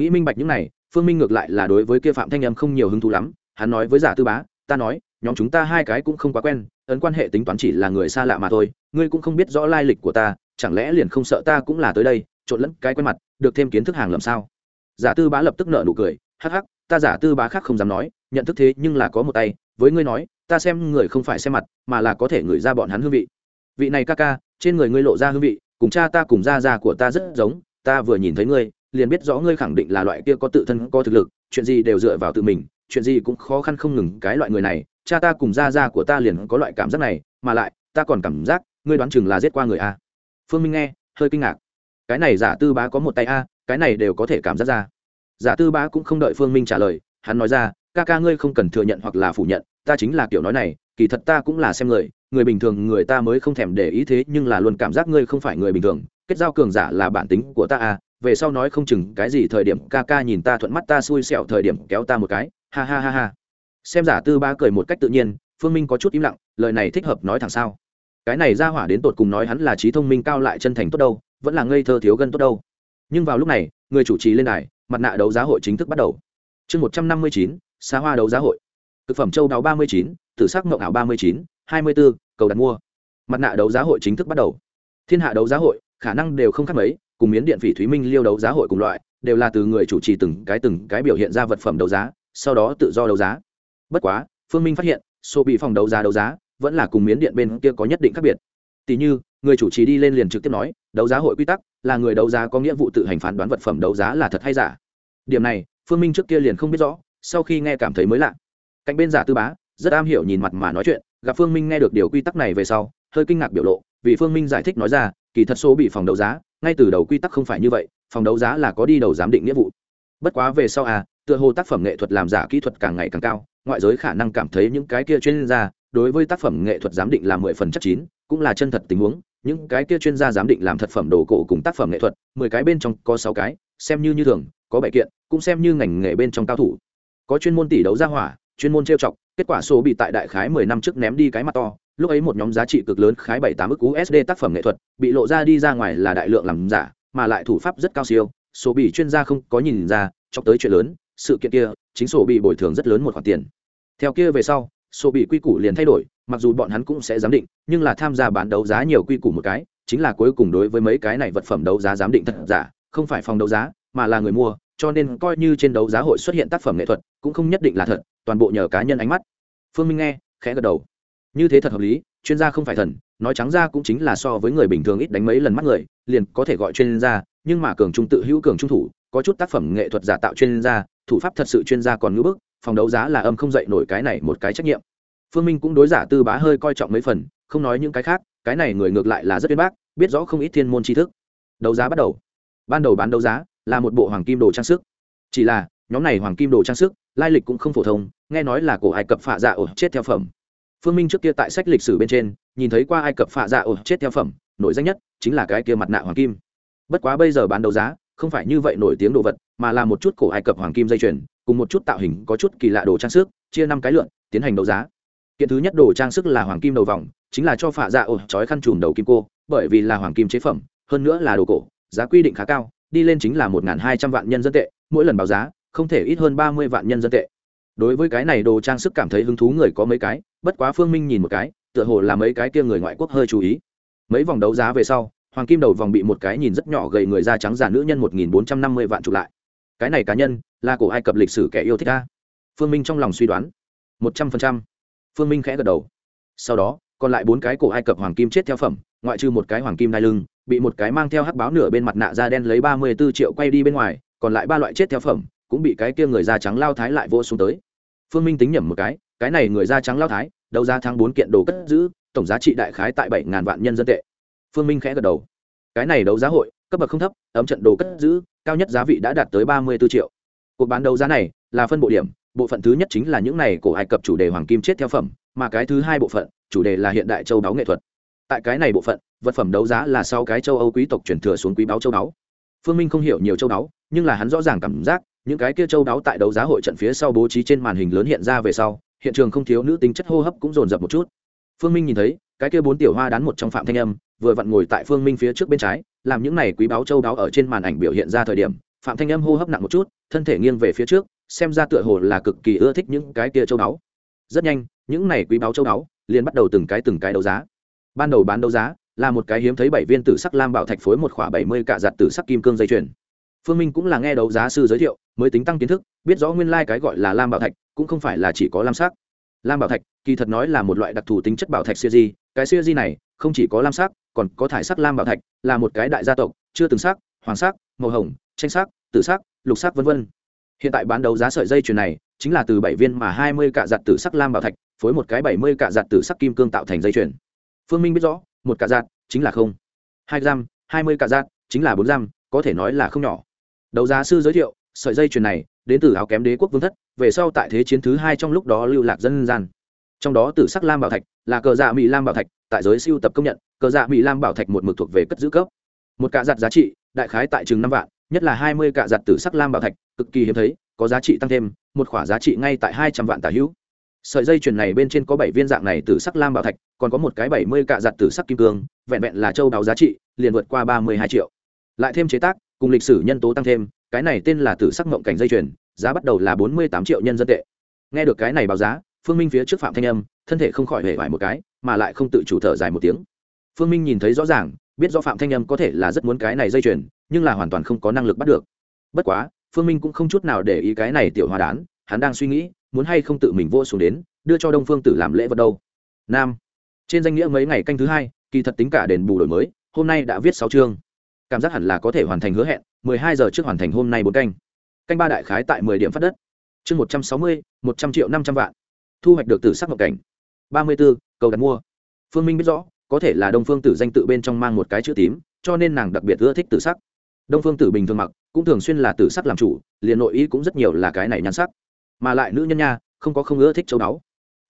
S1: nghĩ minh bạch những này, phương minh ngược lại là đối với kia phạm thanh em không nhiều hứng thú lắm, hắn nói với giả tư bá, ta nói, nhóm chúng ta hai cái cũng không quá quen, ấn quan hệ tính toán chỉ là người xa lạ mà thôi, ngươi cũng không biết rõ lai lịch của ta, chẳng lẽ liền không sợ ta cũng là tới đây, trộn lẫn cái quen mặt, được thêm kiến thức hàng làm sao? Giả tư bá lập tức nợ nụ cười, hắc hắc, ta giả tư bá khác không dám nói, nhận thức thế nhưng là có một tay, với ngươi nói, ta xem người không phải xem mặt, mà là có thể ngửi ra bọn hắn hương vị. Vị này ca ca, trên người ngươi lộ ra hương vị, cùng cha ta cùng gia gia của ta rất giống, ta vừa nhìn thấy ngươi liền biết rõ ngươi khẳng định là loại kia có tự thân, có thực lực, chuyện gì đều dựa vào tự mình, chuyện gì cũng khó khăn không ngừng cái loại người này, cha ta cùng gia gia của ta liền có loại cảm giác này, mà lại, ta còn cảm giác, ngươi đoán chừng là giết qua người a. Phương minh nghe, hơi kinh ngạc. Cái này giả tư bá có một tay a, cái này đều có thể cảm giác ra. Giả tư bá cũng không đợi phương minh trả lời, hắn nói ra, ca ca ngươi không cần thừa nhận hoặc là phủ nhận, ta chính là kiểu nói này, kỳ thật ta cũng là xem người người bình thường người ta mới không thèm để ý thế, nhưng là luôn cảm giác ngươi không phải người bình thường, kết giao cường giả là bản tính của ta à về sau nói không chừng cái gì thời điểm ca ca nhìn ta thuận mắt ta xui xẻo thời điểm kéo ta một cái, ha ha ha ha. Xem giả tư ba cười một cách tự nhiên, phương minh có chút im lặng, lời này thích hợp nói thẳng sao? Cái này ra hỏa đến tột cùng nói hắn là trí thông minh cao lại chân thành tốt đâu, vẫn là ngây thơ thiếu gân tốt đâu. Nhưng vào lúc này, người chủ trì lên đài, mặt nạ đấu giá hội chính thức bắt đầu. Chương một trăm năm mươi chín xa hoa đấu giá hội. Thực phẩm châu đáo ba mươi chín, tử sắc mộng ảo ba mươi chín, hai mươi bốn cầu đặt mua. Mặt nạ đấu giá hội chính thức bắt đầu. Thiên hạ đấu giá hội, khả năng đều không khác mấy cùng miến điện phỉ thúy minh liêu đấu giá hội cùng loại, đều là từ người chủ trì từng cái từng cái biểu hiện ra vật phẩm đấu giá, sau đó tự do đấu giá. Bất quá, phương minh phát hiện, số bị phòng đấu giá đấu giá, vẫn là cùng miến điện bên kia có nhất định khác biệt. Tỷ như, người chủ trì đi lên liền trực tiếp nói, đấu giá hội quy tắc, là người đấu giá có nghĩa vụ tự hành phán đoán vật phẩm đấu giá là thật hay giả. Điểm này, phương minh trước kia liền không biết rõ, sau khi nghe cảm thấy mới lạ. Cạnh bên giả tư bá, rất am hiểu nhìn mặt mà nói chuyện, gặp phương minh nghe được điều quy tắc này về sau, hơi kinh ngạc biểu lộ, vì phương minh giải thích nói ra, kỳ thật số bị phòng đấu giá ngay từ đầu quy tắc không phải như vậy, phòng đấu giá là có đi đầu giám định nghĩa vụ. Bất quá về sau à tựa hồ tác phẩm nghệ thuật làm giả kỹ thuật càng ngày càng cao, ngoại giới khả năng cảm thấy những cái kia chuyên gia, đối với tác phẩm nghệ thuật giám định là mười phần chất chín, cũng là chân thật tình huống. Những cái kia chuyên gia giám định làm thật phẩm đồ cổ cùng tác phẩm nghệ thuật, mười cái bên trong có sáu cái, xem như như thường, có bảy kiện, cũng xem như ngành nghề bên trong cao thủ. Có chuyên môn tỷ đấu ra hỏa, chuyên môn trêu chọc, kết quả số bị tại đại khái mười năm trước ném đi cái mặt to lúc ấy một nhóm giá trị cực lớn khái bảy tám ức usd tác phẩm nghệ thuật bị lộ ra đi ra ngoài là đại lượng làm giả, mà lại thủ pháp rất cao siêu, số bị chuyên gia không có nhìn ra cho tới chuyện lớn, sự kiện kia, chính sổ bị bồi thường rất lớn một khoản tiền. Theo kia về sau sổ bị quy củ liền thay đổi, mặc dù bọn hắn cũng sẽ giám định, nhưng là tham gia bán đấu giá nhiều quy củ một cái, chính là cuối cùng đối với mấy cái này vật phẩm đấu giá giám định thật giả, không phải phòng đấu giá, mà là người mua, cho nên coi như trên đấu giá hội xuất hiện tác phẩm nghệ thuật, cũng không nhất định là thật, toàn bộ nhờ cá nhân ánh mắt. Phương minh nghe, khẽ gật đầu như thế thật hợp lý, chuyên gia không phải thần, nói trắng ra cũng chính là so với người bình thường ít đánh mấy lần mắt người, liền có thể gọi chuyên gia, nhưng mà cường trung tự hữu cường trung thủ, có chút tác phẩm nghệ thuật giả tạo chuyên gia, thủ pháp thật sự chuyên gia còn ngưỡng bức, phòng đấu giá là âm không dậy nổi cái này một cái trách nhiệm. Phương minh cũng đối giả tư bá hơi coi trọng mấy phần, không nói những cái khác, cái này người ngược lại là rất biết bác, biết rõ không ít thiên môn tri thức. Đấu giá bắt đầu. Ban đầu bán đấu giá là một bộ hoàng kim đồ trang sức. Chỉ là, nhóm này hoàng kim đồ trang sức, lai lịch cũng không phổ thông, nghe nói là cổ ai cập phạ dạ ổ chết theo phẩm phương minh trước kia tại sách lịch sử bên trên, nhìn thấy qua ai cập phạ dạ ổ chết theo phẩm, nổi danh nhất chính là cái kia mặt nạ hoàng kim. Bất quá bây giờ bán đấu giá, không phải như vậy nổi tiếng đồ vật, mà là một chút cổ ai cập hoàng kim dây chuyền, cùng một chút tạo hình có chút kỳ lạ đồ trang sức, chia năm cái lượn, tiến hành đấu giá. Kiện thứ nhất đồ trang sức là hoàng kim đầu vòng, chính là cho phạ dạ ổ trói khăn trùm đầu kim cô, bởi vì là hoàng kim chế phẩm, hơn nữa là đồ cổ, giá quy định khá cao, đi lên chính là một hai trăm vạn nhân dân tệ, mỗi lần báo giá, không thể ít hơn ba mươi vạn nhân dân tệ. Đối với cái này đồ trang sức cảm thấy hứng thú người có mấy cái bất quá phương minh nhìn một cái, tựa hồ là mấy cái kia người ngoại quốc hơi chú ý. Mấy vòng đấu giá về sau, hoàng kim đầu vòng bị một cái nhìn rất nhỏ gầy người da trắng giả nữ nhân một nghìn bốn trăm năm mươi vạn chụp lại. Cái này cá nhân, là cổ ai cập lịch sử kẻ yêu thích ta phương minh trong lòng suy đoán. Một trăm phần trăm. Phương minh khẽ gật đầu. Sau đó, còn lại bốn cái cổ ai cập hoàng kim chết theo phẩm, ngoại trừ một cái hoàng kim đai lưng, bị một cái mang theo hắc báo nửa bên mặt nạ da đen lấy ba mươi b ố triệu quay đi bên ngoài, còn lại ba loại chết theo phẩm, cũng bị cái kia người da trắng lao thái lại vô xuống tới. Phương minh tính nhẩm một cái cái này người da trắng lao thái, đấu giá tháng bốn kiện đồ cất giữ, tổng giá trị đại khái tại bảy ngàn vạn nhân dân tệ. Phương minh khẽ gật đầu. Cái này đấu giá hội, cấp bậc không thấp, ấm trận đồ cất giữ, cao nhất giá vị đã đạt tới ba mươi b ố triệu. Cuộc bán đấu giá này là phân bộ điểm, bộ phận thứ nhất chính là những này cổ ai cập chủ đề hoàng kim chết theo phẩm, mà cái thứ hai bộ phận, chủ đề là hiện đại châu báu nghệ thuật. Tại cái này bộ phận, vật phẩm đấu giá là sau cái châu âu quý tộc chuyển thừa xuống quý báu châu báu. Phương minh không hiểu nhiều châu báu, nhưng là hắn rõ ràng cảm giác, những cái kia châu báu tại đấu giá hội trận phía sau bố trí trên màn hình lớn hiện ra về sau hiện trường không thiếu nữ tính chất hô hấp cũng dồn dập một chút. Phương minh nhìn thấy, cái kia bốn tiểu hoa đán một trong phạm thanh âm, vừa vặn ngồi tại phương minh phía trước bên trái, làm những này quý báu châu báu ở trên màn ảnh biểu hiện ra thời điểm, phạm thanh âm hô hấp nặng một chút, thân thể nghiêng về phía trước, xem ra tựa hồ là cực kỳ ưa thích những cái kia châu báu rất nhanh, những này quý báu châu báu liền bắt đầu từng cái từng cái đấu giá. Ban đầu bán đấu giá là một cái hiếm thấy bảy viên tử sắc lam bảo thạch phối một khỏa bảy mươi cạ giặt tử sắc kim cương dây chuyền. Phương minh cũng là nghe đấu giá sư giới thiệu, mới tính tăng kiến thức, biết rõ nguyên lai、like、cái gọi là lam bảo thạch cũng không phải là chỉ có lam sắc. Lam bảo thạch, kỳ thật nói là một loại đặc thù tính chất bảo thạch siêu di. Cái siêu di này, không chỉ có lam sắc, còn có thải sắc lam bảo thạch, là một cái đại gia tộc, chưa từng sắc, hoàng sắc, màu hồng tranh sắc, tử sắc, lục sắc v v hiện tại bán đấu giá sợi dây chuyền này, chính là từ bảy viên mà hai mươi cạ giặt tử sắc lam bảo thạch, phối một cái bảy mươi cạ giặt tử sắc kim cương tạo thành dây chuyền. Phương minh biết rõ, một cạ giặt chính là không. Hai gram, hai mươi cạ giặt chính là bốn gram, có thể nói là không nhỏ. Đấu giá sư giới thiệu, sợi dây chuyền này đến từ áo kém đế quốc vương thất, về sau tại thế chiến thứ hai trong lúc đó lưu lạc dân gian. Trong đó tử sắc lam bảo thạch là cờ dạ mỹ lam bảo thạch, tại giới siêu tập công nhận, cờ dạ mỹ lam bảo thạch một mực thuộc về cất giữ cấp. Một cạ giặt giá trị, đại khái tại chừng năm vạn, nhất là hai mươi cạ giặt tử sắc lam bảo thạch, cực kỳ hiếm thấy, có giá trị tăng thêm, một khoả giá trị ngay tại hai trăm vạn tả hữu. Sợi dây chuyền này bên trên có bảy viên dạng này tử sắc lam bảo thạch, còn có một cái bảy mươi cạ giặt tử sắc kim cương, vẹn vẹn là châu đào giá trị, liền vượt qua ba mươi hai triệu. Lại thêm chế tác, cùng lịch sử nhân tố tăng thêm cái này tên là tử sắc mộng cảnh dây chuyền, giá bắt đầu là bốn mươi tám triệu nhân dân tệ. Nghe được cái này báo giá, phương minh phía trước phạm thanh âm, thân thể không khỏi hề vải một cái, mà lại không tự chủ thở dài một tiếng. Phương minh nhìn thấy rõ ràng, biết do phạm thanh âm có thể là rất muốn cái này dây chuyền, nhưng là hoàn toàn không có năng lực bắt được. Bất quá, phương minh cũng không chút nào để ý cái này tiểu hoa đán, hắn đang suy nghĩ, muốn hay không tự mình vô xuống đến, đưa cho đông phương tử làm lễ vật đâu. Nam. Trên danh nghĩa mấy ngày canh thứ hai, kỳ thật tính cả đền bù đổi mới, hôm nay đã viết sáu chương cảm giác hẳn là có thể hoàn thành hứa hẹn, mười hai giờ trước hoàn thành hôm nay bốn canh. Canh ba đại khái tại mười điểm phát đất. Chương một trăm sáu mươi, một trăm triệu năm trăm vạn. Thu hoạch được từ sắc ngọc cảnh. ba mươi b ố cầu đặt mua. Phương minh biết rõ, có thể là đông phương tử danh tự bên trong mang một cái chữ tím, cho nên nàng đặc biệt ưa thích tử sắc. Đông phương tử bình thường mặc, cũng thường xuyên là tử sắc làm chủ, liền nội ý cũng rất nhiều là cái này nhan sắc. Mà lại nữ nhân nha, không có không ưa thích châu đáo.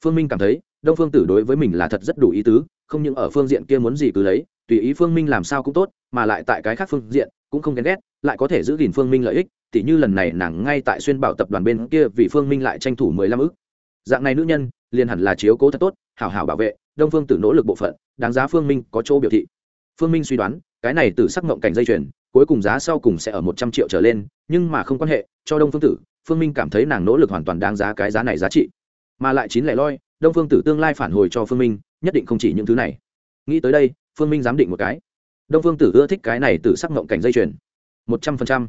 S1: phương minh cảm thấy, đông phương tử đối với mình là thật rất đủ ý tứ, không những ở phương diện kia muốn gì cứ lấy tùy ý phương minh làm sao cũng tốt, mà lại tại cái khác phương diện cũng không ghen ghét, lại có thể giữ gìn phương minh lợi ích, tỉ như lần này nàng ngay tại xuyên bảo tập đoàn bên kia vì phương minh lại tranh thủ mười lăm ức. Dạng này nữ nhân, liền hẳn là chiếu cố thật tốt, hảo hảo bảo vệ, đông phương tử nỗ lực bộ phận, đáng giá phương minh có chỗ biểu thị. Phương minh suy đoán, cái này từ sắc mộng cảnh dây chuyền, cuối cùng giá sau cùng sẽ ở một trăm triệu trở lên, nhưng mà không quan hệ, cho đông phương tử, phương minh cảm thấy nàng nỗ lực hoàn toàn đáng giá cái giá này giá trị. Mà lại chín lẻ loi, đông phương tử tương lai phản hồi cho phương minh, nhất định không chỉ những thứ này. Nghĩ tới đây phương minh giám định một cái. Đông phương tử ưa thích cái này từ sắc mộng cảnh dây chuyền. Một trăm phần trăm.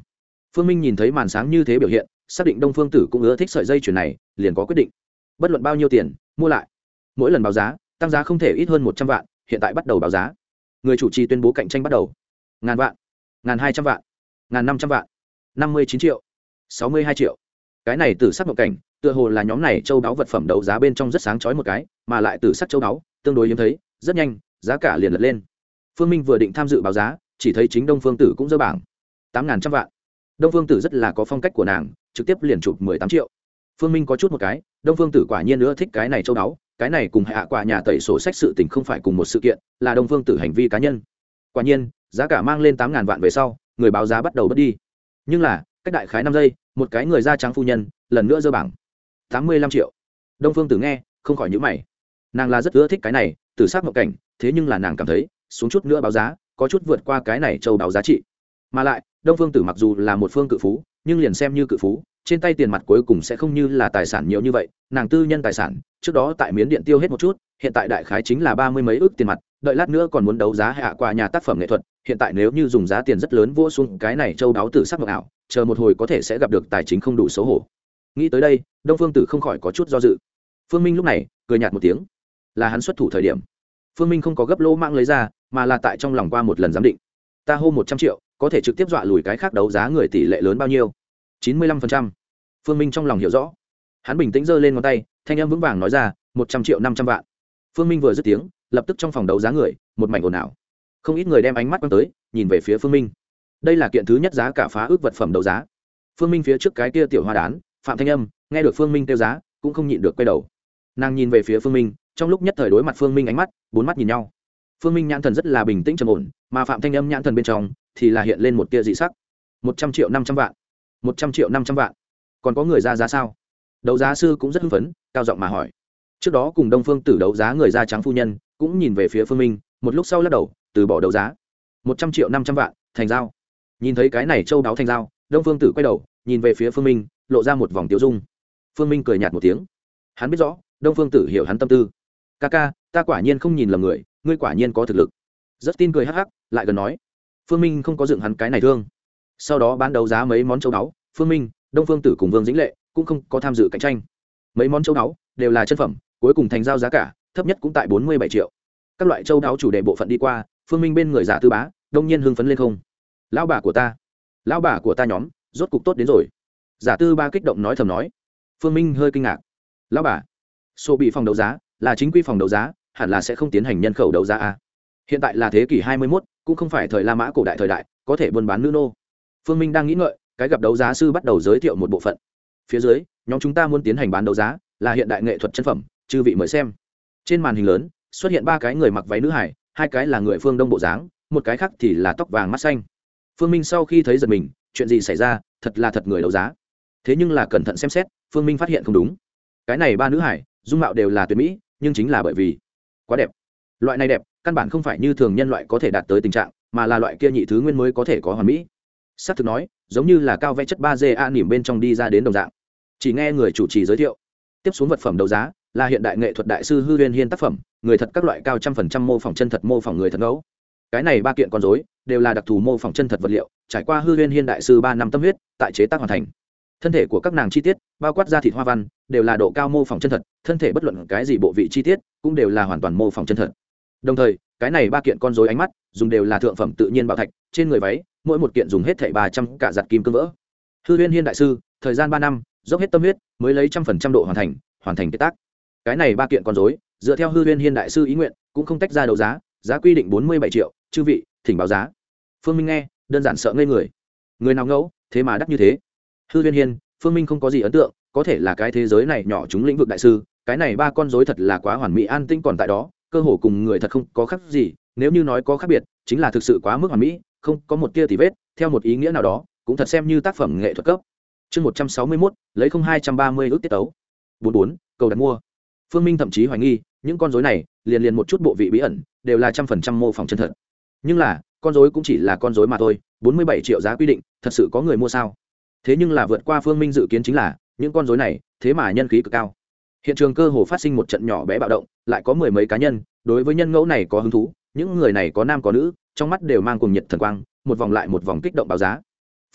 S1: Phương minh nhìn thấy màn sáng như thế biểu hiện, xác định đông phương tử cũng ưa thích sợi dây chuyền này, liền có quyết định. Bất luận bao nhiêu tiền, mua lại. Mỗi lần báo giá, tăng giá không thể ít hơn một trăm vạn, hiện tại bắt đầu báo giá. Người chủ trì tuyên bố cạnh tranh bắt đầu. Ngàn vạn, ngàn hai trăm vạn, ngàn năm trăm vạn, năm mươi chín triệu, sáu mươi hai triệu. Cái này từ sắc mộng cảnh, tựa hồ là nhóm này châu đáo vật phẩm đấu giá bên trong rất sáng chói một cái, mà lại từ sắc châu đáo, tương đối hiếm thấy, rất nhanh giá cả liền lật lên. Phương minh vừa định tham dự báo giá, chỉ thấy chính đông phương tử cũng dơ bảng. tám ngàn trăm vạn. Đông phương tử rất là có phong cách của nàng, trực tiếp liền chụp mười tám triệu. Phương minh có chút một cái, đông phương tử quả nhiên nữa thích cái này châu đáo cái này cùng hạ quả nhà tẩy sổ sách sự tình không phải cùng một sự kiện, là đông phương tử hành vi cá nhân. Quả nhiên, giá cả mang lên tám ngàn vạn về sau, người báo giá bắt đầu bớt đi. Nhưng là, cách đại khái năm giây, một cái người da trắng phu nhân, lần nữa dơ bảng. tám mươi lăm triệu. Đông phương tử nghe, không khỏi nhữ mày. Nàng là rất ưa thích cái này, từ s ắ c mộng cảnh thế nhưng là nàng cảm thấy, xuống chút nữa báo giá, có chút vượt qua cái này châu báo giá trị. Mà lại, đông phương tử mặc dù là một phương cự phú, nhưng liền xem như cự phú, trên tay tiền mặt cuối cùng sẽ không như là tài sản nhiều như vậy, nàng tư nhân tài sản, trước đó tại miến điện tiêu hết một chút, hiện tại đại khái chính là ba mươi mấy ước tiền mặt, đợi lát nữa còn muốn đấu giá hạ qua nhà tác phẩm nghệ thuật, hiện tại nếu như dùng giá tiền rất lớn vô xuống cái này châu đáo từ sắc mộng ảo, chờ một hồi có thể sẽ gặp được tài chính không đủ xấu hổ. Nghĩ tới đây, đông phương tử không khỏi có chút do dự. Phương minh lúc này, cười nhạt một tiếng. Là hắn xuất thủ thời điểm phương minh không có gấp lỗ mạng lấy ra, mà là tại trong lòng qua một lần giám định. Ta hô một trăm triệu, có thể trực tiếp dọa lùi cái khác đấu giá người tỷ lệ lớn bao nhiêu? Chín mươi lăm phần trăm. Phương minh trong lòng hiểu rõ. Hắn bình tĩnh giơ lên ngón tay, thanh âm vững vàng nói ra, một trăm triệu năm trăm vạn. Phương minh vừa dứt tiếng, lập tức trong phòng đấu giá người, một mảnh ồn ào. Không ít người đem ánh mắt quăng tới, nhìn về phía phương minh. Đây là kiện thứ nhất giá cả phá ước vật phẩm đấu giá. Phương minh phía trước cái kia tiểu hoa đán, phạm thanh âm, nghe được phương minh kêu giá, cũng không nhịn được quay đầu. Nàng nhìn về phía phương minh trong lúc nhất thời đối mặt phương minh ánh mắt, bốn mắt nhìn nhau. Phương minh nhãn thần rất là bình tĩnh trầm ổn, mà phạm thanh âm nhãn thần bên trong thì là hiện lên một tia dị sắc. Một trăm triệu năm trăm vạn, một trăm triệu năm trăm vạn. Còn có người ra giá sao? Đấu giá sư cũng rất hưng phấn, cao giọng mà hỏi. Trước đó cùng đông phương tử đấu giá người da trắng phu nhân, cũng nhìn về phía phương minh, một lúc sau lắc đầu, từ bỏ đấu giá. Một trăm triệu năm trăm vạn, thành giao. Nhìn thấy cái này châu đáo thành giao, đông phương tử quay đầu, nhìn về phía phương minh, lộ ra một vòng tiêu dung. Phương minh cười nhạt một tiếng. Hắn biết rõ, đông phương tử hiểu hắn tâm tư ca ca, ta quả nhiên không nhìn lầm người, ngươi quả nhiên có thực lực. Rất tin cười hắc hắc, lại gần nói, phương minh không có dựng hắn cái này thương. Sau đó bán đấu giá mấy món châu đáo phương minh, đông phương tử cùng vương dĩnh lệ cũng không có tham dự cạnh tranh. Mấy món châu đáo đều là chân phẩm, cuối cùng thành giao giá cả, thấp nhất cũng tại bốn mươi bảy triệu. Các loại châu đáo chủ đề bộ phận đi qua, phương minh bên người giả tư bá, đông nhiên hưng phấn lên không. Lão bà của ta, lão bà của ta nhóm, rốt cục tốt đến rồi. Giả tư ba kích động nói thầm nói. Phương minh hơi kinh ngạc. Lão bà sổ bị phòng đấu giá là chính quy phòng đấu giá hẳn là sẽ không tiến hành nhân khẩu đấu giá a. Hiện tại là thế kỷ hai mươi 21, cũng không phải thời la mã cổ đại thời đại có thể buôn bán nữ nô. Phương minh đang nghĩ ngợi cái gặp đấu giá sư bắt đầu giới thiệu một bộ phận. Phía dưới nhóm chúng ta muốn tiến hành bán đấu giá là hiện đại nghệ thuật chân phẩm chư vị mời xem. Trên màn hình lớn xuất hiện ba cái người mặc váy nữ hải hai cái là người phương đông bộ dáng một cái khác thì là tóc vàng mắt xanh. Phương minh sau khi thấy giật mình chuyện gì xảy ra thật là thật người đấu giá. Thế nhưng là cẩn thận xem xét phương minh phát hiện không đúng. Cái này ba nữ hải dung mạo đều là tuyệt mỹ nhưng chính là bởi vì quá đẹp. Loại này đẹp, căn bản không phải như thường nhân loại có thể đạt tới tình trạng, mà là loại kia nhị thứ nguyên mới có thể có hoàn mỹ. S á c thực nói, giống như là cao vẽ chất ba d a nỉm bên trong đi ra đến đồng dạng. Chỉ nghe người chủ trì giới thiệu. Tiếp xuống vật phẩm đấu giá, là hiện đại nghệ thuật đại sư hư huyên hiên tác phẩm, người thật các loại cao trăm phần trăm mô phỏng chân thật mô phỏng người thật ngẫu. Cái này ba kiện con dối đều là đặc thù mô phỏng chân thật vật liệu, trải qua hư huyên hiên đại sư ba năm tâm huyết, tại chế tác hoàn thành thân thể của các nàng chi tiết, bao quát da thịt hoa văn, đều là độ cao mô phỏng chân thật, thân thể bất luận cái gì bộ vị chi tiết, cũng đều là hoàn toàn mô phỏng chân thật. Đồng thời, cái này ba kiện con dối ánh mắt, dùng đều là thượng phẩm tự nhiên bảo thạch, trên người váy, mỗi một kiện dùng hết thảy ba trăm cả giặt kim cương vỡ. Hư huyên hiên đại sư, thời gian ba năm, dốc hết tâm huyết, mới lấy trăm phần trăm độ hoàn thành hoàn thành kết tác. Cái này ba kiện con dối dựa theo hư huyên hiên đại sư ý nguyện, cũng không tách ra đấu giá giá quy định bốn mươi bảy triệu, chư vị, thỉnh báo giá. Phương minh nghe, đơn giản sợ ngây người. Người nào ngẫu, thế mà đắt như thế hư huyên hiên, phương minh không có gì ấn tượng, có thể là cái thế giới này nhỏ chúng lĩnh vực đại sư, cái này ba con dối thật là quá hoàn mỹ an tinh còn tại đó, cơ hồ cùng người thật không có khác gì, nếu như nói có khác biệt, chính là thực sự quá mức hoàn mỹ, không có một tia tì vết, theo một ý nghĩa nào đó, cũng thật xem như tác phẩm nghệ thuật cấp. Chương một trăm sáu mươi mốt, lấy không hai trăm ba mươi ước tiết tấu. Bốn bốn, cầu đặt mua. Phương minh thậm chí hoài nghi, những con dối này, liền liền một chút bộ vị bí ẩn, đều là trăm phần trăm mô phỏng chân thật. Nhưng là, con dối cũng chỉ là con dối mà thôi, bốn mươi bảy triệu giá quy định, thật sự có người mua sao? Thế nhưng là vượt qua phương minh dự kiến chính là, những con dối này, thế mà nhân khí cực cao. Hiện trường cơ hồ phát sinh một trận nhỏ bé bạo động, lại có mười mấy cá nhân, đối với nhân ngẫu này có hứng thú, những người này có nam có nữ, trong mắt đều mang cùng nhiệt thần quang, một vòng lại một vòng kích động báo giá.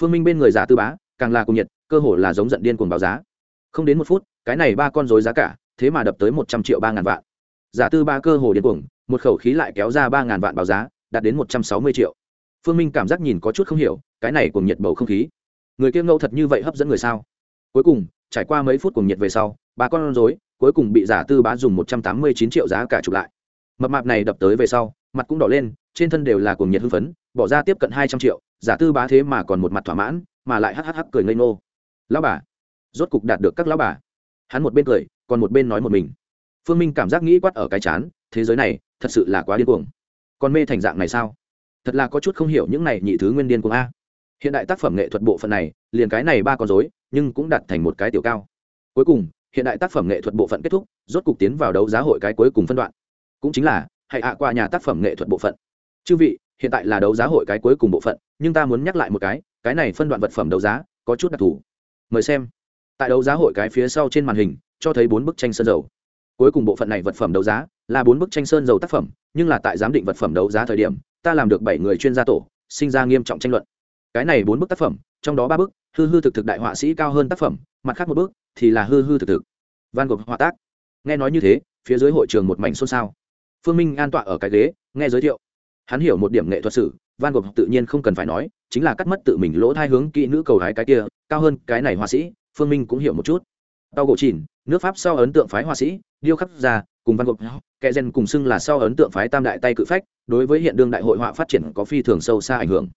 S1: Phương minh bên người giả tư bá, càng là cùng nhiệt, cơ hồ là giống giận điên cuồng báo giá. Không đến một phút, cái này ba con dối giá cả, thế mà đập tới một trăm triệu ba ngàn vạn. Giả tư ba cơ hồ điên cuồng, một khẩu khí lại kéo ra ba ngàn vạn báo giá, đạt đến một trăm sáu mươi triệu. Phương minh cảm giác nhìn có chút không hiểu, cái này cùng nhiệt bầu không khí người kia ngẫu thật như vậy hấp dẫn người sao? Cuối cùng, trải qua mấy phút cùng nhiệt về sau ba con rối, cuối cùng bị giả tư bá dùng một trăm tám mươi chín triệu giá cả chụp lại. Mập mạp này đập tới về sau, mặt cũng đỏ lên, trên thân đều là cùng nhiệt hưng phấn, bỏ ra tiếp cận hai trăm triệu, giả tư bá thế mà còn một mặt thỏa mãn, mà lại hhh cười ngây ngô. Lão bà, rốt cục đạt được các lão bà. Hắn một bên cười, còn một bên nói một mình. Phương minh cảm giác nghĩ quát ở cái chán, thế giới này, thật sự là quá điên cuồng. Còn mê thành dạng này sao? Thật là có chút không hiểu những này nhị thứ nguyên điên cuồng a hiện đại tác phẩm nghệ thuật bộ phận này, liền cái này ba con dối nhưng cũng đặt thành một cái tiểu cao. Cuối cùng, hiện đại tác phẩm nghệ thuật bộ phận kết thúc, rốt cục tiến vào đấu giá hội cái cuối cùng phân đoạn. Cũng chính là, hãy hạ qua nhà tác phẩm nghệ thuật bộ phận. Chư vị, hiện tại là đấu giá hội cái cuối cùng bộ phận, nhưng ta muốn nhắc lại một cái cái này phân đoạn vật phẩm đấu giá, có chút đặc thù. Mời xem. Tại đấu giá hội cái phía sau trên màn hình, cho thấy bốn bức tranh sơn dầu. Cuối cùng bộ phận này vật phẩm đấu giá, là bốn bức tranh sơn dầu tác phẩm, nhưng là tại giám định vật phẩm đấu giá thời điểm, ta làm được bảy người chuyên gia tổ, sinh ra nghiêm trọng tranh luận cái này bốn bức tác phẩm trong đó ba bức hư hư thực thực đại họa sĩ cao hơn tác phẩm mặt khác một bức thì là hư hư thực thực. Van gogh họa tác. Nghe nói như thế phía dưới hội trường một mảnh xôn xao. Phương minh an tọa ở cái ghế nghe giới thiệu. Hắn hiểu một điểm nghệ thuật sử van gogh tự nhiên không cần phải nói chính là cắt mất tự mình lỗ thai hướng kỹ nữ cầu hái cái kia cao hơn cái này họa sĩ phương minh cũng hiểu một chút. Tàu gỗ chìn nước pháp sau ấn tượng phái họa sĩ điêu khắc già, cùng văn gogh kẻ gen cùng xưng là sau ấn tượng phái tam đại tay cự phách đối với hiện đương đại hội họa phát triển có phi thường sâu xa ảnh hưởng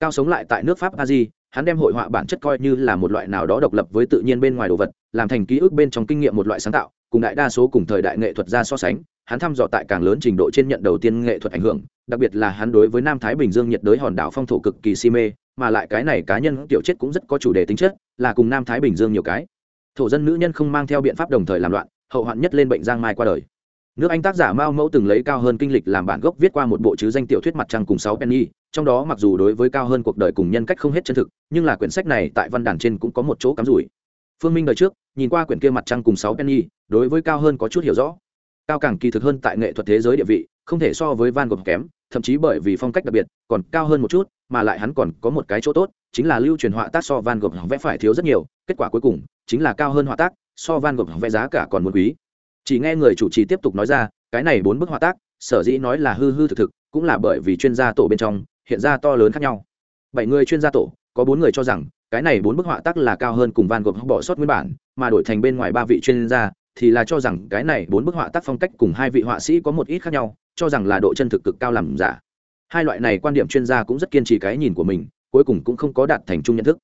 S1: cao sống lại tại nước pháp a di, hắn đem hội họa bản chất coi như là một loại nào đó độc lập với tự nhiên bên ngoài đồ vật, làm thành ký ức bên trong kinh nghiệm một loại sáng tạo, cùng đại đa số cùng thời đại nghệ thuật ra so sánh, hắn thăm dò tại càng lớn trình độ trên nhận đầu tiên nghệ thuật ảnh hưởng, đặc biệt là hắn đối với nam thái bình dương nhiệt đới hòn đảo phong thổ cực kỳ si mê, mà lại cái này cá nhân tiểu chết cũng rất có chủ đề tính chất, là cùng nam thái bình dương nhiều cái. Thổ dân nữ nhân không mang theo biện pháp đồng thời làm loạn, hậu hoạn nhất lên bệnh giang mai qua đời. Nước anh tác giả mao mẫu từng lấy cao hơn kinh lịch làm bản gốc viết qua một bộ chứ danh tiểu thuyết mặt trăng cùng sáu penny trong đó mặc dù đối với cao hơn cuộc đời cùng nhân cách không hết chân thực, nhưng là quyển sách này tại văn đàn trên cũng có một chỗ cắm rủi. Phương minh đời trước, nhìn qua quyển kia mặt trăng cùng sáu penny, đối với cao hơn có chút hiểu rõ. Cao càng kỳ thực hơn tại nghệ thuật thế giới địa vị, không thể so với van gogh kém, thậm chí bởi vì phong cách đặc biệt, còn cao hơn một chút, mà lại hắn còn có một cái chỗ tốt, chính là lưu truyền họa tác so van gogh vẽ phải thiếu rất nhiều, kết quả cuối cùng, chính là cao hơn họa tác, so van gogh vẽ giá cả còn muốn quý. Chỉ nghe người chủ trì tiếp tục nói ra, cái này bốn bức họa tác, sở dĩ nói là hư hư thực thực, cũng là bởi vì chuyên gia tổ bên trong hiện ra to lớn khác nhau. Bảy người chuyên gia tổ, có bốn người cho rằng, cái này bốn bức họa tác là cao hơn cùng van gộp bỏ sót nguyên bản, mà đổi thành bên ngoài ba vị chuyên gia, thì là cho rằng cái này bốn bức họa tác phong cách cùng hai vị họa sĩ có một ít khác nhau, cho rằng là độ chân thực cực cao làm giả. Hai loại này quan điểm chuyên gia cũng rất kiên trì cái nhìn của mình, cuối cùng cũng không có đạt thành chung nhận thức.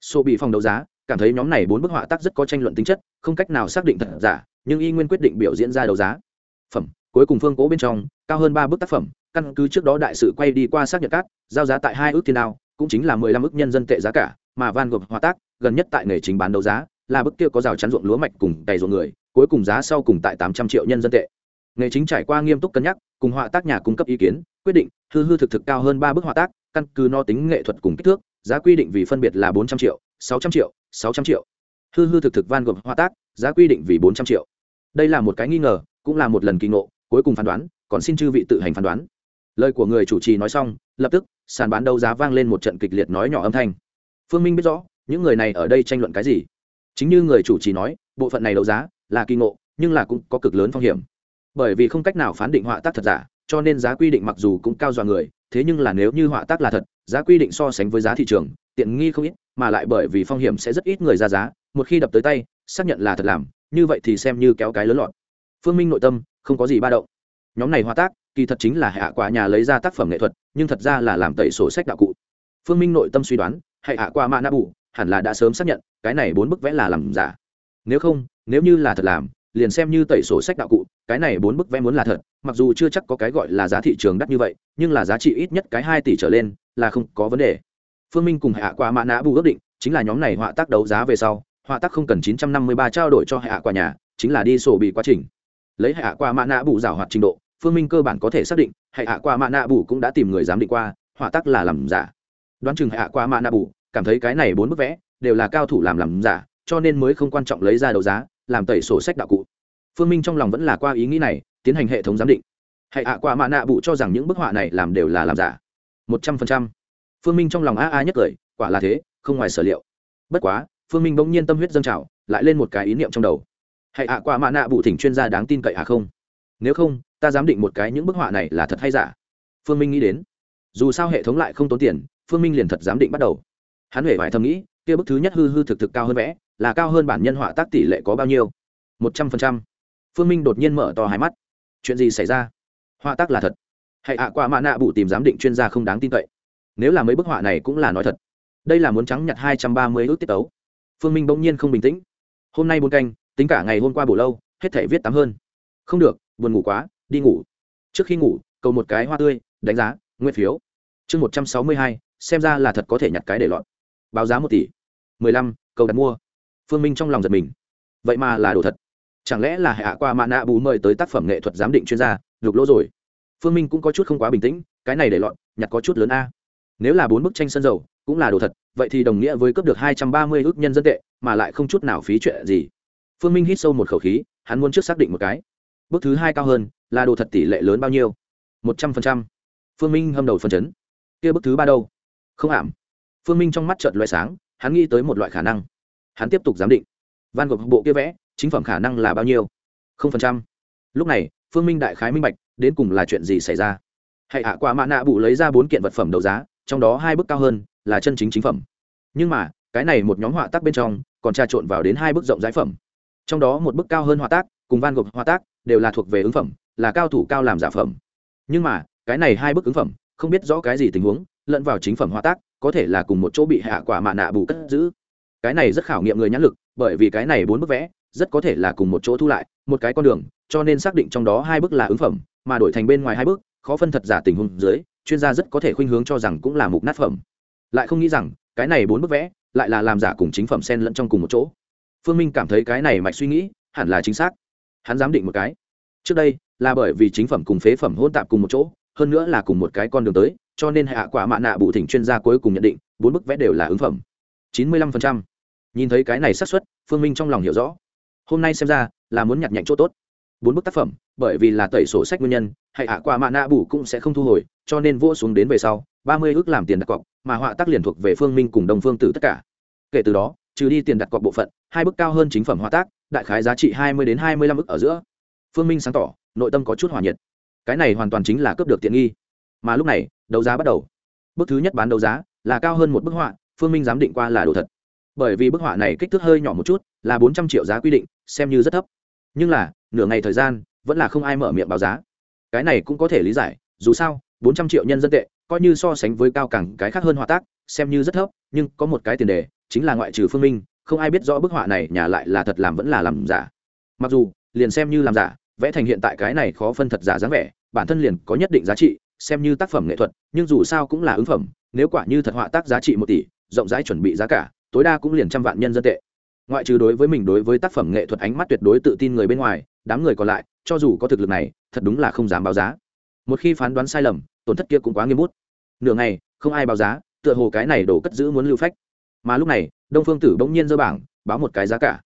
S1: Sô bị phòng đấu giá, cảm thấy nhóm này bốn bức họa tác rất có tranh luận tính chất, không cách nào xác định thật giả, nhưng y nguyên quyết định biểu diễn ra đấu giá. Phẩm, cuối cùng phương cố bên trong, cao hơn ba bức tác phẩm căn cứ trước đó đại sự quay đi qua xác nhận cát, giao giá tại hai ước thiên đao, cũng chính là mười lăm ước nhân dân tệ giá cả, mà van gogh hòa tác, gần nhất tại nghề chính bán đấu giá, là bức kia có rào chắn ruộng lúa mạch cùng cày ruộng người, cuối cùng giá sau cùng tại tám trăm triệu nhân dân tệ. Nghề chính trải qua nghiêm túc cân nhắc, cùng họa tác nhà cung cấp ý kiến, quyết định, hư hư thực thực cao hơn ba bức họa tác, căn cứ no tính nghệ thuật cùng kích thước, giá quy định vì phân biệt là bốn trăm triệu, sáu trăm triệu, sáu trăm triệu. Hư hư thực thực van gogh họa tác, giá quy định vì bốn trăm triệu. Đây là một cái nghi ngờ, cũng là một lần kỳ ngộ, cuối cùng phán đoán, còn xin chư vị tự hành phán đoán lời của người chủ trì nói xong, lập tức, sàn bán đấu giá vang lên một trận kịch liệt nói nhỏ âm thanh. Phương minh biết rõ, những người này ở đây tranh luận cái gì? Chính như người chủ trì nói, bộ phận này đấu giá là kỳ ngộ, nhưng là cũng có cực lớn phong hiểm. Bởi vì không cách nào phán định họa tác thật giả, cho nên giá quy định mặc dù cũng cao dọa người, thế nhưng là nếu như họa tác là thật, giá quy định so sánh với giá thị trường, tiện nghi không ít, mà lại bởi vì phong hiểm sẽ rất ít người ra giá, một khi đập tới tay, xác nhận là thật làm, như vậy thì xem như kéo cái lớn lọt. Phương minh nội tâm không có gì ba động. Nhóm này họa tác kỳ thật chính là hạ quả nhà lấy ra tác phẩm nghệ thuật, nhưng thật ra là làm tẩy sổ sách đạo cụ. Phương minh nội tâm suy đoán hệ hạ qua mã na bù, hẳn là đã sớm xác nhận, cái này bốn bức vẽ là làm giả. Nếu không, nếu như là thật làm, liền xem như tẩy sổ sách đạo cụ, cái này bốn bức vẽ muốn là thật, mặc dù chưa chắc có cái gọi là giá thị trường đắt như vậy, nhưng là giá trị ít nhất cái hai tỷ trở lên, là không có vấn đề. Phương minh cùng hạ qua mã nã bù ước định, chính là nhóm này họa tác đấu giá về sau, họa tác không cần chín trăm năm mươi ba trao đổi cho hạ qua nhà, chính là đi sổ bị quá trình. Lấy hạ qua mã nã bù rào hoạt trình độ phương minh cơ bản có thể xác định hạ qua mạ nạ bù cũng đã tìm người giám định qua họa tác là làm giả. Đoán chừng hạ qua mạ nạ bù, cảm thấy cái này bốn bức vẽ đều là cao thủ làm làm giả, cho nên mới không quan trọng lấy ra đấu giá, làm tẩy sổ sách đạo cụ. Phương minh trong lòng vẫn là qua ý nghĩ này, tiến hành hệ thống giám định. Hãy Hạ qua mạ nạ bụ cho rằng những bức họa này làm đều là làm giả. Một trăm phần trăm. Phương minh trong lòng a a nhất cười, quả là thế, không ngoài sở liệu. Bất quá, phương minh bỗng nhiên tâm huyết dâng trào, lại lên một cái ý niệm trong đầu. Hãy Hạ qua mạ nạ bụ thỉnh chuyên gia đáng tin cậy à không? Nếu không ta dám định một cái những bức họa này là thật hay giả? Phương minh nghĩ đến. Dù sao hệ thống lại không tốn tiền, phương minh liền thật dám định bắt đầu. Hắn huệ phải thầm nghĩ, kia bức thứ nhất hư hư thực thực cao hơn vẽ, là cao hơn bản nhân họa tác tỷ lệ có bao nhiêu? Một trăm phần trăm. Phương minh đột nhiên mở to hai mắt. Chuyện gì xảy ra? Họa tác là thật. Hãy ạ qua mạ nạ bụ tìm giám định chuyên gia không đáng tin cậy. Nếu là mấy bức họa này cũng là nói thật. Đây là muốn trắng nhặt hai trăm ba mươi ước tiết tấu. Phương minh bỗng nhiên không bình tĩnh. Hôm nay buôn canh, tính cả ngày hôm qua bổ lâu, hết thể viết tám hơn. Không được, buồn ngủ quá đi ngủ. Trước khi ngủ, cầu một cái hoa tươi, đánh giá, nguyên phiếu. Chương một trăm sáu mươi hai, xem ra là thật có thể nhặt cái để lọt. Báo giá một tỷ. mười lăm, cầu đặt mua. Phương minh trong lòng giật mình. Vậy mà là đồ thật. Chẳng lẽ là hạ qua mạ nạ bù mời tới tác phẩm nghệ thuật giám định chuyên gia, lục lỗ rồi? Phương minh cũng có chút không quá bình tĩnh, cái này để lọt, nhặt có chút lớn a. Nếu là bốn bức tranh sân dầu, cũng là đồ thật, vậy thì đồng nghĩa với cướp được hai trăm ba mươi ước nhân dân tệ, mà lại không chút nào phí chuyện gì. Phương minh hít sâu một khẩu khí, hắn muốn trước xác định một cái. Bước thứ hai cao hơn là đồ thật tỷ lệ lớn bao nhiêu? Một trăm phần trăm. Phương minh hâm đầu phần chấn. Kia bức thứ ba đâu? Không ảm. Phương minh trong mắt trợn loại sáng, hắn nghĩ tới một loại khả năng. Hắn tiếp tục giám định. Van gộp bộ kia vẽ, chính phẩm khả năng là bao nhiêu? Không phần trăm. Lúc này, phương minh đại khái minh bạch, đến cùng là chuyện gì xảy ra? Hãy hạ qua mã nạ bụ lấy ra bốn kiện vật phẩm đấu giá, trong đó hai bức cao hơn, là chân chính chính phẩm. Nhưng mà, cái này một nhóm họa tác bên trong, còn trà trộn vào đến hai bức rộng giải phẩm. Trong đó một bức cao hơn họa tác, cùng van gộp họa tác, đều là thuộc về ứng phẩm là cao thủ cao làm giả phẩm. Nhưng mà, cái này hai bức ứng phẩm, không biết rõ cái gì tình huống, lẫn vào chính phẩm hóa tác, có thể là cùng một chỗ bị hạ quả mạ nạ bù cất giữ. Cái này rất khảo nghiệm người nhãn lực, bởi vì cái này bốn bức vẽ, rất có thể là cùng một chỗ thu lại, một cái con đường, cho nên xác định trong đó hai bức là ứng phẩm, mà đổi thành bên ngoài hai bức, khó phân thật giả tình huống dưới, chuyên gia rất có thể khuynh hướng cho rằng cũng là mục nát phẩm. Lại không nghĩ rằng, cái này bốn bức vẽ, lại là làm giả cùng chính phẩm xen lẫn trong cùng một chỗ. Phương minh cảm thấy cái này mạch suy nghĩ hẳn là chính xác. Hắn giám định một cái. Trước đây là bởi vì chính phẩm cùng phế phẩm hỗn tạp cùng một chỗ, hơn nữa là cùng một cái con đường tới, cho nên hạ quả mạ nạ bù thỉnh chuyên gia cuối cùng nhận định, bốn bức vẽ đều là ứng phẩm. Chín mươi lăm phần trăm. Nhìn thấy cái này xác suất, phương minh trong lòng hiểu rõ. Hôm nay xem ra, là muốn nhặt nhạnh chỗ tốt. Bốn bức tác phẩm, bởi vì là tẩy sổ sách nguyên nhân hay hạ quả mạ nạ bù cũng sẽ không thu hồi, cho nên vua xuống đến về sau, ba mươi ước làm tiền đặt cọc, mà họa tác liền thuộc về phương minh cùng đồng phương tử tất cả. Kể từ đó, trừ đi tiền đặt cọc bộ phận, hai bức cao hơn chính phẩm họa tác, đại khái giá trị hai mươi đến hai mươi lăm ức ở giữa. Phương minh sáng tỏ nội tâm có chút hòa nhiệt. Cái này hoàn toàn chính là cướp được tiện nghi. Mà lúc này, đấu giá bắt đầu. Bước thứ nhất bán đấu giá là cao hơn một bức họa, phương minh giám định qua là đồ thật. Bởi vì bức họa này kích thước hơi nhỏ một chút, là bốn trăm triệu giá quy định, xem như rất thấp. Nhưng là, nửa ngày thời gian, vẫn là không ai mở miệng báo giá. Cái này cũng có thể lý giải, dù sao, bốn trăm triệu nhân dân tệ, coi như so sánh với cao cẳng cái khác hơn họa tác, xem như rất thấp, nhưng có một cái tiền đề, chính là ngoại trừ phương minh, không ai biết rõ bức họa này nhà lại là thật làm vẫn là làm giả. Mặc dù, liền xem như làm giả vẽ thành hiện tại cái này khó phân thật giả dáng vẻ, bản thân liền có nhất định giá trị, xem như tác phẩm nghệ thuật, nhưng dù sao cũng là ứng phẩm, nếu quả như thật họa tác giá trị một tỷ, rộng rãi chuẩn bị giá cả, tối đa cũng liền trăm vạn nhân dân tệ. Ngoại trừ đối với mình đối với tác phẩm nghệ thuật ánh mắt tuyệt đối tự tin người bên ngoài, đám người còn lại, cho dù có thực lực này, thật đúng là không dám báo giá. Một khi phán đoán sai lầm, tổn thất kia cũng quá nghiêm bút. Nửa ngày, không ai báo giá, tựa hồ cái này đổ cất giữ muốn lưu phách. Mà lúc này, đông phương tử bỗng nhiên dơ bảng, báo một cái giá cả.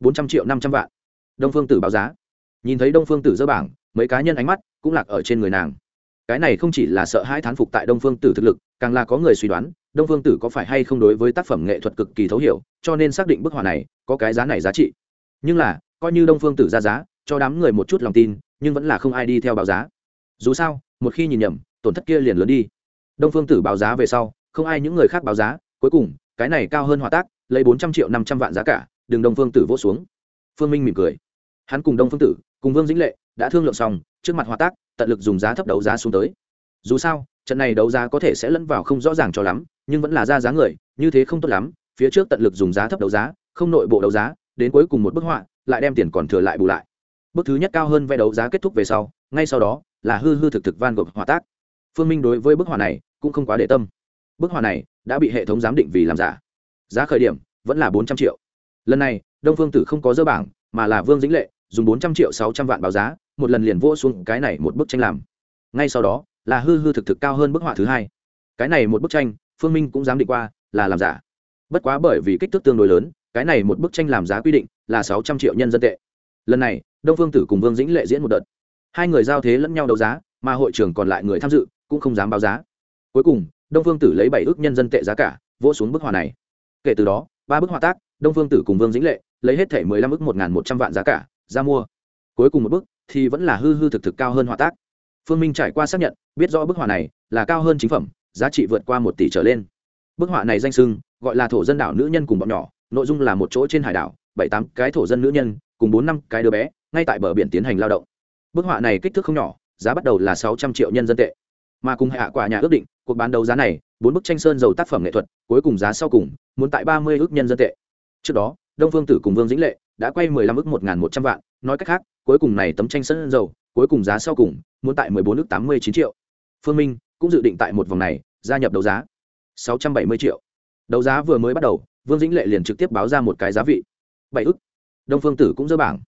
S1: Bốn trăm triệu năm trăm vạn. Đông phương tử báo giá nhìn thấy đông phương tử dơ bảng, mấy cá nhân ánh mắt cũng lạc ở trên người nàng. Cái này không chỉ là sợ hai thán phục tại đông phương tử thực lực, càng là có người suy đoán, đông phương tử có phải hay không đối với tác phẩm nghệ thuật cực kỳ thấu hiểu, cho nên xác định bức họa này có cái giá này giá trị. Nhưng là, coi như đông phương tử ra giá, cho đám người một chút lòng tin, nhưng vẫn là không ai đi theo báo giá. Dù sao, một khi nhìn nhầm, tổn thất kia liền lớn đi. Đông phương tử báo giá về sau, không ai những người khác báo giá, cuối cùng, cái này cao hơn họa tác, lấy bốn trăm triệu năm trăm vạn giá cả đường đông phương tử vỗ xuống. Phương minh mỉm cười hắn cùng đông phương tử, cùng vương dĩnh lệ đã thương lượng xong, trước mặt hòa tác, tận lực dùng giá thấp đấu giá xuống tới. Dù sao, trận này đấu giá có thể sẽ lẫn vào không rõ ràng cho lắm, nhưng vẫn là ra giá người, như thế không tốt lắm, phía trước tận lực dùng giá thấp đấu giá, không nội bộ đấu giá, đến cuối cùng một bức họa, lại đem tiền còn thừa lại bù lại. Bước thứ nhất cao hơn vé đấu giá kết thúc về sau, ngay sau đó là hư hư thực thực van gộp hòa tác. Phương minh đối với bức họa này cũng không quá để tâm. Bức họa này đã bị hệ thống giám định vì làm giả. Giá khởi điểm vẫn là bốn trăm triệu. Lần này, đông phương tử không có dơ bảng, mà là vương dĩnh lệ dùng bốn trăm triệu sáu trăm vạn báo giá, một lần liền vỗ xuống cái này một bức tranh làm. Ngay sau đó, là hư hư thực thực cao hơn bức họa thứ hai. Cái này một bức tranh, phương minh cũng dám định qua, là làm giả. Bất quá bởi vì kích thước tương đối lớn, cái này một bức tranh làm giá quy định là sáu trăm triệu nhân dân tệ. Lần này, đông phương tử cùng vương dĩnh lệ diễn một đợt. Hai người giao thế lẫn nhau đấu giá, mà hội trưởng còn lại người tham dự cũng không dám báo giá. Cuối cùng, đông phương tử lấy bảy ước nhân dân tệ giá cả, vỗ xuống bức họa này. Kể từ đó, ba bức họa tác, đông phương tử cùng vương dĩnh lệ lấy hết thể mười lăm ước một n một trăm vạn giá cả ra mua. Cuối cùng một bức thì vẫn là hư hư thực thực cao hơn họa tác. Phương minh trải qua xác nhận, biết rõ bức họa này là cao hơn chính phẩm, giá trị vượt qua một tỷ trở lên. Bức họa này danh sưng, gọi là thổ dân đảo nữ nhân cùng bọn nhỏ, nội dung là một chỗ trên hải đảo, bảy tám cái thổ dân nữ nhân cùng bốn năm cái đứa bé, ngay tại bờ biển tiến hành lao động. Bức họa này kích thước không nhỏ, giá bắt đầu là sáu trăm triệu nhân dân tệ. Mà cùng hạ quả nhà ước định, cuộc bán đấu giá này, bốn bức tranh sơn dầu tác phẩm nghệ thuật, cuối cùng giá sau cùng, muốn tại ba mươi ước nhân dân tệ. Trước đó đông phương tử cùng vương dĩnh lệ đã quay mười lăm ước một n một trăm vạn, nói cách khác, cuối cùng này tấm tranh sơn dầu, cuối cùng giá sau cùng muốn tại mười bốn ước tám mươi chín triệu. Phương minh cũng dự định tại một vòng này gia nhập đấu giá. sáu trăm bảy mươi triệu. Đấu giá vừa mới bắt đầu, vương dĩnh lệ liền trực tiếp báo ra một cái giá vị. bảy ước đông phương tử cũng dỡ bảng.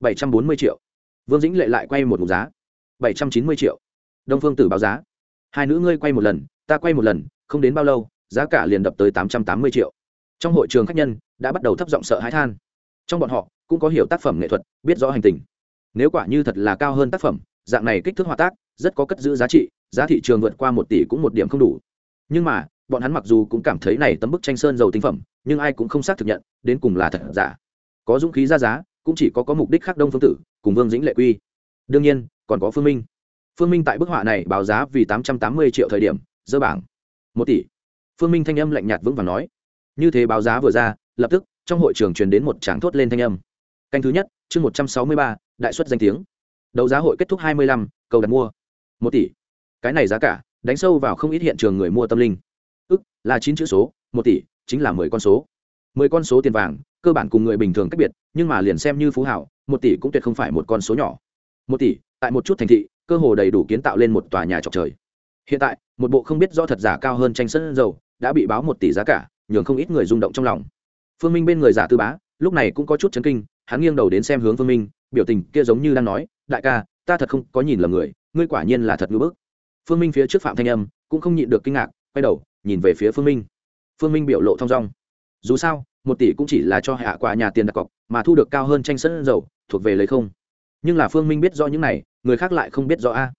S1: bảy trăm bốn mươi triệu. Vương dĩnh lệ lại quay một mục giá. bảy trăm chín mươi triệu. Đông phương tử báo giá. Hai nữ ngươi quay một lần, ta quay một lần, không đến bao lâu, giá cả liền đập tới tám trăm tám mươi triệu trong hội trường khách nhân đã bắt đầu thấp giọng sợ hãi than. Trong bọn họ cũng có hiểu tác phẩm nghệ thuật, biết rõ hành tình. Nếu quả như thật là cao hơn tác phẩm, dạng này kích thước hòa tác rất có cất giữ giá trị, giá thị trường vượt qua một tỷ cũng một điểm không đủ. Nhưng mà, bọn hắn mặc dù cũng cảm thấy này tấm bức tranh sơn dầu tinh phẩm, nhưng ai cũng không xác thực nhận, đến cùng là thật giả. Có dũng khí ra giá, cũng chỉ có có mục đích khác đông phương tử, cùng vương dĩnh lệ quy. Đương nhiên, còn có phương minh. Phương minh tại bức họa này báo giá vì tám trăm tám mươi triệu thời điểm, dơ bảng. Một tỷ. Phương minh thanh âm lạnh nhạt vững vàng nói như thế báo giá vừa ra, lập tức, trong hội trường truyền đến một tràng thốt lên thanh âm. Canh thứ nhất, chương một trăm sáu mươi ba, đại xuất danh tiếng. Đấu giá hội kết thúc hai mươi lăm, cầu đặt mua. Một tỷ. Cái này giá cả, đánh sâu vào không ít hiện trường người mua tâm linh. Ức, là chín chữ số, một tỷ, chính là mười con số. Mười con số tiền vàng, cơ bản cùng người bình thường cách biệt, nhưng mà liền xem như phú hảo, một tỷ cũng tuyệt không phải một con số nhỏ. Một tỷ, tại một chút thành thị, cơ hồ đầy đủ kiến tạo lên một tòa nhà trọc trời. Hiện tại, một bộ không biết do thật giả cao hơn tranh sân dầu, đã bị báo một tỷ giá cả nhường không ít người rung động trong lòng. Phương minh bên người giả tư bá, lúc này cũng có chút chấn kinh, hắn nghiêng đầu đến xem hướng phương minh, biểu tình kia giống như đang nói, đại ca, ta thật không có nhìn lầm người, ngươi quả nhiên là thật ngưỡng bức. Phương minh phía trước phạm thanh âm cũng không nhịn được kinh ngạc, quay đầu, nhìn về phía phương minh. Phương minh biểu lộ thong dong. Dù sao, một tỷ cũng chỉ là cho hạ quả nhà tiền đặt cọc, mà thu được cao hơn tranh sân dầu, thuộc về lấy không. Nhưng là phương minh biết rõ những này, người khác lại không biết rõ a.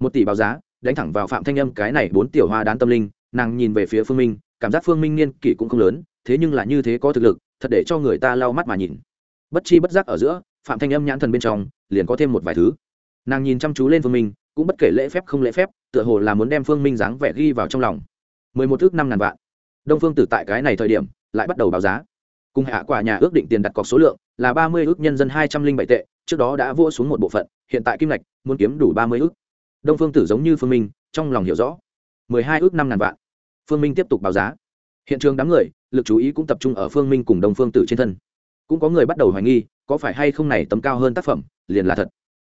S1: Một tỷ báo giá, đánh thẳng vào phạm thanh âm cái này bốn tiểu hoa đán tâm linh, nàng nhìn về phía phương minh cảm giác phương minh niên kỷ cũng không lớn, thế nhưng là như thế có thực lực, thật để cho người ta lau mắt mà nhìn. Bất chi bất giác ở giữa, phạm thanh âm nhãn thần bên trong, liền có thêm một vài thứ. Nàng nhìn chăm chú lên phương minh, cũng bất kể lễ phép không lễ phép, tựa hồ là muốn đem phương minh dáng vẻ ghi vào trong lòng. Mười một ước năm ngàn vạn. Đông phương tử tại cái này thời điểm, lại bắt đầu báo giá. Cùng hạ quả nhà ước định tiền đặt cọc số lượng là ba mươi ước nhân dân hai trăm linh bảy tệ, trước đó đã vua xuống một bộ phận, hiện tại kim ngạch muốn kiếm đủ ba mươi ước. Đông phương tử giống như phương minh, trong lòng hiểu rõ. mười hai ước năm ngàn vạn phương minh tiếp tục báo giá. Hiện trường đám người, lực chú ý cũng tập trung ở phương minh cùng đông phương tử trên thân. Cũng có người bắt đầu hoài nghi, có phải hay không này tấm cao hơn tác phẩm, liền là thật.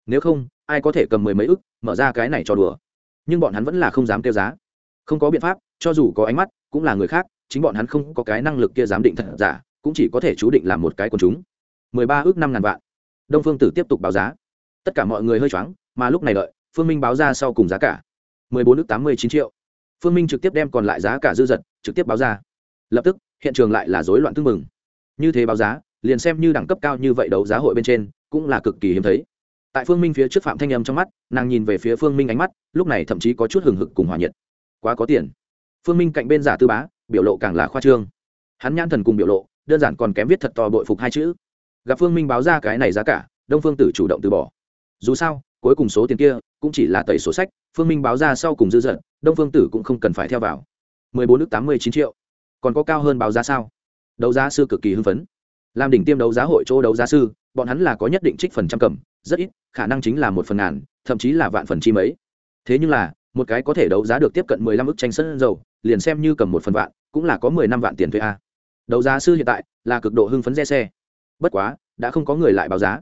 S1: Nếu không, ai có thể cầm mười mấy ức, mở ra cái này cho đùa. Nhưng bọn hắn vẫn là không dám kêu giá. Không có biện pháp, cho dù có ánh mắt, cũng là người khác, chính bọn hắn không có cái năng lực kia giám định thật giả, cũng chỉ có thể chú định làm một cái quần chúng. mười ba ước năm ngàn vạn. Đông phương tử tiếp tục báo giá. Tất cả mọi người hơi choáng, mà lúc này đợi, phương minh báo ra sau cùng giá cả. mười bốn ước tám mươi chín triệu phương minh trực tiếp đem còn lại giá cả dư dật trực tiếp báo ra. Lập tức, hiện trường lại là rối loạn tưng mừng như thế báo giá, liền xem như đẳng cấp cao như vậy đấu giá hội bên trên, cũng là cực kỳ hiếm thấy. Tại phương minh phía trước phạm thanh âm trong mắt, nàng nhìn về phía phương minh ánh mắt, lúc này thậm chí có chút hừng hực cùng hòa nhiệt. Quá có tiền. Phương minh cạnh bên giả tư bá, biểu lộ càng là khoa trương. Hắn nhãn thần cùng biểu lộ, đơn giản còn kém viết thật to bội phục hai chữ. Gặp phương minh báo ra cái này giá cả, đông phương tử chủ động từ bỏ. Dù sao cuối cùng số tiền kia cũng chỉ là tẩy sổ sách, phương minh báo ra sau cùng dư dận đông phương tử cũng không cần phải theo vào. mười bốn nước tám mươi chín triệu. Còn có cao hơn báo giá sao? Đấu giá sư cực kỳ hưng phấn. Làm đỉnh tiêm đấu giá hội chỗ đấu giá sư, bọn hắn là có nhất định trích phần trăm cầm, rất ít, khả năng chính là một phần ngàn, thậm chí là vạn phần chi mấy. Thế nhưng là, một cái có thể đấu giá được tiếp cận mười lăm ức tranh sân dầu, liền xem như cầm một phần vạn, cũng là có mười năm vạn tiền thuê a. Đấu giá sư hiện tại là cực độ hưng phấn re xe. Bất quá, đã không có người lại báo giá.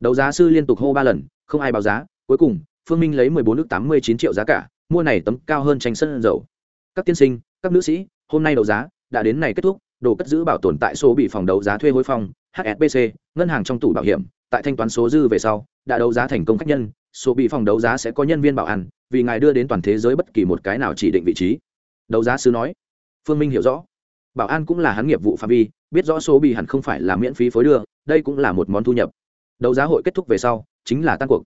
S1: Đấu giá sư liên tục hô ba lần không ai báo giá, cuối cùng, phương minh lấy mười bốn nước tám mươi chín triệu giá cả, mua này tấm cao hơn tranh sân dầu. Các tiên sinh, các nữ sĩ, hôm nay đấu giá đã đến này kết thúc, đồ cất giữ bảo tồn tại số bị phòng đấu giá thuê hối phong hsbc ngân hàng trong tủ bảo hiểm, tại thanh toán số dư về sau, đã đấu giá thành công khách nhân, số bị phòng đấu giá sẽ có nhân viên bảo an, vì ngài đưa đến toàn thế giới bất kỳ một cái nào chỉ định vị trí. Đấu giá sứ nói, phương minh hiểu rõ. Bảo an cũng là hắn nghiệp vụ phạm vi, biết rõ số bị hẳn không phải là miễn phí phối đưa, đây cũng là một món thu nhập đấu giá hội kết thúc về sau, chính là tan cuộc.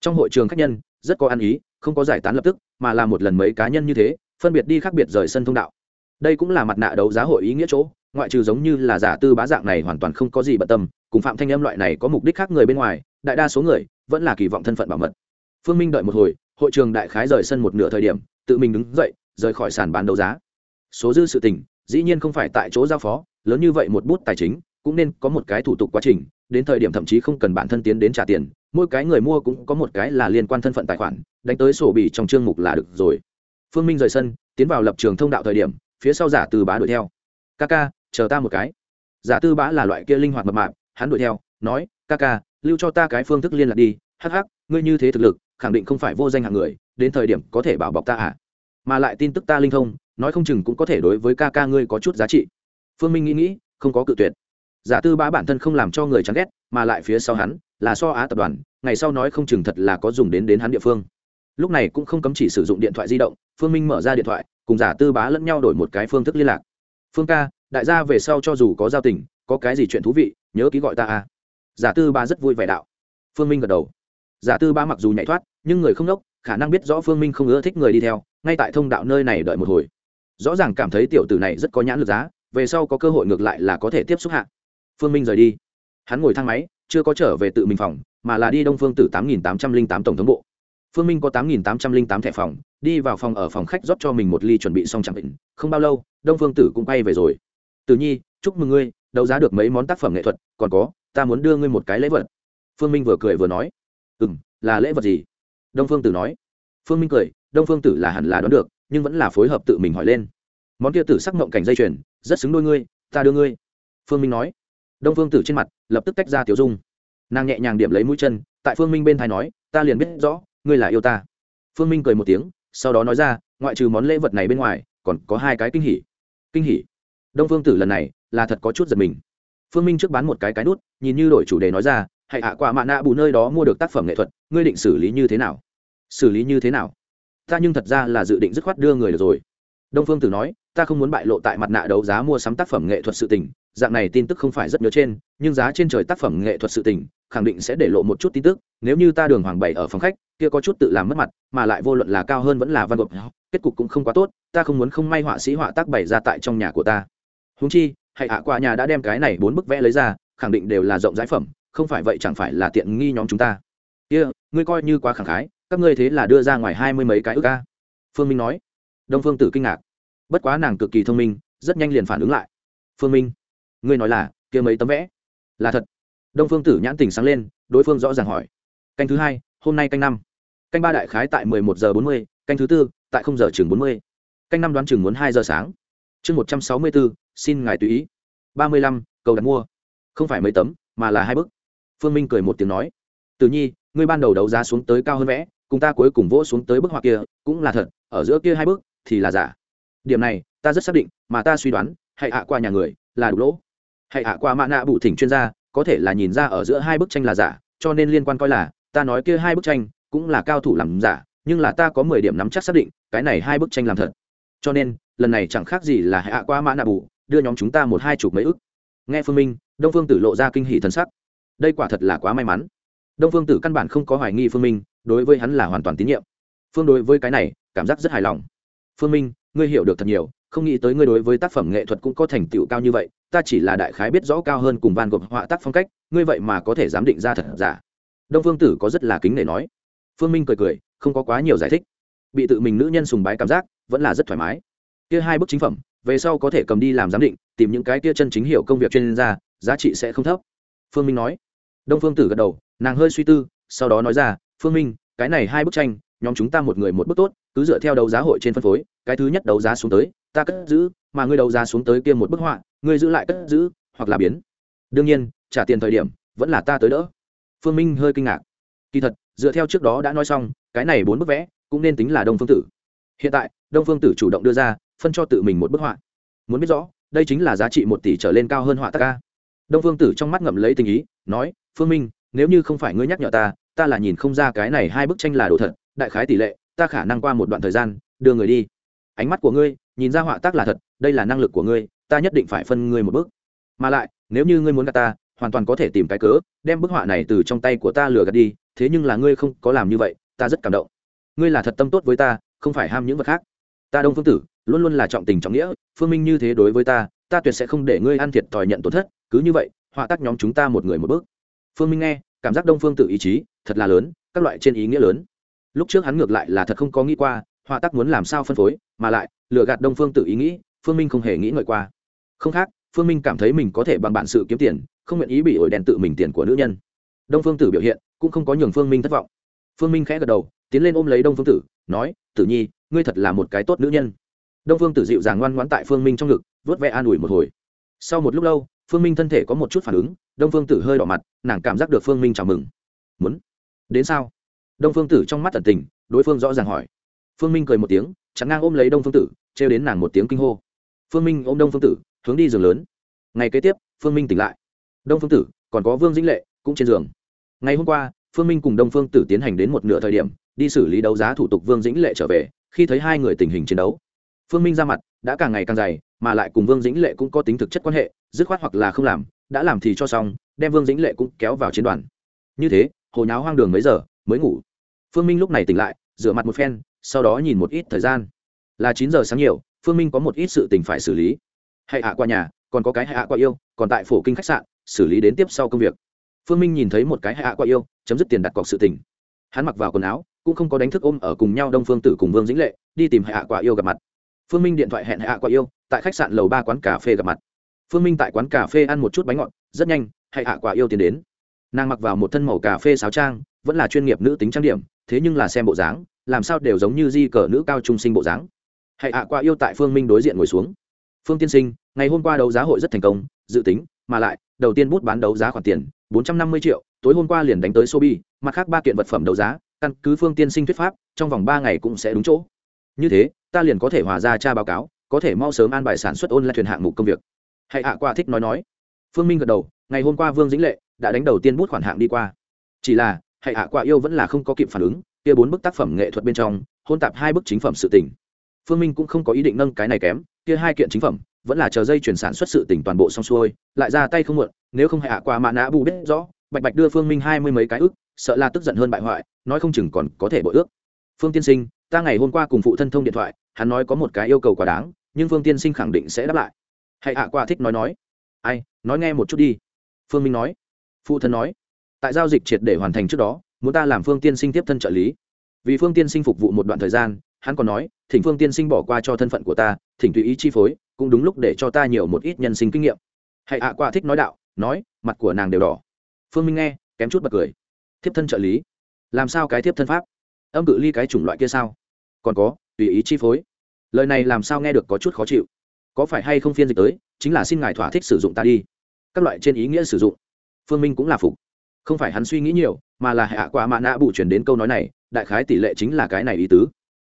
S1: Trong hội trường khách nhân, rất có ăn ý, không có giải tán lập tức, mà là một lần mấy cá nhân như thế, phân biệt đi khác biệt rời sân thông đạo. Đây cũng là mặt nạ đấu giá hội ý nghĩa chỗ, ngoại trừ giống như là giả tư bá dạng này hoàn toàn không có gì bận tâm, cùng phạm thanh âm loại này có mục đích khác người bên ngoài, đại đa số người vẫn là kỳ vọng thân phận bảo mật. Phương minh đợi một hồi, hội trường đại khái rời sân một nửa thời điểm, tự mình đứng dậy, rời khỏi sàn bán đấu giá. Số dư sự tình, dĩ nhiên không phải tại chỗ giao phó, lớn như vậy một bút tài chính, cũng nên có một cái thủ tục quá trình đến thời điểm thậm chí không cần bản thân tiến đến trả tiền, mỗi cái người mua cũng có một cái là liên quan thân phận tài khoản, đánh tới sổ bì trong chương mục là được rồi. Phương minh rời sân, tiến vào lập trường thông đạo thời điểm, phía sau giả tư bá đuổi theo. Ca ca, chờ ta một cái. Giả tư bá là loại kia linh hoạt mập mạp, hắn đuổi theo, nói, ca ca, lưu cho ta cái phương thức liên lạc đi, hắc hắc, ngươi như thế thực lực, khẳng định không phải vô danh hạng người, đến thời điểm có thể bảo bọc ta à? Mà lại tin tức ta linh thông, nói không chừng cũng có thể đối với ca ca ngươi có chút giá trị. Phương minh nghĩ nghĩ, không có cự tuyệt giả tư bá bản thân không làm cho người chán ghét, mà lại phía sau hắn là so á tập đoàn, ngày sau nói không chừng thật là có dùng đến đến hắn địa phương. Lúc này cũng không cấm chỉ sử dụng điện thoại di động, phương minh mở ra điện thoại, cùng giả tư bá lẫn nhau đổi một cái phương thức liên lạc. Phương ca, đại gia về sau cho dù có giao tình, có cái gì chuyện thú vị, nhớ ký gọi ta a. Giả tư bá rất vui vẻ đạo. Phương minh gật đầu. Giả tư bá mặc dù nhảy thoát, nhưng người không đốc, khả năng biết rõ phương minh không ưa thích người đi theo, ngay tại thông đạo nơi này đợi một hồi. Rõ ràng cảm thấy tiểu tử này rất có nhãn lực giá, về sau có cơ hội ngược lại là có thể tiếp xúc hạ phương minh rời đi. Hắn ngồi thang máy, chưa có trở về tự mình phòng, mà là đi đông phương tử tám nghìn tám trăm linh tám tổng thống bộ. Phương minh có tám nghìn tám trăm linh tám thẻ phòng, đi vào phòng ở phòng khách rót cho mình một ly chuẩn bị xong chẳng định. Không bao lâu, đông phương tử cũng quay về rồi. Tử nhi, chúc mừng ngươi, đấu giá được mấy món tác phẩm nghệ thuật, còn có, ta muốn đưa ngươi một cái lễ vật. Phương minh vừa cười vừa nói. Ừ m là lễ vật gì? Đông phương tử nói. Phương minh cười, đông phương tử là hẳn là đoán được, nhưng vẫn là phối hợp tự mình hỏi lên. Món kia tử sắc mộng cảnh dây chuyền, rất xứng đôi ngươi, ta đưa ngươi. Phương minh nói đông phương tử trên mặt lập tức tách ra tiểu dung. Nàng nhẹ nhàng điểm lấy mũi chân, tại phương minh bên thai nói, ta liền biết rõ, ngươi là yêu ta. Phương minh cười một tiếng, sau đó nói ra, ngoại trừ món lễ vật này bên ngoài, còn có hai cái kinh hỉ. Kinh hỉ? Đông phương tử lần này là thật có chút giật mình. Phương minh trước bán một cái cái nút, nhìn như đổi chủ đề nói ra, hãy hạ quả mạ nạ bù nơi đó mua được tác phẩm nghệ thuật, ngươi định xử lý như thế nào? Xử lý như thế nào? Ta nhưng thật ra là dự định dứt khoát đưa người được rồi. Đông phương tử nói, ta không muốn bại lộ tại mặt nạ đấu giá mua sắm tác phẩm nghệ thuật sự tình dạng này tin tức không phải rất nhớ trên nhưng giá trên trời tác phẩm nghệ thuật sự tình khẳng định sẽ để lộ một chút tin tức. Nếu như ta đường hoàng bảy ở phòng khách kia có chút tự làm mất mặt mà lại vô luận là cao hơn vẫn là văn gộp kết cục cũng không quá tốt ta không muốn không may họa sĩ họa tác bày ra tại trong nhà của ta. Húng chi hãy hạ qua nhà đã đem cái này bốn bức vẽ lấy ra khẳng định đều là rộng giải phẩm không phải vậy chẳng phải là tiện nghi nhóm chúng ta. Kia、yeah, ngươi coi như quá khẳng khái các ngươi thế là đưa ra ngoài hai mươi mấy cái ước ca. Phương minh nói. Đông phương tử kinh ngạc. Bất quá nàng cực kỳ thông minh rất nhanh liền phản ứng lại. Phương minh ngươi nói là, kia mấy tấm vẽ? Là thật. Đông phương tử nhãn tình sáng lên, đối phương rõ ràng hỏi. Canh thứ hai, hôm nay canh năm. Canh ba đại khái tại mười một giờ bốn mươi, canh thứ tư, tại không giờ chừng bốn mươi. Canh năm đoán chừng muốn hai giờ sáng. Chương một trăm sáu mươi bốn, xin ngài tùy ý. Ba mươi lăm, cầu đặt mua. Không phải mấy tấm, mà là hai bức. Phương minh cười một tiếng nói. Từ nhi, ngươi ban đầu đấu giá xuống tới cao hơn vẽ, cùng ta cuối cùng vỗ xuống tới bức họa kia, cũng là thật, ở giữa kia hai bức, thì là giả. Điểm này, ta rất xác định, mà ta suy đoán hãy hạ qua nhà người, là đủ lỗ hãy hạ qua mạ nạ bụ thỉnh chuyên gia, có thể là nhìn ra ở giữa hai bức tranh là giả, cho nên liên quan coi là, ta nói kia hai bức tranh cũng là cao thủ làm giả, nhưng là ta có mười điểm nắm chắc xác định, cái này hai bức tranh làm thật. Cho nên, lần này chẳng khác gì là hạ qua mã nạ bù, đưa nhóm chúng ta một hai chục mấy ức. Nghe phương minh, đông phương tử lộ ra kinh hỷ thần sắc. Đây quả thật là quá may mắn. Đông phương tử căn bản không có hoài nghi phương minh, đối với hắn là hoàn toàn tín nhiệm. Phương đối với cái này, cảm giác rất hài lòng. Phương minh, ngươi hiểu được thật nhiều không nghĩ tới ngươi đối với tác phẩm nghệ thuật cũng có thành tựu cao như vậy, ta chỉ là đại khái biết rõ cao hơn cùng van gộp họa tác phong cách, ngươi vậy mà có thể giám định ra thật giả. Đông phương tử có rất là kính để nói. Phương minh cười cười, không có quá nhiều giải thích. Bị tự mình nữ nhân sùng bái cảm giác, vẫn là rất thoải mái. Kia hai bức chính phẩm, về sau có thể cầm đi làm giám định, tìm những cái kia chân chính hiểu công việc chuyên gia, giá trị sẽ không thấp. Phương minh nói. Đông phương tử gật đầu, nàng hơi suy tư, sau đó nói ra, phương minh, cái này hai bức tranh, nhóm chúng ta một người một bức tốt, cứ dựa theo đấu giá hội trên phân phối, cái thứ nhất đấu giá xuống tới ta cất giữ, mà ngươi đầu ra xuống tới kia một bức họa, ngươi giữ lại cất giữ, hoặc là biến. Đương nhiên, trả tiền thời điểm, vẫn là ta tới đỡ. Phương minh hơi kinh ngạc. Kỳ thật, dựa theo trước đó đã nói xong, cái này bốn bức vẽ, cũng nên tính là đông phương tử. Hiện tại, đông phương tử chủ động đưa ra, phân cho tự mình một bức họa. Muốn biết rõ, đây chính là giá trị một tỷ trở lên cao hơn họa ta. ca. Đông phương tử trong mắt ngậm lấy tình ý, nói, phương minh, nếu như không phải ngươi nhắc nhở ta ta là nhìn không ra cái này hai bức tranh là đồ thật, đại khái tỷ lệ, ta khả năng qua một đoạn thời gian, đưa người đi. Ánh mắt của ngươi nhìn ra họa tác là thật, đây là năng lực của ngươi, ta nhất định phải phân ngươi một bước. Mà lại, nếu như ngươi muốn gạt ta, hoàn toàn có thể tìm cái cớ, đem bức họa này từ trong tay của ta lừa gạt đi, thế nhưng là ngươi không có làm như vậy, ta rất cảm động. Ngươi là thật tâm tốt với ta, không phải ham những vật khác. Ta đông phương tử, luôn luôn là trọng tình trọng nghĩa, phương minh như thế đối với ta ta tuyệt sẽ không để ngươi ăn thiệt thòi nhận tổn thất, cứ như vậy, họa tác nhóm chúng ta một người một bước. Phương minh nghe, cảm giác đông phương tự ý chí thật là lớn, các loại trên ý nghĩa lớn. Lúc trước hắn ngược lại là thật không có nghĩ qua họa tác muốn làm sao phân phối, mà lại lựa gạt đông phương tự ý nghĩ, phương minh không hề nghĩ ngợi qua. Không khác, phương minh cảm thấy mình có thể bằng bản sự kiếm tiền, không nguyện ý bị ổi đèn tự mình tiền của nữ nhân. Đông phương tử biểu hiện, cũng không có nhường phương minh thất vọng. Phương minh khẽ gật đầu, tiến lên ôm lấy đông phương tử, nói, tử nhi, ngươi thật là một cái tốt nữ nhân. Đông phương tử dịu dàng ngoan ngoãn tại phương minh trong ngực vớt vẽ an ủi một hồi. Sau một lúc lâu, phương minh thân thể có một chút phản ứng, đông phương tử hơi đỏ mặt, nàng cảm giác được phương minh chào mừng. Muốn? Đến sao? Đông phương tử trong mắt tận tình, đối phương rõ ràng hỏi phương minh cười một tiếng chắn ngang ôm lấy đông phương tử, trêu đến nàng một tiếng kinh hô. Phương minh ôm đông phương tử, hướng đi giường lớn. Ngày kế tiếp, phương minh tỉnh lại. Đông phương tử, còn có vương dĩnh lệ, cũng trên giường. Ngày hôm qua, phương minh cùng đông phương tử tiến hành đến một nửa thời điểm, đi xử lý đấu giá thủ tục vương dĩnh lệ trở về, khi thấy hai người tình hình chiến đấu. Phương minh ra mặt, đã càng ngày càng dày, mà lại cùng vương dĩnh lệ cũng có tính thực chất quan hệ, dứt khoát hoặc là không làm, đã làm thì cho xong, đem vương dĩnh lệ cũng kéo vào chiến đoàn. Như thế, hồ nháo hoang đường mấy giờ, mới ngủ. Phương minh lúc này tỉnh lại, rửa mặt một phen sau đó nhìn một ít thời gian. Là chín giờ sáng nhiều, phương minh có một ít sự tình phải xử lý. Hãy hạ qua nhà, còn có cái hạ qua yêu, còn tại phổ kinh khách sạn, xử lý đến tiếp sau công việc. Phương minh nhìn thấy một cái hạ qua yêu, chấm dứt tiền đặt cọc sự tình. Hắn mặc vào quần áo, cũng không có đánh thức ôm ở cùng nhau đông phương tử cùng vương dĩnh lệ, đi tìm hạ quả yêu gặp mặt. Phương minh điện thoại hẹn hạ quả yêu, tại khách sạn lầu ba quán cà phê gặp mặt. Phương minh tại quán cà phê ăn một chút bánh ngọt, rất nhanh hạ quả yêu tiến đến. Nàng mặc vào một thân màu cà phê sáo trang, vẫn là chuyên nghiệp nữ tính trang điểm, thế nhưng là xem bộ dáng làm sao đều giống như di cờ nữ cao trung sinh bộ dáng. Hãy ạ, qua yêu tại phương minh đối diện ngồi xuống. Phương tiên sinh, ngày hôm qua đấu giá hội rất thành công, dự tính, mà lại, đầu tiên bút bán đấu giá khoản tiền, bốn trăm năm mươi triệu, tối hôm qua liền đánh tới sobi, mặt khác ba kiện vật phẩm đấu giá, căn cứ phương tiên sinh thuyết pháp, trong vòng ba ngày cũng sẽ đúng chỗ. Như thế, ta liền có thể hòa ra tra báo cáo, có thể mau sớm an bài sản xuất ôn lại thuyền hạng mục công việc. Hãy ạ, qua thích nói nói. Phương minh gật đầu, ngày hôm qua vương dĩnh lệ đã đánh đầu tiên bút khoản hạng đi qua. Chỉ là, hãy ạ, qua yêu vẫn là không có kịp phản ứng kia bốn bức tác phẩm nghệ thuật bên trong, hôn tạp hai bức chính phẩm sự tình. Phương minh cũng không có ý định nâng cái này kém, kia hai kiện chính phẩm, vẫn là chờ dây chuyển sản xuất sự tỉnh toàn bộ xong xuôi, lại ra tay không muộn, nếu không hạ qua mạ nã bù biết rõ, bạch bạch đưa phương minh hai mươi mấy cái ức, sợ là tức giận hơn bại hoại, nói không chừng còn có thể bội ước. Phương tiên sinh, ta ngày hôm qua cùng phụ thân thông điện thoại, hắn nói có một cái yêu cầu quá đáng, nhưng phương tiên sinh khẳng định sẽ đáp lại. Hãy hạ qua thích nói nói. Ai, nói nghe một chút đi. Phương minh nói. Phụ thân nói. Tại giao dịch triệt để hoàn thành trước đó muốn ta làm phương tiên sinh tiếp thân trợ lý. Vì phương tiên sinh phục vụ một đoạn thời gian, hắn còn nói, thỉnh phương tiên sinh bỏ qua cho thân phận của ta, thỉnh tùy ý chi phối, cũng đúng lúc để cho ta nhiều một ít nhân sinh kinh nghiệm. Hãy ạ qua thích nói đạo, nói, mặt của nàng đều đỏ. Phương minh nghe, kém chút bật cười. Thiếp thân trợ lý? Làm sao cái thiếp thân pháp? Âm cự ly cái chủng loại kia sao? Còn có, tùy ý chi phối. Lời này làm sao nghe được có chút khó chịu. Có phải hay không phiên dịch tới, chính là xin ngài thỏa thích sử dụng ta đi. Các loại trên ý nghĩa sử dụng. Phương minh cũng là phục. Không phải hắn suy nghĩ nhiều mà là hạ quả mạ nạ bụ chuyển đến câu nói này, đại khái tỷ lệ chính là cái này ý tứ.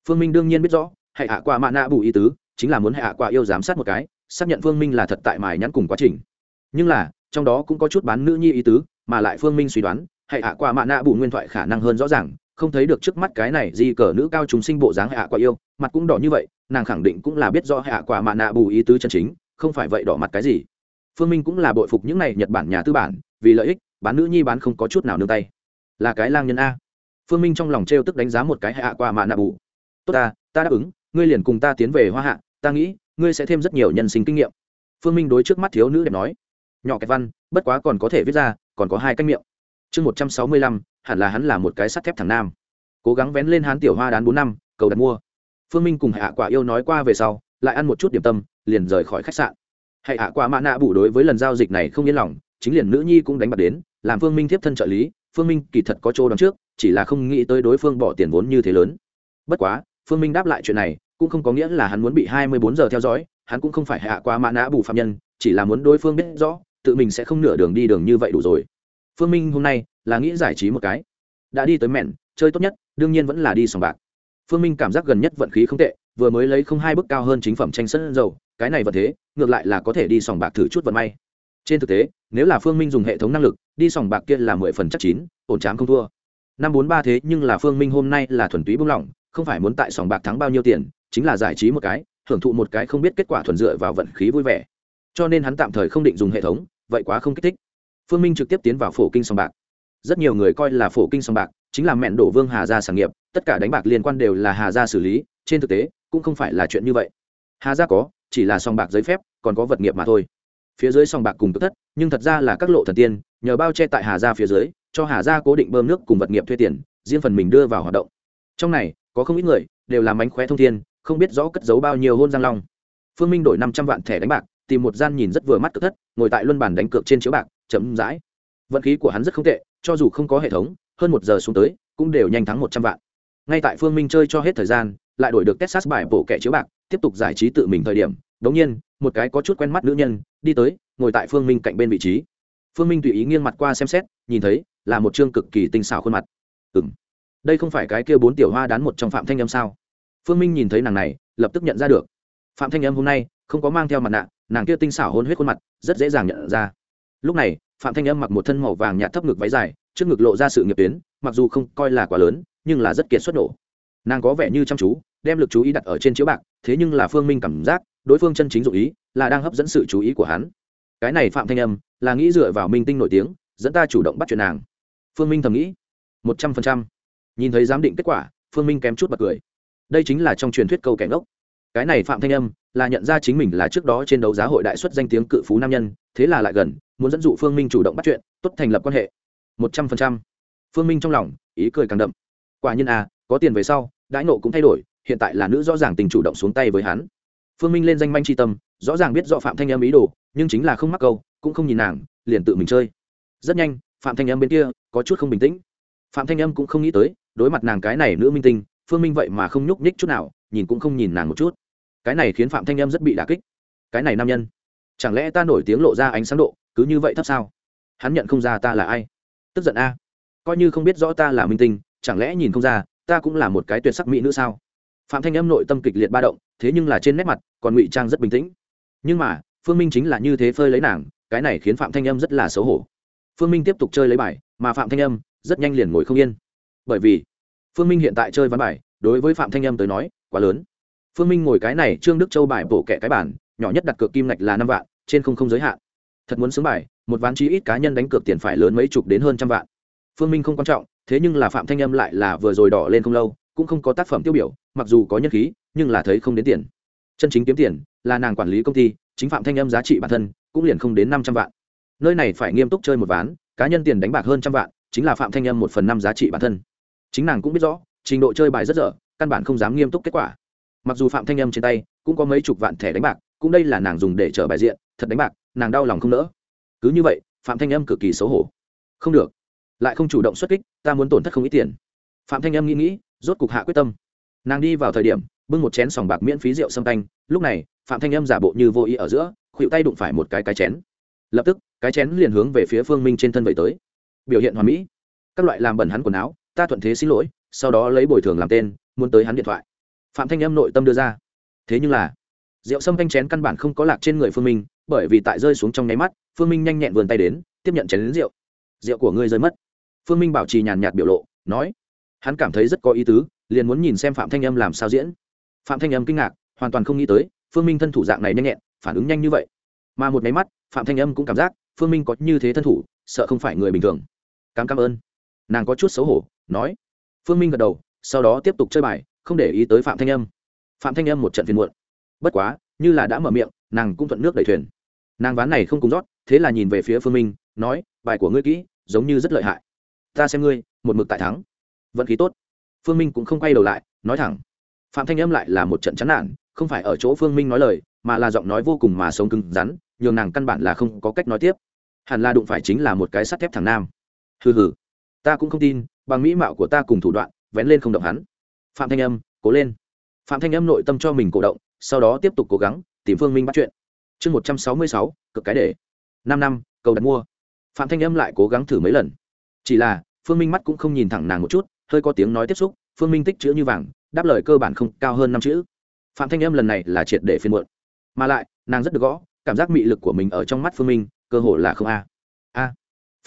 S1: Phương minh đương nhiên biết rõ hệ hạ quả mạ nạ bù ý tứ chính là muốn hệ hạ quả yêu giám sát một cái, xác nhận phương minh là thật tại mài nhắn cùng quá trình. Nhưng là, trong đó cũng có chút bán nữ nhi ý tứ, mà lại phương minh suy đoán hệ hạ quả mạ nạ bù nguyên thoại khả năng hơn rõ ràng, không thấy được trước mắt cái này gì cờ nữ cao chúng sinh bộ dáng hệ hạ quả yêu, mặt cũng đỏ như vậy, nàng khẳng định cũng là biết rõ hệ hạ quả mạ nạ bù ý tứ chân chính, không phải vậy đỏ mặt cái gì. Phương minh cũng là bội phục những này nhật bản nhà tư bản, vì lợi ích, bán nữ nhi bán không có chút nào nương tay là cái lang nhân a. Phương minh trong lòng t r e o tức đánh giá một cái hạ qua mạ nạ bù. Tốt ta ta đáp ứng, ngươi liền cùng ta tiến về hoa hạ, ta nghĩ, ngươi sẽ thêm rất nhiều nhân sinh kinh nghiệm. Phương minh đối trước mắt thiếu nữ đẹp nói. Nhỏ kẹt văn, bất quá còn có thể viết ra, còn có hai cách miệng. Chương một trăm sáu mươi lăm, hẳn là hắn là một cái sắt thép thằng nam. Cố gắng vén lên hắn tiểu hoa đán bốn năm, cầu đặt mua. Phương minh cùng hạ quả yêu nói qua về sau, lại ăn một chút điểm tâm, liền rời khỏi khách sạn. Hạ quả mạ nạ bù đối với lần giao dịch này không yên lòng, chính liền nữ nhi cũng đánh bạc đến, làm phương minh tiếp thân trợ lý phương minh kỳ thật có chỗ đón trước, chỉ là không nghĩ tới đối phương bỏ tiền vốn như thế lớn. Bất quá, phương minh đáp lại chuyện này, cũng không có nghĩa là hắn muốn bị hai mươi bốn giờ theo dõi, hắn cũng không phải hạ qua mã nã bù phạm nhân, chỉ là muốn đối phương biết rõ, tự mình sẽ không nửa đường đi đường như vậy đủ rồi. Phương minh hôm nay là nghĩ giải trí một cái. Đã đi tới mẹn, chơi tốt nhất, đương nhiên vẫn là đi sòng bạc. Phương minh cảm giác gần nhất vận khí không tệ, vừa mới lấy không hai bước cao hơn chính phẩm tranh sân dầu, cái này vật thế, ngược lại là có thể đi sòng bạc thử chút vận may trên thực tế, nếu là phương minh dùng hệ thống năng lực, đi sòng bạc kia là mười phần chắc chín, ổn chám không thua. Năm bốn ba thế nhưng là phương minh hôm nay là thuần túy bung lỏng, không phải muốn tại sòng bạc thắng bao nhiêu tiền, chính là giải trí một cái, hưởng thụ một cái không biết kết quả thuần dựa vào vận khí vui vẻ. Cho nên hắn tạm thời không định dùng hệ thống, vậy quá không kích thích. Phương minh trực tiếp tiến vào phổ kinh sòng bạc. Rất nhiều người coi là phổ kinh sòng bạc chính là mẹn đổ vương hà gia sản nghiệp, tất cả đánh bạc liên quan đều là hà gia xử lý, trên thực tế, cũng không phải là chuyện như vậy. Hà gia có, chỉ là sòng bạc giấy phép, còn có vật nghiệp mà thôi phía dưới sòng bạc cùng tức thất, nhưng thật ra là các lộ thần tiên, nhờ bao che tại hà gia phía dưới, cho hà gia cố định bơm nước cùng vật nghiệp thuê tiền, riêng phần mình đưa vào hoạt động. Trong này, có không ít người đều làm mánh khóe thông thiên, không biết rõ cất giấu bao nhiêu hôn giang long. Phương minh đổi năm trăm vạn thẻ đánh bạc, tìm một gian nhìn rất vừa mắt cực thất, ngồi tại luân bàn đánh cược trên chiếu bạc chấm dãi vận khí của hắn rất không tệ, cho dù không có hệ thống, hơn một giờ xuống tới, cũng đều nhanh thắng một trăm vạn. Ngay tại phương minh chơi cho hết thời gian, lại đổi được texas bài bổ kẻ chiếu bạc, tiếp tục giải trí tự mình thời điểm. Đống nhiên, một cái có chút quen mắt nữ nhân đi tới, ngồi tại phương minh cạnh bên vị trí. Phương minh tùy ý nghiêng mặt qua xem xét, nhìn thấy, là một chương cực kỳ tinh xảo khuôn mặt. Ừ m đây không phải cái kia bốn tiểu hoa đán một trong phạm thanh âm sao? Phương minh nhìn thấy nàng này, lập tức nhận ra được. Phạm thanh âm hôm nay, không có mang theo mặt nạ, nàng kia tinh xảo hôn huyết khuôn mặt, rất dễ dàng nhận ra. Lúc này, phạm thanh âm mặc một thân màu vàng nhạt thấp ngực váy dài, trước ngực lộ ra sự nghiệp tuyến, mặc dù không coi là quá lớn, nhưng là rất kiệt xuất nổ. Nàng có vẻ như chăm chú, đem lực chú ý đặt ở trên chiếu bạc, thế nhưng là phương minh cảm giác đối phương chân chính dụng ý là đang hấp dẫn sự chú ý của hắn. Cái này phạm thanh âm là nghĩ dựa vào minh tinh nổi tiếng, dẫn ta chủ động bắt chuyện nàng. Phương minh thầm nghĩ. Một trăm phần trăm. Nhìn thấy giám định kết quả, phương minh kém chút bật cười. Đây chính là trong truyền thuyết câu kẻ ngốc. Cái này phạm thanh âm là nhận ra chính mình là trước đó trên đấu giá hội đại xuất danh tiếng cự phú nam nhân, thế là lại gần, muốn dẫn dụ phương minh chủ động bắt chuyện, tốt thành lập quan hệ. Một trăm phần trăm. Phương minh trong lòng, ý cười càng đậm. Quả nhiên à có tiền về sau, đãi nộ cũng thay đổi, hiện tại là nữ rõ ràng tình chủ động xuống tay với hắn phương minh lên danh manh tri tâm, rõ ràng biết rõ phạm thanh âm ý đồ, nhưng chính là không mắc câu, cũng không nhìn nàng, liền tự mình chơi. Rất nhanh, phạm thanh âm bên kia, có chút không bình tĩnh. Phạm thanh âm cũng không nghĩ tới, đối mặt nàng cái này nữ minh tinh, phương minh vậy mà không nhúc nhích chút nào, nhìn cũng không nhìn nàng một chút. Cái này khiến phạm thanh âm rất bị đà kích. Cái này nam nhân, chẳng lẽ ta nổi tiếng lộ ra ánh sáng độ, cứ như vậy thấp sao? Hắn nhận không ra ta là ai. Tức giận a. Coi như không biết rõ ta là minh tinh, chẳng lẽ nhìn không ra, ta cũng là một cái tuyệt sắc mỹ nữ sao? Phạm thanh âm nội tâm kịch liệt ba động, thế nhưng là trên nét mặt, còn ngụy trang rất bình tĩnh. Nhưng mà, phương minh chính là như thế phơi lấy nàng, cái này khiến phạm thanh âm rất là xấu hổ. Phương minh tiếp tục chơi lấy bài, mà phạm thanh âm rất nhanh liền ngồi không yên. Bởi vì, phương minh hiện tại chơi ván bài, đối với phạm thanh âm tới nói, quá lớn. Phương minh ngồi cái này trương đức châu bài bổ kẻ cái bản, nhỏ nhất đặt cược kim ngạch là năm vạn, trên không không giới hạn. Thật muốn xứng bài, một ván chi ít cá nhân đánh cược tiền phải lớn mấy chục đến hơn trăm vạn. Phương minh không quan trọng, thế nhưng là phạm thanh âm lại là vừa rồi đỏ lên không lâu cũng không có tác phẩm tiêu biểu, mặc dù có nhân khí, nhưng là thấy không đến tiền. Chân chính kiếm tiền là nàng quản lý công ty, chính phạm thanh âm giá trị bản thân, cũng liền không đến năm trăm vạn. Nơi này phải nghiêm túc chơi một ván, cá nhân tiền đánh bạc hơn trăm vạn, chính là phạm thanh âm một phần năm giá trị bản thân. Chính nàng cũng biết rõ, trình độ chơi bài rất dở, căn bản không dám nghiêm túc kết quả. Mặc dù phạm thanh âm trên tay cũng có mấy chục vạn thẻ đánh bạc, cũng đây là nàng dùng để chở bài diện, thật đánh bạc, nàng đau lòng không nỡ. Cứ như vậy, phạm thanh âm cực kỳ xấu hổ. Không được. Lại không chủ động xuất kích, ta muốn tổn thất không ít tiền. Phạm thanh âm nghĩ nghĩ rốt cục hạ quyết tâm. Nàng đi vào thời điểm, bưng một chén sòng bạc miễn phí rượu xâm canh lúc này, phạm thanh âm giả bộ như vô ý ở giữa, khuỵu tay đụng phải một cái cái chén. Lập tức, cái chén liền hướng về phía phương minh trên thân vậy tới. Biểu hiện hoàn mỹ. Các loại làm bẩn hắn quần áo, ta thuận thế xin lỗi, sau đó lấy bồi thường làm tên, muốn tới hắn điện thoại. Phạm thanh âm nội tâm đưa ra. Thế nhưng là, rượu sâm canh chén căn bản không có lạc trên người phương minh, bởi vì tại rơi xuống trong nháy mắt, phương minh nhanh nhẹn vườn tay đến, tiếp nhận chén đến rượu. Rượu của ngươi rơi mất. Phương minh bảo trì nhàn nhạt biểu lộ, nói hắn cảm thấy rất có ý tứ, liền muốn nhìn xem phạm thanh âm làm sao diễn. Phạm thanh âm kinh ngạc, hoàn toàn không nghĩ tới, phương minh thân thủ dạng này nhanh nhẹn, phản ứng nhanh như vậy. Mà một máy mắt, phạm thanh âm cũng cảm giác, phương minh có như thế thân thủ, sợ không phải người bình thường. Cảm cảm ơn. Nàng có chút xấu hổ, nói. Phương minh gật đầu, sau đó tiếp tục chơi bài, không để ý tới phạm thanh âm. Phạm thanh âm một trận phiền muộn. Bất quá, như là đã mở miệng, nàng cũng thuận nước đẩy thuyền. Nàng ván này không cùng rót, thế là nhìn về phía phương minh, nói, bài của ngươi kỹ, giống như rất lợi hại. Ta xem ngươi, một mực tại thắng vận khí tốt. Phương minh cũng không quay đầu lại, nói thẳng. Phạm thanh âm lại là một trận chán nản, không phải ở chỗ phương minh nói lời, mà là giọng nói vô cùng mà sống cứng rắn, nhường nàng căn bản là không có cách nói tiếp. Hẳn là đụng phải chính là một cái sắt thép thằng nam. Hừ hừ, ta cũng không tin, bằng mỹ mạo của ta cùng thủ đoạn, vén lên không động hắn. Phạm thanh âm, cố lên. Phạm thanh âm nội tâm cho mình cổ động, sau đó tiếp tục cố gắng, tìm phương minh bắt chuyện. Chương một trăm sáu mươi sáu, cực cái để. Năm năm, cầu đặt mua. Phạm thanh âm lại cố gắng thử mấy lần. Chỉ là, phương minh mắt cũng không nhìn thẳng nàng một chút hơi có tiếng nói tiếp xúc, phương minh tích chữ như vàng, đáp lời cơ bản không cao hơn năm chữ. Phạm thanh âm lần này là triệt để phiên muộn. Mà lại, nàng rất được gõ, cảm giác mị lực của mình ở trong mắt phương minh, cơ hồ là không a. A.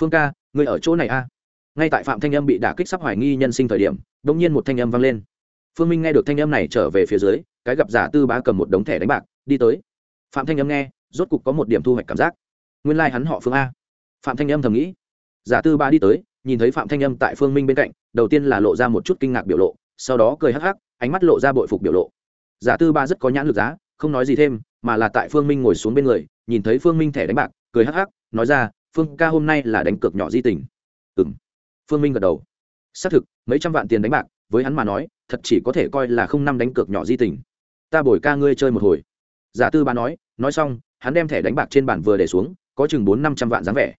S1: Phương ca người ở chỗ này a. Ngay tại phạm thanh âm bị đả kích sắp hoài nghi nhân sinh thời điểm đ ỗ n g nhiên một thanh âm vang lên. Phương minh nghe được thanh âm này trở về phía dưới, cái gặp giả tư bá cầm một đống thẻ đánh bạc, đi tới. Phạm thanh âm nghe, rốt cục có một điểm thu hoạch cảm giác. Nguyên lai、like、hắn họ phương a. Phạm thanh âm thầm nghĩ giả tư ba đi tới, nhìn thấy phạm thanh âm tại phương minh bên cạnh, đầu tiên là lộ ra một chút kinh ngạc biểu lộ, sau đó cười hắc hắc, ánh mắt lộ ra bội phục biểu lộ. Giả tư ba rất có nhãn lực giá, không nói gì thêm, mà là tại phương minh ngồi xuống bên người, nhìn thấy phương minh thẻ đánh bạc, cười hắc hắc, nói ra, phương ca hôm nay là đánh cược nhỏ di tình. Ừ m phương minh gật đầu. Xác thực, mấy trăm vạn tiền đánh bạc, với hắn mà nói, thật chỉ có thể coi là không năm đánh cược nhỏ di tình. Ta bồi ca ngươi chơi một hồi. Giả tư ba nói nói xong, hắn đem thẻ đánh bạc trên bàn vừa để xuống, có chừng bốn năm trăm vạn dáng vẻ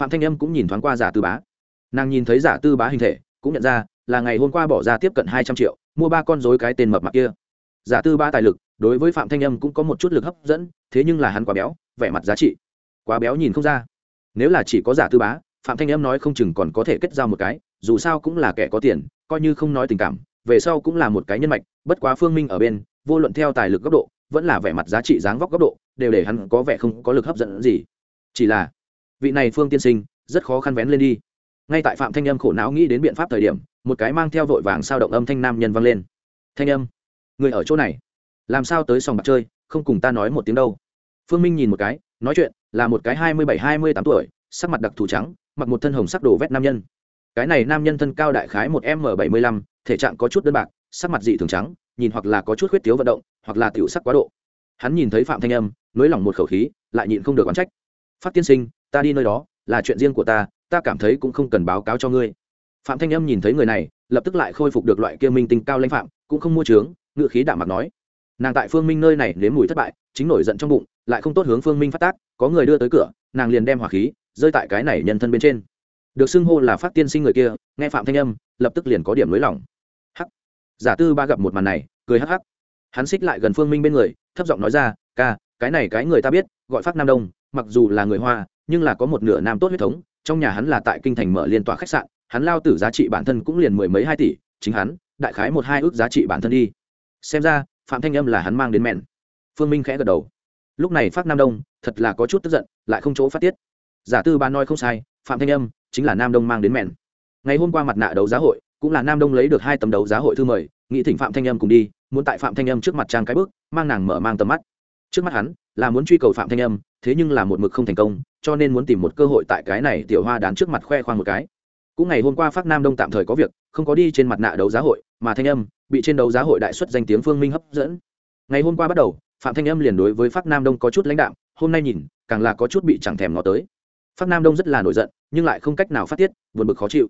S1: phạm thanh âm cũng nhìn thoáng qua giả tư bá. Nàng nhìn thấy giả tư bá hình thể, cũng nhận ra là ngày hôm qua bỏ ra tiếp cận hai trăm triệu, mua ba con dối cái tên mập mặc kia. Giả tư ba tài lực, đối với phạm thanh âm cũng có một chút lực hấp dẫn, thế nhưng là hắn quá béo, vẻ mặt giá trị quá béo nhìn không ra. Nếu là chỉ có giả tư bá, phạm thanh âm nói không chừng còn có thể kết giao một cái, dù sao cũng là kẻ có tiền, coi như không nói tình cảm, về sau cũng là một cái nhân mạch, bất quá phương minh ở bên, vô luận theo tài lực góc độ, vẫn là vẻ mặt giá trị dáng vóc góc độ, đều để hắn có vẻ không có lực hấp dẫn gì. Chỉ là vị này phương tiên sinh, rất khó khăn vén lên đi. Ngay tại phạm thanh âm khổ não nghĩ đến biện pháp thời điểm, một cái mang theo vội vàng sao động âm thanh nam nhân vang lên. Thanh âm, người ở chỗ này. Làm sao tới sòng bạc chơi, không cùng ta nói một tiếng đâu. Phương minh nhìn một cái, nói chuyện, là một cái hai mươi bảy, hai mươi tám tuổi, sắc mặt đặc thù trắng, mặc một thân hồng sắc đồ vét nam nhân. Cái này nam nhân thân cao đại khái một m bảy mươi lăm, thể trạng có chút đơn bạc, sắc mặt dị thường trắng, nhìn hoặc là có chút khuyết thiếu vận động, hoặc là tiểu sắc quá độ. Hắn nhìn thấy phạm thanh âm, nới lỏng một khẩu khí, lại nhịn không được oán trách. Phát tiên sinh ta đi nơi đó, là chuyện riêng của ta ta cảm thấy cũng không cần báo cáo cho ngươi. Phạm thanh âm nhìn thấy người này, lập tức lại khôi phục được loại kia minh tinh cao lãnh phạm, cũng không mua trướng ngựa khí đạm mặt nói. Nàng tại phương minh nơi này nếm mùi thất bại, chính nổi giận trong bụng, lại không tốt hướng phương minh phát tác, có người đưa tới cửa, nàng liền đem hỏa khí, rơi tại cái này nhân thân bên trên. Được xưng hô là phát tiên sinh người kia, nghe phạm thanh âm, lập tức liền có điểm lối lỏng hắc. Giả tư ba gặp một màn này, cười hắc hắc. Hắn xích lại gần phương minh bên người, thấp giọng nói ra, ca, cái này cái người ta biết, gọi phát nam đông mặc dù là người hoa, nhưng là có một nửa nam tốt huyết thống, trong nhà hắn là tại kinh thành mở liên tòa khách sạn, hắn lao tử giá trị bản thân cũng liền mười mấy hai tỷ, chính hắn, đại khái một hai ước giá trị bản thân đi. Xem ra, phạm thanh âm là hắn mang đến mẹn. Phương minh khẽ gật đầu. Lúc này phát nam đông, thật là có chút tức giận, lại không chỗ phát tiết. Giả tư bán nói không sai, phạm thanh âm chính là nam đông mang đến mẹn. Ngày hôm qua mặt nạ đấu giá hội, cũng là nam đông lấy được hai tấm đấu giá hội thư mời nghĩ thỉnh phạm thanh âm cùng đi, muốn tại phạm thanh âm trước mặt trang cái bước, mang nàng mở mang tầm mắt. Trước mắt hắn là muốn truy cầu phạm thanh âm, thế nhưng là một mực không thành công, cho nên muốn tìm một cơ hội tại cái này tiểu hoa đán trước mặt khoe khoang một cái. Cũng ngày hôm qua phát nam đông tạm thời có việc, không có đi trên mặt nạ đấu giá hội, mà thanh âm bị trên đấu giá hội đại xuất danh tiếng phương minh hấp dẫn. Ngày hôm qua bắt đầu, phạm thanh âm liền đối với phát nam đông có chút lãnh đạm, hôm nay nhìn, càng là có chút bị chẳng thèm ngó tới. Phát nam đông rất là nổi giận, nhưng lại không cách nào phát tiết, buồn bực khó chịu.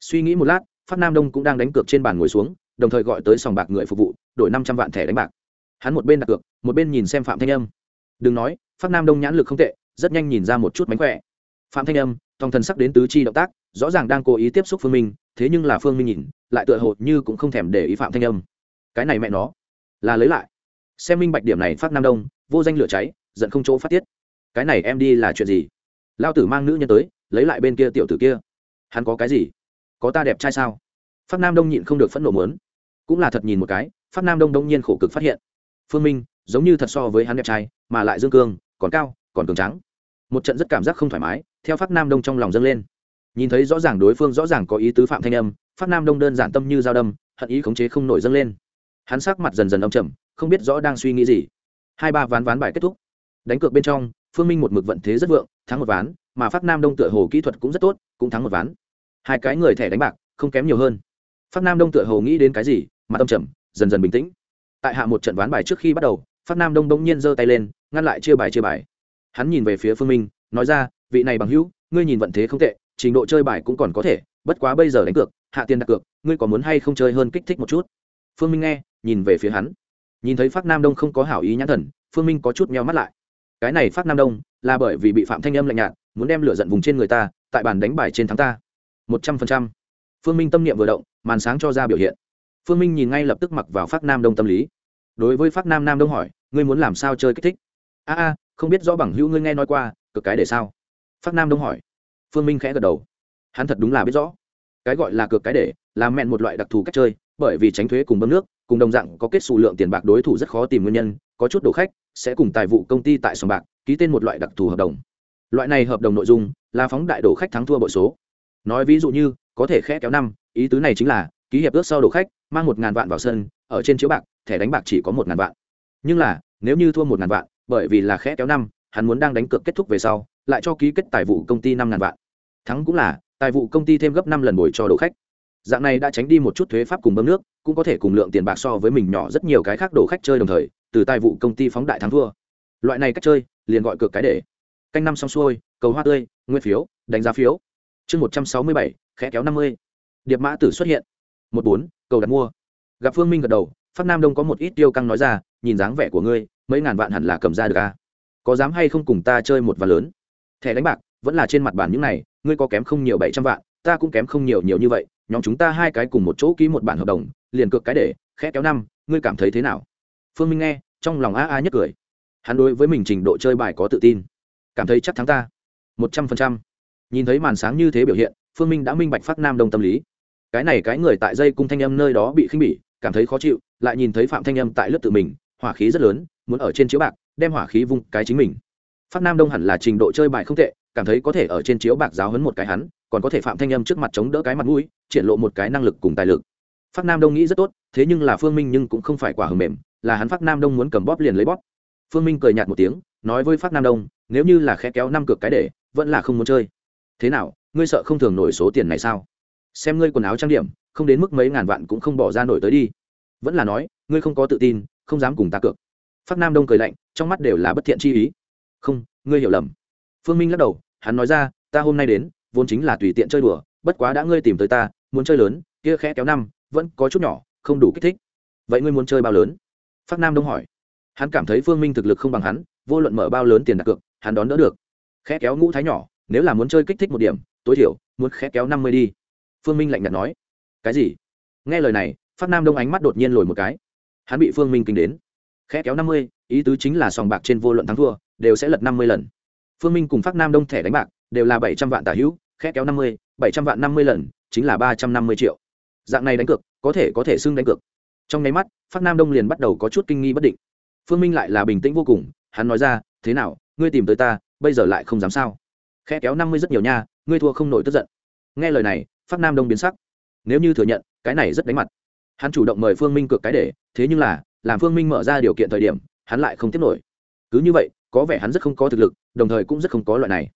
S1: Suy nghĩ một lát phát nam đông cũng đang đánh cược trên bàn ngồi xuống, đồng thời gọi tới sòng bạc người phục vụ, đổi năm trăm vạn thẻ đánh bạc. Hắn một bên đặt cược, một bên nhìn xem phạm thanh âm đừng nói phát nam đông nhãn lực không tệ, rất nhanh nhìn ra một chút mánh khỏe. Phạm thanh âm thong thần sắc đến tứ chi động tác, rõ ràng đang cố ý tiếp xúc phương minh, thế nhưng là phương minh nhìn, lại tựa hồ như cũng không thèm để ý phạm thanh âm. Cái này mẹ nó, là lấy lại. Xem minh bạch điểm này phát nam đông, vô danh lửa cháy, giận không chỗ phát tiết. Cái này em đi là chuyện gì? Lao tử mang nữ nhân tới, lấy lại bên kia tiểu tử kia. Hắn có cái gì? Có ta đẹp trai sao? Phát nam đông nhịn không được phẫn nộ mớn cũng là thật nhìn một cái phát nam đông đông nhiên khổ cực phát hiện. Phương minh giống như thật so với hắn đẹp trai, mà lại dương cương, còn cao, còn cường trắng một trận rất cảm giác không thoải mái, theo phát nam đông trong lòng dâng lên. Nhìn thấy rõ ràng đối phương rõ ràng có ý tứ phạm thanh âm phát nam đông đơn giản tâm như dao đâm, hận ý khống chế không nổi dâng lên. Hắn sắc mặt dần dần âm trầm, không biết rõ đang suy nghĩ gì. Hai ba ván ván bài kết thúc. Đánh cược bên trong, phương minh một mực vận thế rất vượng, thắng một ván, mà phát nam đông tựa hồ kỹ thuật cũng rất tốt, cũng thắng một ván. Hai cái người thẻ đánh bạc, không kém nhiều hơn. Phát nam đông tựa hồ nghĩ đến cái gì mà tâm trầm, dần dần bình tĩnh. Tại hạ một trận ván bài trước khi bắt đầu phát nam đông bỗng nhiên giơ tay lên, ngăn lại chia bài chia bài. Hắn nhìn về phía phương minh, nói ra, vị này bằng hữu, ngươi nhìn vận thế không tệ, trình độ chơi bài cũng còn có thể, bất quá bây giờ đánh cược, hạ tiền đặt cược, ngươi có muốn hay không chơi hơn kích thích một chút? Phương minh nghe, nhìn về phía hắn. Nhìn thấy phát nam đông không có hảo ý nhãn thần, phương minh có chút meo mắt lại. Cái này phát nam đông, là bởi vì bị phạm thanh âm lạnh nhạt, muốn đem lửa giận vùng trên người ta, tại bàn đánh bài trên thắng ta. Một trăm phần trăm. Phương minh tâm niệm vừa động, màn sáng cho ra biểu hiện. Phương minh nhìn ngay lập tức mặc vào phát nam đông tâm lý đối với phát nam nam đông hỏi, ngươi muốn làm sao chơi kích thích? A a, không biết rõ bằng hữu ngươi nghe nói qua, cực cái để sao? Phát nam đông hỏi. Phương minh khẽ gật đầu. Hắn thật đúng là biết rõ. Cái gọi là cược cái để là mẹn một loại đặc thù cách chơi, bởi vì tránh thuế cùng bơm nước, cùng đồng dạng có kết xù lượng tiền bạc đối thủ rất khó tìm nguyên nhân, có chút đồ khách sẽ cùng tài vụ công ty tại sòng bạc ký tên một loại đặc thù hợp đồng. Loại này hợp đồng nội dung là phóng đại đồ khách thắng thua bội số. Nói ví dụ như, có thể khẽ kéo năm, ý tứ này chính là ký hiệp ước sau đồ khách, mang một ngàn vạn vào sân, ở trên chiếu bạc, thẻ đánh bạc chỉ có một ngàn vạn. Nhưng là, nếu như thua một ngàn vạn, bởi vì là khẽ kéo năm, hắn muốn đang đánh cược kết thúc về sau, lại cho ký kết tài vụ công ty năm ngàn vạn. Thắng cũng là, tài vụ công ty thêm gấp năm lần bồi cho đồ khách. Dạng này đã tránh đi một chút thuế pháp cùng bơm nước, cũng có thể cùng lượng tiền bạc so với mình nhỏ rất nhiều cái khác đồ khách chơi đồng thời, từ tài vụ công ty phóng đại thắng thua. Loại này cách chơi, liền gọi cược cái để. Canh năm xong xuôi, cầu hoa tươi, nguyên phiếu, đánh giá phiếu. Chương một trăm sáu mươi bảy, khẽ kéo năm mươi. Điệp mã tử xuất hiện một bốn, cầu đặt mua. Gặp phương minh gật đầu phát nam đông có một ít tiêu căng nói ra, nhìn dáng vẻ của ngươi, mấy ngàn vạn hẳn là cầm ra được a à? có dám hay không cùng ta chơi một ván lớn? Thẻ đánh bạc, vẫn là trên mặt bản những này, ngươi có kém không nhiều bảy trăm vạn, ta cũng kém không nhiều nhiều như vậy, nhóm chúng ta hai cái cùng một chỗ ký một bản hợp đồng, liền cược cái để, khẽ kéo năm, ngươi cảm thấy thế nào? Phương minh nghe, trong lòng a a nhất cười. Hắn đối với mình trình độ chơi bài có tự tin. Cảm thấy chắc thắng ta. Một trăm phần trăm. Nhìn thấy màn sáng như thế biểu hiện, phương minh đã minh bạch phát nam đông tâm lý cái này cái người tại dây cung thanh âm nơi đó bị khinh bỉ, cảm thấy khó chịu, lại nhìn thấy phạm thanh âm tại lớp tự mình, hỏa khí rất lớn, muốn ở trên chiếu bạc, đem hỏa khí vung cái chính mình. Phát nam đông hẳn là trình độ chơi bài không tệ, cảm thấy có thể ở trên chiếu bạc giáo hấn một cái hắn, còn có thể phạm thanh âm trước mặt chống đỡ cái mặt mũi, triển lộ một cái năng lực cùng tài lực. Phát nam đông nghĩ rất tốt, thế nhưng là phương minh nhưng cũng không phải quả hầm mềm, là hắn phát nam đông muốn cầm bóp liền lấy bóp. Phương minh cười nhạt một tiếng, nói với phát nam đông, nếu như là khe kéo năm cược cái để, vẫn là không muốn chơi. Thế nào, ngươi sợ không thường nổi số tiền này sao? Xem ngươi quần áo trang điểm, không đến mức mấy ngàn vạn cũng không bỏ ra nổi tới đi. Vẫn là nói, ngươi không có tự tin, không dám cùng ta cược. Phát nam đông cười lạnh, trong mắt đều là bất thiện chi ý. Không, ngươi hiểu lầm. Phương minh lắc đầu, hắn nói ra, ta hôm nay đến, vốn chính là tùy tiện chơi đùa, bất quá đã ngươi tìm tới ta, muốn chơi lớn, kia khẽ kéo năm, vẫn có chút nhỏ, không đủ kích thích. Vậy ngươi muốn chơi bao lớn? Phát nam đông hỏi. Hắn cảm thấy phương minh thực lực không bằng hắn, vô luận mở bao lớn tiền đặt cược, hắn đón đỡ được. Khẽ kéo ngũ thái nhỏ, nếu là muốn chơi kích thích một điểm, tối thiểu, muốn khẽ kéo năm mươi đi phương minh lạnh nhạt nói. Cái gì? Nghe lời này, phát nam đông ánh mắt đột nhiên lồi một cái. Hắn bị phương minh kinh đến. Khẽ kéo năm mươi, ý tứ chính là sòng bạc trên vô luận thắng thua, đều sẽ lật năm mươi lần. Phương minh cùng phát nam đông thẻ đánh bạc, đều là bảy trăm vạn tả hữu, khẽ kéo năm mươi, bảy trăm vạn năm mươi lần, chính là ba trăm năm mươi triệu. Dạng này đánh cược, có thể có thể xưng đánh cược. Trong nháy mắt, phát nam đông liền bắt đầu có chút kinh nghi bất định. Phương minh lại là bình tĩnh vô cùng, hắn nói ra, thế nào, ngươi tìm tới ta, bây giờ lại không dám sao? Khe kéo năm mươi rất nhiều nha, ngươi thua không nổi tức giận. Nghe lời này phát nam đông biến sắc. Nếu như thừa nhận, cái này rất đánh mặt. Hắn chủ động mời phương minh cược cái để, thế nhưng là, làm phương minh mở ra điều kiện thời điểm, hắn lại không tiếp nổi. Cứ như vậy, có vẻ hắn rất không có thực lực, đồng thời cũng rất không có loại này.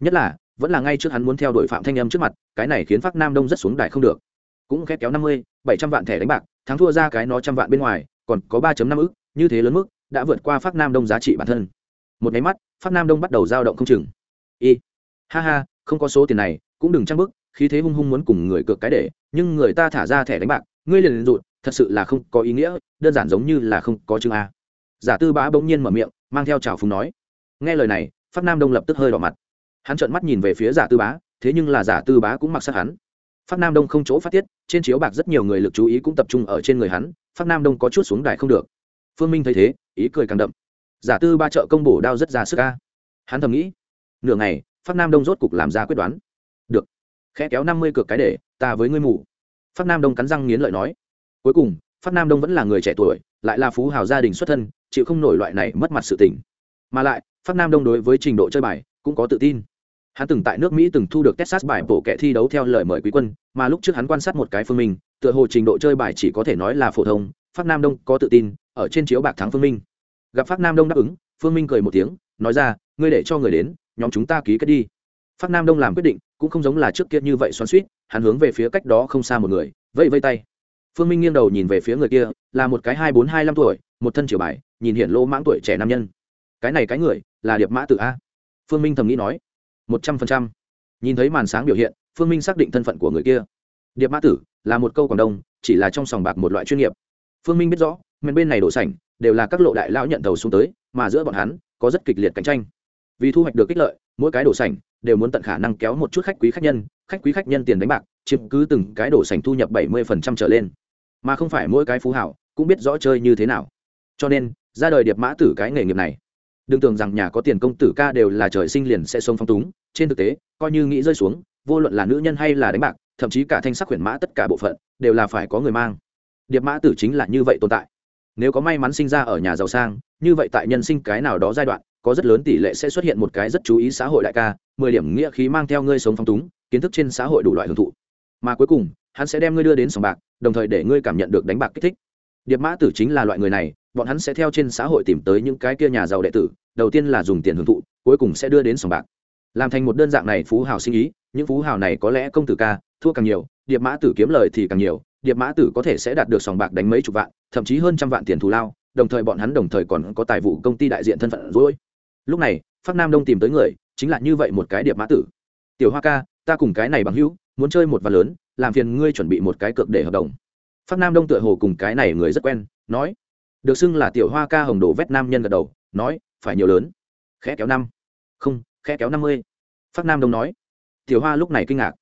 S1: Nhất là, vẫn là ngay trước hắn muốn theo đuổi phạm thanh âm trước mặt, cái này khiến phát nam đông rất xuống đài không được. Cũng khép kéo năm mươi, bảy trăm vạn thẻ đánh bạc, thắng thua ra cái nó trăm vạn bên ngoài, còn có ba năm ức, như thế lớn mức, đã vượt qua phát nam đông giá trị bản thân. Một nháy mắt phát nam đông bắt đầu dao động không chừng. Y, ha ha, không có số tiền này, cũng đừng trăng bức khí thế hung hung muốn cùng người cược cái để, nhưng người ta thả ra thẻ đánh bạc, ngươi liền liền rụt, thật sự là không có ý nghĩa, đơn giản giống như là không có chương a. Giả tư bá bỗng nhiên mở miệng, mang theo trào phúng nói. Nghe lời này, pháp nam đông lập tức hơi đỏ mặt. Hắn trợn mắt nhìn về phía giả tư bá, thế nhưng là giả tư bá cũng mặc sát hắn. Pháp nam đông không chỗ phát tiết, trên chiếu bạc rất nhiều người lực chú ý cũng tập trung ở trên người hắn, pháp nam đông có chút xuống đài không được. Phương minh thấy thế, ý cười càng đậm. Giả tư ba chợ công bổ đao rất ra sức ca hắn thầm nghĩ, nửa ngày, pháp nam đông rốt cục làm ra quyết đoán. Được khẽ kéo năm mươi cược cái để, ta với ngươi mù. Phát nam đông cắn răng nghiến lợi nói. Cuối cùng phát nam đông vẫn là người trẻ tuổi, lại là phú hào gia đình xuất thân, chịu không nổi loại này mất mặt sự tình. Mà lại phát nam đông đối với trình độ chơi bài cũng có tự tin. Hắn từng tại nước mỹ từng thu được texas bài bổ kẻ thi đấu theo lời mời quý quân, mà lúc trước hắn quan sát một cái phương minh, tựa hồ trình độ chơi bài chỉ có thể nói là phổ thông phát nam đông có tự tin, ở trên chiếu bạc thắng phương minh. Gặp phát nam đông đáp ứng, phương minh cười một tiếng, nói ra, ngươi để cho người đến, nhóm chúng ta ký kết đi phát nam đông làm quyết định cũng không giống là trước kia như vậy xoắn xuýt, hắn hướng về phía cách đó không xa một người vẫy vây tay. Phương minh nghiêng đầu nhìn về phía người kia là một cái hai bốn hai năm tuổi một thân triều bài nhìn hiện lỗ mãng tuổi trẻ nam nhân. Cái này cái người là điệp mã tử a. Phương minh thầm nghĩ nói. Một trăm phần trăm. Nhìn thấy màn sáng biểu hiện phương minh xác định thân phận của người kia. Điệp mã tử là một câu quảng đông chỉ là trong sòng bạc một loại chuyên nghiệp. Phương minh biết rõ miền bên này đổ sảnh đều là các lộ đại lão nhận tàu xuống tới mà giữa bọn hắn có rất kịch liệt cạnh tranh. Vì thu hoạch được kích lợi mỗi cái đổ sảnh đều muốn tận khả năng kéo một chút khách quý khách nhân, khách quý khách nhân tiền đánh bạc, chiếm cứ từng cái đổ sảnh thu nhập bảy mươi phần trăm trở lên. Mà không phải mỗi cái phú hảo cũng biết rõ chơi như thế nào. Cho nên, ra đời điệp mã tử cái nghề nghiệp này, đừng tưởng rằng nhà có tiền công tử ca đều là trời sinh liền sẽ sông phong túng. Trên thực tế, coi như nghĩ rơi xuống, vô luận là nữ nhân hay là đánh bạc, thậm chí cả thanh sắc huyền mã tất cả bộ phận, đều là phải có người mang. Điệp mã tử chính là như vậy tồn tại. Nếu có may mắn sinh ra ở nhà giàu sang, như vậy tại nhân sinh cái nào đó giai đoạn có rất lớn tỷ lệ sẽ xuất hiện một cái rất chú ý xã hội đại ca, mười điểm nghĩa khí mang theo ngươi sống phong túng, kiến thức trên xã hội đủ loại hưởng thụ. Mà cuối cùng, hắn sẽ đem ngươi đưa đến sòng bạc, đồng thời để ngươi cảm nhận được đánh bạc kích thích. Điệp mã tử chính là loại người này, bọn hắn sẽ theo trên xã hội tìm tới những cái kia nhà giàu đệ tử, đầu tiên là dùng tiền hưởng thụ, cuối cùng sẽ đưa đến sòng bạc. Làm thành một đơn dạng này phú hào sinh ý, những phú hào này có lẽ công tử ca, thua càng nhiều, điệp mã tử kiếm lời thì càng nhiều, điệp mã tử có thể sẽ đạt được sòng bạc đánh mấy chục vạn, thậm chí hơn trăm vạn tiền thù lao, đồng thời bọn hắn đồng thời còn có tài vụ công ty đại diện thân phận rồi lúc này phát nam đông tìm tới người, chính là như vậy một cái điệp mã tử. Tiểu hoa ca, ta cùng cái này bằng hữu, muốn chơi một ván lớn, làm phiền ngươi chuẩn bị một cái cược để hợp đồng. Phát nam đông tựa hồ cùng cái này người rất quen, nói. Được xưng là tiểu hoa ca hồng đồ vét nam nhân gật đầu, nói, phải nhiều lớn. Khẽ kéo năm. Không, khẽ kéo năm mươi. Phát nam đông nói. Tiểu hoa lúc này kinh ngạc.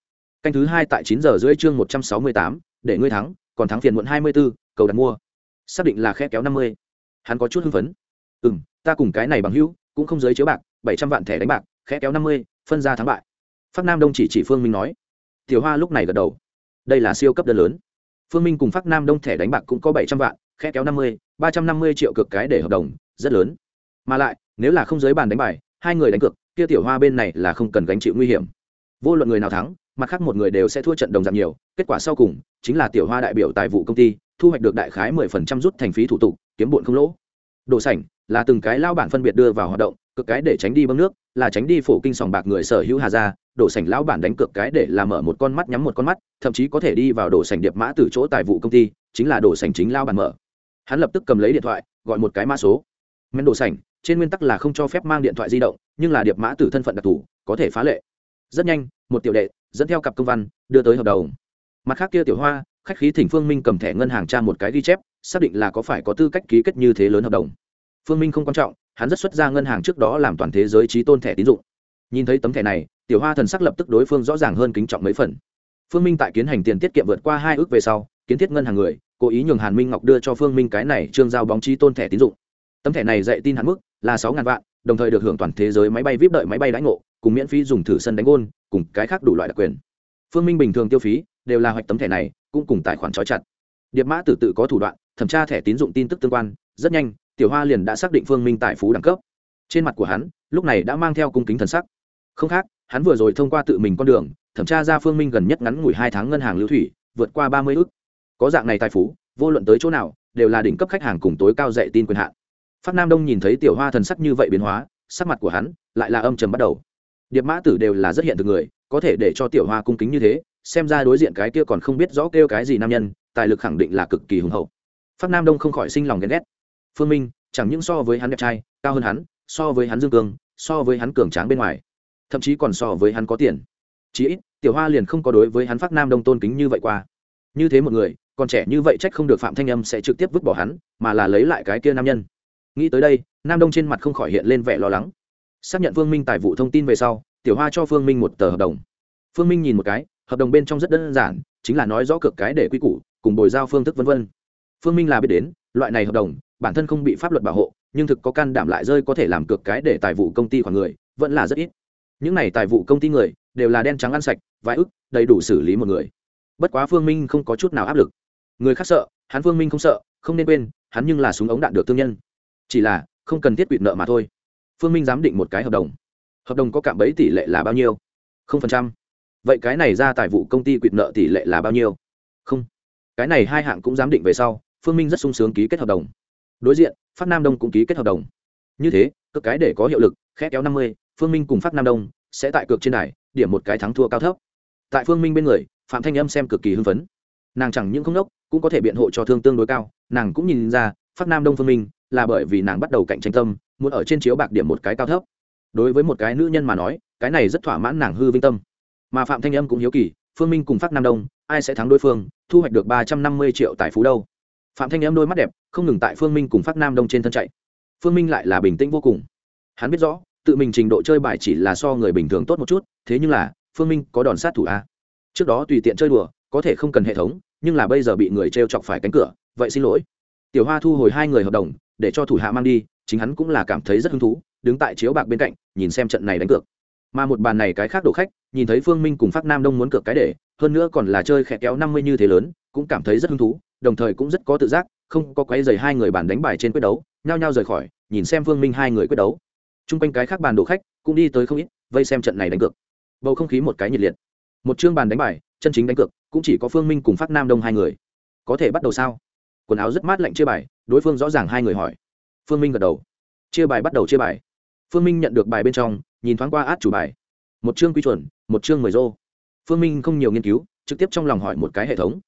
S1: Canh thứ hai tại chín giờ rưỡi chương một trăm sáu mươi tám, để ngươi thắng, còn thắng phiền muộn hai mươi b ố cầu đặt mua. Xác định là khẽ kéo năm mươi. Hắn có chút hưng phấn. Ừ m ta cùng cái này bằng hữu cũng không giới chiếu bạc, bảy trăm vạn thẻ đánh bạc, khẽ kéo năm mươi, phân ra thắng bại. Phát nam đông chỉ chỉ phương minh nói, tiểu hoa lúc này gật đầu. Đây là siêu cấp đơn lớn. Phương minh cùng phát nam đông thẻ đánh bạc cũng có bảy trăm vạn, khẽ kéo năm mươi, ba trăm năm mươi triệu cực cái để hợp đồng, rất lớn. Mà lại, nếu là không giới bàn đánh bài, hai người đánh cược, kia tiểu hoa bên này là không cần gánh chịu nguy hiểm. Vô luận người nào thắng, mặt khác một người đều sẽ thua trận đồng giảm nhiều. Kết quả sau cùng, chính là tiểu hoa đại biểu tài vụ công ty, thu hoạch được đại khái mười phần trăm rút thành phí thủ tục, kiếm bụn không lỗ. Đồ sảnh là từng cái lao bản phân biệt đưa vào hoạt động, cực cái để tránh đi bơm nước, là tránh đi phổ kinh sòng bạc người sở hữu hà gia, đổ sảnh lão bản đánh cược cái để làm mở một con mắt nhắm một con mắt, thậm chí có thể đi vào đổ sảnh điệp mã từ chỗ tài vụ công ty, chính là đổ sảnh chính lao bản mở. Hắn lập tức cầm lấy điện thoại, gọi một cái mã số. Men đổ sảnh, trên nguyên tắc là không cho phép mang điện thoại di động, nhưng là điệp mã từ thân phận đặc thù, có thể phá lệ. Rất nhanh, một tiểu đệ, dẫn theo cặp công văn, đưa tới hợp đồng. Mặt khác kia tiểu hoa, khách khí thỉnh phương minh cầm thẻ ngân hàng tra một cái ghi chép, xác định là có phải có tư cách ký kết như thế lớn hợp đồng phương minh không quan trọng, hắn rất xuất ra ngân hàng trước đó làm toàn thế giới trí tôn thẻ tín dụng. Nhìn thấy tấm thẻ này, tiểu hoa thần sắc lập tức đối phương rõ ràng hơn kính trọng mấy phần. Phương minh tại kiến hành tiền tiết kiệm vượt qua hai ước về sau, kiến thiết ngân hàng người, cố ý nhường hàn minh ngọc đưa cho phương minh cái này trương giao bóng trí tôn thẻ tín dụng. Tấm thẻ này dạy tin hạn mức là sáu ngàn vạn, đồng thời được hưởng toàn thế giới máy bay vip đợi máy bay đãi ngộ, cùng miễn phí dùng thử sân đánh gôn, cùng cái khác đủ loại đặc quyền. Phương minh bình thường tiêu phí đều là hoạch tấm thẻ này, cũng cùng tài khoản trói chặt. Điệp mã tử tự có thủ đoạn, thẩm tra thẻ tín dụng tin tức tương quan, rất nhanh tiểu hoa liền đã xác định phương minh tại phú đẳng cấp. Trên mặt của hắn, lúc này đã mang theo cung kính thần sắc. Không khác, hắn vừa rồi thông qua tự mình con đường, thẩm tra ra phương minh gần nhất ngắn ngủi hai tháng ngân hàng lưu thủy, vượt qua ba mươi ước có dạng này tài phú, vô luận tới chỗ nào, đều là đỉnh cấp khách hàng cùng tối cao dạy tin quyền hạn. Phát nam đông nhìn thấy tiểu hoa thần sắc như vậy biến hóa, sắc mặt của hắn lại là âm trầm bắt đầu. Điệp mã tử đều là rất hiện thực người, có thể để cho tiểu hoa cung kính như thế, xem ra đối diện cái kia còn không biết rõ kêu cái gì nam nhân, tài lực khẳng định là cực kỳ hùng hậu. Phát nam đông không khỏi sinh lòng ghen ghét phương minh, chẳng những so với hắn đẹp trai, cao hơn hắn, so với hắn dương cường, so với hắn cường tráng bên ngoài, thậm chí còn so với hắn có tiền. Chí ít, tiểu hoa liền không có đối với hắn phát nam đông tôn kính như vậy qua. Như thế một người, còn trẻ như vậy trách không được phạm thanh âm sẽ trực tiếp vứt bỏ hắn, mà là lấy lại cái kia nam nhân. Nghĩ tới đây, nam đông trên mặt không khỏi hiện lên vẻ lo lắng. Xác nhận phương minh tài vụ thông tin về sau, tiểu hoa cho phương minh một tờ hợp đồng. Phương minh nhìn một cái, hợp đồng bên trong rất đơn giản, chính là nói rõ cực cái để quy củ, cùng bồi giao phương thức v v phương minh là biết đến, loại này hợp đồng bản thân không bị pháp luật bảo hộ, nhưng thực có can đảm lại rơi có thể làm cược cái để tài vụ công ty khoản người, vẫn là rất ít. Những này tài vụ công ty người, đều là đen trắng ăn sạch vài ức, đầy đủ xử lý một người. Bất quá phương minh không có chút nào áp lực. Người khác sợ, hắn phương minh không sợ, không nên quên, hắn nhưng là súng ống đạn được thương nhân. Chỉ là, không cần thiết quỵt nợ mà thôi. Phương minh giám định một cái hợp đồng. Hợp đồng có cạm bẫy tỷ lệ là bao nhiêu? Không phần trăm. Vậy cái này ra tài vụ công ty quỵt nợ tỷ lệ là bao nhiêu? Không. Cái này hai hạng cũng giám định về sau, phương minh rất sung sướng ký kết hợp đồng đối diện phát nam đông cũng ký kết hợp đồng. Như thế cực cái để có hiệu lực khẽ kéo năm mươi, phương minh cùng phát nam đông sẽ tại cược trên này điểm một cái thắng thua cao thấp. Tại phương minh bên người, phạm thanh âm xem cực kỳ hưng phấn. Nàng chẳng những không đốc cũng có thể biện hộ cho thương tương đối cao, nàng cũng nhìn ra phát nam đông phương minh là bởi vì nàng bắt đầu cạnh tranh tâm, muốn ở trên chiếu bạc điểm một cái cao thấp. Đối với một cái nữ nhân mà nói, cái này rất thỏa mãn nàng hư vinh tâm. Mà phạm thanh âm cũng hiếu kỳ, phương minh cùng phát nam đông, ai sẽ thắng đối phương, thu hoạch được ba trăm năm mươi triệu tài phú đâu? Phạm thanh em đôi mắt đẹp, không ngừng tại phương minh cùng phát nam đông trên thân chạy. Phương minh lại là bình tĩnh vô cùng. Hắn biết rõ, tự mình trình độ chơi bài chỉ là so người bình thường tốt một chút, thế nhưng là, phương minh có đòn sát thủ a. Trước đó tùy tiện chơi đùa, có thể không cần hệ thống, nhưng là bây giờ bị người t r e o chọc phải cánh cửa, vậy xin lỗi. Tiểu hoa thu hồi hai người hợp đồng, để cho thủ hạ mang đi, chính hắn cũng là cảm thấy rất hứng thú, đứng tại chiếu bạc bên cạnh, nhìn xem trận này đánh cược. Mà một bàn này cái khác đổ khách, nhìn thấy phương minh cùng phát nam đông muốn cược cái để, hơn nữa còn là chơi khẽ kéo năm mươi như thế lớn, cũng cảm thấy rất hứng thú đồng thời cũng rất có tự giác, không có quấy dày hai người bàn đánh bài trên quyết đấu, nhao nhao rời khỏi, nhìn xem Vương minh hai người quyết đấu. T r u n g quanh cái khác bàn đồ khách cũng đi tới không ít, vây xem trận này đánh cược. Bầu không khí một cái nhiệt liệt. Một chương bàn đánh bài, chân chính đánh cược, cũng chỉ có phương minh cùng phát nam đông hai người. Có thể bắt đầu sao? Quần áo rất mát lạnh chia bài, đối phương rõ ràng hai người hỏi. Phương minh gật đầu. Chia bài bắt đầu chia bài. Phương minh nhận được bài bên trong, nhìn thoáng qua át chủ bài. Một chương quy chuẩn, một chương mười rô. Phương minh không nhiều nghiên cứu, trực tiếp trong lòng hỏi một cái hệ thống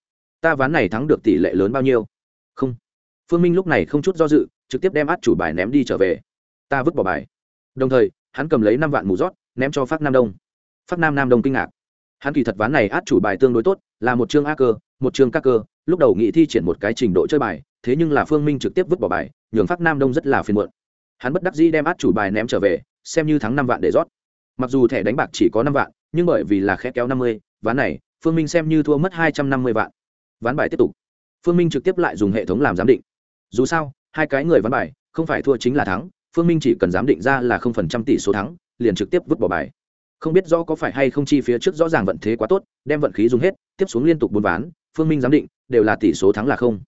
S1: ta ván này thắng được tỷ lệ lớn bao nhiêu? Không. Phương minh lúc này không chút do dự, trực tiếp đem át chủ bài ném đi trở về. Ta vứt bỏ bài. Đồng thời, hắn cầm lấy năm vạn mù rót, ném cho phát nam đông. Phát nam nam đông kinh ngạc. Hắn kỳ thật ván này át chủ bài tương đối tốt, là một chương a cơ, một chương các cơ, lúc đầu nghị thi triển một cái trình độ chơi bài, thế nhưng là phương minh trực tiếp vứt bỏ bài, nhường phát nam đông rất là phiền muộn. Hắn bất đắc dĩ đem át chủ bài ném trở về, xem như thắng năm vạn để rót. Mặc dù thẻ đánh bạc chỉ có năm vạn, nhưng bởi vì là khẽ kéo năm mươi, ván này, phương minh xem như thua mất hai trăm năm mươi vạn ván bài tiếp tục. Phương minh trực tiếp lại dùng hệ thống làm giám định. Dù sao, hai cái người ván bài, không phải thua chính là thắng, phương minh chỉ cần giám định ra là không phần trăm tỷ số thắng, liền trực tiếp vứt bỏ bài. Không biết rõ có phải hay không chi phía trước rõ ràng vận thế quá tốt, đem vận khí dùng hết, tiếp xuống liên tục bốn ván, phương minh giám định, đều là tỷ số thắng là không.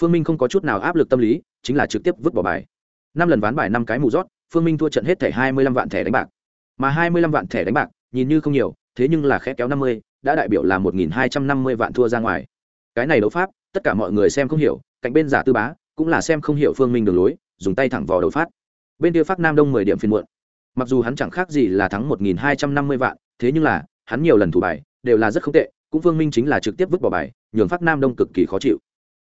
S1: Phương minh không có chút nào áp lực tâm lý, chính là trực tiếp vứt bỏ bài. Năm lần ván bài năm cái mù rót, phương minh thua trận hết thẻ hai mươi lăm vạn thẻ đánh bạc. Mà hai mươi lăm vạn thẻ đánh bạc, nhìn như không nhiều, thế nhưng là khẽ kéo năm mươi, đã đại biểu là một nghìn hai trăm năm mươi vạn thua ra ngoài cái này đấu pháp, tất cả mọi người xem không hiểu, cạnh bên giả tư bá, cũng là xem không hiểu phương minh đường lối, dùng tay thẳng vào đầu phát. Bên kia phát nam đông mười điểm phiên muộn. Mặc dù hắn chẳng khác gì là thắng một nghìn hai trăm năm mươi vạn, thế nhưng là, hắn nhiều lần thủ bài, đều là rất không tệ, cũng phương minh chính là trực tiếp vứt bỏ bài, nhường phát nam đông cực kỳ khó chịu.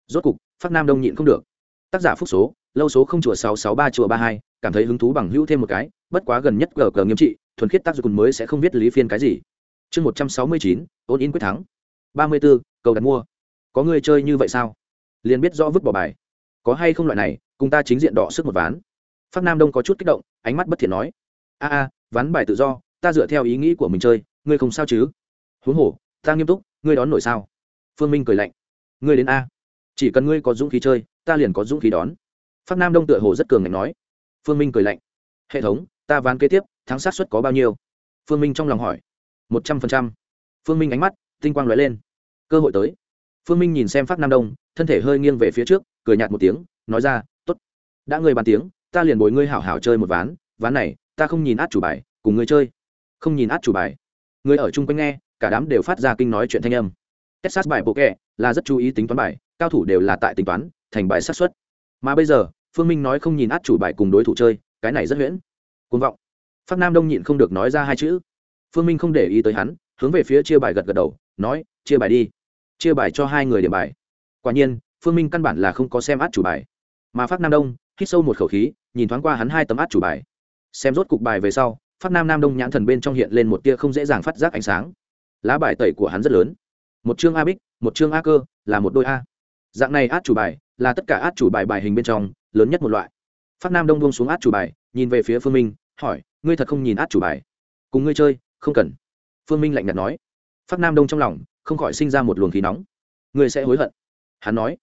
S1: Rốt cục, phát nam đông nhịn không được. Tác giả phúc số, lâu số không chùa sáu sáu ba chùa ba hai, cảm thấy hứng thú bằng hữu thêm một cái, bất quá gần nhất gờ cờ nghiêm trị, thuần khiết tác dụng mới sẽ không biết lý phiên cái gì. Chương một trăm sáu mươi chín ôn in quyết thắng. ba mươi b ố cầu đặt mua có người chơi như vậy sao? Liền biết rõ vứt bỏ bài. Có hay không loại này, cùng ta chính diện đỏ sức một ván. Phát nam đông có chút kích động, ánh mắt bất thiện nói. A a, ván bài tự do, ta dựa theo ý nghĩ của mình chơi, ngươi không sao chứ? Huống hồ, ta nghiêm túc, ngươi đón nổi sao? Phương minh cười lạnh. Ngươi đến a. Chỉ cần ngươi có dũng khí chơi, ta liền có dũng khí đón. Phát nam đông tựa hồ rất cường ngạnh nói. Phương minh cười lạnh. Hệ thống, ta ván kế tiếp, thắng sát suất có bao nhiêu? Phương minh trong lòng hỏi. Một trăm phần trăm. Phương minh ánh mắt, tinh quang lóe lên. Cơ hội tới phương minh nhìn xem phát nam đông, thân thể hơi nghiêng về phía trước, cười nhạt một tiếng, nói ra t ố t đã ngươi bàn tiếng, ta liền bồi ngươi hảo hảo chơi một ván. Ván này, ta không nhìn át chủ bài, cùng ngươi chơi. Không nhìn át chủ bài. Người ở chung quanh nghe, cả đám đều phát ra kinh nói chuyện thanh âm. Texas bài bộ kẹ là rất chú ý tính toán bài, cao thủ đều là tại tính toán, thành bài sát xuất mà bây giờ, phương minh nói không nhìn át chủ bài cùng đối thủ chơi, cái này rất huyễn. Côn vọng. Phát nam đông nhịn không được nói ra hai chữ. Phương minh không để ý tới hắn, hướng về phía chia bài gật gật đầu, nói, chia bài đi chia bài cho hai người điểm bài. Quả nhiên, phương minh căn bản là không có xem át chủ bài. Mà phát nam đông, hít sâu một khẩu khí, nhìn thoáng qua hắn hai tấm át chủ bài. Xem rốt cục bài về sau, phát nam nam đông nhãn thần bên trong hiện lên một tia không dễ dàng phát giác ánh sáng. Lá bài tẩy của hắn rất lớn. Một chương a bích, một chương a cơ, là một đôi a. Dạng này át chủ bài, là tất cả át chủ bài bài hình bên trong, lớn nhất một loại. Phát nam đông buông xuống át chủ bài, nhìn về phía phương minh, hỏi, ngươi thật không nhìn át chủ bài? Cùng ngươi chơi, không cần. Phương minh lạnh nhạt nói. Phát nam đông trong lòng không khỏi sinh ra một luồng khí nóng. Người sẽ hối hận. Hắn nói.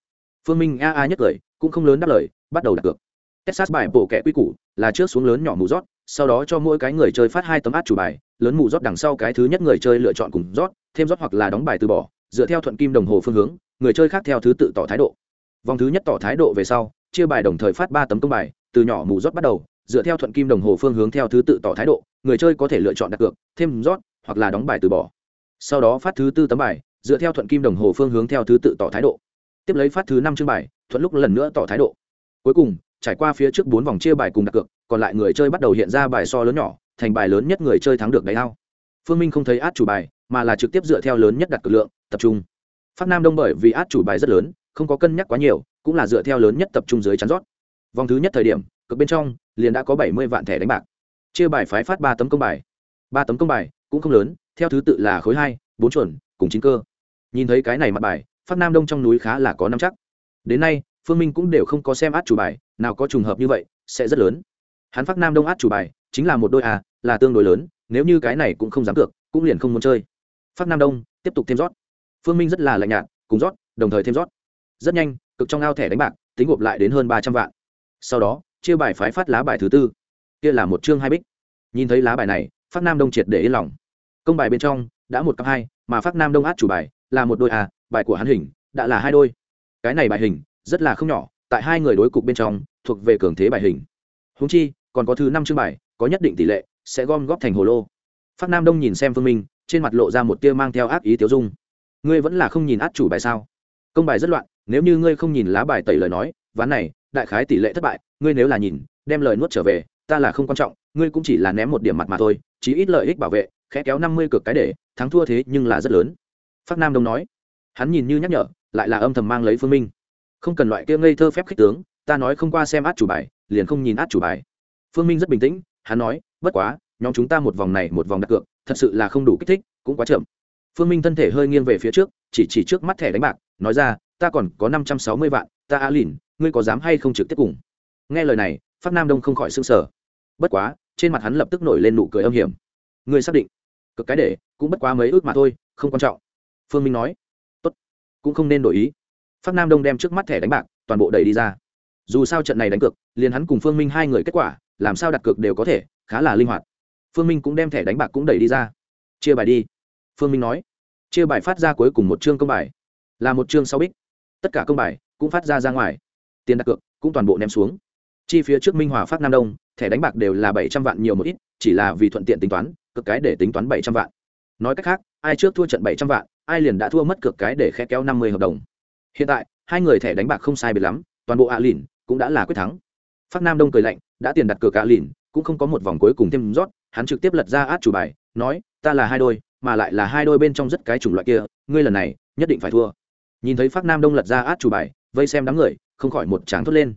S1: Phương minh a a nhất lời cũng không lớn đáp lời, bắt đầu đặt cược. Texas bài bộ kẻ quy củ là trước xuống lớn nhỏ mù rót, sau đó cho mỗi cái người chơi phát hai tấm át chủ bài, lớn mù rót đằng sau cái thứ nhất người chơi lựa chọn cùng rót, thêm rót hoặc là đóng bài từ bỏ, dựa theo thuận kim đồng hồ phương hướng, người chơi khác theo thứ tự tỏ thái độ. Vòng thứ nhất tỏ thái độ về sau, chia bài đồng thời phát ba tấm công bài, từ nhỏ mù rót bắt đầu, dựa theo thuận kim đồng hồ phương hướng theo thứ tự tỏ thái độ, người chơi có thể lựa chọn đặt cược, thêm rót hoặc là đóng bài từ bỏ sau đó phát thứ tư tấm bài, dựa theo thuận kim đồng hồ phương hướng theo thứ tự tỏ thái độ. Tiếp lấy phát thứ năm chương bài, thuận lúc lần nữa tỏ thái độ. Cuối cùng, trải qua phía trước bốn vòng chia bài cùng đặt cược, còn lại người chơi bắt đầu hiện ra bài so lớn nhỏ, thành bài lớn nhất người chơi thắng được đáy ao. Phương minh không thấy át chủ bài, mà là trực tiếp dựa theo lớn nhất đặt cược lượng, tập trung. Phát nam đông bởi vì át chủ bài rất lớn, không có cân nhắc quá nhiều, cũng là dựa theo lớn nhất tập trung dưới chắn rót. Vòng thứ nhất thời điểm cực bên trong, liền đã có bảy mươi vạn thẻ đánh bạc. Chia bài phái phát ba tấm công bài. Ba tấm công bài, cũng không lớn theo thứ tự là khối hai, bốn chuẩn, cùng chín cơ. Nhìn thấy cái này mặt bài phát nam đông trong núi khá là có năm chắc. Đến nay, phương minh cũng đều không có xem át chủ bài, nào có trùng hợp như vậy, sẽ rất lớn. Hắn phát nam đông át chủ bài, chính là một đôi à là tương đối lớn, nếu như cái này cũng không dám cược, cũng liền không muốn chơi. Phát nam đông, tiếp tục thêm rót. Phương minh rất là lạnh nhạt, cùng rót, đồng thời thêm rót. Rất nhanh, cực trong ao thẻ đánh bạc, tính gộp lại đến hơn ba trăm vạn. Sau đó, chia bài phái phát lá bài thứ tư. Kia là một chương hai bích. Nhìn thấy lá bài này phát nam đông triệt để yên lòng công bài bên trong, đã một cặp hai, mà phát nam đông át chủ bài là một đôi à bài của hắn hình đã là hai đôi. Cái này bài hình rất là không nhỏ, tại hai người đối cục bên trong, thuộc về cường thế bài hình. Húng chi, còn có thứ năm chương bài, có nhất định tỷ lệ sẽ gom góp thành hồ lô. Phát nam đông nhìn xem phương minh, trên mặt lộ ra một tia mang theo ác ý tiêu dung. Ngươi vẫn là không nhìn át chủ bài sao? Công bài rất loạn, nếu như ngươi không nhìn lá bài tẩy lời nói, ván này, đại khái tỷ lệ thất bại, ngươi nếu là nhìn, đem lời nuốt trở về, ta là không quan trọng, ngươi cũng chỉ là ném một điểm mặt mà thôi, chí ít lợi ích bảo vệ khẽ kéo năm mươi cực cái để, thắng thua thế nhưng là rất lớn. Phát nam đông nói, hắn nhìn như nhắc nhở, lại là âm thầm mang lấy phương minh. Không cần loại kia ngây thơ phép khích tướng, ta nói không qua xem át chủ bài, liền không nhìn át chủ bài. Phương minh rất bình tĩnh, hắn nói, bất quá, nhóm chúng ta một vòng này một vòng đặt cược, thật sự là không đủ kích thích, cũng quá chậm. Phương minh thân thể hơi nghiêng về phía trước, chỉ chỉ trước mắt thẻ đánh bạc, nói ra, ta còn có năm trăm sáu mươi vạn, ta a lìn ngươi có dám hay không trực tiếp cùng? Nghe lời này phát nam đông không khỏi s ư n g sở bất quá, trên mặt hắn lập tức nổi lên nụ cười âm hiểm. Ngươi xác định? Cực cái để, cũng bất quá mấy ước mà thôi, không quan trọng. Phương minh nói, tốt, cũng không nên đổi ý. Phát nam đông đem trước mắt thẻ đánh bạc toàn bộ đẩy đi ra. Dù sao trận này đánh cược, liền hắn cùng phương minh hai người kết quả, làm sao đặt cược đều có thể, khá là linh hoạt. Phương minh cũng đem thẻ đánh bạc cũng đẩy đi ra. Chia bài đi. Phương minh nói. Chia bài phát ra cuối cùng một chương công bài. Là một chương sau bích. Tất cả công bài cũng phát ra ra ngoài. Tiền đặt cược cũng toàn bộ ném xuống. Chi phía trước minh hòa phát nam đông thẻ đánh bạc đều là bảy trăm vạn nhiều một ít, chỉ là vì thuận tiện tính toán cực cái để tính toán bảy trăm vạn. Nói cách khác, ai trước thua trận bảy trăm vạn, ai liền đã thua mất cực cái để khe kéo năm mươi hợp đồng. Hiện tại, hai người thẻ đánh bạc không sai biệt lắm, toàn bộ ạ lìn cũng đã là quyết thắng. Phát nam đông cười lạnh, đã tiền đặt cược ạ lìn, cũng không có một vòng cuối cùng thêm rót, hắn trực tiếp lật ra át chủ bài, nói, ta là hai đôi, mà lại là hai đôi bên trong rất cái chủng loại kia, ngươi lần này nhất định phải thua. Nhìn thấy phát nam đông lật ra át chủ bài, vây xem đám người, không khỏi một tráng thốt lên.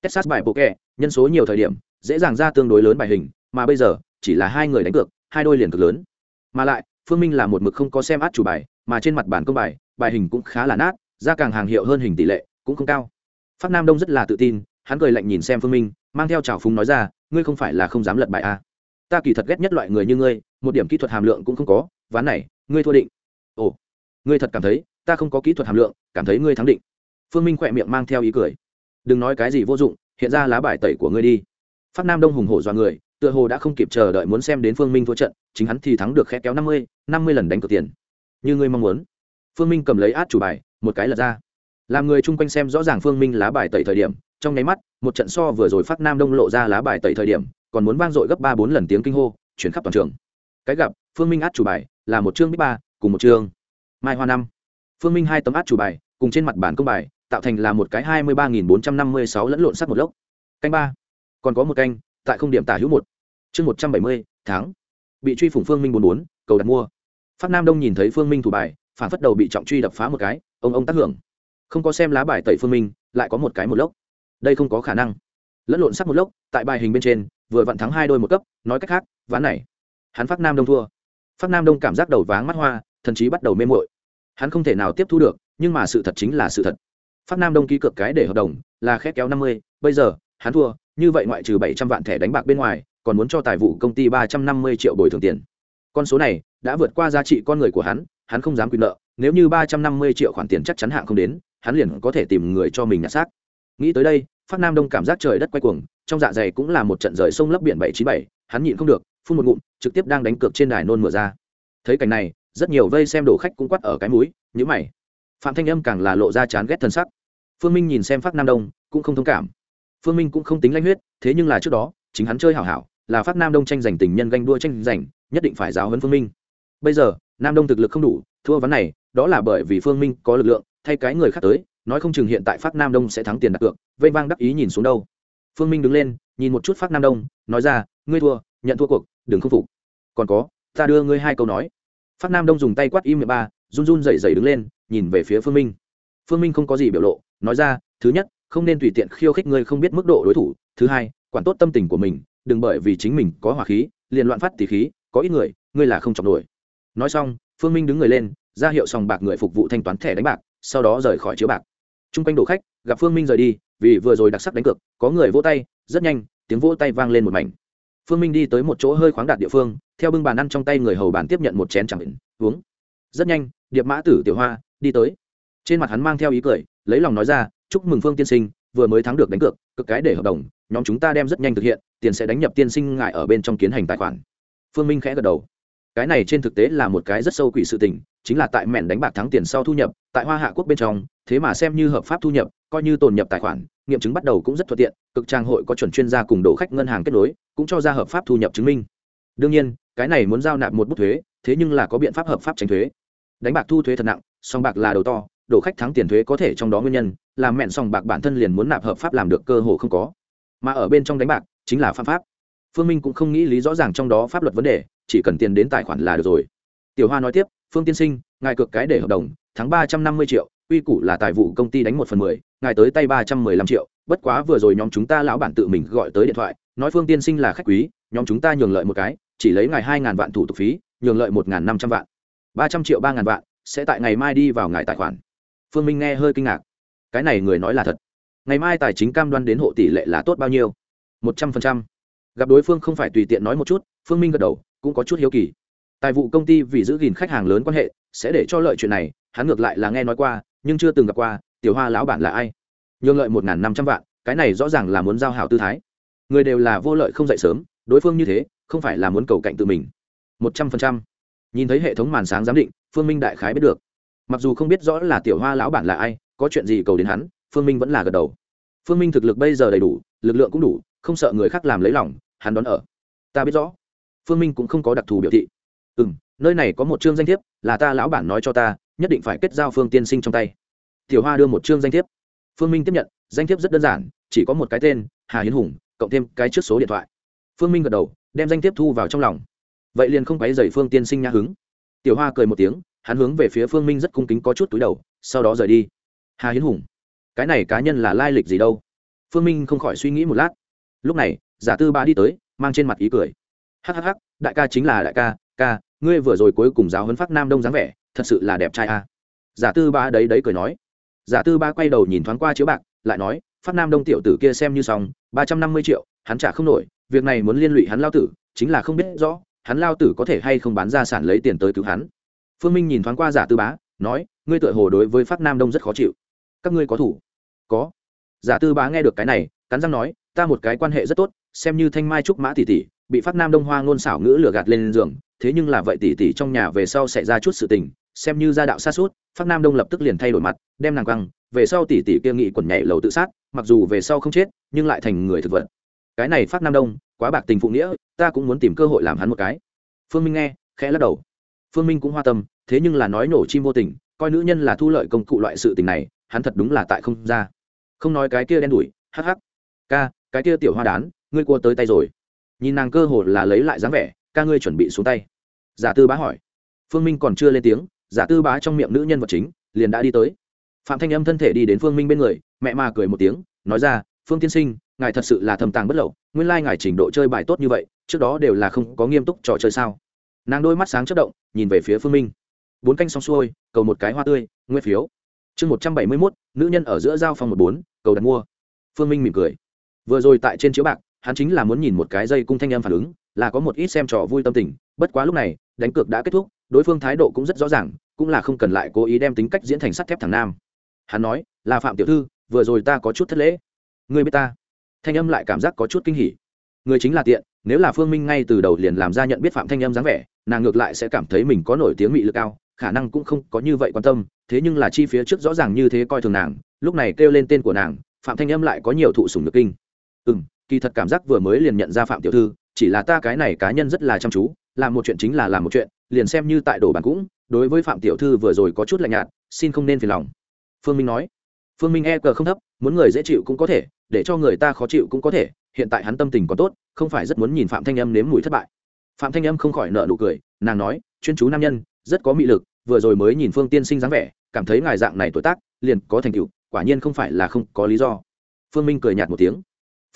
S1: Texas bài bộ kẹ, nhân số nhiều thời điểm dễ dàng ra tương đối lớn bài hình, mà bây giờ chỉ là hai người đánh cược, hai đôi liền cực lớn. Mà lại, phương minh là một mực không có xem át chủ bài, mà trên mặt bản công bài bài hình cũng khá là nát, ra càng hàng hiệu hơn hình tỷ lệ cũng không cao. Phát nam đông rất là tự tin, hắn cười lạnh nhìn xem phương minh, mang theo trào phúng nói ra, ngươi không phải là không dám lật bài a à. ta kỳ thật ghét nhất loại người như ngươi, một điểm kỹ thuật hàm lượng cũng không có, ván này, ngươi thua định. Ồ, ngươi thật cảm thấy, ta không có kỹ thuật hàm lượng, cảm thấy ngươi thắng định. Phương minh khỏe miệng mang theo ý cười. Đừng nói cái gì vô dụng, hiện ra lá bài tẩy của ngươi đi phát nam đông hùng hổ dọa người, tựa hồ đã không kịp chờ đợi muốn xem đến phương minh thua trận, chính hắn thì thắng được khẽ kéo năm mươi năm mươi lần đánh cược tiền. Như ngươi mong muốn. Phương minh cầm lấy át chủ bài, một cái lật ra. Làm người chung quanh xem rõ ràng phương minh lá bài tẩy thời điểm, trong nháy mắt, một trận so vừa rồi phát nam đông lộ ra lá bài tẩy thời điểm, còn muốn vang dội gấp ba bốn lần tiếng kinh hô, chuyển khắp toàn trường. Cái gặp, phương minh át chủ bài, là một chương bích ba, cùng một chương. Mai hoa năm. Phương minh hai tấm át chủ bài, cùng trên mặt bản công bài, tạo thành là một cái hai mươi ba nghìn bốn trăm năm mươi sáu lẫn lộn sắc một lốc. Canh ba còn có một canh, tại không điểm tả hữu một. Chương một trăm bảy mươi, tháng. Bị truy phủng phương minh bốn bốn, cầu đặt mua. Phát nam đông nhìn thấy phương minh thủ bài, phản phất đầu bị trọng truy đập phá một cái, ông ông tác hưởng. Không có xem lá bài tẩy phương minh, lại có một cái một lốc. Đây không có khả năng. Lẫn lộn sắc một lốc, tại bài hình bên trên, vừa vặn thắng hai đôi một cấp, nói cách khác, ván này. Hắn phát nam đông thua. Phát nam đông cảm giác đầu váng mắt hoa thậm chí bắt đầu mê mội hắn không thể nào tiếp thu được, nhưng mà sự thật chính là sự thật. Phát nam đông ký cược cái để hợp đồng, là khét kéo năm mươi, bây giờ, hắn thua như vậy ngoại trừ bảy trăm vạn thẻ đánh bạc bên ngoài, còn muốn cho tài vụ công ty ba trăm năm mươi triệu bồi thường tiền. Con số này đã vượt qua giá trị con người của hắn hắn không dám quyền nợ, nếu như ba trăm năm mươi triệu khoản tiền chắc chắn hạng không đến, hắn liền có thể tìm người cho mình nhặt xác. Nghĩ tới đây phát nam đông cảm giác trời đất quay cuồng, trong dạ dày cũng là một trận rời sông lấp biển bảy chín bảy, hắn nhịn không được, phun một ngụm, trực tiếp đang đánh cược trên đài nôn mửa ra. Thấy cảnh này, rất nhiều vây xem đồ khách cũng quắt ở cái mũi nhữ mày. Phạm thanh âm càng là lộ ra chán ghét thân sắc. Phương minh nhìn xem phát nam đông, cũng không thông cảm phương minh cũng không tính lanh huyết, thế nhưng là trước đó, chính hắn chơi hảo hảo, là phát nam đông tranh giành tình nhân ganh đua tranh giành, nhất định phải giáo huấn phương minh. Bây giờ, nam đông thực lực không đủ, thua ván này, đó là bởi vì phương minh có lực lượng, thay cái người khác tới, nói không chừng hiện tại phát nam đông sẽ thắng tiền đặt cược vây vang đắc ý nhìn xuống đâu. Phương minh đứng lên, nhìn một chút phát nam đông, nói ra, ngươi thua, nhận thua cuộc, đừng khâm phục. Còn có, ta đưa ngươi hai câu nói. Phát nam đông dùng tay quát im miệng ba, run run dậy dậy đứng lên, nhìn về phía phương minh. Phương minh không có gì biểu lộ, nói ra, thứ nhất không nên tùy tiện khiêu khích ngươi không biết mức độ đối thủ. Thứ hai, quản tốt tâm tình của mình, đừng bởi vì chính mình có hỏa khí, liền loạn phát tỉ khí, có ít người, ngươi là không chọc nổi. Nói xong, phương minh đứng người lên, ra hiệu sòng bạc người phục vụ thanh toán thẻ đánh bạc, sau đó rời khỏi chiếu bạc. T r u n g quanh đổ khách, gặp phương minh rời đi, vì vừa rồi đặc sắc đánh cược, có người vỗ tay, rất nhanh, tiếng vỗ tay vang lên một mảnh. Phương minh đi tới một chỗ hơi khoáng đạt địa phương, theo bưng bàn ăn trong tay người hầu bàn tiếp nhận một chén chẳng định, uống. Rất nhanh, điệp mã tử tiểu hoa, đi tới. Trên mặt hắn mang theo ý cười, lấy lòng nói ra chúc mừng phương tiên sinh, vừa mới thắng được đánh cược, cực cái để hợp đồng, nhóm chúng ta đem rất nhanh thực hiện, tiền sẽ đánh nhập tiên sinh ngại ở bên trong kiến hành tài khoản. Phương minh khẽ gật đầu. Cái này trên thực tế là một cái rất sâu quỷ sự tình, chính là tại mẹn đánh bạc thắng tiền sau thu nhập, tại hoa hạ quốc bên trong, thế mà xem như hợp pháp thu nhập, coi như tồn nhập tài khoản, nghiệm chứng bắt đầu cũng rất thuận tiện, cực trang hội có chuẩn chuyên gia cùng đổ khách ngân hàng kết nối, cũng cho ra hợp pháp thu nhập chứng minh. Đương nhiên, cái này muốn giao nạp một bút thuế, thế nhưng là có biện pháp hợp pháp tránh thuế. Đánh bạc thu thuế thật nặng, song bạc là đầu to đổ khách thắng tiền thuế có thể trong đó nguyên nhân, là mẹn sòng bạc bản thân liền muốn nạp hợp pháp làm được cơ hồ không có. Mà ở bên trong đánh bạc, chính là pháp pháp. Phương minh cũng không nghĩ lý rõ ràng trong đó pháp luật vấn đề, chỉ cần tiền đến tài khoản là được rồi. Tiểu hoa nói tiếp, phương tiên sinh, ngài cược cái để hợp đồng tháng ba trăm năm mươi triệu uy củ là tài vụ công ty đánh một phần mười, ngài tới tay ba trăm mười lăm triệu. Bất quá vừa rồi nhóm chúng ta lão bản tự mình gọi tới điện thoại, nói phương tiên sinh là khách quý, nhóm chúng ta nhường lợi một cái, chỉ lấy ngài hai ngàn vạn thủ tục phí, nhường lợi một ngàn năm trăm vạn. Ba trăm triệu, ba ngàn vạn, sẽ tại ngày mai đi vào ngài tài khoản phương minh nghe hơi kinh ngạc. Cái này người nói là thật. Ngày mai tài chính cam đoan đến hộ tỷ lệ là tốt bao nhiêu? Một trăm phần trăm. Gặp đối phương không phải tùy tiện nói một chút, phương minh gật đầu, cũng có chút hiếu kỳ. Tài vụ công ty vì giữ gìn khách hàng lớn quan hệ, sẽ để cho lợi chuyện này, hắn ngược lại là nghe nói qua, nhưng chưa từng gặp qua, tiểu hoa lão bản là ai? Nhường lợi một n g h n năm trăm vạn, cái này rõ ràng là muốn giao hảo tư thái. Người đều là vô lợi không dậy sớm, đối phương như thế, không phải là muốn cầu cạnh tự mình. Một trăm phần trăm. Nhìn thấy hệ thống màn sáng giám định, phương minh đại khái biết được mặc dù không biết rõ là tiểu hoa lão bản là ai, có chuyện gì cầu đến hắn, phương minh vẫn là gật đầu. Phương minh thực lực bây giờ đầy đủ, lực lượng cũng đủ, không sợ người khác làm lấy lòng, hắn đón ở. Ta biết rõ. Phương minh cũng không có đặc thù biểu thị. Ừ m nơi này có một chương danh thiếp, là ta lão bản nói cho ta, nhất định phải kết giao phương tiên sinh trong tay. Tiểu hoa đưa một chương danh thiếp. Phương minh tiếp nhận, danh thiếp rất đơn giản, chỉ có một cái tên, hà hiến hùng, cộng thêm cái trước số điện thoại. Phương minh gật đầu, đem danh thiếp thu vào trong lòng. Vậy liền không quáy dày phương tiên sinh nhã hứng. Tiểu hoa cười một tiếng hắn hướng về phía phương minh rất cung kính có chút túi đầu, sau đó rời đi. Hà hiến hùng, cái này cá nhân là lai lịch gì đâu? Phương minh không khỏi suy nghĩ một lát. Lúc này, giả tư ba đi tới, mang trên mặt ý cười. Hhh đại ca chính là đại ca ca, ngươi vừa rồi cuối cùng giáo huấn phát nam đông dáng vẻ, thật sự là đẹp trai a. Giả tư ba đấy đấy cười nói. Giả tư ba quay đầu nhìn thoáng qua chiếu bạc, lại nói phát nam đông tiểu tử kia xem như xong, ba trăm năm mươi triệu, hắn trả không nổi, việc này muốn liên lụy hắn lao tử, chính là không biết rõ, hắn lao tử có thể hay không bán ra sản lấy tiền tới cứu hắn phương minh nhìn thoáng qua giả tư bá, nói, ngươi tựa hồ đối với phát nam đông rất khó chịu. Các ngươi có thủ? Có. Giả tư bá nghe được cái này, cắn răng nói, ta một cái quan hệ rất tốt, xem như thanh mai trúc mã tỷ tỷ, bị phát nam đông hoa ngôn xảo ngữ lừa gạt lên giường, thế nhưng là vậy tỷ tỷ trong nhà về sau xảy ra chút sự tình, xem như gia đạo xa suốt. Phát nam đông lập tức liền thay đổi mặt, đem nàng quăng, về sau tỷ tỷ kia nghị quần nhảy lầu tự sát, mặc dù về sau không chết, nhưng lại thành người thực vật. Cái này phát nam đông, quá bạc tình phụ nghĩa, ta cũng muốn tìm cơ hội làm hắn một cái. Phương minh nghe, khẽ lắc đầu phương minh cũng hoa tâm, thế nhưng là nói nổ chim vô tình, coi nữ nhân là thu lợi công cụ loại sự tình này, hắn thật đúng là tại không ra. Không nói cái kia đen đủi, hắc hắc. Ca, cái kia tiểu hoa đán, ngươi cua tới tay rồi. Nhìn nàng cơ hồ là lấy lại dáng vẻ, ca ngươi chuẩn bị xuống tay. Giả tư bá hỏi. Phương minh còn chưa lên tiếng, giả tư bá trong miệng nữ nhân vật chính, liền đã đi tới. Phạm thanh âm thân thể đi đến phương minh bên người, mẹ mà cười một tiếng, nói ra, phương tiên sinh, ngài thật sự là thầm tàng bất lậu, nguyên lai ngài trình độ chơi bài tốt như vậy, trước đó đều là không có nghiêm túc trò chơi sao? Nàng đôi mắt sáng chất động, nhìn về phía phương minh. Bốn canh xong xuôi, cầu một cái hoa tươi nguyên phiếu. Chương một trăm bảy mươi mốt, nữ nhân ở giữa giao phòng một bốn, cầu đặt mua. Phương minh mỉm cười. Vừa rồi tại trên chiếu bạc, hắn chính là muốn nhìn một cái dây cung thanh em phản ứng, là có một ít xem trò vui tâm tình, bất quá lúc này, đánh cược đã kết thúc, đối phương thái độ cũng rất rõ ràng, cũng là không cần lại cố ý đem tính cách diễn thành sắt thép thằng nam. Hắn nói, là phạm tiểu thư, vừa rồi ta có chút thất lễ. Người biết ta? Thanh âm lại cảm giác có chút kinh hỉ. Người chính là tiện, nếu là phương minh ngay từ đầu liền làm ra nhận biết phạm thanh âm dáng vẻ nàng ngược lại sẽ cảm thấy mình có nổi tiếng mị lực cao, khả năng cũng không có như vậy quan tâm, thế nhưng là chi phía trước rõ ràng như thế coi thường nàng, lúc này kêu lên tên của nàng, phạm thanh âm lại có nhiều thụ sùng được kinh. Ừ m kỳ thật cảm giác vừa mới liền nhận ra phạm tiểu thư, chỉ là ta cái này cá nhân rất là chăm chú, làm một chuyện chính là làm một chuyện, liền xem như tại đồ bàn cũng, đối với phạm tiểu thư vừa rồi có chút lạnh nhạt, xin không nên phiền lòng. Phương minh nói. Phương minh e cờ không thấp, muốn người dễ chịu cũng có thể, để cho người ta khó chịu cũng có thể, hiện tại hắn tâm tình có tốt, không phải rất muốn nhìn phạm thanh âm nếm mùi thất bại phạm thanh âm không khỏi nợ nụ cười, nàng nói, chuyên chú nam nhân, rất có mị lực, vừa rồi mới nhìn phương tiên sinh dáng vẻ, cảm thấy ngài dạng này tuổi tác, liền có thành tựu, quả nhiên không phải là không có lý do. Phương minh cười nhạt một tiếng.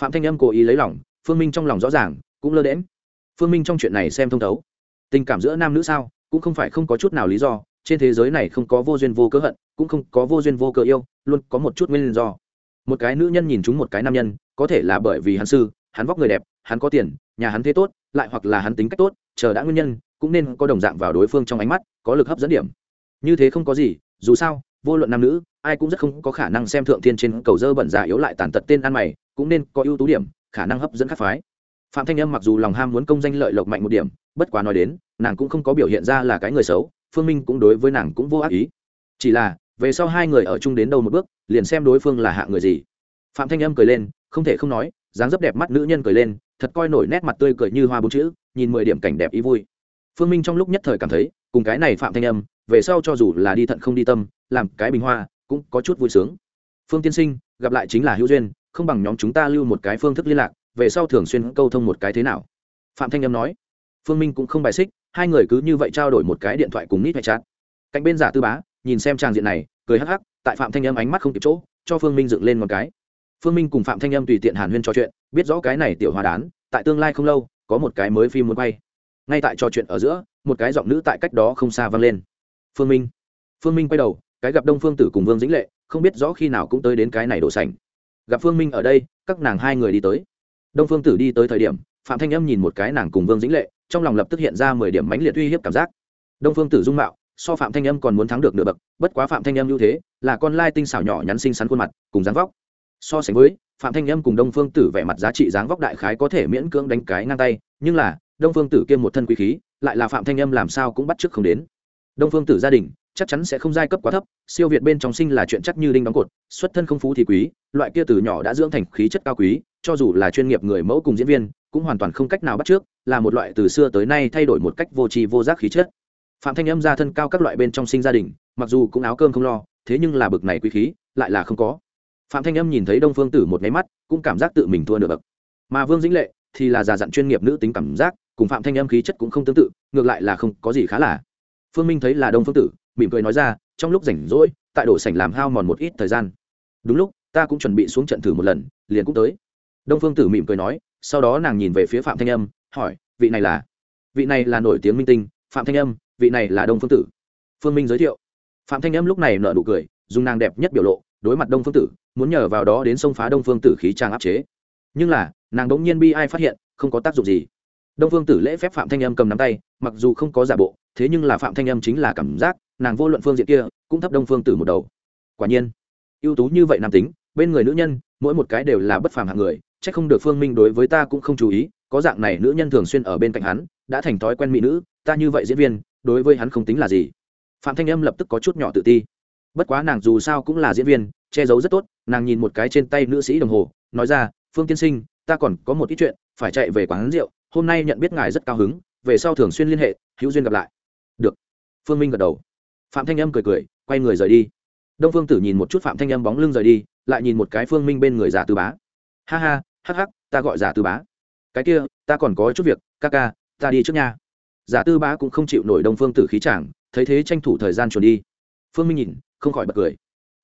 S1: Phạm thanh âm cố ý lấy lòng, phương minh trong lòng rõ ràng, cũng lơ đễm phương minh trong chuyện này xem thông thấu. Tình cảm giữa nam nữ sao, cũng không phải không có chút nào lý do, trên thế giới này không có vô duyên vô cớ hận, cũng không có vô duyên vô cớ yêu, luôn có một chút nguyên do. Một cái nữ nhân nhìn chúng một cái nam nhân, có thể là bởi vì hắn sư hắn vóc người đẹp, hắn có tiền, nhà hắn thế tốt, lại hoặc là hắn tính cách tốt, chờ đã nguyên nhân, cũng nên có đồng dạng vào đối phương trong ánh mắt, có lực hấp dẫn điểm. Như thế không có gì, dù sao, vô luận nam nữ, ai cũng rất không có khả năng xem thượng thiên trên cầu dơ bẩn già yếu lại tàn tật tên ăn mày, cũng nên có ưu tú điểm, khả năng hấp dẫn các phái. Phạm thanh âm mặc dù lòng ham muốn công danh lợi lộc mạnh một điểm, bất quá nói đến, nàng cũng không có biểu hiện ra là cái người xấu, phương minh cũng đối với nàng cũng vô ác ý. Chỉ là, về sau hai người ở chung đến đâu một bước, liền xem đối phương là hạ người gì. Phạm thanh âm cười lên, không thể không nói dáng dấp đẹp mắt nữ nhân cười lên, thật coi nổi nét mặt tươi cười như hoa bốn chữ, nhìn mười điểm cảnh đẹp ý vui. Phương minh trong lúc nhất thời cảm thấy, cùng cái này phạm thanh âm, về sau cho dù là đi thận không đi tâm, làm cái bình hoa, cũng có chút vui sướng. Phương tiên sinh, gặp lại chính là hữu duyên, không bằng nhóm chúng ta lưu một cái phương thức liên lạc, về sau thường xuyên câu thông một cái thế nào? Phạm thanh âm nói. Phương minh cũng không bài xích, hai người cứ như vậy trao đổi một cái điện thoại cùng nít hay chát. cạnh bên giả tư bá, nhìn xem trang diện này, cười hắc hắc, tại phạm thanh âm ánh mắt không kịp chỗ, cho phương minh dựng lên một cái phương minh cùng phạm thanh âm tùy tiện hàn huyên trò chuyện, biết rõ cái này tiểu hòa đán, tại tương lai không lâu, có một cái mới phim muốn quay. Ngay tại trò chuyện ở giữa, một cái giọng nữ tại cách đó không xa vang lên. Phương minh. Phương minh quay đầu, cái gặp đông phương tử cùng vương dĩnh lệ, không biết rõ khi nào cũng tới đến cái này đổ sảnh. Gặp phương minh ở đây, các nàng hai người đi tới. Đông phương tử đi tới thời điểm, phạm thanh âm nhìn một cái nàng cùng vương dĩnh lệ, trong lòng lập tức hiện ra mười điểm mãnh liệt uy hiếp cảm giác. Đông phương tử dung mạo, so phạm thanh âm còn muốn thắng được nửa bậc, bất quá phạm thanh âm ưu thế, là con lai tinh xảo nhỏ nhắn xinh xắn khuôn mặt, cùng dáng vóc so sánh với, phạm thanh âm cùng đông phương tử vẻ mặt giá trị dáng vóc đại khái có thể miễn cưỡng đánh cái ngang tay, nhưng là, đông phương tử kiêm một thân quý khí, lại là phạm thanh âm làm sao cũng bắt chước không đến. Đông phương tử gia đình, chắc chắn sẽ không giai cấp quá thấp, siêu việt bên trong sinh là chuyện chắc như đinh đóng cột, xuất thân không phú thì quý, loại kia từ nhỏ đã dưỡng thành khí chất cao quý, cho dù là chuyên nghiệp người mẫu cùng diễn viên, cũng hoàn toàn không cách nào bắt trước là một loại từ xưa tới nay thay đổi một cách vô tri vô giác khí chất. Phạm thanh âm gia thân cao các loại bên trong sinh gia đình, mặc dù cũng áo cơm không lo, thế nhưng là bực này quý khí, lại là không có phạm thanh âm nhìn thấy đông phương tử một nháy mắt, cũng cảm giác tự mình thua nửa bậc. Mà vương dĩnh lệ thì là già dặn chuyên nghiệp nữ tính cảm giác, cùng phạm thanh âm khí chất cũng không tương tự, ngược lại là không có gì khá là. Phương minh thấy là đông phương tử, mỉm cười nói ra, trong lúc rảnh rỗi, tại đổ sảnh làm hao mòn một ít thời gian. Đúng lúc, ta cũng chuẩn bị xuống trận thử một lần, liền cũng tới. Đông phương tử mỉm cười nói, sau đó nàng nhìn về phía phạm thanh âm, hỏi, vị này là? Vị này là nổi tiếng minh tinh, phạm thanh âm, vị này là đông phương tử. Phương minh giới thiệu. Phạm thanh âm lúc này nở nụ cười, dùng nàng đẹp nhất biểu lộ đối mặt đông phương tử, muốn nhờ vào đó đến xông phá đông phương tử khí trang áp chế. Nhưng là, nàng đống nhiên bi ai phát hiện, không có tác dụng gì. Đông phương tử lễ phép phạm thanh âm cầm nắm tay, mặc dù không có giả bộ, thế nhưng là phạm thanh âm chính là cảm giác, nàng vô luận phương diện kia, cũng thấp đông phương tử một đầu. Quả nhiên, ưu tú như vậy nam tính, bên người nữ nhân, mỗi một cái đều là bất phàm hạng người c h ắ c không được phương minh đối với ta cũng không chú ý, có dạng này nữ nhân thường xuyên ở bên cạnh hắn, đã thành thói quen mỹ nữ, ta như vậy diễn viên, đối với hắn không tính là gì. Phạm thanh âm lập tức có chút nhỏ tự ti bất quá nàng dù sao cũng là diễn viên, che giấu rất tốt, nàng nhìn một cái trên tay nữ sĩ đồng hồ, nói ra, phương tiên sinh, ta còn có một ít chuyện, phải chạy về quán rượu, hôm nay nhận biết ngài rất cao hứng, về sau thường xuyên liên hệ, hữu duyên gặp lại. Được. Phương minh gật đầu. Phạm thanh âm cười cười, quay người rời đi. Đông phương tử nhìn một chút phạm thanh âm bóng lưng rời đi, lại nhìn một cái phương minh bên người giả tư bá. Ha ha, hắc hắc, ta gọi giả tư bá. Cái kia, ta còn có chút việc, ca ca, ta đi trước nha. Giả tư bá cũng không chịu nổi đông phương tử khí chàng, thấy thế tranh thủ thời gian chuẩn đi. Phương minh nhìn không khỏi bật cười.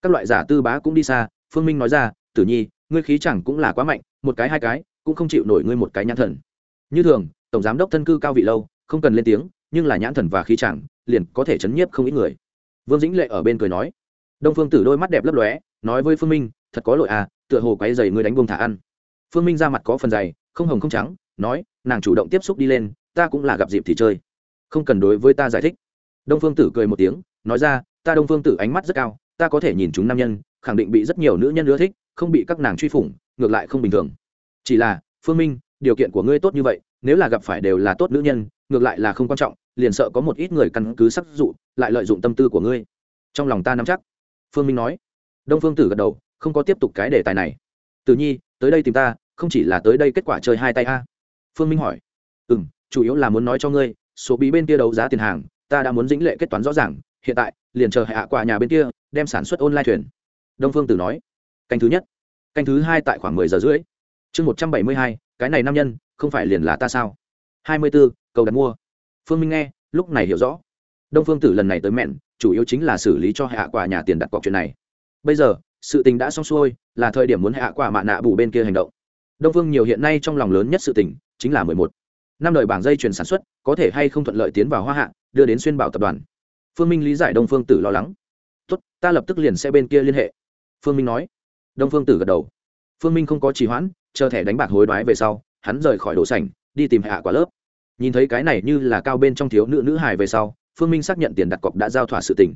S1: Các loại giả tư bá cũng đi xa, phương minh nói ra, tử nhi, ngươi khí chẳng cũng là quá mạnh, một cái hai cái, cũng không chịu nổi ngươi một cái nhãn thần. Như thường, tổng giám đốc thân cư cao vị lâu, không cần lên tiếng, nhưng là nhãn thần và khí chẳng, liền có thể chấn nhiếp không ít người. Vương dĩnh lệ ở bên cười nói, đông phương tử đôi mắt đẹp lấp lóe, nói với phương minh, thật có lỗi à tựa hồ quáy dày ngươi đánh bông thả ăn. Phương minh ra mặt có phần dày, không hồng không trắng, nói, nàng chủ động tiếp xúc đi lên, ta cũng là gặp dịp thì chơi. Không cần đối với ta giải thích. Đông phương tử cười một tiếng, nói ra ta đông phương tử ánh mắt rất cao, ta có thể nhìn chúng nam nhân, khẳng định bị rất nhiều nữ nhân ưa thích, không bị các nàng truy phủng, ngược lại không bình thường. Chỉ là, phương minh, điều kiện của ngươi tốt như vậy, nếu là gặp phải đều là tốt nữ nhân, ngược lại là không quan trọng, liền sợ có một ít người căn cứ sắc dụ, lại lợi dụng tâm tư của ngươi. Trong lòng ta nắm chắc. Phương minh nói. Đông phương tử gật đầu, không có tiếp tục cái đề tài này. Tử nhi, tới đây tìm ta, không chỉ là tới đây kết quả chơi hai tay a. Phương minh hỏi. Ừ m chủ yếu là muốn nói cho ngươi, số bí bên kia đấu giá tiền hàng, ta đã muốn dĩnh lệ kết toán rõ ràng hiện tại, liền chờ hạ quả nhà bên kia, đem sản xuất online thuyền. Đông phương tử nói. Canh thứ nhất. Canh thứ hai tại khoảng mười giờ rưỡi. Chương một trăm bảy mươi hai, cái này nam nhân, không phải liền là ta sao? Hai mươi b ố cầu đặt mua. Phương minh nghe, lúc này hiểu rõ. Đông phương tử lần này tới mẹn, chủ yếu chính là xử lý cho hạ quả nhà tiền đặt cọc chuyện này. Bây giờ, sự tình đã xong xuôi, là thời điểm muốn hạ quả mạ nạ bù bên kia hành động. Đông phương nhiều hiện nay trong lòng lớn nhất sự tình, chính là mười một. Năm đời bảng dây chuyển sản xuất, có thể hay không thuận lợi tiến vào hoa hạ, đưa đến xuyên bảo tập đoàn phương minh lý giải đông phương tử lo lắng. Tốt, ta lập tức liền sẽ bên kia liên hệ. Phương minh nói. Đông phương tử gật đầu. Phương minh không có trì hoãn, chờ thẻ đánh bạc hối đoái về sau, hắn rời khỏi đồ sảnh, đi tìm hạ quả lớp. Nhìn thấy cái này như là cao bên trong thiếu nữ nữ hài về sau, phương minh xác nhận tiền đặt cọc đã giao thỏa sự tình.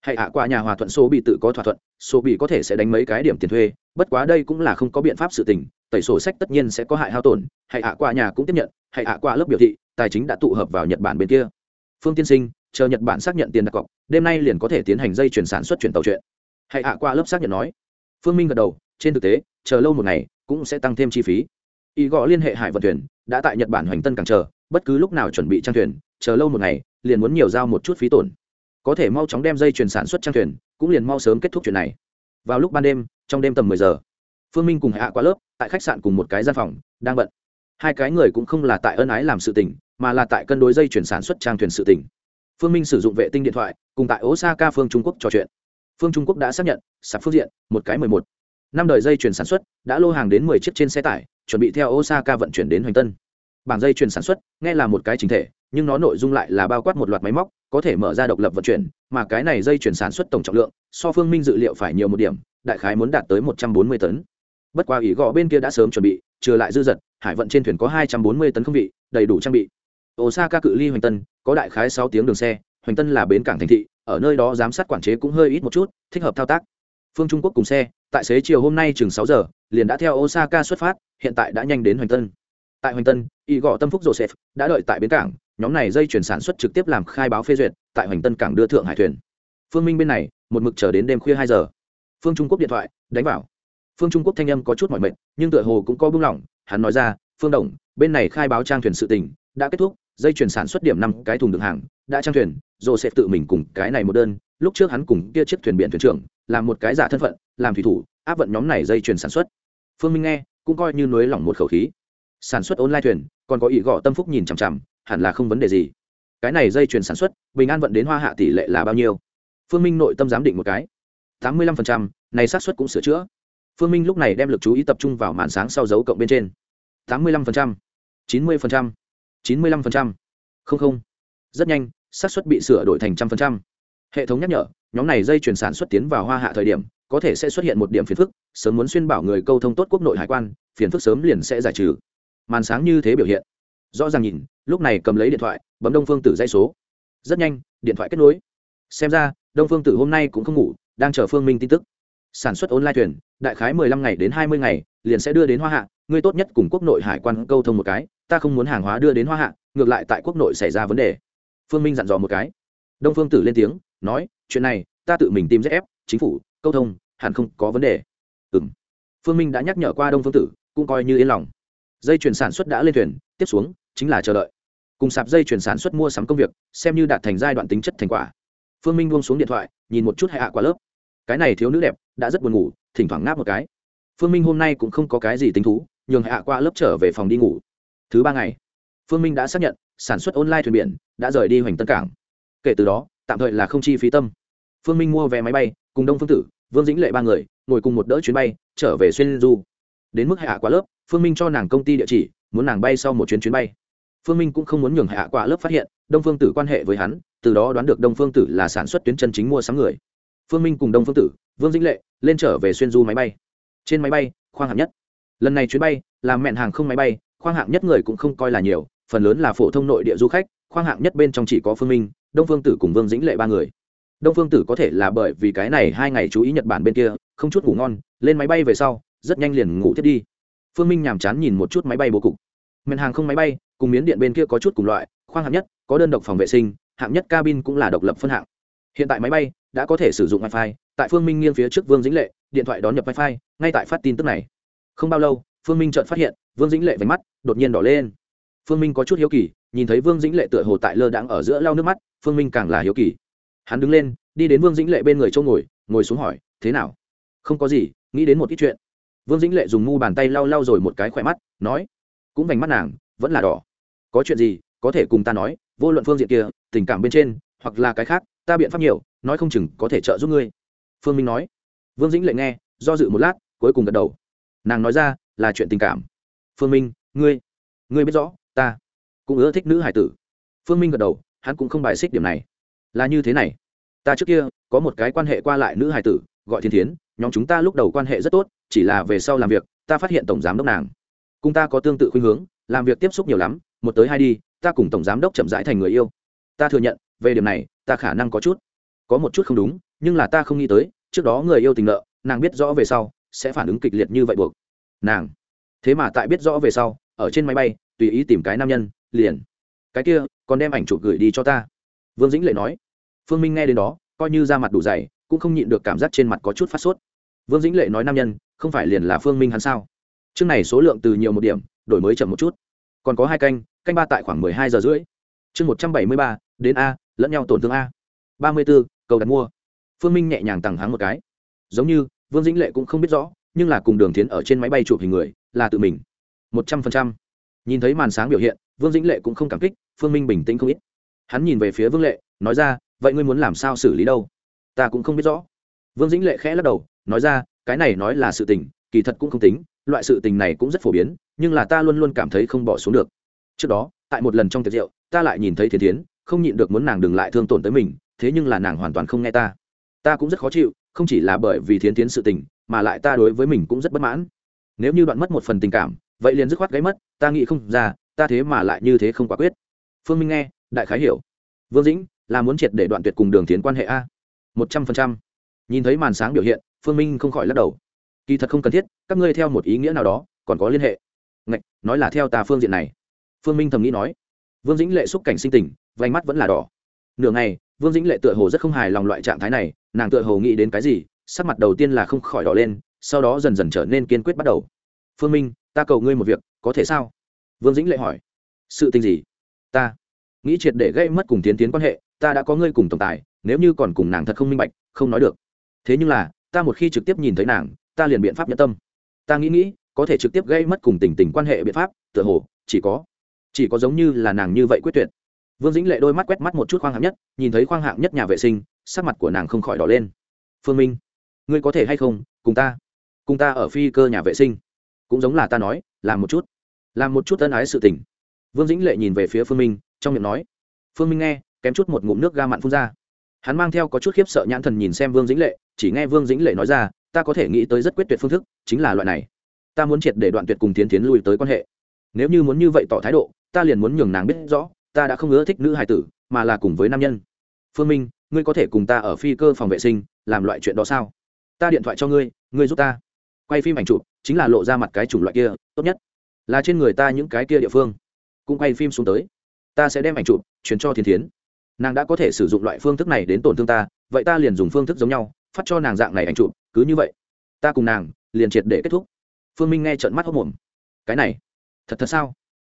S1: Hãy hạ qua nhà hòa thuận, số bị tự có thỏa thuận, số bị có thể sẽ đánh mấy cái điểm tiền thuê, bất quá đây cũng là không có biện pháp sự tình, tẩy sổ sách tất nhiên sẽ có hại hao tổn. Hãy hạ qua nhà cũng tiếp nhận, hãy hạ qua lớp biểu thị, tài chính đã tụ hợp vào nhật bản bên kia. Phương tiên sinh chờ nhật bản xác nhận tiền đặt cọc, đêm nay liền có thể tiến hành dây chuyển sản xuất chuyển tàu chuyện. Hãy hạ qua lớp xác nhận nói. Phương minh gật đầu, trên thực tế, chờ lâu một ngày, cũng sẽ tăng thêm chi phí. Y gõ liên hệ hải vận thuyền, đã tại nhật bản hoành tân càng chờ, bất cứ lúc nào chuẩn bị trang thuyền, chờ lâu một ngày, liền muốn nhiều giao một chút phí tổn. Có thể mau chóng đem dây chuyển sản xuất trang thuyền, cũng liền mau sớm kết thúc chuyện này. Vào lúc ban đêm, trong đêm tầm mười giờ, phương minh cùng hạ qua lớp, tại khách sạn cùng một cái gian phòng, đang bận. Hai cái người cũng không là tại ân ái làm sự tình, mà là tại cân đối dây chuyển sản xuất trang thuyền sự tình phương minh sử dụng vệ tinh điện thoại, cùng tại osaka, phương trung quốc trò chuyện. Phương trung quốc đã xác nhận, sạp phương diện, một cái mười một. Năm đời dây chuyển sản xuất, đã lô hàng đến mười chiếc trên xe tải, chuẩn bị theo osaka vận chuyển đến hoành tân. Bảng dây chuyển sản xuất, nghe là một cái chính thể, nhưng nó nội dung lại là bao quát một loạt máy móc, có thể mở ra độc lập vận chuyển, mà cái này dây chuyển sản xuất tổng trọng lượng, so phương minh dự liệu phải nhiều một điểm, đại khái muốn đạt tới một trăm bốn mươi tấn. Bất qua ý gõ bên kia đã sớm chuẩn bị, trừ lại dư dật hải vận trên thuyền có hai trăm bốn mươi tấn không vị đầy đủ trang bị osaka cự ly hoành tân, có đại khái sáu tiếng đường xe, hoành tân là bến cảng thành thị, ở nơi đó giám sát quản chế cũng hơi ít một chút, thích hợp thao tác. Phương trung quốc cùng xe, tại xế chiều hôm nay chừng sáu giờ, liền đã theo osaka xuất phát, hiện tại đã nhanh đến hoành tân. Tại hoành tân, y gõ tâm phúc joseph, đã đợi tại bến cảng, nhóm này dây chuyển sản xuất trực tiếp làm khai báo phê duyệt, tại hoành tân cảng đưa thượng hải thuyền. Phương minh bên này, một mực chờ đến đêm khuya hai giờ. Phương trung quốc điện thoại, đánh vào. Phương trung quốc thanh âm có chút mỏi mệt, nhưng tựa hồ cũng có bưng lỏng, hắn nói ra, phương đồng, bên này khai báo trang thuyền sự tình, đã kết thúc dây chuyển sản xuất điểm năm cái thùng đựng hàng, đã trang thuyền rồi sẽ tự mình cùng cái này một đơn. Lúc trước hắn cùng kia chiếc thuyền biển thuyền trưởng, làm một cái giả thân phận, làm thủy thủ, áp vận nhóm này dây chuyển sản xuất. Phương minh nghe, cũng coi như nới lỏng một khẩu khí. Sản xuất online thuyền, còn có ý gõ tâm phúc nhìn chằm chằm, hẳn là không vấn đề gì. Cái này dây chuyển sản xuất, bình an vận đến hoa hạ tỷ lệ là bao nhiêu? Phương minh nội tâm giám định một cái. Tám mươi lăm phần trăm, này xác suất cũng sửa chữa. Phương minh lúc này đem lực chú ý tập trung vào màn sáng sau dấu cộng bên trên. Tám mươi lăm phần trăm, chín mươi phần trăm chín mươi lăm phần trăm. Không không. Rất nhanh, xác suất bị sửa đổi thành trăm phần trăm. Hệ thống nhắc nhở, nhóm này dây chuyển sản xuất tiến vào hoa hạ thời điểm, có thể sẽ xuất hiện một điểm phiền phức, sớm muốn xuyên bảo người câu thông tốt quốc nội hải quan, phiền phức sớm liền sẽ giải trừ. Màn sáng như thế biểu hiện. Rõ ràng nhìn, lúc này cầm lấy điện thoại, bấm đông phương tử dây số. Rất nhanh, điện thoại kết nối. Xem ra, đông phương tử hôm nay cũng không ngủ, đang chờ phương minh tin tức. Sản xuất online thuyền đại khái mười lăm ngày đến hai mươi ngày, liền sẽ đưa đến hoa hạ ngươi tốt nhất cùng quốc nội hải quan câu thông một cái ta không muốn hàng hóa đưa đến hoa hạ, ngược lại tại quốc nội xảy ra vấn đề. Phương minh dặn dò một cái. Đông phương tử lên tiếng, nói, chuyện này, ta tự mình tìm ép, chính phủ, câu thông, hẳn không có vấn đề. Ừ m phương minh đã nhắc nhở qua đông phương tử, cũng coi như yên lòng. Dây chuyển sản xuất đã lên thuyền, tiếp xuống, chính là chờ đợi. Cùng sạp dây chuyển sản xuất mua sắm công việc, xem như đạt thành giai đoạn tính chất thành quả. Phương minh buông xuống điện thoại, nhìn một chút hạ qua lớp. Cái này thiếu nữ đẹp, đã rất buồn ngủ, thỉnh thoảng ngáp một cái. Phương minh hôm nay cũng không có cái gì tính thú, nhường hạ qua lớp trở về phòng đi ngủ thứ ba ngày. Phương minh đã xác nhận, sản xuất online thuyền biển đã rời đi hoành tân cảng. Kể từ đó, tạm thời là không chi phí tâm. Phương minh mua vé máy bay, cùng đông phương tử, vương dĩnh lệ ba người, ngồi cùng một đỡ chuyến bay, trở về xuyên du. Đến mức hạ quá lớp, phương minh cho nàng công ty địa chỉ, muốn nàng bay sau một chuyến chuyến bay. Phương minh cũng không muốn nhường hạ quá lớp phát hiện, đông phương tử quan hệ với hắn, từ đó đoán được đông phương tử là sản xuất tuyến chân chính mua sắm người. Phương minh cùng đông phương tử, vương dĩnh lệ, lên trở về xuyên du máy bay. Trên máy bay, khoang hạng nhất. Lần này chuyến bay là mẹn hàng không máy bay khoang hạng nhất người cũng không coi là nhiều, phần lớn là phổ thông nội địa du khách, khoang hạng nhất bên trong chỉ có phương minh, đông phương tử cùng vương dĩnh lệ ba người. Đông phương tử có thể là bởi vì cái này hai ngày chú ý nhật bản bên kia, không chút ngủ ngon, lên máy bay về sau, rất nhanh liền ngủ thiết đi. Phương minh nhàm chán nhìn một chút máy bay bố cục. Mẹn hàng không máy bay, cùng miến điện bên kia có chút cùng loại, khoang hạng nhất, có đơn độc phòng vệ sinh, hạng nhất cabin cũng là độc lập phân hạng. Hiện tại máy bay đã có thể sử dụng wifi, tại phương minh nghiêng phía trước vương dĩnh lệ, điện thoại đón nhập wifi, ngay tại phát tin tức này. Không bao lâu phương minh chợt phát hiện, vương dĩnh lệ vánh mắt đột nhiên đỏ lên. Phương minh có chút hiếu kỳ, nhìn thấy vương dĩnh lệ tựa hồ tại lơ đãng ở giữa lau nước mắt, phương minh càng là hiếu kỳ. Hắn đứng lên, đi đến vương dĩnh lệ bên người châu ngồi ngồi xuống hỏi, thế nào? Không có gì, nghĩ đến một ít chuyện. Vương dĩnh lệ dùng mu bàn tay lau lau rồi một cái khỏe mắt, nói, cũng vành mắt nàng, vẫn là đỏ. Có chuyện gì, có thể cùng ta nói, vô luận phương diện kia, tình cảm bên trên, hoặc là cái khác, ta biện pháp nhiều, nói không chừng có thể trợ giúp ngươi. Phương minh nói. Vương dĩnh lệ nghe, do dự một lát, cuối cùng gật đầu. Nàng nói ra là chuyện tình cảm. Phương minh, ngươi ngươi biết rõ, ta cũng ưa thích nữ hải tử. Phương minh gật đầu, hắn cũng không bài xích điểm này. Là như thế này, ta trước kia có một cái quan hệ qua lại nữ hải tử, gọi thiên thiến, nhóm chúng ta lúc đầu quan hệ rất tốt, chỉ là về sau làm việc, ta phát hiện tổng giám đốc nàng. Cùng ta có tương tự khuynh hướng, làm việc tiếp xúc nhiều lắm, một tới hai đi, ta cùng tổng giám đốc chậm rãi thành người yêu. Ta thừa nhận, về điểm này, ta khả năng có chút, có một chút không đúng, nhưng là ta không nghĩ tới, trước đó người yêu tình nợ, nàng biết rõ về sau, sẽ phản ứng kịch liệt như vậy buộc nàng. Thế mà tại biết rõ về sau, ở trên máy bay, tùy ý tìm cái nam nhân, liền. Cái kia, còn đem ảnh chụp gửi đi cho ta. Vương dĩnh lệ nói. Phương minh nghe đến đó, coi như ra mặt đủ dày, cũng không nhịn được cảm giác trên mặt có chút phát sốt. Vương dĩnh lệ nói nam nhân, không phải liền là phương minh hắn sao? Chương này số lượng từ nhiều một điểm, đổi mới chậm một chút. Còn có hai canh canh ba tại khoảng mười hai giờ rưỡi. Chương một trăm bảy mươi ba, đến a, lẫn nhau tổn thương a. ba mươi b ố cầu đặt mua. Phương minh nhẹ nhàng tằng hắng một cái. Giống như, vương dĩnh lệ cũng không biết rõ nhưng là cùng đường tiến ở trên máy bay chụp hình người, là tự mình. Một trăm phần trăm. Nhìn thấy màn sáng biểu hiện, vương dĩnh lệ cũng không cảm kích, phương minh bình tĩnh không ít. Hắn nhìn về phía vương lệ, nói ra, vậy ngươi muốn làm sao xử lý đâu? Ta cũng không biết rõ. Vương dĩnh lệ khẽ lắc đầu, nói ra, cái này nói là sự tình, kỳ thật cũng không tính, loại sự tình này cũng rất phổ biến, nhưng là ta luôn luôn cảm thấy không bỏ xuống được. Trước đó, tại một lần trong tiệc rượu, ta lại nhìn thấy thiên tiến không nhịn được muốn nàng đừng lại thương tổn tới mình, thế nhưng là nàng hoàn toàn không nghe ta. Ta cũng rất khó chịu, không chỉ là bởi vì thiến tiến sự tình mà lại ta đối với mình cũng rất bất mãn. Nếu như đoạn mất một phần tình cảm vậy liền dứt khoát gáy mất ta nghĩ không ra ta thế mà lại như thế không quả quyết. Phương minh nghe đại khái hiểu. Vương dĩnh là muốn triệt để đoạn tuyệt cùng đường tiến quan hệ a. Một trăm phần trăm. Nhìn thấy màn sáng biểu hiện phương minh không khỏi lắc đầu. Kỳ thật không cần thiết các ngươi theo một ý nghĩa nào đó còn có liên hệ. Ngạch, nói là theo ta phương diện này. Phương minh thầm nghĩ nói. Vương dĩnh lệ xúc cảnh sinh tình vành mắt vẫn là đỏ. Nửa ngày vương dĩnh lệ tựa hồ rất không hài lòng loại trạng thái này nàng tựa hồ nghĩ đến cái gì sắc mặt đầu tiên là không khỏi đỏ lên, sau đó dần dần trở nên kiên quyết bắt đầu. Phương minh, ta cầu ngươi một việc, có thể sao? Vương dĩnh lệ hỏi. Sự tình gì? Ta, nghĩ triệt để gây mất cùng tiến tiến quan hệ, ta đã có ngươi cùng tổng tài, nếu như còn cùng nàng thật không minh bạch, không nói được. Thế nhưng là, ta một khi trực tiếp nhìn thấy nàng, ta liền biện pháp nhân tâm. Ta nghĩ nghĩ, có thể trực tiếp gây mất cùng tình tình quan hệ biện pháp, tựa hồ, chỉ có chỉ có giống như là nàng như vậy quyết tuyệt. Vương dĩnh lệ đôi mắt quét mắt một chút khoang hạng nhất, nhìn thấy khoang hạng nhất nhà vệ sinh, sắc mặt của nàng không khỏi đỏ lên. Phương minh ngươi có thể hay không, cùng ta cùng ta ở phi cơ nhà vệ sinh. Cũng giống là ta nói, làm một chút, làm một chút ân ái sự tình. Vương dĩnh lệ nhìn về phía phương minh, trong miệng nói, phương minh nghe, kém chút một ngụm nước ga mặn phun ra. Hắn mang theo có chút khiếp sợ nhãn thần nhìn xem vương dĩnh lệ, chỉ nghe vương dĩnh lệ nói ra, ta có thể nghĩ tới rất quyết tuyệt phương thức, chính là loại này. Ta muốn triệt để đoạn tuyệt cùng tiến tiến lui tới quan hệ. Nếu như muốn như vậy tỏ thái độ, ta liền muốn nhường nàng biết rõ, ta đã không ưa thích nữ hài tử, mà là cùng với nam nhân. Phương minh, ngươi có thể cùng ta ở phi cơ phòng vệ sinh, làm loại chuyện đó sao? Ta điện thoại cho ngươi ngươi giúp ta. Quay phim ảnh chụp, chính là lộ ra mặt cái chủng loại kia, tốt nhất. Là trên người ta những cái kia địa phương. Cũng quay phim xuống tới. Ta sẽ đem ảnh chụp chuyển cho thiên thiến. Nàng đã có thể sử dụng loại phương thức này đến tổn thương ta, vậy ta liền dùng phương thức giống nhau, phát cho nàng dạng này ảnh chụp, cứ như vậy. Ta cùng nàng liền triệt để kết thúc. Phương minh nghe trận mắt hốc mồm cái này, thật thật sao?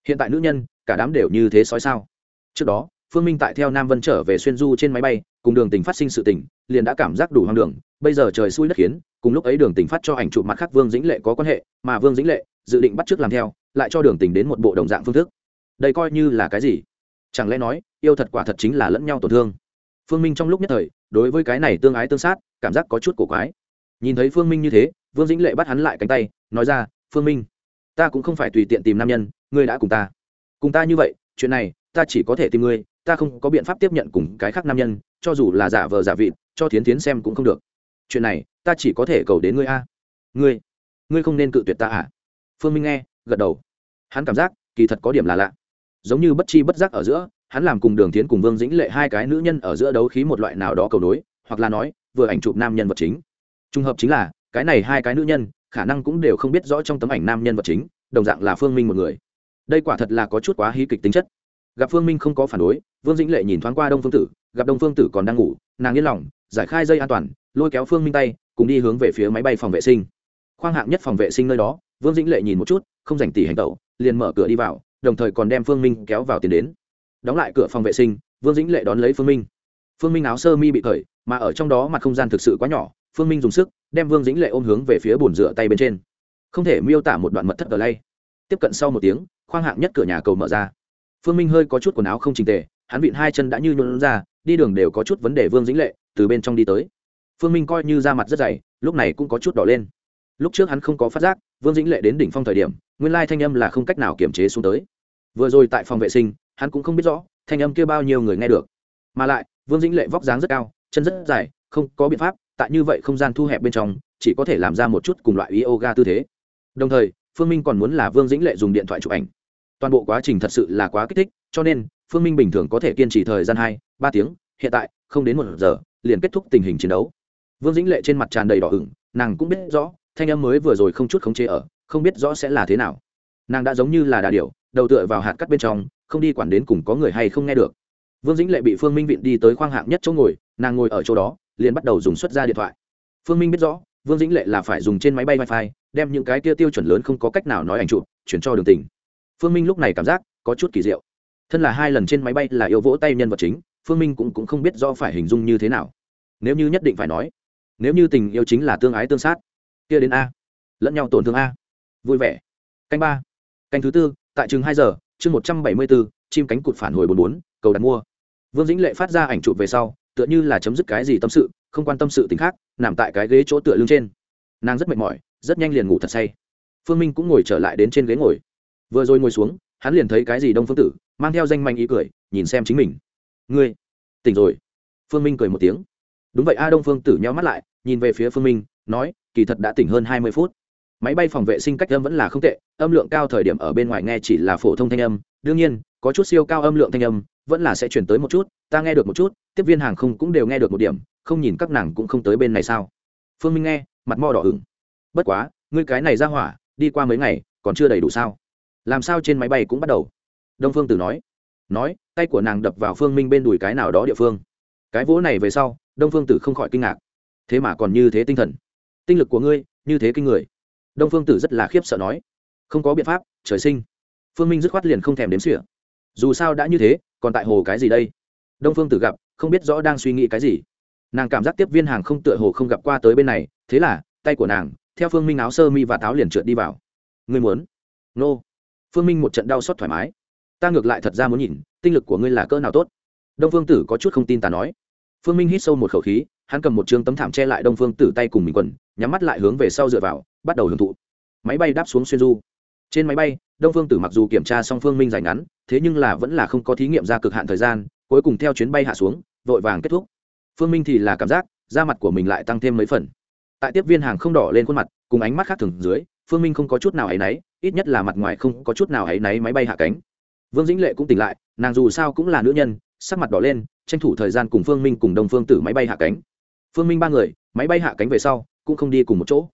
S1: Hiện tại nữ nhân, cả đám đều như thế sói sao? Trước đó phương minh tại theo nam vân trở về xuyên du trên máy bay, cùng đường tình phát sinh sự tình, liền đã cảm giác đủ hoang đường. Bây giờ trời xui đất khiến, cùng lúc ấy đường tình phát cho ảnh chụp mặt khác vương dĩnh lệ có quan hệ, mà vương dĩnh lệ dự định bắt t làm theo, lại cho đường tình đến một bộ đồng dạng phương thức. Đây coi như là cái gì? Chẳng lẽ nói, yêu thật quả thật chính là lẫn nhau tổn thương? Phương minh trong lúc nhất thời, đối với cái này tương ái tương sát, cảm giác có chút cổ quái. Nhìn thấy phương minh như thế, vương dĩnh lệ bắt hắn lại cánh tay, nói ra, phương minh, ta cũng không phải tùy tiện tìm nam nhân, ngươi đã cùng ta. Cùng ta như vậy, chuyện này, ta chỉ có thể tìm ngươi ta không có biện pháp tiếp nhận cùng cái khác nam nhân, cho dù là giả vờ giả vịt, cho thiến thiến xem cũng không được. Chuyện này, ta chỉ có thể cầu đến ngươi a. Ngươi ngươi không nên cự tuyệt ta à? Phương minh nghe, gật đầu. Hắn cảm giác, kỳ thật có điểm là lạ. Giống như bất chi bất giác ở giữa, hắn làm cùng đường tiến cùng vương dĩnh lệ hai cái nữ nhân ở giữa đấu khí một loại nào đó cầu nối, hoặc là nói, vừa ảnh chụp nam nhân vật chính. Trùng hợp chính là, cái này hai cái nữ nhân, khả năng cũng đều không biết rõ trong tấm ảnh nam nhân vật chính, đồng dạng là phương minh một người. Đây quả thật là có chút quá hí kịch tính chất gặp phương minh không có phản đối, vương dĩnh lệ nhìn thoáng qua đông phương tử, gặp đông phương tử còn đang ngủ, nàng yên lòng, giải khai dây an toàn, lôi kéo phương minh tay, cùng đi hướng về phía máy bay phòng vệ sinh. Khoang hạng nhất phòng vệ sinh nơi đó, vương dĩnh lệ nhìn một chút, không dành tỉ hành tẩu, liền mở cửa đi vào, đồng thời còn đem phương minh kéo vào tiền đến. Đóng lại cửa phòng vệ sinh, vương dĩnh lệ đón lấy phương minh. Phương minh áo sơ mi bị cởi mà ở trong đó mặt không gian thực sự quá nhỏ, phương minh dùng sức, đem vương dĩnh lệ ôm hướng về phía bồn rửa tay bên trên. Không thể miêu tả một đoạn mật thất ở lay tiếp cận sau một tiếng, khoang hạng nhất cửa nhà cầu mở ra phương minh hơi có chút quần áo không trình tề, hắn vịn hai chân đã như nhuận ra, đi đường đều có chút vấn đề vương dĩnh lệ, từ bên trong đi tới. Phương minh coi như da mặt rất dày, lúc này cũng có chút đỏ lên. Lúc trước hắn không có phát giác, vương dĩnh lệ đến đỉnh phong thời điểm, nguyên lai thanh âm là không cách nào kiểm chế xuống tới. Vừa rồi tại phòng vệ sinh, hắn cũng không biết rõ, thanh âm kia bao nhiêu người nghe được. Mà lại, vương dĩnh lệ vóc dáng rất cao, chân rất dài, không có biện pháp, tại như vậy không gian thu hẹp bên trong, chỉ có thể làm ra một chút cùng loại yoga tư thế. Đồng thời, phương minh còn muốn là vương dĩnh lệ dùng điện thoại chụp ảnh toàn bộ quá trình thật sự là quá kích thích, cho nên, phương minh bình thường có thể kiên trì thời gian hai, ba tiếng, hiện tại, không đến một giờ, liền kết thúc tình hình chiến đấu. Vương dĩnh lệ trên mặt tràn đầy đỏ ửng, nàng cũng biết rõ, thanh âm mới vừa rồi không chút khống chế ở, không biết rõ sẽ là thế nào. Nàng đã giống như là đà điểu, đầu tựa vào hạt cắt bên trong, không đi quản đến cùng có người hay không nghe được. Vương dĩnh lệ bị phương minh viện đi tới khoang hạng nhất chỗ ngồi, nàng ngồi ở chỗ đó, liền bắt đầu dùng xuất ra điện thoại. Phương minh biết rõ, vương dĩnh lệ là phải dùng trên máy bay wifi, đem những cái kia tiêu chuẩn lớn không có cách nào nói ảnh chụp, chuyển cho đường tình phương minh lúc này cảm giác có chút kỳ diệu. Thân là hai lần trên máy bay là yêu vỗ tay nhân vật chính phương minh cũng, cũng không biết do phải hình dung như thế nào. Nếu như nhất định phải nói nếu như tình yêu chính là tương ái tương sát kia đến a lẫn nhau tổn thương a. Vui vẻ. Canh ba. Canh thứ tư tại chừng hai giờ chương một trăm bảy mươi bốn chim cánh cụt phản hồi bốn bốn cầu đặt mua. Vương dĩnh lệ phát ra ảnh chụp về sau tựa như là chấm dứt cái gì tâm sự không quan tâm sự t ì n h khác nằm tại cái ghế chỗ tựa lưng trên. Nàng rất mệt mỏi rất nhanh liền ngủ thật say. Phương minh cũng ngồi trở lại đến trên ghế ngồi vừa rồi ngồi xuống, hắn liền thấy cái gì đông phương tử, mang theo danh manh ý cười, nhìn xem chính mình. Ngươi, tỉnh rồi. Phương minh cười một tiếng. Đúng vậy a, đông phương tử nhau mắt lại, nhìn về phía phương minh, nói, kỳ thật đã tỉnh hơn hai mươi phút. Máy bay phòng vệ sinh cách âm vẫn là không tệ, âm lượng cao thời điểm ở bên ngoài nghe chỉ là phổ thông thanh âm. Đương nhiên, có chút siêu cao âm lượng thanh âm, vẫn là sẽ chuyển tới một chút, ta nghe được một chút, tiếp viên hàng không cũng đều nghe được một điểm, không nhìn các nàng cũng không tới bên này sao? Phương minh nghe, mặt mò đỏ hửng bất quá, ngươi cái này ra hỏa, đi qua mấy ngày, còn chưa đầy đủ sao? Làm sao trên máy bay cũng bắt đầu? Đông phương tử nói. Nói, tay của nàng đập vào phương minh bên đùi cái nào đó địa phương. Cái vỗ này về sau, đông phương tử không khỏi kinh ngạc. Thế mà còn như thế tinh thần. Tinh lực của ngươi, như thế kinh người. Đông phương tử rất là khiếp sợ nói. Không có biện pháp, trời sinh. Phương minh dứt khoát liền không thèm đếm sỉa dù sao đã như thế, còn tại hồ cái gì đây? Đông phương tử gặp, không biết rõ đang suy nghĩ cái gì. Nàng cảm giác tiếp viên hàng không tựa hồ không gặp qua tới bên này, thế là, tay của nàng, theo phương minh áo sơ mi và táo liền trượt đi vào. Ngươi muốn? Nô phương minh một trận đau xót thoải mái. Ta ngược lại thật ra muốn nhìn, tinh lực của ngươi là cỡ nào tốt? Đông phương tử có chút không tin ta nói. Phương minh hít sâu một khẩu khí, hắn cầm một t tấm thảm che lại đông phương tử tay cùng mình quần, nhắm mắt lại hướng về sau dựa vào, bắt đầu hưởng thụ. Máy bay đáp xuống xuyên du. Trên máy bay, đông phương tử mặc dù kiểm tra xong phương minh dài ngắn, thế nhưng là vẫn là không có thí nghiệm ra cực hạn thời gian, cuối cùng theo chuyến bay hạ xuống, vội vàng kết thúc. Phương minh thì là cảm giác, da mặt của mình lại tăng thêm mấy phần. Tại tiếp viên hàng không đỏ lên khuôn mặt, cùng ánh mắt khác thường dưới, phương minh không có chút nào áy náy ít nhất là mặt ngoài không có chút nào hãy náy máy bay hạ cánh. Vương dĩnh lệ cũng tỉnh lại, nàng dù sao cũng là nữ nhân, sắc mặt đỏ lên, tranh thủ thời gian cùng phương minh cùng đông phương tử máy bay hạ cánh. Phương minh ba người, máy bay hạ cánh về sau, cũng không đi cùng một chỗ.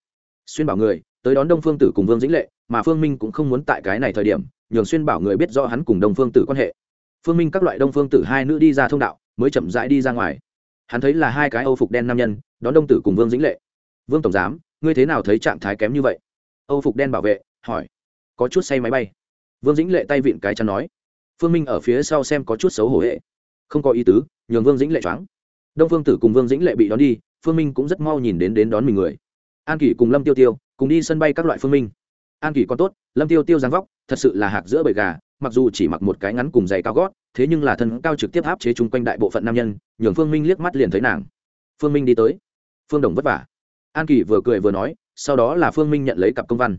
S1: Xuyên bảo người, tới đón đông phương tử cùng vương dĩnh lệ, mà phương minh cũng không muốn tại cái này thời điểm, nhường xuyên bảo người biết rõ hắn cùng đông phương tử quan hệ. Phương minh các loại đông phương tử hai nữ đi ra thông đạo, mới chậm rãi đi ra ngoài. Hắn thấy là hai cái âu phục đen nam nhân, đón đông tử cùng vương dĩnh lệ. Vương tổng giám, ngươi thế nào thấy trạng thái kém như vậy? Âu phục đen bảo vệ hỏi, có chút say máy bay? Vương dĩnh lệ tay vịn cái chắn nói, phương minh ở phía sau xem có chút xấu hổ hệ không có ý tứ, nhường vương dĩnh lệ choáng. Đông phương tử cùng vương dĩnh lệ bị đón đi, phương minh cũng rất mau nhìn đến đến đón mình người. An kỷ cùng lâm tiêu tiêu cùng đi sân bay các loại phương minh. An kỷ còn tốt, lâm tiêu tiêu dáng vóc, thật sự là hạc giữa bầy gà, mặc dù chỉ mặc một cái ngắn cùng giày cao gót, thế nhưng là thân cao trực tiếp áp chế chung quanh đại bộ phận nam nhân, nhường phương minh liếc mắt liền thấy nàng. Phương minh đi tới. Phương đồng vất vả. An kỷ vừa cười vừa nói, sau đó là phương minh nhận lấy cặp công văn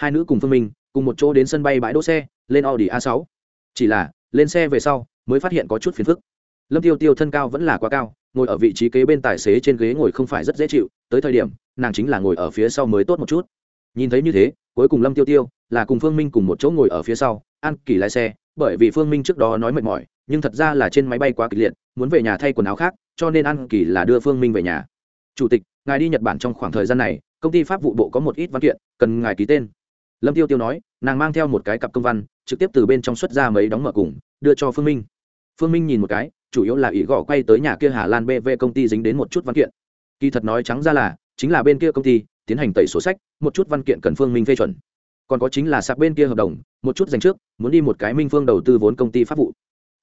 S1: hai nữ cùng phương minh cùng một chỗ đến sân bay bãi đỗ xe lên audi a 6 chỉ là, lên xe về sau, mới phát hiện có chút phiền phức. Lâm tiêu tiêu thân cao vẫn là quá cao, ngồi ở vị trí kế bên tài xế trên ghế ngồi không phải rất dễ chịu, tới thời điểm, nàng chính là ngồi ở phía sau mới tốt một chút. Nhìn thấy như thế, cuối cùng lâm tiêu tiêu là cùng phương minh cùng một chỗ ngồi ở phía sau, an kỳ lái xe, bởi vì phương minh trước đó nói mệt mỏi, nhưng thật ra là trên máy bay quá kịch liệt, muốn về nhà thay quần áo khác, cho nên an kỳ là đưa phương minh về nhà. Chủ tịch, ngài đi nhật bản trong khoảng thời gian này, công ty pháp vụ bộ có một ít văn kiện, cần ngài ký tên lâm tiêu tiêu nói, nàng mang theo một cái cặp công văn, trực tiếp từ bên trong xuất ra mấy đóng mở cùng, đưa cho phương minh. Phương minh nhìn một cái, chủ yếu là ý gõ quay tới nhà kia hà lan bv công ty dính đến một chút văn kiện. Kỳ thật nói trắng ra là, chính là bên kia công ty, tiến hành tẩy sổ sách, một chút văn kiện cần phương minh phê chuẩn. Còn có chính là sạc bên kia hợp đồng, một chút dành trước, muốn đi một cái minh phương đầu tư vốn công ty pháp vụ.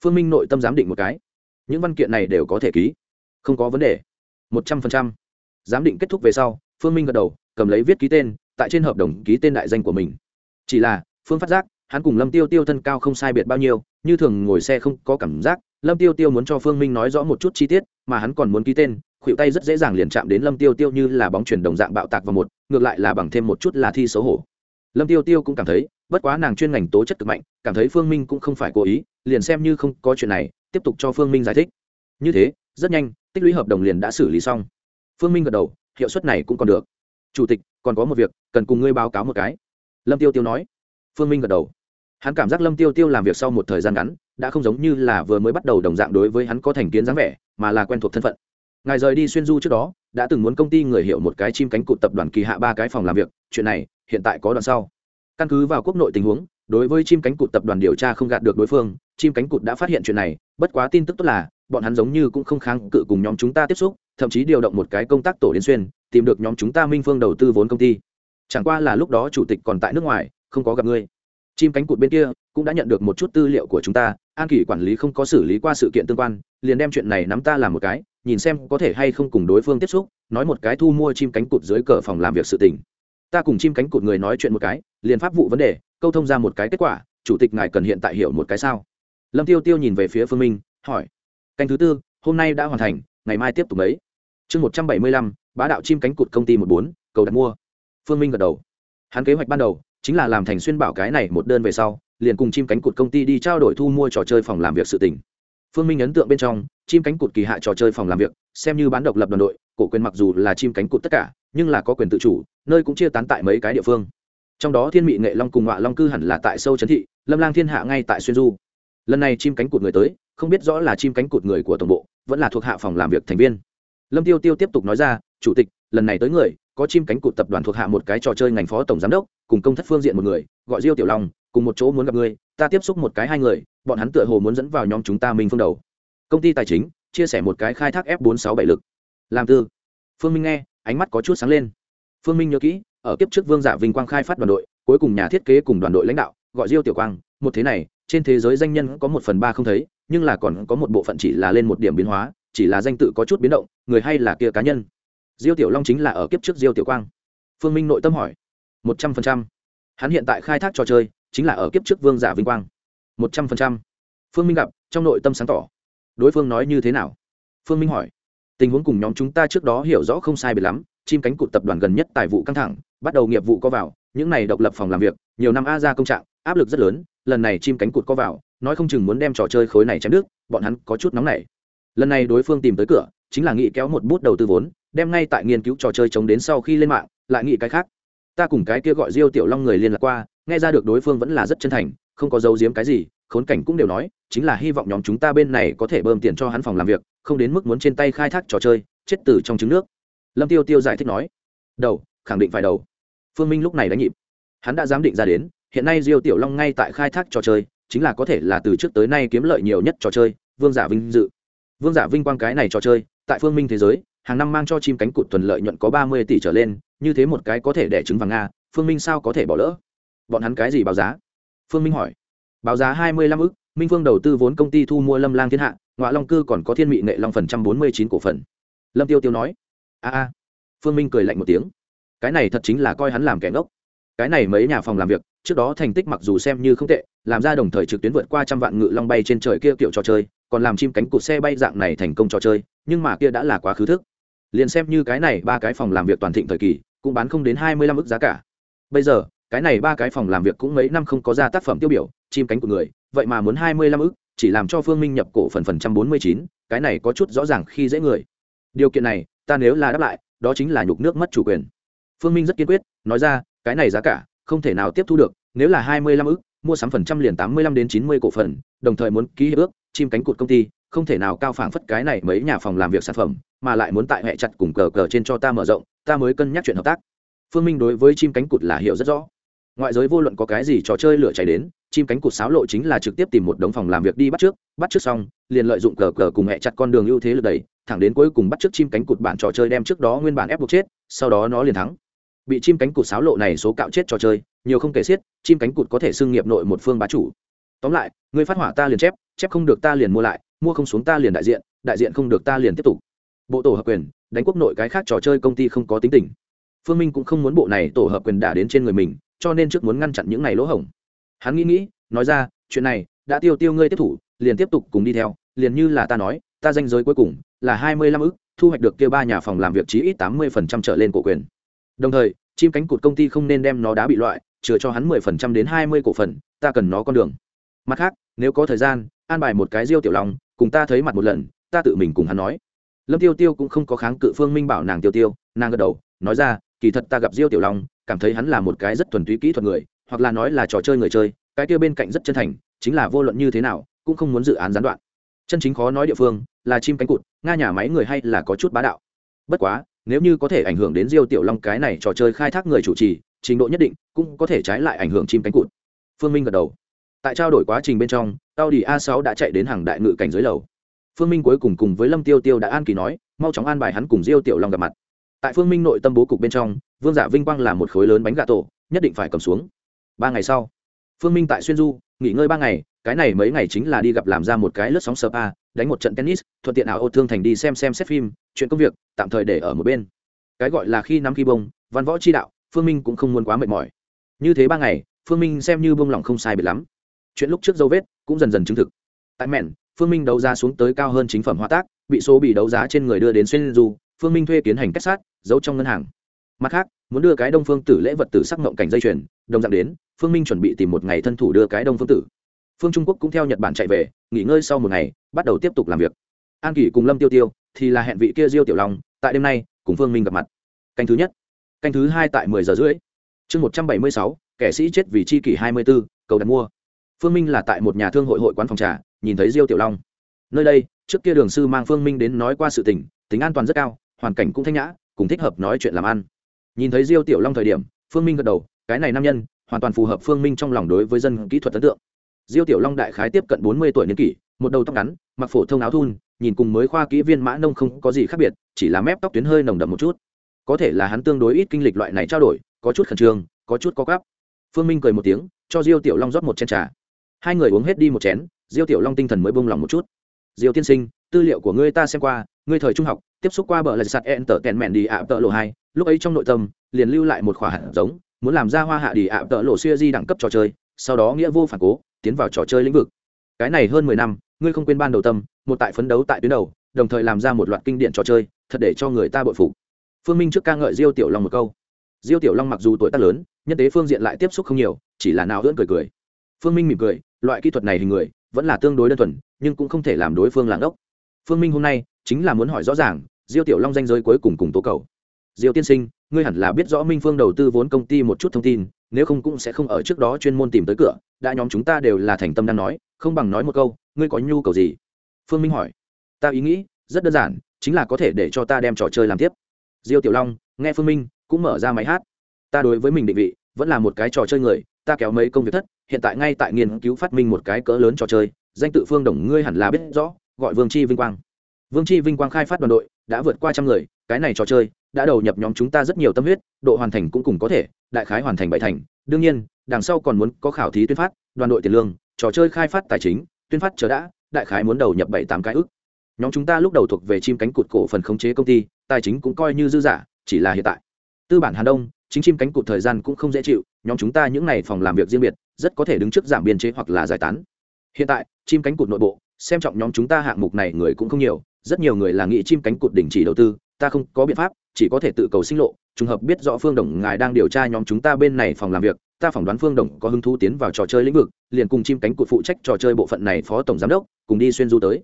S1: Phương minh nội tâm giám định một cái. Những văn kiện này đều có thể ký. Không có vấn đề. Một trăm phần trăm. Giám định kết thúc về sau, phương minh gật đầu cầm lấy viết ký tên, tại trên hợp đồng ký tên đại danh của mình. Chỉ là, phương phát giác, hắn cùng lâm tiêu tiêu thân cao không sai biệt bao nhiêu, như thường ngồi xe không có cảm giác, lâm tiêu tiêu muốn cho phương minh nói rõ một chút chi tiết, mà hắn còn muốn ký tên khuỵu tay rất dễ dàng liền chạm đến lâm tiêu tiêu như là bóng chuyển đồng dạng bạo tạc vào một, ngược lại là bằng thêm một chút là thi xấu hổ. Lâm tiêu tiêu cũng cảm thấy, bất quá nàng chuyên ngành tố chất cực mạnh, cảm thấy phương minh cũng không phải cố ý, liền xem như không có chuyện này, tiếp tục cho phương minh giải thích. Như thế, rất nhanh, tích lũy hợp đồng liền đã xử lý xong. Phương minh gật đầu, hiệu suất này cũng còn được chủ tịch, còn có một việc, cần cùng ngươi báo cáo một cái. Lâm tiêu tiêu nói. Phương minh gật đầu. Hắn cảm giác lâm tiêu tiêu làm việc sau một thời gian ngắn, đã không giống như là vừa mới bắt đầu đồng dạng đối với hắn có thành kiến dáng vẻ, mà là quen thuộc thân phận. Ngài rời đi xuyên du trước đó, đã từng muốn công ty người hiệu một cái chim cánh cụt tập đoàn kỳ hạ ba cái phòng làm việc, chuyện này hiện tại có đoạn sau. Căn cứ vào quốc nội tình huống đối với chim cánh cụt tập đoàn điều tra không gạt được đối phương, chim cánh cụt đã phát hiện chuyện này, bất quá tin tức tốt là, bọn hắn giống như cũng không kháng cự cùng nhóm chúng ta tiếp xúc, thậm chí điều động một cái công tác tổ đến xuyên, tìm được nhóm chúng ta minh phương đầu tư vốn công ty. Chẳng qua là lúc đó chủ tịch còn tại nước ngoài, không có gặp ngươi. Chim cánh cụt bên kia cũng đã nhận được một chút tư liệu của chúng ta, an kỷ quản lý không có xử lý qua sự kiện tương quan, liền đem chuyện này nắm ta làm một cái, nhìn xem có thể hay không cùng đối phương tiếp xúc, nói một cái thu mua chim cánh cụt dưới cờ phòng làm việc sự tình ta cùng chim cánh cụt người nói chuyện một cái, liền pháp vụ vấn đề, câu thông ra một cái kết quả, chủ tịch ngài cần hiện tại hiểu một cái sao? Lâm tiêu tiêu nhìn về phía phương minh, hỏi. Canh thứ tư, hôm nay đã hoàn thành, ngày mai tiếp tục ấy chương một trăm bảy mươi lăm, bá đạo chim cánh cụt công ty một bốn, cầu đặt mua. Phương minh gật đầu. Hắn kế hoạch ban đầu, chính là làm thành xuyên bảo cái này một đơn về sau, liền cùng chim cánh cụt công ty đi trao đổi thu mua trò chơi phòng làm việc sự tỉnh phương minh ấn tượng bên trong, chim cánh cụt kỳ hạ trò chơi phòng làm việc, xem như bán độc lập đoàn đội, cổ quyền mặc dù là chim cánh cụt tất cả nhưng là có quyền tự chủ, nơi cũng chia tán tại mấy cái địa phương. Trong đó thiên mị nghệ long cùng ngọa long cư hẳn là tại sâu trấn thị, lâm lang thiên hạ ngay tại xuyên du. Lần này chim cánh cụt người tới, không biết rõ là chim cánh cụt người của tổng bộ, vẫn là thuộc hạ phòng làm việc thành viên. Lâm tiêu tiêu tiếp tục nói ra, chủ tịch, lần này tới người, có chim cánh cụt tập đoàn thuộc hạ một cái trò chơi ngành phó tổng giám đốc, cùng công thất phương diện một người, gọi diêu tiểu long, cùng một chỗ muốn gặp ngươi ta tiếp xúc một cái hai người, bọn hắn tựa hồ muốn dẫn vào nhóm chúng ta minh phương đầu. Công ty tài chính, chia sẻ một cái khai thác f bốn sáu bảy lực. Làm tư. Phương minh nghe ánh mắt có chút sáng lên. Phương minh nhớ kỹ, ở kiếp trước vương giả vinh quang khai phát đoàn đội, cuối cùng nhà thiết kế cùng đoàn đội lãnh đạo, gọi diêu tiểu quang, một thế này, trên thế giới danh nhân có một phần ba không thấy, nhưng là còn có một bộ phận chỉ là lên một điểm biến hóa, chỉ là danh tự có chút biến động, người hay là kia cá nhân. Diêu tiểu long chính là ở kiếp trước diêu tiểu quang. Phương minh nội tâm hỏi. Một trăm phần trăm. Hắn hiện tại khai thác trò chơi, chính là ở kiếp trước vương giả vinh quang. Một trăm phần trăm. Phương minh gặp, trong nội tâm sáng tỏ. Đối phương nói như thế nào? Phương minh hỏi tình huống cùng nhóm chúng ta trước đó hiểu rõ không sai biệt lắm, chim cánh cụt tập đoàn gần nhất tài vụ căng thẳng, bắt đầu nghiệp vụ có vào, những này độc lập phòng làm việc, nhiều năm a ra công trạng, áp lực rất lớn, lần này chim cánh cụt có vào, nói không chừng muốn đem trò chơi khối này chém nước bọn hắn có chút nóng nảy. Lần này đối phương tìm tới cửa, chính là nghĩ kéo một bút đầu tư vốn, đem ngay tại nghiên cứu trò chơi chống đến sau khi lên mạng, lại nghĩ cái khác. Ta cùng cái kia gọi diêu tiểu long người liên lạc qua, nghe ra được đối phương vẫn là rất chân thành, không có giấu giếm cái gì khốn cảnh cũng đều nói, chính là hy vọng nhóm chúng ta bên này có thể bơm tiền cho hắn phòng làm việc, không đến mức muốn trên tay khai thác trò chơi, chết từ trong trứng nước. Lâm tiêu tiêu giải thích nói, đầu, khẳng định phải đầu. Phương minh lúc này đánh nhịp. Hắn đã dám định ra đến, hiện nay diêu tiểu long ngay tại khai thác trò chơi, chính là có thể là từ trước tới nay kiếm lợi nhiều nhất trò chơi, vương giả vinh dự. Vương giả vinh quang cái này trò chơi, tại phương minh thế giới, hàng năm mang cho chim cánh cụt thuần lợi nhuận có ba mươi tỷ trở lên, như thế một cái có thể đẻ trứng vàng nga, phương minh sao có thể bỏ lỡ? Bọn hắn cái gì báo giá? Phương minh hỏi báo giá hai mươi lăm ức, minh phương đầu tư vốn công ty thu mua lâm lang thiên hạ ngoại long cư còn có thiên mị nghệ long phần trăm bốn mươi chín cổ phần. Lâm tiêu tiêu nói, a a. Phương minh cười lạnh một tiếng, cái này thật chính là coi hắn làm kẻ ngốc. Cái này mấy nhà phòng làm việc, trước đó thành tích mặc dù xem như không tệ, làm ra đồng thời trực tuyến vượt qua trăm vạn ngự long bay trên trời kia kiểu trò chơi, còn làm chim cánh cụt xe bay dạng này thành công trò chơi, nhưng mà kia đã là quá khứ thức. Liền xem như cái này ba cái phòng làm việc toàn thịnh thời kỳ, cũng bán không đến hai mươi lăm ức giá cả. Bây giờ cái này ba cái phòng làm việc cũng mấy năm không có ra tác phẩm tiêu biểu, chim cánh của người, vậy mà muốn hai mươi lăm ức, chỉ làm cho phương minh nhập cổ phần phần trăm bốn mươi chín, cái này có chút rõ ràng khi dễ người. Điều kiện này, ta nếu là đáp lại, đó chính là nhục nước mất chủ quyền. Phương minh rất kiên quyết, nói ra, cái này giá cả, không thể nào tiếp thu được, nếu là hai mươi lăm ức, mua sắm phần trăm liền tám mươi lăm đến chín mươi cổ phần, đồng thời muốn ký hiệp ước, chim cánh cụt công ty, không thể nào cao phảng phất cái này mấy nhà phòng làm việc sản phẩm, mà lại muốn tại hệ chặt cùng cờ cờ trên cho ta mở rộng, ta mới cân nhắc chuyện hợp tác. Phương minh đối với chim cánh cụt là hiểu rất rõ ngoại giới vô luận có cái gì trò chơi lửa cháy đến, chim cánh cụt sáo lộ chính là trực tiếp tìm một đống phòng làm việc đi bắt trước bắt trước xong, liền lợi dụng cờ cờ cùng hẹ chặt con đường ưu thế lực đẩy, thẳng đến cuối cùng bắt trước chim cánh cụt bản trò chơi đem trước đó nguyên bản ép buộc chết, sau đó nó liền thắng. Bị chim cánh cụt sáo lộ này số cạo chết trò chơi, nhiều không kể xiết, chim cánh cụt có thể xưng nghiệp nội một phương bá chủ. Tóm lại, người phát hỏa ta liền chép chép không được ta liền mua lại, mua không xuống ta liền đại diện đại diện không được ta liền tiếp tục. Bộ tổ hợp quyền, đánh quốc nội cái khác trò chơi công ty không có tính tình. Phương minh cũng không muốn bộ này tổ hợp quyền đả đến trên người mình cho nên trước muốn ngăn chặn những này lỗ hổng. Hắn nghĩ nghĩ, nói ra, chuyện này, đã tiêu tiêu ngươi tiếp thủ, liền tiếp tục cùng đi theo, liền như là ta nói, ta danh giới cuối cùng là hai mươi lăm ức, thu hoạch được kia ba nhà phòng làm việc chí ít tám mươi phần trăm trở lên cổ quyền. Đồng thời, chim cánh cụt công ty không nên đem nó đá bị loại, chừa cho hắn mười phần trăm đến hai mươi cổ phần, ta cần nó con đường. Mặt khác, nếu có thời gian, an bài một cái diêu tiểu lòng cùng ta thấy mặt một lần, ta tự mình cùng hắn nói. Lâm tiêu tiêu cũng không có kháng cự phương minh bảo nàng tiêu tiêu, nàng gật đầu, nói ra kỳ thật ta gặp diêu tiểu long, cảm thấy hắn là một cái rất thuần túy kỹ thuật người, hoặc là nói là trò chơi người chơi, cái kia bên cạnh rất chân thành, chính là vô luận như thế nào, cũng không muốn dự án gián đoạn. Chân chính khó nói địa phương, là chim cánh cụt, nga nhà máy người hay là có chút bá đạo. Bất quá, nếu như có thể ảnh hưởng đến diêu tiểu long cái này trò chơi khai thác người chủ trì, trình độ nhất định, cũng có thể trái lại ảnh hưởng chim cánh cụt. Phương minh gật đầu. Tại trao đổi quá trình bên trong tàu đi a 6 đã chạy đến hàng đại ngự cảnh dưới lầu. Phương minh cuối cùng cùng với lâm tiêu tiêu đã an kỳ nói, mau chóng an bài hắn cùng diêu tiểu long gặp mặt tại phương minh nội tâm bố cục bên trong, vương giả vinh quang là một khối lớn bánh gà tổ, nhất định phải cầm xuống. Ba ngày sau, phương minh tại xuyên du, nghỉ ngơi ba ngày, cái này mấy ngày chính là đi gặp làm ra một cái lướt sóng sơ pa đánh một trận tennis, thuận tiện ảo ô thương thành đi xem xem xét phim, chuyện công việc, tạm thời để ở một bên. Cái gọi là khi nắm khi bông, văn võ chi đạo, phương minh cũng không muốn quá mệt mỏi. Như thế ba ngày, phương minh xem như bông lòng không sai biệt lắm. Chuyện lúc trước dấu vết cũng dần dần chứng thực. Tại mẹn, phương minh đấu giá xuống tới cao hơn chính phẩm hóa tác, bị số bị đấu giá trên người đưa đến xuyên du phương minh thuê tiến hành kết sát, giấu trong ngân hàng. Mặt khác, muốn đưa cái đông phương tử lễ vật tử sắc mộng cảnh dây chuyền, đồng dạng đến, phương minh chuẩn bị tìm một ngày thân thủ đưa cái đông phương tử. Phương trung quốc cũng theo nhật bản chạy về, nghỉ ngơi sau một ngày, bắt đầu tiếp tục làm việc. An kỷ cùng lâm tiêu tiêu thì là hẹn vị kia diêu tiểu long, tại đêm nay, cùng phương minh gặp mặt. Canh thứ nhất. Canh thứ hai tại mười giờ rưỡi. Chương một trăm bảy mươi sáu, kẻ sĩ chết vì chi kỷ hai mươi b ố cầu đặt mua. Phương minh là tại một nhà thương hội hội quán phòng trà, nhìn thấy diêu tiểu long. Nơi đây, trước kia đường sư mang phương minh đến nói qua sự tình, tính an toàn rất cao hoàn cảnh cũng thanh nhã, cùng thích hợp nói chuyện làm ăn. Nhìn thấy diêu tiểu long thời điểm, phương minh gật đầu, cái này nam nhân, hoàn toàn phù hợp phương minh trong lòng đối với dân kỹ thuật ấn tượng. Diêu tiểu long đại khái tiếp cận bốn mươi tuổi niên kỷ, một đầu tóc ngắn, mặc phổ thông áo thun, nhìn cùng mới khoa kỹ viên mã nông không có gì khác biệt, chỉ là mép tóc tuyến hơi nồng đậm một chút. Có thể là hắn tương đối ít kinh lịch loại này trao đổi, có chút khẩn trương, có chút có gắp phương minh cười một tiếng, cho diêu tiểu long rót một chén trà. Hai người uống hết đi một chén, diêu tiểu long tinh thần mới bông lòng một chút. Diêu tiên sinh, tư liệu của ngươi ta xem qua, ngươi thời trung học tiếp xúc qua bờ là sạt en tở tèn mẹn đi ạ tợ lộ hai. Lúc ấy trong nội tâm, liền lưu lại một khỏa hạt giống, muốn làm ra hoa hạ đi ạ tợ lộ xuya di đẳng cấp trò chơi, sau đó nghĩa vô phản cố, tiến vào trò chơi lĩnh vực. Cái này hơn mười năm, ngươi không quên ban đầu tâm, một tại phấn đấu tại tuyến đầu, đồng thời làm ra một loạt kinh điển trò chơi, thật để cho người ta bội phục. Phương minh trước ca ngợi diêu tiểu long một câu. Diêu tiểu long mặc dù tuổi tác lớn, nhân tế phương diện lại tiếp xúc không nhiều, chỉ là nào ưỡn cười cười. Phương minh mỉm cười, loại kỹ thuật này hình người, vẫn là tương đối đơn thuần, nhưng cũng không thể làm đối phương làng ốc. Phương minh hôm nay chính là muốn hỏi rõ ràng, diêu tiểu long danh giới cuối cùng cùng tố cầu. Diêu tiên sinh, ngươi hẳn là biết rõ minh phương đầu tư vốn công ty một chút thông tin, nếu không cũng sẽ không ở trước đó chuyên môn tìm tới cửa, đã nhóm chúng ta đều là thành tâm đang nói, không bằng nói một câu, ngươi có nhu cầu gì? Phương minh hỏi. Ta ý nghĩ, rất đơn giản, chính là có thể để cho ta đem trò chơi làm tiếp. Diêu tiểu long, nghe phương minh, cũng mở ra máy hát. Ta đối với mình định vị, vẫn là một cái trò chơi người, ta kéo mấy công việc thất, hiện tại ngay tại nghiên cứu phát minh một cái cỡ lớn trò chơi, danh tự phương đồng, ngươi hẳn là biết rõ, gọi vương chi vinh quang vương chi vinh quang khai phát đoàn đội, đã vượt qua trăm người, cái này trò chơi, đã đầu nhập nhóm chúng ta rất nhiều tâm huyết, độ hoàn thành cũng cùng có thể, đại khái hoàn thành bảy thành. Đương nhiên, đằng sau còn muốn có khảo thí tuyên phát, đoàn đội tiền lương, trò chơi khai phát tài chính, tuyên phát chờ đã, đại khái muốn đầu nhập bảy tám cái ức nhóm chúng ta lúc đầu thuộc về chim cánh cụt cổ phần khống chế công ty, tài chính cũng coi như dư giả, chỉ là hiện tại. Tư bản hà đông, chính chim cánh cụt thời gian cũng không dễ chịu, nhóm chúng ta những n à y phòng làm việc riêng biệt, rất có thể đứng trước giảm biên chế hoặc là giải tán. Hiện tại, chim cánh cụt nội bộ, xem trọng nhóm chúng ta hạng mục này người cũng không nhiều rất nhiều người là nghĩ chim cánh cụt đình chỉ đầu tư, ta không có biện pháp, chỉ có thể tự cầu sinh lộ. Trùng hợp biết rõ phương đồng ngài đang điều tra nhóm chúng ta bên này phòng làm việc, ta phỏng đoán phương đồng có hứng thú tiến vào trò chơi lĩnh vực, liền cùng chim cánh cụt phụ trách trò chơi bộ phận này phó tổng giám đốc, cùng đi xuyên du tới.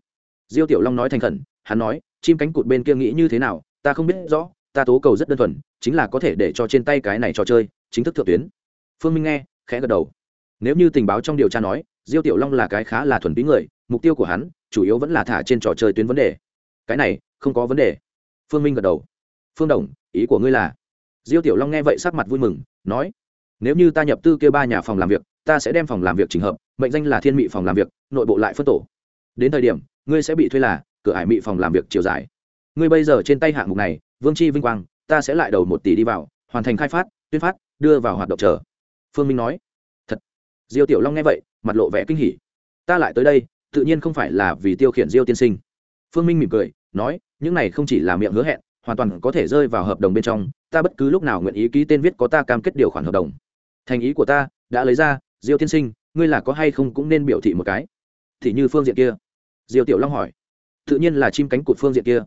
S1: Diêu tiểu long nói thành khẩn, hắn nói, chim cánh cụt bên kia nghĩ như thế nào, ta không biết rõ, ta tố cầu rất đơn thuần, chính là có thể để cho trên tay cái này trò chơi chính thức thượng tuyến. Phương minh nghe, khẽ gật đầu. Nếu như tình báo trong điều tra nói, diêu tiểu long là cái khá là thuần túy người, mục tiêu của hắn chủ yếu vẫn là thả trên trò chơi tuyến vấn đề cái này không có vấn đề. Phương minh gật đầu. Phương đồng, ý của ngươi là? Diêu tiểu long nghe vậy sắc mặt vui mừng, nói, nếu như ta nhập tư kêu ba nhà phòng làm việc, ta sẽ đem phòng làm việc trình hợp, mệnh danh là thiên mị phòng làm việc, nội bộ lại phân tổ. Đến thời điểm, ngươi sẽ bị thuê là cửa hải mị phòng làm việc chiều dài. Ngươi bây giờ trên tay hạng mục này, vương chi vinh quang, ta sẽ lại đầu một tỷ đi vào, hoàn thành khai phát, tuyên phát, đưa vào hoạt động chờ. Phương minh nói, thật. Diêu tiểu long nghe vậy, mặt lộ vẻ kinh hỉ. Ta lại tới đây, tự nhiên không phải là vì tiêu khiển diêu tiên sinh phương minh mỉm cười, nói, những này không chỉ là miệng hứa hẹn, hoàn toàn có thể rơi vào hợp đồng bên trong, ta bất cứ lúc nào nguyện ý ký tên viết có ta cam kết điều khoản hợp đồng. Thành ý của ta đã lấy ra, diêu tiên sinh, ngươi là có hay không cũng nên biểu thị một cái. Thì như phương diện kia. Diêu tiểu long hỏi, tự nhiên là chim cánh cụt phương diện kia.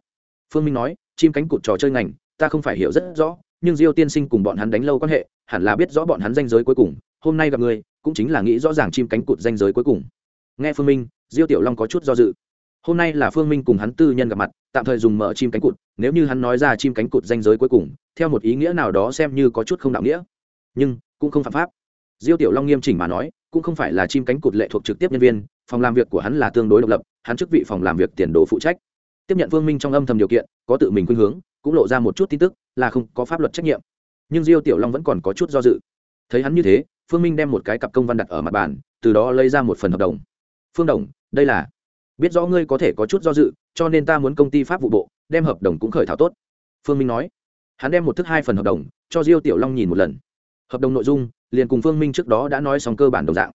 S1: Phương minh nói, chim cánh cụt trò chơi ngành, ta không phải hiểu rất rõ, nhưng diêu tiên sinh cùng bọn hắn đánh lâu quan hệ, hẳn là biết rõ bọn hắn danh giới cuối cùng. Hôm nay gặp ngươi, cũng chính là nghĩ rõ ràng chim cánh cụt danh giới cuối cùng. Nghe phương minh, diêu tiểu long có chút do dự hôm nay là phương minh cùng hắn tư nhân gặp mặt, tạm thời dùng mở chim cánh cụt, nếu như hắn nói ra chim cánh cụt danh giới cuối cùng, theo một ý nghĩa nào đó xem như có chút không đạo nghĩa. Nhưng, cũng không phạm pháp. Diêu tiểu long nghiêm chỉnh mà nói, cũng không phải là chim cánh cụt lệ thuộc trực tiếp nhân viên, phòng làm việc của hắn là tương đối độc lập, hắn chức vị phòng làm việc tiền đồ phụ trách. Tiếp nhận phương minh trong âm thầm điều kiện, có tự mình khuynh hướng, cũng lộ ra một chút tin tức, là không có pháp luật trách nhiệm. Nhưng diêu tiểu long vẫn còn có chút do dự. Thấy hắn như thế, phương minh đem một cái cặp công văn đặt ở mặt bàn, từ đó lấy ra một phần hợp đồng. Phương đồng, đây là biết rõ ngươi có thể có chút do dự, cho nên ta muốn công ty pháp vụ bộ, đem hợp đồng cũng khởi thảo tốt. Phương minh nói. Hắn đem một thức hai phần hợp đồng, cho diêu tiểu long nhìn một lần. Hợp đồng nội dung, liền cùng phương minh trước đó đã nói xong cơ bản đồng dạng.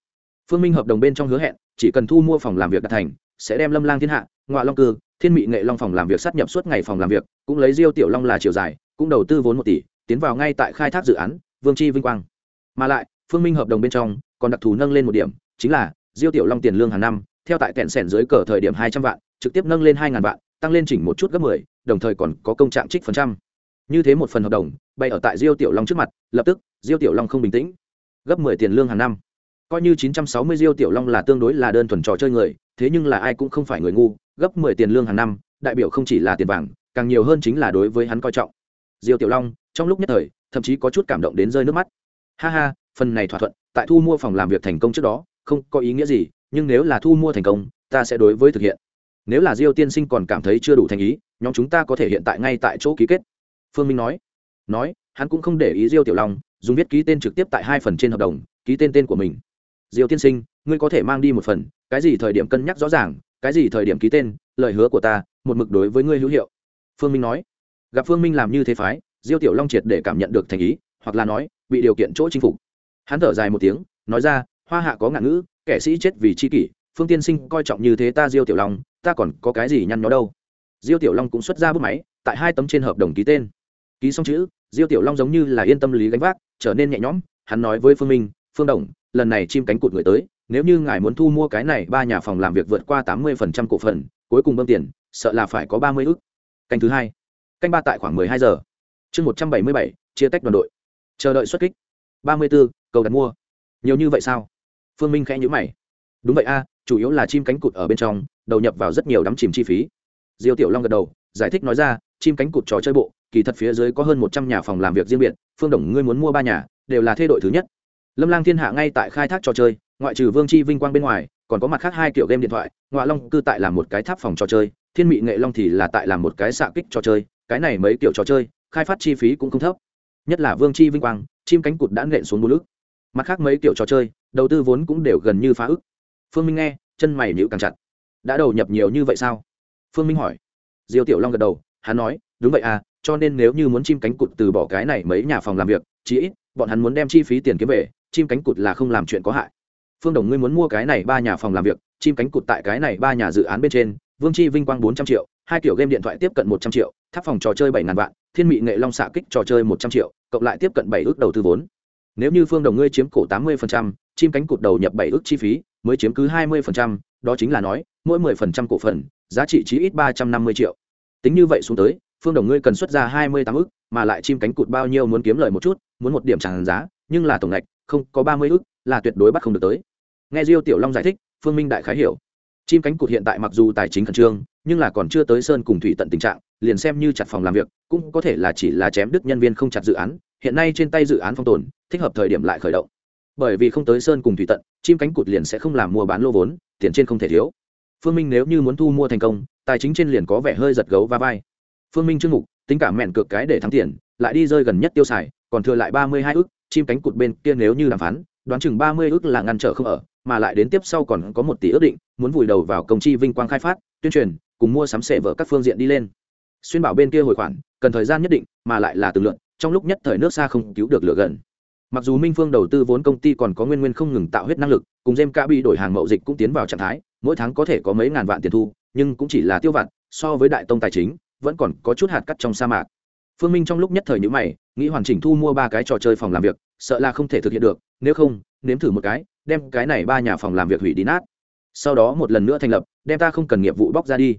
S1: Phương minh hợp đồng bên trong hứa hẹn, chỉ cần thu mua phòng làm việc đạt thành, sẽ đem lâm lang thiên hạ ngoại long cư, thiên mị nghệ long phòng làm việc sát nhập suốt ngày phòng làm việc, cũng lấy diêu tiểu long là chiều dài, cũng đầu tư vốn một tỷ, tiến vào ngay tại khai thác dự án, vương chi vinh quang. Mà lại, phương minh hợp đồng bên trong, còn đặc thù nâng lên một điểm, chính là diêu tiểu long tiền lương hàng năm theo tại kẹn sẻn dưới cờ thời điểm hai trăm vạn, trực tiếp nâng lên hai ngàn vạn, tăng lên chỉnh một chút gấp mười, đồng thời còn có công trạng trích phần trăm. Như thế một phần hợp đồng bay ở tại diêu tiểu long trước mặt, lập tức, diêu tiểu long không bình tĩnh. Gấp mười tiền lương hàng năm. Coi như chín trăm sáu mươi diêu tiểu long là tương đối là đơn thuần trò chơi người, thế nhưng là ai cũng không phải người ngu, gấp mười tiền lương hàng năm, đại biểu không chỉ là tiền vàng, càng nhiều hơn chính là đối với hắn coi trọng. Diêu tiểu long, trong lúc nhất thời, thậm chí có chút cảm động đến rơi nước mắt. Ha ha, phần này thỏa thuận, tại thu mua phòng làm việc thành công trước đó, không có ý nghĩa gì nhưng nếu là thu mua thành công, ta sẽ đối với thực hiện. Nếu là diêu tiên sinh còn cảm thấy chưa đủ thành ý, nhóm chúng ta có thể hiện tại ngay tại chỗ ký kết. Phương minh nói. Nói, hắn cũng không để ý diêu tiểu long, dùng viết ký tên trực tiếp tại hai phần trên hợp đồng, ký tên tên của mình. Diêu tiên sinh, ngươi có thể mang đi một phần, cái gì thời điểm cân nhắc rõ ràng, cái gì thời điểm ký tên, lời hứa của ta, một mực đối với ngươi hữu hiệu. Phương minh nói. Gặp phương minh làm như thế phái, diêu tiểu long triệt để cảm nhận được thành ý, hoặc là nói, bị điều kiện chỗ chinh phục. Hắn thở dài một tiếng, nói ra, hoa hạ có ngạn ngữ kẻ sĩ chết vì chi kỷ, phương tiên sinh coi trọng như thế ta diêu tiểu long, ta còn có cái gì nhăn nhó đâu? Diêu tiểu long cũng xuất ra bút máy, tại hai tấm trên hợp đồng ký tên. Ký xong chữ, diêu tiểu long giống như là yên tâm lý gánh vác, trở nên nhẹ nhõm, hắn nói với phương minh, phương đồng, lần này chim cánh cụt người tới, nếu như ngài muốn thu mua cái này ba nhà phòng làm việc vượt qua tám mươi phần trăm cổ phần, cuối cùng bơm tiền, sợ là phải có ba mươi ước canh thứ hai. Canh ba tại khoảng mười hai giờ. Chương một trăm bảy mươi bảy, chia tách đoàn đội. Chờ đợi xuất kích. ba mươi b ố cầu đặt mua. Nhiều như vậy sao? Phương minh khẽ nhữ mày. Đúng vậy a, chủ yếu là chim cánh cụt ở bên trong, đầu nhập vào rất nhiều đắm chìm chi phí. Diêu tiểu long gật đầu, giải thích nói ra, chim cánh cụt trò chơi bộ, kỳ thật phía dưới có hơn một trăm nhà phòng làm việc riêng biệt, phương đồng, ngươi muốn mua ba nhà, đều là thê đội thứ nhất. Lâm lang thiên hạ ngay tại khai thác trò chơi, ngoại trừ vương chi vinh quang bên ngoài, còn có mặt khác hai kiểu game điện thoại ngoại long cư tại là một cái tháp phòng trò chơi, thiên mị nghệ long thì là tại làm một cái xạ kích trò chơi, cái này mấy kiểu trò chơi, khai phát chi phí cũng không thấp. Nhất là vương chi vinh quang, chim cánh cụt đã nện xuống bốn lức. mặt khác mấy kiểu trò chơi đầu tư vốn cũng đều gần như phá ức. Phương minh nghe, chân mày nhịu càng chặt. Đã đầu nhập nhiều như vậy sao? Phương minh hỏi. Diêu tiểu long gật đầu, hắn nói, đúng vậy à cho nên nếu như muốn chim cánh cụt từ bỏ cái này mấy nhà phòng làm việc, chí ít, bọn hắn muốn đem chi phí tiền kiếm về, chim cánh cụt là không làm chuyện có hại. Phương đồng, ngươi muốn mua cái này ba nhà phòng làm việc, chim cánh cụt tại cái này ba nhà dự án bên trên, vương chi vinh quang bốn trăm triệu, hai kiểu game điện thoại tiếp cận một trăm triệu, tháp phòng trò chơi bảy ngàn vạn, thiên mị nghệ long xạ kích trò chơi một trăm triệu, cộng lại tiếp cận bảy ước đầu tư vốn nếu như phương đồng ngươi chiếm cổ tám mươi chim cánh cụt đầu nhập bảy ước chi phí, mới chiếm cứ hai mươi đó chính là nói, mỗi mười cổ phần, giá trị chí ít ba trăm năm mươi triệu. Tính như vậy xuống tới, phương đồng ngươi cần xuất ra hai mươi tám ước, mà lại chim cánh cụt bao nhiêu muốn kiếm lời một chút, muốn một điểm tràn giá, nhưng là tổng ngạch không, có ba mươi ước, là tuyệt đối bắt không được tới. Nghe diêu tiểu long giải thích, phương minh đại khái hiểu. Chim cánh cụt hiện tại mặc dù tài chính khẩn trương, nhưng là còn chưa tới sơn cùng thủy tận tình trạng, liền xem như chặt phòng làm việc, cũng có thể là chỉ là chém đứt nhân viên không chặt dự án hiện nay trên tay dự án phong tồn, thích hợp thời điểm lại khởi động. Bởi vì không tới sơn cùng thủy tận, chim cánh cụt liền sẽ không làm mua bán lô vốn, tiền trên không thể thiếu. Phương minh nếu như muốn thu mua thành công, tài chính trên liền có vẻ hơi giật gấu và vai. Phương minh chương mục, tính cả mẹn cược cái để thắng tiền, lại đi rơi gần nhất tiêu xài, còn thừa lại ba mươi hai ước chim cánh cụt bên kia nếu như đàm phán, đoán chừng ba mươi ước là ngăn trở không ở, mà lại đến tiếp sau còn có một tỷ ước định, muốn vùi đầu vào công chi vinh quang khai phát, tuyên truyền, cùng mua sắm sệ vợ các phương diện đi lên. Xuyên bảo bên kia hồi khoản, cần thời gian nhất định, mà lại là từng lượn trong lúc nhất thời nước xa không cứu được lửa gần. Mặc dù minh phương đầu tư vốn công ty còn có nguyên nguyên không ngừng tạo huyết năng lực, cùng jem ca bị đổi hàng mậu dịch cũng tiến vào trạng thái, mỗi tháng có thể có mấy ngàn vạn tiền thu, nhưng cũng chỉ là tiêu vặt, so với đại tông tài chính, vẫn còn có chút hạt cắt trong sa mạc. Phương minh trong lúc nhất thời nhữ mày, nghĩ hoàn chỉnh thu mua ba cái trò chơi phòng làm việc, sợ là không thể thực hiện được, nếu không, nếm thử một cái, đem cái này ba nhà phòng làm việc hủy đi nát. Sau đó một lần nữa thành lập, đem ta không cần nghiệp vụ bóc ra đi.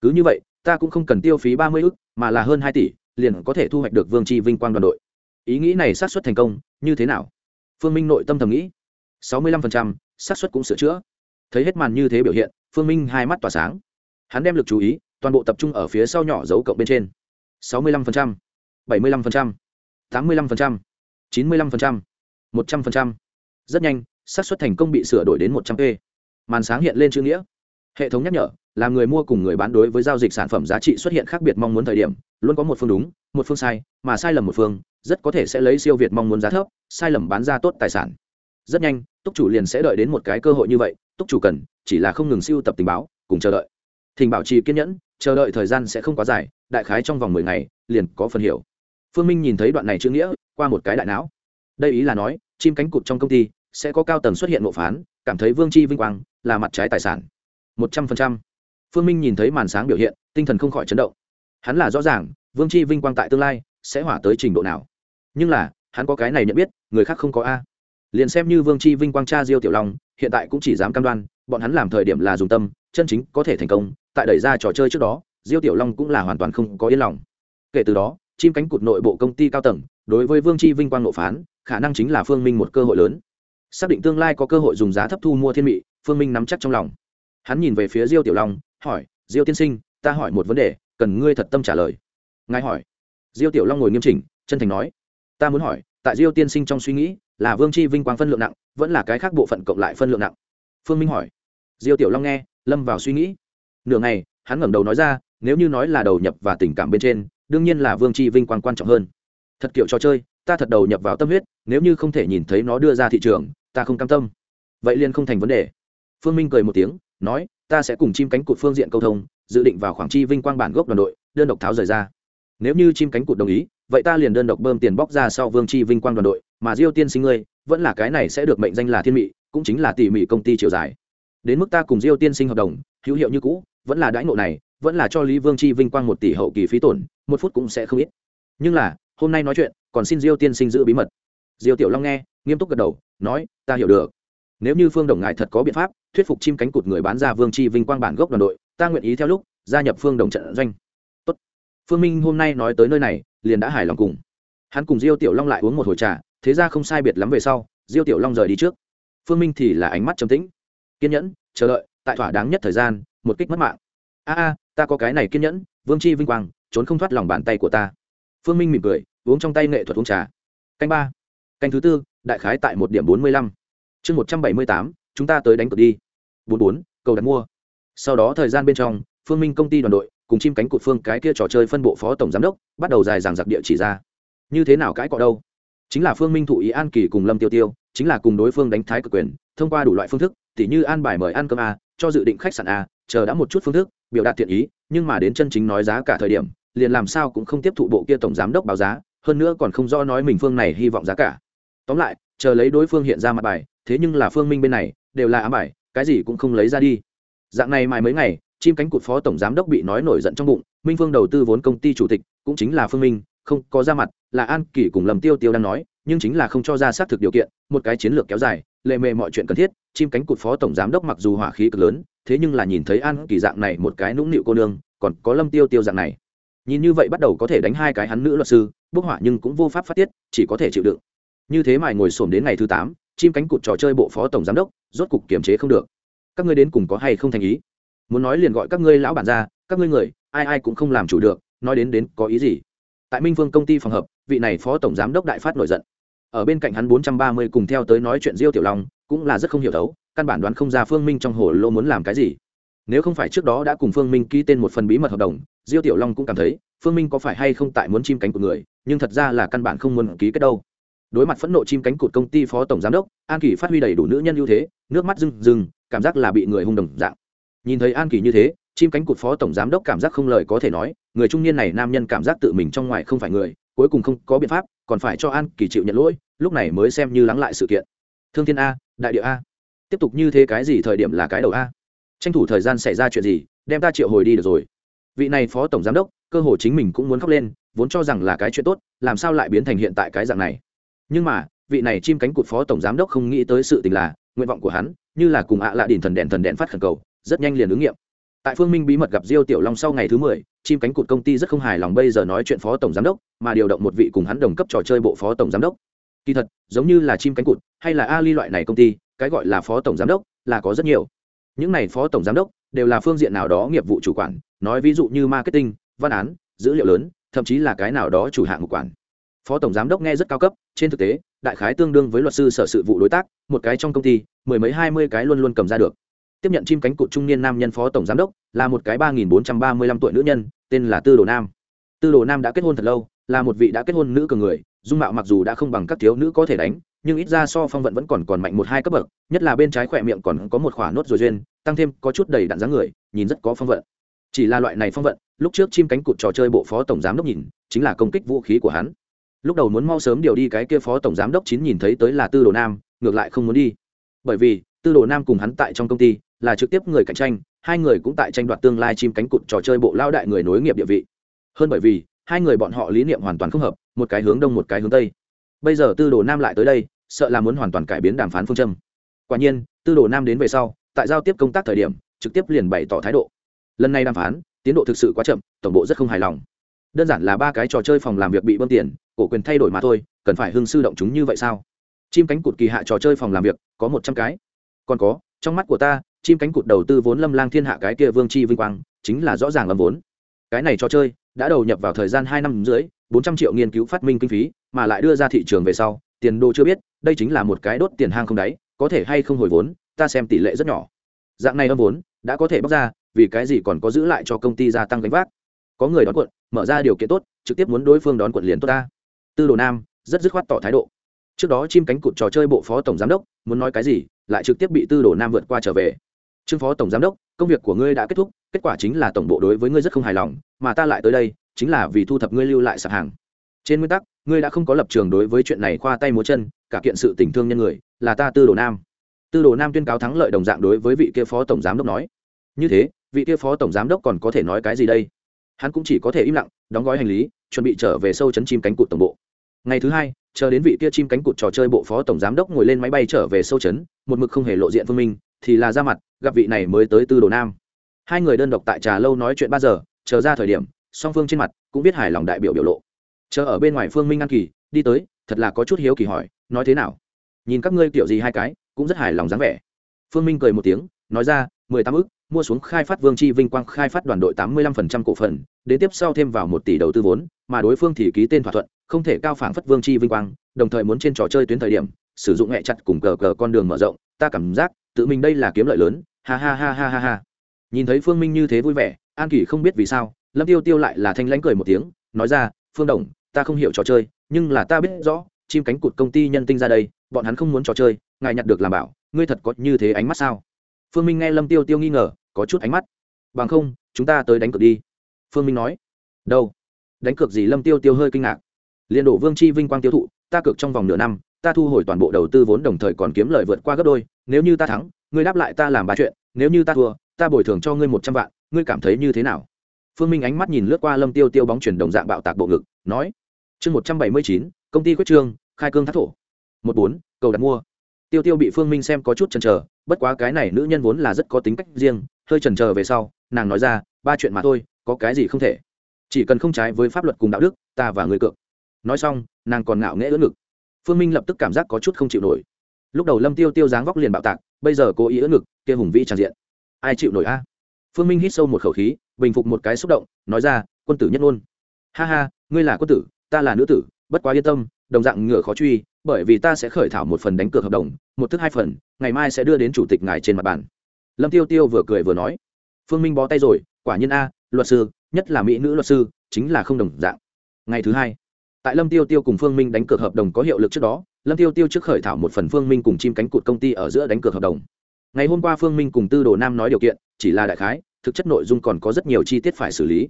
S1: Cứ như vậy, ta cũng không cần tiêu phí ba mươi ức, mà là hơn hai tỷ liền có thể thu hoạch được vương tri vinh quang đoàn đội. Ý nghĩ này sát xuất thành công, như thế nào? Phương minh nội tâm thầm nghĩ. Sáu mươi lăm phần trăm sát xuất cũng sửa chữa. Thấy hết màn như thế biểu hiện, phương minh hai mắt tỏa sáng. Hắn đem lực chú ý, toàn bộ tập trung ở phía sau nhỏ dấu cộng bên trên. Sáu mươi lăm phần trăm, bảy mươi lăm phần trăm, tám mươi lăm phần trăm, chín mươi lăm phần trăm, một trăm phần trăm. Rất nhanh, xác suất thành công bị sửa đổi đến một trăm p. Màn sáng hiện lên chữ nghĩa. Hệ thống nhắc nhở là người mua cùng người bán đối với giao dịch sản phẩm giá trị xuất hiện khác biệt mong muốn thời điểm, luôn có một phương đúng, một phương sai, mà sai lầm một phương, rất có thể sẽ lấy siêu việt mong muốn giá thấp, sai lầm bán ra tốt tài sản. Rất nhanh, túc chủ liền sẽ đợi đến một cái cơ hội như vậy, túc chủ cần, chỉ là không ngừng siêu tập tình báo, cùng chờ đợi. Thỉnh bảo trì kiên nhẫn, chờ đợi thời gian sẽ không quá dài, đại khái trong vòng mười ngày, liền có phần hiểu. Phương minh nhìn thấy đoạn này chữ nghĩa, qua một cái đại não. Đây ý là nói, chim cánh cụt trong công ty, sẽ có cao tầng xuất hiện ngộ phán, cảm thấy vương chi vinh quang, là mặt trái tài sản. Một trăm phần trăm phương minh nhìn thấy màn sáng biểu hiện, tinh thần không khỏi chấn động. Hắn là rõ ràng, vương chi vinh quang tại tương lai sẽ hỏa tới trình độ nào. Nhưng là, hắn có cái này nhận biết, người khác không có a. Liền xem như vương chi vinh quang cha diêu tiểu long, hiện tại cũng chỉ dám cam đoan, bọn hắn làm thời điểm là dùng tâm, chân chính có thể thành công, tại đẩy ra trò chơi trước đó, diêu tiểu long cũng là hoàn toàn không có yên lòng. Kể từ đó, chim cánh cụt nội bộ công ty cao tầng, đối với vương chi vinh quang nộ phán, khả năng chính là phương minh một cơ hội lớn. Xác định tương lai có cơ hội dùng giá thấp thu mua thiên mị, phương minh nắm chắc trong lòng. Hắn nhìn về phía diêu tiểu long hỏi, diêu tiên sinh, ta hỏi một vấn đề, cần ngươi thật tâm trả lời. Ngài hỏi. Diêu tiểu long ngồi nghiêm chỉnh, chân thành nói, ta muốn hỏi, tại diêu tiên sinh trong suy nghĩ, là vương chi vinh quang phân lượng nặng, vẫn là cái khác bộ phận cộng lại phân lượng nặng? Phương minh hỏi. Diêu tiểu long nghe, lâm vào suy nghĩ. Nửa ngày, hắn ngẩng đầu nói ra, nếu như nói là đầu nhập và tình cảm bên trên, đương nhiên là vương chi vinh quang quan trọng hơn. Thật kiểu trò chơi, ta thật đầu nhập vào tâm huyết, nếu như không thể nhìn thấy nó đưa ra thị trường, ta không cam tâm. Vậy liền không thành vấn đề. Phương minh cười một tiếng, nói ta sẽ cùng chim cánh cụt phương diện câu thông, dự định vào khoảng chi vinh quang bản gốc đoàn đội, đơn độc tháo rời ra. Nếu như chim cánh cụt đồng ý, vậy ta liền đơn độc bơm tiền bóc ra sau vương chi vinh quang đoàn đội, mà diêu tiên sinh ngươi, vẫn là cái này sẽ được mệnh danh là thiên mị, cũng chính là tỉ mỉ công ty chiều dài. Đến mức ta cùng diêu tiên sinh hợp đồng, hữu hiệu như cũ, vẫn là đãi ngộ này, vẫn là cho lý vương chi vinh quang một tỷ hậu kỳ phí tổn, một phút cũng sẽ không ít. Nhưng là, hôm nay nói chuyện, còn xin diêu tiên sinh giữ bí mật. Diêu tiểu long nghe, nghiêm túc gật đầu, nói, ta hiểu được. Nếu như phương đồng ngài thật có biện pháp thuyết phục chim cánh cụt người bán ra vương chi vinh quang bản gốc đoàn đội, ta nguyện ý theo lúc, gia nhập phương đồng trận doanh. Tốt. phương minh hôm nay nói tới nơi này, liền đã hài lòng cùng. Hắn cùng diêu tiểu long lại uống một hồi trà, thế ra không sai biệt lắm về sau, diêu tiểu long rời đi trước. Phương minh thì là ánh mắt trầm tĩnh. Kiên nhẫn, chờ đợi, tại thỏa đáng nhất thời gian, một kích mất mạng. A a, ta có cái này kiên nhẫn, vương chi vinh quang, trốn không thoát lòng bàn tay của ta. Phương minh mỉm cười, uống trong tay nghệ thuật uống trà. Canh ba. Canh thứ tư, đại khái tại một điểm bốn mươi lăm. Chương một trăm bảy mươi tám chúng ta tới đánh cược đi. Bốn bốn, cầu đặt mua. Sau đó thời gian bên trong, phương minh công ty đoàn đội cùng chim cánh cụt phương cái kia trò chơi phân bộ phó tổng giám đốc bắt đầu dài dàng giặc địa chỉ ra. Như thế nào cãi cọ đâu? Chính là phương minh thụ ý an kỳ cùng lâm tiêu tiêu, chính là cùng đối phương đánh thái cực quyền, thông qua đủ loại phương thức, tỉ như an bài mời ăn cơm a, cho dự định khách sạn a, chờ đã một chút phương thức, biểu đạt thiện ý, nhưng mà đến chân chính nói giá cả thời điểm, liền làm sao cũng không tiếp thụ bộ kia tổng giám đốc báo giá, hơn nữa còn không do nói mình phương này hy vọng giá cả. Tóm lại, chờ lấy đối phương hiện ra mặt bài, thế nhưng là phương minh bên này đều là ám bài, cái gì cũng không lấy ra đi. Dạng này mài mấy ngày, chim cánh cụt phó tổng giám đốc bị nói nổi giận trong bụng, minh phương đầu tư vốn công ty chủ tịch, cũng chính là phương minh, không có ra mặt, là an kỷ cùng lầm tiêu tiêu đang nói, nhưng chính là không cho ra xác thực điều kiện, một cái chiến lược kéo dài, lệ mề mọi chuyện cần thiết, chim cánh cụt phó tổng giám đốc mặc dù hỏa khí cực lớn, thế nhưng là nhìn thấy an kỳ dạng này một cái nũng nịu cô nương, còn có lâm tiêu tiêu dạng này. Nhìn như vậy bắt đầu có thể đánh hai cái hắn nữ luật sư, bức họa nhưng cũng vô pháp phát tiết, chỉ có thể chịu đựng. Như thế mài ngồi xổm đến ngày thứ tám chim cánh cụt trò chơi bộ phó tổng giám đốc, rốt cục kiềm chế không được. Các ngươi đến cùng có hay không thành ý? Muốn nói liền gọi các ngươi lão bản ra, các ngươi người, ai ai cũng không làm chủ được, nói đến đến có ý gì? Tại minh vương công ty phòng hợp, vị này phó tổng giám đốc đại phát nổi giận. Ở bên cạnh hắn bốn trăm ba mươi cùng theo tới nói chuyện diêu tiểu long, cũng là rất không hiểu thấu, căn bản đoán không ra phương minh trong hồ lô muốn làm cái gì. Nếu không phải trước đó đã cùng phương minh ký tên một phần bí mật hợp đồng, diêu tiểu long cũng cảm thấy, phương minh có phải hay không tại muốn chim cánh của người, nhưng thật ra là căn bản không muốn ký kết đâu đối mặt phẫn nộ chim cánh cụt công ty phó tổng giám đốc, an kỳ phát huy đầy đủ nữ nhân ưu thế, nước mắt rừng rừng cảm giác là bị người hung đồng dạng. Nhìn thấy an kỳ như thế, chim cánh cụt phó tổng giám đốc cảm giác không lời có thể nói, người trung niên này nam nhân cảm giác tự mình trong ngoài không phải người, cuối cùng không có biện pháp, còn phải cho an kỳ chịu nhận lỗi, lúc này mới xem như lắng lại sự kiện. Thương thiên a, đại địa a. Tiếp tục như thế cái gì thời điểm là cái đầu a? Tranh thủ thời gian xảy ra chuyện gì, đem ta triệu hồi đi được rồi. Vị này phó tổng giám đốc, cơ hồ chính mình cũng muốn khóc lên, vốn cho rằng là cái chuyện tốt, làm sao lại biến thành hiện tại cái dạng này? Nhưng mà, vị này chim cánh cụt phó tổng giám đốc không nghĩ tới sự tình là, nguyện vọng của hắn, như là cùng ạ à lạ đỉnh thần đèn thần đèn phát khẩn cầu, rất nhanh liền ứng nghiệm. Tại phương minh bí mật gặp diêu tiểu long sau ngày thứ mười, chim cánh cụt công ty rất không hài lòng bây giờ nói chuyện phó tổng giám đốc, mà điều động một vị cùng hắn đồng cấp trò chơi bộ phó tổng giám đốc. Kỳ thật, giống như là chim cánh cụt, hay là ali loại này công ty, cái gọi là phó tổng giám đốc, là có rất nhiều. Những này phó tổng giám đốc, đều là phương diện nào đó nghiệp vụ chủ quản, nói ví dụ như marketing, văn án, dữ liệu lớn, thậm chí là cái nào đó chủ hạng một quản phó tổng giám đốc nghe rất cao cấp, trên thực tế, đại khái tương đương với luật sư sở sự vụ đối tác, một cái trong công ty, mười mấy hai mươi cái luôn luôn cầm ra được. Tiếp nhận chim cánh cụt trung niên nam nhân phó tổng giám đốc, là một cái ba nghìn bốn trăm ba mươi lăm tuổi nữ nhân, tên là tư đồ nam. Tư đồ nam đã kết hôn thật lâu, là một vị đã kết hôn nữ cường người, dung mạo mặc dù đã không bằng các thiếu nữ có thể đánh, nhưng ít ra so phong vận vẫn còn còn mạnh một hai cấp bậc, nhất là bên trái khỏe miệng còn có một khỏa nốt rồi duyên, tăng thêm có chút đầy đặn dáng người, nhìn rất có phong vận. Chỉ là loại này phong vận, lúc trước chim cánh cụt trò chơi bộ phó tổng giám đốc nhìn, chính là công kích vũ khí của hắn lúc đầu muốn mau sớm điều đi cái kia phó tổng giám đốc chín nhìn thấy tới là tư đồ nam, ngược lại không muốn đi. Bởi vì, tư đồ nam cùng hắn tại trong công ty, là trực tiếp người cạnh tranh, hai người cũng tại tranh đoạt tương lai chim cánh cụt trò chơi bộ lao đại người nối nghiệp địa vị. Hơn bởi vì, hai người bọn họ lý niệm hoàn toàn không hợp, một cái hướng đông một cái hướng tây. Bây giờ tư đồ nam lại tới đây, sợ là muốn hoàn toàn cải biến đàm phán phương châm. Quả nhiên, tư đồ nam đến về sau, tại giao tiếp công tác thời điểm, trực tiếp liền bày tỏ thái độ. Lần này đàm phán, tiến độ thực sự quá chậm, tổng bộ rất không hài lòng đơn giản là ba cái trò chơi phòng làm việc bị bơm tiền, cổ quyền thay đổi mà thôi, cần phải hưng sư động chúng như vậy sao? Chim cánh cụt kỳ hạ trò chơi phòng làm việc, có một trăm cái. Còn có, trong mắt của ta, chim cánh cụt đầu tư vốn lâm lang thiên hạ cái kia vương chi vinh quang, chính là rõ ràng lâm vốn. Cái này trò chơi, đã đầu nhập vào thời gian hai năm dưới bốn trăm triệu nghiên cứu phát minh kinh phí, mà lại đưa ra thị trường về sau, tiền đồ chưa biết, đây chính là một cái đốt tiền hang không đáy, có thể hay không hồi vốn, ta xem tỷ lệ rất nhỏ. Dạng này âm vốn, đã có thể bóc ra, vì cái gì còn có giữ lại cho công ty gia tăng gánh vác? Có người đón quận, mở ra điều kiện tốt, trực tiếp muốn đối phương đón quận liền tốt ta. Tư đồ nam, rất dứt khoát tỏ thái độ. Trước đó chim cánh cụt trò chơi bộ phó tổng giám đốc, muốn nói cái gì, lại trực tiếp bị tư đồ nam vượt qua trở về. Trương phó tổng giám đốc, công việc của ngươi đã kết thúc, kết quả chính là tổng bộ đối với ngươi rất không hài lòng, mà ta lại tới đây, chính là vì thu thập ngươi lưu lại sạp hàng. Trên nguyên tắc, ngươi đã không có lập trường đối với chuyện này khoa tay múa chân, cả kiện sự tình thương nhân người, là ta tư đồ nam. Tư đồ nam tuyên cáo thắng lợi đồng dạng đối với vị kia phó tổng giám đốc nói. Như thế, vị kia phó tổng giám đốc còn có thể nói cái gì đây? Hắn cũng chỉ có thể im lặng, đóng gói hành lý, chuẩn bị trở về sâu chấn chim cánh cụt tổng bộ. Ngày thứ hai, chờ đến vị kia chim cánh cụt trò chơi bộ phó tổng giám đốc ngồi lên máy bay trở về sâu chấn, một mực không hề lộ diện phương minh, thì là ra mặt, gặp vị này mới tới tư đồ nam. Hai người đơn độc tại trà lâu nói chuyện ba giờ, chờ ra thời điểm, song phương trên mặt cũng biết hài lòng đại biểu biểu lộ. Chờ ở bên ngoài phương minh an kỳ, đi tới, thật là có chút hiếu kỳ hỏi, nói thế nào? Nhìn các ngươi kiểu gì hai cái, cũng rất hài lòng dáng vẻ. Phương minh cười một tiếng, nói ra, mười tám ức mua xuống khai phát vương chi vinh quang khai phát đoàn đội tám mươi lăm phần trăm cổ phần, đến tiếp sau thêm vào một tỷ đầu tư vốn, mà đối phương thì ký tên thỏa thuận, không thể cao phản phất vương chi vinh quang, đồng thời muốn trên trò chơi tuyến thời điểm, sử dụng hẹ chặt cùng cờ cờ con đường mở rộng, ta cảm giác, tự mình đây là kiếm lợi lớn, ha ha ha ha ha ha. Nhìn thấy phương minh như thế vui vẻ, an kỳ không biết vì sao, lâm tiêu tiêu lại là thanh lãnh cười một tiếng, nói ra, phương đồng, ta không hiểu trò chơi, nhưng là ta biết rõ, chim cánh cụt công ty nhân tinh ra đây, bọn hắn không muốn trò chơi, ngài nhặt được làm bảo, ngươi thật có như thế ánh mắt sao? Phương minh nghe lâm tiêu tiêu nghi ngờ, có chút ánh mắt. Bằng không, chúng ta tới đánh cược đi. Phương minh nói. Đâu? Đánh cược gì? Lâm tiêu tiêu hơi kinh ngạc. Liên đổ vương chi vinh quang tiêu thụ, ta cược trong vòng nửa năm, ta thu hồi toàn bộ đầu tư vốn đồng thời còn kiếm lời vượt qua gấp đôi. Nếu như ta thắng, ngươi đáp lại ta làm ba chuyện. Nếu như ta thua, ta bồi thường cho ngươi một trăm vạn. Ngươi cảm thấy như thế nào? Phương minh ánh mắt nhìn lướt qua lâm tiêu tiêu bóng chuyển đồng dạng bạo tạc bộ ngực, nói. Chương một trăm bảy mươi chín, công ty quyết trương, khai cương thác thổ. Một bốn, cầu đặt mua tiêu tiêu bị phương minh xem có chút chần chờ, bất quá cái này nữ nhân vốn là rất có tính cách riêng, hơi chần chờ về sau, nàng nói ra, ba chuyện mà thôi, có cái gì không thể. Chỉ cần không trái với pháp luật cùng đạo đức, ta và người cược. Nói xong, nàng còn ngạo nghễ ưỡn ngực. Phương minh lập tức cảm giác có chút không chịu nổi. Lúc đầu lâm tiêu tiêu dáng vóc liền bạo tạc, bây giờ cố ý ưỡn ngực, kia hùng vĩ tràn diện. Ai chịu nổi a? Phương minh hít sâu một khẩu khí, bình phục một cái xúc động, nói ra, quân tử nhất ngôn. Ha ha, ngươi là quân tử, ta là nữ tử, bất quá yên tâm, đồng dạng ngựa khó truy bởi vì ta sẽ khởi thảo một phần đánh cược hợp đồng, một thức hai phần, ngày mai sẽ đưa đến chủ tịch ngài trên mặt bàn. Lâm tiêu tiêu vừa cười vừa nói. Phương minh bó tay rồi, quả nhiên a, luật sư, nhất là mỹ nữ luật sư, chính là không đồng dạng. Ngày thứ hai, tại lâm tiêu tiêu cùng phương minh đánh cược hợp đồng có hiệu lực trước đó, lâm tiêu tiêu trước khởi thảo một phần phương minh cùng chim cánh cụt công ty ở giữa đánh cược hợp đồng. Ngày hôm qua phương minh cùng tư đồ nam nói điều kiện, chỉ là đại khái, thực chất nội dung còn có rất nhiều chi tiết phải xử lý.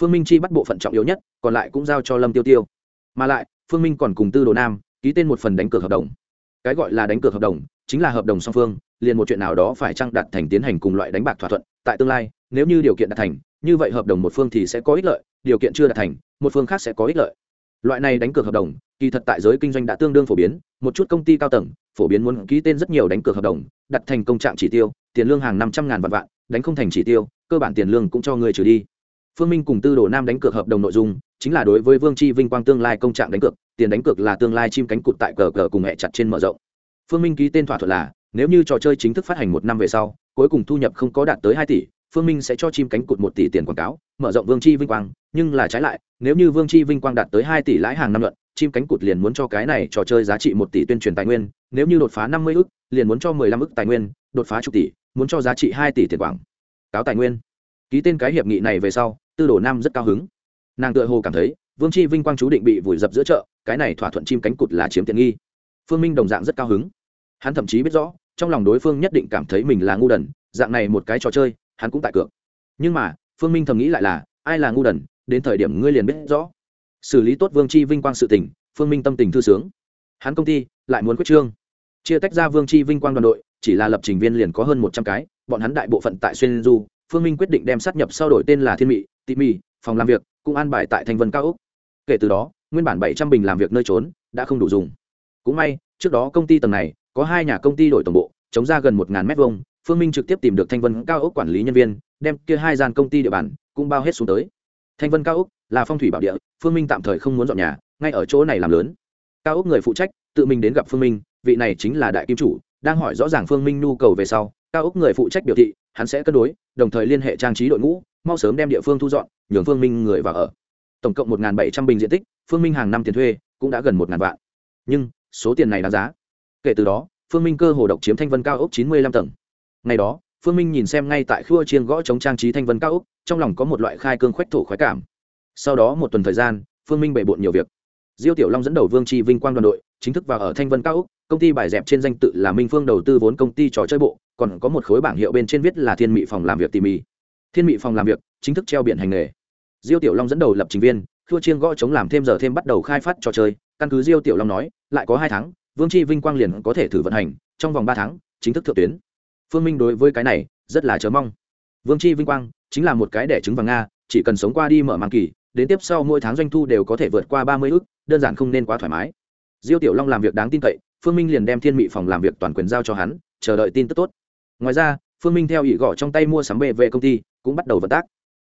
S1: Phương minh chi bắt bộ phận trọng yếu nhất, còn lại cũng giao cho lâm tiêu tiêu. Mà lại, phương minh còn cùng tư đồ nam ký tên một phần đánh cược hợp đồng. Cái gọi là đánh cược hợp đồng chính là hợp đồng song phương, liền một chuyện nào đó phải chăng đặt thành tiến hành cùng loại đánh bạc thỏa thuận, tại tương lai, nếu như điều kiện đạt thành, như vậy hợp đồng một phương thì sẽ có ích lợi, điều kiện chưa đạt thành, một phương khác sẽ có ích lợi. Loại này đánh cược hợp đồng, kỳ thật tại giới kinh doanh đã tương đương phổ biến, một chút công ty cao tầng, phổ biến muốn ký tên rất nhiều đánh cược hợp đồng, đặt thành công trạng chỉ tiêu, tiền lương hàng năm trăm ngàn vạn vạn, đánh không thành chỉ tiêu, cơ bản tiền lương cũng cho người trừ đi. Phương minh cùng tư đồ nam đánh cược hợp đồng nội dung, chính là đối với vương chi vinh quang tương lai công trạng đánh cược tiền đánh cược là tương lai chim cánh cụt tại cờ cờ cùng hẹ chặt trên mở rộng. Phương minh ký tên thỏa thuận là, nếu như trò chơi chính thức phát hành một năm về sau, cuối cùng thu nhập không có đạt tới hai tỷ, phương minh sẽ cho chim cánh cụt một tỷ tiền quảng cáo, mở rộng vương chi vinh quang, nhưng là trái lại, nếu như vương chi vinh quang đạt tới hai tỷ lãi hàng năm luận chim cánh cụt liền muốn cho cái này trò chơi giá trị một tỷ tuyên truyền tài nguyên, nếu như đột phá năm mươi ức, liền muốn cho mười lăm ức tài nguyên, đột phá chục tỷ, muốn cho giá trị hai tỷ tiền quảng cáo tài nguyên. Ký tên cái hiệp nghị này về sau, tư đồ nam rất cao hứng. Nàng tựa hồ cảm thấy vương chi vinh quang chú định bị vùi dập giữa chợ, cái này thỏa thuận chim cánh cụt là chiếm tiện nghi. Phương minh đồng dạng rất cao hứng. Hắn thậm chí biết rõ, trong lòng đối phương nhất định cảm thấy mình là ngu đần, dạng này một cái trò chơi, hắn cũng tại cược. Nhưng mà, phương minh thầm nghĩ lại là, ai là ngu đần, đến thời điểm ngươi liền biết rõ. Xử lý tốt vương chi vinh quang sự tình, phương minh tâm tình thư sướng. Hắn công ty, lại muốn quyết trương. Chia tách ra vương chi vinh quang đoàn đội, chỉ là lập trình viên liền có hơn một trăm cái, bọn hắn đại bộ phận tại xuyên du, phương minh quyết định đem sát nhập sau đổi tên là thiên mỹ tị mỹ phòng làm việc cũng an bài tại thành vân cao úc. Kể từ đó, nguyên bản bảy trăm bình làm việc nơi trốn đã không đủ dùng. Cũng may, trước đó công ty tầng này có hai nhà công ty đổi tổng bộ, chống ra gần một ngàn mét vuông. Phương minh trực tiếp tìm được thanh vân cao úc quản lý nhân viên, đem kia hai gian công ty địa bàn cũng bao hết xuống tới. Thanh vân cao úc là phong thủy bảo địa, phương minh tạm thời không muốn dọn nhà, ngay ở chỗ này làm lớn. Cao úc người phụ trách, tự mình đến gặp phương minh, vị này chính là đại kim chủ, đang hỏi rõ ràng phương minh nhu cầu về sau, cao úc người phụ trách biểu thị, hắn sẽ cân đối, đồng thời liên hệ trang trí đội ngũ mau sớm đem địa phương thu dọn, nhường phương minh người vào ở. Tổng cộng một bảy trăm bình diện tích, phương minh hàng năm tiền thuê cũng đã gần một vạn. Nhưng, số tiền này đáng giá. Kể từ đó, phương minh cơ hồ độc chiếm thanh vân cao ốc chín mươi lăm tầng. Ngày đó, phương minh nhìn xem ngay tại khua chiên gõ chống trang trí thanh vân cao ốc, trong lòng có một loại khai cương khoách thổ khoái cảm. Sau đó một tuần thời gian, phương minh bề bộn nhiều việc. Diêu tiểu long dẫn đầu vương tri vinh quang đoàn đội, chính thức vào ở thanh vân cao ốc, công ty bài dẹp trên danh tự là minh phương đầu tư vốn công ty trò chơi bộ, còn có một khối bảng hiệu bên trên viết là thiên Mỹ phòng làm việc tỉ mỉ thiên mị phòng làm việc, chính thức treo biển hành nghề. Diêu tiểu long dẫn đầu lập trình viên thua chiêng gõ chống làm thêm giờ thêm bắt đầu khai phát trò chơi. Căn cứ diêu tiểu long nói, lại có hai tháng, vương tri vinh quang liền có thể thử vận hành, trong vòng ba tháng, chính thức thượng tuyến. Phương minh đối với cái này, rất là chớ mong. Vương chi vinh quang, chính là một cái đẻ trứng vàng nga, chỉ cần sống qua đi mở màn kỳ, đến tiếp sau mỗi tháng doanh thu đều có thể vượt qua ba mươi ước đơn giản không nên quá thoải mái. Diêu tiểu long làm việc đáng tin cậy, phương minh liền đem thiên mị phòng làm việc toàn quyền giao cho hắn, chờ đợi tin tức tốt. Ngoài ra, phương minh theo ỷ gõ trong tay mua sắm bê về công ty cũng bắt đầu vận tác.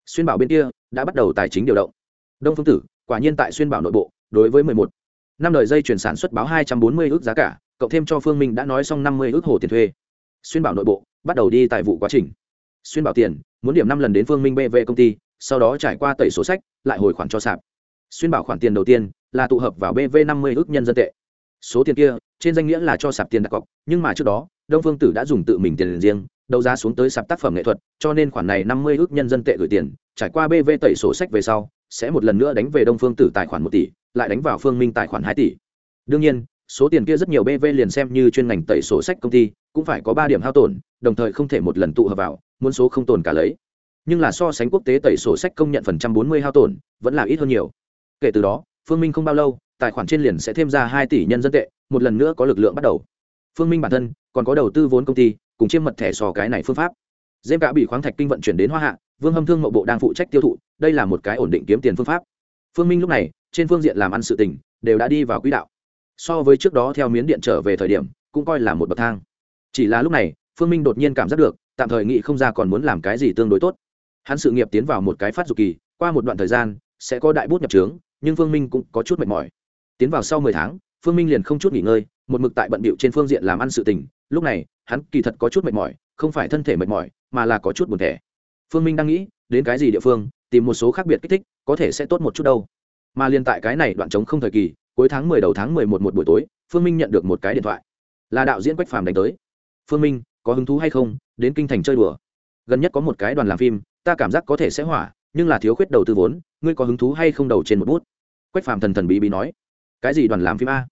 S1: Xuyên bảo bên kia đã bắt đầu tài chính điều động. Đông phương tử, quả nhiên tại xuyên bảo nội bộ, đối với mười một. Năm đời dây chuyển sản xuất báo hai trăm bốn mươi ước giá cả, cộng thêm cho phương minh đã nói xong năm mươi ước hồ tiền thuê. Xuyên bảo nội bộ bắt đầu đi tài vụ quá trình. Xuyên bảo tiền, muốn điểm năm lần đến phương minh bv công ty, sau đó trải qua tẩy số sách, lại hồi khoản cho sạp. Xuyên bảo khoản tiền đầu tiên là tụ hợp vào bv năm mươi ước nhân dân tệ. Số tiền kia, trên danh nghĩa là cho sạp tiền đặt cọc, nhưng mà trước đó, đông phương tử đã dùng tự mình tiền riêng đấu giá xuống tới sạp tác phẩm nghệ thuật, cho nên khoản này năm mươi ước nhân dân tệ gửi tiền, trải qua bv tẩy sổ sách về sau, sẽ một lần nữa đánh về đông phương tử tài khoản một tỷ, lại đánh vào phương minh tài khoản hai tỷ. Đương nhiên, số tiền kia rất nhiều bv liền xem như chuyên ngành tẩy sổ sách công ty, cũng phải có ba điểm hao tổn, đồng thời không thể một lần tụ hợp vào, muốn số không tồn cả lấy. Nhưng là so sánh quốc tế tẩy sổ sách công nhận phần trăm bốn mươi hao tổn, vẫn là ít hơn nhiều. Kể từ đó, phương minh không bao lâu, tài khoản trên liền sẽ thêm ra hai tỷ nhân dân tệ, một lần nữa có lực lượng bắt đầu. Phương minh bản thân còn có đầu tư vốn công ty cùng chiêm mật thẻ sò cái này phương pháp. Dêm cả bị khoáng thạch kinh vận chuyển đến hoa hạ, vương hâm thương mậu bộ đang phụ trách tiêu thụ, đây là một cái ổn định kiếm tiền phương pháp. Phương minh lúc này, trên phương diện làm ăn sự tình, đều đã đi vào quỹ đạo. So với trước đó theo miến điện trở về thời điểm, cũng coi là một bậc thang. Chỉ là lúc này, phương minh đột nhiên cảm giác được, tạm thời nghĩ không ra còn muốn làm cái gì tương đối tốt. Hắn sự nghiệp tiến vào một cái phát dục kỳ, qua một đoạn thời gian, sẽ có đại bút nhập trướng, nhưng phương minh cũng có chút mệt mỏi. Tiến vào sau mười tháng, phương minh liền không chút nghỉ ngơi, một mực tại bận bịu trên phương diện làm ăn sự tình. Lúc này hắn kỳ thật có chút mệt mỏi, không phải thân thể mệt mỏi, mà là có chút buồn thẻ. Phương minh đang nghĩ, đến cái gì địa phương, tìm một số khác biệt kích thích, có thể sẽ tốt một chút đâu. Mà liên tại cái này đoạn trống không thời kỳ, cuối tháng mười đầu tháng mười một một buổi tối, phương minh nhận được một cái điện thoại. Là đạo diễn quách phàm đánh tới. Phương minh, có hứng thú hay không, đến kinh thành chơi đùa? Gần nhất có một cái đoàn làm phim, ta cảm giác có thể sẽ hỏa, nhưng là thiếu khuyết đầu tư vốn, ngươi có hứng thú hay không đầu trên một bút? Quách phàm thần thần bí bí nói. Cái gì đoàn làm phim a?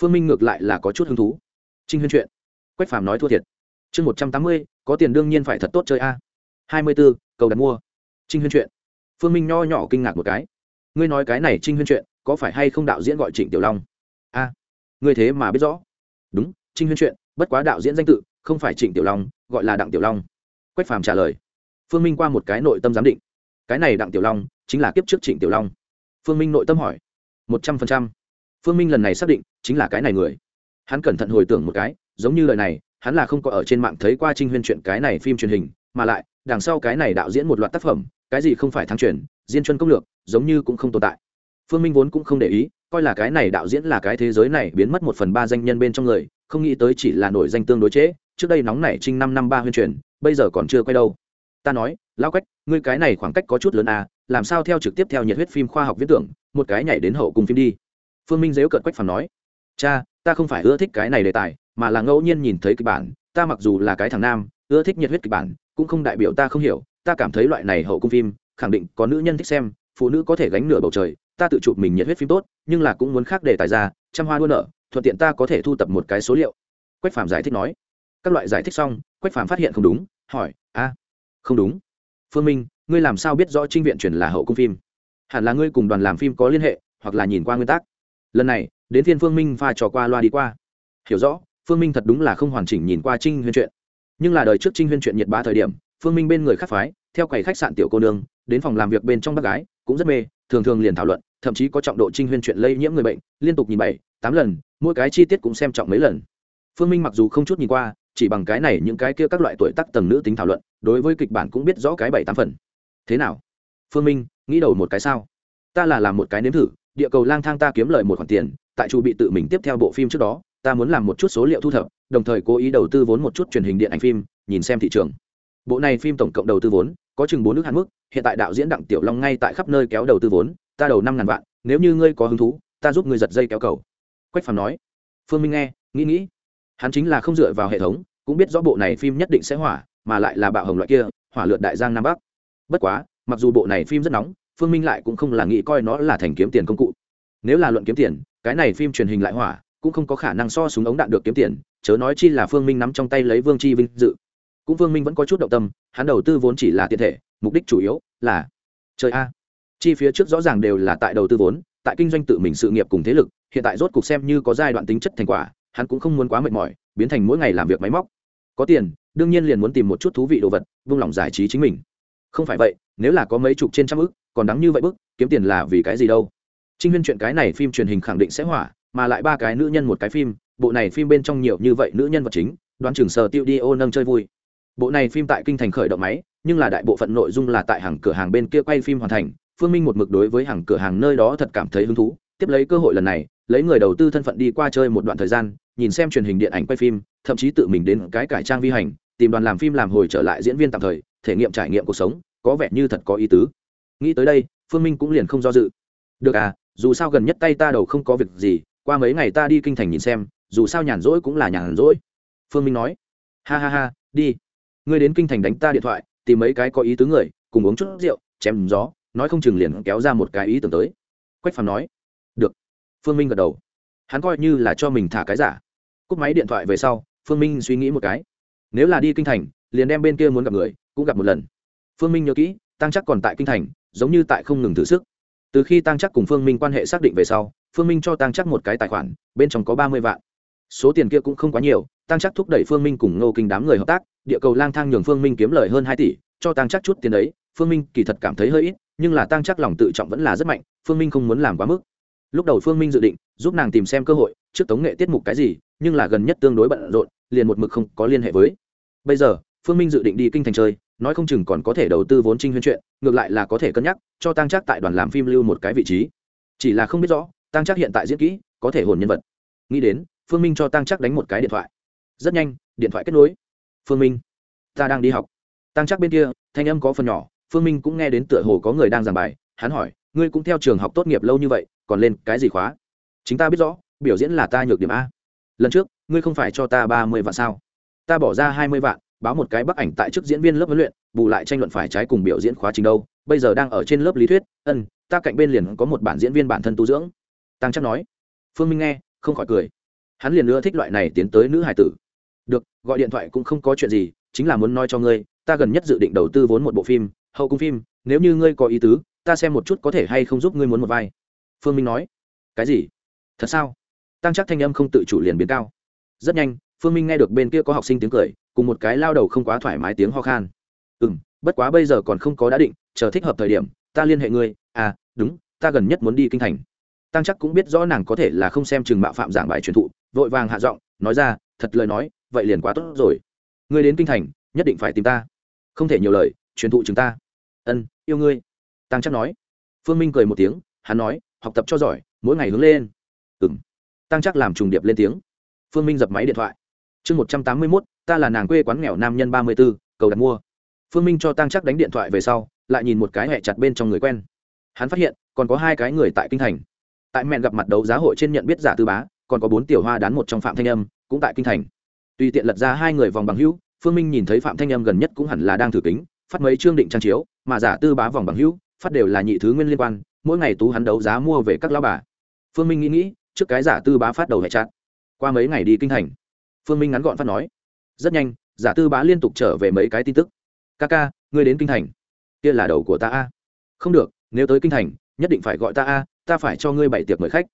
S1: Phương minh ngược lại là có chút hứng thú. Trinh huyên chuyện quách phàm nói thua thiệt. Chương một trăm tám mươi, có tiền đương nhiên phải thật tốt chơi a. Hai mươi b ố cầu đặt mua. Trinh huyên chuyện. Phương minh nho nhỏ kinh ngạc một cái. Ngươi nói cái này trinh huyên chuyện, có phải hay không đạo diễn gọi trịnh tiểu long? A. Ngươi thế mà biết rõ. Đúng, trinh huyên chuyện, bất quá đạo diễn danh tự, không phải trịnh tiểu long, gọi là đặng tiểu long. Quách phàm trả lời. Phương minh qua một cái nội tâm giám định. Cái này đặng tiểu long, chính là kiếp trước trịnh tiểu long. Phương minh nội tâm hỏi. Một trăm phần trăm. Phương minh lần này xác định, chính là cái này người. Hắn cẩn thận hồi tưởng một cái giống như lời này, hắn là không có ở trên mạng thấy qua trinh huyên chuyện cái này phim truyền hình, mà lại, đằng sau cái này đạo diễn một loạt tác phẩm, cái gì không phải thắng truyền, diên chân công lược, giống như cũng không tồn tại phương minh vốn cũng không để ý, coi là cái này đạo diễn là cái thế giới này biến mất một phần ba danh nhân bên trong người, không nghĩ tới chỉ là nổi danh tương đối chế. trước đây nóng nảy trinh năm năm ba huyên truyền, bây giờ còn chưa quay đâu ta nói lao quách, ngươi cái này khoảng cách có chút lớn à làm sao theo trực tiếp theo nhiệt huyết phim khoa học viễn tưởng, một cái nhảy đến hậu cùng phim đi phương minh dếu cợt quách phàm nói, cha, ta không phải ưa thích cái này đề tài mà là ngẫu nhiên nhìn thấy kịch bản, ta mặc dù là cái thằng nam, ưa thích nhiệt huyết kịch bản, cũng không đại biểu ta không hiểu, ta cảm thấy loại này hậu cung phim, khẳng định có nữ nhân thích xem, phụ nữ có thể gánh nửa bầu trời, ta tự chụp mình nhiệt huyết phim tốt, nhưng là cũng muốn khác để tài ra, trăm hoa đua nợ thuận tiện ta có thể thu tập một cái số liệu. Quách phạm giải thích nói. Các loại giải thích xong, quách phạm phát hiện không đúng, hỏi, a, không đúng. Phương minh, ngươi làm sao biết rõ trinh viện chuyển là hậu cung phim? Hẳn là ngươi cùng đoàn làm phim có liên hệ, hoặc là nhìn qua nguyên tắc lần này, đến Thiên phương minh pha trò qua loa đi qua. Hiểu rõ phương minh thật đúng là không hoàn chỉnh nhìn qua trinh huyên chuyện. Nhưng là đời trước trinh huyên chuyện nhiệt bá thời điểm, phương minh bên người khác phái, theo quầy khách sạn tiểu cô nương, đến phòng làm việc bên trong bác gái, cũng rất mê, thường thường liền thảo luận, thậm chí có trọng độ trinh huyên chuyện lây nhiễm người bệnh, liên tục nhìn bảy, tám lần, mỗi cái chi tiết cũng xem trọng mấy lần. Phương minh mặc dù không chút nhìn qua, chỉ bằng cái này những cái kia các loại tuổi tác tầng nữ tính thảo luận, đối với kịch bản cũng biết rõ cái bảy, tám phần. Thế nào? Phương minh, nghĩ đầu một cái sao? Ta là làm một cái nếm thử, địa cầu lang thang ta kiếm lời một khoản tiền, tại chu bị tự mình tiếp theo bộ phim trước đó ta muốn làm một chút số liệu thu thập, đồng thời cố ý đầu tư vốn một chút truyền hình điện ảnh phim, nhìn xem thị trường. Bộ này phim tổng cộng đầu tư vốn, có chừng bốn nước hạn mức, hiện tại đạo diễn đặng tiểu long ngay tại khắp nơi kéo đầu tư vốn, ta đầu năm ngàn vạn, nếu như ngươi có hứng thú, ta giúp ngươi giật dây kéo cầu. Quách phàm nói. Phương minh nghe, nghĩ nghĩ. Hắn chính là không dựa vào hệ thống, cũng biết rõ bộ này phim nhất định sẽ hỏa, mà lại là bạo hồng loại kia, hỏa lượt đại giang nam bắc. Bất quá, mặc dù bộ này phim rất nóng, phương minh lại cũng không là nghĩ coi nó là thành kiếm tiền công cụ. Nếu là luận kiếm tiền, cái này phim truyền hình lại hỏa cũng không có khả năng so súng ống đạn được kiếm tiền, chớ nói chi là phương minh nắm trong tay lấy vương chi vinh dự. Cũng phương minh vẫn có chút động tâm, hắn đầu tư vốn chỉ là tiền thể, mục đích chủ yếu là chơi a, chi phía trước rõ ràng đều là tại đầu tư vốn, tại kinh doanh tự mình sự nghiệp cùng thế lực, hiện tại rốt cục xem như có giai đoạn tính chất thành quả, hắn cũng không muốn quá mệt mỏi, biến thành mỗi ngày làm việc máy móc. Có tiền, đương nhiên liền muốn tìm một chút thú vị đồ vật, vung lòng giải trí chính mình. Không phải vậy, nếu là có mấy chục trên trăm ức, còn đáng như vậy bức, kiếm tiền là vì cái gì đâu? Trinh huyên chuyện cái này phim truyền hình khẳng định sẽ hỏa mà lại ba cái nữ nhân một cái phim, bộ này phim bên trong nhiều như vậy nữ nhân vật chính, đoán chừng sờ tiêu đi ô nâng chơi vui. Bộ này phim tại kinh thành khởi động máy, nhưng là đại bộ phận nội dung là tại hàng cửa hàng bên kia quay phim hoàn thành. Phương minh một mực đối với hàng cửa hàng nơi đó thật cảm thấy hứng thú, tiếp lấy cơ hội lần này, lấy người đầu tư thân phận đi qua chơi một đoạn thời gian, nhìn xem truyền hình điện ảnh quay phim, thậm chí tự mình đến cái cải trang vi hành, tìm đoàn làm phim làm hồi trở lại diễn viên tạm thời, thể nghiệm trải nghiệm cuộc sống, có vẻ như thật có ý tứ. Nghĩ tới đây, phương minh cũng liền không do dự. Được à dù sao gần nhất tay ta đầu không có việc gì qua mấy ngày ta đi kinh thành nhìn xem, dù sao nhàn rỗi cũng là nhàn rỗi. Phương minh nói. Ha ha ha, đi. Ngươi đến kinh thành đánh ta điện thoại, tìm mấy cái có ý tứ người, cùng uống chút rượu, chém gió, nói không chừng liền kéo ra một cái ý tưởng tới. Quách phàm nói. Được. Phương minh gật đầu. Hắn coi như là cho mình thả cái giả. Cúp máy điện thoại về sau, phương minh suy nghĩ một cái. Nếu là đi kinh thành, liền đem bên kia muốn gặp người, cũng gặp một lần. Phương minh nhớ kỹ, tăng chắc còn tại kinh thành, giống như tại không ngừng thử sức từ khi tăng chắc cùng phương minh quan hệ xác định về sau, phương minh cho tăng chắc một cái tài khoản, bên trong có ba mươi vạn. Số tiền kia cũng không quá nhiều tăng chắc thúc đẩy phương minh cùng ngô kinh đám người hợp tác, địa cầu lang thang nhường phương minh kiếm lời hơn hai tỷ, cho tăng chắc chút tiền đấy, phương minh kỳ thật cảm thấy hơi ít, nhưng là tăng chắc lòng tự trọng vẫn là rất mạnh, phương minh không muốn làm quá mức. Lúc đầu phương minh dự định giúp nàng tìm xem cơ hội, trước tống nghệ tiết mục cái gì, nhưng là gần nhất tương đối bận rộn, liền một mực không có liên hệ với. Bây giờ phương minh dự định đi kinh thành chơi, nói không chừng còn có thể đầu tư vốn trinh huyên chuyện, ngược lại là có thể cân nhắc, cho tăng Trác tại đoàn làm phim lưu một cái vị trí. Chỉ là không biết rõ tăng Trác hiện tại diễn kỹ, có thể hồn nhân vật. Nghĩ đến, phương minh cho tăng Trác đánh một cái điện thoại. Rất nhanh, điện thoại kết nối. Phương minh, ta đang đi học. Tăng Trác bên kia, thanh âm có phần nhỏ, phương minh cũng nghe đến tựa hồ có người đang giảng bài, hắn hỏi, ngươi cũng theo trường học tốt nghiệp lâu như vậy, còn lên cái gì khóa? Chính ta biết rõ, biểu diễn là ta nhược điểm a. Lần trước, ngươi không phải cho ta ba mươi vạn sao? Ta bỏ ra hai mươi vạn báo một cái bức ảnh tại chức diễn viên lớp huấn luyện, bù lại tranh luận phải trái cùng biểu diễn khóa trình đâu, bây giờ đang ở trên lớp lý thuyết, ân, ta cạnh bên liền có một bản diễn viên bản thân tu dưỡng. Tăng chắc nói. Phương minh nghe, không khỏi cười. Hắn liền nữa thích loại này tiến tới nữ hải tử. Được, gọi điện thoại cũng không có chuyện gì, chính là muốn nói cho ngươi, ta gần nhất dự định đầu tư vốn một bộ phim, hậu cung phim, nếu như ngươi có ý tứ, ta xem một chút có thể hay không giúp ngươi muốn một vai. Phương minh nói. Cái gì? Thật sao? Tăng chắc thanh âm không tự chủ liền biến cao. Rất nhanh, phương minh nghe được bên kia có học sinh tiếng cười cùng một cái lao đầu không quá thoải mái tiếng ho khan. Ừ m bất quá bây giờ còn không có đã định, chờ thích hợp thời điểm, ta liên hệ ngươi. À đúng, ta gần nhất muốn đi kinh thành. Tăng chắc cũng biết rõ nàng có thể là không xem chừng mạo phạm giảng bài truyền thụ, vội vàng hạ giọng, nói ra, thật lời nói, vậy liền quá tốt rồi. Ngươi đến kinh thành, nhất định phải tìm ta. Không thể nhiều lời, truyền thụ chúng ta. Ân, yêu ngươi. Tăng chắc nói. Phương minh cười một tiếng, hắn nói, học tập cho giỏi, mỗi ngày hướng lên. Ừng tăng chắc làm trùng điệp lên tiếng. Phương minh dập máy điện thoại. Chương một trăm tám mươi mốt ta là nàng quê quán nghèo nam nhân ba mươi b ố cầu đặt mua. Phương minh cho tăng chắc đánh điện thoại về sau, lại nhìn một cái hẹ chặt bên trong người quen. Hắn phát hiện, còn có hai cái người tại kinh thành. Tại mẹn gặp mặt đấu giá hội trên nhận biết giả tư bá, còn có bốn tiểu hoa đán một trong phạm thanh âm, cũng tại kinh thành. Tùy tiện lật ra hai người vòng bằng hữu, phương minh nhìn thấy phạm thanh âm gần nhất cũng hẳn là đang thử kính, phát mấy chương định trang chiếu, mà giả tư bá vòng bằng hữu, phát đều là nhị thứ nguyên liên quan, mỗi ngày tú hắn đấu giá mua về các lao bà. Phương minh nghĩ nghĩ, trước cái giả tư bá phát đầu hệ chặt. Qua mấy ngày đi kinh thành, phương minh ngắn gọn phát nói rất nhanh, giả tư bá liên tục trở về mấy cái tin tức. Ca ca, ngươi đến kinh thành. Kia là đầu của ta a. Không được, nếu tới kinh thành, nhất định phải gọi ta a, ta phải cho ngươi bảy tiệc mời khách.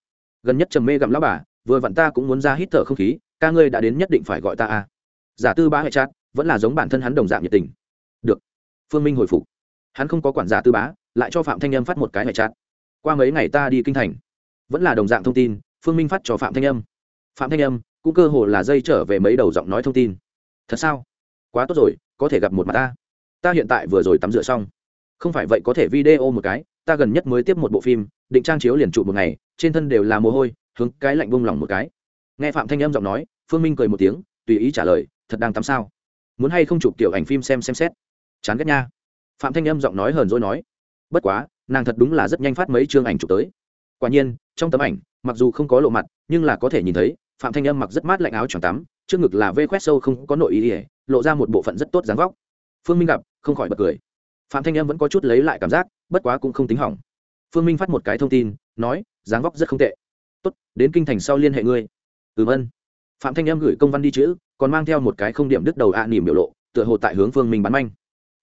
S1: Gần nhất trầm mê gặm lão bà, vừa vặn ta cũng muốn ra hít thở không khí, ca ngươi đã đến nhất định phải gọi ta a. Giả tư bá hệ chát vẫn là giống bản thân hắn đồng dạng nhiệt tình. Được. Phương minh hồi phục. Hắn không có quản giả tư bá, lại cho phạm thanh âm phát một cái hệ chát qua mấy ngày ta đi kinh thành. Vẫn là đồng dạng thông tin, phương minh phát cho phạm thanh âm. Phạm thanh âm, cũng cơ hồ là dây trở về mấy đầu giọng nói thông tin thật sao? Quá tốt rồi, có thể gặp một mặt ta. Ta hiện tại vừa rồi tắm rửa xong. Không phải vậy có thể video một cái, ta gần nhất mới tiếp một bộ phim, định trang chiếu liền trụ một ngày, trên thân đều là mồ hôi, hướng cái lạnh bông lỏng một cái. Nghe phạm thanh âm giọng nói, phương minh cười một tiếng, tùy ý trả lời, thật đang tắm sao? Muốn hay không chụp kiểu ảnh phim xem xem xét? Chán ghét nha. Phạm thanh âm giọng nói hờn dỗi nói, bất quá, nàng thật đúng là rất nhanh phát mấy chương ảnh chụp tới. Quả nhiên, trong tấm ảnh, mặc dù không có lộ mặt, nhưng là có thể nhìn thấy, phạm thanh âm mặc rất mát lạnh áo choàng tắm trước ngực là vê khoét sâu không có nội ý ỉa, lộ ra một bộ phận rất tốt dáng vóc. Phương minh gặp, không khỏi bật cười. Phạm thanh Em vẫn có chút lấy lại cảm giác, bất quá cũng không tính hỏng. Phương minh phát một cái thông tin, nói, dáng vóc rất không tệ. Tốt, đến kinh thành sau liên hệ ngươi. Ừm ân phạm thanh Em gửi công văn đi chữ, còn mang theo một cái không điểm đứt đầu ạ à nỉm biểu lộ, tựa hồ tại hướng phương minh bắn manh.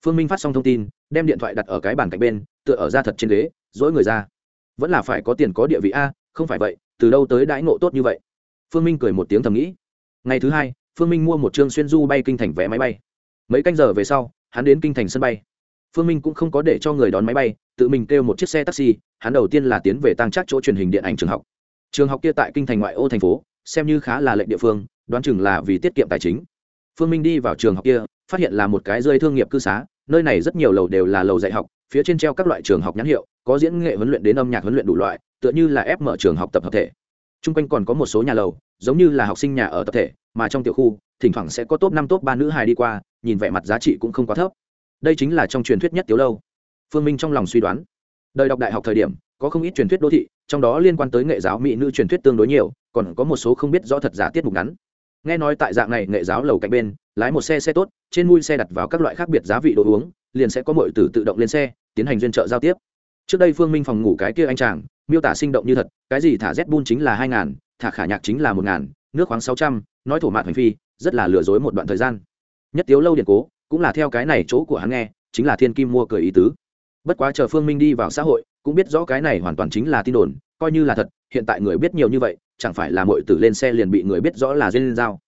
S1: Phương minh phát xong thông tin, đem điện thoại đặt ở cái bàn cạnh bên, tựa ở ra thật trên ghế, dỗi người ra. Vẫn là phải có tiền có địa vị a, không phải vậy, từ đâu tới đãi ngộ tốt như vậy? Phương minh cười một tiếng thầm nghĩ ngày thứ hai, phương minh mua một chương xuyên du bay kinh thành vé máy bay. Mấy canh giờ về sau, hắn đến kinh thành sân bay. Phương minh cũng không có để cho người đón máy bay, tự mình kêu một chiếc xe taxi, hắn đầu tiên là tiến về tăng trác chỗ truyền hình điện ảnh trường học. Trường học kia tại kinh thành ngoại ô thành phố, xem như khá là lệnh địa phương, đoán chừng là vì tiết kiệm tài chính. Phương minh đi vào trường học kia, phát hiện là một cái rơi thương nghiệp cư xá, nơi này rất nhiều lầu đều là lầu dạy học, phía trên treo các loại trường học nhãn hiệu, có diễn nghệ huấn luyện đến âm nhạc huấn luyện đủ loại, tựa như là ép mở trường học tập hợp thể. T r u n g quanh còn có một số nhà lầu giống như là học sinh nhà ở tập thể, mà trong tiểu khu, thỉnh thoảng sẽ có top năm, top ba nữ hài đi qua, nhìn vẻ mặt giá trị cũng không quá thấp. Đây chính là trong truyền thuyết nhất tiểu lâu. Phương minh trong lòng suy đoán, đời đọc đại học thời điểm, có không ít truyền thuyết đô thị, trong đó liên quan tới nghệ giáo mỹ nữ truyền thuyết tương đối nhiều, còn có một số không biết rõ thật giả tiết mục ngắn. Nghe nói tại dạng này nghệ giáo lầu cạnh bên, lái một xe xe tốt, trên mui xe đặt vào các loại khác biệt giá vị đồ uống, liền sẽ có mọi tử tự động lên xe, tiến hành duyên trợ giao tiếp. Trước đây phương minh phòng ngủ cái kia anh chàng, miêu tả sinh động như thật, cái gì thả z bun chính là hai ngàn thả khả nhạc chính là một ngàn, nước khoáng sáu trăm, nói thổ mạn hành phi, rất là lừa dối một đoạn thời gian. Nhất tiếu lâu điện cố cũng là theo cái này chỗ của hắn nghe, chính là thiên kim mua cười ý tứ. Bất quá chờ phương minh đi vào xã hội, cũng biết rõ cái này hoàn toàn chính là tin đồn, coi như là thật, hiện tại người biết nhiều như vậy, chẳng phải là mọi tử lên xe liền bị người biết rõ là duyên dao.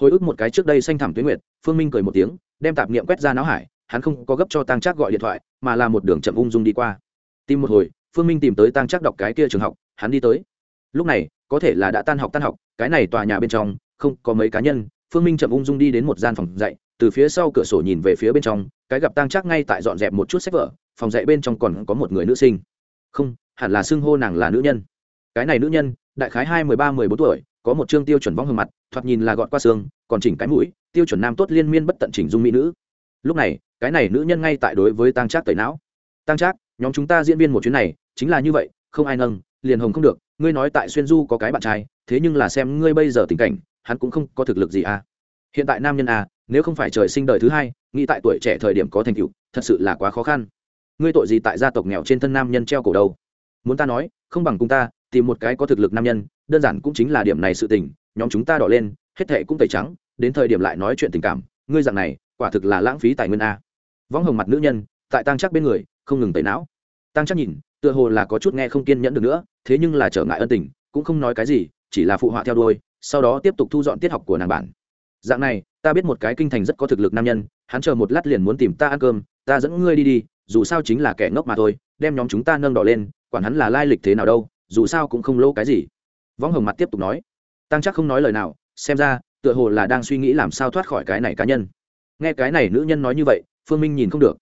S1: hồi ức một cái trước đây xanh thẳm tuyến nguyệt, phương minh cười một tiếng, đem tạp niệm quét ra não hải, hắn không có gấp cho tăng trác gọi điện thoại, mà là một đường chậm ung dung đi qua. Tìm một hồi, phương minh tìm tới tăng trác đọc cái kia trường học, hắn đi tới lúc này, có thể là đã tan học tan học, cái này tòa nhà bên trong, không có mấy cá nhân. Phương minh chậm ung dung đi đến một gian phòng dạy, từ phía sau cửa sổ nhìn về phía bên trong, cái gặp tăng trác ngay tại dọn dẹp một chút sách vở, phòng dạy bên trong còn có một người nữ sinh. Không, hẳn là xưng hô nàng là nữ nhân. Cái này nữ nhân, đại khái hai mười ba, mười bốn tuổi, có một chương tiêu chuẩn vong hương mặt, thoạt nhìn là gọn qua xương, còn chỉnh cái mũi, tiêu chuẩn nam tốt liên miên bất tận chỉnh dung mỹ nữ. Lúc này, cái này nữ nhân ngay tại đối với tăng trác tẩy não. Tăng trác nhóm chúng ta diễn viên một chuyến này, chính là như vậy, không ai nâng liền hồng không được ngươi nói tại xuyên du có cái bạn trai, thế nhưng là xem ngươi bây giờ tình cảnh, hắn cũng không có thực lực gì à. Hiện tại nam nhân à nếu không phải trời sinh đời thứ hai, nghĩ tại tuổi trẻ thời điểm có thành tựu, thật sự là quá khó khăn. Ngươi tội gì tại gia tộc nghèo trên thân nam nhân treo cổ đầu? muốn ta nói, không bằng cùng ta, tìm một cái có thực lực nam nhân, đơn giản cũng chính là điểm này sự tình, nhóm chúng ta đỏ lên, hết thệ cũng tẩy trắng, đến thời điểm lại nói chuyện tình cảm, ngươi dạng này, quả thực là lãng phí tài nguyên a võng hồng mặt nữ nhân, tại tăng chắc bên người, không ngừng tẩy não. Tăng chắc nhìn tựa hồ là có chút nghe không kiên nhẫn được nữa, thế nhưng là trở ngại ân tình, cũng không nói cái gì, chỉ là phụ họa theo đuôi, sau đó tiếp tục thu dọn tiết học của nàng bản dạng này, ta biết một cái kinh thành rất có thực lực nam nhân, hắn chờ một lát liền muốn tìm ta ăn cơm, ta dẫn ngươi đi đi, dù sao chính là kẻ ngốc mà thôi, đem nhóm chúng ta nâng đỏ lên, quản hắn là lai lịch thế nào đâu, dù sao cũng không lỗ cái gì. Võng hồng mặt tiếp tục nói. Tăng chắc không nói lời nào, xem ra, tựa hồ là đang suy nghĩ làm sao thoát khỏi cái này cá nhân. Nghe cái này nữ nhân nói như vậy, phương minh nhìn không được.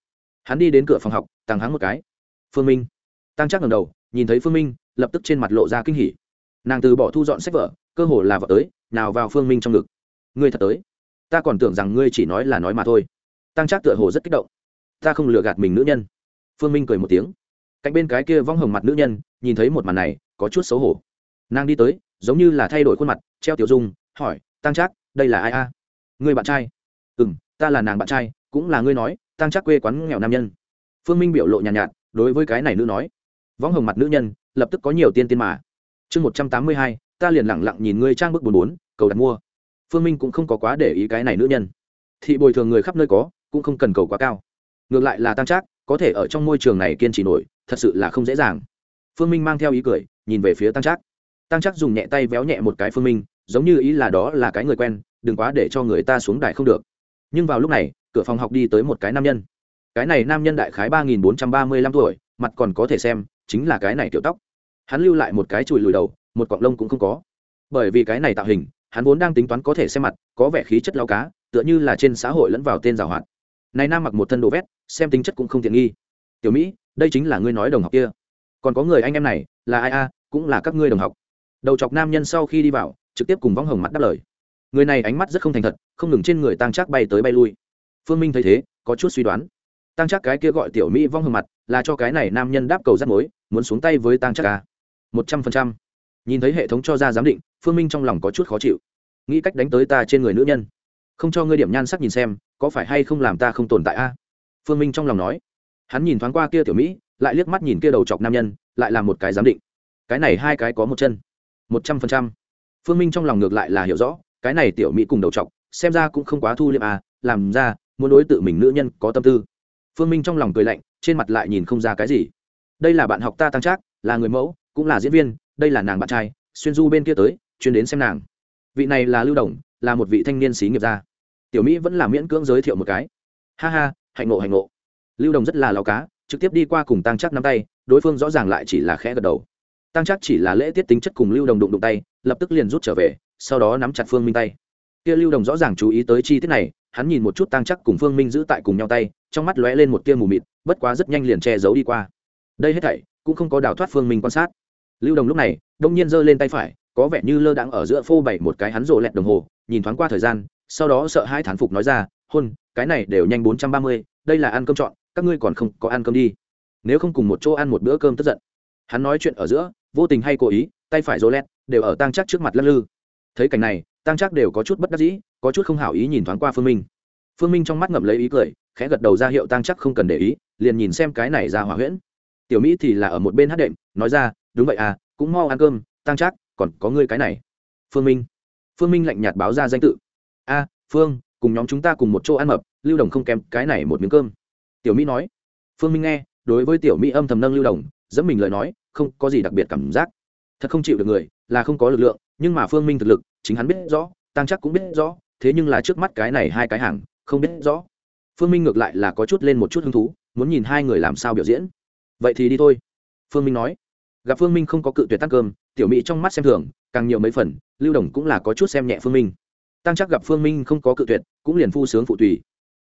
S1: Hắn đi đến cửa phòng học tăng hắn một cái. Phương minh tăng chắc ngầm đầu nhìn thấy phương minh lập tức trên mặt lộ ra kinh hỉ. Nàng từ bỏ thu dọn sách vở cơ hồ là vợ tới nào vào phương minh trong ngực. Ngươi thật tới. Ta còn tưởng rằng ngươi chỉ nói là nói mà thôi. Tăng chắc tựa hồ rất kích động. Ta không lừa gạt mình nữ nhân. Phương minh cười một tiếng. Cạnh bên cái kia vong hồng mặt nữ nhân nhìn thấy một màn này có chút xấu hổ. Nàng đi tới giống như là thay đổi khuôn mặt treo tiểu dung hỏi tăng trác đây là ai a? Người bạn trai. Ừ m ta là nàng bạn trai cũng là ngươi nói tăng trác quê quán nghèo nam nhân. Phương minh biểu lộ nhàn nhạt, nhạt đối với cái này nữ nói võng hồng mặt nữ nhân, lập tức có nhiều tiên tiên mà. Chương một trăm tám mươi hai, ta liền lẳng lặng nhìn ngươi trang bức bốn bốn, cầu đặt mua. Phương minh cũng không có quá để ý cái này nữ nhân. Thị bồi thường người khắp nơi có, cũng không cần cầu quá cao. Ngược lại là tăng trác, có thể ở trong môi trường này kiên trì nổi, thật sự là không dễ dàng. Phương minh mang theo ý cười, nhìn về phía tăng trác. Tăng trác dùng nhẹ tay véo nhẹ một cái phương minh, giống như ý là đó là cái người quen, đừng quá để cho người ta xuống đài không được. Nhưng vào lúc này, cửa phòng học đi tới một cái nam nhân. Cái này nam nhân đại khái ba nghìn bốn trăm ba mươi lăm tuổi, mặt còn có thể xem chính là cái này kiểu tóc. Hắn lưu lại một cái chùi lùi đầu, một cọng lông cũng không có. Bởi vì cái này tạo hình, hắn vốn đang tính toán có thể xem mặt, có vẻ khí chất lao cá, tựa như là trên xã hội lẫn vào tên giảo hoạt. Này nam mặc một thân đồ vét, xem tính chất cũng không tiện nghi. Tiểu mỹ, đây chính là ngươi nói đồng học kia. Còn có người anh em này, là ai a? Cũng là các ngươi đồng học. Đầu chọc nam nhân sau khi đi vào, trực tiếp cùng vong hồng mắt đáp lời. Người này ánh mắt rất không thành thật, không ngừng trên người tăng trác bay tới bay lui. Phương minh thấy thế, có chút suy đoán. Tăng trác cái kia gọi tiểu mỹ vong hồng mặt, là cho cái này nam nhân đáp cầu rắt mối muốn xuống tay với tang chắc ca. Một trăm phần trăm. Nhìn thấy hệ thống cho ra giám định, phương minh trong lòng có chút khó chịu. Nghĩ cách đánh tới ta trên người nữ nhân. Không cho ngươi điểm nhan sắc nhìn xem, có phải hay không làm ta không tồn tại a? Phương minh trong lòng nói. Hắn nhìn thoáng qua kia tiểu mỹ, lại liếc mắt nhìn kia đầu chọc nam nhân, lại là một cái giám định. Cái này hai cái có một chân. Một trăm phần trăm. Phương minh trong lòng ngược lại là hiểu rõ, cái này tiểu mỹ cùng đầu chọc, xem ra cũng không quá thu liệm à làm ra, muốn đối tự mình nữ nhân có tâm tư. Phương minh trong lòng cười lạnh, trên mặt lại nhìn không ra cái gì đây là bạn học ta tăng trác, là người mẫu, cũng là diễn viên, đây là nàng bạn trai, xuyên du bên kia tới, chuyên đến xem nàng. Vị này là lưu đồng, là một vị thanh niên xí nghiệp gia. Tiểu mỹ vẫn là miễn cưỡng giới thiệu một cái. Ha ha, hạnh ngộ hạnh ngộ. Lưu đồng rất là lao cá, trực tiếp đi qua cùng tăng chắc nắm tay, đối phương rõ ràng lại chỉ là khẽ gật đầu. Tăng chắc chỉ là lễ tiết tính chất cùng lưu đồng đụng đụng tay, lập tức liền rút trở về, sau đó nắm chặt phương minh tay. Kia lưu đồng rõ ràng chú ý tới chi tiết này, hắn nhìn một chút tăng chắc cùng phương minh giữ tại cùng nhau tay, trong mắt lóe lên một tia mù mịt, bất quá rất nhanh liền che giấu đi qua đây hết thảy cũng không có đào thoát phương minh quan sát. Lưu đồng lúc này, đông nhiên giơ lên tay phải, có vẻ như lơ đãng ở giữa phô bảy một cái hắn rồ lẹt đồng hồ, nhìn thoáng qua thời gian, sau đó sợ hai thán phục nói ra, hôn, cái này đều nhanh bốn trăm ba mươi, đây là ăn cơm chọn, các ngươi còn không có ăn cơm đi. Nếu không cùng một chỗ ăn một bữa cơm tức giận. Hắn nói chuyện ở giữa, vô tình hay cố ý, tay phải rô lẹt, đều ở tăng chắc trước mặt lắc lư. Thấy cảnh này tăng chắc đều có chút bất đắc dĩ, có chút không hảo ý nhìn thoáng qua phương minh. Phương minh trong mắt ngậm lấy ý cười, khẽ gật đầu ra hiệu tăng chắc không cần để ý, liền nhìn xem cái này ra hỏa huyễn tiểu mỹ thì là ở một bên hát đệm nói ra đúng vậy à cũng mau ăn cơm tăng trác, còn có ngươi cái này. Phương minh. Phương minh lạnh nhạt báo ra danh tự. A phương cùng nhóm chúng ta cùng một chỗ ăn mập lưu đồng không kém cái này một miếng cơm. Tiểu mỹ nói. Phương minh nghe đối với tiểu mỹ âm thầm nâng lưu đồng dẫn mình lời nói không có gì đặc biệt cảm giác. Thật không chịu được người là không có lực lượng nhưng mà phương minh thực lực chính hắn biết rõ tăng chắc cũng biết rõ thế nhưng là trước mắt cái này hai cái hàng không biết rõ. Phương minh ngược lại là có chút lên một chút hứng thú muốn nhìn hai người làm sao biểu diễn vậy thì đi thôi. Phương minh nói. Gặp phương minh không có cự tuyệt tăng cơm, tiểu mỹ trong mắt xem thường, càng nhiều mấy phần, lưu đồng cũng là có chút xem nhẹ phương minh. Tăng chắc gặp phương minh không có cự tuyệt, cũng liền phu sướng phụ tùy.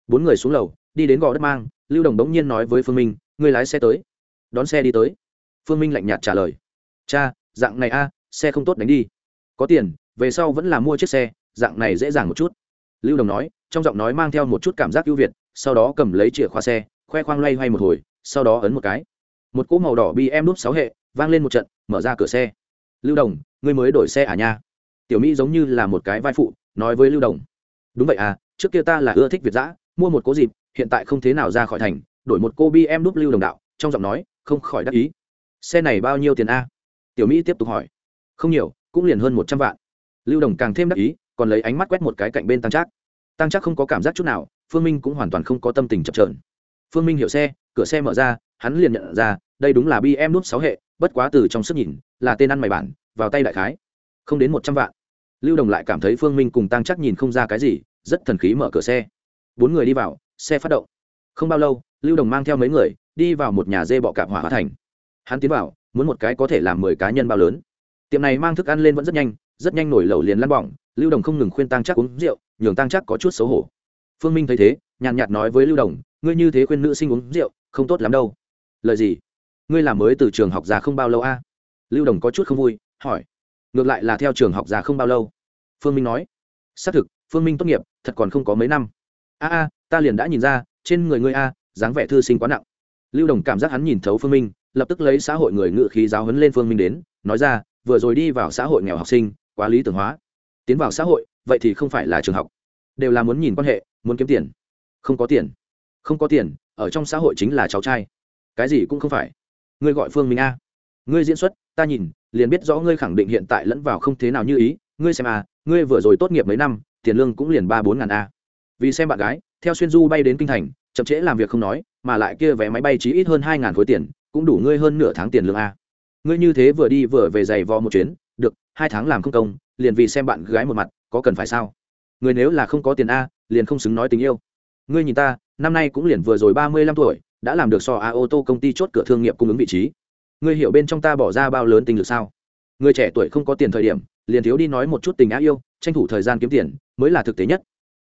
S1: Bốn người xuống lầu, đi đến gò đất mang, lưu đồng đống nhiên nói với phương minh người lái xe tới. Đón xe đi tới. Phương minh lạnh nhạt trả lời. Cha, dạng này a, xe không tốt đánh đi. Có tiền, về sau vẫn là mua chiếc xe, dạng này dễ dàng một chút. Lưu đồng nói, trong giọng nói mang theo một chút cảm giác ưu việt, sau đó cầm lấy chìa khóa xe, khoe khoang loay hoay một hồi, sau đó ấn một cái một cỗ màu đỏ bị em đúp sáu hệ, vang lên một trận, mở ra cửa xe. Lưu đồng, ngươi mới đổi xe à nha? Tiểu mỹ giống như là một cái vai phụ, nói với lưu đồng. Đúng vậy à trước kia ta là ưa thích việt giã mua một cố dịp, hiện tại không thế nào ra khỏi thành, đổi một cô bi em đúp lưu đồng đạo. Trong giọng nói, không khỏi đắc ý. Xe này bao nhiêu tiền a? Tiểu mỹ tiếp tục hỏi. Không nhiều, cũng liền hơn một trăm vạn. Lưu đồng càng thêm đắc ý, còn lấy ánh mắt quét một cái cạnh bên tăng trác. Tăng trác không có cảm giác chút nào, phương minh cũng hoàn toàn không có tâm tình chập trờn phương minh hiểu xe, cửa xe mở ra hắn liền nhận ra, đây đúng là bm nút sáu hệ, bất quá từ trong sức nhìn, là tên ăn mày bản, vào tay đại khái. Không đến một trăm vạn. Lưu đồng lại cảm thấy phương minh cùng tăng chắc nhìn không ra cái gì, rất thần khí mở cửa xe. Bốn người đi vào, xe phát động. Không bao lâu, lưu đồng mang theo mấy người, đi vào một nhà dê bọ cạp hỏa hóa thành. Hắn tiến vào, muốn một cái có thể làm mười cá nhân bao lớn. Tiệm này mang thức ăn lên vẫn rất nhanh rất nhanh nổi lẩu liền lăn bỏng, lưu đồng không ngừng khuyên tăng chắc uống rượu, nhường tăng chắc có chút xấu hổ. Phương minh thấy thế, nhàn nhạt nói với lưu đồng, ngươi như thế khuyên nữ sinh uống rượu, không tốt lắm đâu lời gì? Ngươi làm mới từ trường học già không bao lâu a? Lưu đồng có chút không vui, hỏi. Ngược lại là theo trường học già không bao lâu. Phương minh nói. Xác thực, phương minh tốt nghiệp, thật còn không có mấy năm. A a, ta liền đã nhìn ra, trên người ngươi a, dáng vẻ thư sinh quá nặng. Lưu đồng cảm giác hắn nhìn thấu phương minh, lập tức lấy xã hội người ngự khí giáo huấn lên phương minh đến, nói ra, vừa rồi đi vào xã hội nghèo học sinh, quá lý tưởng hóa. Tiến vào xã hội, vậy thì không phải là trường học. Đều là muốn nhìn quan hệ, muốn kiếm tiền. Không có tiền. Không có tiền, ở trong xã hội chính là cháu trai cái gì cũng không phải. Ngươi gọi phương minh a. Ngươi diễn xuất, ta nhìn, liền biết rõ ngươi khẳng định hiện tại lẫn vào không thế nào như ý. Ngươi xem a, ngươi vừa rồi tốt nghiệp mấy năm, tiền lương cũng liền ba bốn ngàn a. Vì xem bạn gái, theo xuyên du bay đến kinh thành, chậm trễ làm việc không nói, mà lại kia vé máy bay chỉ ít hơn hai ngàn khối tiền, cũng đủ ngươi hơn nửa tháng tiền lương a. Ngươi như thế vừa đi vừa về giày vò một chuyến, được, hai tháng làm không công, liền vì xem bạn gái một mặt, có cần phải sao? Người nếu là không có tiền a, liền không xứng nói tình yêu. Ngươi nhìn ta, năm nay cũng liền vừa rồi ba mươi lăm tuổi đã làm được so a ô tô công ty chốt cửa thương nghiệp cung ứng vị trí. Người hiểu bên trong ta bỏ ra bao lớn tình lực sao? Người trẻ tuổi không có tiền thời điểm, liền thiếu đi nói một chút tình á yêu, tranh thủ thời gian kiếm tiền, mới là thực tế nhất.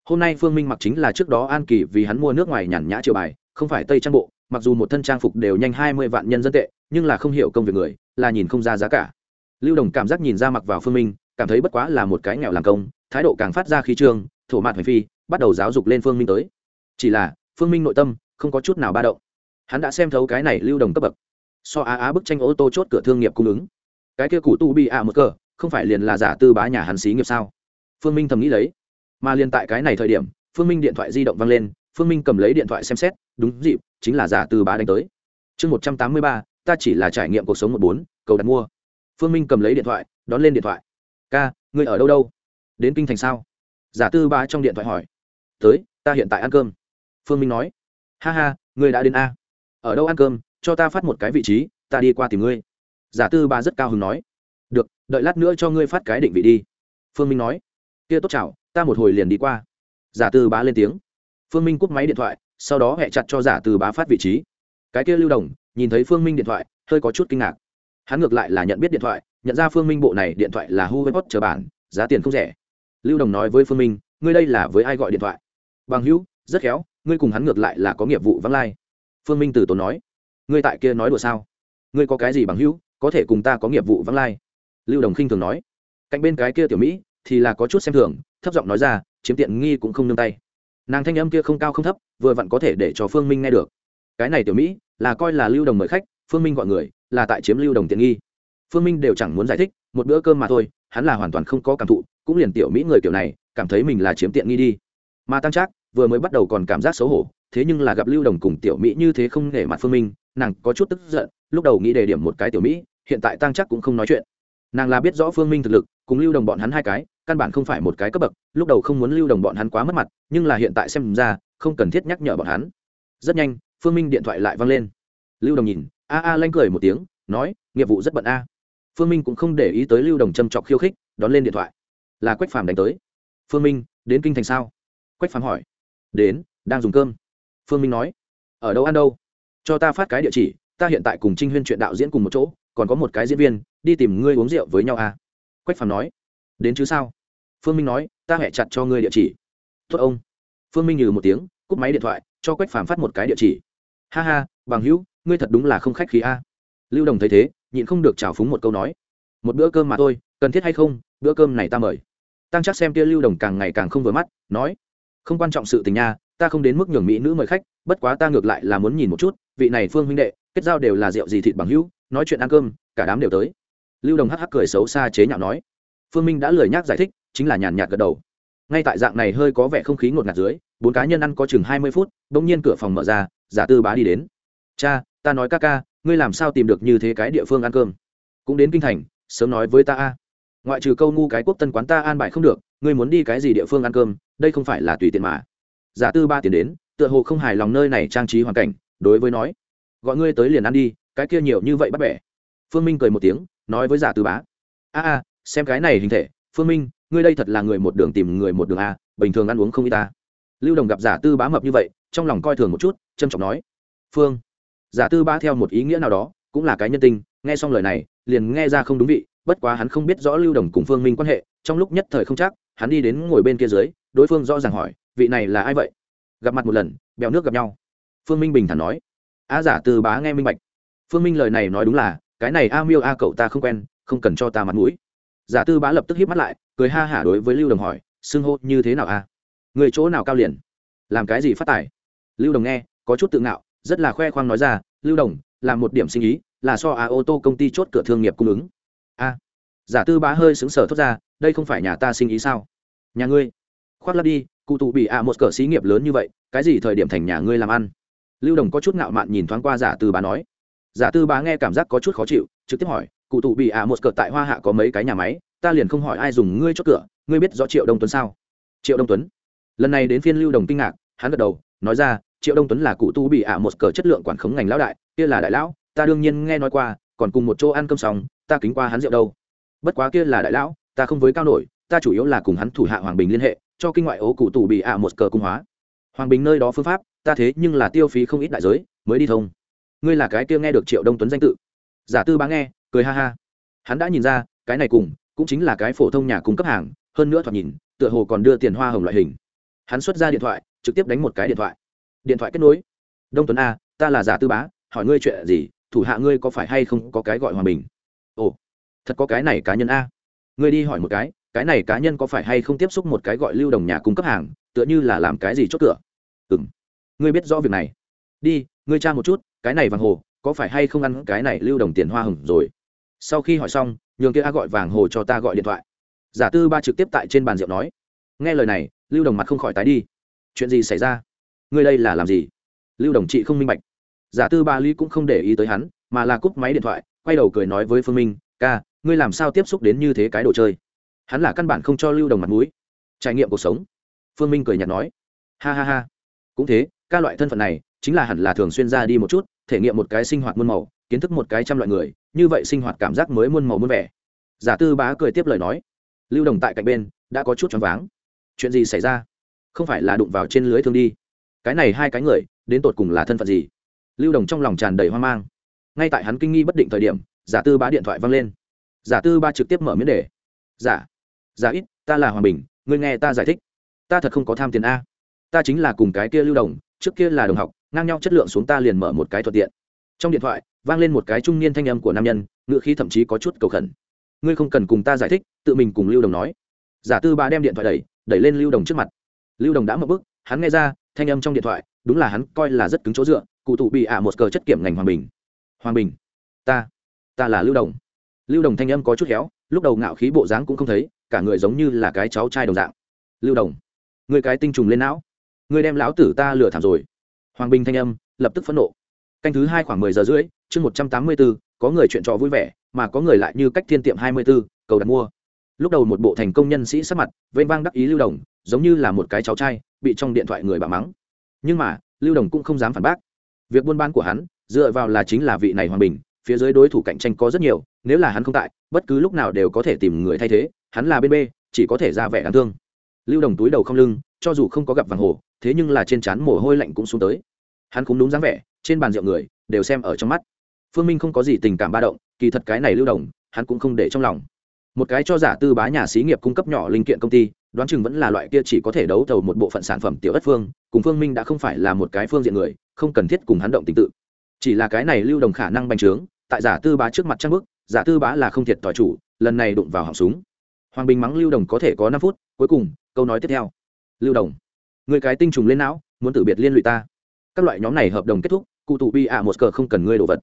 S1: Hôm nay phương minh mặc chính là trước đó an kỳ vì hắn mua nước ngoài nhàn nhã triều bài, không phải tây trang bộ, mặc dù một thân trang phục đều nhanh hai mươi vạn nhân dân tệ, nhưng là không hiểu công việc người, là nhìn không ra giá cả. Lưu đồng cảm giác nhìn ra mặc vào phương minh, cảm thấy bất quá là một cái nghèo làm công, thái độ càng phát ra khí trương, thổ mạt hành phi, bắt đầu giáo dục lên phương minh tới. Chỉ là, phương minh nội tâm, không có chút nào ba động hắn đã xem thấu cái này lưu đồng cấp bậc. So á á bức tranh ô tô chốt cửa thương nghiệp cung ứng. Cái kia cụ tu bị ạ một cờ, không phải liền là giả tư bá nhà hắn xí nghiệp sao? Phương minh thầm nghĩ lấy. Mà liền tại cái này thời điểm, phương minh điện thoại di động văng lên, phương minh cầm lấy điện thoại xem xét, đúng dịp, chính là giả tư bá đánh tới. Chương một trăm tám mươi ba, ta chỉ là trải nghiệm cuộc sống một bốn, cầu đặt mua. Phương minh cầm lấy điện thoại, đón lên điện thoại. Ca, ngươi ở đâu đâu? Đến kinh thành sao? Giả tư bá trong điện thoại hỏi. Tới, ta hiện tại ăn cơm. Phương minh nói. Ha ha, ngươi đã đến a ở đâu ăn cơm, cho ta phát một cái vị trí, ta đi qua tìm ngươi. Giả tư ba rất cao hứng nói. Được, đợi lát nữa cho ngươi phát cái định vị đi. Phương minh nói. Kia tốt chào, ta một hồi liền đi qua. Giả tư bá lên tiếng. Phương minh cúp máy điện thoại, sau đó hẹ chặt cho giả tư bá phát vị trí. Cái kia lưu đồng, nhìn thấy phương minh điện thoại, hơi có chút kinh ngạc. Hắn ngược lại là nhận biết điện thoại, nhận ra phương minh bộ này điện thoại là huawei chờ bản, giá tiền không rẻ. Lưu đồng nói với phương minh, ngươi đây là với ai gọi điện thoại? Bằng hữu, rất khéo, ngươi cùng hắn ngược lại là có nghiệp vụ vắng lai phương minh từ tốn nói, ngươi tại kia nói đùa sao? Ngươi có cái gì bằng hữu, có thể cùng ta có nghiệp vụ vắng lai? Lưu đồng khinh thường nói, cạnh bên cái kia tiểu mỹ thì là có chút xem thường, thấp giọng nói ra, chiếm tiện nghi cũng không nương tay. Nàng thanh âm kia không cao không thấp, vừa vặn có thể để cho phương minh nghe được. Cái này tiểu mỹ là coi là lưu đồng mời khách, phương minh gọi người là tại chiếm lưu đồng tiện nghi. Phương minh đều chẳng muốn giải thích, một bữa cơm mà thôi, hắn là hoàn toàn không có cảm thụ, cũng liền tiểu mỹ người kiểu này cảm thấy mình là chiếm tiện nghi đi. Mà tăng trác vừa mới bắt đầu còn cảm giác xấu hổ, thế nhưng là gặp lưu đồng cùng tiểu mỹ như thế không nể mặt phương minh, nàng có chút tức giận, lúc đầu nghĩ đề điểm một cái tiểu mỹ, hiện tại tăng chắc cũng không nói chuyện. Nàng là biết rõ phương minh thực lực, cùng lưu đồng bọn hắn hai cái, căn bản không phải một cái cấp bậc, lúc đầu không muốn lưu đồng bọn hắn quá mất mặt, nhưng là hiện tại xem ra, không cần thiết nhắc nhở bọn hắn. Rất nhanh, phương minh điện thoại lại văng lên. Lưu đồng nhìn, a a lanh cười một tiếng, nói, nghiệp vụ rất bận a. Phương minh cũng không để ý tới lưu đồng châm trọc khiêu khích, đón lên điện thoại. Là quách phàm đánh tới. Phương minh, đến kinh thành sao? Quách phàm hỏi đến, đang dùng cơm. Phương minh nói, ở đâu ăn đâu? Cho ta phát cái địa chỉ, ta hiện tại cùng trinh huyên chuyện đạo diễn cùng một chỗ, còn có một cái diễn viên, đi tìm ngươi uống rượu với nhau à? Quách phàm nói, đến chứ sao? Phương minh nói, ta hẹ chặt cho ngươi địa chỉ. Tốt ông. Phương minh nhừ một tiếng, cúp máy điện thoại, cho quách phàm phát một cái địa chỉ. Ha ha, bằng hữu, ngươi thật đúng là không khách khí a. Lưu đồng thấy thế, nhịn không được trào phúng một câu nói, một bữa cơm mà thôi, cần thiết hay không? Bữa cơm này ta mời. Tăng chắc xem kia lưu đồng càng ngày càng không vừa mắt, nói không quan trọng sự tình nha, ta không đến mức nhường mỹ nữ mời khách, bất quá ta ngược lại là muốn nhìn một chút, vị này phương huynh đệ, kết giao đều là rượu gì thịt bằng hữu, nói chuyện ăn cơm, cả đám đều tới. Lưu đồng hắc hắc cười xấu xa chế nhạo nói. Phương minh đã lười nhác giải thích, chính là nhàn nhạt gật đầu. Ngay tại dạng này hơi có vẻ không khí ngột ngạt dưới, bốn cá nhân ăn có chừng hai mươi phút đ ỗ n g nhiên cửa phòng mở ra, giả tư bá đi đến. Cha, ta nói ca ca, ngươi làm sao tìm được như thế cái địa phương ăn cơm? Cũng đến kinh thành, sớm nói với ta a. Ngoại trừ câu ngu cái quốc tân quán ta an bài không được, ngươi muốn đi cái gì địa phương ăn cơm đây không phải là tùy tiện mà. Giả tư ba tiền đến, tựa hồ không hài lòng nơi này trang trí hoàn cảnh, đối với nói, gọi ngươi tới liền ăn đi, cái kia nhiều như vậy bắt bẻ. Phương minh cười một tiếng, nói với giả tư bá, a a, xem cái này hình thể, phương minh, ngươi đây thật là người một đường tìm người một đường a, bình thường ăn uống không y ta. Lưu đồng gặp giả tư bá mập như vậy, trong lòng coi thường một chút trân trọng nói, phương, giả tư bá theo một ý nghĩa nào đó, cũng là cái nhân tình, nghe xong lời này, liền nghe ra không đúng vị, bất quá hắn không biết rõ lưu đồng cùng phương minh quan hệ, trong lúc nhất thời không chắc hắn đi đến ngồi bên kia dưới, đối phương rõ ràng hỏi, vị này là ai vậy? Gặp mặt một lần, bèo nước gặp nhau. Phương minh bình thản nói, a giả tư bá nghe minh bạch. Phương minh lời này nói đúng là, cái này a miêu a cậu ta không quen, không cần cho ta mặt mũi. Giả tư bá lập tức hít mắt lại, cười ha hả đối với lưu đồng hỏi, xưng hô như thế nào a? Người chỗ nào cao liền? Làm cái gì phát tài? Lưu đồng nghe, có chút tự ngạo, rất là khoe khoang nói ra, lưu đồng, làm một điểm sinh ý, là so a ô tô công ty chốt cửa thương nghiệp cung ứng. A. Giả tư bá hơi xứng sở thốt ra đây không phải nhà ta sinh ý sao? Nhà ngươi? Khoác lắp đi, cụ tụ bị à một cờ xí nghiệp lớn như vậy, cái gì thời điểm thành nhà ngươi làm ăn? Lưu đồng có chút ngạo mạn nhìn thoáng qua giả tư bá nói. Giả tư bá nghe cảm giác có chút khó chịu, trực tiếp hỏi, cụ tụ bị ạ một cờ tại hoa hạ có mấy cái nhà máy? Ta liền không hỏi ai dùng ngươi chốt cửa, ngươi biết rõ triệu đông tuấn sao? Triệu đông tuấn. Lần này đến phiên lưu đồng kinh ngạc, hắn gật đầu, nói ra, triệu đông tuấn là cụ tu bị ạ một cờ chất lượng quản khống ngành lão đại, kia là đại lão, ta đương nhiên nghe nói qua, còn cùng một chỗ ăn cơm xong, ta kính qua hắn rượu đâu. Bất quá kia là đại lão ta không với cao nổi, ta chủ yếu là cùng hắn thủ hạ hoàng bình liên hệ, cho kinh ngoại ố cụ tù bị ạ một cờ cung hóa. Hoàng bình nơi đó phương pháp, ta thế nhưng là tiêu phí không ít đại giới, mới đi thông. Ngươi là cái kia nghe được triệu đông tuấn danh tự. Giả tư bá nghe, cười ha ha. Hắn đã nhìn ra, cái này cùng, cũng chính là cái phổ thông nhà cung cấp hàng, hơn nữa thoạt nhìn, tựa hồ còn đưa tiền hoa hồng loại hình. Hắn xuất ra điện thoại, trực tiếp đánh một cái điện thoại. Điện thoại kết nối. Đông tuấn a, ta là giả tư bá, hỏi ngươi chuyện gì, thủ hạ ngươi có phải hay không có cái gọi hòa bình? Ồ, thật có cái này cá nhân a ngươi đi hỏi một cái cái này cá nhân có phải hay không tiếp xúc một cái gọi lưu đồng nhà cung cấp hàng, tựa như là làm cái gì chốt cửa? Ừ m ngươi biết rõ việc này. Đi, ngươi tra một chút, cái này vàng hồ, có phải hay không ăn cái này lưu đồng tiền hoa hồng rồi? Sau khi hỏi xong, nhường kia a gọi vàng hồ cho ta gọi điện thoại. Giả tư ba trực tiếp tại trên bàn rượu nói. Nghe lời này, lưu đồng mặt không khỏi tái đi. Chuyện gì xảy ra? Ngươi đây là làm gì? Lưu đồng chị không minh bạch. Giả tư ba ly cũng không để ý tới hắn, mà là cúp máy điện thoại, quay đầu cười nói với phương minh, ca ngươi làm sao tiếp xúc đến như thế cái đồ chơi? Hắn là căn bản không cho lưu đồng mặt mũi. Trải nghiệm cuộc sống. Phương minh cười nhạt nói. Ha ha ha. Cũng thế, ca loại thân phận này, chính là hẳn là thường xuyên ra đi một chút, thể nghiệm một cái sinh hoạt muôn màu, kiến thức một cái trăm loại người, như vậy sinh hoạt cảm giác mới muôn màu muôn vẻ. Giả tư bá cười tiếp lời nói. Lưu đồng tại cạnh bên, đã có chút choáng váng. Chuyện gì xảy ra? Không phải là đụng vào trên lưới thương đi. Cái này hai cái người, đến tột cùng là thân phận gì? Lưu đồng trong lòng tràn đầy hoang mang. Ngay tại hắn kinh nghi bất định thời điểm, giả tư bá điện thoại văng lên giả tư ba trực tiếp mở miễn đề giả giả ít, ta là hoàng bình, ngươi nghe ta giải thích. Ta thật không có tham tiền a. Ta chính là cùng cái kia lưu đồng, trước kia là đồng học, ngang nhau chất lượng xuống ta liền mở một cái thuận tiện. Trong điện thoại, vang lên một cái trung niên thanh âm của nam nhân ngựa khí thậm chí có chút cầu khẩn. Ngươi không cần cùng ta giải thích, tự mình cùng lưu đồng nói. Giả tư ba đem điện thoại đẩy đẩy lên lưu đồng trước mặt. Lưu đồng đã mập bức, hắn nghe ra, thanh âm trong điện thoại, đúng là hắn coi là rất cứng chỗ dựa, cụ tụ bị ả một cờ chất kiểm ngành hoàng bình. Hoàng bình, ta ta là lưu đồng lưu đồng thanh âm có chút khéo, lúc đầu ngạo khí bộ dáng cũng không thấy, cả người giống như là cái cháu trai đồng dạng. Lưu đồng người cái tinh trùng lên não. Người đem lão tử ta lừa thảm rồi. Hoàng bình thanh âm lập tức phẫn nộ. Canh thứ hai khoảng mười giờ rưỡi, chương một trăm tám mươi bốn, có người chuyện trò vui vẻ, mà có người lại như cách thiên tiệm hai mươi bốn, cầu đặt mua. Lúc đầu một bộ thành công nhân sĩ sắc mặt, vênh vang đắc ý lưu đồng, giống như là một cái cháu trai, bị trong điện thoại người bà mắng. Nhưng mà, lưu đồng cũng không dám phản bác. Việc buôn bán của hắn, dựa vào là chính là vị này hoàng bình phía dưới đối thủ cạnh tranh có rất nhiều, nếu là hắn không tại, bất cứ lúc nào đều có thể tìm người thay thế, hắn là bên b, chỉ có thể ra vẻ đáng thương. Lưu đồng túi đầu không lưng, cho dù không có gặp vàng hồ, thế nhưng là trên trán mồ hôi lạnh cũng xuống tới. Hắn cũng đúng dáng vẻ, trên bàn rượu người, đều xem ở trong mắt. Phương minh không có gì tình cảm ba động, kỳ thật cái này lưu đồng, hắn cũng không để trong lòng. Một cái cho giả tư bá nhà xí nghiệp cung cấp nhỏ linh kiện công ty, đoán chừng vẫn là loại kia chỉ có thể đấu thầu một bộ phận sản phẩm tiểu ất phương, cùng phương minh đã không phải là một cái phương diện người, không cần thiết cùng hắn động tình tự. Chỉ là cái này lưu đồng khả năng bành trướng tại giả tư bá trước mặt trang bức, giả tư bá là không thiệt tỏi chủ, lần này đụng vào họng súng. Hoàng bình mắng lưu đồng có thể có năm phút, cuối cùng, câu nói tiếp theo. Lưu đồng, người cái tinh trùng lên não, muốn tự biệt liên lụy ta. Các loại nhóm này hợp đồng kết thúc, cụ tụ bi ạ một cờ không cần ngươi đồ vật.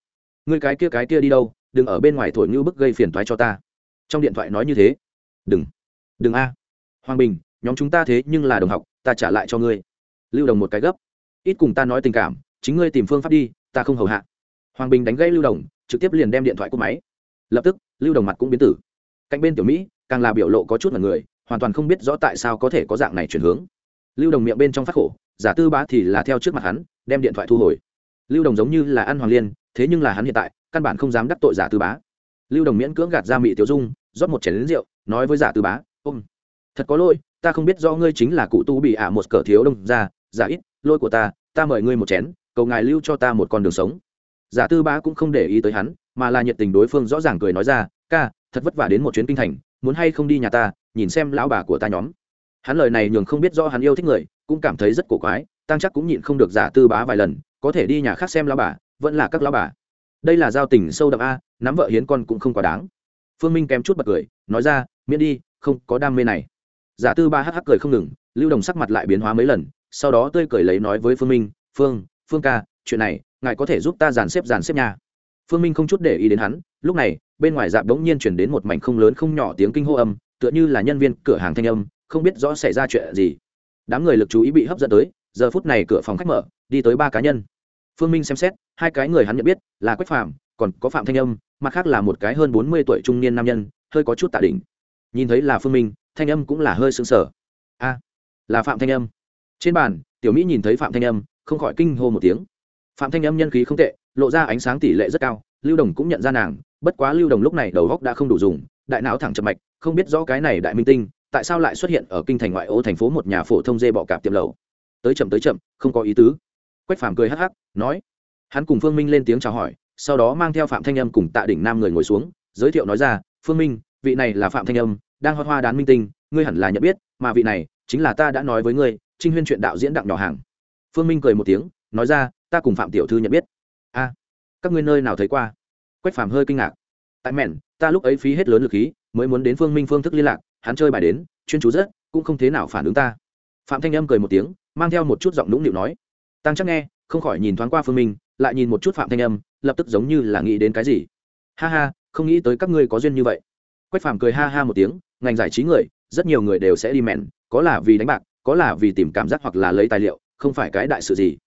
S1: Ngươi cái kia cái kia đi đâu, đừng ở bên ngoài thổi như bức gây phiền toái cho ta. Trong điện thoại nói như thế. Đừng đừng a. Hoàng bình, nhóm chúng ta thế nhưng là đồng học, ta trả lại cho ngươi. Lưu đồng một cái gấp. Ít cùng ta nói tình cảm, chính ngươi tìm phương pháp đi, ta không hầu hạ. Hoàng bình đánh gây lưu đồng trực tiếp liền đem điện thoại cúp máy. Lập tức, lưu đồng mặt cũng biến tử. Cạnh bên tiểu mỹ, càng là biểu lộ có chút là người, hoàn toàn không biết rõ tại sao có thể có dạng này chuyển hướng. Lưu đồng miệng bên trong phát khổ, giả tư bá thì là theo trước mặt hắn, đem điện thoại thu hồi. Lưu đồng giống như là ăn hoàng liên, thế nhưng là hắn hiện tại, căn bản không dám đắc tội giả tư bá. Lưu đồng miễn cưỡng gạt ra mỹ tiểu dung, rót một chén lính rượu, nói với giả tư bá, ôm, thật có lỗi, ta không biết do ngươi chính là cụ tu bị ả một cờ thiếu đông ra, giả ít, lôi của ta ta mời ngươi một chén, cầu ngài lưu cho ta một con đường sống giả tư bá cũng không để ý tới hắn, mà là nhiệt tình đối phương rõ ràng cười nói ra, ca, thật vất vả đến một chuyến kinh thành, muốn hay không đi nhà ta, nhìn xem lão bà của ta nhóm. Hắn lời này nhường không biết do hắn yêu thích người, cũng cảm thấy rất cổ quái tăng chắc cũng nhịn không được giả tư bá vài lần, có thể đi nhà khác xem lão bà, vẫn là các lão bà. Đây là giao tình sâu đậm a, nắm vợ hiến con cũng không quá đáng. Phương minh kém chút bật cười, nói ra, miễn đi, không có đam mê này. Giả tư ba hắc hắc cười không ngừng, lưu đồng sắc mặt lại biến hóa mấy lần, sau đó tươi cười lấy nói với phương minh, phương phương ca, chuyện này ngài có thể giúp ta dàn xếp dàn xếp nhà. Phương minh không chút để ý đến hắn, lúc này, bên ngoài dạp đống nhiên chuyển đến một mảnh không lớn không nhỏ tiếng kinh hô âm, tựa như là nhân viên cửa hàng thanh âm, không biết rõ xảy ra chuyện gì. Đám người lực chú ý bị hấp dẫn tới, giờ phút này cửa phòng khách mở, đi tới ba cá nhân. Phương minh xem xét, hai cái người hắn nhận biết là quách phạm còn có phạm thanh âm, mặt khác là một cái hơn bốn mươi tuổi trung niên nam nhân, hơi có chút tạ đỉnh. Nhìn thấy là phương minh, thanh âm cũng là hơi sững sờ. A, là phạm thanh âm. Trên bàn, tiểu mỹ nhìn thấy phạm thanh âm, không khỏi kinh hô một tiếng phạm thanh âm nhân khí không tệ, lộ ra ánh sáng tỷ lệ rất cao, lưu đồng cũng nhận ra nàng, bất quá lưu đồng lúc này đầu góc đã không đủ dùng, đại não thẳng chậm mạch, không biết rõ cái này đại minh tinh, tại sao lại xuất hiện ở kinh thành ngoại ô thành phố một nhà phổ thông dê bọ cạp tiệm lầu. Tới chậm tới chậm, không có ý tứ. Quách phàm cười hắc hắc, nói. Hắn cùng phương minh lên tiếng chào hỏi, sau đó mang theo phạm thanh âm cùng tạ đỉnh nam người ngồi xuống, giới thiệu nói ra, phương minh, vị này là phạm thanh âm, đang hoa hoa đán minh tinh, ngươi hẳn là nhận biết, mà vị này chính là ta đã nói với ngươi, trinh huyên chuyện đạo diễn đặng nhỏ hàng. Phương minh cười một tiếng, nói ra ta cùng phạm tiểu thư nhận biết. A, các ngươi nơi nào thấy qua? Quách phàm hơi kinh ngạc. Tại mẹn, ta lúc ấy phí hết lớn lực khí, mới muốn đến phương minh phương thức liên lạc, hắn chơi bài đến, chuyên chú rất, cũng không thế nào phản ứng ta. Phạm thanh âm cười một tiếng, mang theo một chút giọng nũng nịu nói tăng chắc nghe, không khỏi nhìn thoáng qua phương minh, lại nhìn một chút phạm thanh âm, lập tức giống như là nghĩ đến cái gì. Ha ha, không nghĩ tới các ngươi có duyên như vậy. Quách phàm cười ha ha một tiếng, ngành giải trí người, rất nhiều người đều sẽ đi mẹn, có là vì đánh bạc, có là vì tìm cảm giác hoặc là lấy tài liệu, không phải cái đại sự gì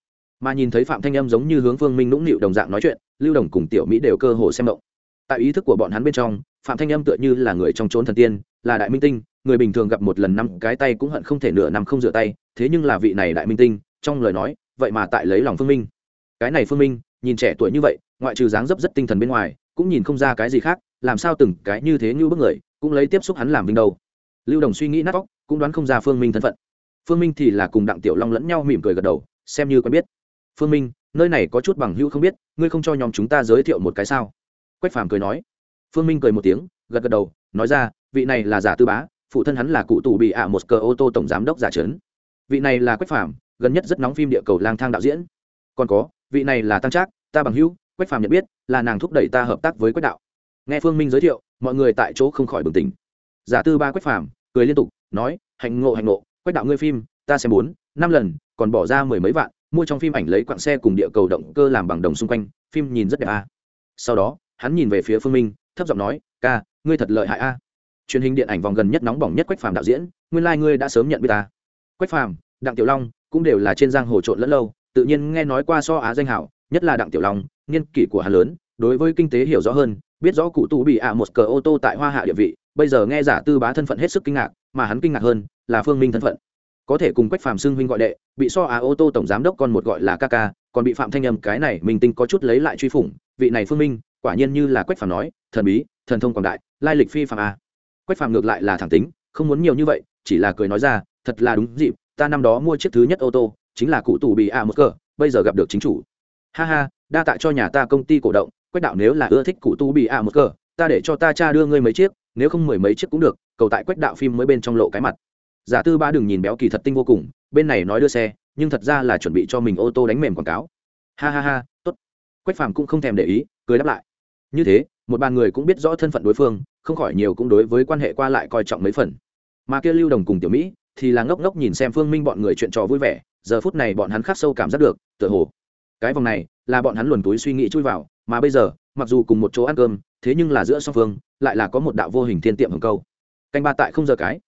S1: mà nhìn thấy phạm thanh âm giống như hướng phương minh nũng nịu đồng dạng nói chuyện, lưu đồng cùng tiểu mỹ đều cơ hồ xem động. Tại ý thức của bọn hắn bên trong, phạm thanh âm tựa như là người trong trốn thần tiên, là đại minh tinh, người bình thường gặp một lần năm cái tay cũng hận không thể nửa năm không rửa tay, thế nhưng là vị này đại minh tinh, trong lời nói, vậy mà tại lấy lòng phương minh. Cái này phương minh, nhìn trẻ tuổi như vậy, ngoại trừ dáng dấp rất tinh thần bên ngoài, cũng nhìn không ra cái gì khác, làm sao từng cái như thế như bức người, cũng lấy tiếp xúc hắn làm vinh đầu. lưu đồng suy nghĩ nát óc, cũng đoán không ra phương minh thân phận. Phương minh thì là cùng đặng tiểu long lẫn nhau mỉm cười gật đầu, xem như quen biết phương minh, nơi này có chút bằng hữu không biết, ngươi không cho nhóm chúng ta giới thiệu một cái sao? Quách phàm cười nói. Phương minh cười một tiếng, gật gật đầu, nói ra, vị này là giả tư bá, phụ thân hắn là cụ tù bị ạ một cờ ô tô tổng giám đốc giả trấn. Vị này là quách phàm, gần nhất rất nóng phim địa cầu lang thang đạo diễn. Còn có, vị này là tăng trác, ta bằng hữu, quách phàm nhận biết, là nàng thúc đẩy ta hợp tác với quách đạo. Nghe phương minh giới thiệu, mọi người tại chỗ không khỏi bừng tỉnh. Giả tư ba quách phàm cười liên tục, nói, hạnh ngộ hạnh ngộ, quách đạo ngươi phim, ta xem bốn, năm lần, còn bỏ ra mười mấy vạn mua trong phim ảnh lấy quặng xe cùng địa cầu động cơ làm bằng đồng xung quanh, phim nhìn rất đẹp a. À. sau đó, hắn nhìn về phía phương minh, thấp giọng nói, ca, ngươi thật lợi hại a. Truyền hình điện ảnh vòng gần nhất nóng bỏng nhất quách phàm đạo diễn, nguyên lai、like、ngươi đã sớm nhận biết ta. Quách phàm, đặng tiểu long cũng đều là trên giang hồ trộn lẫn lâu, tự nhiên nghe nói qua so á danh hảo, nhất là đặng tiểu long nghiên kỷ của hắn lớn, đối với kinh tế hiểu rõ hơn, biết rõ cụ tù bị ạ một cờ ô tô tại hoa hạ địa vị, bây giờ nghe giả tư bá thân phận hết sức kinh ngạc, mà hắn kinh ngạc hơn là phương minh thân phận có thể cùng quách phàm xưng huynh gọi đệ, bị so á ô tô tổng giám đốc con một gọi là ca ca, còn bị phạm thanh âm cái này mình tinh có chút lấy lại truy phủng, vị này phương minh, quả nhiên như là quách phàm nói, thần bí, thần thông quảng đại, lai lịch phi phàm a. Quách phàm ngược lại là thẳng tính, không muốn nhiều như vậy, chỉ là cười nói ra, thật là đúng dịp, ta năm đó mua chiếc thứ nhất ô tô, chính là cụ tù bị a một cờ, bây giờ gặp được chính chủ. Ha ha, đa tạ cho nhà ta công ty cổ động, quách đạo nếu là ưa thích cụ tu bị a một cờ, ta để cho ta cha đưa ngươi mấy chiếc, nếu không mười mấy chiếc cũng được, cầu tại quách đạo phim mới bên trong lộ cái mặt giả tư ba đừng nhìn béo kỳ thật tinh vô cùng, bên này nói đưa xe, nhưng thật ra là chuẩn bị cho mình ô tô đánh mềm quảng cáo. Ha ha ha, tốt. Quách phàm cũng không thèm để ý, cười đáp lại. Như thế, một bàn người cũng biết rõ thân phận đối phương, không khỏi nhiều cũng đối với quan hệ qua lại coi trọng mấy phần. Mà kia lưu đồng cùng tiểu mỹ thì là ngốc ngốc nhìn xem phương minh bọn người chuyện trò vui vẻ, giờ phút này bọn hắn khắc sâu cảm giác được, tựa hồ, cái vòng này là bọn hắn luồn túi suy nghĩ chui vào, mà bây giờ, mặc dù cùng một chỗ ăn cơm, thế nhưng là giữa song phương, lại là có một đạo vô hình thiên tiệm hồng câu. Canh ba tại không giờ cái